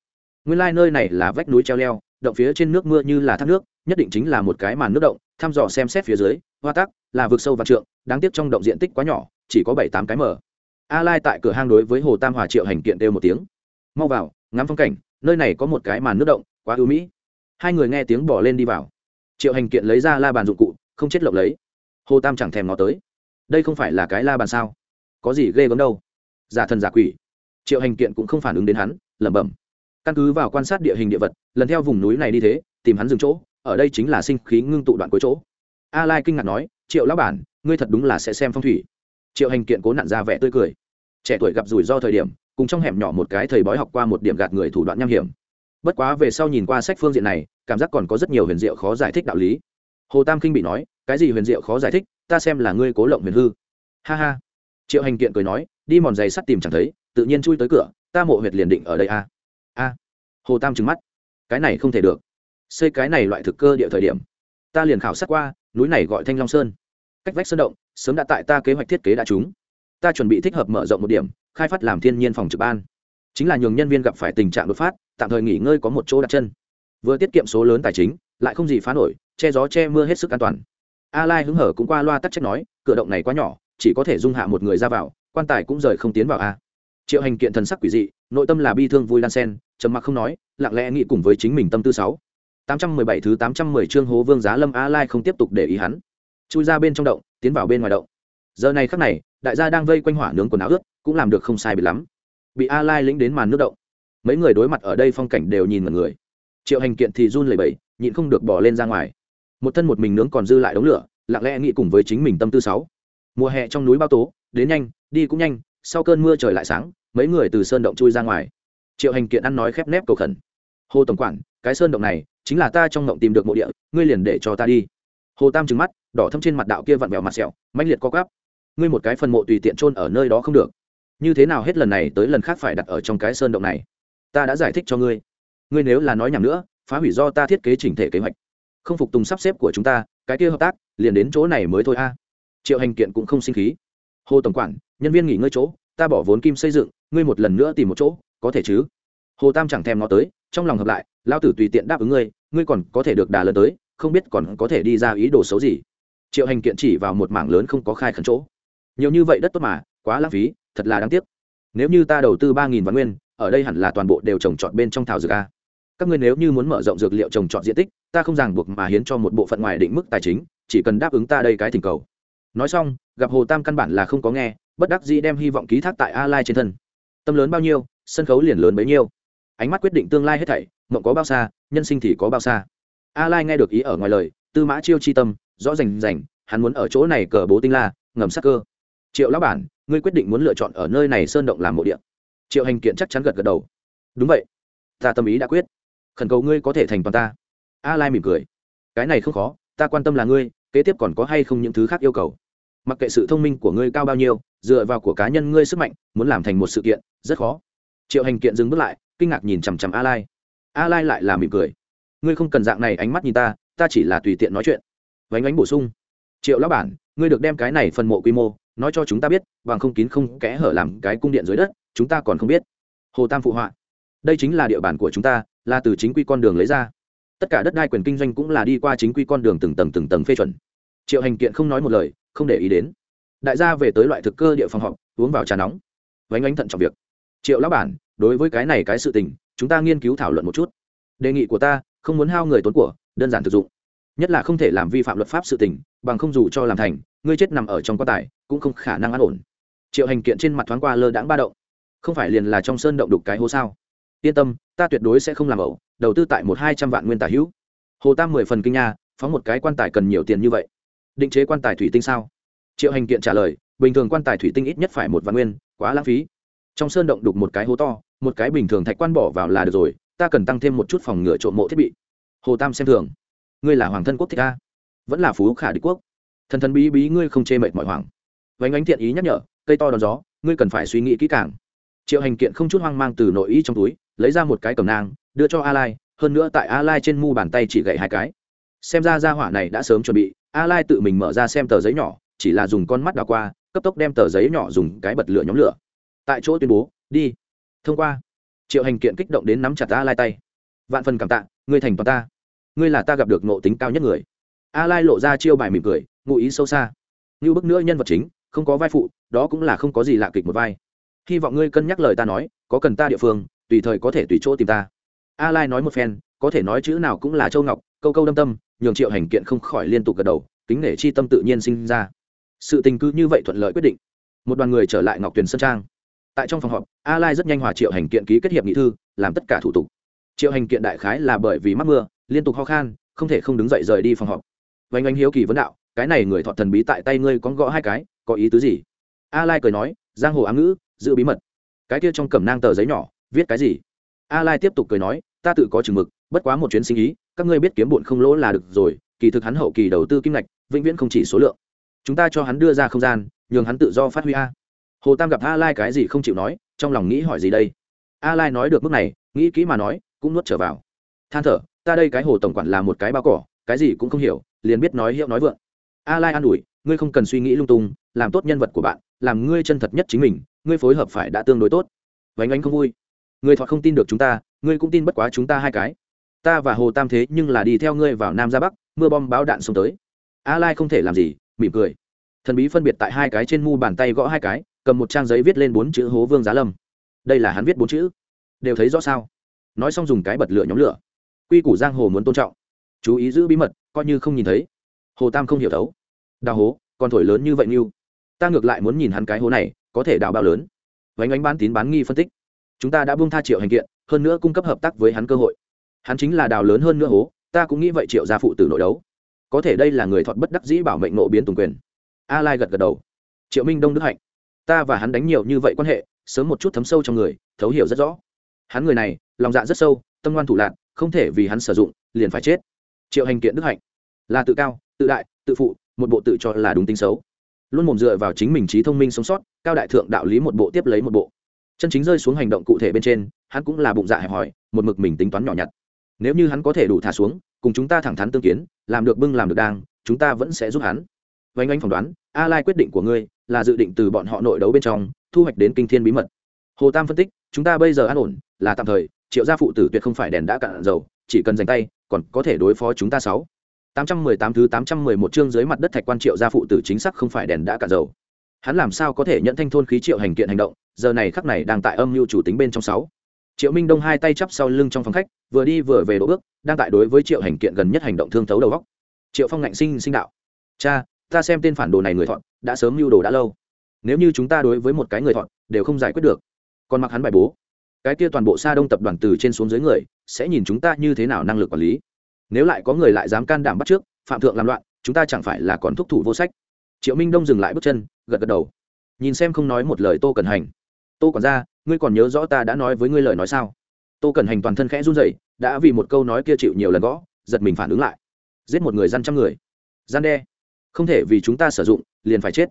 Nguyên Lai nơi này là vách núi treo leo, động phía trên nước mưa như là thác nước, nhất định chính là một cái màn nước động, thăm dò xem xét phía dưới, hoa tắc, là vực sâu và trượng, đáng tiếc trong động diện tích quá nhỏ, chỉ có bảy tám cái mở. A lai tại cửa hang đối với hồ tam hòa triệu hành kiện đều một tiếng. Mau vào, ngắm phong cảnh, nơi này có một cái màn nước động, quá ưu mỹ. Hai người nghe tiếng bỏ lên đi vào triệu hành kiện lấy ra la bàn dụng cụ, không chết lộng lấy. Hồ tam chẳng thèm nó tới. Đây không phải là cái la bàn sao? Có gì ghê gớm đâu. Giả thần giả quỷ. Triệu hành kiện cũng không phản ứng đến hắn, lẩm bẩm. Căn cứ vào quan sát địa hình địa vật, lần theo vùng núi này đi thế, tìm hắn dừng chỗ, ở đây chính là sinh khí ngưng tụ đoạn cuối chỗ. A lai kinh ngạc nói, triệu lão bản, ngươi thật đúng là sẽ xem phong thủy. Triệu hành kiện cố nặn ra vẻ tươi cười. Trẻ tuổi gặp rủi ro thời điểm, cùng trong hẻm nhỏ một cái thầy bói học qua một điểm gạt người thủ đoạn nham hiểm bất quá về sau nhìn qua sách phương diện này, cảm giác còn có rất nhiều huyền diệu khó giải thích đạo lý. Hồ tam kinh bị nói, cái gì huyền diệu khó giải thích? Ta xem là ngươi cố lộng huyền hư. Ha ha. Triệu hành kiện cười nói, đi mòn giày sắt tìm chẳng thấy, tự nhiên chui tới cửa, ta mộ huyệt liền định ở đây a. A. Hồ tam trừng mắt. Cái này không thể được. Xây cái này loại thực cơ địa thời điểm, ta liền khảo sát qua, núi này gọi thanh long sơn. Cách vách sơn động, sớm đã tại ta kế hoạch thiết kế đã chúng ta chuẩn bị thích hợp mở rộng một điểm, khai phát làm thiên nhiên phòng trực ban chính là nhường nhân viên gặp phải tình trạng đột phát, tạm thời nghỉ ngơi có một chỗ đặt chân. Vừa tiết kiệm số lớn tài chính, lại không gì phá nổi, che gió che mưa hết sức an toàn. A lai hứng hở cũng qua loa tắc trách nói, cửa động này quá nhỏ, chỉ có thể dung hạ một người ra vào, quan tài cũng rời không tiến vào a. Triệu hành kiện thần sắc quỷ dị, nội tâm là bi thương vui lan sen trầm mặc không nói, lặng lẽ nghĩ cùng với chính mình tâm tư sáu. 817 thứ 810 chương hố vương giá lâm a lai không tiếp tục để ý hắn. Chui ra bên trong động, tiến vào bên ngoài động. Giờ này khắc này, đại gia đang vây quanh hỏa nướng quần áo ướt, cũng làm được không sai bị lắm bị a lai lĩnh đến màn nước động. Mấy người đối mặt ở đây phong cảnh đều nhìn mọi người. Triệu hành kiện thì run lẩy bẩy, nhịn không được bỏ lên ra ngoài. Một thân một mình nướng còn dư lại đống lửa, lặng lẽ nghĩ cùng với chính mình tâm tư sáu. Mùa hè trong núi bao tố, đến nhanh, đi cũng nhanh, sau cơn mưa trời lại sáng, mấy người từ sơn động chui ra ngoài. Triệu hành kiện ăn nói khép nép cầu khẩn. Hồ tổng quản, cái sơn động này chính là ta trong ngộng tìm được mộ địa, ngươi liền để cho ta đi. Hồ tam trừng mắt, đỏ thâm trên mặt đạo kia vặn vẹo mặt sẹo, mãnh liệt co gắp ngươi một cái phần mộ tùy tiện chôn ở nơi đó không được như thế nào hết lần này tới lần khác phải đặt ở trong cái sơn động này? Ta đã giải thích cho ngươi. Ngươi nếu là nói nhầm nữa, phá hủy do ta thiết kế chỉnh thể kế hoạch. Không phục tùng sắp xếp của chúng ta, cái kia hợp tác, liền đến chỗ này mới thôi a. Triệu hành kiện cũng không sinh khí. Hồ tổng quản, nhân viên nghỉ ngơi chỗ, ta bỏ vốn kim xây dựng, ngươi một lần nữa tìm một chỗ, có thể chứ? Hồ tam chẳng thèm nó tới, trong lòng hợp lại, lao tử tùy tiện đáp ứng ngươi ngươi còn có thể được đà lớn tới, không biết còn có thể đi ra ý đồ xấu gì. Triệu hành kiện chỉ vào một mảng lớn không có khai khẩn chỗ. Nhiều như vậy đất tốt mà, quá lãng phí thật là đáng tiếc. Nếu như ta đầu tư ba nghìn vạn nguyên, ở đây hẳn là toàn bộ đều trồng trọt bên trong thảo dược a. Các ngươi nếu như muốn mở rộng dược liệu trồng trọt diện tích, ta không ràng buộc mà hiến cho một bộ phận ngoài định mức tài chính, chỉ cần đáp ứng ta đây cái thỉnh cầu. Nói xong, gặp hồ tam căn bản là không có nghe, bất đắc dĩ đem hy vọng ký thác tại a lai trên thân. Tâm lớn bao nhiêu, sân khấu liền lớn bấy nhiêu. Ánh mắt quyết định tương lai hết thảy, mộng có bao xa, nhân sinh thì có bao xa. A lai nghe được ý ở ngoài lời, tư mã chiêu chi tâm, rõ rành rành, hắn muốn ở chỗ này cờ bố tinh la, ngầm sắc cơ. Triệu lão bản ngươi quyết định muốn lựa chọn ở nơi này sơn động làm mộ địa. Triệu hành kiện chắc chắn gật gật đầu. Đúng vậy. Ta tâm ý đã quyết. Khẩn cầu ngươi có thể thành toàn ta. A lai mỉm cười. Cái này không khó, ta quan tâm là ngươi, kế tiếp còn có hay không những thứ khác yêu cầu. Mặc kệ sự thông minh của ngươi cao bao nhiêu, dựa vào của cá nhân ngươi sức mạnh, muốn làm thành một sự kiện, rất khó. Triệu hành kiện dừng bước lại, kinh ngạc nhìn chằm chằm a lai. A lai lại là mỉm cười. Ngươi không cần dạng này ánh mắt nhìn ta ta chỉ là tùy tiện nói chuyện. Vánh ánh bổ sung. Triệu lão bản, ngươi được đem cái này phần mộ quy mô nói cho chúng ta biết, bằng không kín không kẽ hở làm cái cung điện dưới đất, chúng ta còn không biết. Hồ tam phụ họa. Đây chính là địa bàn của chúng ta, là từ chính quy con đường lấy ra. Tất cả đất đai quyền kinh doanh cũng là đi qua chính quy con đường từng tầng từng tầng phê chuẩn. Triệu hành kiện không nói một lời, không để ý đến. Đại gia về tới loại thực cơ địa phòng họp, uống vào trà nóng. Vánh ánh thận trọng việc. Triệu lão bản, đối với cái này cái sự tình, chúng ta nghiên cứu thảo luận một chút. Đề nghị của ta, không muốn hao người tốn của, đơn giản thực dụng. Nhất là không thể làm vi phạm luật pháp sự tình, bằng không dù cho làm thành ngươi chết nằm ở trong quan tài, cũng không khả năng an ổn. Triệu hành kiện trên mặt thoáng qua lơ đãng ba động. Không phải liền là trong sơn động đục cái hố sao? Yên tâm, ta tuyệt đối sẽ không làm ẩu, đầu tư tại một hai trăm vạn nguyên tài hữu. Hồ tam mười phần kinh nha, phóng một cái quan tài cần nhiều tiền như vậy. Định chế quan tài thủy tinh sao? Triệu hành kiện trả lời, bình thường quan tài thủy tinh ít nhất phải một vạn nguyên, quá lãng phí. Trong sơn động đục một cái hố to, một cái bình thường thạch quan bỏ vào là được rồi, ta cần tăng thêm một chút phòng ngựa trộm mộ thiết bị. Hồ tam xem thường. Ngươi là hoàng thân quốc thích a? Vẫn là phú khả đế quốc thần thần bí bí ngươi không chê mệt mọi hoàng vánh ánh thiện ý nhắc nhở, cây to đón gió, ngươi cần phải suy nghĩ kỹ càng. Triệu hành kiện không chút hoang mang từ nội ý trong túi, lấy ra một cái cầm nang, đưa cho a lai, hơn nữa tại a lai trên mu bàn tay chỉ gậy hai cái. Xem ra ra hỏa này đã sớm chuẩn bị, a lai tự mình mở ra xem tờ giấy nhỏ, chỉ là dùng con mắt đào qua, cấp tốc đem tờ giấy nhỏ dùng cái bật lửa nhóm lửa. Tại chỗ tuyên bố, đi, thông qua. Triệu hành kiện kích động đến nắm chặt a lai tay. Vạn phần cảm tạ, ngươi thành toàn ta. Ngươi là ta gặp được nộ tính cao nhất người a lai lộ ra chiêu bài mỉm cười, ngụ ý sâu xa. Như bức nữa nhân vật chính, không có vai phụ, đó cũng là không có gì lạ kịch một vai. Hy vọng ngươi cân nhắc lời ta nói, có cần ta địa phương, tùy thời có thể tùy chỗ tìm ta. A lai nói một phen, có thể nói chữ nào cũng là châu ngọc, câu câu đâm tâm, nhường triệu hành kiện không khỏi liên tục gật đầu, kính nể chi tâm tự nhiên sinh ra. Sự tình cứ như vậy thuận lợi quyết định. Một đoàn người trở lại ngọc tuyền sơn trang. Tại trong phòng họp, a lai rất nhanh hòa triệu hành kiện ký kết hiệp nghị thư, làm tất cả thủ tục. Triệu hành kiện đại khái là bởi vì mắc mưa, liên tục ho khan, không thể không đứng dậy rời đi phòng họp vánh anh hiếu kỳ vấn đạo, cái này người thọ thần bí tại tay ngươi con gõ hai cái, có ý tứ gì? A lai cười nói, giang hồ ám ngữ, giữ bí mật. Cái kia trong cẩm nang tờ giấy nhỏ, viết cái gì? A lai tiếp tục cười nói, ta tự có chừng mực, bất quá một chuyến sinh ý, các ngươi biết kiếm bụn không lỗ là được rồi, kỳ thực hắn hậu kỳ đầu tư kim ngạch, vĩnh viễn không chỉ số lượng. Chúng ta cho hắn đưa ra không gian, nhường hắn tự do phát huy a. Hồ tam gặp a lai cái gì không chịu nói, trong lòng nghĩ hỏi gì đây? A lai nói được mức này, nghĩ kỹ mà nói, cũng nuốt trở vào. Than thở, ta đây cái hồ tổng quản là một cái bao cỏ cái gì cũng không hiểu, liền biết nói hiệu nói vượng. A lai an ủi, ngươi không cần suy nghĩ lung tung, làm tốt nhân vật của bạn, làm ngươi chân thật nhất chính mình, ngươi phối hợp phải đã tương đối tốt. Vánh anh không vui. Ngươi thọ không tin được chúng ta, ngươi cũng tin bất quá chúng ta hai cái. Ta và hồ tam thế nhưng là đi theo ngươi vào nam ra bắc, mưa bom báo đạn xông tới. A lai không thể làm gì, mỉm cười. Thần bí phân biệt tại hai cái trên mu bàn tay gõ hai cái, cầm một trang giấy viết lên bốn chữ hố vương giá lâm. Đây là hắn viết bốn chữ. Đều thấy rõ sao? Nói xong dùng cái bật lửa nhóm lửa. Quy củ giang hồ muốn tôn trọng chú ý giữ bí mật, coi như không nhìn thấy. Hồ tam không hiểu thấu. Đào hố còn thổi lớn như vậy như. Ta ngược lại muốn nhìn hắn cái hố này, có thể đào bao lớn. Vánh ánh bán tín bán nghi phân tích. Chúng ta đã buông tha triệu hành kiện, hơn nữa cung cấp hợp tác với hắn cơ hội. Hắn chính là đào lớn hơn nữa hố, ta cũng nghĩ vậy triệu gia phụ tử nội đấu. Có thể đây là người thọt bất đắc dĩ bảo mệnh nộ biến tùng quyền. A lai gật gật đầu. Triệu minh đông đức hạnh. Ta và hắn đánh nhiều như vậy quan hệ, sớm một chút thấm sâu trong người, thấu hiểu rất rõ. Hắn người này, lòng dạ rất sâu, tâm ngoan thủ lạc, không thể vì hắn sử dụng, liền phải chết triệu hành kiện đức hạnh. Là tự cao, tự đại, tự phụ, một bộ tự cho là đúng tính xấu. Luôn mồm dựa vào chính mình trí thông minh sống sót, cao đại thượng đạo lý một bộ tiếp lấy một bộ. Chân chính rơi xuống hành động cụ thể bên trên, hắn cũng là bụng dạ hẹp hòi, một mực mình tính toán nhỏ nhặt. Nếu như hắn có thể đủ thả xuống, cùng chúng ta thẳng thắn tương kiến, làm được bưng làm được đang, chúng ta vẫn sẽ giúp hắn. Vánh anh phỏng đoán, a lai quyết định của ngươi là dự định từ bọn họ nội đấu bên trong, thu hoạch đến kinh thiên bí mật. Hồ tam phân tích, chúng ta bây giờ an ổn, là tạm thời, triệu gia phụ tử tuyệt không phải đèn đã cạn dầu, chỉ cần dành tay còn có thể đối phó chúng ta sáu. 818 thứ 811 chương dưới mặt đất thạch quan triệu gia phụ tử chính xác không phải đèn đã cạn dầu. Hắn làm sao có thể nhận thanh thôn khí triệu hành kiện hành động, giờ này khắc này đang tại âm mưu chủ tính bên trong sáu. Triệu minh đông hai tay chắp sau lưng trong phòng khách, vừa đi vừa về đỗ bước, đang tại đối với triệu hành kiện gần nhất hành động thương thấu đầu góc triệu phong ngạnh sinh sinh đạo, cha, ta xem tên phản đồ này người thọn, đã sớm mưu đồ đã lâu. Nếu như chúng ta đối với một cái người thọn, đều không giải quyết được. Còn mặc hắn bài bố cái kia toàn bộ xa đông tập đoàn từ trên xuống dưới người, sẽ nhìn chúng ta như thế nào năng lực quản lý. Nếu lại có người lại dám can đảm bắt trước, phạm thượng làm loạn, chúng ta chẳng phải là còn thúc thủ vô sách? Triệu minh đông dừng lại bước chân, gật gật đầu. Nhìn xem không nói một lời tô cần hành. Tô còn ra ngươi còn nhớ rõ ta đã nói với ngươi lời nói sao? Tô cần hành toàn thân khẽ run rẩy, đã vì một câu nói kia chịu nhiều lần gõ, giật mình phản ứng lại. Giết một người gian trăm người. Gian đe. Không thể vì chúng ta sử dụng, liền phải chết.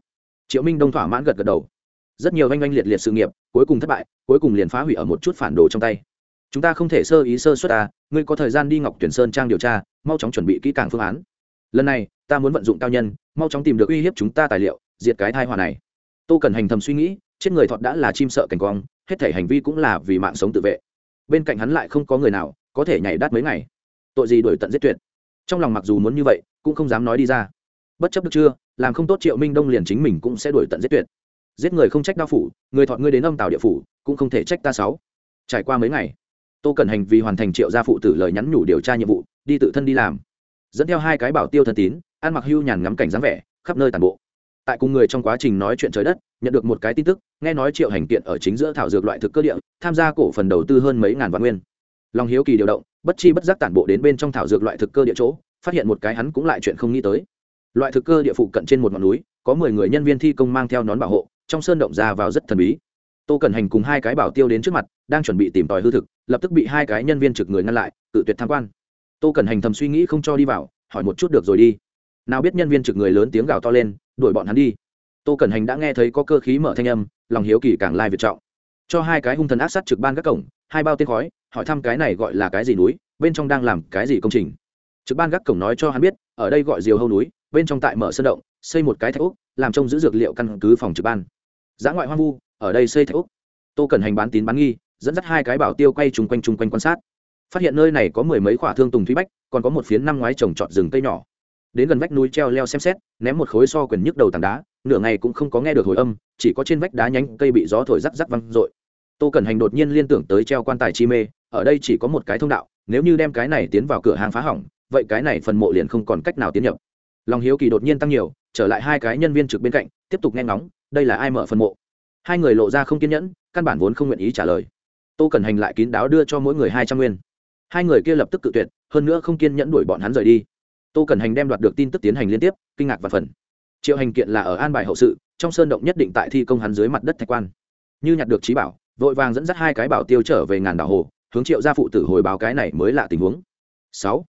Triệu minh đông thỏa mãn gật gật đầu rất nhiều oanh oanh liệt liệt sự nghiệp, cuối cùng thất bại, cuối cùng liền phá hủy ở một chút phản đồ trong tay. Chúng ta không thể sơ ý sơ xuất à? ngươi có thời gian đi ngọc tuyển sơn trang điều tra, mau chóng chuẩn bị kỹ càng phương án. Lần này, ta muốn vận dụng cao nhân, mau chóng tìm được uy hiếp chúng ta tài liệu, diệt cái thai hòa này. Tô cần hành thầm suy nghĩ, chết người thọt đã là chim sợ cảnh quang, hết thể hành vi cũng là vì mạng sống tự vệ. Bên cạnh hắn lại không có người nào có thể nhảy đắt mấy ngày. Tội gì đổi tận giết tuyệt. Trong lòng mặc dù muốn như vậy, cũng không dám nói đi ra. Bất chấp được chưa, làm không tốt triệu minh đông liền chính mình cũng sẽ đổi tận giết tuyệt giết người không trách đao phủ, người thọ ngươi đến âm tàu địa phủ, cũng không thể trách ta sáu. Trải qua mấy ngày, tô cẩn hành vì hoàn thành triệu gia phụ tử lời nhắn nhủ điều tra nhiệm vụ, đi tự thân đi làm. Dẫn theo hai cái bảo tiêu thân tín, ăn mặc hưu nhàn ngắm cảnh dáng vẻ, khắp nơi tàn bộ. Tại cùng người trong quá trình nói chuyện trời đất, nhận được một cái tin tức, nghe nói triệu hành kiện ở chính giữa thảo dược loại thực cơ địa, tham gia cổ phần đầu tư hơn mấy ngàn vạn nguyên. Lòng hiếu kỳ điều động, bất chi bất giác tản bộ đến bên trong thảo dược loại thực cơ địa chỗ, phát hiện một cái hắn cũng lại chuyện không nghĩ tới. Loại thực cơ địa phụ cận trên một ngọn núi, có mười người nhân viên thi công mang theo nón bảo hộ trong sơn động ra vào rất thần bí. Tô cẩn hành cùng hai cái bảo tiêu đến trước mặt, đang chuẩn bị tìm tòi hư thực, lập tức bị hai cái nhân viên trực người ngăn lại tự tuyệt tham quan. Tô cẩn hành thầm suy nghĩ không cho đi vào, hỏi một chút được rồi đi. Nào biết nhân viên trực người lớn tiếng gào to lên, đuổi bọn hắn đi. Tô cẩn hành đã nghe thấy có cơ khí mở thanh âm, lòng hiếu kỳ càng lai việt trọng. Cho hai cái hung thần ác sát trực ban các cổng, hai bao tên khói, hỏi thăm cái này gọi là cái gì núi, bên trong đang làm cái gì công trình. Trực ban gác cổng nói cho hắn biết, ở đây gọi diều hâu núi bên trong tại mở sân động, xây một cái thạch úc, làm trông giữ dược liệu căn cứ phòng trực ban. Giã ngoại hoang vu, ở đây xây thạch úc. Tô cần hành bán tín bán nghi, dẫn dắt hai cái bảo tiêu quay chung quanh chung quanh quan sát. Phát hiện nơi này có mười mấy khoả thương tùng thúy bách, còn có một phiến năm ngoái trồng trọt rừng cây nhỏ. Đến gần vách núi treo leo xem xét, ném một khối so quyền nhức đầu tảng đá, nửa ngày cũng không có nghe được hồi âm, chỉ có trên vách đá nhánh cây bị gió thổi rắc rắc văng r tô cần hành đột nhiên liên tưởng tới treo quan tài chi mê, ở đây chỉ có một cái thông đạo, nếu như đem cái này tiến vào cửa hàng phá hỏng, vậy cái này phần mộ liền không còn cách nào tiến nhập lòng hiếu kỳ đột nhiên tăng nhiều, trở lại hai cái nhân viên trực bên cạnh, tiếp tục nghe ngóng, đây là ai mở phần mộ? Hai người lộ ra không kiên nhẫn, căn bản vốn không nguyện ý trả lời. Tô cần hành lại kín đáo đưa cho mỗi người hai trăm nguyên. Hai người kia lập tức cự tuyệt, hơn nữa không kiên nhẫn đuổi bọn hắn rời đi. Tô cần hành đem đoạt được tin tức tiến hành liên tiếp, kinh ngạc và phần triệu hành kiện là ở an bài hậu sự, trong sơn động nhất định tại thi công hắn dưới mặt đất thạch quan. Như nhặt được trí bảo, vội vàng dẫn dắt hai cái bảo tiêu trở về ngàn đảo hồ, hướng triệu gia phụ tử hồi báo cái này mới là tình huống. Sáu.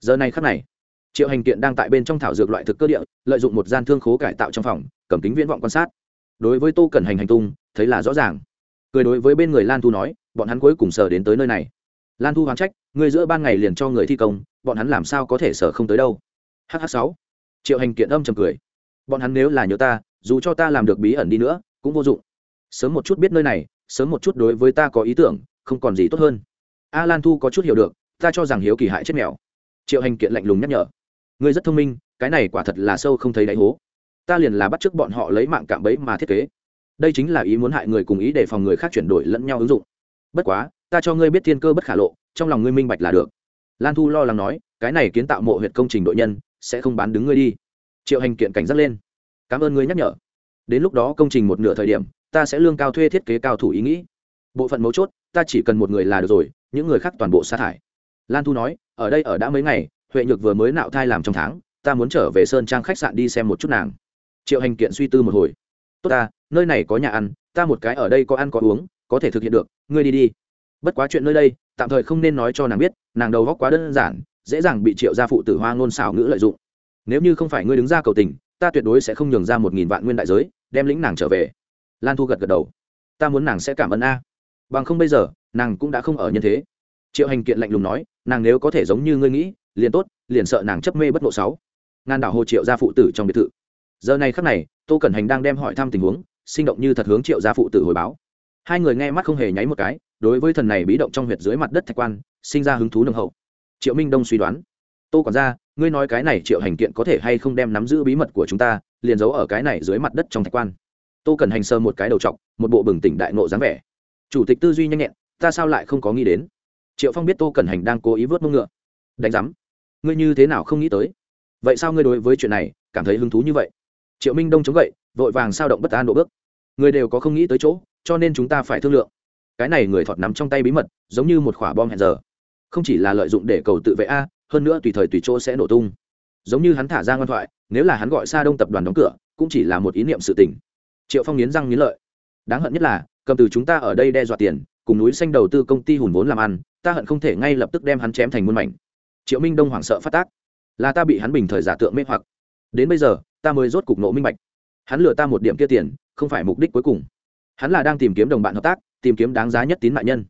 Giờ này khắc này triệu hành kiện đang tại bên trong thảo dược loại thực cơ địa, lợi dụng một gian thương khố cải tạo trong phòng, cầm kính viễn vọng quan sát. Đối với tô cần hành hành tung, thấy là rõ ràng. Cười đối với bên người lan thu nói, bọn hắn cuối cùng sờ đến tới nơi này. Lan thu hoán trách người giữa ban ngày liền cho người thi công, bọn hắn làm sao có thể sờ không tới đâu? Hh sáu. Triệu hành kiện âm trầm cười, bọn hắn nếu là nhớ ta, dù cho ta làm được bí ẩn đi nữa, cũng vô dụng. Sớm một chút biết nơi này, sớm một chút đối với ta có ý tưởng, không còn gì tốt hơn. A lan thu có chút hiểu được, ta cho rằng hiếu kỳ hại chết mèo. Triệu hành kiện lạnh lùng nhắc nhở ngươi rất thông minh, cái này quả thật là sâu không thấy đáy hố. Ta liền là bắt chước bọn họ lấy mạng cạm bẫy mà thiết kế. Đây chính là ý muốn hại người cùng ý để phòng người khác chuyển đổi lẫn nhau ứng dụng. Bất quá, ta cho ngươi biết thiên cơ bất khả lộ, trong lòng ngươi minh bạch là được. Lan thu lo lắng nói, cái này kiến tạo mộ huyện công trình đội nhân, sẽ không bán đứng ngươi đi. Triệu hành kiện cảnh giác lên. Cảm ơn ngươi nhắc nhở. Đến lúc đó công trình một nửa thời điểm, ta sẽ lương cao thuê thiết kế cao thủ ý nghĩ. Bộ phận mấu chốt, ta chỉ cần một người là được rồi, những người khác toàn bộ sa thải. Lan thu nói, ở đây ở đã mấy ngày huệ nhược vừa mới nạo thai làm trong tháng, ta muốn trở về sơn trang khách sạn đi xem một chút nàng. Triệu hành kiện suy tư một hồi. Tốt ta, nơi này có nhà ăn, ta một cái ở đây có ăn có uống, có thể thực hiện được, ngươi đi đi. Bất quá chuyện nơi đây, tạm thời không nên nói cho nàng biết, nàng đầu góc quá đơn giản, dễ dàng bị triệu gia phụ tử hoa ngôn xảo ngữ lợi dụng. Nếu như không phải ngươi đứng ra cầu tình, ta tuyệt đối sẽ không nhường ra một nghìn vạn nguyên đại giới, đem lĩnh nàng trở về. Lan thu gật gật đầu. Ta muốn nàng sẽ cảm ơn a. Bằng không bây giờ, nàng cũng đã không ở nhân thế. Triệu hành kiện lạnh lùng nói nàng nếu có thể giống như ngươi nghĩ, liền tốt, liền sợ nàng chấp mê bất ngộ sáu. Ngàn đảo hồ triệu gia phụ tử trong biệt thự. Giờ này khắc này, tô cẩn hành đang đem hỏi thăm tình huống, sinh động như thật hướng triệu gia phụ tử hồi báo. Hai người nghe mắt không hề nháy một cái, đối với thần này bí động trong huyệt dưới mặt đất thạch quan, sinh ra hứng thú nồng hậu. Triệu minh đông suy đoán, tô còn ra ngươi nói cái này triệu hành kiện có thể hay không đem nắm giữ bí mật của chúng ta, liền giấu ở cái này dưới mặt đất trong thạch quan? Tô cần hành sơ một cái đầu t một bộ bừng tỉnh đại nộ dáng vẻ. Chủ tịch tư duy nhanh nhẹn, ta sao lại không có nghĩ đến? Triệu phong biết tô cẩn hành đang cố ý vớt mông ngựa. Đánh giám. Ngươi như thế nào không nghĩ tới? Vậy sao ngươi đối với chuyện này cảm thấy hứng thú như vậy? Triệu minh đông chống gậy, vội vàng sao động bất an độ bước. Người đều có không nghĩ tới chỗ, cho nên chúng ta phải thương lượng. Cái này người thọt nắm trong tay bí mật, giống như một quả bom hẹn giờ. Không chỉ là lợi dụng để cầu tự vệ a, hơn nữa tùy thời tùy chỗ sẽ nổ tung. Giống như hắn thả ra ngoan thoại, nếu là hắn gọi xa đông tập đoàn đóng cửa, cũng chỉ là một ý niệm sự tình. Triệu phong nghiến răng nghiến lợi. Đáng hận nhất là, cầm từ chúng ta ở đây đe dọa tiền cùng núi xanh đầu tư công ty hùn vốn làm ăn, ta hận không thể ngay lập tức đem hắn chém thành muôn mảnh. Triệu minh đông hoảng sợ phát tác. Là ta bị hắn bình thời giả tượng mê hoặc. Đến bây giờ, ta mới rốt cục nộ minh bạch. Hắn lừa ta một điểm kia tiền, không phải mục đích cuối cùng. Hắn là đang tìm kiếm đồng bạn hợp tác, tìm kiếm đáng giá nhất tín mạng nhân.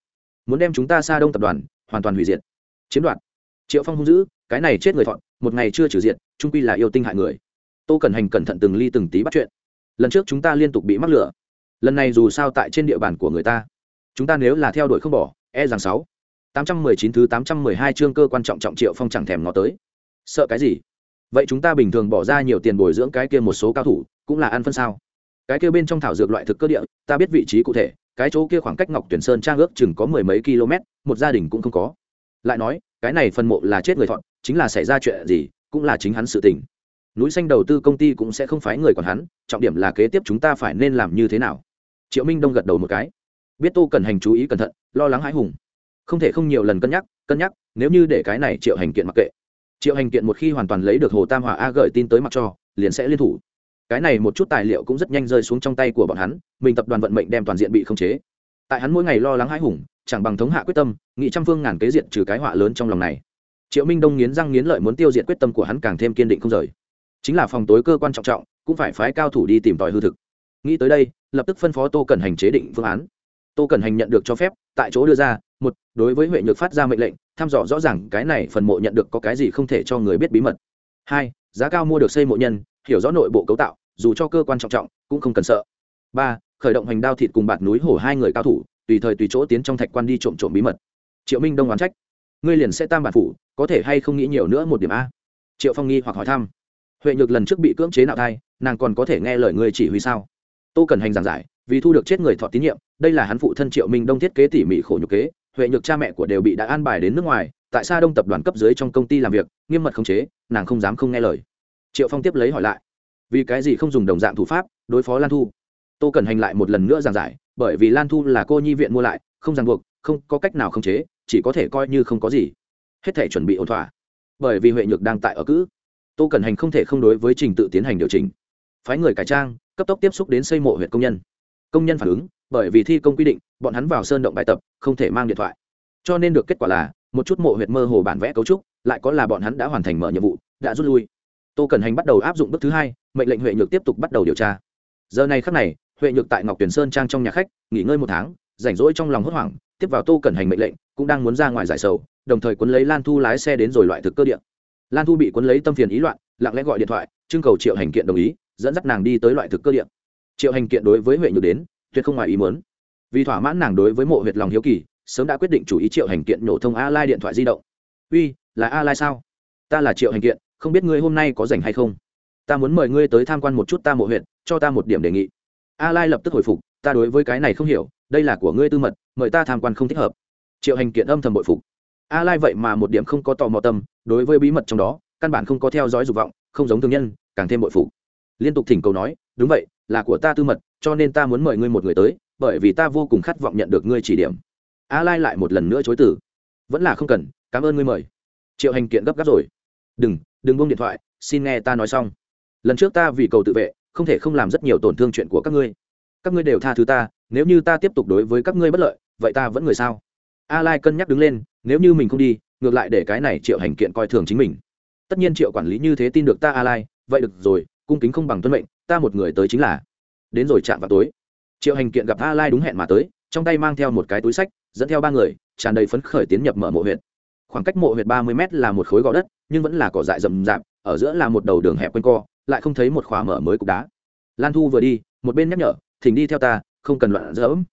Muốn đem chúng ta xa đông tập đoàn hoàn toàn hủy diệt. Chiếm đoạt. Triệu phong hung dữ, cái này chết người thọn một ngày chưa trừ diệt, trung quy là yêu tinh hại người. Tô cần hành cẩn thận từng ly từng tí bắt chuyện. Lần trước chúng ta liên tục bị mắc lửa. Lần này dù sao tại trên địa bàn của người ta chúng ta nếu là theo đuổi không bỏ e rằng sáu. Tám trăm mười chín thứ tám trăm mười hai chương cơ quan trọng trọng triệu phong chẳng thèm ngó tới. Sợ cái gì? Vậy chúng ta bình thường bỏ ra nhiều tiền bồi dưỡng cái kia một số cao thủ, cũng là ăn phân sao? Cái kia bên trong thảo dược loại thực cơ địa, ta biết vị trí cụ thể, cái chỗ kia khoảng cách ngọc tuyển sơn trang ước chừng có mười mấy km, một gia đình cũng không có. Lại nói, cái này phần mộ là chết người thọn, chính là xảy ra chuyện gì, cũng là chính hắn sự tình. Núi xanh đầu tư công ty cũng sẽ không phái người còn hắn, trọng điểm là kế tiếp chúng ta phải nên làm như thế nào. Triệu minh đông gật đầu một cái biết tô cần hành chú ý cẩn thận, lo lắng hãi hùng. Không thể không nhiều lần cân nhắc cân nhắc, nếu như để cái này triệu hành kiện mặc kệ. Triệu hành kiện một khi hoàn toàn lấy được hồ tam hòa a gợi tin tới mặc cho, liền sẽ liên thủ. Cái này một chút tài liệu cũng rất nhanh rơi xuống trong tay của bọn hắn, mình tập đoàn vận mệnh đem toàn diện bị khống chế. Tại hắn mỗi ngày lo lắng hãi hùng, chẳng bằng thống hạ quyết tâm, nghị trăm phương ngàn kế diện trừ cái họa lớn trong lòng này. Triệu minh đông nghiến răng nghiến lợi muốn tiêu diệt quyết tâm của hắn càng thêm kiên định không rời. Chính là phòng tối cơ quan trọng trọng, cũng phải phái cao thủ đi tìm tòi hư thực. Nghĩ tới đây, lập tức phân phó tô cần hành chế định phương án tô cần hành nhận được cho phép, tại chỗ đưa ra, một, đối với huệ nhược phát ra mệnh lệnh, thăm dò rõ ràng cái này phần mộ nhận được có cái gì không thể cho người biết bí mật. Hai, giá cao mua được xây mộ nhân, hiểu rõ nội bộ cấu tạo, dù cho cơ quan trọng trọng, cũng không cần sợ. Ba, khởi động hành đao thịt cùng bạt núi hổ hai người cao thủ, tùy thời tùy chỗ tiến trong thạch quan đi trộm trộm bí mật. Triệu minh đông oán trách. Ngươi liền sẽ tam bản phủ, có thể hay không nghĩ nhiều nữa một điểm a? Triệu phong nghi hoặc hỏi thăm. Huệ nhược lần trước bị cưỡng chế nạo thai, nàng còn có thể nghe lời ngươi chỉ huy sao? Tô cần hành giảng giải, vì thu được chết người thọ tín nhiệm đây là hắn phụ thân triệu minh đông thiết kế tỉ mỉ khổ nhục kế, huệ nhược cha mẹ của đều bị đã an bài đến nước ngoài, tại sao đông tập đoàn cấp dưới trong công ty làm việc, nghiêm mật khống chế, nàng không dám không nghe lời. Triệu phong tiếp lấy hỏi lại, vì cái gì không dùng đồng dạng thủ pháp đối phó lan thu? Tô cần hành lại một lần nữa giảng giải, bởi vì lan thu là cô nhi viện mua lại, không ràng buộc, không có cách nào khống chế, chỉ có thể coi như không có gì. Hết thể chuẩn bị ổn thỏa. Bởi vì huệ nhược đang tại ở cữ. Tô cần hành không thể không đối với trình tự tiến hành điều chỉnh. Phái người cải trang, cấp tốc tiếp xúc đến xây mộ huyện công nhân. Công nhân phản ứng bởi vì thi công quy định, bọn hắn vào sơn động bài tập, không thể mang điện thoại. Cho nên được kết quả là, một chút mộ huyệt mơ hồ bản vẽ cấu trúc, lại có là bọn hắn đã hoàn thành mở nhiệm vụ, đã rút lui. Tô cần hành bắt đầu áp dụng bước thứ hai, mệnh lệnh huệ nhược tiếp tục bắt đầu điều tra. Giờ này khắc này, huệ nhược tại ngọc tuyển sơn trang trong nhà khách, nghỉ ngơi một tháng, rảnh rỗi trong lòng hốt hoảng, tiếp vào tô cần hành mệnh lệnh, cũng đang muốn ra ngoài giải sầu, đồng thời quấn lấy lan thu lái xe đến rồi loại thực cơ điện lan thu bị quấn lấy tâm phiền ý loạn, lặng lẽ gọi điện thoại, trưng cầu triệu hành kiện đồng ý, dẫn dắt nàng đi tới loại thực cơ điện triệu hành kiện đối với huệ nhược đến tuyệt không ngoài ý muốn. Vì thỏa mãn nàng đối với mộ huyệt lòng hiếu kỳ, sớm đã quyết định chủ ý triệu hành kiện nổ thông a lai điện thoại di động. Uy, là a lai sao? Ta là triệu hành kiện, không biết ngươi hôm nay có rảnh hay không? Ta muốn mời ngươi tới tham quan một chút ta mộ huyện cho ta một điểm đề nghị. A lai lập tức hồi phục, ta đối với cái này không hiểu, đây là của ngươi tư mật, mời ta tham quan không thích hợp. Triệu hành kiện âm thầm bội phục. A lai vậy mà một điểm không có tò mò tâm, đối với bí mật trong đó, căn bản không có theo dõi dục vọng, không giống thương nhân, càng thêm bội phục. Liên tục thỉnh cầu nói, đúng vậy, là của ta tư mật cho nên ta muốn mời ngươi một người tới, bởi vì ta vô cùng khát vọng nhận được ngươi chỉ điểm. A lai lại một lần nữa chối từ. Vẫn là không cần, cảm ơn ngươi mời. Triệu hành kiện gấp gáp rồi. Đừng đừng buông điện thoại, xin nghe ta nói xong. Lần trước ta vì cầu tự vệ, không thể không làm rất nhiều tổn thương chuyện của các ngươi. Các ngươi đều tha thứ ta, nếu như ta tiếp tục đối với các ngươi bất lợi, vậy ta vẫn người sao? A lai cân nhắc đứng lên, nếu như mình không đi, ngược lại để cái này triệu hành kiện coi thường chính mình. Tất nhiên triệu quản lý như thế tin được ta, a lai, vậy được rồi, cung kính không bằng tuân mệnh, ta một người tới chính là đến rồi chạm vào tối. Triệu hành kiện gặp a lai đúng hẹn mà tới, trong tay mang theo một cái túi sách, dẫn theo ba người, tràn đầy phấn khởi tiến nhập mở mộ huyện khoảng cách mộ huyện ba mươi m là một khối gò đất, nhưng vẫn là cỏ dại rậm rạp, ở giữa là một đầu đường hẹp quanh co, lại không thấy một khóa mở mới cục đá. Lan thu vừa đi, một bên nhắc nhở, thỉnh đi theo ta, không cần loạn dẫm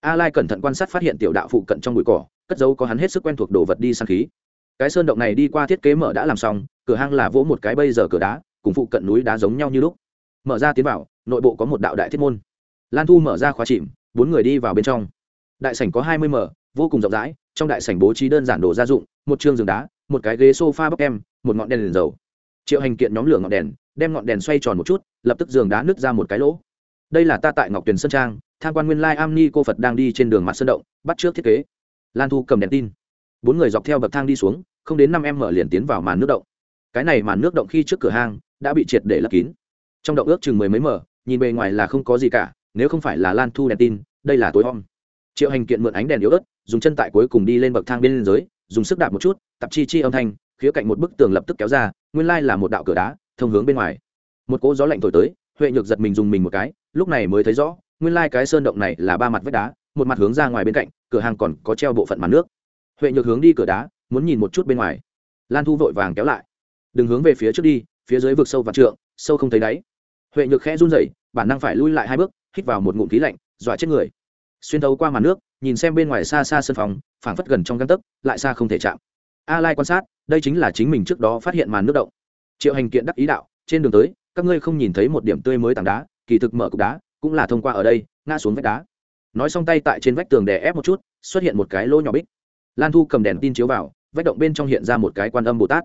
a lai cẩn thận quan sát phát hiện tiểu đạo phụ cận trong bụi cỏ, cất dấu có hắn hết sức quen thuộc đồ vật đi sang khí. Cái sơn động này đi qua thiết kế mở đã làm xong, cửa hang là vỗ một cái bây giờ cửa đá, cùng phụ cận núi đá giống nhau như lúc. Mở ra tiến vào nội bộ có một đạo đại thiết môn. Lan thu mở ra khóa chìm, bốn người đi vào bên trong. Đại sảnh có hai mươi m vô cùng rộng rãi, trong đại sảnh bố trí đơn giản đồ gia dụng, một chương giường đá, một cái ghế sofa bắp em, một ngọn đèn liền dầu. Triệu hành kiện nhóm lửa ngọn đèn, đem ngọn đèn xoay tròn một chút, lập tức giường đá nứt ra một cái lỗ. Đây là ta tại ngọc tuyền sơn trang, tham quan nguyên lai am ni cô phật đang đi trên đường mặt sơn động, bắt trước thiết kế. Lan thu cầm đèn tin. Bốn người dọc theo bậc thang đi xuống, không đến năm em mở liền tiến vào màn nước động. Cái này màn nước động khi trước cửa hang, đã bị triệt để lấp kín. Trong động ước chừng mười mấy mở nhìn bề ngoài là không có gì cả, nếu không phải là lan thu đèn tin, đây là tối om. Triệu hành kiện mượn ánh đèn yếu ớt, dùng chân tại cuối cùng đi lên bậc thang bên dưới, dùng sức đạp một chút tập chi chi âm thanh, khía cạnh một bức tường lập tức kéo ra, nguyên lai là một đạo cửa đá, thông hướng bên ngoài. Một cỗ gió lạnh thổi tới, huệ nhược giật mình dùng mình một cái, lúc này mới thấy rõ, nguyên lai cái sơn động này là ba mặt vách đá, một mặt hướng ra ngoài bên cạnh, cửa hàng còn có treo bộ phận mặt nước. Huệ nhược hướng đi cửa đá, muốn nhìn một chút bên ngoài. Lan thu vội vàng kéo lại. Đừng hướng về phía trước đi, phía dưới vực sâu và trượng, sâu không thấy đáy huệ nhược khẽ run rẩy, bản năng phải lui lại hai bước, hít vào một ngụm khí lạnh, dọa chết người. Xuyên thấu qua màn nước, nhìn xem bên ngoài xa xa sân phòng, phảng phất gần trong găng tấc, lại xa không thể chạm. A lai quan sát, đây chính là chính mình trước đó phát hiện màn nước động. Triệu hành kiện đắc ý đạo, trên đường tới, các ngươi không nhìn thấy một điểm tươi mới tảng đá, kỳ thực mở cục đá cũng là thông qua ở đây, ngã xuống vách đá. Nói xong tay tại trên vách tường đè ép một chút, xuất hiện một cái lỗ nhỏ bích. Lan thu cầm đèn tin chiếu vào, vách động bên trong hiện ra một cái quan âm bồ tát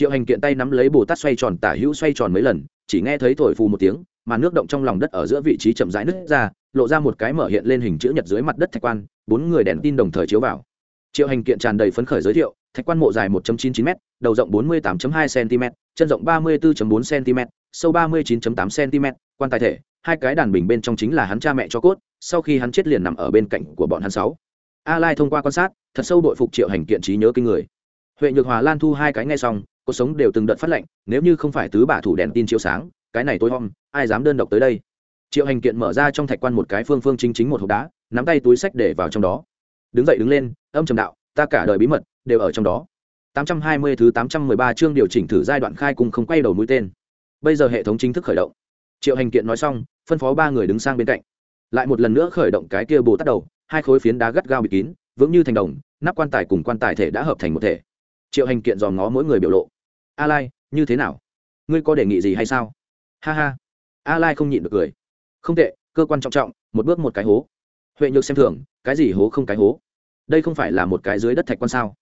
triệu hành kiện tay nắm lấy bồ tát xoay tròn, tả hữu xoay tròn mấy lần, chỉ nghe thấy thổi phù một tiếng, mà nước động trong lòng đất ở giữa vị trí chậm rãi nứt ra, lộ ra một cái mở hiện lên hình chữ nhật dưới mặt đất thạch quan, bốn người đèn tin đồng thời chiếu vào. Triệu hành kiện tràn đầy phấn khởi giới thiệu, thạch quan mộ dài 1.99 m đầu rộng 48.2 cm chân rộng 34.4 cm sâu 39.8 cm quan tài thể, hai cái đàn bình bên trong chính là hắn cha mẹ cho cốt, sau khi hắn chết liền nằm ở bên cạnh của bọn hắn sáu. A lai thông qua quan sát, thật sâu đội phục triệu hành kiện trí nhớ kinh người. Huệ nhược hòa lan thu hai cái nghe xong cuộc sống đều từng đợt phát lệnh nếu như không phải tứ bả thủ đèn tin chiếu sáng cái này tôi hôm ai dám đơn độc tới đây triệu hành kiện mở ra trong thạch quan một cái phương phương chính chính một hộp đá nắm tay túi sách để vào trong đó đứng dậy đứng lên âm trầm đạo ta cả đời bí mật đều ở trong đó 820 thứ 813 chương điều chỉnh thử giai đoạn khai cùng không quay đầu mũi tên. Bây giờ hệ thống chính thức khởi động. Triệu Hành Kiện nói xong, phân phó ba người đứng sang bên cạnh. Lại một lần nữa khởi động cái kia bồ tát đầu, hai khối phiến đá gắt gao bịt kín, vững như thành đồng, nắp quan tài cùng quan tài thể đã hợp thành một thể. Triệu Hành Kiện dòm ngó mỗi người biểu lộ. A Lai, như thế nào? Ngươi có đề nghị gì hay sao? Ha ha. A Lai không nhịn được cười. Không tệ, cơ quan trọng trọng, một bước một cái hố. Huệ Nhược xem thường, cái gì hố không cái hố? Đây không phải là một cái dưới đất thạch quan sao?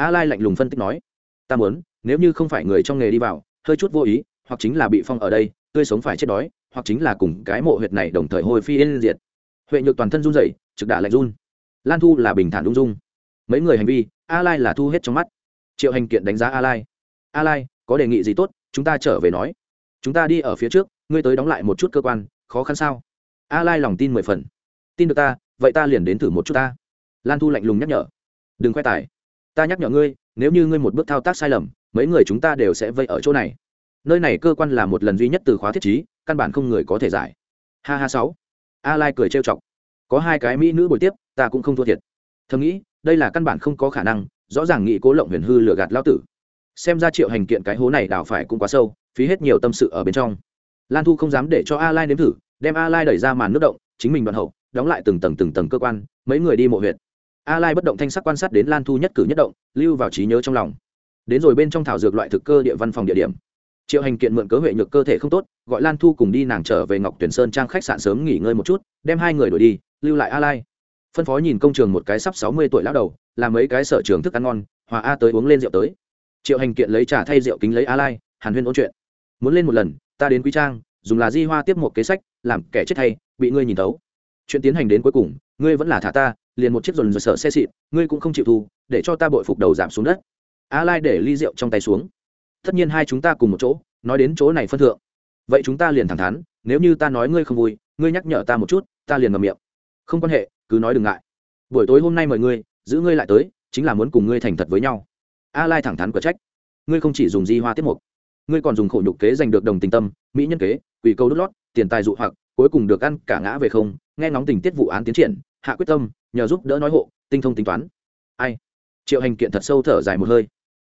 a lai lạnh lùng phân tích nói ta muốn nếu như không phải người trong nghề đi vào hơi chút vô ý hoặc chính là bị phong ở đây tươi sống phải chết đói hoặc chính là cùng cái mộ huyệt này đồng thời hồi phi yên diệt huệ nhược toàn thân run rẩy trực đả lạnh run lan thu là bình thản ung dung mấy người hành vi a lai là thu hết trong mắt triệu hành kiện đánh giá a lai a lai, có đề nghị gì tốt, chúng ta trở về nói. Chúng ta đi ở phía trước, ngươi tới đóng lại một chút cơ quan, khó khăn sao? A lai lòng tin mười phần. Tin được ta, vậy ta liền đến thử một chút ta. Lan thu lạnh lùng nhắc nhở. Đừng khoe tài. Ta nhắc nhở ngươi, nếu như ngươi một bước thao tác sai lầm, mấy người chúng ta đều sẽ vây ở chỗ này. Nơi này cơ quan là một lần duy nhất từ khóa thiết trí, căn bản không người có thể giải. Ha ha sáu. A lai cười trêu chọc. Có hai cái mỹ nữ buổi tiếp, ta cũng không thua thiệt. Thầm nghĩ, đây là căn bản không có khả năng, rõ ràng nghị cố lộng huyền hư lừa gạt lao tử xem ra triệu hành kiện cái hố này đào phải cũng quá sâu, phí hết nhiều tâm sự ở bên trong. Lan thu không dám để cho a lai nếm thử, đem a lai đẩy ra màn nước động, chính mình đoạn hậu, đóng lại từng tầng từng tầng cơ quan, mấy người đi mộ huyện. a lai bất động thanh sắc quan sát đến lan thu nhất cử nhất động, lưu vào trí nhớ trong lòng. Đến rồi bên trong thảo dược loại thực cơ địa văn phòng địa điểm. Triệu hành kiện mượn cớ huệ nhược cơ thể không tốt, gọi lan thu cùng đi nàng trở về ngọc tuyển sơn trang khách sạn sớm nghỉ ngơi một chút, đem hai người đổi đi, lưu lại a lai. Phân phó nhìn công trường một cái sắp 60 tuổi lão đầu, làm mấy cái sở trường thức ăn ngon, hòa a tới uống lên rượu tới triệu hành kiện lấy trà thay rượu kính lấy a lai hàn huyên ôn chuyện. Muốn lên một lần, ta đến quý trang, dùng là di hoa tiếp một kế sách, làm kẻ chết thay bị ngươi nhìn tấu chuyện tiến hành đến cuối cùng, ngươi vẫn là thả ta, liền một chiếc dồn dồn sợ xe xịn, ngươi cũng không chịu thu, để cho ta bội phục đầu giảm xuống đất. A lai để ly rượu trong tay xuống. Tất nhiên hai chúng ta cùng một chỗ, nói đến chỗ này phân thượng. Vậy chúng ta liền thẳng thắn, nếu như ta nói ngươi không vui, ngươi nhắc nhở ta một chút, ta liền ngậm miệng. Không quan hệ, cứ nói đừng ngại. Buổi tối hôm nay mời ngươi, giữ ngươi lại tới, chính là muốn cùng ngươi thành thật với nhau a lai thẳng thắn cửa trách. Ngươi không chỉ dùng di hoa tiết mục, ngươi còn dùng khổ nhục kế giành được đồng tình tâm, mỹ nhân kế, quỷ câu đốt lót, tiền tài dụ hoặc, cuối cùng được ăn cả ngã về không, nghe ngóng tình tiết vụ án tiến triển, hạ quyết tâm, nhờ giúp đỡ nói hộ, tinh thông tính toán. Ai? Triệu hành kiện thật sâu thở dài một hơi.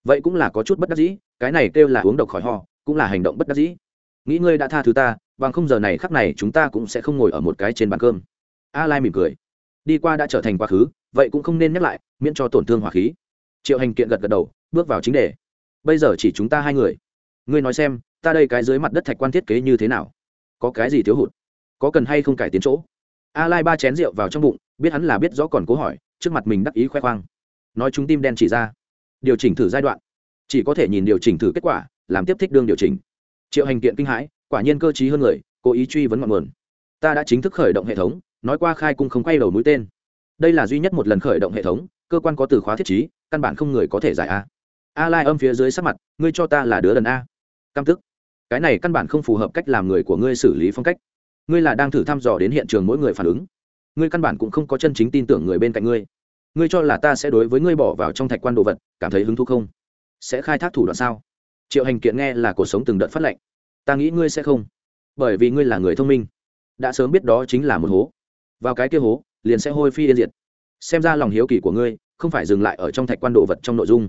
Vậy cũng là có chút bất đắc dĩ, cái này kêu là uống độc khỏi ho, cũng là hành động bất đắc dĩ. Nghĩ ngươi đã tha thứ ta, bằng không giờ này khắc này chúng ta cũng sẽ không ngồi ở một cái trên bàn cơm. A lai mỉm cười. Đi qua đã trở thành quá khứ, vậy cũng không nên nhắc lại, miễn cho tổn thương hỏa khí triệu hành kiện gật gật đầu, bước vào chính đề. Bây giờ chỉ chúng ta hai người. Ngươi nói xem, ta đây cái dưới mặt đất thạch quan thiết kế như thế nào? Có cái gì thiếu hụt? Có cần hay không cải tiến chỗ? A lai ba chén rượu vào trong bụng, biết hắn là biết rõ còn cố hỏi, trước mặt mình đắc ý khoe khoang. Nói chúng tim đen chỉ ra. Điều chỉnh thử giai đoạn. Chỉ có thể nhìn điều chỉnh thử kết quả, làm tiếp thích đương điều chỉnh. Triệu hành kiện kinh hãi, quả nhiên cơ chí hơn người, cố ý truy vấn ngọn nguồn. Ta đã chính thức khởi động hệ thống, nói qua khai cung không quay đầu mũi tên. Đây là duy nhất một lần khởi động hệ thống cơ quan có từ khóa thiết trí, căn bản không người có thể giải a. A lai âm phía dưới sắc mặt, ngươi cho ta là đứa đần a. Cam tức. Cái này căn bản không phù hợp cách làm người của ngươi xử lý phong cách. Ngươi là đang thử thăm dò đến hiện trường mỗi người phản ứng. Ngươi căn bản cũng không có chân chính tin tưởng người bên cạnh ngươi. Ngươi cho là ta sẽ đối với ngươi bỏ vào trong thạch quan đồ vật, cảm thấy hứng thú không? Sẽ khai thác thủ đoạn sao? Triệu hành kiện nghe là cuộc sống từng đợt phát lệnh. Ta nghĩ ngươi sẽ không. Bởi vì ngươi là người thông minh. Đã sớm biết đó chính là một hố. Vào cái kia hố, liền sẽ hôi phi yên diệt xem ra lòng hiếu kỳ của ngươi không phải dừng lại ở trong thạch quan đồ vật trong nội dung.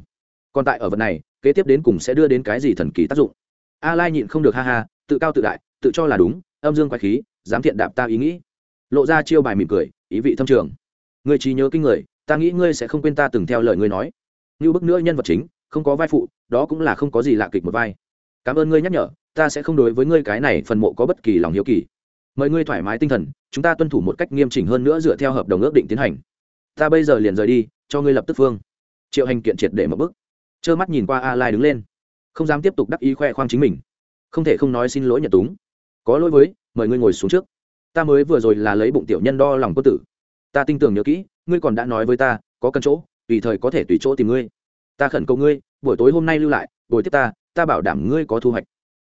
Còn tại ở vật này, kế tiếp đến cùng sẽ đưa đến cái gì thần kỳ tác dụng? A lai nhịn không được ha ha, tự cao tự đại, tự cho là đúng, âm dương quái khí, dám thiện đạp ta ý nghĩ. Lộ ra chiêu bài mỉm cười, ý vị thâm trường. Người trí nhớ kinh người, ta nghĩ ngươi sẽ không quên ta từng theo lời ngươi nói. Như bức nữa nhân vật chính, không có vai phụ, đó cũng là không có gì lạ kịch một vai. Cảm ơn ngươi nhắc nhở, ta sẽ không đối với ngươi cái này phần mộ có bất kỳ lòng hiếu kỳ. Mời ngươi thoải mái tinh thần, chúng ta tuân thủ một cách nghiêm chỉnh hơn nữa dựa theo hợp đồng ước định tiến hành ta bây giờ liền rời đi, cho ngươi lập tức phương. Triệu hành kiện triệt để một bức trơ mắt nhìn qua a lai đứng lên. Không dám tiếp tục đắc ý khoe khoang chính mình. Không thể không nói xin lỗi nhật túng. Có lỗi với, mời ngươi ngồi xuống trước. Ta mới vừa rồi là lấy bụng tiểu nhân đo lòng quân tử. Ta tin tưởng nhớ kỹ, ngươi còn đã nói với ta, có cần chỗ, tùy thời có thể tùy chỗ tìm ngươi. Ta khẩn cầu ngươi, buổi tối hôm nay lưu lại, buổi tiếp ta ta bảo đảm ngươi có thu hoạch.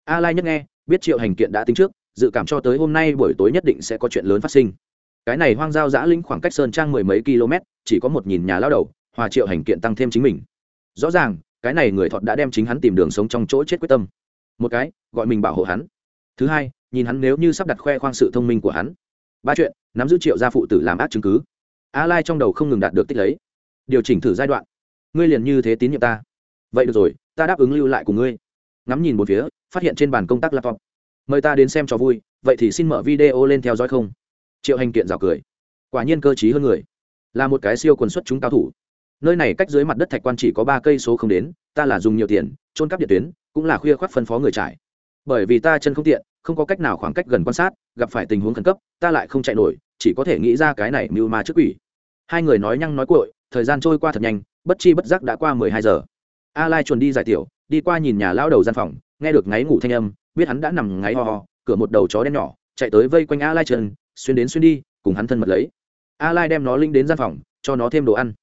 A lai nhất nghe, biết triệu hành kiện đã tính trước, dự cảm cho tới hôm nay buổi tối nhất định sẽ có chuyện lớn phát sinh cái này hoang giao giã lĩnh khoảng cách sơn trang mười mấy km, chỉ có một nhìn nhà lao đầu, hòa triệu hành kiện tăng thêm chính mình. Rõ ràng, cái này người thọt đã đem chính hắn tìm đường sống trong chỗ chết quyết tâm. Một cái, gọi mình bảo hộ hắn. Thứ hai, nhìn hắn nếu như sắp đặt khoe khoang sự thông minh của hắn. Ba chuyện, nắm giữ triệu gia phụ tử làm ác chứng cứ. A lai trong đầu không ngừng đạt được tích lấy điều chỉnh thử giai đoạn. Ngươi liền như thế tín nhiệm ta. Vậy được rồi, ta đáp ứng lưu lại cùng ngươi. Ngắm nhìn một phía, phát hiện trên bàn công tác laptop. Mời ta đến xem cho vui, vậy thì xin mở video lên theo dõi không? Triệu hành kiện rào cười. Quả nhiên cơ t hơn người. Là một cái siêu quần xuất chúng cao thủ. Nơi này cách dưới mặt đất thạch quan chỉ có ba cây số không đến, ta là dùng nhiều tiền, trôn cắp điện tuyến, cũng là khuya khoác phân phó người trải bởi vì ta chân không tiện, không có cách nào khoảng cách gần quan sát, gặp phải tình huống khẩn cấp, ta lại không chạy nổi, chỉ có thể nghĩ ra cái này mưu ma trước quỷ. Hai người nói nhăng nói cội thời gian trôi qua thật nhanh, bất chi bất giác đã qua mười hai giờ. A lai chuồn đi giải tiểu, đi qua nhìn nhà lao đầu gian phòng, nghe được ngáy ngủ thanh âm, biết hắn đã nằm ngáy ho ho, cửa một đầu chó đen nhỏ, chạy tới vây quanh a lai chân xuyên đến xuyên đi, cùng hắn thân mật lấy. A lai đem nó linh đến gian phòng, cho nó thêm đồ ăn.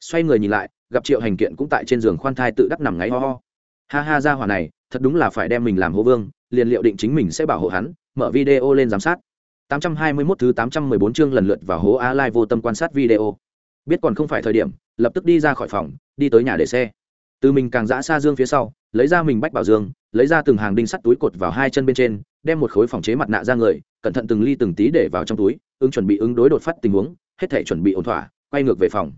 Xoay người nhìn lại, gặp triệu hành kiện cũng tại trên giường khoan thai tự đắc nằm ngáy ho ho. Ha ha ra hỏa này, thật đúng là phải đem mình làm hô vương, liền liệu định chính mình sẽ bảo hộ hắn, mở video lên giám sát. 821 thứ 814 chương lần lượt vào hố a lai vô tâm quan sát video. Biết còn không phải thời điểm, lập tức đi ra khỏi phòng, đi tới nhà để xe. Từ mình càng giã xa dương phía sau, lấy ra mình bách bảo dương, lấy ra từng hàng đinh sắt túi cột vào hai chân bên trên, đem một khối phòng chế mặt nạ ra người cẩn thận từng ly từng tí để vào trong túi ứng chuẩn bị ứng đối đột phát tình huống hết thể chuẩn bị ổn thỏa quay ngược về phòng.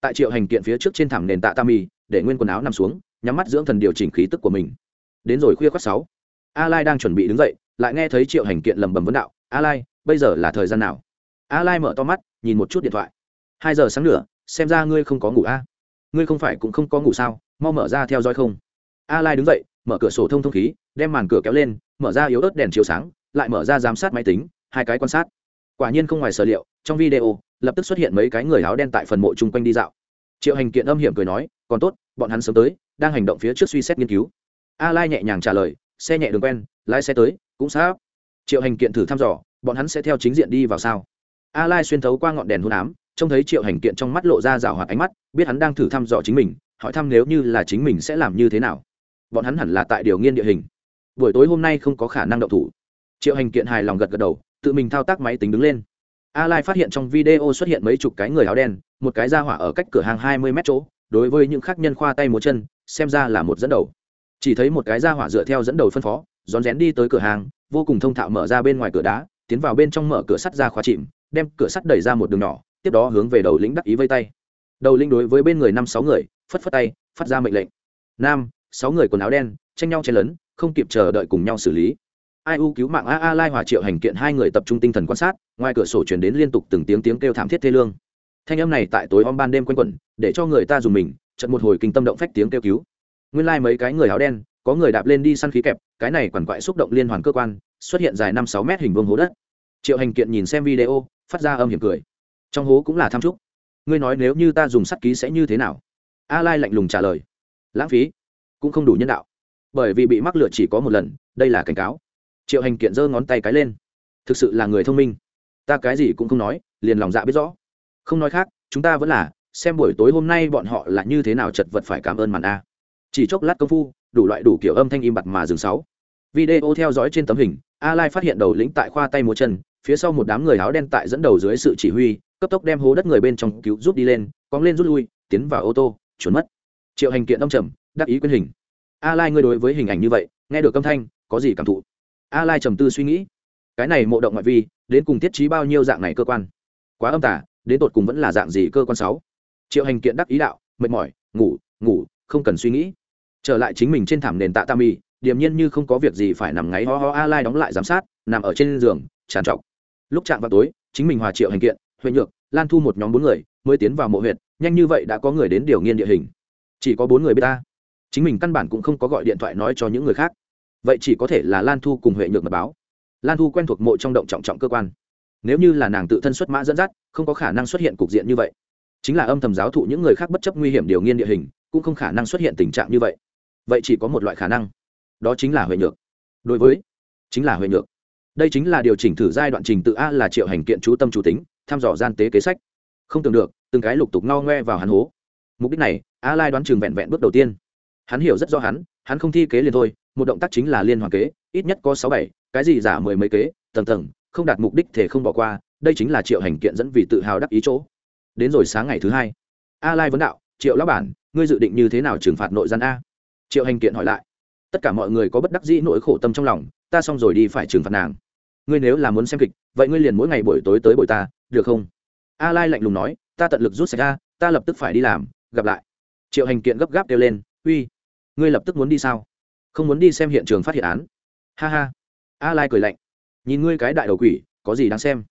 Tại triệu hành kiện phía trước trên thảm nền tạ tam y, để nguyên quần áo nằm xuống nhắm mắt dưỡng thần điều chỉnh khí tức của mình. Đến rồi khuya khoác sáu a lai đang chuẩn bị đứng dậy lại nghe thấy triệu hành kiện lầm bầm vấn đạo a lai bây giờ là thời gian nào? A lai mở to mắt nhìn một chút điện thoại. Hai giờ sáng nữa xem ra ngươi không có ngủ a. Ngươi không phải cũng không có ngủ sao mau mở ra theo dõi không? A lai đứng dậy mở cửa sổ thông thông khí đem màn cửa kéo lên mở ra yếu ớt đèn chiếu sáng lại mở ra giám sát máy tính, hai cái quan sát. Quả nhiên không ngoài sở liệu, trong video, lập tức xuất hiện mấy cái người áo đen tại phần mộ chung quanh đi dạo. Triệu hành kiện âm hiểm cười nói, còn tốt, bọn hắn sớm tới, đang hành động phía trước suy xét nghiên cứu. A lai nhẹ nhàng trả lời, xe nhẹ đường quen, lái xe tới, cũng sao triệu hành kiện thử thăm dò, bọn hắn sẽ theo chính diện đi vào sao? A lai xuyên thấu qua ngọn đèn hôn ám, trông thấy triệu hành kiện trong mắt lộ ra rào hoạt ánh mắt, biết hắn đang thử thăm dò chính mình, hỏi thăm nếu như là chính mình sẽ làm như thế nào. Bọn hắn hẳn là tại điều nghiên địa hình. Buổi tối hôm nay không có khả năng động thủ triệu hành kiện hài lòng gật gật đầu, tự mình thao tác máy tính đứng lên. A lai phát hiện trong video xuất hiện mấy chục cái người áo đen, một cái ra hỏa ở cách cửa hàng 20 mét chỗ, đối với những khác nhân khoa tay múa chân, xem ra là một dẫn đầu. Chỉ thấy một cái ra hỏa dựa theo dẫn đầu phân phó, rón rén đi tới cửa hàng, vô cùng thông thạo mở ra bên ngoài cửa đá, tiến vào bên trong mở cửa sắt ra khóa chìm, đem cửa sắt đẩy ra một đường nhỏ, tiếp đó hướng về đầu lĩnh đắc ý vây tay. Đầu lĩnh đối với bên người năm sáu người, phất phất tay, phát ra mệnh lệnh. Nam, sáu người quần áo đen, tranh nhau chen lấn, không kịp chờ đợi cùng nhau xử lý ai u cứu mạng a a lai hòa triệu hành kiện hai người tập trung tinh thần quan sát, ngoài cửa sổ chuyển đến liên tục từng tiếng tiếng kêu thảm thiết thê lương. Thanh âm này tại tối om ban đêm quanh quẩn, để cho người ta dùng mình trận một hồi kinh tâm động phách tiếng kêu cứu. Nguyên lai mấy cái người áo đen, có người đạp lên đi săn khí kẹp, cái này quằn quại xúc động liên hoàn cơ quan, xuất hiện dài năm sáu mét hình vương hố đất. Triệu hành kiện nhìn xem video, phát ra âm hiểm cười. Trong hố cũng là tham trúc. Ngươi nói nếu như ta dùng sắt ký sẽ như thế nào? A lai lạnh lùng trả lời. Lãng phí. Cũng không đủ nhân đạo. Bởi vì bị mắc lựa chỉ có một lần, đây là cảnh cáo triệu hành kiện giơ ngón tay cái lên. Thực sự là người thông minh. Ta cái gì cũng không nói, liền lòng dạ biết rõ. Không nói khác, chúng ta vẫn là, xem buổi tối hôm nay bọn họ là như thế nào chật vật phải cảm ơn màn a. Chỉ chốc lát công phu, đủ loại đủ kiểu âm thanh im bặt mà dừng sáu. Video theo dõi trên tấm hình a lai phát hiện đầu lĩnh tại khoa tay múa chân, phía sau một đám người áo đen tại dẫn đầu dưới sự chỉ huy, cấp tốc đem hố đất người bên trong cứu giúp đi lên cóng lên rút lui, tiến vào ô tô trốn mất. Triệu hành kiện đông trầm, đắc ý quyên hình. A lai ngươi đối với hình ảnh như vậy, nghe được âm thanh, có gì cảm thụ? A lai trầm tư suy nghĩ. Cái này mộ động ngoại vi, đến cùng tiết trí bao nhiêu dạng này cơ quan? Quá âm tả đến tột cùng vẫn là dạng gì cơ quan sáu? Triệu hành kiện đắc ý đạo, mệt mỏi, ngủ ngủ, không cần suy nghĩ. Trở lại chính mình trên thảm nền tạ tam y điềm nhiên như không có việc gì phải nằm ngáy ho ho a lai đóng lại giám sát, nằm ở trên giường, tràn trọc. Lúc chạm vào tối, chính mình hòa triệu hành kiện, huệ nhược, lan thu một nhóm bốn người, mới tiến vào mộ huyện nhanh như vậy đã có người đến điều nghiên địa hình. Chỉ có bốn người biết ta. Chính mình căn bản cũng không có gọi điện thoại nói cho những người khác vậy chỉ có thể là lan thu cùng huệ nhược mật báo. Lan thu quen thuộc mộ trong động trọng trọng cơ quan. Nếu như là nàng tự thân xuất mã dẫn dắt, không có khả năng xuất hiện cục diện như vậy. Chính là âm thầm giáo thụ những người khác bất chấp nguy hiểm điều nghiên địa hình, cũng không khả năng xuất hiện tình trạng như vậy. Vậy chỉ có một loại khả năng. Đó chính là huệ nhược. Đối với, chính là huệ nhược. Đây chính là điều chỉnh thử giai đoạn trình tự a là triệu hành kiện chú tâm chủ tính thăm dò gian tế kế sách. Không tưởng được, từng cái lục tục ngao ngoe vào hắn hố. Mục đích này, a lai đoán chừng vẹn vẹn bước đầu tiên. Hắn hiểu rất rõ hắn hắn không thi kế liền thôi một động tác chính là liên hoàn kế, ít nhất có sáu bảy, cái gì giả mười mấy kế, tầng tầng, không đạt mục đích thể không bỏ qua, đây chính là triệu hành kiện dẫn vì tự hào đắc ý chỗ. Đến rồi sáng ngày thứ hai, a lai vấn đạo, triệu lão bản, ngươi dự định như thế nào trừng phạt nội gian a? Triệu hành kiện hỏi lại, tất cả mọi người có bất đắc dĩ nỗi khổ tâm trong lòng, ta xong rồi đi phải trừng phạt nàng. Ngươi nếu là muốn xem kịch, vậy ngươi liền mỗi ngày buổi tối tới buổi ta, được không? A lai lạnh lùng nói, ta tận lực rút sạch ra, ta lập tức phải đi làm, gặp lại. Triệu hành kiện gấp gáp kêu lên, uy, ngươi lập tức muốn đi sao? Không muốn đi xem hiện trường phát hiện án. Ha ha. A lai cười lạnh. Nhìn ngươi cái đại đầu quỷ, có gì đáng xem?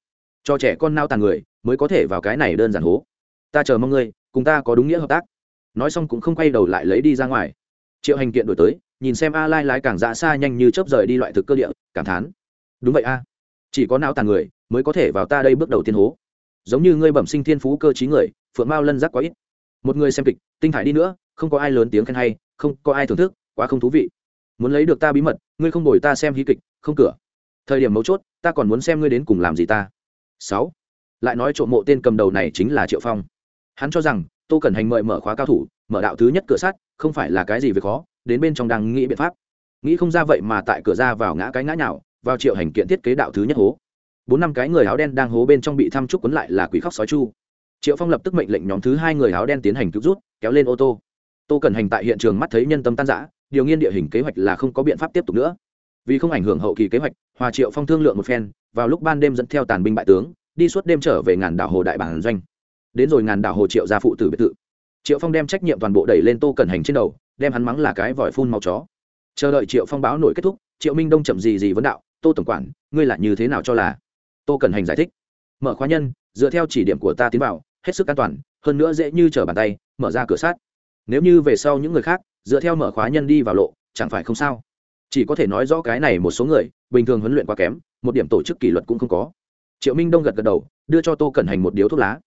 Cho trẻ con nao tàn người, mới có thể vào cái này đơn giản hố. Ta chờ mong ngươi, cùng ta có đúng nghĩa hợp tác. Nói xong cũng không quay đầu lại lấy đi ra ngoài. Triệu hành kiện đổi tới, nhìn xem a lai lái càng ra xa nhanh như chớp rời đi loại thực cơ địa, cảm thán. Đúng vậy a. Chỉ có não tàn người, mới có thể vào ta đây bước đầu tiên hố. Giống như ngươi bẩm sinh thiên phú cơ trí người, phượng mao lân giác quá ít. Một người xem kịch, tinh thải đi nữa, không có ai lớn tiếng khen hay, không có ai thưởng thức, quá không thú vị muốn lấy được ta bí mật, ngươi không đổi ta xem hí kịch, không cửa. Thời điểm mấu chốt, ta còn muốn xem ngươi đến cùng làm gì ta. Sáu. Lại nói trộm mộ tên cầm đầu này chính là triệu phong. Hắn cho rằng, tô cẩn hành mời mở khóa cao thủ, mở đạo thứ nhất cửa sắt, không phải là cái gì việc khó, đến bên trong đang nghĩ biện pháp. Nghĩ không ra vậy mà tại cửa ra vào ngã cái ngã nhào, vào triệu hành kiện thiết kế đạo thứ nhất hố. Bốn năm cái người áo đen đang hố bên trong bị thăm trúc quấn lại là quỷ khóc sói chu. Triệu phong lập tức mệnh lệnh nhóm thứ hai người áo đen tiến hành cứu rút, kéo lên ô tô. Tô cẩn hành tại hiện trường mắt thấy nhân tâm tan giã điều nghiên địa hình kế hoạch là không có biện pháp tiếp tục nữa. Vì không ảnh hưởng hậu kỳ kế hoạch, hòa triệu phong thương lượng một phen, vào lúc ban đêm dẫn theo tàn binh bại tướng, đi suốt đêm trở về ngàn đảo hồ đại bản doanh. Đến rồi ngàn đảo hồ triệu ra phụ tử biệt thự. Triệu phong đem trách nhiệm toàn bộ đẩy lên tô cẩn hành trên đầu, đem hắn mắng là cái vòi phun màu chó. Chờ đợi triệu phong báo nổi kết thúc, triệu minh đông chậm gì gì vấn đạo, tô tổng quản, ngươi là như thế nào cho là? Tô cẩn hành giải thích, mở khóa nhân, dựa theo chỉ điểm của ta tiến vào, hết sức an toàn, hơn nữa dễ như trở bàn tay, mở ra cửa sát. Nếu như về sau những người khác dựa theo mở khóa nhân đi vào lộ, chẳng phải không sao? Chỉ có thể nói rõ cái này một số người, bình thường huấn luyện quá kém, một điểm tổ chức kỷ luật cũng không có. Triệu minh đông gật gật đầu, đưa cho tô cẩn hành một điếu thuốc lá.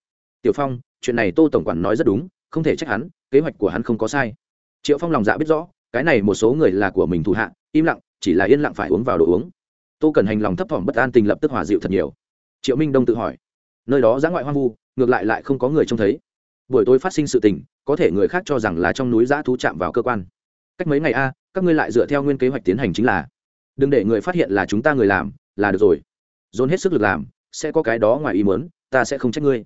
Tiểu phong, chuyện này tô tổng quản nói rất đúng, không thể trách hắn, kế hoạch của hắn không có sai. Triệu phong lòng dạ biết rõ, cái này một số người là của mình thủ hạ, im lặng, chỉ là yên lặng phải uống vào đồ uống. Tô cẩn hành lòng thấp thỏm bất an tình lập tức hòa dịu thật nhiều. Triệu minh đông tự hỏi, nơi đó giã ngoại hoang vu, ngược lại lại không có người trông thấy buổi tối phát sinh sự tình, có thể người khác cho rằng là trong núi giã thú chạm vào cơ quan. Cách mấy ngày a, các ngươi lại dựa theo nguyên kế hoạch tiến hành chính là, đừng để người phát hiện là chúng ta người làm, là được rồi. Dồn hết sức lực làm, sẽ có cái đó ngoài ý muốn, ta sẽ không trách ngươi.